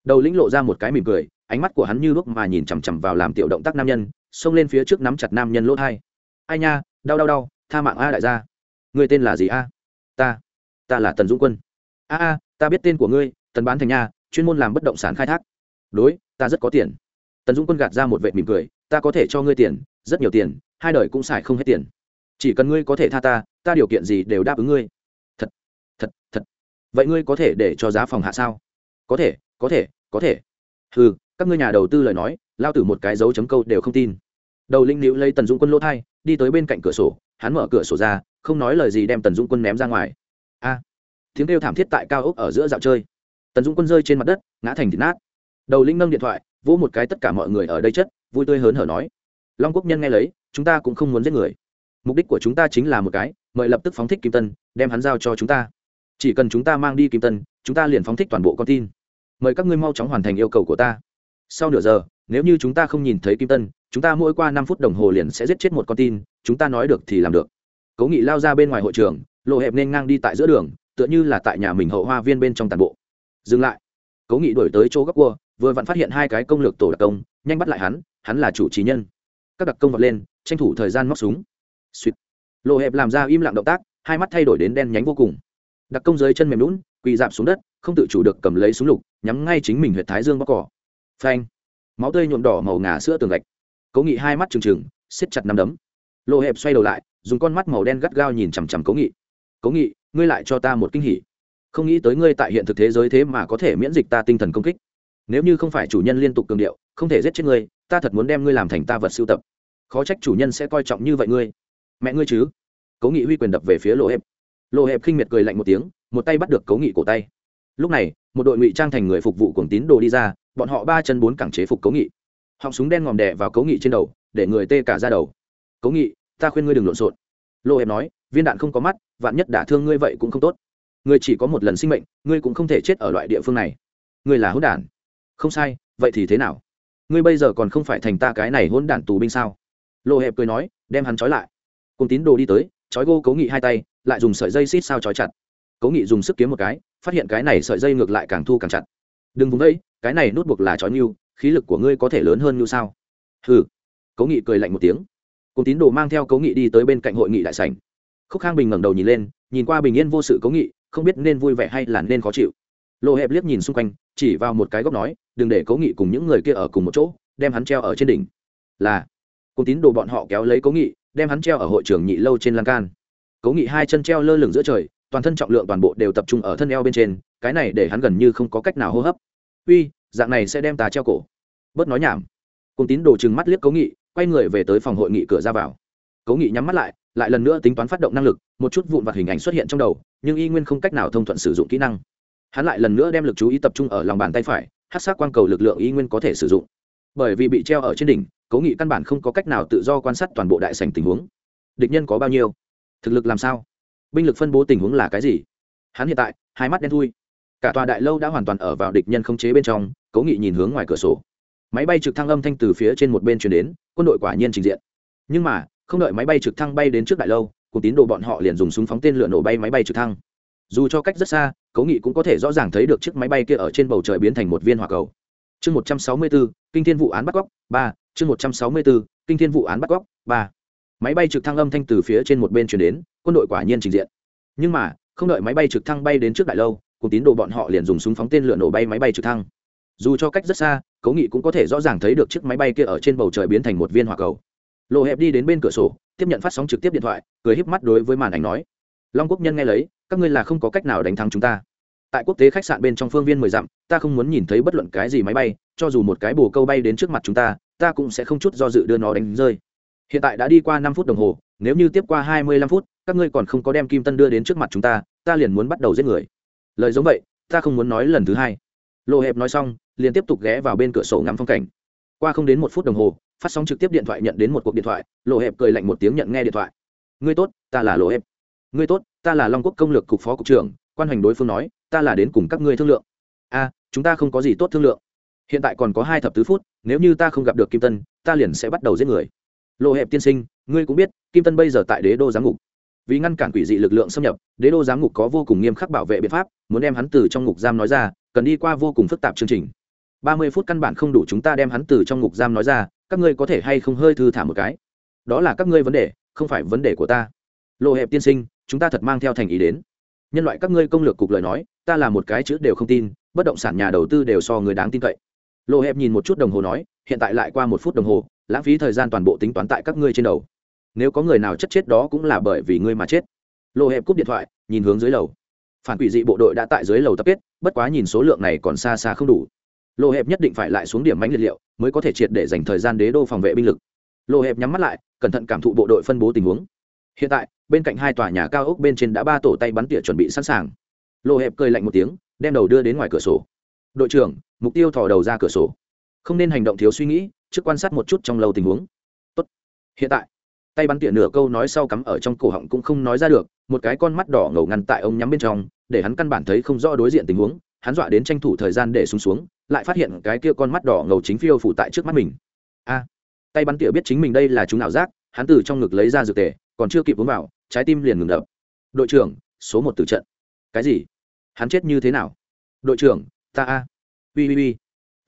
A: Đầu lĩnh lộ ra một cái mỉm cười, ánh mắt của hắn như lúc mà nhìn chằm chằm vào làm tiểu động tác nam nhân, xông lên phía trước nắm chặt nam nhân lỗ thai. Ai nha, đau đau đau, tha mạng a đại gia người tên là gì a? Ta ta là tần dũng quân. A a, ta biết tên của ngươi, tần bán thành nha, chuyên môn làm bất động sản khai thác. Đối, ta rất có tiền. Tần dũng quân gạt ra một vệ mỉm cười, ta có thể cho ngươi tiền, rất nhiều tiền, hai đời cũng xài không hết tiền. Chỉ cần ngươi có thể tha ta ta điều kiện gì đều đáp ứng ngươi. Thật thật thật. Vậy ngươi có thể để cho giá phòng hạ sao? Có thể có thể có thể. Ừ các ngươi nhà đầu tư lời nói, lao tử một cái dấu chấm câu đều không tin. Đầu linh nữ lấy tần dũng quân lỗ thai, đi tới bên cạnh cửa sổ, hắn mở cửa sổ ra không nói lời gì đem tần dũng quân ném ra ngoài. A, tiếng kêu thảm thiết tại cao ốc ở giữa dạo chơi. Tần dũng quân rơi trên mặt đất, ngã thành thịt nát. Đầu linh nâng điện thoại, vỗ một cái tất cả mọi người ở đây chất, vui tươi hớn hở nói. Long quốc nhân nghe lấy, chúng ta cũng không muốn giết người. Mục đích của chúng ta chính là một cái, mời lập tức phóng thích kim tân, đem hắn giao cho chúng ta. Chỉ cần chúng ta mang đi kim tân, chúng ta liền phóng thích toàn bộ con tin. Mời các ngươi mau chóng hoàn thành yêu cầu của ta. Sau nửa giờ, nếu như chúng ta không nhìn thấy kim tân, chúng ta mỗi qua năm phút đồng hồ liền sẽ giết chết một con tin, chúng ta nói được thì làm được cố nghị lao ra bên ngoài hội trường, lộ hẹp nên ngang đi tại giữa đường, tựa như là tại nhà mình hậu hoa viên bên trong tàn bộ. Dừng lại. Cố nghị đổi tới chỗ góc cua, vừa vặn phát hiện hai cái công lược tổ đặc công, nhanh bắt lại hắn hắn là chủ trí nhân. Các đặc công vọt lên, tranh thủ thời gian móc súng. Suýt. Lộ hẹp làm ra im lặng động tác, hai mắt thay đổi đến đen nhánh vô cùng. Đặc công dưới chân mềm lún quỳ dạp xuống đất, không tự chủ được cầm lấy súng lục, nhắm ngay chính mình huyện thái dương bóc cỏ. Phanh. Máu tươi nhuộm đỏ màu ngà sữa tường gạch. Cố nghị hai mắt trừng trừng, siết chặt nắm đấm. Lộ hẹp xoay đầu lại dùng con mắt màu đen gắt gao nhìn chằm chằm cố nghị. Cố nghị, ngươi lại cho ta một kinh hỉ. Không nghĩ tới ngươi tại hiện thực thế giới thế mà có thể miễn dịch ta tinh thần công kích. Nếu như không phải chủ nhân liên tục cường điệu, không thể giết chết ngươi, ta thật muốn đem ngươi làm thành ta vật sưu tập. Khó trách chủ nhân sẽ coi trọng như vậy ngươi. Mẹ ngươi chứ? Cố nghị huy quyền đập về phía lộ hẹp. Lộ hẹp khinh miệt cười lạnh một tiếng, một tay bắt được Cố nghị cổ tay. Lúc này, một đội ngụy trang thành người phục vụ cuồng tín đồ đi ra, bọn họ ba chân bốn cẳng chế phục Cố nghị. Họng súng đen ngòm đè vào Cố nghị trên đầu, để người tê cả ra đầu. Cố nghị ta khuyên ngươi đừng lộn xộn. Lô hẹp nói, viên đạn không có mắt, vạn nhất đả thương ngươi vậy cũng không tốt. Ngươi chỉ có một lần sinh mệnh, ngươi cũng không thể chết ở loại địa phương này. Ngươi là hỗn đản. Không sai, vậy thì thế nào? Ngươi bây giờ còn không phải thành ta cái này hỗn đản tù binh sao? Lô hẹp cười nói, đem hắn trói lại. Cùng tín đồ đi tới, trói gô Cố nghị hai tay, lại dùng sợi dây xít sao trói chặt. Cố nghị dùng sức kiếm một cái, phát hiện cái này sợi dây ngược lại càng thu càng chặt. Đừng vùng đây, cái này nút buộc là trói mưu khí lực của ngươi có thể lớn hơn như sao? Hừ. Cố nghị cười lạnh một tiếng cùng tín đồ mang theo cấu nghị đi tới bên cạnh hội nghị đại sảnh. Khúc khang bình ngẩng đầu nhìn lên, nhìn qua bình yên vô sự cấu nghị, không biết nên vui vẻ hay là nên khó chịu. Lộ hẹp liếc nhìn xung quanh, chỉ vào một cái góc nói, đừng để cấu nghị cùng những người kia ở cùng một chỗ, đem hắn treo ở trên đỉnh. Là, cùng tín đồ bọn họ kéo lấy cấu nghị, đem hắn treo ở hội trường nhị lâu trên lan can. Cấu nghị hai chân treo lơ lửng giữa trời, toàn thân trọng lượng toàn bộ đều tập trung ở thân eo bên trên, cái này để hắn gần như không có cách nào hô hấp. Uy, dạng này sẽ đem ta treo cổ. Bớt nói nhảm cùng tín đồ chừng mắt liếc Cố nghị, quay người về tới phòng hội nghị cửa ra vào. Cố nghị nhắm mắt lại lại lần nữa tính toán phát động năng lực, một chút vụn vặt hình ảnh xuất hiện trong đầu, nhưng y nguyên không cách nào thông thuận sử dụng kỹ năng. Hắn lại lần nữa đem lực chú ý tập trung ở lòng bàn tay phải hát sát quang cầu lực lượng y nguyên có thể sử dụng. Bởi vì bị treo ở trên đỉnh, cố nghị căn bản không có cách nào tự do quan sát toàn bộ đại sành tình huống. Địch nhân có bao nhiêu? Thực lực làm sao? Binh lực phân bố tình huống là cái gì? Hắn hiện tại, hai mắt đen thui. Cả tòa đại lâu đã hoàn toàn ở vào địch nhân không chế bên trong, cố nghị nhìn hướng ngoài cửa sổ máy bay trực thăng âm thanh từ phía trên một bên chuyển đến, quân đội quả nhiên trình diện. Nhưng mà, không đợi máy bay trực thăng bay đến trước đại lâu, cùng tín đồ bọn họ liền dùng súng phóng tên lửa nổ bay máy bay trực thăng. Dù cho cách rất xa, cố nghị cũng có thể rõ ràng thấy được chiếc máy bay kia ở trên bầu trời biến thành một viên hỏa cầu. Chương một trăm sáu mươi bốn, kinh thiên vụ án bắt cóc ba, chương một trăm sáu mươi bốn, kinh thiên vụ án bắt cóc ba. Máy bay trực thăng âm thanh từ phía trên một bên chuyển đến, quân đội quả nhiên trình diện. Nhưng mà, không đợi máy bay trực thăng bay đến trước đại lâu, cùng tín đồ bọn họ liền dùng súng phóng tên lửa nổ bay máy bay trực thăng. Dù cho cách rất xa cố nghị cũng có thể rõ ràng thấy được chiếc máy bay kia ở trên bầu trời biến thành một viên hỏa cầu. Lộ hẹp đi đến bên cửa sổ, tiếp nhận phát sóng trực tiếp điện thoại, cười híp mắt đối với màn ảnh nói, long quốc nhân nghe lấy, các ngươi là không có cách nào đánh thắng chúng ta. Tại quốc tế khách sạn bên trong phương viên mười dặm, ta không muốn nhìn thấy bất luận cái gì máy bay, cho dù một cái bồ câu bay đến trước mặt chúng ta ta cũng sẽ không chút do dự đưa nó đánh rơi. Hiện tại đã đi qua năm phút đồng hồ, nếu như tiếp qua hai mươi lăm phút, các ngươi còn không có đem kim tân đưa đến trước mặt chúng ta ta liền muốn bắt đầu giết người. Lời giống vậy, ta không muốn nói lần thứ hai lộ hẹp nói xong, liền tiếp tục ghé vào bên cửa sổ ngắm phong cảnh. Qua không đến một phút đồng hồ, phát sóng trực tiếp điện thoại nhận đến một cuộc điện thoại lộ hẹp cười lạnh một tiếng nhận nghe điện thoại. Ngươi tốt, ta là lộ hẹp. Ngươi tốt, ta là long quốc công lược cục phó cục trưởng, quan hoành đối phương nói, ta là đến cùng các ngươi thương lượng. A, chúng ta không có gì tốt thương lượng. Hiện tại còn có hai thập tứ phút, nếu như ta không gặp được kim tân, ta liền sẽ bắt đầu giết người. Lộ hẹp tiên sinh, ngươi cũng biết, kim tân bây giờ tại đế đô giám ngục. Vì ngăn cản quỷ dị lực lượng xâm nhập, đế đô giám ngục có vô cùng nghiêm khắc bảo vệ biện pháp, muốn đem hắn từ trong ngục giam nói ra cần đi qua vô cùng phức tạp chương trình. Ba mươi phút căn bản không đủ chúng ta đem hắn từ trong ngục giam nói ra, các ngươi có thể hay không hơi thư thả một cái? Đó là các ngươi vấn đề, không phải vấn đề của ta. Lộ hẹp tiên sinh, chúng ta thật mang theo thành ý đến. Nhân loại các ngươi công lược cục lời nói, ta là một cái chữ đều không tin, bất động sản nhà đầu tư đều so người đáng tin cậy. Lộ hẹp nhìn một chút đồng hồ nói, hiện tại lại qua một phút đồng hồ, lãng phí thời gian toàn bộ tính toán tại các ngươi trên đầu. Nếu có người nào chất chết đó cũng là bởi vì ngươi mà chết. Lộ hẹp cúp điện thoại, nhìn hướng dưới lầu. Phản quỷ dị bộ đội đã tại dưới lầu tập kết bất quá nhìn số lượng này còn xa xa không đủ. Lộ hẹp nhất định phải lại xuống điểm mánh liệt liệu mới có thể triệt để dành thời gian đế đô phòng vệ binh lực. Lộ hẹp nhắm mắt lại, cẩn thận cảm thụ bộ đội phân bố tình huống. Hiện tại, bên cạnh hai tòa nhà cao ốc bên trên đã ba tổ tay bắn tỉa chuẩn bị sẵn sàng. Lộ hẹp cười lạnh một tiếng, đem đầu đưa đến ngoài cửa sổ. Đội trưởng, mục tiêu thò đầu ra cửa sổ. Không nên hành động thiếu suy nghĩ, trước quan sát một chút trong lâu tình huống. Tốt. hiện tại tay bắn tỉa nửa câu nói sau cắm ở trong cổ họng cũng không nói ra được, một cái con mắt đỏ ngầu ngăn tại ông nhắm bên trong, để hắn căn bản thấy không rõ đối diện tình huống, hắn dọa đến tranh thủ thời gian để xuống xuống, lại phát hiện cái kia con mắt đỏ ngầu chính phiêu phủ tại trước mắt mình. A! Tay bắn tỉa biết chính mình đây là chúng nào giác, hắn từ trong ngực lấy ra dược tề, còn chưa kịp uống vào, trái tim liền ngừng đập. Đội trưởng, số một tử trận. Cái gì? Hắn chết như thế nào? Đội trưởng, ta a. Ui ui ui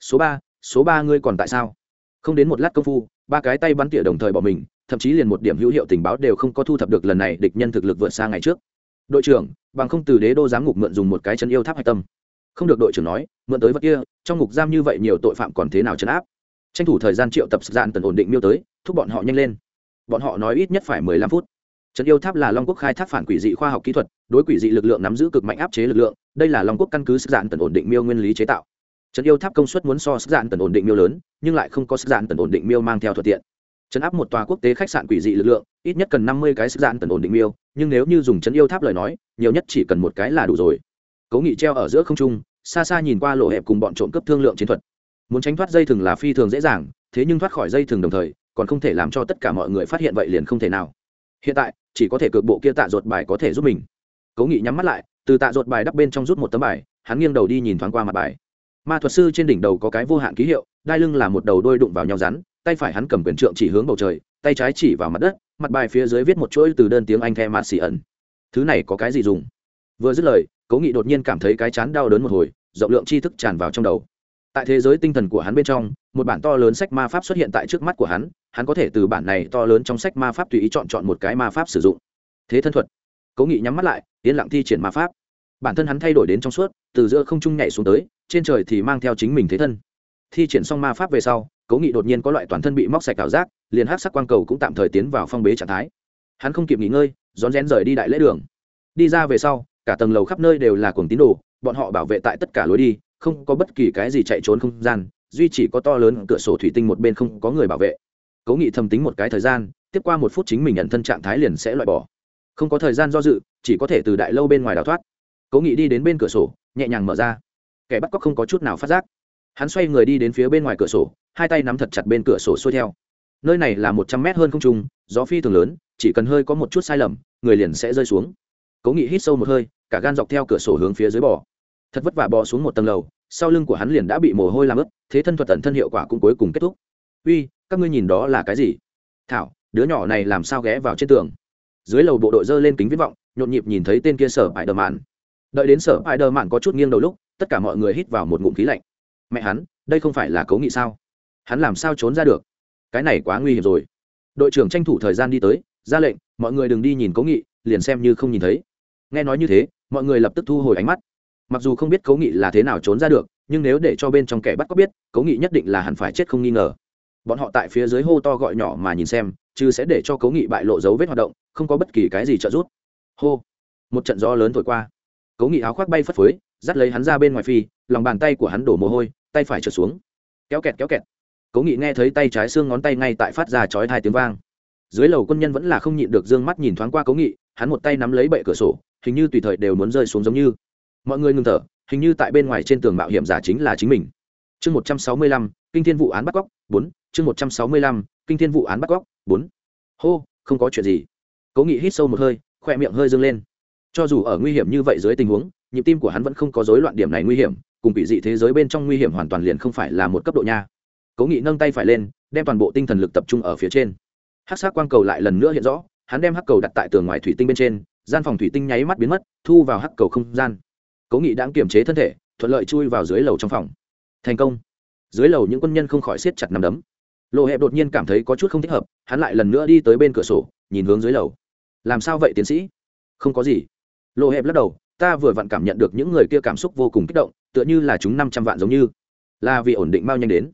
A: số ba số ba ngươi còn tại sao? Không đến một lát công phu, ba cái tay bắn tỉa đồng thời bỏ mình thậm chí liền một điểm hữu hiệu tình báo đều không có thu thập được lần này địch nhân thực lực vượt xa ngày trước. Đội trưởng, bằng không từ đế đô giám ngục mượn dùng một cái chân yêu tháp hạch tâm. Không được đội trưởng nói, mượn tới vật kia, trong ngục giam như vậy nhiều tội phạm còn thế nào chấn áp? Tranh thủ thời gian triệu tập dạn tần ổn định miêu tới, thúc bọn họ nhanh lên. Bọn họ nói ít nhất phải mười lăm phút. Trấn yêu tháp là long quốc khai thác phản quỷ dị khoa học kỹ thuật, đối quỷ dị lực lượng nắm giữ cực mạnh áp chế lực lượng, đây là long quốc căn cứ sức dạn tần ổn định miêu nguyên lý chế tạo. Trấn yêu tháp công suất muốn so sức dạn tần ổn định miêu lớn, nhưng lại không có sức dạn tần ổn định miêu mang theo thuận tiện chấn áp một tòa quốc tế khách sạn quỷ dị lực lượng, ít nhất cần năm mươi cái sức dạn tần ổn định miêu, nhưng nếu như dùng chấn yêu tháp lời nói, nhiều nhất chỉ cần một cái là đủ rồi. Cố nghị treo ở giữa không trung, xa xa nhìn qua lộ hẹp cùng bọn trộm cướp thương lượng chiến thuật. Muốn tránh thoát dây thừng là phi thường dễ dàng, thế nhưng thoát khỏi dây thừng đồng thời, còn không thể làm cho tất cả mọi người phát hiện vậy liền không thể nào. Hiện tại, chỉ có thể cược bộ kia tạ ruột bài có thể giúp mình. Cố nghị nhắm mắt lại, từ tạ ruột bài đắp bên trong rút một tấm bài, hắn nghiêng đầu đi nhìn thoáng qua mặt bài. Ma thuật sư trên đỉnh đầu có cái vô hạn ký hiệu, đai lưng là một đầu đôi đụng vào nhau rắn tay phải hắn cầm quyền trượng chỉ hướng bầu trời, tay trái chỉ vào mặt đất, mặt bài phía dưới viết một chuỗi từ đơn tiếng anh the mạt xì ẩn thứ này có cái gì dùng? Vừa dứt lời, cố nghị đột nhiên cảm thấy cái chán đau đớn một hồi, rộng lượng tri thức tràn vào trong đầu. Tại thế giới tinh thần của hắn bên trong, một bản to lớn sách ma pháp xuất hiện tại trước mắt của hắn hắn có thể từ bản này to lớn trong sách ma pháp tùy ý chọn chọn một cái ma pháp sử dụng. Thế thân thuật. Cố nghị nhắm mắt lại, yên lặng thi triển ma pháp. Bản thân hắn thay đổi đến trong suốt, từ giữa không trung nhảy xuống tới, trên trời thì mang theo chính mình thế thân thi triển xong ma pháp về sau, cố nghị đột nhiên có loại toàn thân bị móc sạch ảo giác, liền hát sắc quang cầu cũng tạm thời tiến vào phong bế trạng thái. Hắn không kịp nghỉ ngơi, rón rén rời đi đại lễ đường. Đi ra về sau, cả tầng lầu khắp nơi đều là cuồng tín đồ, bọn họ bảo vệ tại tất cả lối đi, không có bất kỳ cái gì chạy trốn không gian, duy chỉ có to lớn cửa sổ thủy tinh một bên không có người bảo vệ. Cố nghị thầm tính một cái thời gian, tiếp qua một phút chính mình nhận thân trạng thái liền sẽ loại bỏ. Không có thời gian do dự, chỉ có thể từ đại lâu bên ngoài đào thoát. Cố nghị đi đến bên cửa sổ, nhẹ nhàng mở ra. Kẻ bắt cóc không có chút nào phát giác hắn xoay người đi đến phía bên ngoài cửa sổ, hai tay nắm thật chặt bên cửa sổ xuôi theo. Nơi này là một trăm mét hơn không trung, gió phi thường lớn, chỉ cần hơi có một chút sai lầm, người liền sẽ rơi xuống. Cố nghị hít sâu một hơi, cả gan dọc theo cửa sổ hướng phía dưới bò. Thật vất vả bò xuống một tầng lầu, sau lưng của hắn liền đã bị mồ hôi làm ướt, thế thân thuật tận thân hiệu quả cũng cuối cùng kết thúc. Uy, các ngươi nhìn đó là cái gì? Thảo, đứa nhỏ này làm sao ghé vào trên tường? Dưới lầu bộ đội dơ lên kính viết vọng, nhộn nhịp nhìn thấy tên kia sở bại đờ mạn. Đợi đến sở bại đờ mạn có chút nghiêng đầu lúc, tất cả mọi người hít vào một ngụm khí lạnh mẹ hắn, đây không phải là cấu nghị sao? Hắn làm sao trốn ra được? Cái này quá nguy hiểm rồi. Đội trưởng tranh thủ thời gian đi tới, ra lệnh, mọi người đừng đi nhìn cấu nghị, liền xem như không nhìn thấy. Nghe nói như thế, mọi người lập tức thu hồi ánh mắt. Mặc dù không biết cấu nghị là thế nào trốn ra được, nhưng nếu để cho bên trong kẻ bắt có biết, cấu nghị nhất định là hẳn phải chết không nghi ngờ. Bọn họ tại phía dưới hô to gọi nhỏ mà nhìn xem, chứ sẽ để cho cấu nghị bại lộ dấu vết hoạt động, không có bất kỳ cái gì trợ giúp. Hô! Một trận gió lớn thổi qua. Cấu nghị áo khoác bay phất phới, dắt lấy hắn ra bên ngoài phi, lòng bàn tay của hắn đổ mồ hôi tay phải trở xuống. Kéo kẹt kéo kẹt. Cố nghị nghe thấy tay trái xương ngón tay ngay tại phát ra chói hai tiếng vang. Dưới lầu quân nhân vẫn là không nhịn được d ư ơ n g mắt nhìn thoáng qua cố nghị, hắn một tay nắm lấy bệ cửa sổ, hình như tùy thời đều muốn rơi xuống giống như. Mọi người ngừng thở, hình như tại bên ngoài trên tường mạo hiểm giả chính là chính mình. Chương một trăm sáu mươi lăm, kinh thiên vụ án bắt cóc bốn, chương một trăm sáu mươi lăm, kinh thiên vụ án bắt cóc bốn. Hô, không có chuyện gì. Cố nghị hít sâu một hơi khỏe miệng hơi dâng lên. Cho dù ở nguy hiểm như vậy dưới tình huống, nhịp tim của hắn vẫn không có dối loạn điểm này nguy hiểm cùng bị dị thế giới bên trong nguy hiểm hoàn toàn liền không phải là một cấp độ nha. Cố nghị nâng tay phải lên, đem toàn bộ tinh thần lực tập trung ở phía trên. Hắc sắc quang cầu lại lần nữa hiện rõ, hắn đem hắc cầu đặt tại tường ngoài thủy tinh bên trên, gian phòng thủy tinh nháy mắt biến mất, thu vào hắc cầu không gian. Cố nghị đã kiểm chế thân thể, thuận lợi chui vào dưới lầu trong phòng. Thành công. Dưới lầu những quân nhân không khỏi siết chặt nằm đấm. Lộ hẹp đột nhiên cảm thấy có chút không thích hợp, hắn lại lần nữa đi tới bên cửa sổ, nhìn hướng dưới lầu. Làm sao vậy, tiến sĩ? Không có gì. Lộ hẹp lắc đầu ta vừa vặn cảm nhận được những người kia cảm xúc vô cùng kích động, tựa như là chúng năm trăm vạn giống như. Là vì ổn định bao nhanh đến.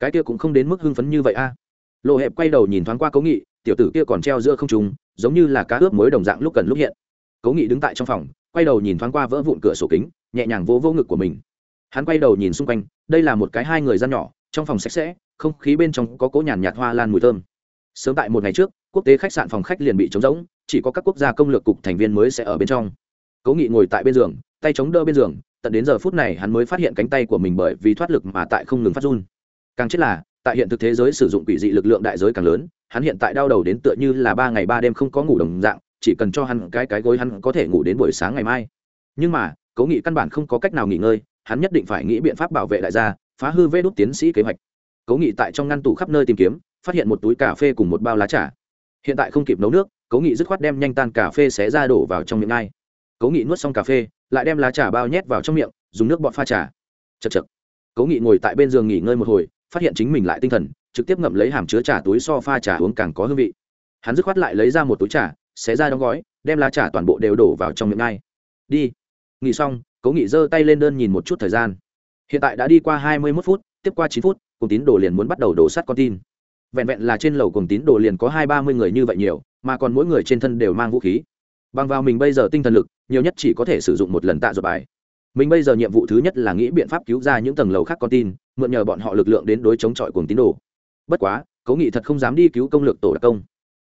A: Cái kia cũng không đến mức hưng phấn như vậy a. Lộ hẹp quay đầu nhìn thoáng qua cố nghị, tiểu tử kia còn treo giữa không trùng giống như là cá ướp mới đồng dạng lúc cần lúc hiện. Cố nghị đứng tại trong phòng, quay đầu nhìn thoáng qua vỡ vụn cửa sổ kính, nhẹ nhàng vỗ vỗ ngực của mình. Hắn quay đầu nhìn xung quanh, đây là một cái hai người gian nhỏ, trong phòng sạch sẽ, không khí bên trong có cố nhàn nhạt hoa lan mùi thơm. Sớm tại một ngày trước, quốc tế khách sạn phòng khách liền bị trống rỗng, chỉ có các quốc gia công lược cục thành viên mới sẽ ở bên trong cố nghị ngồi tại bên giường, tay chống đỡ bên giường, tận đến giờ phút này hắn mới phát hiện cánh tay của mình bởi vì thoát lực mà tại không ngừng phát run. Càng chết là, tại hiện thực thế giới sử dụng quỷ dị lực lượng đại giới càng lớn, hắn hiện tại đau đầu đến tựa như là ba ngày ba đêm không có ngủ đồng dạng, chỉ cần cho hắn cái cái gối hắn có thể ngủ đến buổi sáng ngày mai. Nhưng mà, cố nghị căn bản không có cách nào nghỉ ngơi, hắn nhất định phải nghĩ biện pháp bảo vệ đại gia, phá hư vê đốt tiến sĩ kế hoạch. Cố nghị tại trong ngăn tủ khắp nơi tìm kiếm, phát hiện một túi cà phê cùng một bao lá trà. Hiện tại không kịp nấu nước, cố nghị dứt khoát đem nhanh tan cà phê xé ra đổ vào trong miệng ngay cố nghị nuốt xong cà phê, lại đem lá trà bao nhét vào trong miệng, dùng nước bọt pha trà. Chật chật cố nghị ngồi tại bên giường nghỉ ngơi một hồi, phát hiện chính mình lại tinh thần, trực tiếp ngậm lấy hàm chứa trà túi so pha trà uống càng có hương vị. Hắn dứt khoát lại lấy ra một túi trà, xé ra đóng gói, đem lá trà toàn bộ đều đổ vào trong miệng ngay. Đi. Nghỉ xong cố nghị giơ tay lên đơn nhìn một chút thời gian. Hiện tại đã đi qua hai mươi mốt phút, tiếp qua chín phút cùng tín đồ liền muốn bắt đầu đổ sắt con tin. Vẹn vẹn là trên lầu cùng tín đồ liền có hai ba mươi người như vậy nhiều, mà còn mỗi người trên thân đều mang vũ khí bằng vào mình bây giờ tinh thần lực, nhiều nhất chỉ có thể sử dụng một lần tạ ruột bài. Mình bây giờ nhiệm vụ thứ nhất là nghĩ biện pháp cứu ra những tầng lầu khác con tin, mượn nhờ bọn họ lực lượng đến đối chống chọi cùng tín đồ. Bất quá, cố nghị thật không dám đi cứu công lược tổ đặc công.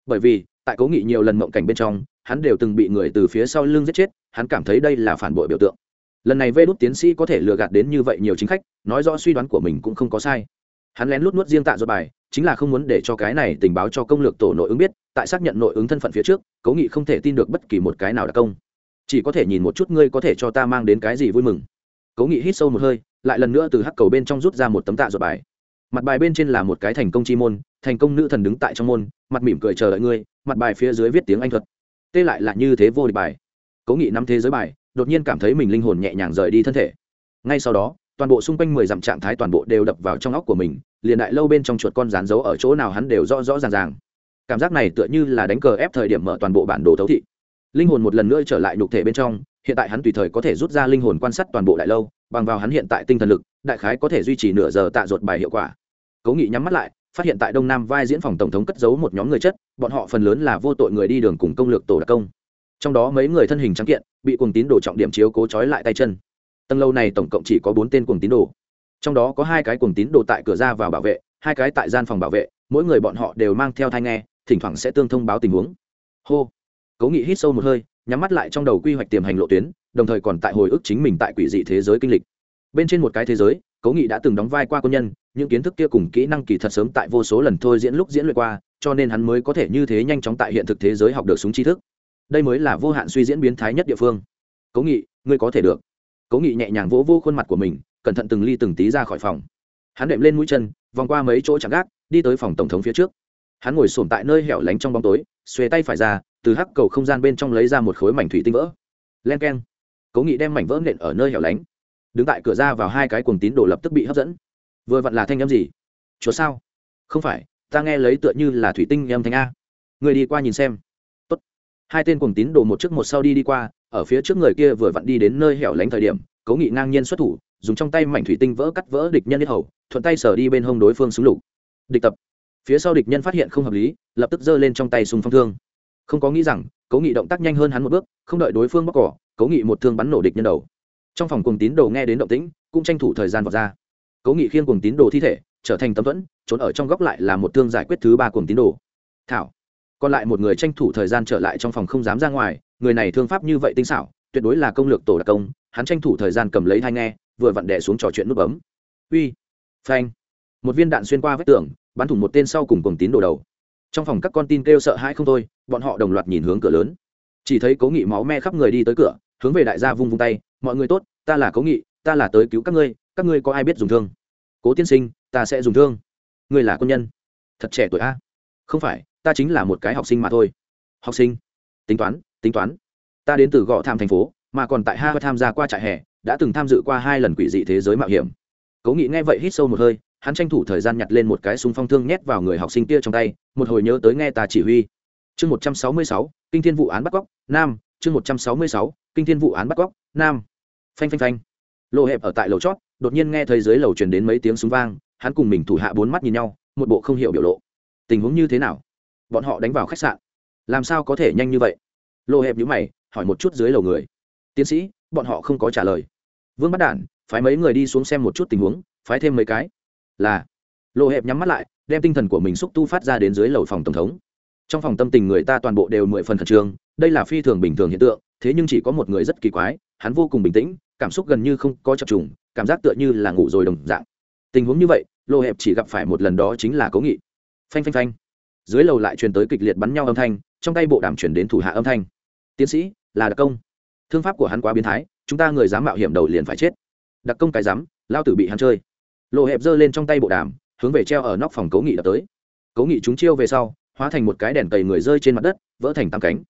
A: Bởi vì, tại cố nghị nhiều lần mộng cảnh bên trong, hắn đều từng bị người từ phía sau lưng giết chết, hắn cảm thấy đây là phản bội biểu tượng. Lần này vê đốt tiến sĩ có thể lừa gạt đến như vậy nhiều chính khách, nói rõ suy đoán của mình cũng không có sai. Hắn lén lút nuốt riêng tạ ruột bài chính là không muốn để cho cái này tình báo cho công lược tổ nội ứng biết, tại xác nhận nội ứng thân phận phía trước cố nghị không thể tin được bất kỳ một cái nào đặc công. Chỉ có thể nhìn một chút ngươi có thể cho ta mang đến cái gì vui mừng. Cố nghị hít sâu một hơi, lại lần nữa từ hắc cầu bên trong rút ra một tấm tạ ruột bài. Mặt bài bên trên là một cái thành công chi môn, thành công nữ thần đứng tại trong môn, mặt mỉm cười chờ đợi ngươi, mặt bài phía dưới viết tiếng anh thuật. Tê lại là như thế vô địch bài. Cố nghị nắm thế giới bài, đột nhiên cảm thấy mình linh hồn nhẹ nhàng rời đi thân thể. Ngay sau đó, toàn bộ xung quanh mười dặm trạng thái toàn bộ đều đập vào trong óc của mình liền đại lâu bên trong chuột con rán giấu ở chỗ nào hắn đều rõ rõ ràng ràng. Cảm giác này tựa như là đánh cờ ép thời điểm mở toàn bộ bản đồ thấu thị. Linh hồn một lần nữa trở lại nhục thể bên trong, hiện tại hắn tùy thời có thể rút ra linh hồn quan sát toàn bộ đại lâu, bằng vào hắn hiện tại tinh thần lực, đại khái có thể duy trì nửa giờ tạ ruột bài hiệu quả. Cố nghị nhắm mắt lại, phát hiện tại đông nam vai diễn phòng tổng thống cất giấu một nhóm người chất, bọn họ phần lớn là vô tội người đi đường cùng công lược tổ đặc công. Trong đó mấy người thân hình trắng kiện, bị cuồng tín đồ trọng điểm chiếu cố trói lại tay chân. Tầng lâu này tổng cộng chỉ có bốn tên cuồng tín đồ trong đó có hai cái cuồng tín đồ tại cửa ra vào bảo vệ, hai cái tại gian phòng bảo vệ, mỗi người bọn họ đều mang theo thai nghe, thỉnh thoảng sẽ tương thông báo tình huống. Hô. Cố nghị hít sâu một hơi, nhắm mắt lại trong đầu quy hoạch tiềm hành lộ tuyến, đồng thời còn tại hồi ức chính mình tại quỷ dị thế giới kinh lịch. Bên trên một cái thế giới, cố nghị đã từng đóng vai qua quân nhân, những kiến thức kia cùng kỹ năng kỳ thật sớm tại vô số lần thôi diễn lúc diễn luyện qua, cho nên hắn mới có thể như thế nhanh chóng tại hiện thực thế giới học được súng tri thức. Đây mới là vô hạn suy diễn biến thái nhất địa phương. Cố nghị, ngươi có thể được. Cố nghị nhẹ nhàng vỗ vô khuôn mặt của mình cẩn thận từng ly từng tí ra khỏi phòng. Hắn đệm lên mũi chân, vòng qua mấy chỗ chạm gác, đi tới phòng tổng thống phía trước. Hắn ngồi sổm tại nơi hẻo lánh trong bóng tối, xuề tay phải ra, từ hắc cầu không gian bên trong lấy ra một khối mảnh thủy tinh vỡ. Len k e n cố nghị đem mảnh vỡ nện ở nơi hẻo lánh. Đứng tại cửa ra vào hai cái cuồng tín đồ lập tức bị hấp dẫn. Vừa vặn là thanh â m gì? Chúa sao? Không phải, ta nghe lấy tựa như là thủy tinh âm thanh a. Người đi qua nhìn xem. Tốt. hai tên cuồng tín đồ một trước một sau đi đi qua, ở phía trước người kia vừa vặn đi đến nơi hẻo lánh thời điểm, cố nghị ngang nhiên xuất thủ dùng trong tay mảnh thủy tinh vỡ cắt vỡ địch nhân yết hầu, thuận tay sở đi bên hông đối phương súng lục. Địch tập. Phía sau địch nhân phát hiện không hợp lý, lập tức giơ lên trong tay súng phong thương. Không có nghĩ rằng cố nghị động tác nhanh hơn hắn một bước, không đợi đối phương bóc cỏ cố nghị một thương bắn nổ địch nhân đầu. Trong phòng cùng tín đồ nghe đến động tĩnh, cũng tranh thủ thời gian vọt ra. Cố nghị khiêng cùng tín đồ thi thể, trở thành tấm thuẫn, trốn ở trong góc lại là một thương giải quyết thứ ba cùng tín đồ. Thảo. Còn lại một người tranh thủ thời gian trở lại trong phòng không dám ra ngoài, người này thương pháp như vậy tinh xảo, tuyệt đối là công lược tổ đặc công, hắn tranh thủ thời gian cầm lấy thai nghe vừa vặn đè xuống trò chuyện nút bấm. Uy, phanh. Một viên đạn xuyên qua vách tường, bắn thủng một tên sau cùng cùng tín đồ đầu. Trong phòng các con tin kêu sợ hãi không thôi, bọn họ đồng loạt nhìn hướng cửa lớn. Chỉ thấy cố nghị máu me khắp người đi tới cửa, hướng về đại gia vung vung tay, mọi người tốt, ta là cố nghị, ta là tới cứu các ngươi các ngươi có ai biết dùng thương? Cố tiên sinh, ta sẽ dùng thương. Ngươi là quân nhân. Thật trẻ tuổi a. Không phải, ta chính là một cái học sinh mà thôi. Học sinh? Tính toán tính toán. Ta đến từ gõ tham thành phố, mà còn tại ha tham gia qua trại hè đã từng tham dự qua hai lần quỷ dị thế giới mạo hiểm. Cố nghị nghe vậy hít sâu một hơi, hắn tranh thủ thời gian nhặt lên một cái súng phong thương nhét vào người học sinh kia trong tay, một hồi nhớ tới nghe ta chỉ huy. Chương một trăm sáu mươi sáu, kinh thiên vụ án bắt cóc, nam, chương một trăm sáu mươi sáu, kinh thiên vụ án bắt cóc, nam. Phanh phanh phanh. Lộ hẹp ở tại lầu chót, đột nhiên nghe thấy dưới lầu truyền đến mấy tiếng súng vang, hắn cùng mình thủ hạ bốn mắt nhìn nhau, một bộ không hiểu biểu lộ. Tình huống như thế nào? Bọn họ đánh vào khách sạn. Làm sao có thể nhanh như vậy? Lộ hẹp nhữ mày, hỏi một chút dưới lầu người. Tiến sĩ bọn họ không có trả lời. Vương bắt đản, phái mấy người đi xuống xem một chút tình huống, phái thêm mấy cái. Là, lộ hẹp nhắm mắt lại, đem tinh thần của mình xúc tu phát ra đến dưới lầu phòng tổng thống. Trong phòng tâm tình người ta toàn bộ đều mười phần khẩn trương, đây là phi thường bình thường hiện tượng, thế nhưng chỉ có một người rất kỳ quái, hắn vô cùng bình tĩnh, cảm xúc gần như không có chập trùng, cảm giác tựa như là ngủ rồi đồng dạng. Tình huống như vậy lô hẹp chỉ gặp phải một lần đó chính là cố nghị. Phanh phanh phanh. Dưới lầu lại truyền tới kịch liệt bắn nhau âm thanh, trong tay bộ đàm chuyển đến thủ hạ âm thanh. Tiến sĩ, là đặc công thương pháp của hắn quá biến thái, chúng ta người dám mạo hiểm đầu liền phải chết. Đặc công cái dám, lao tử bị hắn chơi. Lộ hẹp giơ lên trong tay bộ đàm, hướng về treo ở nóc phòng cấu nghị đập tới. Cấu nghị chúng chiêu về sau, hóa thành một cái đèn cầy người rơi trên mặt đất, vỡ thành tam cánh.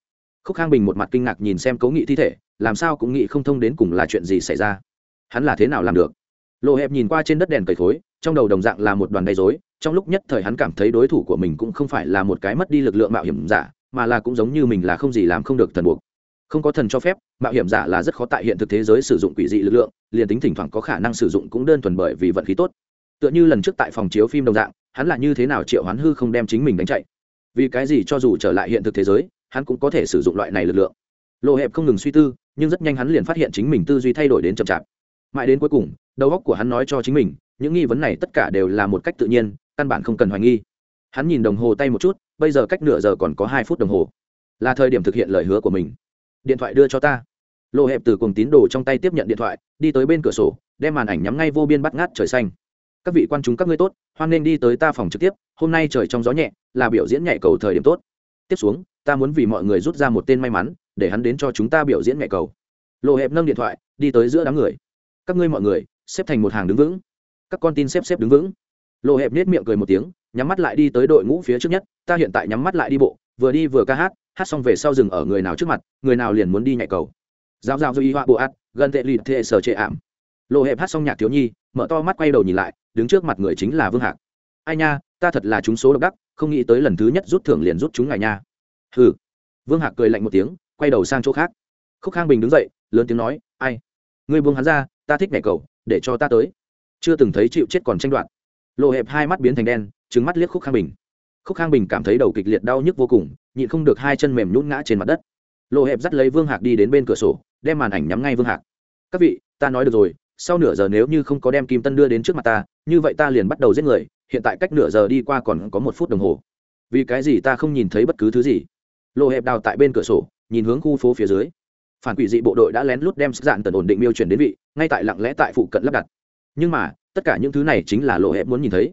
A: Khúc khang bình một mặt kinh ngạc nhìn xem cấu nghị thi thể, làm sao cũng nghĩ không thông đến cùng là chuyện gì xảy ra. Hắn là thế nào làm được? Lộ hẹp nhìn qua trên đất đèn cầy khối, trong đầu đồng dạng là một đoàn gây dối trong lúc nhất thời hắn cảm thấy đối thủ của mình cũng không phải là một cái mất đi lực lượng mạo hiểm giả, mà là cũng giống như mình là không gì làm không được thần buộc không có thần cho phép, mạo hiểm giả là rất khó tại hiện thực thế giới sử dụng quỷ dị lực lượng, liền tính thỉnh thoảng có khả năng sử dụng cũng đơn thuần bởi vì vận khí tốt. Tựa như lần trước tại phòng chiếu phim đồng dạng, hắn là như thế nào triệu hoán hư không đem chính mình đánh chạy? Vì cái gì cho dù trở lại hiện thực thế giới, hắn cũng có thể sử dụng loại này lực lượng? Lộ hẹp không ngừng suy tư, nhưng rất nhanh hắn liền phát hiện chính mình tư duy thay đổi đến chậm chạp. Mãi đến cuối cùng, đầu óc của hắn nói cho chính mình, những nghi vấn này tất cả đều là một cách tự nhiên, căn bản không cần hoài nghi. Hắn nhìn đồng hồ tay một chút, bây giờ cách nửa giờ còn có hai phút đồng hồ. Là thời điểm thực hiện lời hứa của mình điện thoại đưa cho ta. Lộ hẹp từ cùng tín đồ trong tay tiếp nhận điện thoại, đi tới bên cửa sổ, đem màn ảnh nhắm ngay vô biên bắt ngát trời xanh. Các vị quan chúng, các ngươi tốt, hoan nên đi tới ta phòng trực tiếp, hôm nay trời trong gió nhẹ, là biểu diễn nhảy cầu thời điểm tốt. Tiếp xuống, ta muốn vì mọi người rút ra một tên may mắn, để hắn đến cho chúng ta biểu diễn nhảy cầu. Lộ hẹp nâng điện thoại, đi tới giữa đám người. Các ngươi mọi người, xếp thành một hàng đứng vững. Các con tin xếp xếp đứng vững. Lộ hẹp nết miệng cười một tiếng, nhắm mắt lại đi tới đội ngũ phía trước nhất, ta hiện tại nhắm mắt lại đi bộ, vừa đi vừa ca hát hát xong về sau rừng ở người nào trước mặt, người nào liền muốn đi nhảy cầu. Giao giao do y họa bộ át, gần tệ lịt thệ sở chệ ảm. Lộ hẹp hát xong nhạc thiếu nhi, mở to mắt quay đầu nhìn lại, đứng trước mặt người chính là vương hạc. Ai nha, ta thật là chúng số độc đắc, không nghĩ tới lần thứ nhất rút thưởng liền rút chúng ngài nha. Hừ. Vương hạc cười lạnh một tiếng, quay đầu sang chỗ khác. Khúc khang bình đứng dậy, lớn tiếng nói, ai? Ngươi buông hắn ra, ta thích nhảy cầu, để cho ta tới. Chưa từng thấy chịu chết còn tranh đoạt. Lộ hẹp hai mắt biến thành đen trứng mắt liếc khúc khang bình khúc khang bình cảm thấy đầu kịch liệt đau nhức vô cùng, nhịn không được hai chân mềm nhún ngã trên mặt đất. Lộ hẹp dắt lấy vương hạc đi đến bên cửa sổ, đem màn ảnh nhắm ngay vương hạc. Các vị, ta nói được rồi, sau nửa giờ nếu như không có đem kim tân đưa đến trước mặt ta, như vậy ta liền bắt đầu giết người, hiện tại cách nửa giờ đi qua còn có một phút đồng hồ. Vì cái gì ta không nhìn thấy bất cứ thứ gì? Lộ hẹp đào tại bên cửa sổ, nhìn hướng khu phố phía dưới. Phản quỷ dị bộ đội đã lén lút đem sức dạn tần ổn định miêu chuyển đến vị, ngay tại lặng lẽ tại phụ cận lắp đặt. Nhưng mà, tất cả những thứ này chính là lộ hẹp muốn nhìn thấy.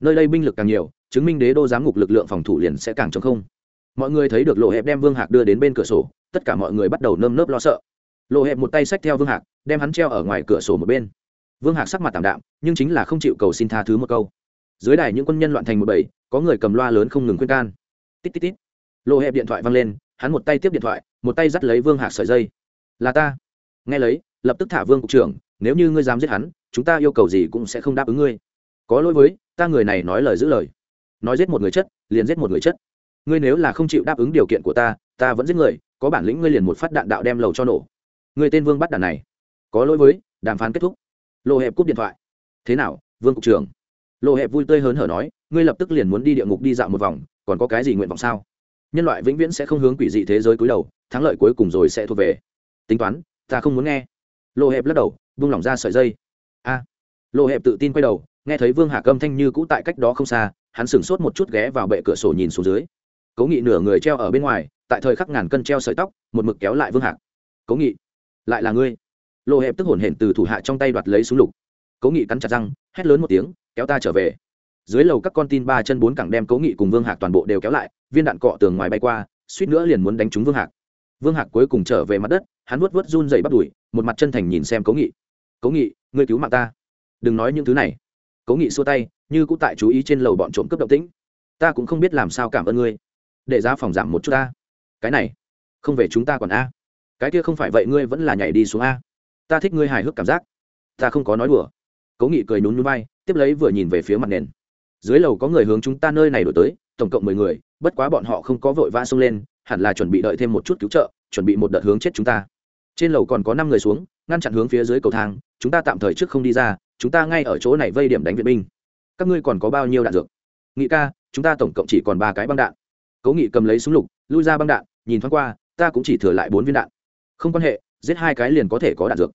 A: Nơi đây binh lực càng nhiều chứng minh đế đô giám ngục lực lượng phòng thủ liền sẽ càng chống không. Mọi người thấy được lộ hẹp đem vương hạc đưa đến bên cửa sổ, tất cả mọi người bắt đầu nơm nớp lo sợ. Lộ hẹp một tay xách theo vương hạc, đem hắn treo ở ngoài cửa sổ một bên. Vương hạc sắc mặt tảm đạm, nhưng chính là không chịu cầu xin tha thứ một câu. Dưới đài những quân nhân loạn thành một bầy, có người cầm loa lớn không ngừng khuyên can. Tít tít tít. Lộ hẹp điện thoại văng lên, hắn một tay tiếp điện thoại, một tay dắt lấy vương hạc sợi dây. Là ta. Nghe lấy, lập tức thả vương cục trưởng, nếu như ngươi dám giết hắn, chúng ta yêu cầu gì cũng sẽ không đáp ứng ngươi. Có lỗi với, ta người này nói lời giữ lời nói giết một người chất liền giết một người chất ngươi nếu là không chịu đáp ứng điều kiện của ta ta vẫn giết người, có bản lĩnh ngươi liền một phát đạn đạo đem lầu cho nổ. Người tên vương bắt đàn này. Có lỗi với, đàm phán kết thúc. Lộ hẹp cúp điện thoại. Thế nào, vương cục trưởng? Lộ hẹp vui tươi hớn hở nói, ngươi lập tức liền muốn đi địa ngục đi dạo một vòng, còn có cái gì nguyện vọng sao? Nhân loại vĩnh viễn sẽ không hướng quỷ dị thế giới cúi đầu, thắng lợi cuối cùng rồi sẽ thuộc về. Tính toán, ta không muốn nghe. Lộ hẹp lắc đầu, vung lỏng ra sợi dây. A. Lộ hẹp tự tin quay đầu, nghe thấy vương hạ câm thanh như cũ tại cách đó không xa hắn sửng sốt một chút ghé vào bệ cửa sổ nhìn xuống dưới. Cố nghị nửa người treo ở bên ngoài, tại thời khắc ngàn cân treo sợi tóc, một mực kéo lại vương hạc. Cố nghị, lại là ngươi? Lộ hẹp tức hổn hển từ thủ hạ trong tay đoạt lấy súng lục. Cố nghị cắn chặt răng, hét lớn một tiếng, kéo ta trở về. Dưới lầu các con tin ba chân bốn cẳng đem cố nghị cùng vương hạc toàn bộ đều kéo lại, viên đạn cọ tường ngoài bay qua, suýt nữa liền muốn đánh trúng vương hạc. Vương hạc cuối cùng trở về mặt đất, hắn vuốt vuốt run dậy bắt đùi một mặt chân thành nhìn xem cố nghị. Cố nghị, ngươi cứu mạng ta. Đừng nói những thứ này cố nghị xua tay, như cũng tại chú ý trên lầu bọn trộm cướp động tĩnh. Ta cũng không biết làm sao cảm ơn ngươi. Để giá phòng giảm một chút ta. Cái này, không về chúng ta còn a. Cái kia không phải vậy ngươi vẫn là nhảy đi xuống a. Ta thích ngươi hài hước cảm giác. Ta không có nói đùa. Cố nghị cười nhún nhún vai, tiếp lấy vừa nhìn về phía mặt nền. Dưới lầu có người hướng chúng ta nơi này đổi tới, tổng cộng mười người, bất quá bọn họ không có vội vã xông lên, hẳn là chuẩn bị đợi thêm một chút cứu trợ, chuẩn bị một đợt hướng chết chúng ta. Trên lầu còn có năm người xuống, ngăn chặn hướng phía dưới cầu thang, chúng ta tạm thời trước không đi ra chúng ta ngay ở chỗ này vây điểm đánh viện binh. Các ngươi còn có bao nhiêu đạn dược? Nghị ca, chúng ta tổng cộng chỉ còn ba cái băng đạn. Cố nghị cầm lấy súng lục, lui ra băng đạn, nhìn thoáng qua, ta cũng chỉ thừa lại bốn viên đạn. Không quan hệ, giết hai cái liền có thể có đạn dược.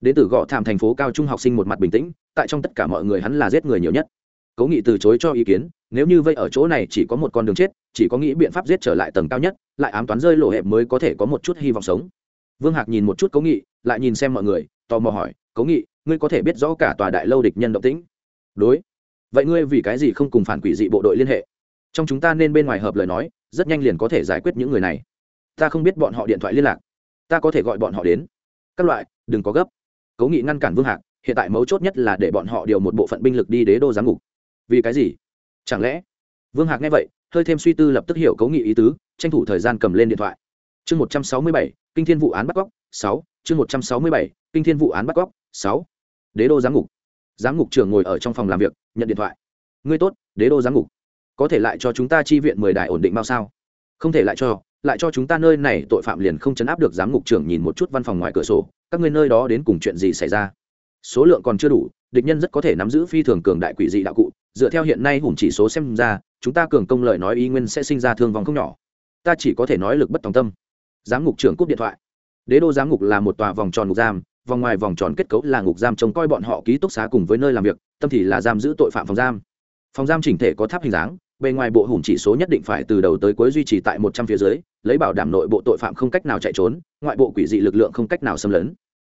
A: Đến từ gõ thảm thành phố cao trung học sinh một mặt bình tĩnh, tại trong tất cả mọi người hắn là giết người nhiều nhất. Cố nghị từ chối cho ý kiến, nếu như vây ở chỗ này chỉ có một con đường chết, chỉ có nghĩ biện pháp giết trở lại tầng cao nhất, lại ám toán rơi lộ hẹp mới có thể có một chút hy vọng sống. Vương hạc nhìn một chút cố nghị, lại nhìn xem mọi người, tò mò hỏi, cố nghị ngươi có thể biết rõ cả tòa đại lâu địch nhân động tĩnh. Đối. Vậy ngươi vì cái gì không cùng phản quỷ dị bộ đội liên hệ? Trong chúng ta nên bên ngoài hợp lời nói, rất nhanh liền có thể giải quyết những người này. Ta không biết bọn họ điện thoại liên lạc. Ta có thể gọi bọn họ đến. Các loại, đừng có gấp. Cố nghị ngăn cản vương hạc, hiện tại mấu chốt nhất là để bọn họ điều một bộ phận binh lực đi đế đô giám ngục. Vì cái gì? Chẳng lẽ? Vương hạc nghe vậy, hơi thêm suy tư lập tức hiểu cố nghị ý tứ, tranh thủ thời gian cầm lên điện thoại. Chương một trăm sáu mươi bảy, kinh thiên vụ án bắt cóc sáu, chương một trăm sáu mươi bảy, kinh thiên vụ án bắt cóc sáu. Đế đô giám ngục. Giám ngục trưởng ngồi ở trong phòng làm việc, nhận điện thoại. Ngươi tốt, đế đô giám ngục. Có thể lại cho chúng ta chi viện mười đài ổn định bao sao? Không thể lại cho lại cho chúng ta nơi này tội phạm liền không chấn áp được giám ngục trưởng nhìn một chút văn phòng ngoài cửa sổ, các ngươi nơi đó đến cùng chuyện gì xảy ra? Số lượng còn chưa đủ, địch nhân rất có thể nắm giữ phi thường cường đại quỷ dị đạo cụ, dựa theo hiện nay hùng chỉ số xem ra, chúng ta cường công lợi nói ý nguyên sẽ sinh ra thương vong không nhỏ. Ta chỉ có thể nói lực bất tòng tâm. Giám ngục trưởng cúp điện thoại. Đế đô giám ngục là một tòa vòng tròn ngục giam vòng ngoài vòng tròn kết cấu là ngục giam trông coi bọn họ ký túc xá cùng với nơi làm việc, tâm thì là giam giữ tội phạm phòng giam. Phòng giam chỉnh thể có tháp hình dáng, bề ngoài bộ hùm chỉ số nhất định phải từ đầu tới cuối duy trì tại một trăm phía dưới, lấy bảo đảm nội bộ tội phạm không cách nào chạy trốn, ngoại bộ quỷ dị lực lượng không cách nào xâm lấn.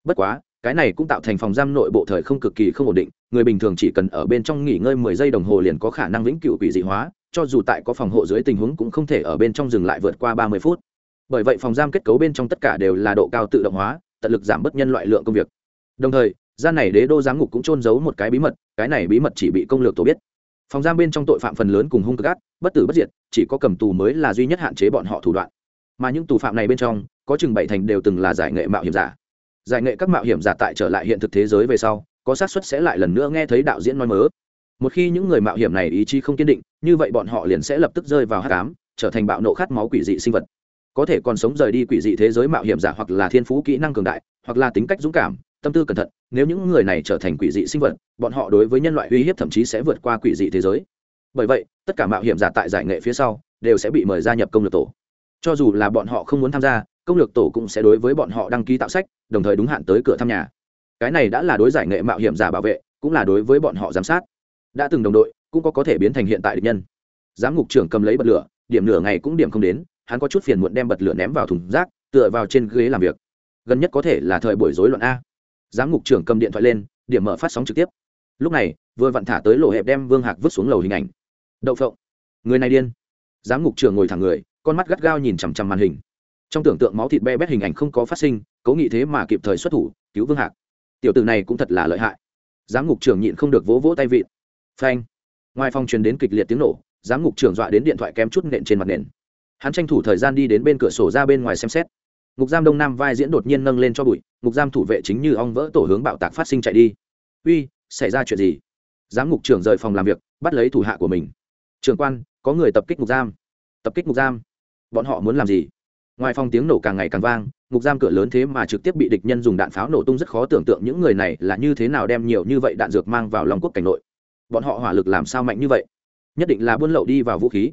A: Bất quá, cái này cũng tạo thành phòng giam nội bộ thời không cực kỳ không ổn định, người bình thường chỉ cần ở bên trong nghỉ ngơi mười giây đồng hồ liền có khả năng vĩnh cửu quỷ dị hóa, cho dù tại có phòng hộ dưới tình huống cũng không thể ở bên trong dừng lại vượt qua ba mươi phút. Bởi vậy phòng giam kết cấu bên trong tất cả đều là độ cao tự động hóa tận lực giảm bớt nhân loại lượng công việc. Đồng thời, gian này đế đô giám ngục cũng trôn giấu một cái bí mật, cái này bí mật chỉ bị công lược tổ biết. Phòng giam bên trong tội phạm phần lớn cùng hung cực ác, bất tử bất diệt, chỉ có cầm tù mới là duy nhất hạn chế bọn họ thủ đoạn. Mà những tù phạm này bên trong, có chừng bảy thành đều từng là giải nghệ mạo hiểm giả. Giải nghệ các mạo hiểm giả tại trở lại hiện thực thế giới về sau, có xác suất sẽ lại lần nữa nghe thấy đạo diễn nói mớ. Một khi những người mạo hiểm này ý chí không kiên định, như vậy bọn họ liền sẽ lập tức rơi vào hát cám trở thành bạo nộ khát máu quỷ dị sinh vật có thể còn sống rời đi quỷ dị thế giới mạo hiểm giả hoặc là thiên phú kỹ năng cường đại, hoặc là tính cách dũng cảm, tâm tư cẩn thận, nếu những người này trở thành quỷ dị sinh vật, bọn họ đối với nhân loại uy hiếp thậm chí sẽ vượt qua quỷ dị thế giới. Bởi vậy, tất cả mạo hiểm giả tại giải nghệ phía sau đều sẽ bị mời gia nhập công lược tổ. Cho dù là bọn họ không muốn tham gia, công lược tổ cũng sẽ đối với bọn họ đăng ký tạo sách, đồng thời đúng hạn tới cửa thăm nhà. Cái này đã là đối giải nghệ mạo hiểm giả bảo vệ, cũng là đối với bọn họ giám sát. Đã từng đồng đội, cũng có có thể biến thành hiện tại địch nhân. Giám ngục trưởng cầm lấy bật lửa, điểm nửa ngày cũng điểm không đến hắn có chút phiền muộn đem bật lửa ném vào thùng rác, tựa vào trên ghế làm việc. Gần nhất có thể là thời buổi rối loạn a. Giám ngục trưởng cầm điện thoại lên, điểm mở phát sóng trực tiếp. Lúc này, vừa vặn thả tới lỗ hẹp đem vương hạc vứt xuống lầu hình ảnh. Đậu phộng. Người này điên. Giám ngục trưởng ngồi thẳng người, con mắt gắt gao nhìn chằm chằm màn hình. Trong tưởng tượng máu thịt be bét hình ảnh không có phát sinh, cố nghị thế mà kịp thời xuất thủ, cứu vương hạc. Tiểu tử này cũng thật là lợi hại. Giám ngục trưởng nhịn không được vỗ vỗ tay vịn. Phanh. Ngoài phòng truyền đến kịch liệt tiếng nổ, giám ngục trưởng dọa đến điện thoại kém chút nện trên mặt nền hắn tranh thủ thời gian đi đến bên cửa sổ ra bên ngoài xem xét. Ngục giam đông nam vai diễn đột nhiên nâng lên cho bụi, ngục giam thủ vệ chính như ong vỡ tổ hướng bạo tạc phát sinh chạy đi. Uy, xảy ra chuyện gì? Giám ngục trưởng rời phòng làm việc, bắt lấy thủ hạ của mình. Trưởng quan, có người tập kích ngục giam. Tập kích ngục giam? Bọn họ muốn làm gì? Ngoài phòng tiếng nổ càng ngày càng vang, ngục giam cửa lớn thế mà trực tiếp bị địch nhân dùng đạn pháo nổ tung rất khó tưởng tượng những người này là như thế nào đem nhiều như vậy đạn dược mang vào lòng quốc cảnh nội. Bọn họ hỏa lực làm sao mạnh như vậy? Nhất định là buôn lậu đi vào vũ khí.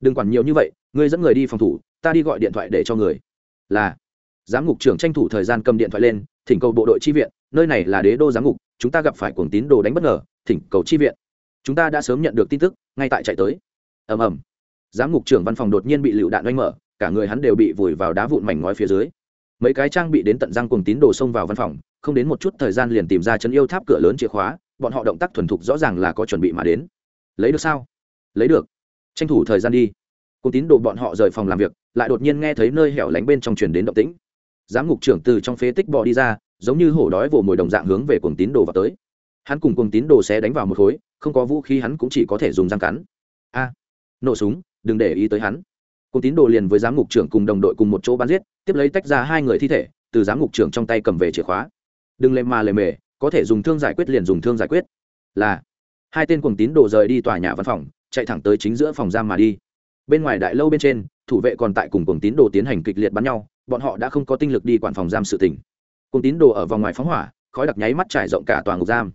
A: Đừng quản nhiều như vậy ngươi dẫn người đi phòng thủ, ta đi gọi điện thoại để cho người. Là, giám ngục trưởng tranh thủ thời gian cầm điện thoại lên, thỉnh cầu bộ đội chi viện, nơi này là đế đô giám ngục, chúng ta gặp phải cuồng tín đồ đánh bất ngờ, thỉnh cầu chi viện. Chúng ta đã sớm nhận được tin tức, ngay tại chạy tới. Ầm ầm. Giám ngục trưởng văn phòng đột nhiên bị lựu đạn oanh mở, cả người hắn đều bị vùi vào đá vụn mảnh ngói phía dưới. Mấy cái trang bị đến tận răng cuồng tín đồ xông vào văn phòng, không đến một chút thời gian liền tìm ra chân yêu tháp cửa lớn chìa khóa, bọn họ động tác thuần thục rõ ràng là có chuẩn bị mà đến. Lấy được sao? Lấy được. Tranh thủ thời gian đi cùng tín đồ bọn họ rời phòng làm việc, lại đột nhiên nghe thấy nơi hẻo lánh bên trong truyền đến động tĩnh. Giám ngục trưởng từ trong phế tích bỏ đi ra, giống như hổ đói vồ mồi đồng dạng hướng về cùng tín đồ vào tới. Hắn cùng cùng tín đồ sẽ đánh vào một khối, không có vũ khí hắn cũng chỉ có thể dùng răng cắn. A, nổ súng, đừng để ý tới hắn. Cùng tín đồ liền với giám ngục trưởng cùng đồng đội cùng một chỗ bắn giết, tiếp lấy tách ra hai người thi thể, từ giám ngục trưởng trong tay cầm về chìa khóa. Đừng lề mà lề mề, có thể dùng thương giải quyết liền dùng thương giải quyết. Là, hai tên cùng tín đồ rời đi tòa nhà văn phòng, chạy thẳng tới chính giữa phòng giam mà đi bên ngoài đại lâu bên trên, thủ vệ còn tại cùng cuồng tín đồ tiến hành kịch liệt bắn nhau, bọn họ đã không có tinh lực đi quản phòng giam sự tỉnh cuồng tín đồ ở vòng ngoài phóng hỏa, khói đặc nháy mắt trải rộng cả toàn ngục giam.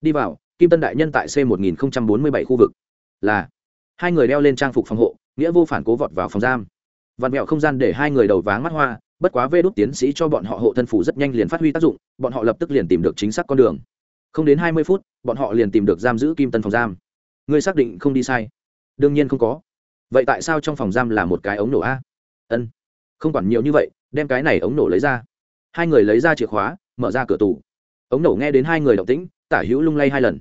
A: Đi vào, kim tân đại nhân tại c 1047 khu vực. Là, hai người đeo lên trang phục phòng hộ, nghĩa vô phản cố vọt vào phòng giam. Vặn mẹo không gian để hai người đầu váng mắt hoa, bất quá vê đốt tiến sĩ cho bọn họ hộ thân phủ rất nhanh liền phát huy tác dụng, bọn họ lập tức liền tìm được chính xác con đường. Không đến hai mươi phút, bọn họ liền tìm được giam giữ kim tân phòng giam. Ngươi xác định không đi sai? Đương nhiên không có vậy tại sao trong phòng giam là một cái ống nổ a? Ân, không quản nhiều như vậy, đem cái này ống nổ lấy ra. Hai người lấy ra chìa khóa, mở ra cửa tủ. Ống nổ nghe đến hai người động tĩnh, tả hữu lung lay hai lần.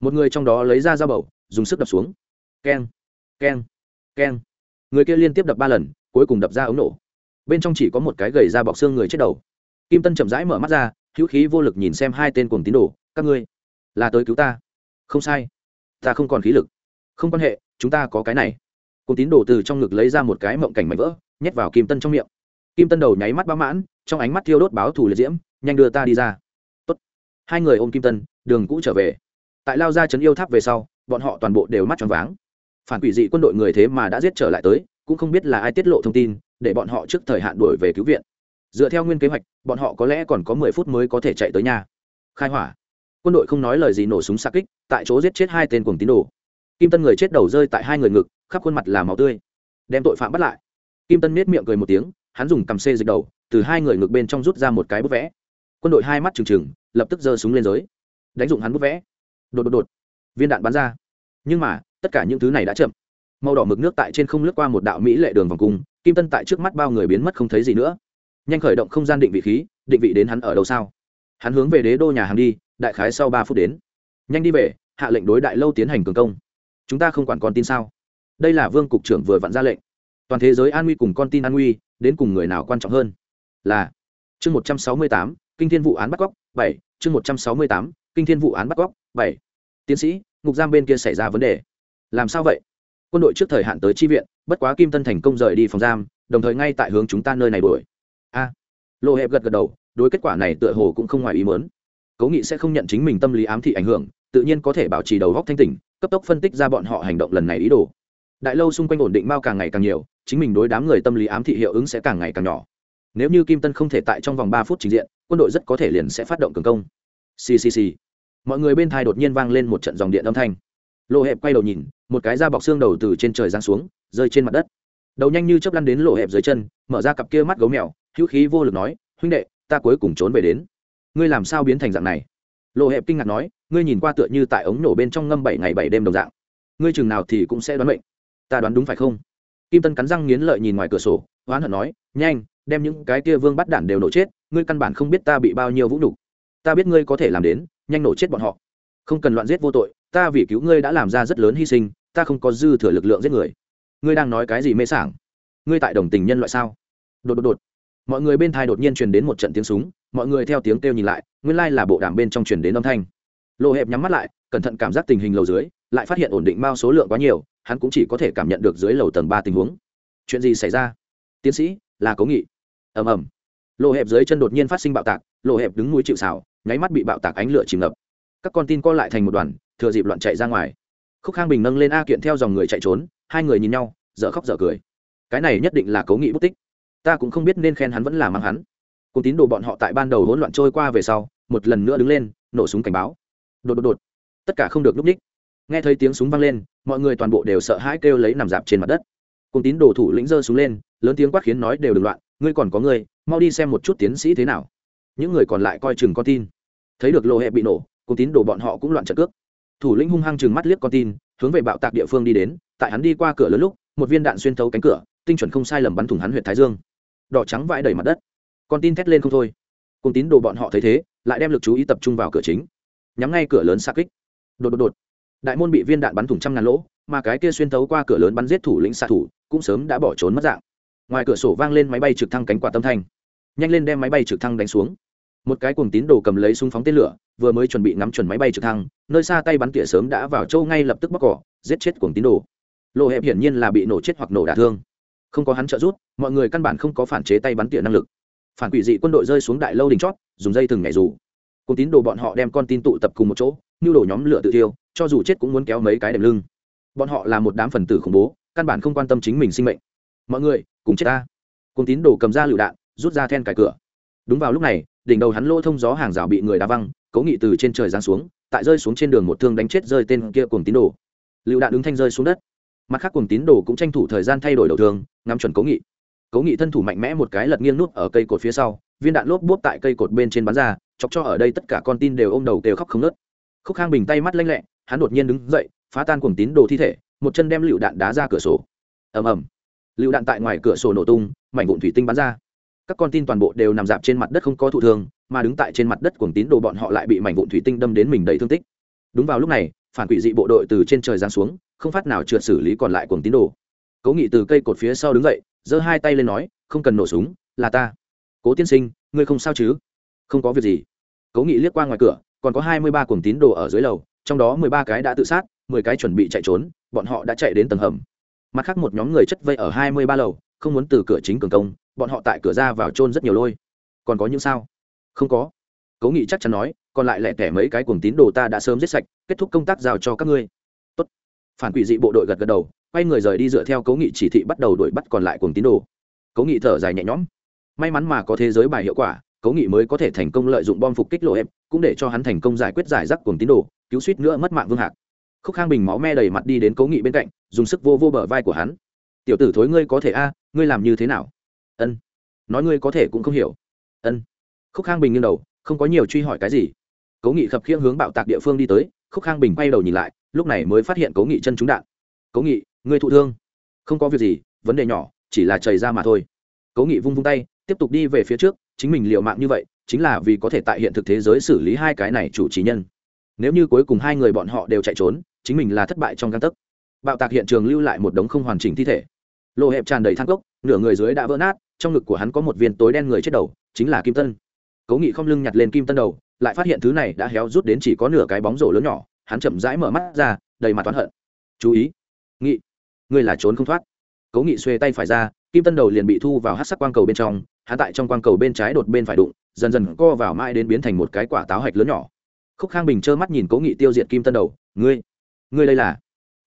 A: Một người trong đó lấy ra dao bầu, dùng sức đập xuống. Keng keng keng. Người kia liên tiếp đập ba lần, cuối cùng đập ra ống nổ. Bên trong chỉ có một cái gầy ra bọc xương người chết đầu. Kim tân chậm rãi mở mắt ra, hữu khí vô lực nhìn xem hai tên cùng tín đồ, các ngươi, là tới cứu ta? Không sai, ta không còn khí lực. Không quan hệ, chúng ta có cái này cùng tín đồ từ trong ngực lấy ra một cái mộng cảnh mảnh vỡ, nhét vào kim tân trong miệng. Kim tân đầu nháy mắt bá mãn, trong ánh mắt thiêu đốt báo thù liệt diễm, nhanh đưa ta đi ra. Tốt. hai người ôm kim tân, đường cũ trở về. Tại lao ra trấn yêu tháp về sau, bọn họ toàn bộ đều mắt tròn váng. Phản quỷ dị quân đội người thế mà đã giết trở lại tới, cũng không biết là ai tiết lộ thông tin, để bọn họ trước thời hạn đuổi về cứu viện. Dựa theo nguyên kế hoạch, bọn họ có lẽ còn có mười phút mới có thể chạy tới nhà. Khai hỏa. Quân đội không nói lời gì nổ súng xa kích, tại chỗ giết chết hai tên cuồng tín đồ. Kim tân người chết đầu rơi tại hai người ngực khắp khuôn mặt là máu tươi. Đem tội phạm bắt lại. Kim tân nết miệng cười một tiếng, hắn dùng cầm xê dịch đầu, từ hai người ngược bên trong rút ra một cái bút vẽ. Quân đội hai mắt trừng trừng, lập tức giơ súng lên giới. Đánh dụng hắn bút vẽ. Đột đột đột. Viên đạn bắn ra. Nhưng mà, tất cả những thứ này đã chậm. Màu đỏ mực nước tại trên không lướt qua một đạo mỹ lệ đường vòng cung, kim tân tại trước mắt bao người biến mất không thấy gì nữa. Nhanh khởi động không gian định vị khí, định vị đến hắn ở đâu sao? Hắn hướng về đế đô nhà hàng đi, đại khái sau ba phút đến. Nhanh đi về, hạ lệnh đối đại lâu tiến hành cường công. Chúng ta không quản con tin sao? Đây là vương cục trưởng vừa vặn ra lệnh. Toàn thế giới an nguy cùng con tin an nguy, đến cùng người nào quan trọng hơn? Là, chương một trăm sáu mươi tám, kinh thiên vụ án bắt cóc, bảy, chương một trăm sáu mươi tám, kinh thiên vụ án bắt cóc, bảy. Tiến sĩ, ngục giam bên kia xảy ra vấn đề. Làm sao vậy? Quân đội trước thời hạn tới tri viện, bất quá kim tân thành công rời đi phòng giam, đồng thời ngay tại hướng chúng ta nơi này đuổi. A. Lộ hẹp gật gật đầu, đối kết quả này tựa hồ cũng không ngoài ý mớn cố nghị sẽ không nhận chính mình tâm lý ám thị ảnh hưởng, tự nhiên có thể bảo trì đầu góc thanh tỉnh, cấp tốc phân tích ra bọn họ hành động lần này ý đồ đại lâu xung quanh ổn định mao càng ngày càng nhiều, chính mình đối đám người tâm lý ám thị hiệu ứng sẽ càng ngày càng nhỏ. Nếu như kim tân không thể tại trong vòng ba phút trình diện, quân đội rất có thể liền sẽ phát động cường công. Ccc mọi người bên thai đột nhiên vang lên một trận dòng điện âm thanh. Lộ hẹp quay đầu nhìn, một cái da bọc xương đầu từ trên trời giáng xuống, rơi trên mặt đất. Đầu nhanh như chớp lăn đến lộ hẹp dưới chân, mở ra cặp kia mắt gấu mèo, hữu khí vô lực nói, huynh đệ, ta cuối cùng trốn về đến. Ngươi làm sao biến thành dạng này? Lộ hẹp kinh ngạc nói, ngươi nhìn qua tựa như tại ống nổ bên trong ngâm bảy ngày bảy đêm đồng dạng. Ngươi chừng nào thì cũng sẽ đoán mệnh ta đoán đúng phải không? Kim tân cắn răng nghiến lợi nhìn ngoài cửa sổ, oán hận nói, nhanh, đem những cái kia vương bắt đản đều nổ chết, ngươi căn bản không biết ta bị bao nhiêu vũ nhục. Ta biết ngươi có thể làm đến, nhanh nổ chết bọn họ. Không cần loạn giết vô tội, ta vì cứu ngươi đã làm ra rất lớn hy sinh, ta không có dư thừa lực lượng giết người. Ngươi đang nói cái gì mê sảng? Ngươi tại đồng tình nhân loại sao? Đột đột đột. Mọi người bên thai đột nhiên truyền đến một trận tiếng súng, mọi người theo tiếng kêu nhìn lại, nguyên lai là bộ đàm bên trong truyền đến âm thanh. Lộ hẹp nhắm mắt lại, cẩn thận cảm giác tình hình lầu dưới lại phát hiện ổn định mao số lượng quá nhiều, hắn cũng chỉ có thể cảm nhận được dưới lầu tầng ba tình huống. Chuyện gì xảy ra? Tiến sĩ, là cố nghị. Ầm ầm. Lộ hẹp dưới chân đột nhiên phát sinh bạo tạc lộ hẹp đứng núi chịu xào nháy mắt bị bạo tạc ánh lửa chìm ngập. Các con tin co lại thành một đoàn, thừa dịp loạn chạy ra ngoài. Khúc khang bình nâng lên a kiện theo dòng người chạy trốn, hai người nhìn nhau, dở khóc dở cười. Cái này nhất định là cố nghị bất tích. Ta cũng không biết nên khen hắn vẫn là mang hắn. Cùng tín đồ bọn họ tại ban đầu hỗn loạn trôi qua về sau, một lần nữa đứng lên, nổ súng cảnh báo. Đột đột đột. Tất cả không được núp ních nghe thấy tiếng súng vang lên mọi người toàn bộ đều sợ hãi kêu lấy nằm dạp trên mặt đất. Cùng tín đồ thủ lĩnh giơ súng lên lớn tiếng quát khiến nói đều đừng loạn ngươi còn có người, mau đi xem một chút tiến sĩ thế nào. Những người còn lại coi chừng con tin. Thấy được lộ hệ bị nổ cùng tín đồ bọn họ cũng loạn trận cước. Thủ lĩnh hung hăng chừng mắt liếc con tin hướng về bạo tạc địa phương đi đến tại hắn đi qua cửa lớn lúc một viên đạn xuyên thấu cánh cửa tinh chuẩn không sai lầm bắn thủng hắn huyện thái dương. Đỏ trắng vãi đầy mặt đất. Con tin thét lên không thôi. Cùng tín đồ bọn họ thấy thế lại đem lực chú ý tập trung vào cửa chính. Nhắm ngay cửa lớn xa kích. Đột đột đột đại môn bị viên đạn bắn thủng trăm ngàn lỗ, mà cái kia xuyên thấu qua cửa lớn bắn giết thủ lĩnh xạ thủ, cũng sớm đã bỏ trốn mất dạng. Ngoài cửa sổ vang lên máy bay trực thăng cánh quả tâm thanh. Nhanh lên đem máy bay trực thăng đánh xuống. Một cái cuồng tín đồ cầm lấy súng phóng tên lửa, vừa mới chuẩn bị ngắm chuẩn máy bay trực thăng, nơi xa tay bắn tỉa sớm đã vào châu ngay lập tức bóc cỏ, giết chết cuồng tín đồ. Lộ hẹp hiển nhiên là bị nổ chết hoặc nổ đả thương. Không có hắn trợ giúp, mọi người căn bản không có phản chế tay bắn tỉa năng lực. Phản quỷ dị quân đội rơi xuống đại lâu đỉnh chót, dùng dây thừng nhảy dù. Cùng tín đồ bọn họ đem con tin tụ tập cùng một chỗ như đổ nhóm lửa tự tiêu cho dù chết cũng muốn kéo mấy cái đệm lưng. Bọn họ là một đám phần tử khủng bố, căn bản không quan tâm chính mình sinh mệnh. Mọi người, cùng chết ta. Cùng tín đồ cầm ra lựu đạn, rút ra then cài cửa. Đúng vào lúc này, đỉnh đầu hắn lỗ thông gió hàng rào bị người đá văng, cố nghị từ trên trời giáng xuống, tại rơi xuống trên đường một thương đánh chết rơi tên kia cùng tín đồ. Lựu đạn đứng thanh rơi xuống đất. Mặt khác cùng tín đồ cũng tranh thủ thời gian thay đổi đầu thương, ngắm chuẩn cố nghị. Cố nghị thân thủ mạnh mẽ một cái lật nghiêng nút ở cây cột phía sau, viên đạn lốp bốp tại cây cột bên trên bắn ra, chọc cho ở đây tất cả con tin đều ôm đầu đều khóc không nớt khúc khang bình tay mắt lanh lẹ, hắn đột nhiên đứng dậy, phá tan cuồng tín đồ thi thể, một chân đem lựu đạn đá ra cửa sổ. Ầm ầm. Lựu đạn tại ngoài cửa sổ nổ tung, mảnh vụn thủy tinh bắn ra. Các con tin toàn bộ đều nằm dạp trên mặt đất không có thụ thương, mà đứng tại trên mặt đất cuồng tín đồ bọn họ lại bị mảnh vụn thủy tinh đâm đến mình đầy thương tích. Đúng vào lúc này, phản quỷ dị bộ đội từ trên trời giáng xuống, không phát nào trượt xử lý còn lại cuồng tín đồ. Cố nghị từ cây cột phía sau đứng dậy, giơ hai tay lên nói, không cần nổ súng, là ta. Cố tiên sinh, ngươi không sao chứ? Không có việc gì. Cố nghị liếc qua ngoài cửa còn có hai mươi ba cuồng tín đồ ở dưới lầu, trong đó mười ba cái đã tự sát, mười cái chuẩn bị chạy trốn, bọn họ đã chạy đến tầng hầm. Mặt khác một nhóm người chất vây ở hai mươi ba lầu, không muốn từ cửa chính cường công, bọn họ tại cửa ra vào trôn rất nhiều lôi. Còn có những sao? Không có. Cố nghị chắc chắn nói, còn lại lẻ tẻ mấy cái cuồng tín đồ ta đã sớm giết sạch, kết thúc công tác giao cho các ngươi. Tốt. phản quỷ dị bộ đội gật gật đầu, quay người rời đi dựa theo cố nghị chỉ thị bắt đầu đuổi bắt còn lại cuồng tín đồ. Cố nghị thở dài nhẹ nhõm. May mắn mà có thế giới bài hiệu quả cố nghị mới có thể thành công lợi dụng bom phục kích lộ em cũng để cho hắn thành công giải quyết giải rác cuồng tín đồ, cứu suýt nữa mất mạng vương hạc. Khúc khang bình máu me đầy mặt đi đến cố nghị bên cạnh, dùng sức vô vô bờ vai của hắn. Tiểu tử thối ngươi có thể a, ngươi làm như thế nào? Ân. Nói ngươi có thể cũng không hiểu. Ân. Khúc khang bình nghiêng đầu, không có nhiều truy hỏi cái gì. Cố nghị khập khiễng hướng bạo tạc địa phương đi tới, khúc khang bình quay đầu nhìn lại, lúc này mới phát hiện cố nghị chân trúng đạn. Cố nghị, ngươi thụ thương. Không có việc gì, vấn đề nhỏ, chỉ là chảy ra mà thôi. Cố nghị vung vung tay tiếp tục đi về phía trước, chính mình liệu mạng như vậy, chính là vì có thể tại hiện thực thế giới xử lý hai cái này chủ trí nhân. Nếu như cuối cùng hai người bọn họ đều chạy trốn, chính mình là thất bại trong găng tấc. Bạo tạc hiện trường lưu lại một đống không hoàn chỉnh thi thể. Lộ hẹp tràn đầy thang cốc, nửa người dưới đã vỡ nát, trong ngực của hắn có một viên tối đen người chết đầu, chính là kim tân. Cố nghị không lưng nhặt lên kim tân đầu, lại phát hiện thứ này đã héo rút đến chỉ có nửa cái bóng rổ lớn nhỏ, hắn chậm rãi mở mắt ra, đầy mặt toán hận. Chú ý, nghị, ngươi là trốn không thoát. Cố nghị xuê tay phải ra, kim tân đầu liền bị thu vào hát sắc quang cầu bên trong hắn tại trong quang cầu bên trái đột bên phải đụng, dần dần co vào mãi đến biến thành một cái quả táo hạch lớn nhỏ. Khúc khang bình trơ mắt nhìn cố nghị tiêu diệt kim tân đầu, ngươi ngươi đây là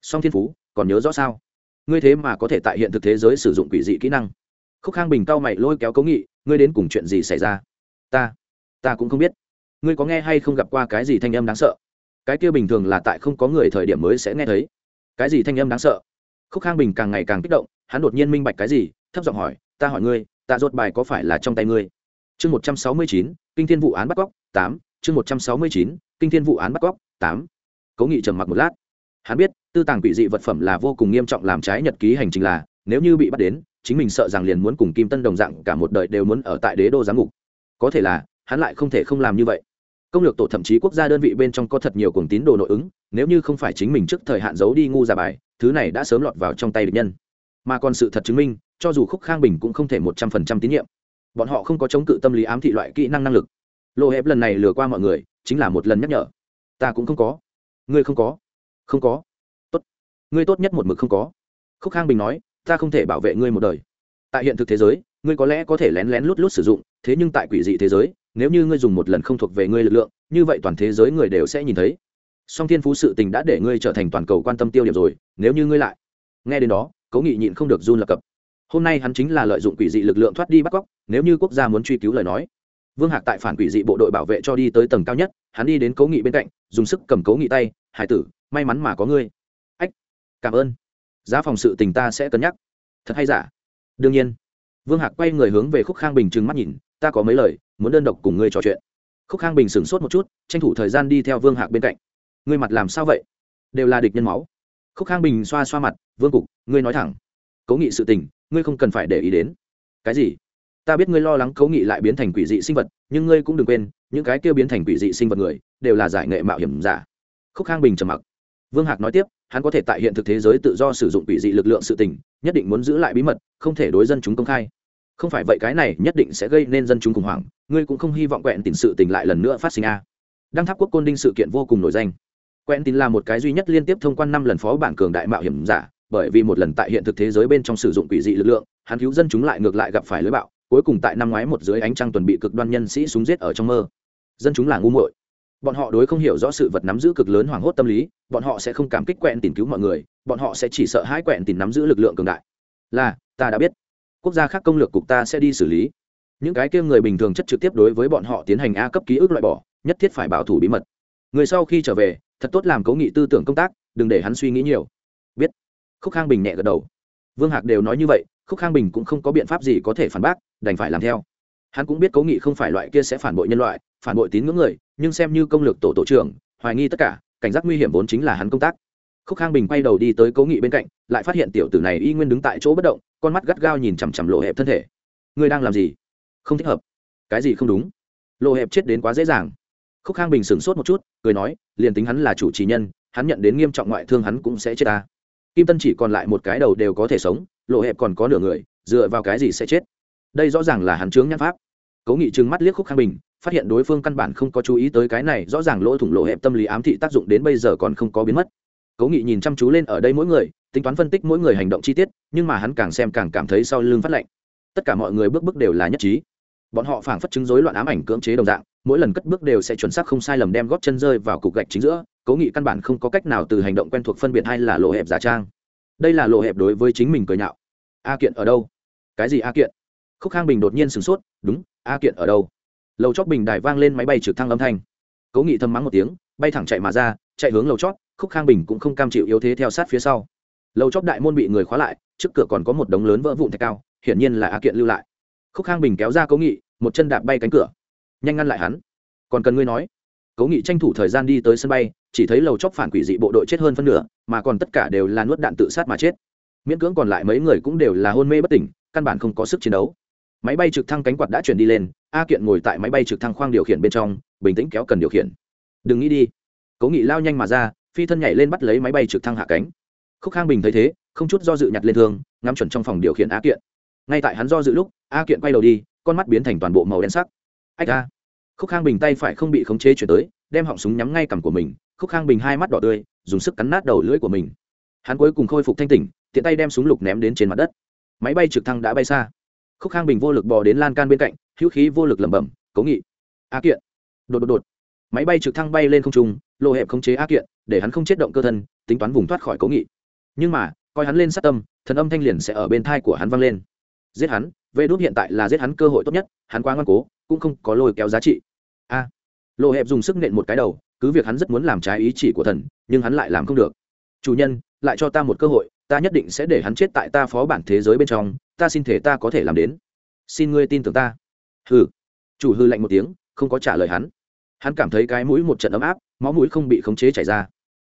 A: song thiên phú, còn nhớ rõ sao? Ngươi thế mà có thể tại hiện thực thế giới sử dụng quỷ dị kỹ năng. Khúc khang bình cao mày lôi kéo cố nghị, ngươi đến cùng chuyện gì xảy ra? Ta ta cũng không biết. Ngươi có nghe hay không gặp qua cái gì thanh âm đáng sợ? Cái kia bình thường là tại không có người thời điểm mới sẽ nghe thấy. Cái gì thanh âm đáng sợ? Khúc khang bình càng ngày càng kích động, hắn đột nhiên minh bạch cái gì, thấp giọng hỏi, ta hỏi ngươi tạ rột bài có phải là trong tay ngươi? Chương một trăm sáu mươi chín, kinh thiên vụ án bắt cóc, tám. Chương một trăm sáu mươi chín, kinh thiên vụ án bắt cóc, tám. Cố nghị trầm mặc một lát. Hắn biết, tư tàng quỷ dị vật phẩm là vô cùng nghiêm trọng làm trái nhật ký hành trình là, nếu như bị bắt đến, chính mình sợ rằng liền muốn cùng kim tân đồng dạng cả một đời đều muốn ở tại đế đô giám ngục. Có thể là, hắn lại không thể không làm như vậy. Công lược tổ thậm chí quốc gia đơn vị bên trong có thật nhiều cuồng tín đồ nội ứng, nếu như không phải chính mình trước thời hạn giấu đi ngu ra bài, thứ này đã sớm lọt vào trong tay địch nhân mà còn sự thật chứng minh, cho dù khúc khang bình cũng không thể một trăm phần trăm tín nhiệm. Bọn họ không có chống cự tâm lý ám thị loại kỹ năng năng lực. Lộ hẹp lần này lừa qua mọi người, chính là một lần nhắc nhở. Ta cũng không có. Ngươi không có. Không có. Tốt. Ngươi tốt nhất một mực không có. Khúc khang bình nói, ta không thể bảo vệ ngươi một đời. Tại hiện thực thế giới, ngươi có lẽ có thể lén lén lút lút sử dụng, thế nhưng tại quỷ dị thế giới, nếu như ngươi dùng một lần không thuộc về ngươi lực lượng, như vậy toàn thế giới người đều sẽ nhìn thấy. Song thiên phú sự tình đã để ngươi trở thành toàn cầu quan tâm tiêu điểm rồi, nếu như ngươi lại. Nghe đến đó cố nghị nhịn không được run lập cập. Hôm nay hắn chính là lợi dụng quỷ dị lực lượng thoát đi bắt cóc nếu như quốc gia muốn truy cứu lời nói. Vương hạc tại phản quỷ dị bộ đội bảo vệ cho đi tới tầng cao nhất, hắn đi đến cố nghị bên cạnh, dùng sức cầm cố nghị tay, hải tử, may mắn mà có ngươi. Ách, cảm ơn. Giá phòng sự tình ta sẽ cân nhắc. Thật hay giả? Đương nhiên. Vương hạc quay người hướng về khúc khang bình trừng mắt nhìn, ta có mấy lời, muốn đơn độc cùng ngươi trò chuyện. Khúc khang bình sửng sốt một chút, tranh thủ thời gian đi theo vương hạc bên cạnh. Ngươi mặt làm sao vậy? Đều là địch nhân máu khúc khang bình xoa xoa mặt, vương cục, ngươi nói thẳng. Cố nghị sự tình, ngươi không cần phải để ý đến. Cái gì? Ta biết ngươi lo lắng cố nghị lại biến thành quỷ dị sinh vật, nhưng ngươi cũng đừng quên, những cái kia biến thành quỷ dị sinh vật người, đều là giải nghệ mạo hiểm giả. Khúc khang bình trầm mặc. Vương hạc nói tiếp, hắn có thể tại hiện thực thế giới tự do sử dụng quỷ dị lực lượng sự tình, nhất định muốn giữ lại bí mật, không thể đối dân chúng công khai. Không phải vậy cái này nhất định sẽ gây nên dân chúng khủng hoảng, ngươi cũng không hy vọng quẹn tình sự tình lại lần nữa phát sinh a. Đăng tháp quốc côn đinh sự kiện vô cùng nổi danh quẹn tin là một cái duy nhất liên tiếp thông quan năm lần phó bản cường đại mạo hiểm giả, bởi vì một lần tại hiện thực thế giới bên trong sử dụng quỷ dị lực lượng, hắn cứu dân chúng lại ngược lại gặp phải lưới bạo, cuối cùng tại năm ngoái một dưới ánh trăng tuần bị cực đoan nhân sĩ súng giết ở trong mơ. Dân chúng là ngu muội. Bọn họ đối không hiểu rõ sự vật nắm giữ cực lớn hoảng hốt tâm lý, bọn họ sẽ không cảm kích quẹn tìm cứu mọi người, bọn họ sẽ chỉ sợ hãi quẹn tìm nắm giữ lực lượng cường đại. Là, ta đã biết. Quốc gia khác công lược cục ta sẽ đi xử lý. Những cái kia người bình thường chất trực tiếp đối với bọn họ tiến hành a cấp ký ức loại bỏ, nhất thiết phải bảo thủ bí mật người sau khi trở về, thật tốt làm cố nghị tư tưởng công tác, đừng để hắn suy nghĩ nhiều. Biết. Khúc khang bình nhẹ gật đầu. Vương hạc đều nói như vậy, khúc khang bình cũng không có biện pháp gì có thể phản bác, đành phải làm theo. Hắn cũng biết cố nghị không phải loại kia sẽ phản bội nhân loại, phản bội tín ngưỡng người, nhưng xem như công lược tổ tổ trưởng, hoài nghi tất cả, cảnh giác nguy hiểm vốn chính là hắn công tác. Khúc khang bình quay đầu đi tới cố nghị bên cạnh, lại phát hiện tiểu tử này y nguyên đứng tại chỗ bất động, con mắt gắt gao nhìn chằm chằm lộ hẹp thân thể. Ngươi đang làm gì? Không thích hợp. Cái gì không đúng? Lộ hẹp chết đến quá dễ dàng khúc khang bình sửng sốt một chút, cười nói, liền tính hắn là chủ trì nhân, hắn nhận đến nghiêm trọng ngoại thương hắn cũng sẽ chết ta. Kim tân chỉ còn lại một cái đầu đều có thể sống, lộ hẹp còn có nửa người, dựa vào cái gì sẽ chết? Đây rõ ràng là hắn chướng nhãn pháp. Cố nghị trừng mắt liếc khúc khang bình, phát hiện đối phương căn bản không có chú ý tới cái này, rõ ràng lỗ thủng lộ hẹp tâm lý ám thị tác dụng đến bây giờ còn không có biến mất. Cố nghị nhìn chăm chú lên ở đây mỗi người, tính toán phân tích mỗi người hành động chi tiết, nhưng mà hắn càng xem càng cảm thấy sau lưng phát lạnh tất cả mọi người bước bước đều là nhất trí bọn họ phảng phất chứng rối loạn ám ảnh cưỡng chế đồng dạng, mỗi lần cất bước đều sẽ chuẩn xác không sai lầm đem góp chân rơi vào cục gạch chính giữa, cố nghị căn bản không có cách nào từ hành động quen thuộc phân biệt hay là lộ hẹp giả trang. Đây là lộ hẹp đối với chính mình cười nhạo. A kiện ở đâu? Cái gì a kiện? Khúc khang bình đột nhiên sửng sốt, đúng, a kiện ở đâu? Lầu chót bình đài vang lên máy bay trực thăng âm thanh. Cố nghị thầm mắng một tiếng, bay thẳng chạy mà ra, chạy hướng lầu chót, khúc khang bình cũng không cam chịu yếu thế theo sát phía sau. Lầu chót đại môn bị người khóa lại, trước cửa còn có một đống lớn vỡ vụn thạch cao, hiển nhiên là a kiện lưu lại khúc khang bình kéo ra cố nghị, một chân đạp bay cánh cửa. Nhanh ngăn lại hắn. Còn cần ngươi nói. Cố nghị tranh thủ thời gian đi tới sân bay, chỉ thấy lầu chóc phản quỷ dị bộ đội chết hơn phân nửa, mà còn tất cả đều là nuốt đạn tự sát mà chết. Miễn cưỡng còn lại mấy người cũng đều là hôn mê bất tỉnh, căn bản không có sức chiến đấu. Máy bay trực thăng cánh quạt đã chuyển đi lên, a kiện ngồi tại máy bay trực thăng khoang điều khiển bên trong, bình tĩnh kéo cần điều khiển. Đừng nghĩ đi. Cố nghị lao nhanh mà ra, phi thân nhảy lên bắt lấy máy bay trực thăng hạ cánh. Khúc khang bình thấy thế, không chút do dự nhặt lên thương, ngắm chuẩn trong phòng điều khiển a kiện ngay tại hắn do dự lúc, a kiện quay đầu đi, con mắt biến thành toàn bộ màu đen sắc. Ách a. Khúc khang bình tay phải không bị khống chế chuyển tới, đem họng súng nhắm ngay cằm của mình, khúc khang bình hai mắt đỏ tươi, dùng sức cắn nát đầu lưỡi của mình. Hắn cuối cùng khôi phục thanh tỉnh, tiện tay đem súng lục ném đến trên mặt đất. Máy bay trực thăng đã bay xa. Khúc khang bình vô lực bò đến lan can bên cạnh, hữu khí vô lực lẩm bẩm, cố nghị, a kiện. Đột đột đột. Máy bay trực thăng bay lên không trung, lộ hẹp khống chế a kiện, để hắn không chết động cơ thân, tính toán vùng thoát khỏi cố nghị. Nhưng mà, coi hắn lên sát tâm, thần âm thanh liền sẽ ở bên thai của hắn vang lên giết hắn, vê đốt hiện tại là giết hắn cơ hội tốt nhất, hắn quá ngoan cố, cũng không có lôi kéo giá trị. A. Lộ hẹp dùng sức nện một cái đầu, cứ việc hắn rất muốn làm trái ý chỉ của thần, nhưng hắn lại làm không được. Chủ nhân, lại cho ta một cơ hội, ta nhất định sẽ để hắn chết tại ta phó bản thế giới bên trong, ta xin thể ta có thể làm đến. Xin ngươi tin tưởng ta. Hừ. Chủ hư lạnh một tiếng, không có trả lời hắn. Hắn cảm thấy cái mũi một trận ấm áp, máu mũi không bị khống chế chảy ra.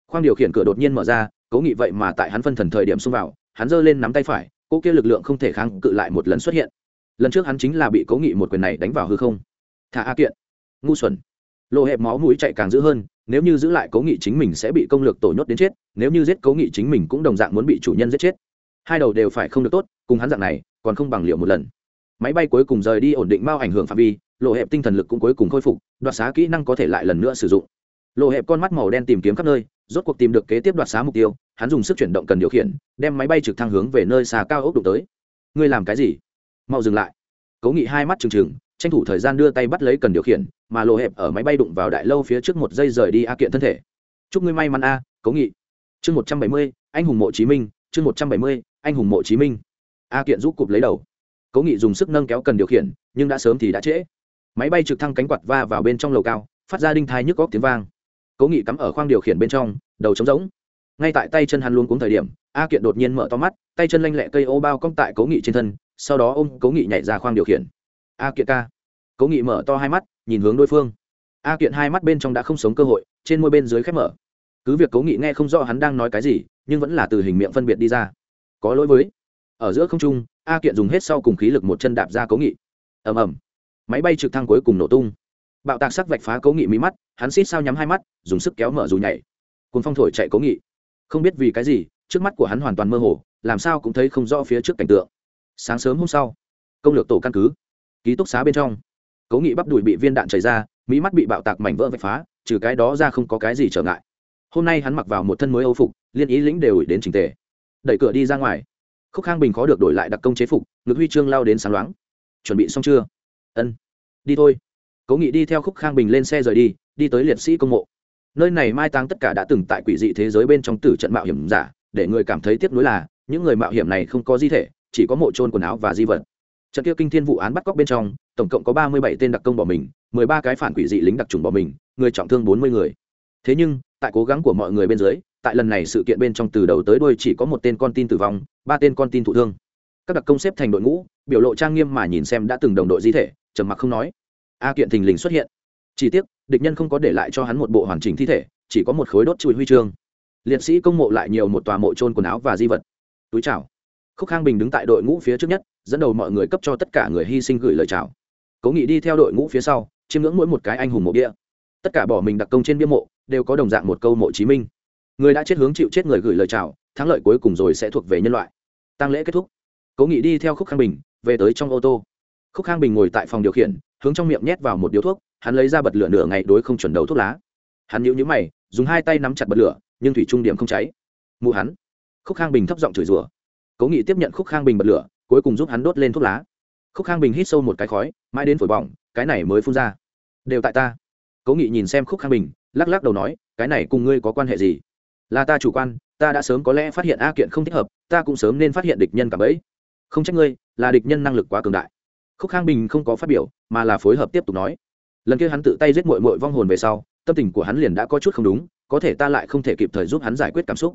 A: Khoang điều khiển cửa đột nhiên mở ra, cố nghị vậy mà tại hắn phân thần thời điểm xông vào, hắn giơ lên nắm tay phải cô kia lực lượng không thể kháng cự lại một lần xuất hiện. Lần trước hắn chính là bị cố nghị một quyền này đánh vào hư không. Thả a kiện. Ngu xuẩn. Lộ hẹp máu mũi chạy càng dữ hơn, nếu như giữ lại cố nghị chính mình sẽ bị công lược tổ nhốt đến chết, nếu như giết cố nghị chính mình cũng đồng dạng muốn bị chủ nhân giết chết. Hai đầu đều phải không được tốt, cùng hắn dạng này, còn không bằng liệu một lần. Máy bay cuối cùng rời đi ổn định mau ảnh hưởng phạm vi, lộ hẹp tinh thần lực cũng cuối cùng khôi phục, đoạt xá kỹ năng có thể lại lần nữa sử dụng. Lộ hẹp con mắt màu đen tìm kiếm khắp nơi, rốt cuộc tìm được kế tiếp đoạt xá mục tiêu hắn dùng sức chuyển động cần điều khiển, đem máy bay trực thăng hướng về nơi xa cao ốc đụng tới. Ngươi làm cái gì? Mau dừng lại. Cố nghị hai mắt trừng trừng, tranh thủ thời gian đưa tay bắt lấy cần điều khiển, mà lộ hẹp ở máy bay đụng vào đại lâu phía trước một giây rời đi a kiện thân thể. Chúc ngươi may mắn a, cố nghị. Chương một trăm bảy mươi, anh hùng mộ chí minh, chương một trăm bảy mươi, anh hùng mộ chí minh. A kiện giúp cụp lấy đầu. Cố nghị dùng sức nâng kéo cần điều khiển, nhưng đã sớm thì đã trễ. Máy bay trực thăng cánh quạt va vào bên trong lầu cao, phát ra đinh thai nhức góc tiếng vang. Cố nghị cắm ở khoang điều khiển bên trong, đầu trống rỗng ngay tại tay chân hắn luôn cuống thời điểm, a kiện đột nhiên mở to mắt, tay chân lanh lẹ cây ô bao cong tại cố nghị trên thân, sau đó ôm cố nghị nhảy ra khoang điều khiển. A kiện ca. Cố nghị mở to hai mắt, nhìn hướng đối phương. A kiện hai mắt bên trong đã không sống cơ hội, trên môi bên dưới khép mở. Cứ việc cố nghị nghe không rõ hắn đang nói cái gì, nhưng vẫn là từ hình miệng phân biệt đi ra. Có lỗi với. Ở giữa không trung, a kiện dùng hết sau cùng khí lực một chân đạp ra cố nghị. Ầm ầm. Máy bay trực thăng cuối cùng nổ tung. Bạo tạc sắc vạch phá cố nghị mí mắt, hắn xít sao nhắm hai mắt, dùng sức kéo mở dù nhảy. Cùng phong thổi chạy cố nghị không biết vì cái gì, trước mắt của hắn hoàn toàn mơ hồ, làm sao cũng thấy không rõ phía trước cảnh tượng. Sáng sớm hôm sau, công lược tổ căn cứ, ký túc xá bên trong. Cố nghị bắp đùi bị viên đạn chảy ra, mỹ mắt bị bạo tạc mảnh vỡ vạch phá, trừ cái đó ra không có cái gì trở ngại. Hôm nay hắn mặc vào một thân mới âu phục, liên ý lĩnh đều ủi đến trình tề. Đẩy cửa đi ra ngoài. Khúc khang bình khó được đổi lại đặc công chế phục, ngực huy chương lao đến sáng loáng. Chuẩn bị xong chưa? Ân. Đi thôi. Cố nghị đi theo khúc khang bình lên xe rời đi đi tới liệt sĩ công mộ nơi này mai táng tất cả đã từng tại quỷ dị thế giới bên trong tử trận mạo hiểm giả, để người cảm thấy tiếc nuối là, những người mạo hiểm này không có di thể, chỉ có mộ trôn quần áo và di vật. Trận kia kinh thiên vụ án bắt cóc bên trong, tổng cộng có ba mươi bảy tên đặc công bỏ mình, mười ba cái phản quỷ dị lính đặc trùng bỏ mình, người trọng thương bốn mươi người. Thế nhưng, tại cố gắng của mọi người bên dưới, tại lần này sự kiện bên trong từ đầu tới đuôi chỉ có một tên con tin tử vong, ba tên con tin thụ thương. Các đặc công xếp thành đội ngũ, biểu lộ trang nghiêm mà nhìn xem đã từng đồng đội di thể, trầm mặc không nói. A kiện thình lình xuất hiện. Chỉ tiếc địch nhân không có để lại cho hắn một bộ hoàn chỉnh thi thể, chỉ có một khối đốt chùi huy chương. Liệt sĩ công mộ lại nhiều một tòa mộ trôn quần áo và di vật. Túi chào. Khúc khang bình đứng tại đội ngũ phía trước nhất, dẫn đầu mọi người cấp cho tất cả người hy sinh gửi lời chào. Cố nghị đi theo đội ngũ phía sau, chiêm ngưỡng mỗi một cái anh hùng mộ bia. Tất cả bỏ mình đặc công trên bia mộ, đều có đồng dạng một câu mộ chí minh. Người đã chết hướng chịu chết người gửi lời chào, thắng lợi cuối cùng rồi sẽ thuộc về nhân loại. Tăng lễ kết thúc. Cố nghị đi theo khúc khang bình, về tới trong ô tô. Khúc khang bình ngồi tại phòng điều khiển, hướng trong miệng nhét vào một điếu thuốc hắn lấy ra bật lửa nửa ngày đối không chuẩn đấu thuốc lá. Hắn nhíu nhíu mày, dùng hai tay nắm chặt bật lửa, nhưng thủy trung điểm không cháy. Mụ hắn. Khúc khang bình thấp giọng chửi rủa. Cố nghị tiếp nhận khúc khang bình bật lửa, cuối cùng giúp hắn đốt lên thuốc lá. Khúc khang bình hít sâu một cái khói, mãi đến phổi bỏng, cái này mới phun ra. Đều tại ta. Cố nghị nhìn xem khúc khang bình, lắc lắc đầu nói, cái này cùng ngươi có quan hệ gì? Là ta chủ quan, ta đã sớm có lẽ phát hiện a kiện không thích hợp, ta cũng sớm nên phát hiện địch nhân cả bấy không trách ngươi, là địch nhân năng lực quá cường đại. Khúc khang bình không có phát biểu, mà là phối hợp tiếp tục nói lần kia hắn tự tay giết mội mội vong hồn về sau, tâm tình của hắn liền đã có chút không đúng, có thể ta lại không thể kịp thời giúp hắn giải quyết cảm xúc.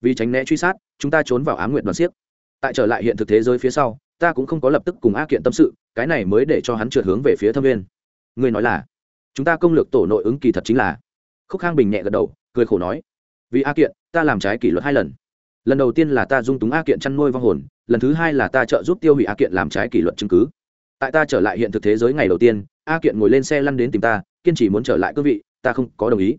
A: Vì tránh né truy sát, chúng ta trốn vào á m nguyện đoàn siếc. Tại trở lại hiện thực thế giới phía sau, ta cũng không có lập tức cùng a kiện tâm sự, cái này mới để cho hắn trượt hướng về phía thâm viên ngươi nói là, chúng ta công lược tổ nội ứng kỳ thật chính là. Khúc khang bình nhẹ gật đầu, cười khổ nói, vì a kiện, ta làm trái kỷ luật hai lần. Lần đầu tiên là ta dung túng a kiện chăn nuôi vong hồn, lần thứ hai là ta trợ giúp tiêu hủy a kiện làm trái kỷ luật chứng cứ. Tại ta trở lại hiện thực thế giới ngày đầu tiên a kiện ngồi lên xe lăn đến tìm ta, kiên trì muốn trở lại cương vị, ta không có đồng ý.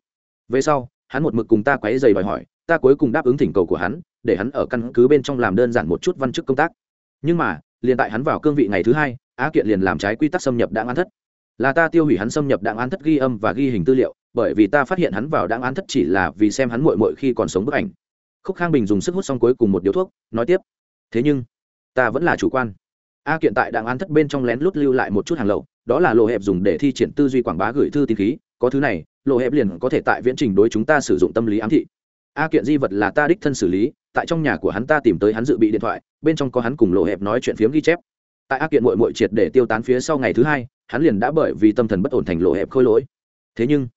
A: Về sau, hắn một mực cùng ta quấy dày đòi hỏi, ta cuối cùng đáp ứng thỉnh cầu của hắn, để hắn ở căn cứ bên trong làm đơn giản một chút văn chức công tác. Nhưng mà, liền tại hắn vào cương vị ngày thứ hai, a kiện liền làm trái quy tắc xâm nhập đảng án thất. Là ta tiêu hủy hắn xâm nhập đảng án thất ghi âm và ghi hình tư liệu, bởi vì ta phát hiện hắn vào đảng án thất chỉ là vì xem hắn mội mội khi còn sống bức ảnh. Khúc khang bình dùng sức hút xong cuối cùng một điếu thuốc, nói tiếp. Thế nhưng, ta vẫn là chủ quan a kiện tại đảng án thất bên trong lén lút lưu lại một chút hàng lậu, đó là lộ hẹp dùng để thi triển tư duy quảng bá gửi thư tín khí, có thứ này lộ hẹp liền có thể tại viễn trình đối chúng ta sử dụng tâm lý ám thị. A kiện di vật là ta đích thân xử lý, tại trong nhà của hắn ta tìm tới hắn dự bị điện thoại, bên trong có hắn cùng lộ hẹp nói chuyện phiếm ghi chép. Tại a kiện mội mội triệt để tiêu tán phía sau ngày thứ hai, hắn liền đã bởi vì tâm thần bất ổn thành lộ hẹp khôi lỗi. Thế nhưng,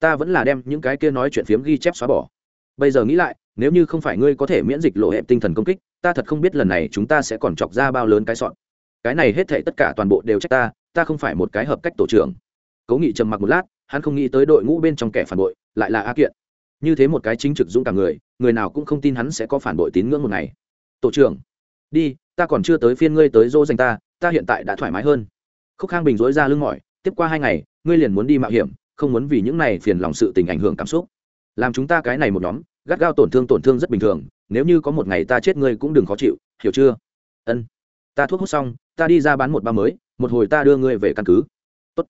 A: ta vẫn là đem những cái kia nói chuyện phiếm ghi chép xóa bỏ. Bây giờ nghĩ lại, nếu như không phải ngươi có thể miễn dịch lộ hẹp tinh thần công kích, ta thật không biết lần này chúng ta sẽ còn chọc ra bao lớn cái sọn cái này hết thảy tất cả toàn bộ đều trách ta ta không phải một cái hợp cách tổ trưởng. Cố nghị trầm mặc một lát, hắn không nghĩ tới đội ngũ bên trong kẻ phản bội, lại là a kiện. Như thế một cái chính trực dũng cả người người nào cũng không tin hắn sẽ có phản bội tín ngưỡng một ngày. Tổ trưởng, đi, ta còn chưa tới phiên ngươi tới dỗ dành ta ta hiện tại đã thoải mái hơn. Khúc khang bình dối ra lưng mỏi, tiếp qua hai ngày, ngươi liền muốn đi mạo hiểm, không muốn vì những này phiền lòng sự tình ảnh hưởng cảm xúc. Làm chúng ta cái này một nhóm, gắt gao tổn thương tổn thương rất bình thường, nếu như có một ngày ta chết ngươi cũng đừng khó chịu, hiểu chưa? Ân, ta thuốc hút xong ta đi ra bán một ba mới, một hồi ta đưa ngươi về căn cứ. Tốt.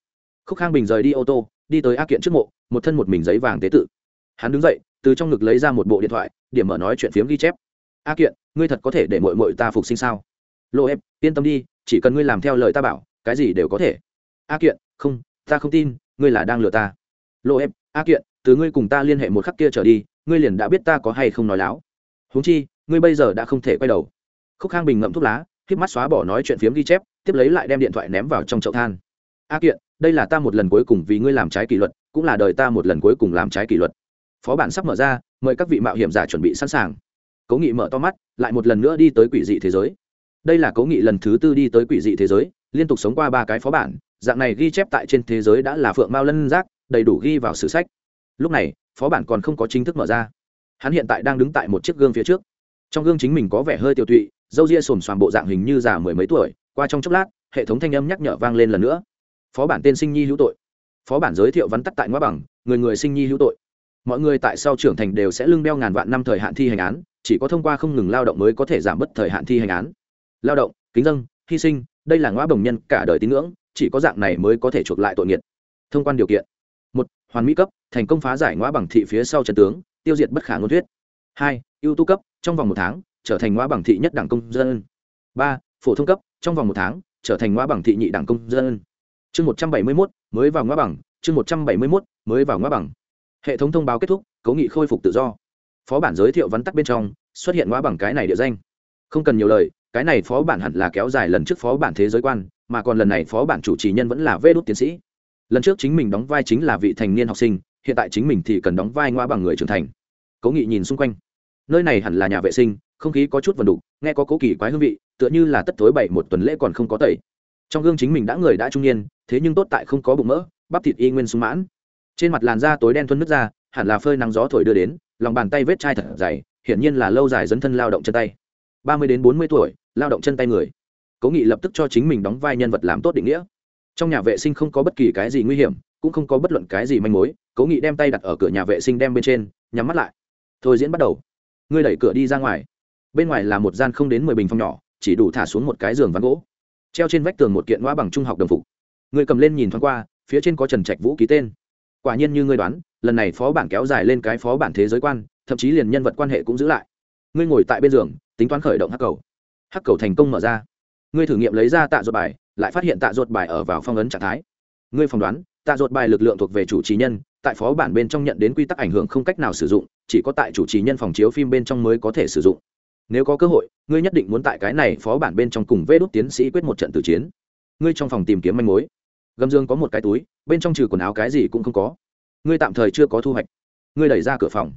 A: khúc khang bình rời đi ô tô, đi tới a kiện trước mộ, một thân một mình giấy vàng tế tự. Hắn đứng dậy, từ trong ngực lấy ra một bộ điện thoại, điểm mở nói chuyện phiếm ghi chép. A kiện, ngươi thật có thể để mội mội ta phục sinh sao? Lộ em yên tâm đi, chỉ cần ngươi làm theo lời ta bảo, cái gì đều có thể. A kiện, không, ta không tin, ngươi là đang lừa ta. Lộ em a kiện, từ ngươi cùng ta liên hệ một khắc kia trở đi, ngươi liền đã biết ta có hay không nói láo. Huống chi, ngươi bây giờ đã không thể quay đầu. Khúc khang bình ngậm thuốc lá híp mắt xóa bỏ nói chuyện phiếm ghi chép, tiếp lấy lại đem điện thoại ném vào trong chậu than. A kiện, đây là ta một lần cuối cùng vì ngươi làm trái kỷ luật, cũng là đời ta một lần cuối cùng làm trái kỷ luật. Phó bản sắp mở ra, mời các vị mạo hiểm giả chuẩn bị sẵn sàng. Cố nghị mở to mắt, lại một lần nữa đi tới quỷ dị thế giới. Đây là cố nghị lần thứ tư đi tới quỷ dị thế giới, liên tục sống qua ba cái phó bản, dạng này ghi chép tại trên thế giới đã là phượng mao lân giác, đầy đủ ghi vào sử sách. Lúc này, phó bản còn không có chính thức mở ra. Hắn hiện tại đang đứng tại một chiếc gương phía trước. Trong gương chính mình có vẻ hơi tiêu tụy dâu ria xồm xoàm bộ dạng hình như già mười mấy tuổi, qua trong chốc lát, hệ thống thanh âm nhắc nhở vang lên lần nữa. Phó bản tên sinh nhi hữu tội. Phó bản giới thiệu vắn tắt tại ngoa bằng, người người sinh nhi hữu tội. Mọi người tại sau trưởng thành đều sẽ lưng đeo ngàn vạn năm thời hạn thi hành án, chỉ có thông qua không ngừng lao động mới có thể giảm bớt thời hạn thi hành án. Lao động, kính dân, hy sinh, đây là ngõ bồng nhân cả đời tín ngưỡng, chỉ có dạng này mới có thể chuộc lại tội nghiệt. Thông quan điều kiện. Một, hoàn mỹ cấp, thành công phá giải ngõ bằng thị phía sau trận tướng, tiêu diệt bất khả ngôn thuyết. Hai, ưu tú cấp, trong vòng một tháng trở thành ngõ bằng thị nhất đảng công dân. Ba, phổ thông cấp, trong vòng một tháng, trở thành ngõ bằng thị nhị đảng công dân. Chương một trăm bảy mươi mốt, mới vào ngõ bằng. Chương một trăm bảy mươi mốt, mới vào ngõ bằng. Hệ thống thông báo kết thúc cố nghị khôi phục tự do. Phó bản giới thiệu vắn tắt bên trong, xuất hiện ngõ bằng cái này địa danh. Không cần nhiều lời, cái này phó bản hẳn là kéo dài lần trước phó bản thế giới quan, mà còn lần này phó bản chủ trì nhân vẫn là vê đốt tiến sĩ. Lần trước chính mình đóng vai chính là vị thành niên học sinh, hiện tại chính mình thì cần đóng vai ngoa bằng người trưởng thành. Cố nghị nhìn xung quanh. Nơi này hẳn là nhà vệ sinh không khí có chút vần đục, nghe có cố kỳ quái hương vị, tựa như là tất tối bảy một tuần lễ còn không có tẩy. Trong gương chính mình đã người đã trung niên, thế nhưng tốt tại không có bụng mỡ, bắp thịt y nguyên sung mãn. Trên mặt làn da tối đen thuân nước ra hẳn là phơi nắng gió thổi đưa đến, lòng bàn tay vết chai thật dày, hiển nhiên là lâu dài dấn thân lao động chân tay. Ba mươi đến bốn mươi tuổi, lao động chân tay người. Cố nghị lập tức cho chính mình đóng vai nhân vật làm tốt định nghĩa. Trong nhà vệ sinh không có bất kỳ cái gì nguy hiểm, cũng không có bất luận cái gì manh mối, cố nghị đem tay đặt ở cửa nhà vệ sinh đem bên trên, nhắm mắt lại. Thôi diễn bắt đầu. Ngươi đẩy cửa đi ra ngoài bên ngoài là một gian không đến mười bình phòng nhỏ, chỉ đủ thả xuống một cái giường ván gỗ. Treo trên vách tường một kiện ngoa bằng trung học đồng phục. Người cầm lên nhìn thoáng qua, phía trên có trần trạch vũ ký tên. Quả nhiên như ngươi đoán, lần này phó bản kéo dài lên cái phó bản thế giới quan, thậm chí liền nhân vật quan hệ cũng giữ lại. Ngươi ngồi tại bên giường, tính toán khởi động hắc cầu. Hắc cầu thành công mở ra. Ngươi thử nghiệm lấy ra tạ ruột bài, lại phát hiện tạ ruột bài ở vào phong ấn trạng thái. Ngươi phỏng đoán, tạ ruột bài lực lượng thuộc về chủ trì nhân, tại phó bản bên trong nhận đến quy tắc ảnh hưởng không cách nào sử dụng, chỉ có tại chủ trì nhân phòng chiếu phim bên trong mới có thể sử dụng nếu có cơ hội, ngươi nhất định muốn tại cái này phó bản bên trong cùng vê đốt tiến sĩ quyết một trận tử chiến. Ngươi trong phòng tìm kiếm manh mối. Gầm dương có một cái túi, bên trong trừ quần áo cái gì cũng không có. Ngươi tạm thời chưa có thu hoạch. Ngươi đẩy ra cửa phòng.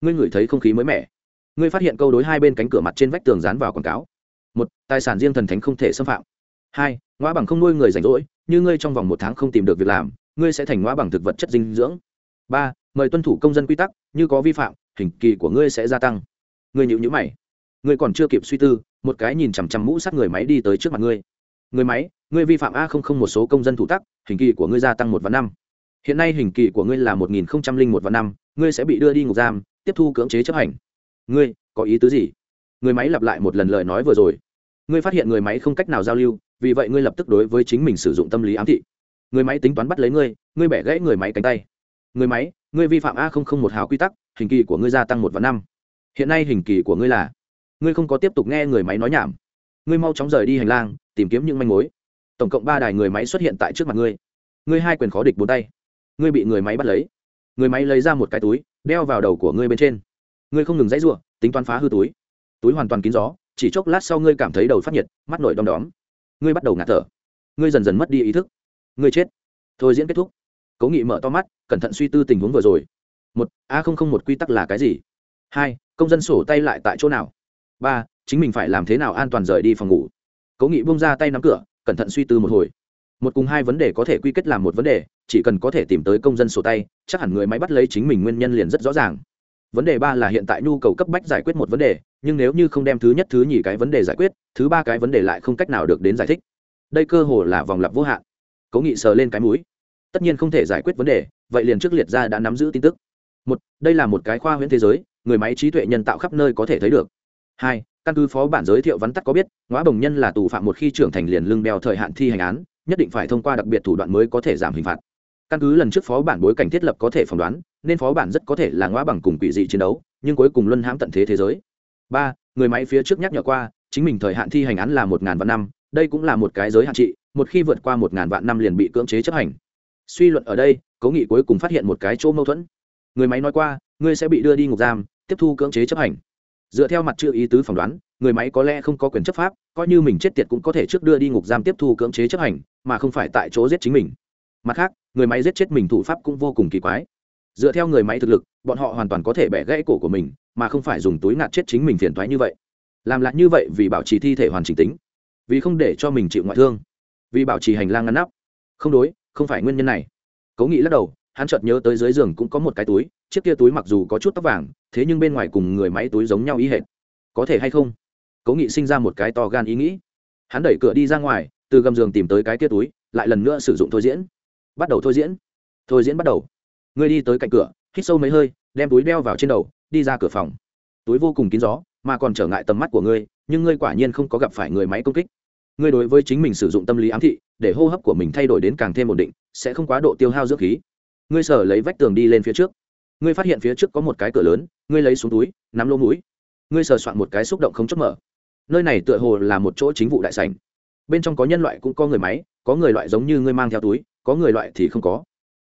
A: Ngươi ngửi thấy không khí mới mẻ. Ngươi phát hiện câu đối hai bên cánh cửa mặt trên vách tường dán vào quảng cáo. Một, tài sản riêng thần thánh không thể xâm phạm. Hai ngoa bằng không nuôi người rảnh rỗi, như ngươi trong vòng một tháng không tìm được việc làm, ngươi sẽ thành ngoa bằng thực vật chất dinh dưỡng. Ba, mời tuân thủ công dân quy tắc, như có vi phạm, hình kỳ của ngươi sẽ gia tăng. Ngươi nhịu nhữ mày ngươi còn chưa kịp suy tư, một cái nhìn chằm chằm mũ sát người máy đi tới trước mặt ngươi. Người máy, ngươi vi phạm a không không một số công dân thủ tắc, hình kỳ của ngươi gia tăng một vạn năm. Hiện nay hình kỳ của ngươi là một nghìn không trăm linh một vạn năm, ngươi sẽ bị đưa đi ngục giam, tiếp thu cưỡng chế chấp hành. Ngươi, có ý tứ gì? Người máy lặp lại một lần lời nói vừa rồi. Ngươi phát hiện người máy không cách nào giao lưu, vì vậy ngươi lập tức đối với chính mình sử dụng tâm lý ám thị. Người máy tính toán bắt lấy ngươi ngươi bẻ gãy người máy cánh tay. Người máy, ngươi vi phạm a không không một hào quy tắc, hình kỳ của ngươi gia tăng một vạn năm. Hiện nay hình kỳ của ngươi là ngươi không có tiếp tục nghe người máy nói nhảm. Ngươi mau chóng rời đi hành lang, tìm kiếm những manh mối. Tổng cộng ba đài người máy xuất hiện tại trước mặt ngươi. Ngươi hai quyền khó địch bốn tay. Ngươi bị người máy bắt lấy. Người máy lấy ra một cái túi, đeo vào đầu của ngươi bên trên. Ngươi không ngừng dãy r tính toán phá hư túi. Túi hoàn toàn kín gió, chỉ chốc lát sau ngươi cảm thấy đầu phát nhiệt, mắt nổi đom đóm. Ngươi bắt đầu ngạt thở. Ngươi dần dần mất đi ý thức. Ngươi chết. Thôi diễn kết thúc. Cố nghị mở to mắt, cẩn thận suy tư tình huống vừa rồi. Một, a không không một quy tắc là cái gì? Hai, công dân sổ tay lại tại chỗ nào? Ba, chính mình phải làm thế nào an toàn rời đi phòng ngủ. Cố nghị bông ra tay nắm cửa, cẩn thận suy tư một hồi. Một cùng hai vấn đề có thể quy kết làm một vấn đề, chỉ cần có thể tìm tới công dân sổ tay, chắc hẳn người máy bắt lấy chính mình nguyên nhân liền rất rõ ràng. Vấn đề ba là hiện tại nhu cầu cấp bách giải quyết một vấn đề, nhưng nếu như không đem thứ nhất, thứ nhì cái vấn đề giải quyết, thứ ba cái vấn đề lại không cách nào được đến giải thích. Đây cơ hồ là vòng lặp vô hạn. Cố nghị sờ lên cái mũi. Tất nhiên không thể giải quyết vấn đề, vậy liền trước liệt ra đã nắm giữ tin tức. Một, đây là một cái khoa huyễn thế giới, người máy trí tuệ nhân tạo khắp nơi có thể thấy được hai, căn cứ phó bản giới thiệu vắn tắt có biết, ngõ bồng nhân là tù phạm một khi trưởng thành liền lưng đeo thời hạn thi hành án, nhất định phải thông qua đặc biệt thủ đoạn mới có thể giảm hình phạt. Căn cứ lần trước phó bản bối cảnh thiết lập có thể phỏng đoán, nên phó bản rất có thể là ngõ bằng cùng quỷ dị chiến đấu, nhưng cuối cùng luân hãm tận thế thế giới. Ba, người máy phía trước nhắc nhở qua, chính mình thời hạn thi hành án là một ngàn vạn năm, đây cũng là một cái giới hạn trị, một khi vượt qua một ngàn vạn năm liền bị cưỡng chế chấp hành. Suy luận ở đây cố nghị cuối cùng phát hiện một cái chỗ mâu thuẫn. Người máy nói qua, ngươi sẽ bị đưa đi ngục giam, tiếp thu cưỡng chế chấp hành dựa theo mặt chữ ý tứ phỏng đoán, người máy có lẽ không có quyền chấp pháp, coi như mình chết tiệt cũng có thể trước đưa đi ngục giam tiếp thu cưỡng chế chấp hành, mà không phải tại chỗ giết chính mình. Mặt khác, người máy giết chết mình thủ pháp cũng vô cùng kỳ quái. Dựa theo người máy thực lực, bọn họ hoàn toàn có thể bẻ gãy cổ của mình, mà không phải dùng túi ngạt chết chính mình phiền thoái như vậy. Làm lại như vậy vì bảo trì thi thể hoàn chỉnh tính, vì không để cho mình chịu ngoại thương, vì bảo trì hành lang ngăn nắp. Không đối, không phải nguyên nhân này. Cố nghĩ lắc đầu, hắn chợt nhớ tới dưới giường cũng có một cái túi, chiếc kia túi mặc dù có chút tóc vàng thế nhưng bên ngoài cùng người máy túi giống nhau ý hệt. Có thể hay không? Cố nghị sinh ra một cái to gan ý nghĩ. Hắn đẩy cửa đi ra ngoài, từ gầm giường tìm tới cái kia túi, lại lần nữa sử dụng thôi diễn. Bắt đầu thôi diễn. Thôi diễn bắt đầu. Ngươi đi tới cạnh cửa, hít sâu mấy hơi, đem túi đeo vào trên đầu, đi ra cửa phòng. Túi vô cùng kín gió, mà còn trở ngại tầm mắt của ngươi, nhưng ngươi quả nhiên không có gặp phải người máy công kích. Ngươi đối với chính mình sử dụng tâm lý ám thị, để hô hấp của mình thay đổi đến càng thêm ổn định, sẽ không quá độ tiêu hao dưỡng khí. Ngươi sở lấy vách tường đi lên phía trước ngươi phát hiện phía trước có một cái cửa lớn, ngươi lấy xuống túi, nắm lỗ mũi. Ngươi sờ soạn một cái xúc động không chốt mở. Nơi này tựa hồ là một chỗ chính vụ đại sảnh. Bên trong có nhân loại cũng có người máy, có người loại giống như ngươi mang theo túi, có người loại thì không có.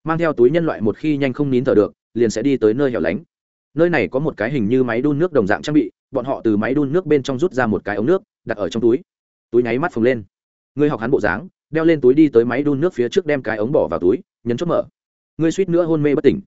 A: Mang theo túi nhân loại một khi nhanh không nín thở được, liền sẽ đi tới nơi hẻo lánh. Nơi này có một cái hình như máy đun nước đồng dạng trang bị, bọn họ từ máy đun nước bên trong rút ra một cái ống nước, đặt ở trong túi. Túi nháy mắt phồng lên. Ngươi học hắn bộ dáng, đeo lên túi đi tới máy đun nước phía trước đem cái ống bỏ vào túi, nhấn chốt mở. Ngươi suýt nữa hôn mê bất tỉnh.